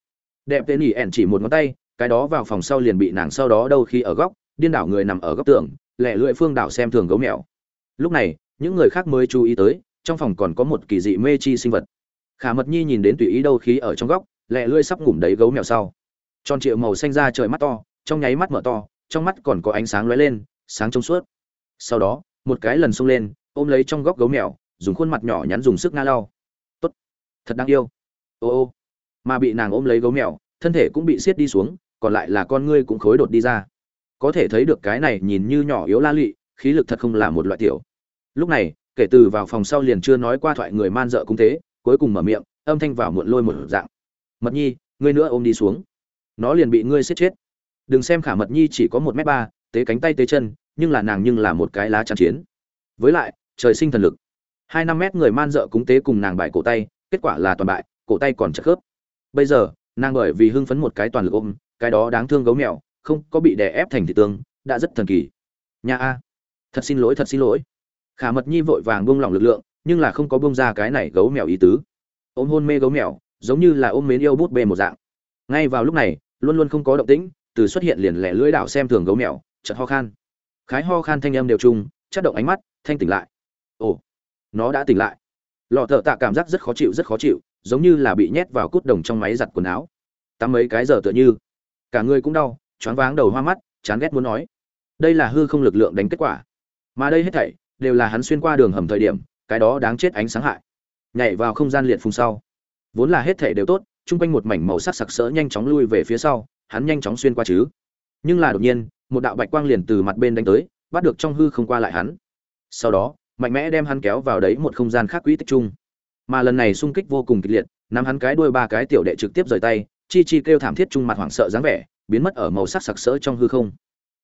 Đẹp tên ẻn chỉ một ngón tay, cái đó vào phòng sau liền bị nàng sau đó đâu khi ở góc, điên đảo người nằm ở góc tường lẹ lưỡi phương đảo xem thường gấu mèo. Lúc này, những người khác mới chú ý tới, trong phòng còn có một kỳ dị mê chi sinh vật. Khả mật nhi nhìn đến tùy ý đâu khí ở trong góc lẹ lưỡi sắp ngủm đấy gấu mèo sau. Tròn triệu màu xanh ra trời mắt to, trong nháy mắt mở to, trong mắt còn có ánh sáng lóe lên, sáng trong suốt. Sau đó, một cái lần xông lên, ôm lấy trong góc gấu mèo, dùng khuôn mặt nhỏ nhắn dùng sức nga lau thật đáng yêu. Ô ô. Mà bị nàng ôm lấy gấu mèo, thân thể cũng bị siết đi xuống, còn lại là con ngươi cũng khối đột đi ra. Có thể thấy được cái này nhìn như nhỏ yếu la lị, khí lực thật không là một loại tiểu. Lúc này, kể từ vào phòng sau liền chưa nói qua thoại người man dợ cũng thế, cuối cùng mở miệng, âm thanh vào muộn lôi một dạng. Mật nhi, ngươi nữa ôm đi xuống. Nó liền bị ngươi siết chết. Đừng xem khả mật nhi chỉ có một m ba, tế cánh tay tế chân, nhưng là nàng nhưng là một cái lá chăn chiến. Với lại, trời sinh thần lực. Hai năm mét người man dợ cúng tế cùng nàng bại cổ tay kết quả là toàn bại, cổ tay còn chật khớp. Bây giờ, nàng bởi vì hưng phấn một cái toàn lực ôm, cái đó đáng thương gấu mèo, không có bị đè ép thành thị tương đã rất thần kỳ. Nhà a. Thật xin lỗi, thật xin lỗi. Khả mật nhi vội vàng buông lỏng lực lượng, nhưng là không có buông ra cái này gấu mèo ý tứ. Ôm hôn mê gấu mèo, giống như là ôm mến yêu bút bê một dạng. Ngay vào lúc này, luôn luôn không có động tĩnh, từ xuất hiện liền lẻ lưỡi đảo xem thường gấu mèo, chợt ho khan. Khái ho khan thanh âm đều chung chất động ánh mắt, thanh tỉnh lại. Ồ, nó đã tỉnh lại lọ thợ tạ cảm giác rất khó chịu, rất khó chịu, giống như là bị nhét vào cút đồng trong máy giặt quần áo. Tắm mấy cái giờ tựa như, cả người cũng đau, choáng váng đầu hoa mắt, chán ghét muốn nói. Đây là hư không lực lượng đánh kết quả. Mà đây hết thảy đều là hắn xuyên qua đường hầm thời điểm, cái đó đáng chết ánh sáng hại. Nhảy vào không gian liệt phùng sau. Vốn là hết thảy đều tốt, chung quanh một mảnh màu sắc sặc sỡ nhanh chóng lui về phía sau, hắn nhanh chóng xuyên qua chứ. Nhưng là đột nhiên, một đạo bạch quang liền từ mặt bên đánh tới, bắt được trong hư không qua lại hắn. Sau đó mạnh mẽ đem hắn kéo vào đấy một không gian khác quỹ tích chung. Mà lần này xung kích vô cùng kịch liệt, nắm hắn cái đuôi ba cái tiểu đệ trực tiếp rời tay, chi chi kêu thảm thiết chung mặt hoảng sợ dáng vẻ, biến mất ở màu sắc sặc sỡ trong hư không.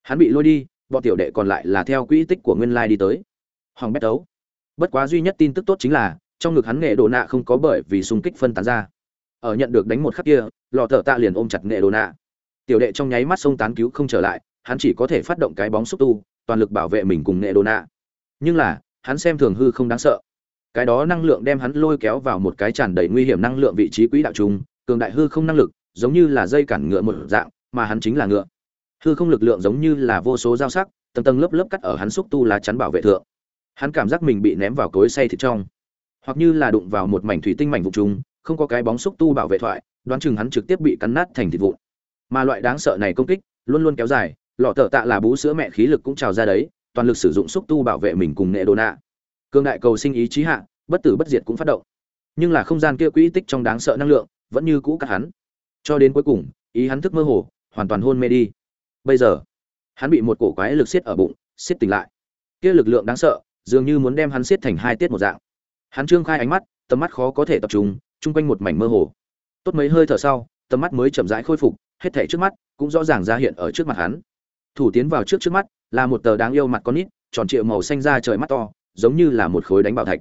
Hắn bị lôi đi, bọn tiểu đệ còn lại là theo quỹ tích của nguyên lai đi tới. Hoàng bét đấu. Bất quá duy nhất tin tức tốt chính là, trong ngực hắn nghệ đồ nạ không có bởi vì xung kích phân tán ra. Ở nhận được đánh một khắc kia lò thợ tạ liền ôm chặt nghệ đồ nạ. Tiểu đệ trong nháy mắt sông tán cứu không trở lại, hắn chỉ có thể phát động cái bóng xúc tu, toàn lực bảo vệ mình cùng nghệ đồ nạ. Nhưng là hắn xem thường hư không đáng sợ. Cái đó năng lượng đem hắn lôi kéo vào một cái tràn đầy nguy hiểm năng lượng vị trí quỹ đạo trung cường đại hư không năng lực, giống như là dây cản ngựa một dạng, mà hắn chính là ngựa. Hư không lực lượng giống như là vô số dao sắc, tầng tầng lớp lớp cắt ở hắn xúc tu lá chắn bảo vệ thượng. Hắn cảm giác mình bị ném vào cối say thịt trong. Hoặc như là đụng vào một mảnh thủy tinh mảnh vụn trùng, không có cái bóng xúc tu bảo vệ thoại, đoán chừng hắn trực tiếp bị cắn nát thành thịt vụn. Mà loại đáng sợ này công kích, luôn luôn kéo dài, lọ tờ tạ là bú sữa mẹ khí lực cũng trào ra đấy toàn lực sử dụng xúc tu bảo vệ mình cùng nệ đồ nạ. Cương đại cầu sinh ý chí hạ, bất tử bất diệt cũng phát động. Nhưng là không gian kia quỹ tích trong đáng sợ năng lượng, vẫn như cũ cắt hắn. Cho đến cuối cùng, ý hắn thức mơ hồ, hoàn toàn hôn mê đi. Bây giờ, hắn bị một cổ quái lực siết ở bụng, siết tỉnh lại. Kia lực lượng đáng sợ, dường như muốn đem hắn siết thành hai tiết một dạng. Hắn trương khai ánh mắt, tầm mắt khó có thể tập trung, chung quanh một mảnh mơ hồ. Tốt mấy hơi thở sau, tầm mắt mới chậm rãi khôi phục, hết thảy trước mắt cũng rõ ràng ra hiện ở trước mặt hắn thủ tiến vào trước trước mắt, là một tờ đáng yêu mặt con nít, tròn trịa màu xanh da trời mắt to, giống như là một khối đánh bạo thạch.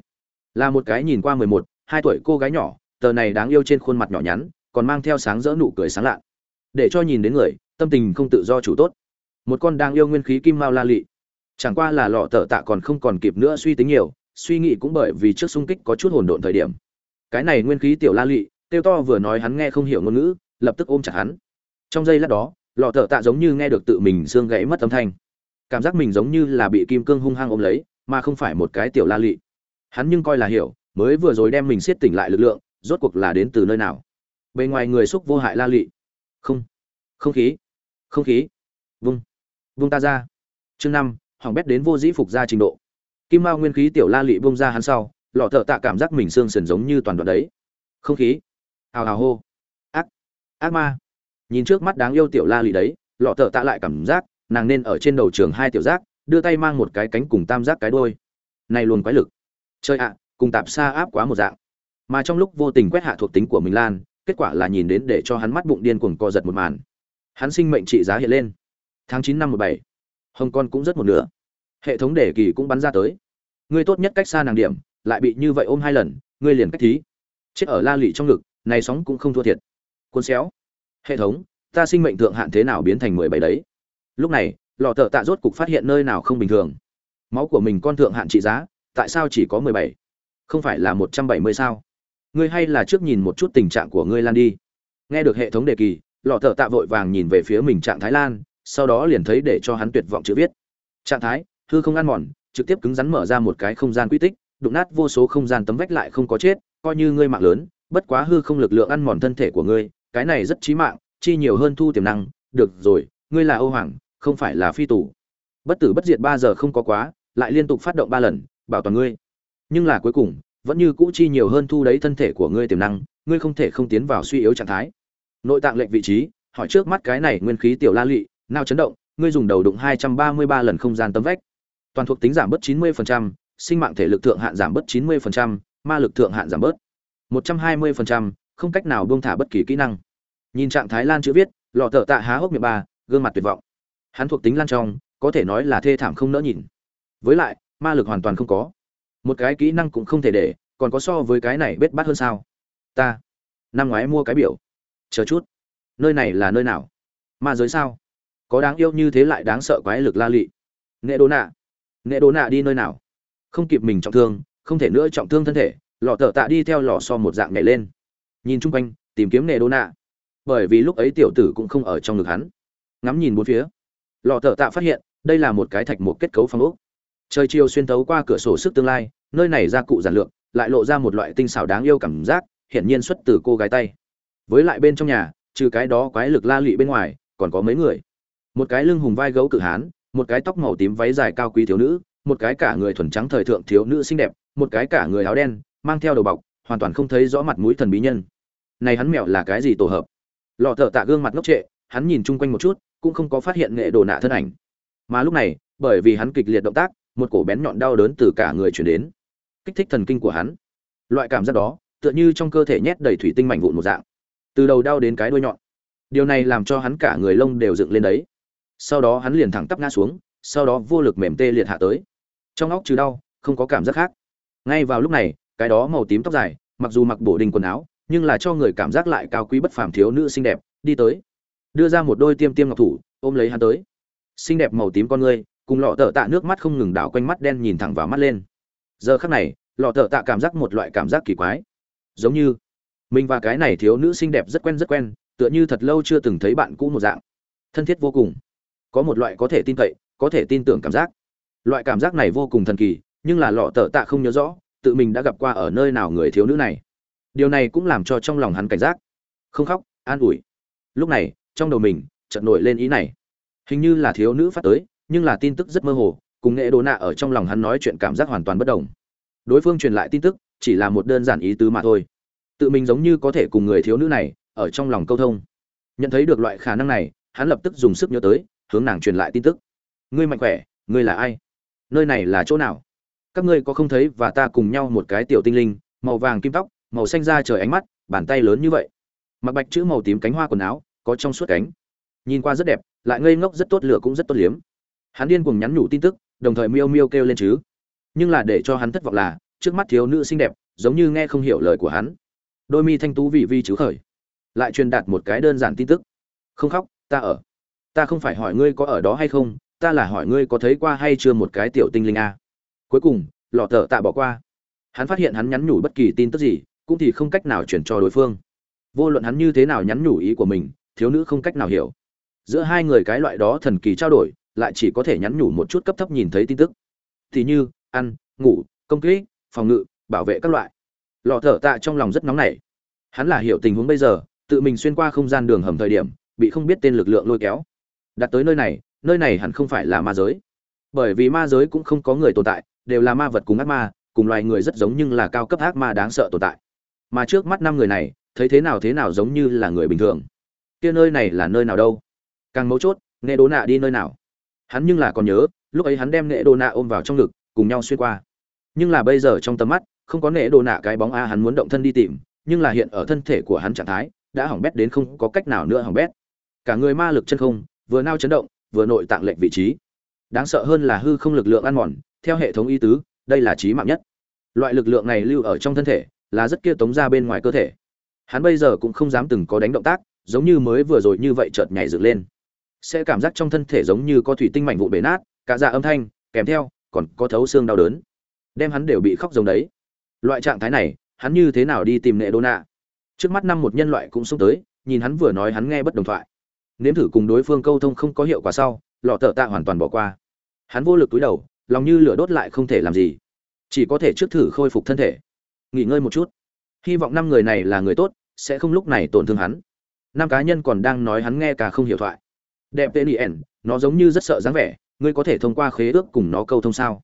Là một cái nhìn qua mười một, hai tuổi cô gái nhỏ, tờ này đáng yêu trên khuôn mặt nhỏ nhắn, còn mang theo sáng rỡ nụ cười sáng lạ. Để cho nhìn đến người, tâm tình không tự do chủ tốt. Một con đang yêu nguyên khí kim mao la lị. Chẳng qua là lọ tờ tạ còn không còn kịp nữa suy tính nhiều, suy nghĩ cũng bởi vì trước xung kích có chút hỗn độn thời điểm. Cái này nguyên khí tiểu la lị, tiêu to vừa nói hắn nghe không hiểu ngôn ngữ, lập tức ôm chặt hắn. Trong giây lát đó lọ tờ tạ giống như nghe được tự mình xương gãy mất âm thanh. Cảm giác mình giống như là bị kim cương hung hăng ôm lấy, mà không phải một cái tiểu la lị. Hắn nhưng coi là hiểu, mới vừa rồi đem mình siết tỉnh lại lực lượng, rốt cuộc là đến từ nơi nào. Bề ngoài người xúc vô hại la lị. Không. Không khí. Không khí. Vung. Vung ta ra. Chương năm, hoàng bét đến vô dĩ phục ra trình độ. Kim mao nguyên khí tiểu la lị vung ra hắn sau, lọ thợ tạ cảm giác mình xương sần giống như toàn đoạn đấy. Không khí. Hào hào hô. Ác. Ác ma nhìn trước mắt đáng yêu tiểu la lì đấy, lọ thợ tạ lại cảm giác, nàng nên ở trên đầu trường hai tiểu giác, đưa tay mang một cái cánh cùng tam giác cái đôi này luôn quái lực. Chơi ạ, cùng tạp xa áp quá một dạng. Mà trong lúc vô tình quét hạ thuộc tính của mình lan, kết quả là nhìn đến để cho hắn mắt bụng điên cuồng co giật một màn. Hắn sinh mệnh trị giá hiện lên. Tháng chín năm một bảy. Hồng con cũng rất một nửa. Hệ thống đề kỳ cũng bắn ra tới. Ngươi tốt nhất cách xa nàng điểm, lại bị như vậy ôm hai lần, ngươi liền cách thí. Chết ở la lụy trong ngực, này sóng cũng không thua thiệt. Cuốn xéo hệ thống, ta sinh mệnh thượng hạn thế nào biến thành mười bảy đấy? Lúc này lò thợ tạ rốt cục phát hiện nơi nào không bình thường. Máu của mình con thượng hạn trị giá, tại sao chỉ có mười bảy? Không phải là một trăm bảy mươi sao? Ngươi hay là trước nhìn một chút tình trạng của ngươi, lan đi. Nghe được hệ thống đề kỳ, lọ thợ tạ vội vàng nhìn về phía mình trạng thái lan, sau đó liền thấy để cho hắn tuyệt vọng chữ viết. Trạng thái, hư không ăn mòn, trực tiếp cứng rắn mở ra một cái không gian quy tích, đụng nát vô số không gian tấm vách lại không có chết, coi như ngươi mạng lớn, bất quá hư không lực lượng ăn mòn thân thể của ngươi cái này rất chí mạng chi nhiều hơn thu tiềm năng được rồi ngươi là Âu Hoàng, không phải là phi tù. Bất tử bất diệt ba giờ không có quá lại liên tục phát động ba lần bảo toàn ngươi. Nhưng là cuối cùng vẫn như cũ chi nhiều hơn thu đấy thân thể của ngươi tiềm năng ngươi không thể không tiến vào suy yếu trạng thái. Nội tạng lệnh vị trí hỏi trước mắt cái này nguyên khí tiểu la Lệ, nào chấn động ngươi dùng đầu đụng hai trăm ba mươi ba lần không gian tấm vách. Toàn thuộc tính giảm bớt chín mươi sinh mạng thể lực thượng hạn giảm bớt chín mươi ma lực thượng hạn giảm bớt một trăm hai mươi không cách nào buông thả bất kỳ kỹ năng. Nhìn trạng thái lan chữ viết, lọ thợ tạ há hốc miệng ba gương mặt tuyệt vọng. Hắn thuộc tính lan trong, có thể nói là thê thảm không nỡ nhìn. Với lại, ma lực hoàn toàn không có. Một cái kỹ năng cũng không thể để, còn có so với cái này bết bát hơn sao? Ta, năm ngoái mua cái biểu. Chờ chút. Nơi này là nơi nào? Ma giới sao? Có đáng yêu như thế lại đáng sợ quái lực la lị. Nệ đố nạ. Nệ đố nạ đi nơi nào? Không kịp mình trọng thương, không thể nữa trọng thương thân thể, lọ thợ tạ đi theo lò so một dạng nhảy lên nhìn chung quanh, tìm kiếm nệ đô nạ bởi vì lúc ấy tiểu tử cũng không ở trong ngực hắn. Ngắm nhìn bốn phía. Lò thợ tạ phát hiện, đây là một cái thạch một kết cấu phong ốc. Trời chiều xuyên thấu qua cửa sổ sức tương lai, nơi này ra cụ giản lược, lại lộ ra một loại tinh xảo đáng yêu cảm giác, hiển nhiên xuất từ cô gái tay. Với lại bên trong nhà, trừ cái đó quái lực la lụy bên ngoài, còn có mấy người. Một cái lưng hùng vai gấu cự hán, một cái tóc màu tím váy dài cao quý thiếu nữ, một cái cả người thuần trắng thời thượng thiếu nữ xinh đẹp, một cái cả người áo đen, mang theo đầu bọc, hoàn toàn không thấy rõ mặt mũi thần bí nhân này hắn mèo là cái gì tổ hợp? Lò thợ tạ gương mặt ngốc trệ, hắn nhìn chung quanh một chút, cũng không có phát hiện nghệ đồ nạ thân ảnh. Mà lúc này, bởi vì hắn kịch liệt động tác, một cổ bén nhọn đau đớn từ cả người chuyển đến. Kích thích thần kinh của hắn. Loại cảm giác đó, tựa như trong cơ thể nhét đầy thủy tinh mảnh vụn một dạng. Từ đầu đau đến cái đuôi nhọn. Điều này làm cho hắn cả người lông đều dựng lên đấy. Sau đó hắn liền thẳng tắp ngã xuống, sau đó vô lực mềm tê liệt hạ tới. Trong óc trừ đau, không có cảm giác khác. Ngay vào lúc này, cái đó màu tím tóc dài, mặc dù mặc bổ đình quần áo nhưng là cho người cảm giác lại cao quý bất phàm thiếu nữ xinh đẹp, đi tới. Đưa ra một đôi tiêm tiêm ngọc thủ, ôm lấy hắn tới. Xinh đẹp màu tím con ngươi, cùng lọ tợ tạ nước mắt không ngừng đảo quanh mắt đen nhìn thẳng vào mắt lên. Giờ khắc này, lọ tợ tạ cảm giác một loại cảm giác kỳ quái. Giống như, mình và cái này thiếu nữ xinh đẹp rất quen rất quen, tựa như thật lâu chưa từng thấy bạn cũ một dạng. Thân thiết vô cùng. Có một loại có thể tin cậy, có thể tin tưởng cảm giác. Loại cảm giác này vô cùng thần kỳ, nhưng là lọ tợ tạ không nhớ rõ, tự mình đã gặp qua ở nơi nào người thiếu nữ này điều này cũng làm cho trong lòng hắn cảnh giác. Không khóc, an ủi. Lúc này, trong đầu mình, chợt nổi lên ý này. Hình như là thiếu nữ phát tới, nhưng là tin tức rất mơ hồ, cùng nghệ đồ nạ ở trong lòng hắn nói chuyện cảm giác hoàn toàn bất đồng. Đối phương truyền lại tin tức, chỉ là một đơn giản ý tứ mà thôi. Tự mình giống như có thể cùng người thiếu nữ này, ở trong lòng câu thông. Nhận thấy được loại khả năng này, hắn lập tức dùng sức nhớ tới, hướng nàng truyền lại tin tức. Ngươi mạnh khỏe, ngươi là ai? Nơi này là chỗ nào? Các ngươi có không thấy và ta cùng nhau một cái tiểu tinh linh, màu vàng kim tóc màu xanh da trời ánh mắt, bàn tay lớn như vậy. Mặc bạch chữ màu tím cánh hoa quần áo, có trong suốt cánh. Nhìn qua rất đẹp, lại ngây ngốc rất tốt, lửa cũng rất tốt liếm. Hắn điên cuồng nhắn nhủ tin tức, đồng thời miêu miêu kêu lên chứ. Nhưng là để cho hắn thất vọng là, trước mắt thiếu nữ xinh đẹp, giống như nghe không hiểu lời của hắn. Đôi mi thanh tú vị vi chứ khởi, lại truyền đạt một cái đơn giản tin tức. Không khóc, ta ở. Ta không phải hỏi ngươi có ở đó hay không, ta là hỏi ngươi có thấy qua hay chưa một cái tiểu tinh linh a. Cuối cùng, lọ tờ tạ bỏ qua. Hắn phát hiện hắn nhắn nhủ bất kỳ tin tức gì cũng thì không cách nào chuyển cho đối phương. Vô luận hắn như thế nào nhắn nhủ ý của mình, thiếu nữ không cách nào hiểu. Giữa hai người cái loại đó thần kỳ trao đổi, lại chỉ có thể nhắn nhủ một chút cấp thấp nhìn thấy tin tức. Thì như, ăn, ngủ, công kích, phòng ngự, bảo vệ các loại. Lọ thở tạ trong lòng rất nóng nảy. Hắn là hiểu tình huống bây giờ, tự mình xuyên qua không gian đường hầm thời điểm, bị không biết tên lực lượng lôi kéo. Đặt tới nơi này nơi này hẳn không phải là ma giới. Bởi vì ma giới cũng không có người tồn tại, đều là ma vật cùng ác ma, cùng loài người rất giống nhưng là cao cấp ác ma đáng sợ tồn tại mà trước mắt năm người này, thấy thế nào thế nào giống như là người bình thường. Kia nơi này là nơi nào đâu? Càng mấu chốt, nghệ đố nạ đi nơi nào? Hắn nhưng là còn nhớ, lúc ấy hắn đem nghệ đồ nạ ôm vào trong ngực, cùng nhau xuyên qua. Nhưng là bây giờ trong tầm mắt, không có nghệ đồ nạ cái bóng a hắn muốn động thân đi tìm, nhưng là hiện ở thân thể của hắn trạng thái, đã hỏng bét đến không có cách nào nữa hỏng bét. Cả người ma lực chân không, vừa nao chấn động, vừa nội tạng lệch vị trí. Đáng sợ hơn là hư không lực lượng ăn mòn, theo hệ thống y tứ, đây là trí mạng nhất. Loại lực lượng này lưu ở trong thân thể là rất kia tống ra bên ngoài cơ thể. Hắn bây giờ cũng không dám từng có đánh động tác, giống như mới vừa rồi như vậy chợt nhảy dựng lên. Sẽ cảm giác trong thân thể giống như có thủy tinh mảnh vụn bể nát, cả dạ âm thanh, kèm theo, còn có thấu xương đau đớn. Đem hắn đều bị khóc giống đấy. Loại trạng thái này, hắn như thế nào đi tìm nệ đô nạ? Trước mắt năm một nhân loại cũng xông tới, nhìn hắn vừa nói hắn nghe bất đồng thoại. Nếm thử cùng đối phương câu thông không có hiệu quả sau, lọ tợ tạ hoàn toàn bỏ qua. Hắn vô lực túi đầu, lòng như lửa đốt lại không thể làm gì. Chỉ có thể trước thử khôi phục thân thể nghỉ ngơi một chút. Hy vọng năm người này là người tốt, sẽ không lúc này tổn thương hắn. Năm cá nhân còn đang nói hắn nghe cả không hiểu thoại. Đẹp tên ien nó giống như rất sợ dáng vẻ, ngươi có thể thông qua khế ước cùng nó câu thông sao?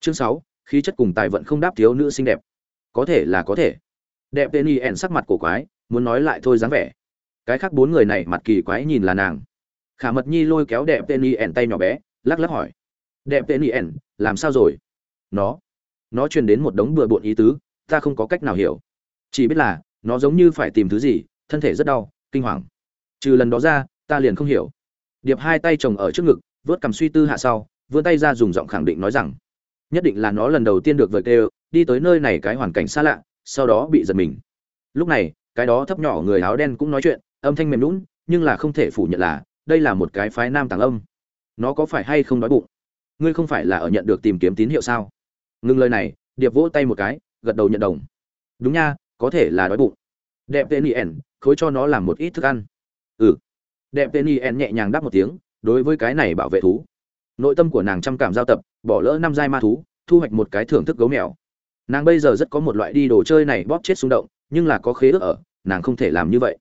Chương sáu, khí chất cùng tài vận không đáp thiếu nữ xinh đẹp. Có thể là có thể. Đẹp tên y sắc mặt cổ quái, muốn nói lại thôi dáng vẻ. Cái khác bốn người này mặt kỳ quái nhìn là nàng. Khả mật nhi lôi kéo đẹp tên y tay nhỏ bé, lắc lắc hỏi. Đẹp tên y làm sao rồi? Nó. Nó truyền đến một đống bừa bộn ý tứ ta không có cách nào hiểu. Chỉ biết là, nó giống như phải tìm thứ gì, thân thể rất đau, kinh hoàng. Trừ lần đó ra, ta liền không hiểu. Điệp hai tay chồng ở trước ngực, vớt cầm suy tư hạ sau, vươn tay ra dùng giọng khẳng định nói rằng, nhất định là nó lần đầu tiên được vượt đều đi tới nơi này cái hoàn cảnh xa lạ, sau đó bị giật mình. Lúc này, cái đó thấp nhỏ người áo đen cũng nói chuyện, âm thanh mềm lún nhưng là không thể phủ nhận là, đây là một cái phái nam tàng âm. Nó có phải hay không đói bụng? Ngươi không phải là ở nhận được tìm kiếm tín hiệu sao? Ngừng lời này, điệp vỗ tay một cái gật đầu nhận đồng. Đúng nha, có thể là đói bụng. Đẹp tên yen khối cho nó làm một ít thức ăn. Ừ. Đẹp tên yen nhẹ nhàng đáp một tiếng, đối với cái này bảo vệ thú. Nội tâm của nàng trăm cảm giao tập, bỏ lỡ năm giai ma thú, thu hoạch một cái thưởng thức gấu mèo. Nàng bây giờ rất có một loại đi đồ chơi này bóp chết xung động, nhưng là có khế ước ở, nàng không thể làm như vậy.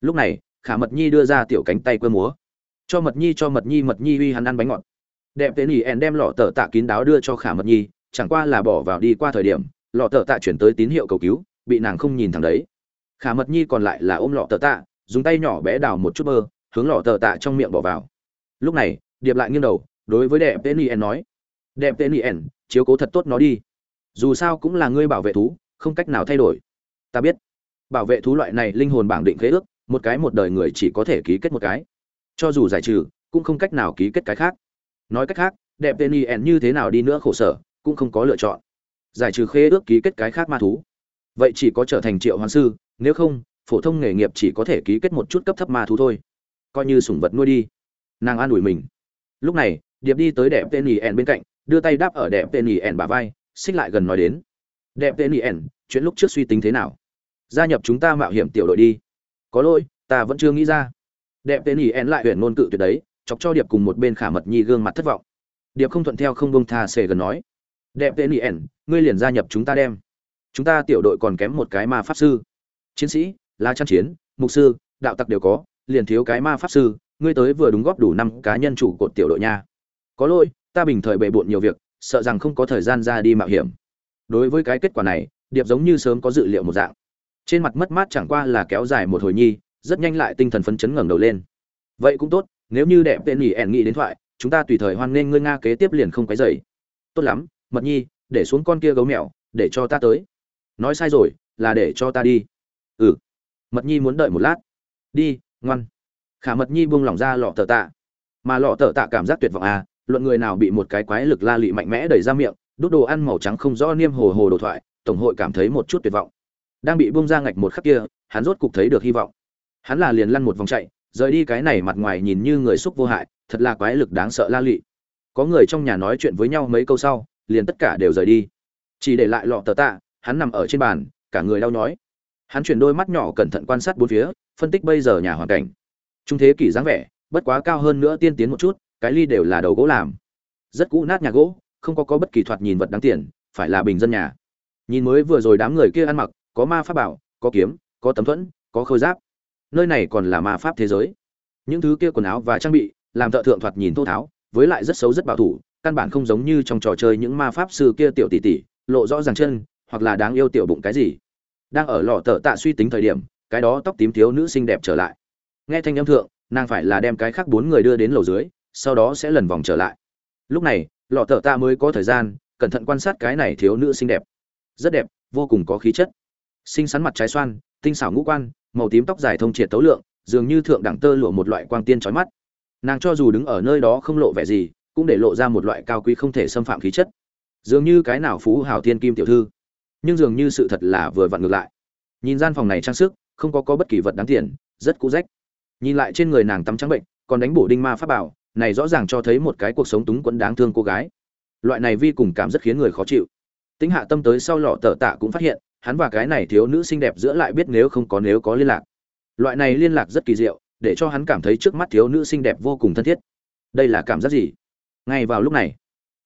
Lúc này, khả mật nhi đưa ra tiểu cánh tay quơ múa. Cho mật nhi, cho mật nhi mật nhi uy hắn ăn bánh ngọt. Đẹp tên ỉ ẻn đem lọ tờ tạ kín đáo đưa cho khả mật nhi, chẳng qua là bỏ vào đi qua thời điểm lọ tờ tạ chuyển tới tín hiệu cầu cứu bị nàng không nhìn thẳng đấy. Khả mật nhi còn lại là ôm lọ tờ tạ dùng tay nhỏ bé đào một chút bơ, hướng lọ tờ tạ trong miệng bỏ vào. Lúc này điệp lại nghiêng đầu đối với đẹp tên yen nói đẹp tên yen chiếu cố thật tốt nó đi. Dù sao cũng là ngươi bảo vệ thú không cách nào thay đổi. Ta biết. Bảo vệ thú loại này linh hồn bảng định khế ước một cái một đời người chỉ có thể ký kết một cái. Cho dù giải trừ cũng không cách nào ký kết cái khác. Nói cách khác đẹp tên yen như thế nào đi nữa khổ sở cũng không có lựa chọn giải trừ khế ước ký kết cái khác ma thú. Vậy chỉ có trở thành triệu hoàng sư, nếu không, phổ thông nghề nghiệp chỉ có thể ký kết một chút cấp thấp ma thú thôi. Coi như sủng vật nuôi đi. Nàng an ủi mình. Lúc này, điệp đi tới đẹp tên yen bên cạnh, đưa tay đáp ở đẹp tên yen bà vai, xích lại gần nói đến. Đẹp tên yen chuyện lúc trước suy tính thế nào? Gia nhập chúng ta mạo hiểm tiểu đội đi. Có lỗi, ta vẫn chưa nghĩ ra. Đẹp tên yen lại huyền ngôn cự tuyệt đấy, chọc cho điệp cùng một bên khả mật nhi gương mặt thất vọng. Điệp không thuận theo không bông tha xề gần nói. Đẹp tên yen ngươi liền gia nhập chúng ta đem. Chúng ta tiểu đội còn kém một cái ma pháp sư. Chiến sĩ lá chăn chiến, mục sư, đạo tặc đều có, liền thiếu cái ma pháp sư, ngươi tới vừa đúng góp đủ năm cá nhân chủ cột tiểu đội nha. Có lỗi, ta bình thời bề bộn nhiều việc, sợ rằng không có thời gian ra đi mạo hiểm. Đối với cái kết quả này, điệp giống như sớm có dự liệu một dạng. Trên mặt mất mát chẳng qua là kéo dài một hồi nhi, rất nhanh lại tinh thần phấn chấn ngẩng đầu lên. Vậy cũng tốt, nếu như đẹp tên nhỉ, ẻn nghĩ đến thoại, chúng ta tùy thời hoan nghênh ngươi nga kế tiếp liền không cái dậy tốt lắm, mật nhi để xuống con kia gấu mèo, để cho ta tới. Nói sai rồi, là để cho ta đi. Ừ. Mật nhi muốn đợi một lát. Đi, ngoan. Khả mật nhi buông lỏng ra lọ tờ tạ. Mà lọ tờ tạ cảm giác tuyệt vọng à luận người nào bị một cái quái lực la lị mạnh mẽ đẩy ra miệng đút đồ ăn màu trắng không rõ niêm hồ hồ đồ thoại, tổng hội cảm thấy một chút tuyệt vọng. Đang bị buông ra ngạch một khắc kia, hắn rốt cục thấy được hy vọng. Hắn là liền lăn một vòng chạy, rời đi cái này mặt ngoài nhìn như người xúc vô hại, thật là quái lực đáng sợ la lị. Có người trong nhà nói chuyện với nhau mấy câu sau liền tất cả đều rời đi. Chỉ để lại lọ tờ tạ, hắn nằm ở trên bàn, cả người đau nhói. Hắn chuyển đôi mắt nhỏ cẩn thận quan sát bốn phía, phân tích bây giờ nhà hoàn cảnh. Trung thế kỷ dáng vẻ, bất quá cao hơn nữa tiên tiến một chút, cái ly đều là đầu gỗ làm. Rất cũ nát nhà gỗ, không có có bất kỳ thoạt nhìn vật đáng tiền, phải là bình dân nhà. Nhìn mới vừa rồi đám người kia ăn mặc, có ma pháp bảo, có kiếm, có tấm thuẫn, có khôi giáp. Nơi này còn là ma pháp thế giới. Những thứ kia quần áo và trang bị, làm thợ thượng thoạt nhìn thô tháo, với lại rất xấu rất bảo thủ căn bản không giống như trong trò chơi những ma pháp sư kia tiểu tỷ tỷ, lộ rõ ràng chân, hoặc là đáng yêu tiểu bụng cái gì. Đang ở lò tờ tạ suy tính thời điểm, cái đó tóc tím thiếu nữ xinh đẹp trở lại. Nghe thanh âm thượng, nàng phải là đem cái khác bốn người đưa đến lầu dưới, sau đó sẽ lần vòng trở lại. Lúc này, lọ thợ ta mới có thời gian, cẩn thận quan sát cái này thiếu nữ xinh đẹp. Rất đẹp, vô cùng có khí chất. Xinh xắn mặt trái xoan, tinh xảo ngũ quan, màu tím tóc dài thông triệt tấu lượng, dường như thượng đẳng tơ lụa một loại quang tiên trói mắt. Nàng cho dù đứng ở nơi đó không lộ vẻ gì cũng để lộ ra một loại cao quý không thể xâm phạm khí chất. Dường như cái nào phú hào thiên kim tiểu thư, nhưng dường như sự thật là vừa vặn ngược lại. Nhìn gian phòng này trang sức, không có có bất kỳ vật đáng tiền, rất cũ rách. Nhìn lại trên người nàng tắm trắng bệnh, còn đánh bổ đinh ma pháp bảo, này rõ ràng cho thấy một cái cuộc sống túng quẫn đáng thương cô gái. Loại này vi cùng cảm rất khiến người khó chịu. Tính hạ tâm tới sau lọ tờ tạ cũng phát hiện, hắn và cái này thiếu nữ xinh đẹp giữa lại biết nếu không có nếu có liên lạc. Loại này liên lạc rất kỳ diệu, để cho hắn cảm thấy trước mắt thiếu nữ xinh đẹp vô cùng thân thiết. Đây là cảm giác gì? Ngay vào lúc này,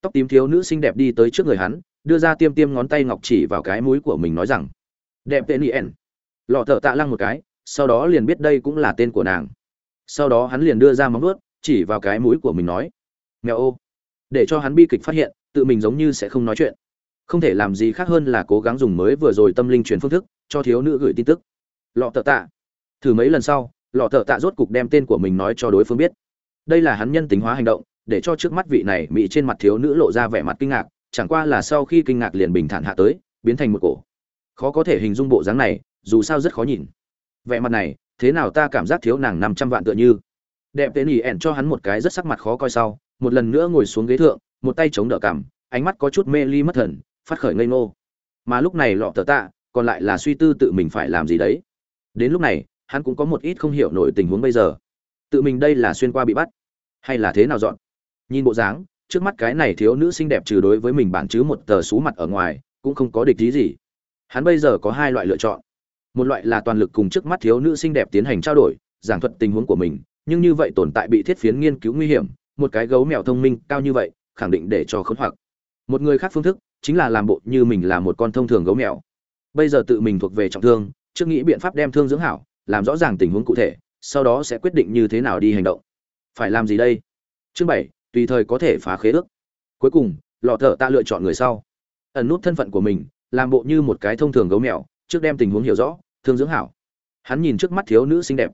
tóc tím thiếu nữ xinh đẹp đi tới trước người hắn, đưa ra tiêm tiêm ngón tay ngọc chỉ vào cái mũi của mình nói rằng, đẹp tên ien lọ thợ tạ lăng một cái, sau đó liền biết đây cũng là tên của nàng. Sau đó hắn liền đưa ra móng vuốt, chỉ vào cái mũi của mình nói, mèo ô. Để cho hắn bi kịch phát hiện, tự mình giống như sẽ không nói chuyện. Không thể làm gì khác hơn là cố gắng dùng mới vừa rồi tâm linh truyền phương thức, cho thiếu nữ gửi tin tức. Lọ thợ tạ. Thử mấy lần sau, lọ thợ tạ rốt cục đem tên của mình nói cho đối phương biết. Đây là hắn nhân tính hóa hành động để cho trước mắt vị này mỹ trên mặt thiếu nữ lộ ra vẻ mặt kinh ngạc, chẳng qua là sau khi kinh ngạc liền bình thản hạ tới, biến thành một cổ. Khó có thể hình dung bộ dáng này, dù sao rất khó nhìn. Vẻ mặt này, thế nào ta cảm giác thiếu nàng năm trăm vạn tựa như. Đẹp tên ỉ ẻn cho hắn một cái rất sắc mặt khó coi sau, một lần nữa ngồi xuống ghế thượng, một tay chống đỡ cảm ánh mắt có chút mê ly mất thần, phát khởi ngây ngô. Mà lúc này lọ tờ tạ, còn lại là suy tư tự mình phải làm gì đấy. Đến lúc này, hắn cũng có một ít không hiểu nổi tình huống bây giờ. Tự mình đây là xuyên qua bị bắt, hay là thế nào dọn? Nhìn bộ dáng, trước mắt cái này thiếu nữ xinh đẹp trừ đối với mình bản chứ một tờ xú mặt ở ngoài, cũng không có địch ý gì. Hắn bây giờ có hai loại lựa chọn. Một loại là toàn lực cùng trước mắt thiếu nữ xinh đẹp tiến hành trao đổi, giảng thuật tình huống của mình, nhưng như vậy tồn tại bị thiết phiến nghiên cứu nguy hiểm, một cái gấu mèo thông minh cao như vậy, khẳng định để cho khốn hoặc. Một người khác phương thức, chính là làm bộ như mình là một con thông thường gấu mèo. Bây giờ tự mình thuộc về trọng thương, trước nghĩ biện pháp đem thương dưỡng hảo, làm rõ ràng tình huống cụ thể, sau đó sẽ quyết định như thế nào đi hành động. Phải làm gì đây? Chương bảy tùy thời có thể phá khế ước. Cuối cùng, lọ thợ ta lựa chọn người sau. Ẩn nút thân phận của mình, làm bộ như một cái thông thường gấu mèo, trước đem tình huống hiểu rõ, thương dưỡng hảo. Hắn nhìn trước mắt thiếu nữ xinh đẹp.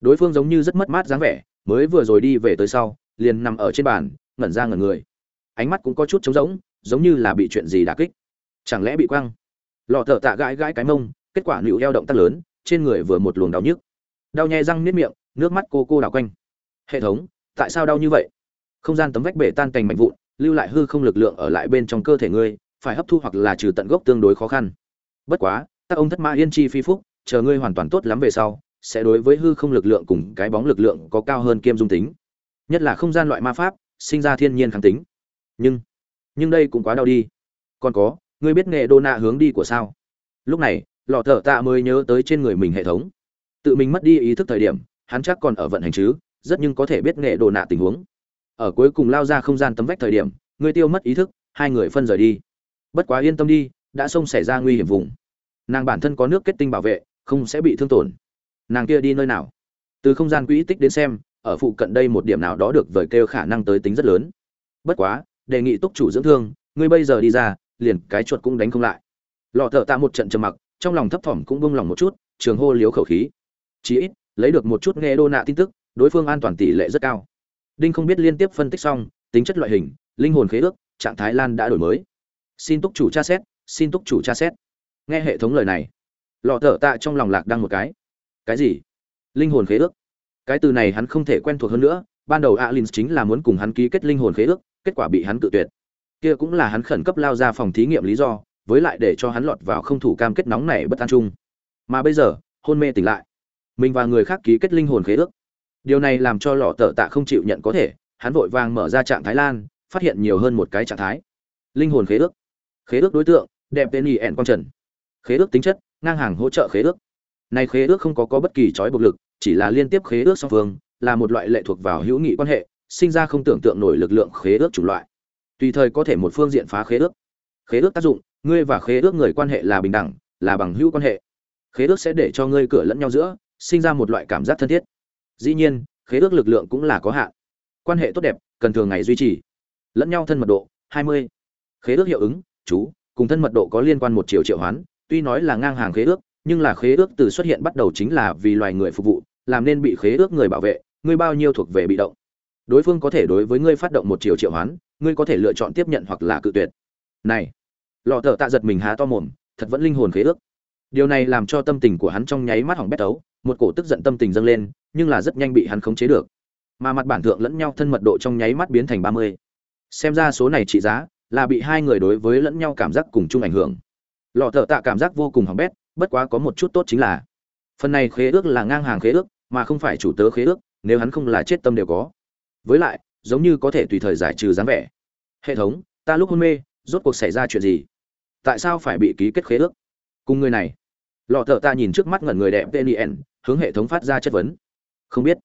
Đối phương giống như rất mất mát dáng vẻ, mới vừa rồi đi về tới sau, liền nằm ở trên bàn, ngẩn ra ngẩn người. Ánh mắt cũng có chút trống rỗng, giống như là bị chuyện gì đả kích. Chẳng lẽ bị quăng? Lọ thợ tạ gãi gãi cái mông, kết quả nịu eo động tác lớn, trên người vừa một luồng đau nhức. Đau nhè răng niết miệng, nước mắt cô cô đảo quanh. Hệ thống, tại sao đau như vậy? Không gian tấm vách bể tan cành mạnh vụn, lưu lại hư không lực lượng ở lại bên trong cơ thể ngươi, phải hấp thu hoặc là trừ tận gốc tương đối khó khăn. Bất quá, các ông thất mã yên chi phi phúc, chờ ngươi hoàn toàn tốt lắm về sau, sẽ đối với hư không lực lượng cùng cái bóng lực lượng có cao hơn kiêm dung tính. Nhất là không gian loại ma pháp, sinh ra thiên nhiên kháng tính. Nhưng nhưng đây cũng quá đau đi. Còn có, ngươi biết nghệ đô nạ hướng đi của sao? Lúc này, lọ thợ tạ mới nhớ tới trên người mình hệ thống. Tự mình mất đi ý thức thời điểm, hắn chắc còn ở vận hành chứ, rất nhưng có thể biết nghệ đồ nạ tình huống ở cuối cùng lao ra không gian tấm vách thời điểm ngươi tiêu mất ý thức, hai người phân rời đi. Bất quá yên tâm đi, đã xông xảy ra nguy hiểm vùng. Nàng bản thân có nước kết tinh bảo vệ, không sẽ bị thương tổn. Nàng kia đi nơi nào? Từ không gian quỹ tích đến xem, ở phụ cận đây một điểm nào đó được vời kêu khả năng tới tính rất lớn. Bất quá, đề nghị túc chủ dưỡng thương, ngươi bây giờ đi ra, liền cái chuột cũng đánh không lại. Lọ thợ tạ một trận trầm mặc, trong lòng thấp thỏm cũng bông lòng một chút, trường hô liếu khẩu khí. Chí ít, lấy được một chút nghe đô nạ tin tức, đối phương an toàn tỷ lệ rất cao đinh không biết liên tiếp phân tích xong, tính chất loại hình, linh hồn khế ước, trạng thái lan đã đổi mới. Xin túc chủ tra xét, xin túc chủ tra xét. Nghe hệ thống lời này, lọ thở tạ trong lòng lạc đăng một cái. Cái gì? Linh hồn khế ước? Cái từ này hắn không thể quen thuộc hơn nữa, ban đầu alin chính là muốn cùng hắn ký kết linh hồn khế ước, kết quả bị hắn tự tuyệt. Kia cũng là hắn khẩn cấp lao ra phòng thí nghiệm lý do, với lại để cho hắn lọt vào không thủ cam kết nóng này bất an chung. Mà bây giờ, hôn mê tỉnh lại. Mình và người khác ký kết linh hồn khế ước điều này làm cho lọ tờ tạ không chịu nhận có thể, hắn vội vàng mở ra trạng thái lan, phát hiện nhiều hơn một cái trạng thái. Linh hồn khế ước. Khế ước đối tượng, đẹp tên y ẹn quang trần. Khế ước tính chất, ngang hàng hỗ trợ khế ước. Này khế ước không có có bất kỳ trói buộc lực, chỉ là liên tiếp khế ước song phương, là một loại lệ thuộc vào hữu nghị quan hệ, sinh ra không tưởng tượng nổi lực lượng khế ước chủng loại. Tùy thời có thể một phương diện phá khế ước. Khế ước tác dụng, ngươi và khế ước người quan hệ là bình đẳng, là bằng hữu quan hệ. Khế ước sẽ để cho ngươi cửa lẫn nhau giữa, sinh ra một loại cảm giác thân thiết dĩ nhiên, khế ước lực lượng cũng là có hạn. Quan hệ tốt đẹp, cần thường ngày duy trì. Lẫn nhau thân mật độ 20. khế ước hiệu ứng, chú, cùng thân mật độ có liên quan một triệu triệu hoán, tuy nói là ngang hàng khế ước, nhưng là khế ước từ xuất hiện bắt đầu chính là vì loài người phục vụ, làm nên bị khế ước người bảo vệ ngươi bao nhiêu thuộc về bị động. Đối phương có thể đối với ngươi phát động một triệu triệu hoán, ngươi có thể lựa chọn tiếp nhận hoặc là cự tuyệt. Này, lọ thợ tạ giật mình há to mồm, thật vẫn linh hồn khế ước. Điều này làm cho tâm tình của hắn trong nháy mắt hỏng bét tấu, một cổ tức giận tâm tình dâng lên nhưng là rất nhanh bị hắn khống chế được. Mà mặt bản thượng lẫn nhau thân mật độ trong nháy mắt biến thành ba mươi. Xem ra số này trị giá là bị hai người đối với lẫn nhau cảm giác cùng chung ảnh hưởng. Lọ thợ tạ cảm giác vô cùng hỏng bét, bất quá có một chút tốt chính là, phần này khế ước là ngang hàng khế ước, mà không phải chủ tớ khế ước, nếu hắn không là chết tâm đều có. Với lại, giống như có thể tùy thời giải trừ dáng vẻ. Hệ thống, ta lúc hôn mê, rốt cuộc xảy ra chuyện gì? Tại sao phải bị ký kết khế ước? Cùng người này. Lọ thợ ta nhìn trước mắt ngẩn người đẹp tên tnn hướng hệ thống phát ra chất vấn không biết.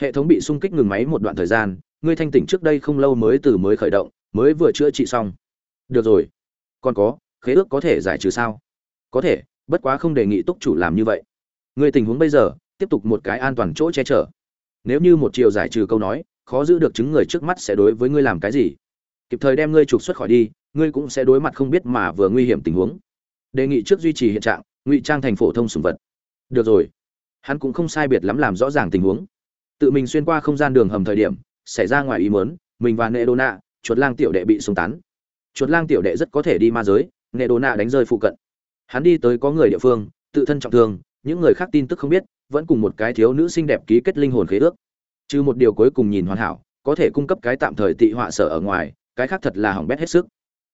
Hệ thống bị sung kích ngừng máy một đoạn thời gian, ngươi thanh tỉnh trước đây không lâu mới từ mới khởi động, mới vừa chữa trị xong. Được rồi. Còn có, khế ước có thể giải trừ sao? Có thể, bất quá không đề nghị túc chủ làm như vậy. Ngươi tình huống bây giờ, tiếp tục một cái an toàn chỗ che chở. Nếu như một chiều giải trừ câu nói, khó giữ được chứng người trước mắt sẽ đối với ngươi làm cái gì? Kịp thời đem ngươi trục xuất khỏi đi, ngươi cũng sẽ đối mặt không biết mà vừa nguy hiểm tình huống. Đề nghị trước duy trì hiện trạng, ngụy trang thành phổ thông sùng vật. Được rồi hắn cũng không sai biệt lắm làm rõ ràng tình huống. Tự mình xuyên qua không gian đường hầm thời điểm, xảy ra ngoài ý muốn, mình và nệ đô nạ chuột lang tiểu đệ bị súng tán. Chuột lang tiểu đệ rất có thể đi ma giới nệ đô nạ đánh rơi phụ cận. Hắn đi tới có người địa phương, tự thân trọng thương, những người khác tin tức không biết, vẫn cùng một cái thiếu nữ xinh đẹp ký kết linh hồn khế ước. Trừ một điều cuối cùng nhìn hoàn hảo, có thể cung cấp cái tạm thời tị họa sở ở ngoài, cái khác thật là hỏng bét hết sức.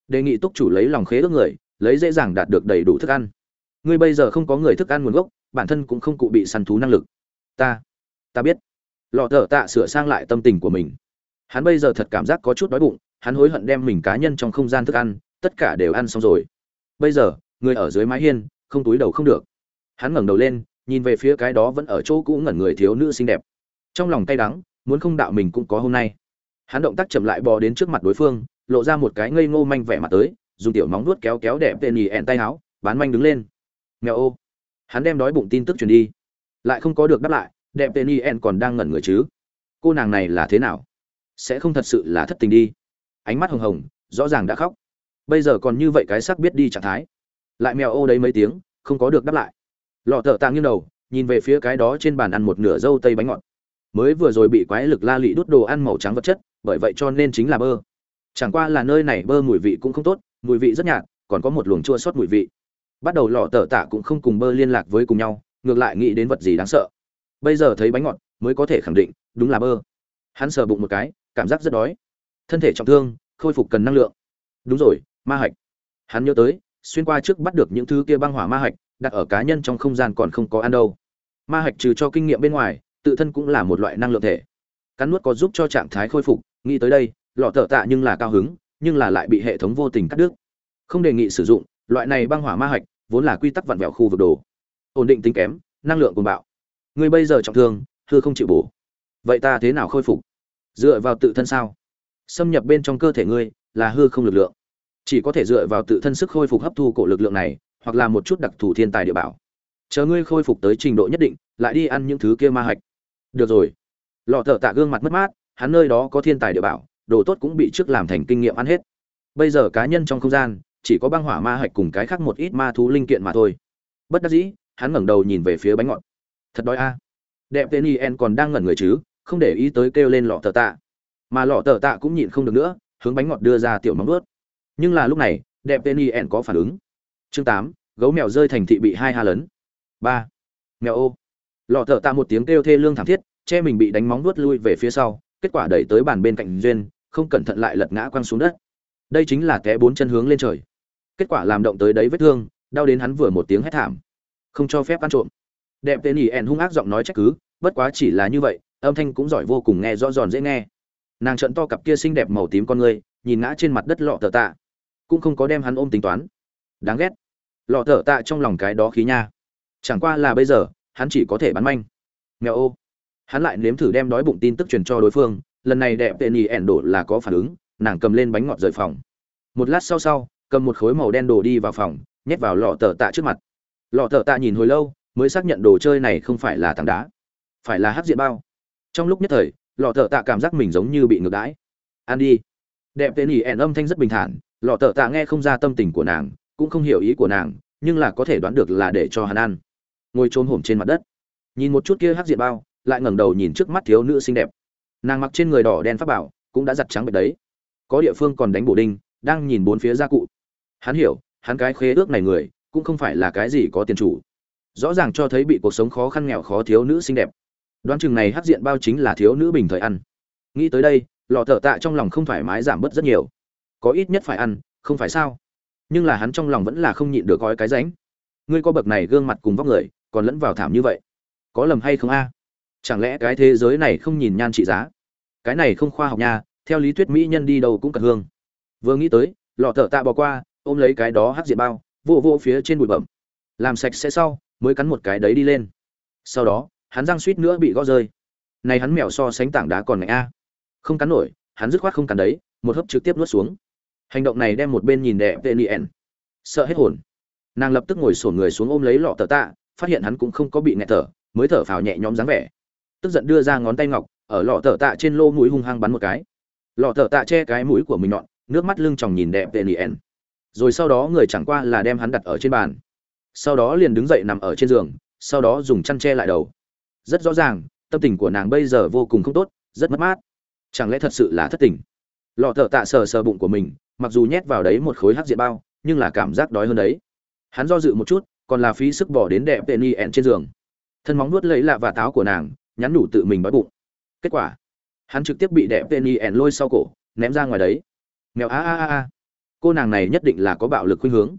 Đề nghị túc chủ lấy lòng khế ước người, lấy dễ dàng đạt được đầy đủ thức ăn. Ngươi bây giờ không có người thức ăn nguồn gốc bản thân cũng không cụ bị săn thú năng lực. Ta ta biết. Lọ thợ tạ sửa sang lại tâm tình của mình. Hắn bây giờ thật cảm giác có chút đói bụng, hắn hối hận đem mình cá nhân trong không gian thức ăn, tất cả đều ăn xong rồi. Bây giờ, người ở dưới mái hiên, không túi đầu không được. Hắn ngẩng đầu lên, nhìn về phía cái đó vẫn ở chỗ cũ ngẩn người thiếu nữ xinh đẹp. Trong lòng cay đắng, muốn không đạo mình cũng có hôm nay. Hắn động tác chậm lại bò đến trước mặt đối phương, lộ ra một cái ngây ngô manh vẻ mặt tới, dùng tiểu móng nuốt kéo kéo đẹp tên nhì ẹn tay áo bán manh đứng lên. Mèo ô hắn đem đói bụng tin tức truyền đi. Lại không có được đáp lại, đẹp tên yen còn đang ngẩn người chứ. Cô nàng này là thế nào? Sẽ không thật sự là thất tình đi. Ánh mắt hồng hồng, rõ ràng đã khóc. Bây giờ còn như vậy cái sắc biết đi trạng thái. Lại mèo ô đấy mấy tiếng, không có được đáp lại. Lọ thợ tạ nghiêng đầu, nhìn về phía cái đó trên bàn ăn một nửa dâu tây bánh ngọt. Mới vừa rồi bị quái lực la lị đút đồ ăn màu trắng vật chất, bởi vậy cho nên chính là bơ. Chẳng qua là nơi này bơ mùi vị cũng không tốt, mùi vị rất nhạt, còn có một luồng chua sót mùi vị bắt đầu lọ tờ tạ cũng không cùng bơ liên lạc với cùng nhau, ngược lại nghĩ đến vật gì đáng sợ. Bây giờ thấy bánh ngọt mới có thể khẳng định, đúng là bơ. Hắn sờ bụng một cái, cảm giác rất đói. Thân thể trọng thương, khôi phục cần năng lượng. Đúng rồi, ma hạch. Hắn nhớ tới, xuyên qua trước bắt được những thứ kia băng hỏa ma hạch, đặt ở cá nhân trong không gian còn không có ăn đâu. Ma hạch trừ cho kinh nghiệm bên ngoài, tự thân cũng là một loại năng lượng thể. Cắn nuốt có giúp cho trạng thái khôi phục, nghĩ tới đây, lọ tở tạ nhưng là cao hứng, nhưng là lại bị hệ thống vô tình cắt đứt. Không đề nghị sử dụng, loại này băng hỏa ma hạch vốn là quy tắc vặn vẹo khu vực đồ. Ổn định tính kém, năng lượng cuồng bạo. Người bây giờ trọng thương, hư không chịu bổ. Vậy ta thế nào khôi phục? Dựa vào tự thân sao? Xâm nhập bên trong cơ thể ngươi là hư không lực lượng. Chỉ có thể dựa vào tự thân sức khôi phục hấp thu cổ lực lượng này, hoặc là một chút đặc thù thiên tài địa bảo. Chờ ngươi khôi phục tới trình độ nhất định, lại đi ăn những thứ kia ma hạch. Được rồi. Lọ thợ tạ gương mặt mất mát, hắn nơi đó có thiên tài địa bảo, đồ tốt cũng bị trước làm thành kinh nghiệm ăn hết. Bây giờ cá nhân trong không gian chỉ có băng hỏa ma hạch cùng cái khác một ít ma thú linh kiện mà thôi. Bất đắc dĩ, hắn ngẩng đầu nhìn về phía bánh ngọt. Thật đói a. Đẹp tên yen còn đang ngẩn người chứ, không để ý tới kêu lên lọ tờ tạ. Mà lọ tờ tạ cũng nhịn không được nữa, hướng bánh ngọt đưa ra tiểu móng ướt nhưng là lúc này, đẹp tên yen có phản ứng. Chương tám, gấu mèo rơi thành thị bị hai ha lớn ba. Mèo ô. Lọ tờ tạ một tiếng kêu thê lương thảm thiết, che mình bị đánh móng vuốt lui về phía sau, kết quả đẩy tới bàn bên cạnh duyên, không cẩn thận lại lật ngã quăng xuống đất. Đây chính là té bốn chân hướng lên trời kết quả làm động tới đấy vết thương, đau đến hắn vừa một tiếng hét thảm. Không cho phép ăn trộm. Đẹp tên ỉ ẻn hung ác giọng nói trách cứ, bất quá chỉ là như vậy, âm thanh cũng giỏi vô cùng nghe rõ giòn dễ nghe. Nàng trận to cặp kia xinh đẹp màu tím con người nhìn ngã trên mặt đất lọ thợ tạ. Cũng không có đem hắn ôm tính toán. Đáng ghét. Lọ thợ tạ trong lòng cái đó khí nha. Chẳng qua là bây giờ, hắn chỉ có thể bắn manh. Nghèo ô. Hắn lại nếm thử đem đói bụng tin tức truyền cho đối phương, lần này đẹp tên ỉ ẻn đổ là có phản ứng, nàng cầm lên bánh ngọt rời phòng. Một lát sau sau cầm một khối màu đen đồ đi vào phòng, nhét vào lọ tờ tạ trước mặt. Lọ tờ tạ nhìn hồi lâu, mới xác nhận đồ chơi này không phải là tảng đá, phải là hát diện bao. Trong lúc nhất thời, lọ tờ tạ cảm giác mình giống như bị ngược đãi. Ăn đi. Đẹp tên ỉ ẻn âm thanh rất bình thản, lọ tờ tạ nghe không ra tâm tình của nàng, cũng không hiểu ý của nàng, nhưng là có thể đoán được là để cho hắn ăn. Ngồi trốn hổm trên mặt đất. Nhìn một chút kia hát diện bao, lại ngẩng đầu nhìn trước mắt thiếu nữ xinh đẹp. Nàng mặc trên người đỏ đen pháp bảo, cũng đã giặt trắng bệch đấy. Có địa phương còn đánh bổ đinh, đang nhìn bốn phía gia cụ hắn hiểu, hắn cái khế ước này người, cũng không phải là cái gì có tiền chủ. Rõ ràng cho thấy bị cuộc sống khó khăn nghèo khó thiếu nữ xinh đẹp. Đoán chừng này hắc diện bao chính là thiếu nữ bình thời ăn. Nghĩ tới đây lò thở tạ trong lòng không thoải mái giảm bớt rất nhiều. Có ít nhất phải ăn, không phải sao? Nhưng là hắn trong lòng vẫn là không nhịn được gói cái ránh. Ngươi có bậc này gương mặt cùng vóc người, còn lẫn vào thảm như vậy. Có lầm hay không a? Chẳng lẽ cái thế giới này không nhìn nhan trị giá? Cái này không khoa học nha, theo lý thuyết mỹ nhân đi đâu cũng cần hương. Vừa nghĩ tới, lọ thợ tạ bỏ qua ôm lấy cái đó hắc diện bao, vô vô phía trên bụi bẩm làm sạch sẽ sau, mới cắn một cái đấy đi lên. Sau đó, hắn răng suýt nữa bị gõ rơi. Này hắn mèo so sánh tảng đá còn mạnh a. Không cắn nổi, hắn dứt khoát không cắn đấy, một hớp trực tiếp nuốt xuống. Hành động này đem một bên nhìn đẹp tên nien. Sợ hết hồn. Nàng lập tức ngồi sổn người xuống ôm lấy lọ tờ tạ, phát hiện hắn cũng không có bị nghẹt thở, mới thở phào nhẹ nhõm dáng vẻ. Tức giận đưa ra ngón tay ngọc, ở lọ tờ tạ trên lô mũi hung hăng bắn một cái. Lọ tờ tạ che cái mũi của mình nhọn, nước mắt lưng tròng nhìn đẹp tên nien rồi sau đó người chẳng qua là đem hắn đặt ở trên bàn. Sau đó liền đứng dậy nằm ở trên giường, sau đó dùng chăn che lại đầu. Rất rõ ràng, tâm tình của nàng bây giờ vô cùng không tốt, rất mất mát. Chẳng lẽ thật sự là thất tình? Lọ thợ tạ sờ sờ bụng của mình, mặc dù nhét vào đấy một khối hắc diện bao, nhưng là cảm giác đói hơn đấy. Hắn do dự một chút, còn là phí sức bỏ đến đẹp tên y ẹn trên giường. Thân móng nuốt lấy lạ và táo của nàng, nhắn đủ tự mình đói bụng. Kết quả, hắn trực tiếp bị đẹp tên y ẹn lôi sau cổ, ném ra ngoài đấy. Mèo a a a a cô nàng này nhất định là có bạo lực khuynh hướng.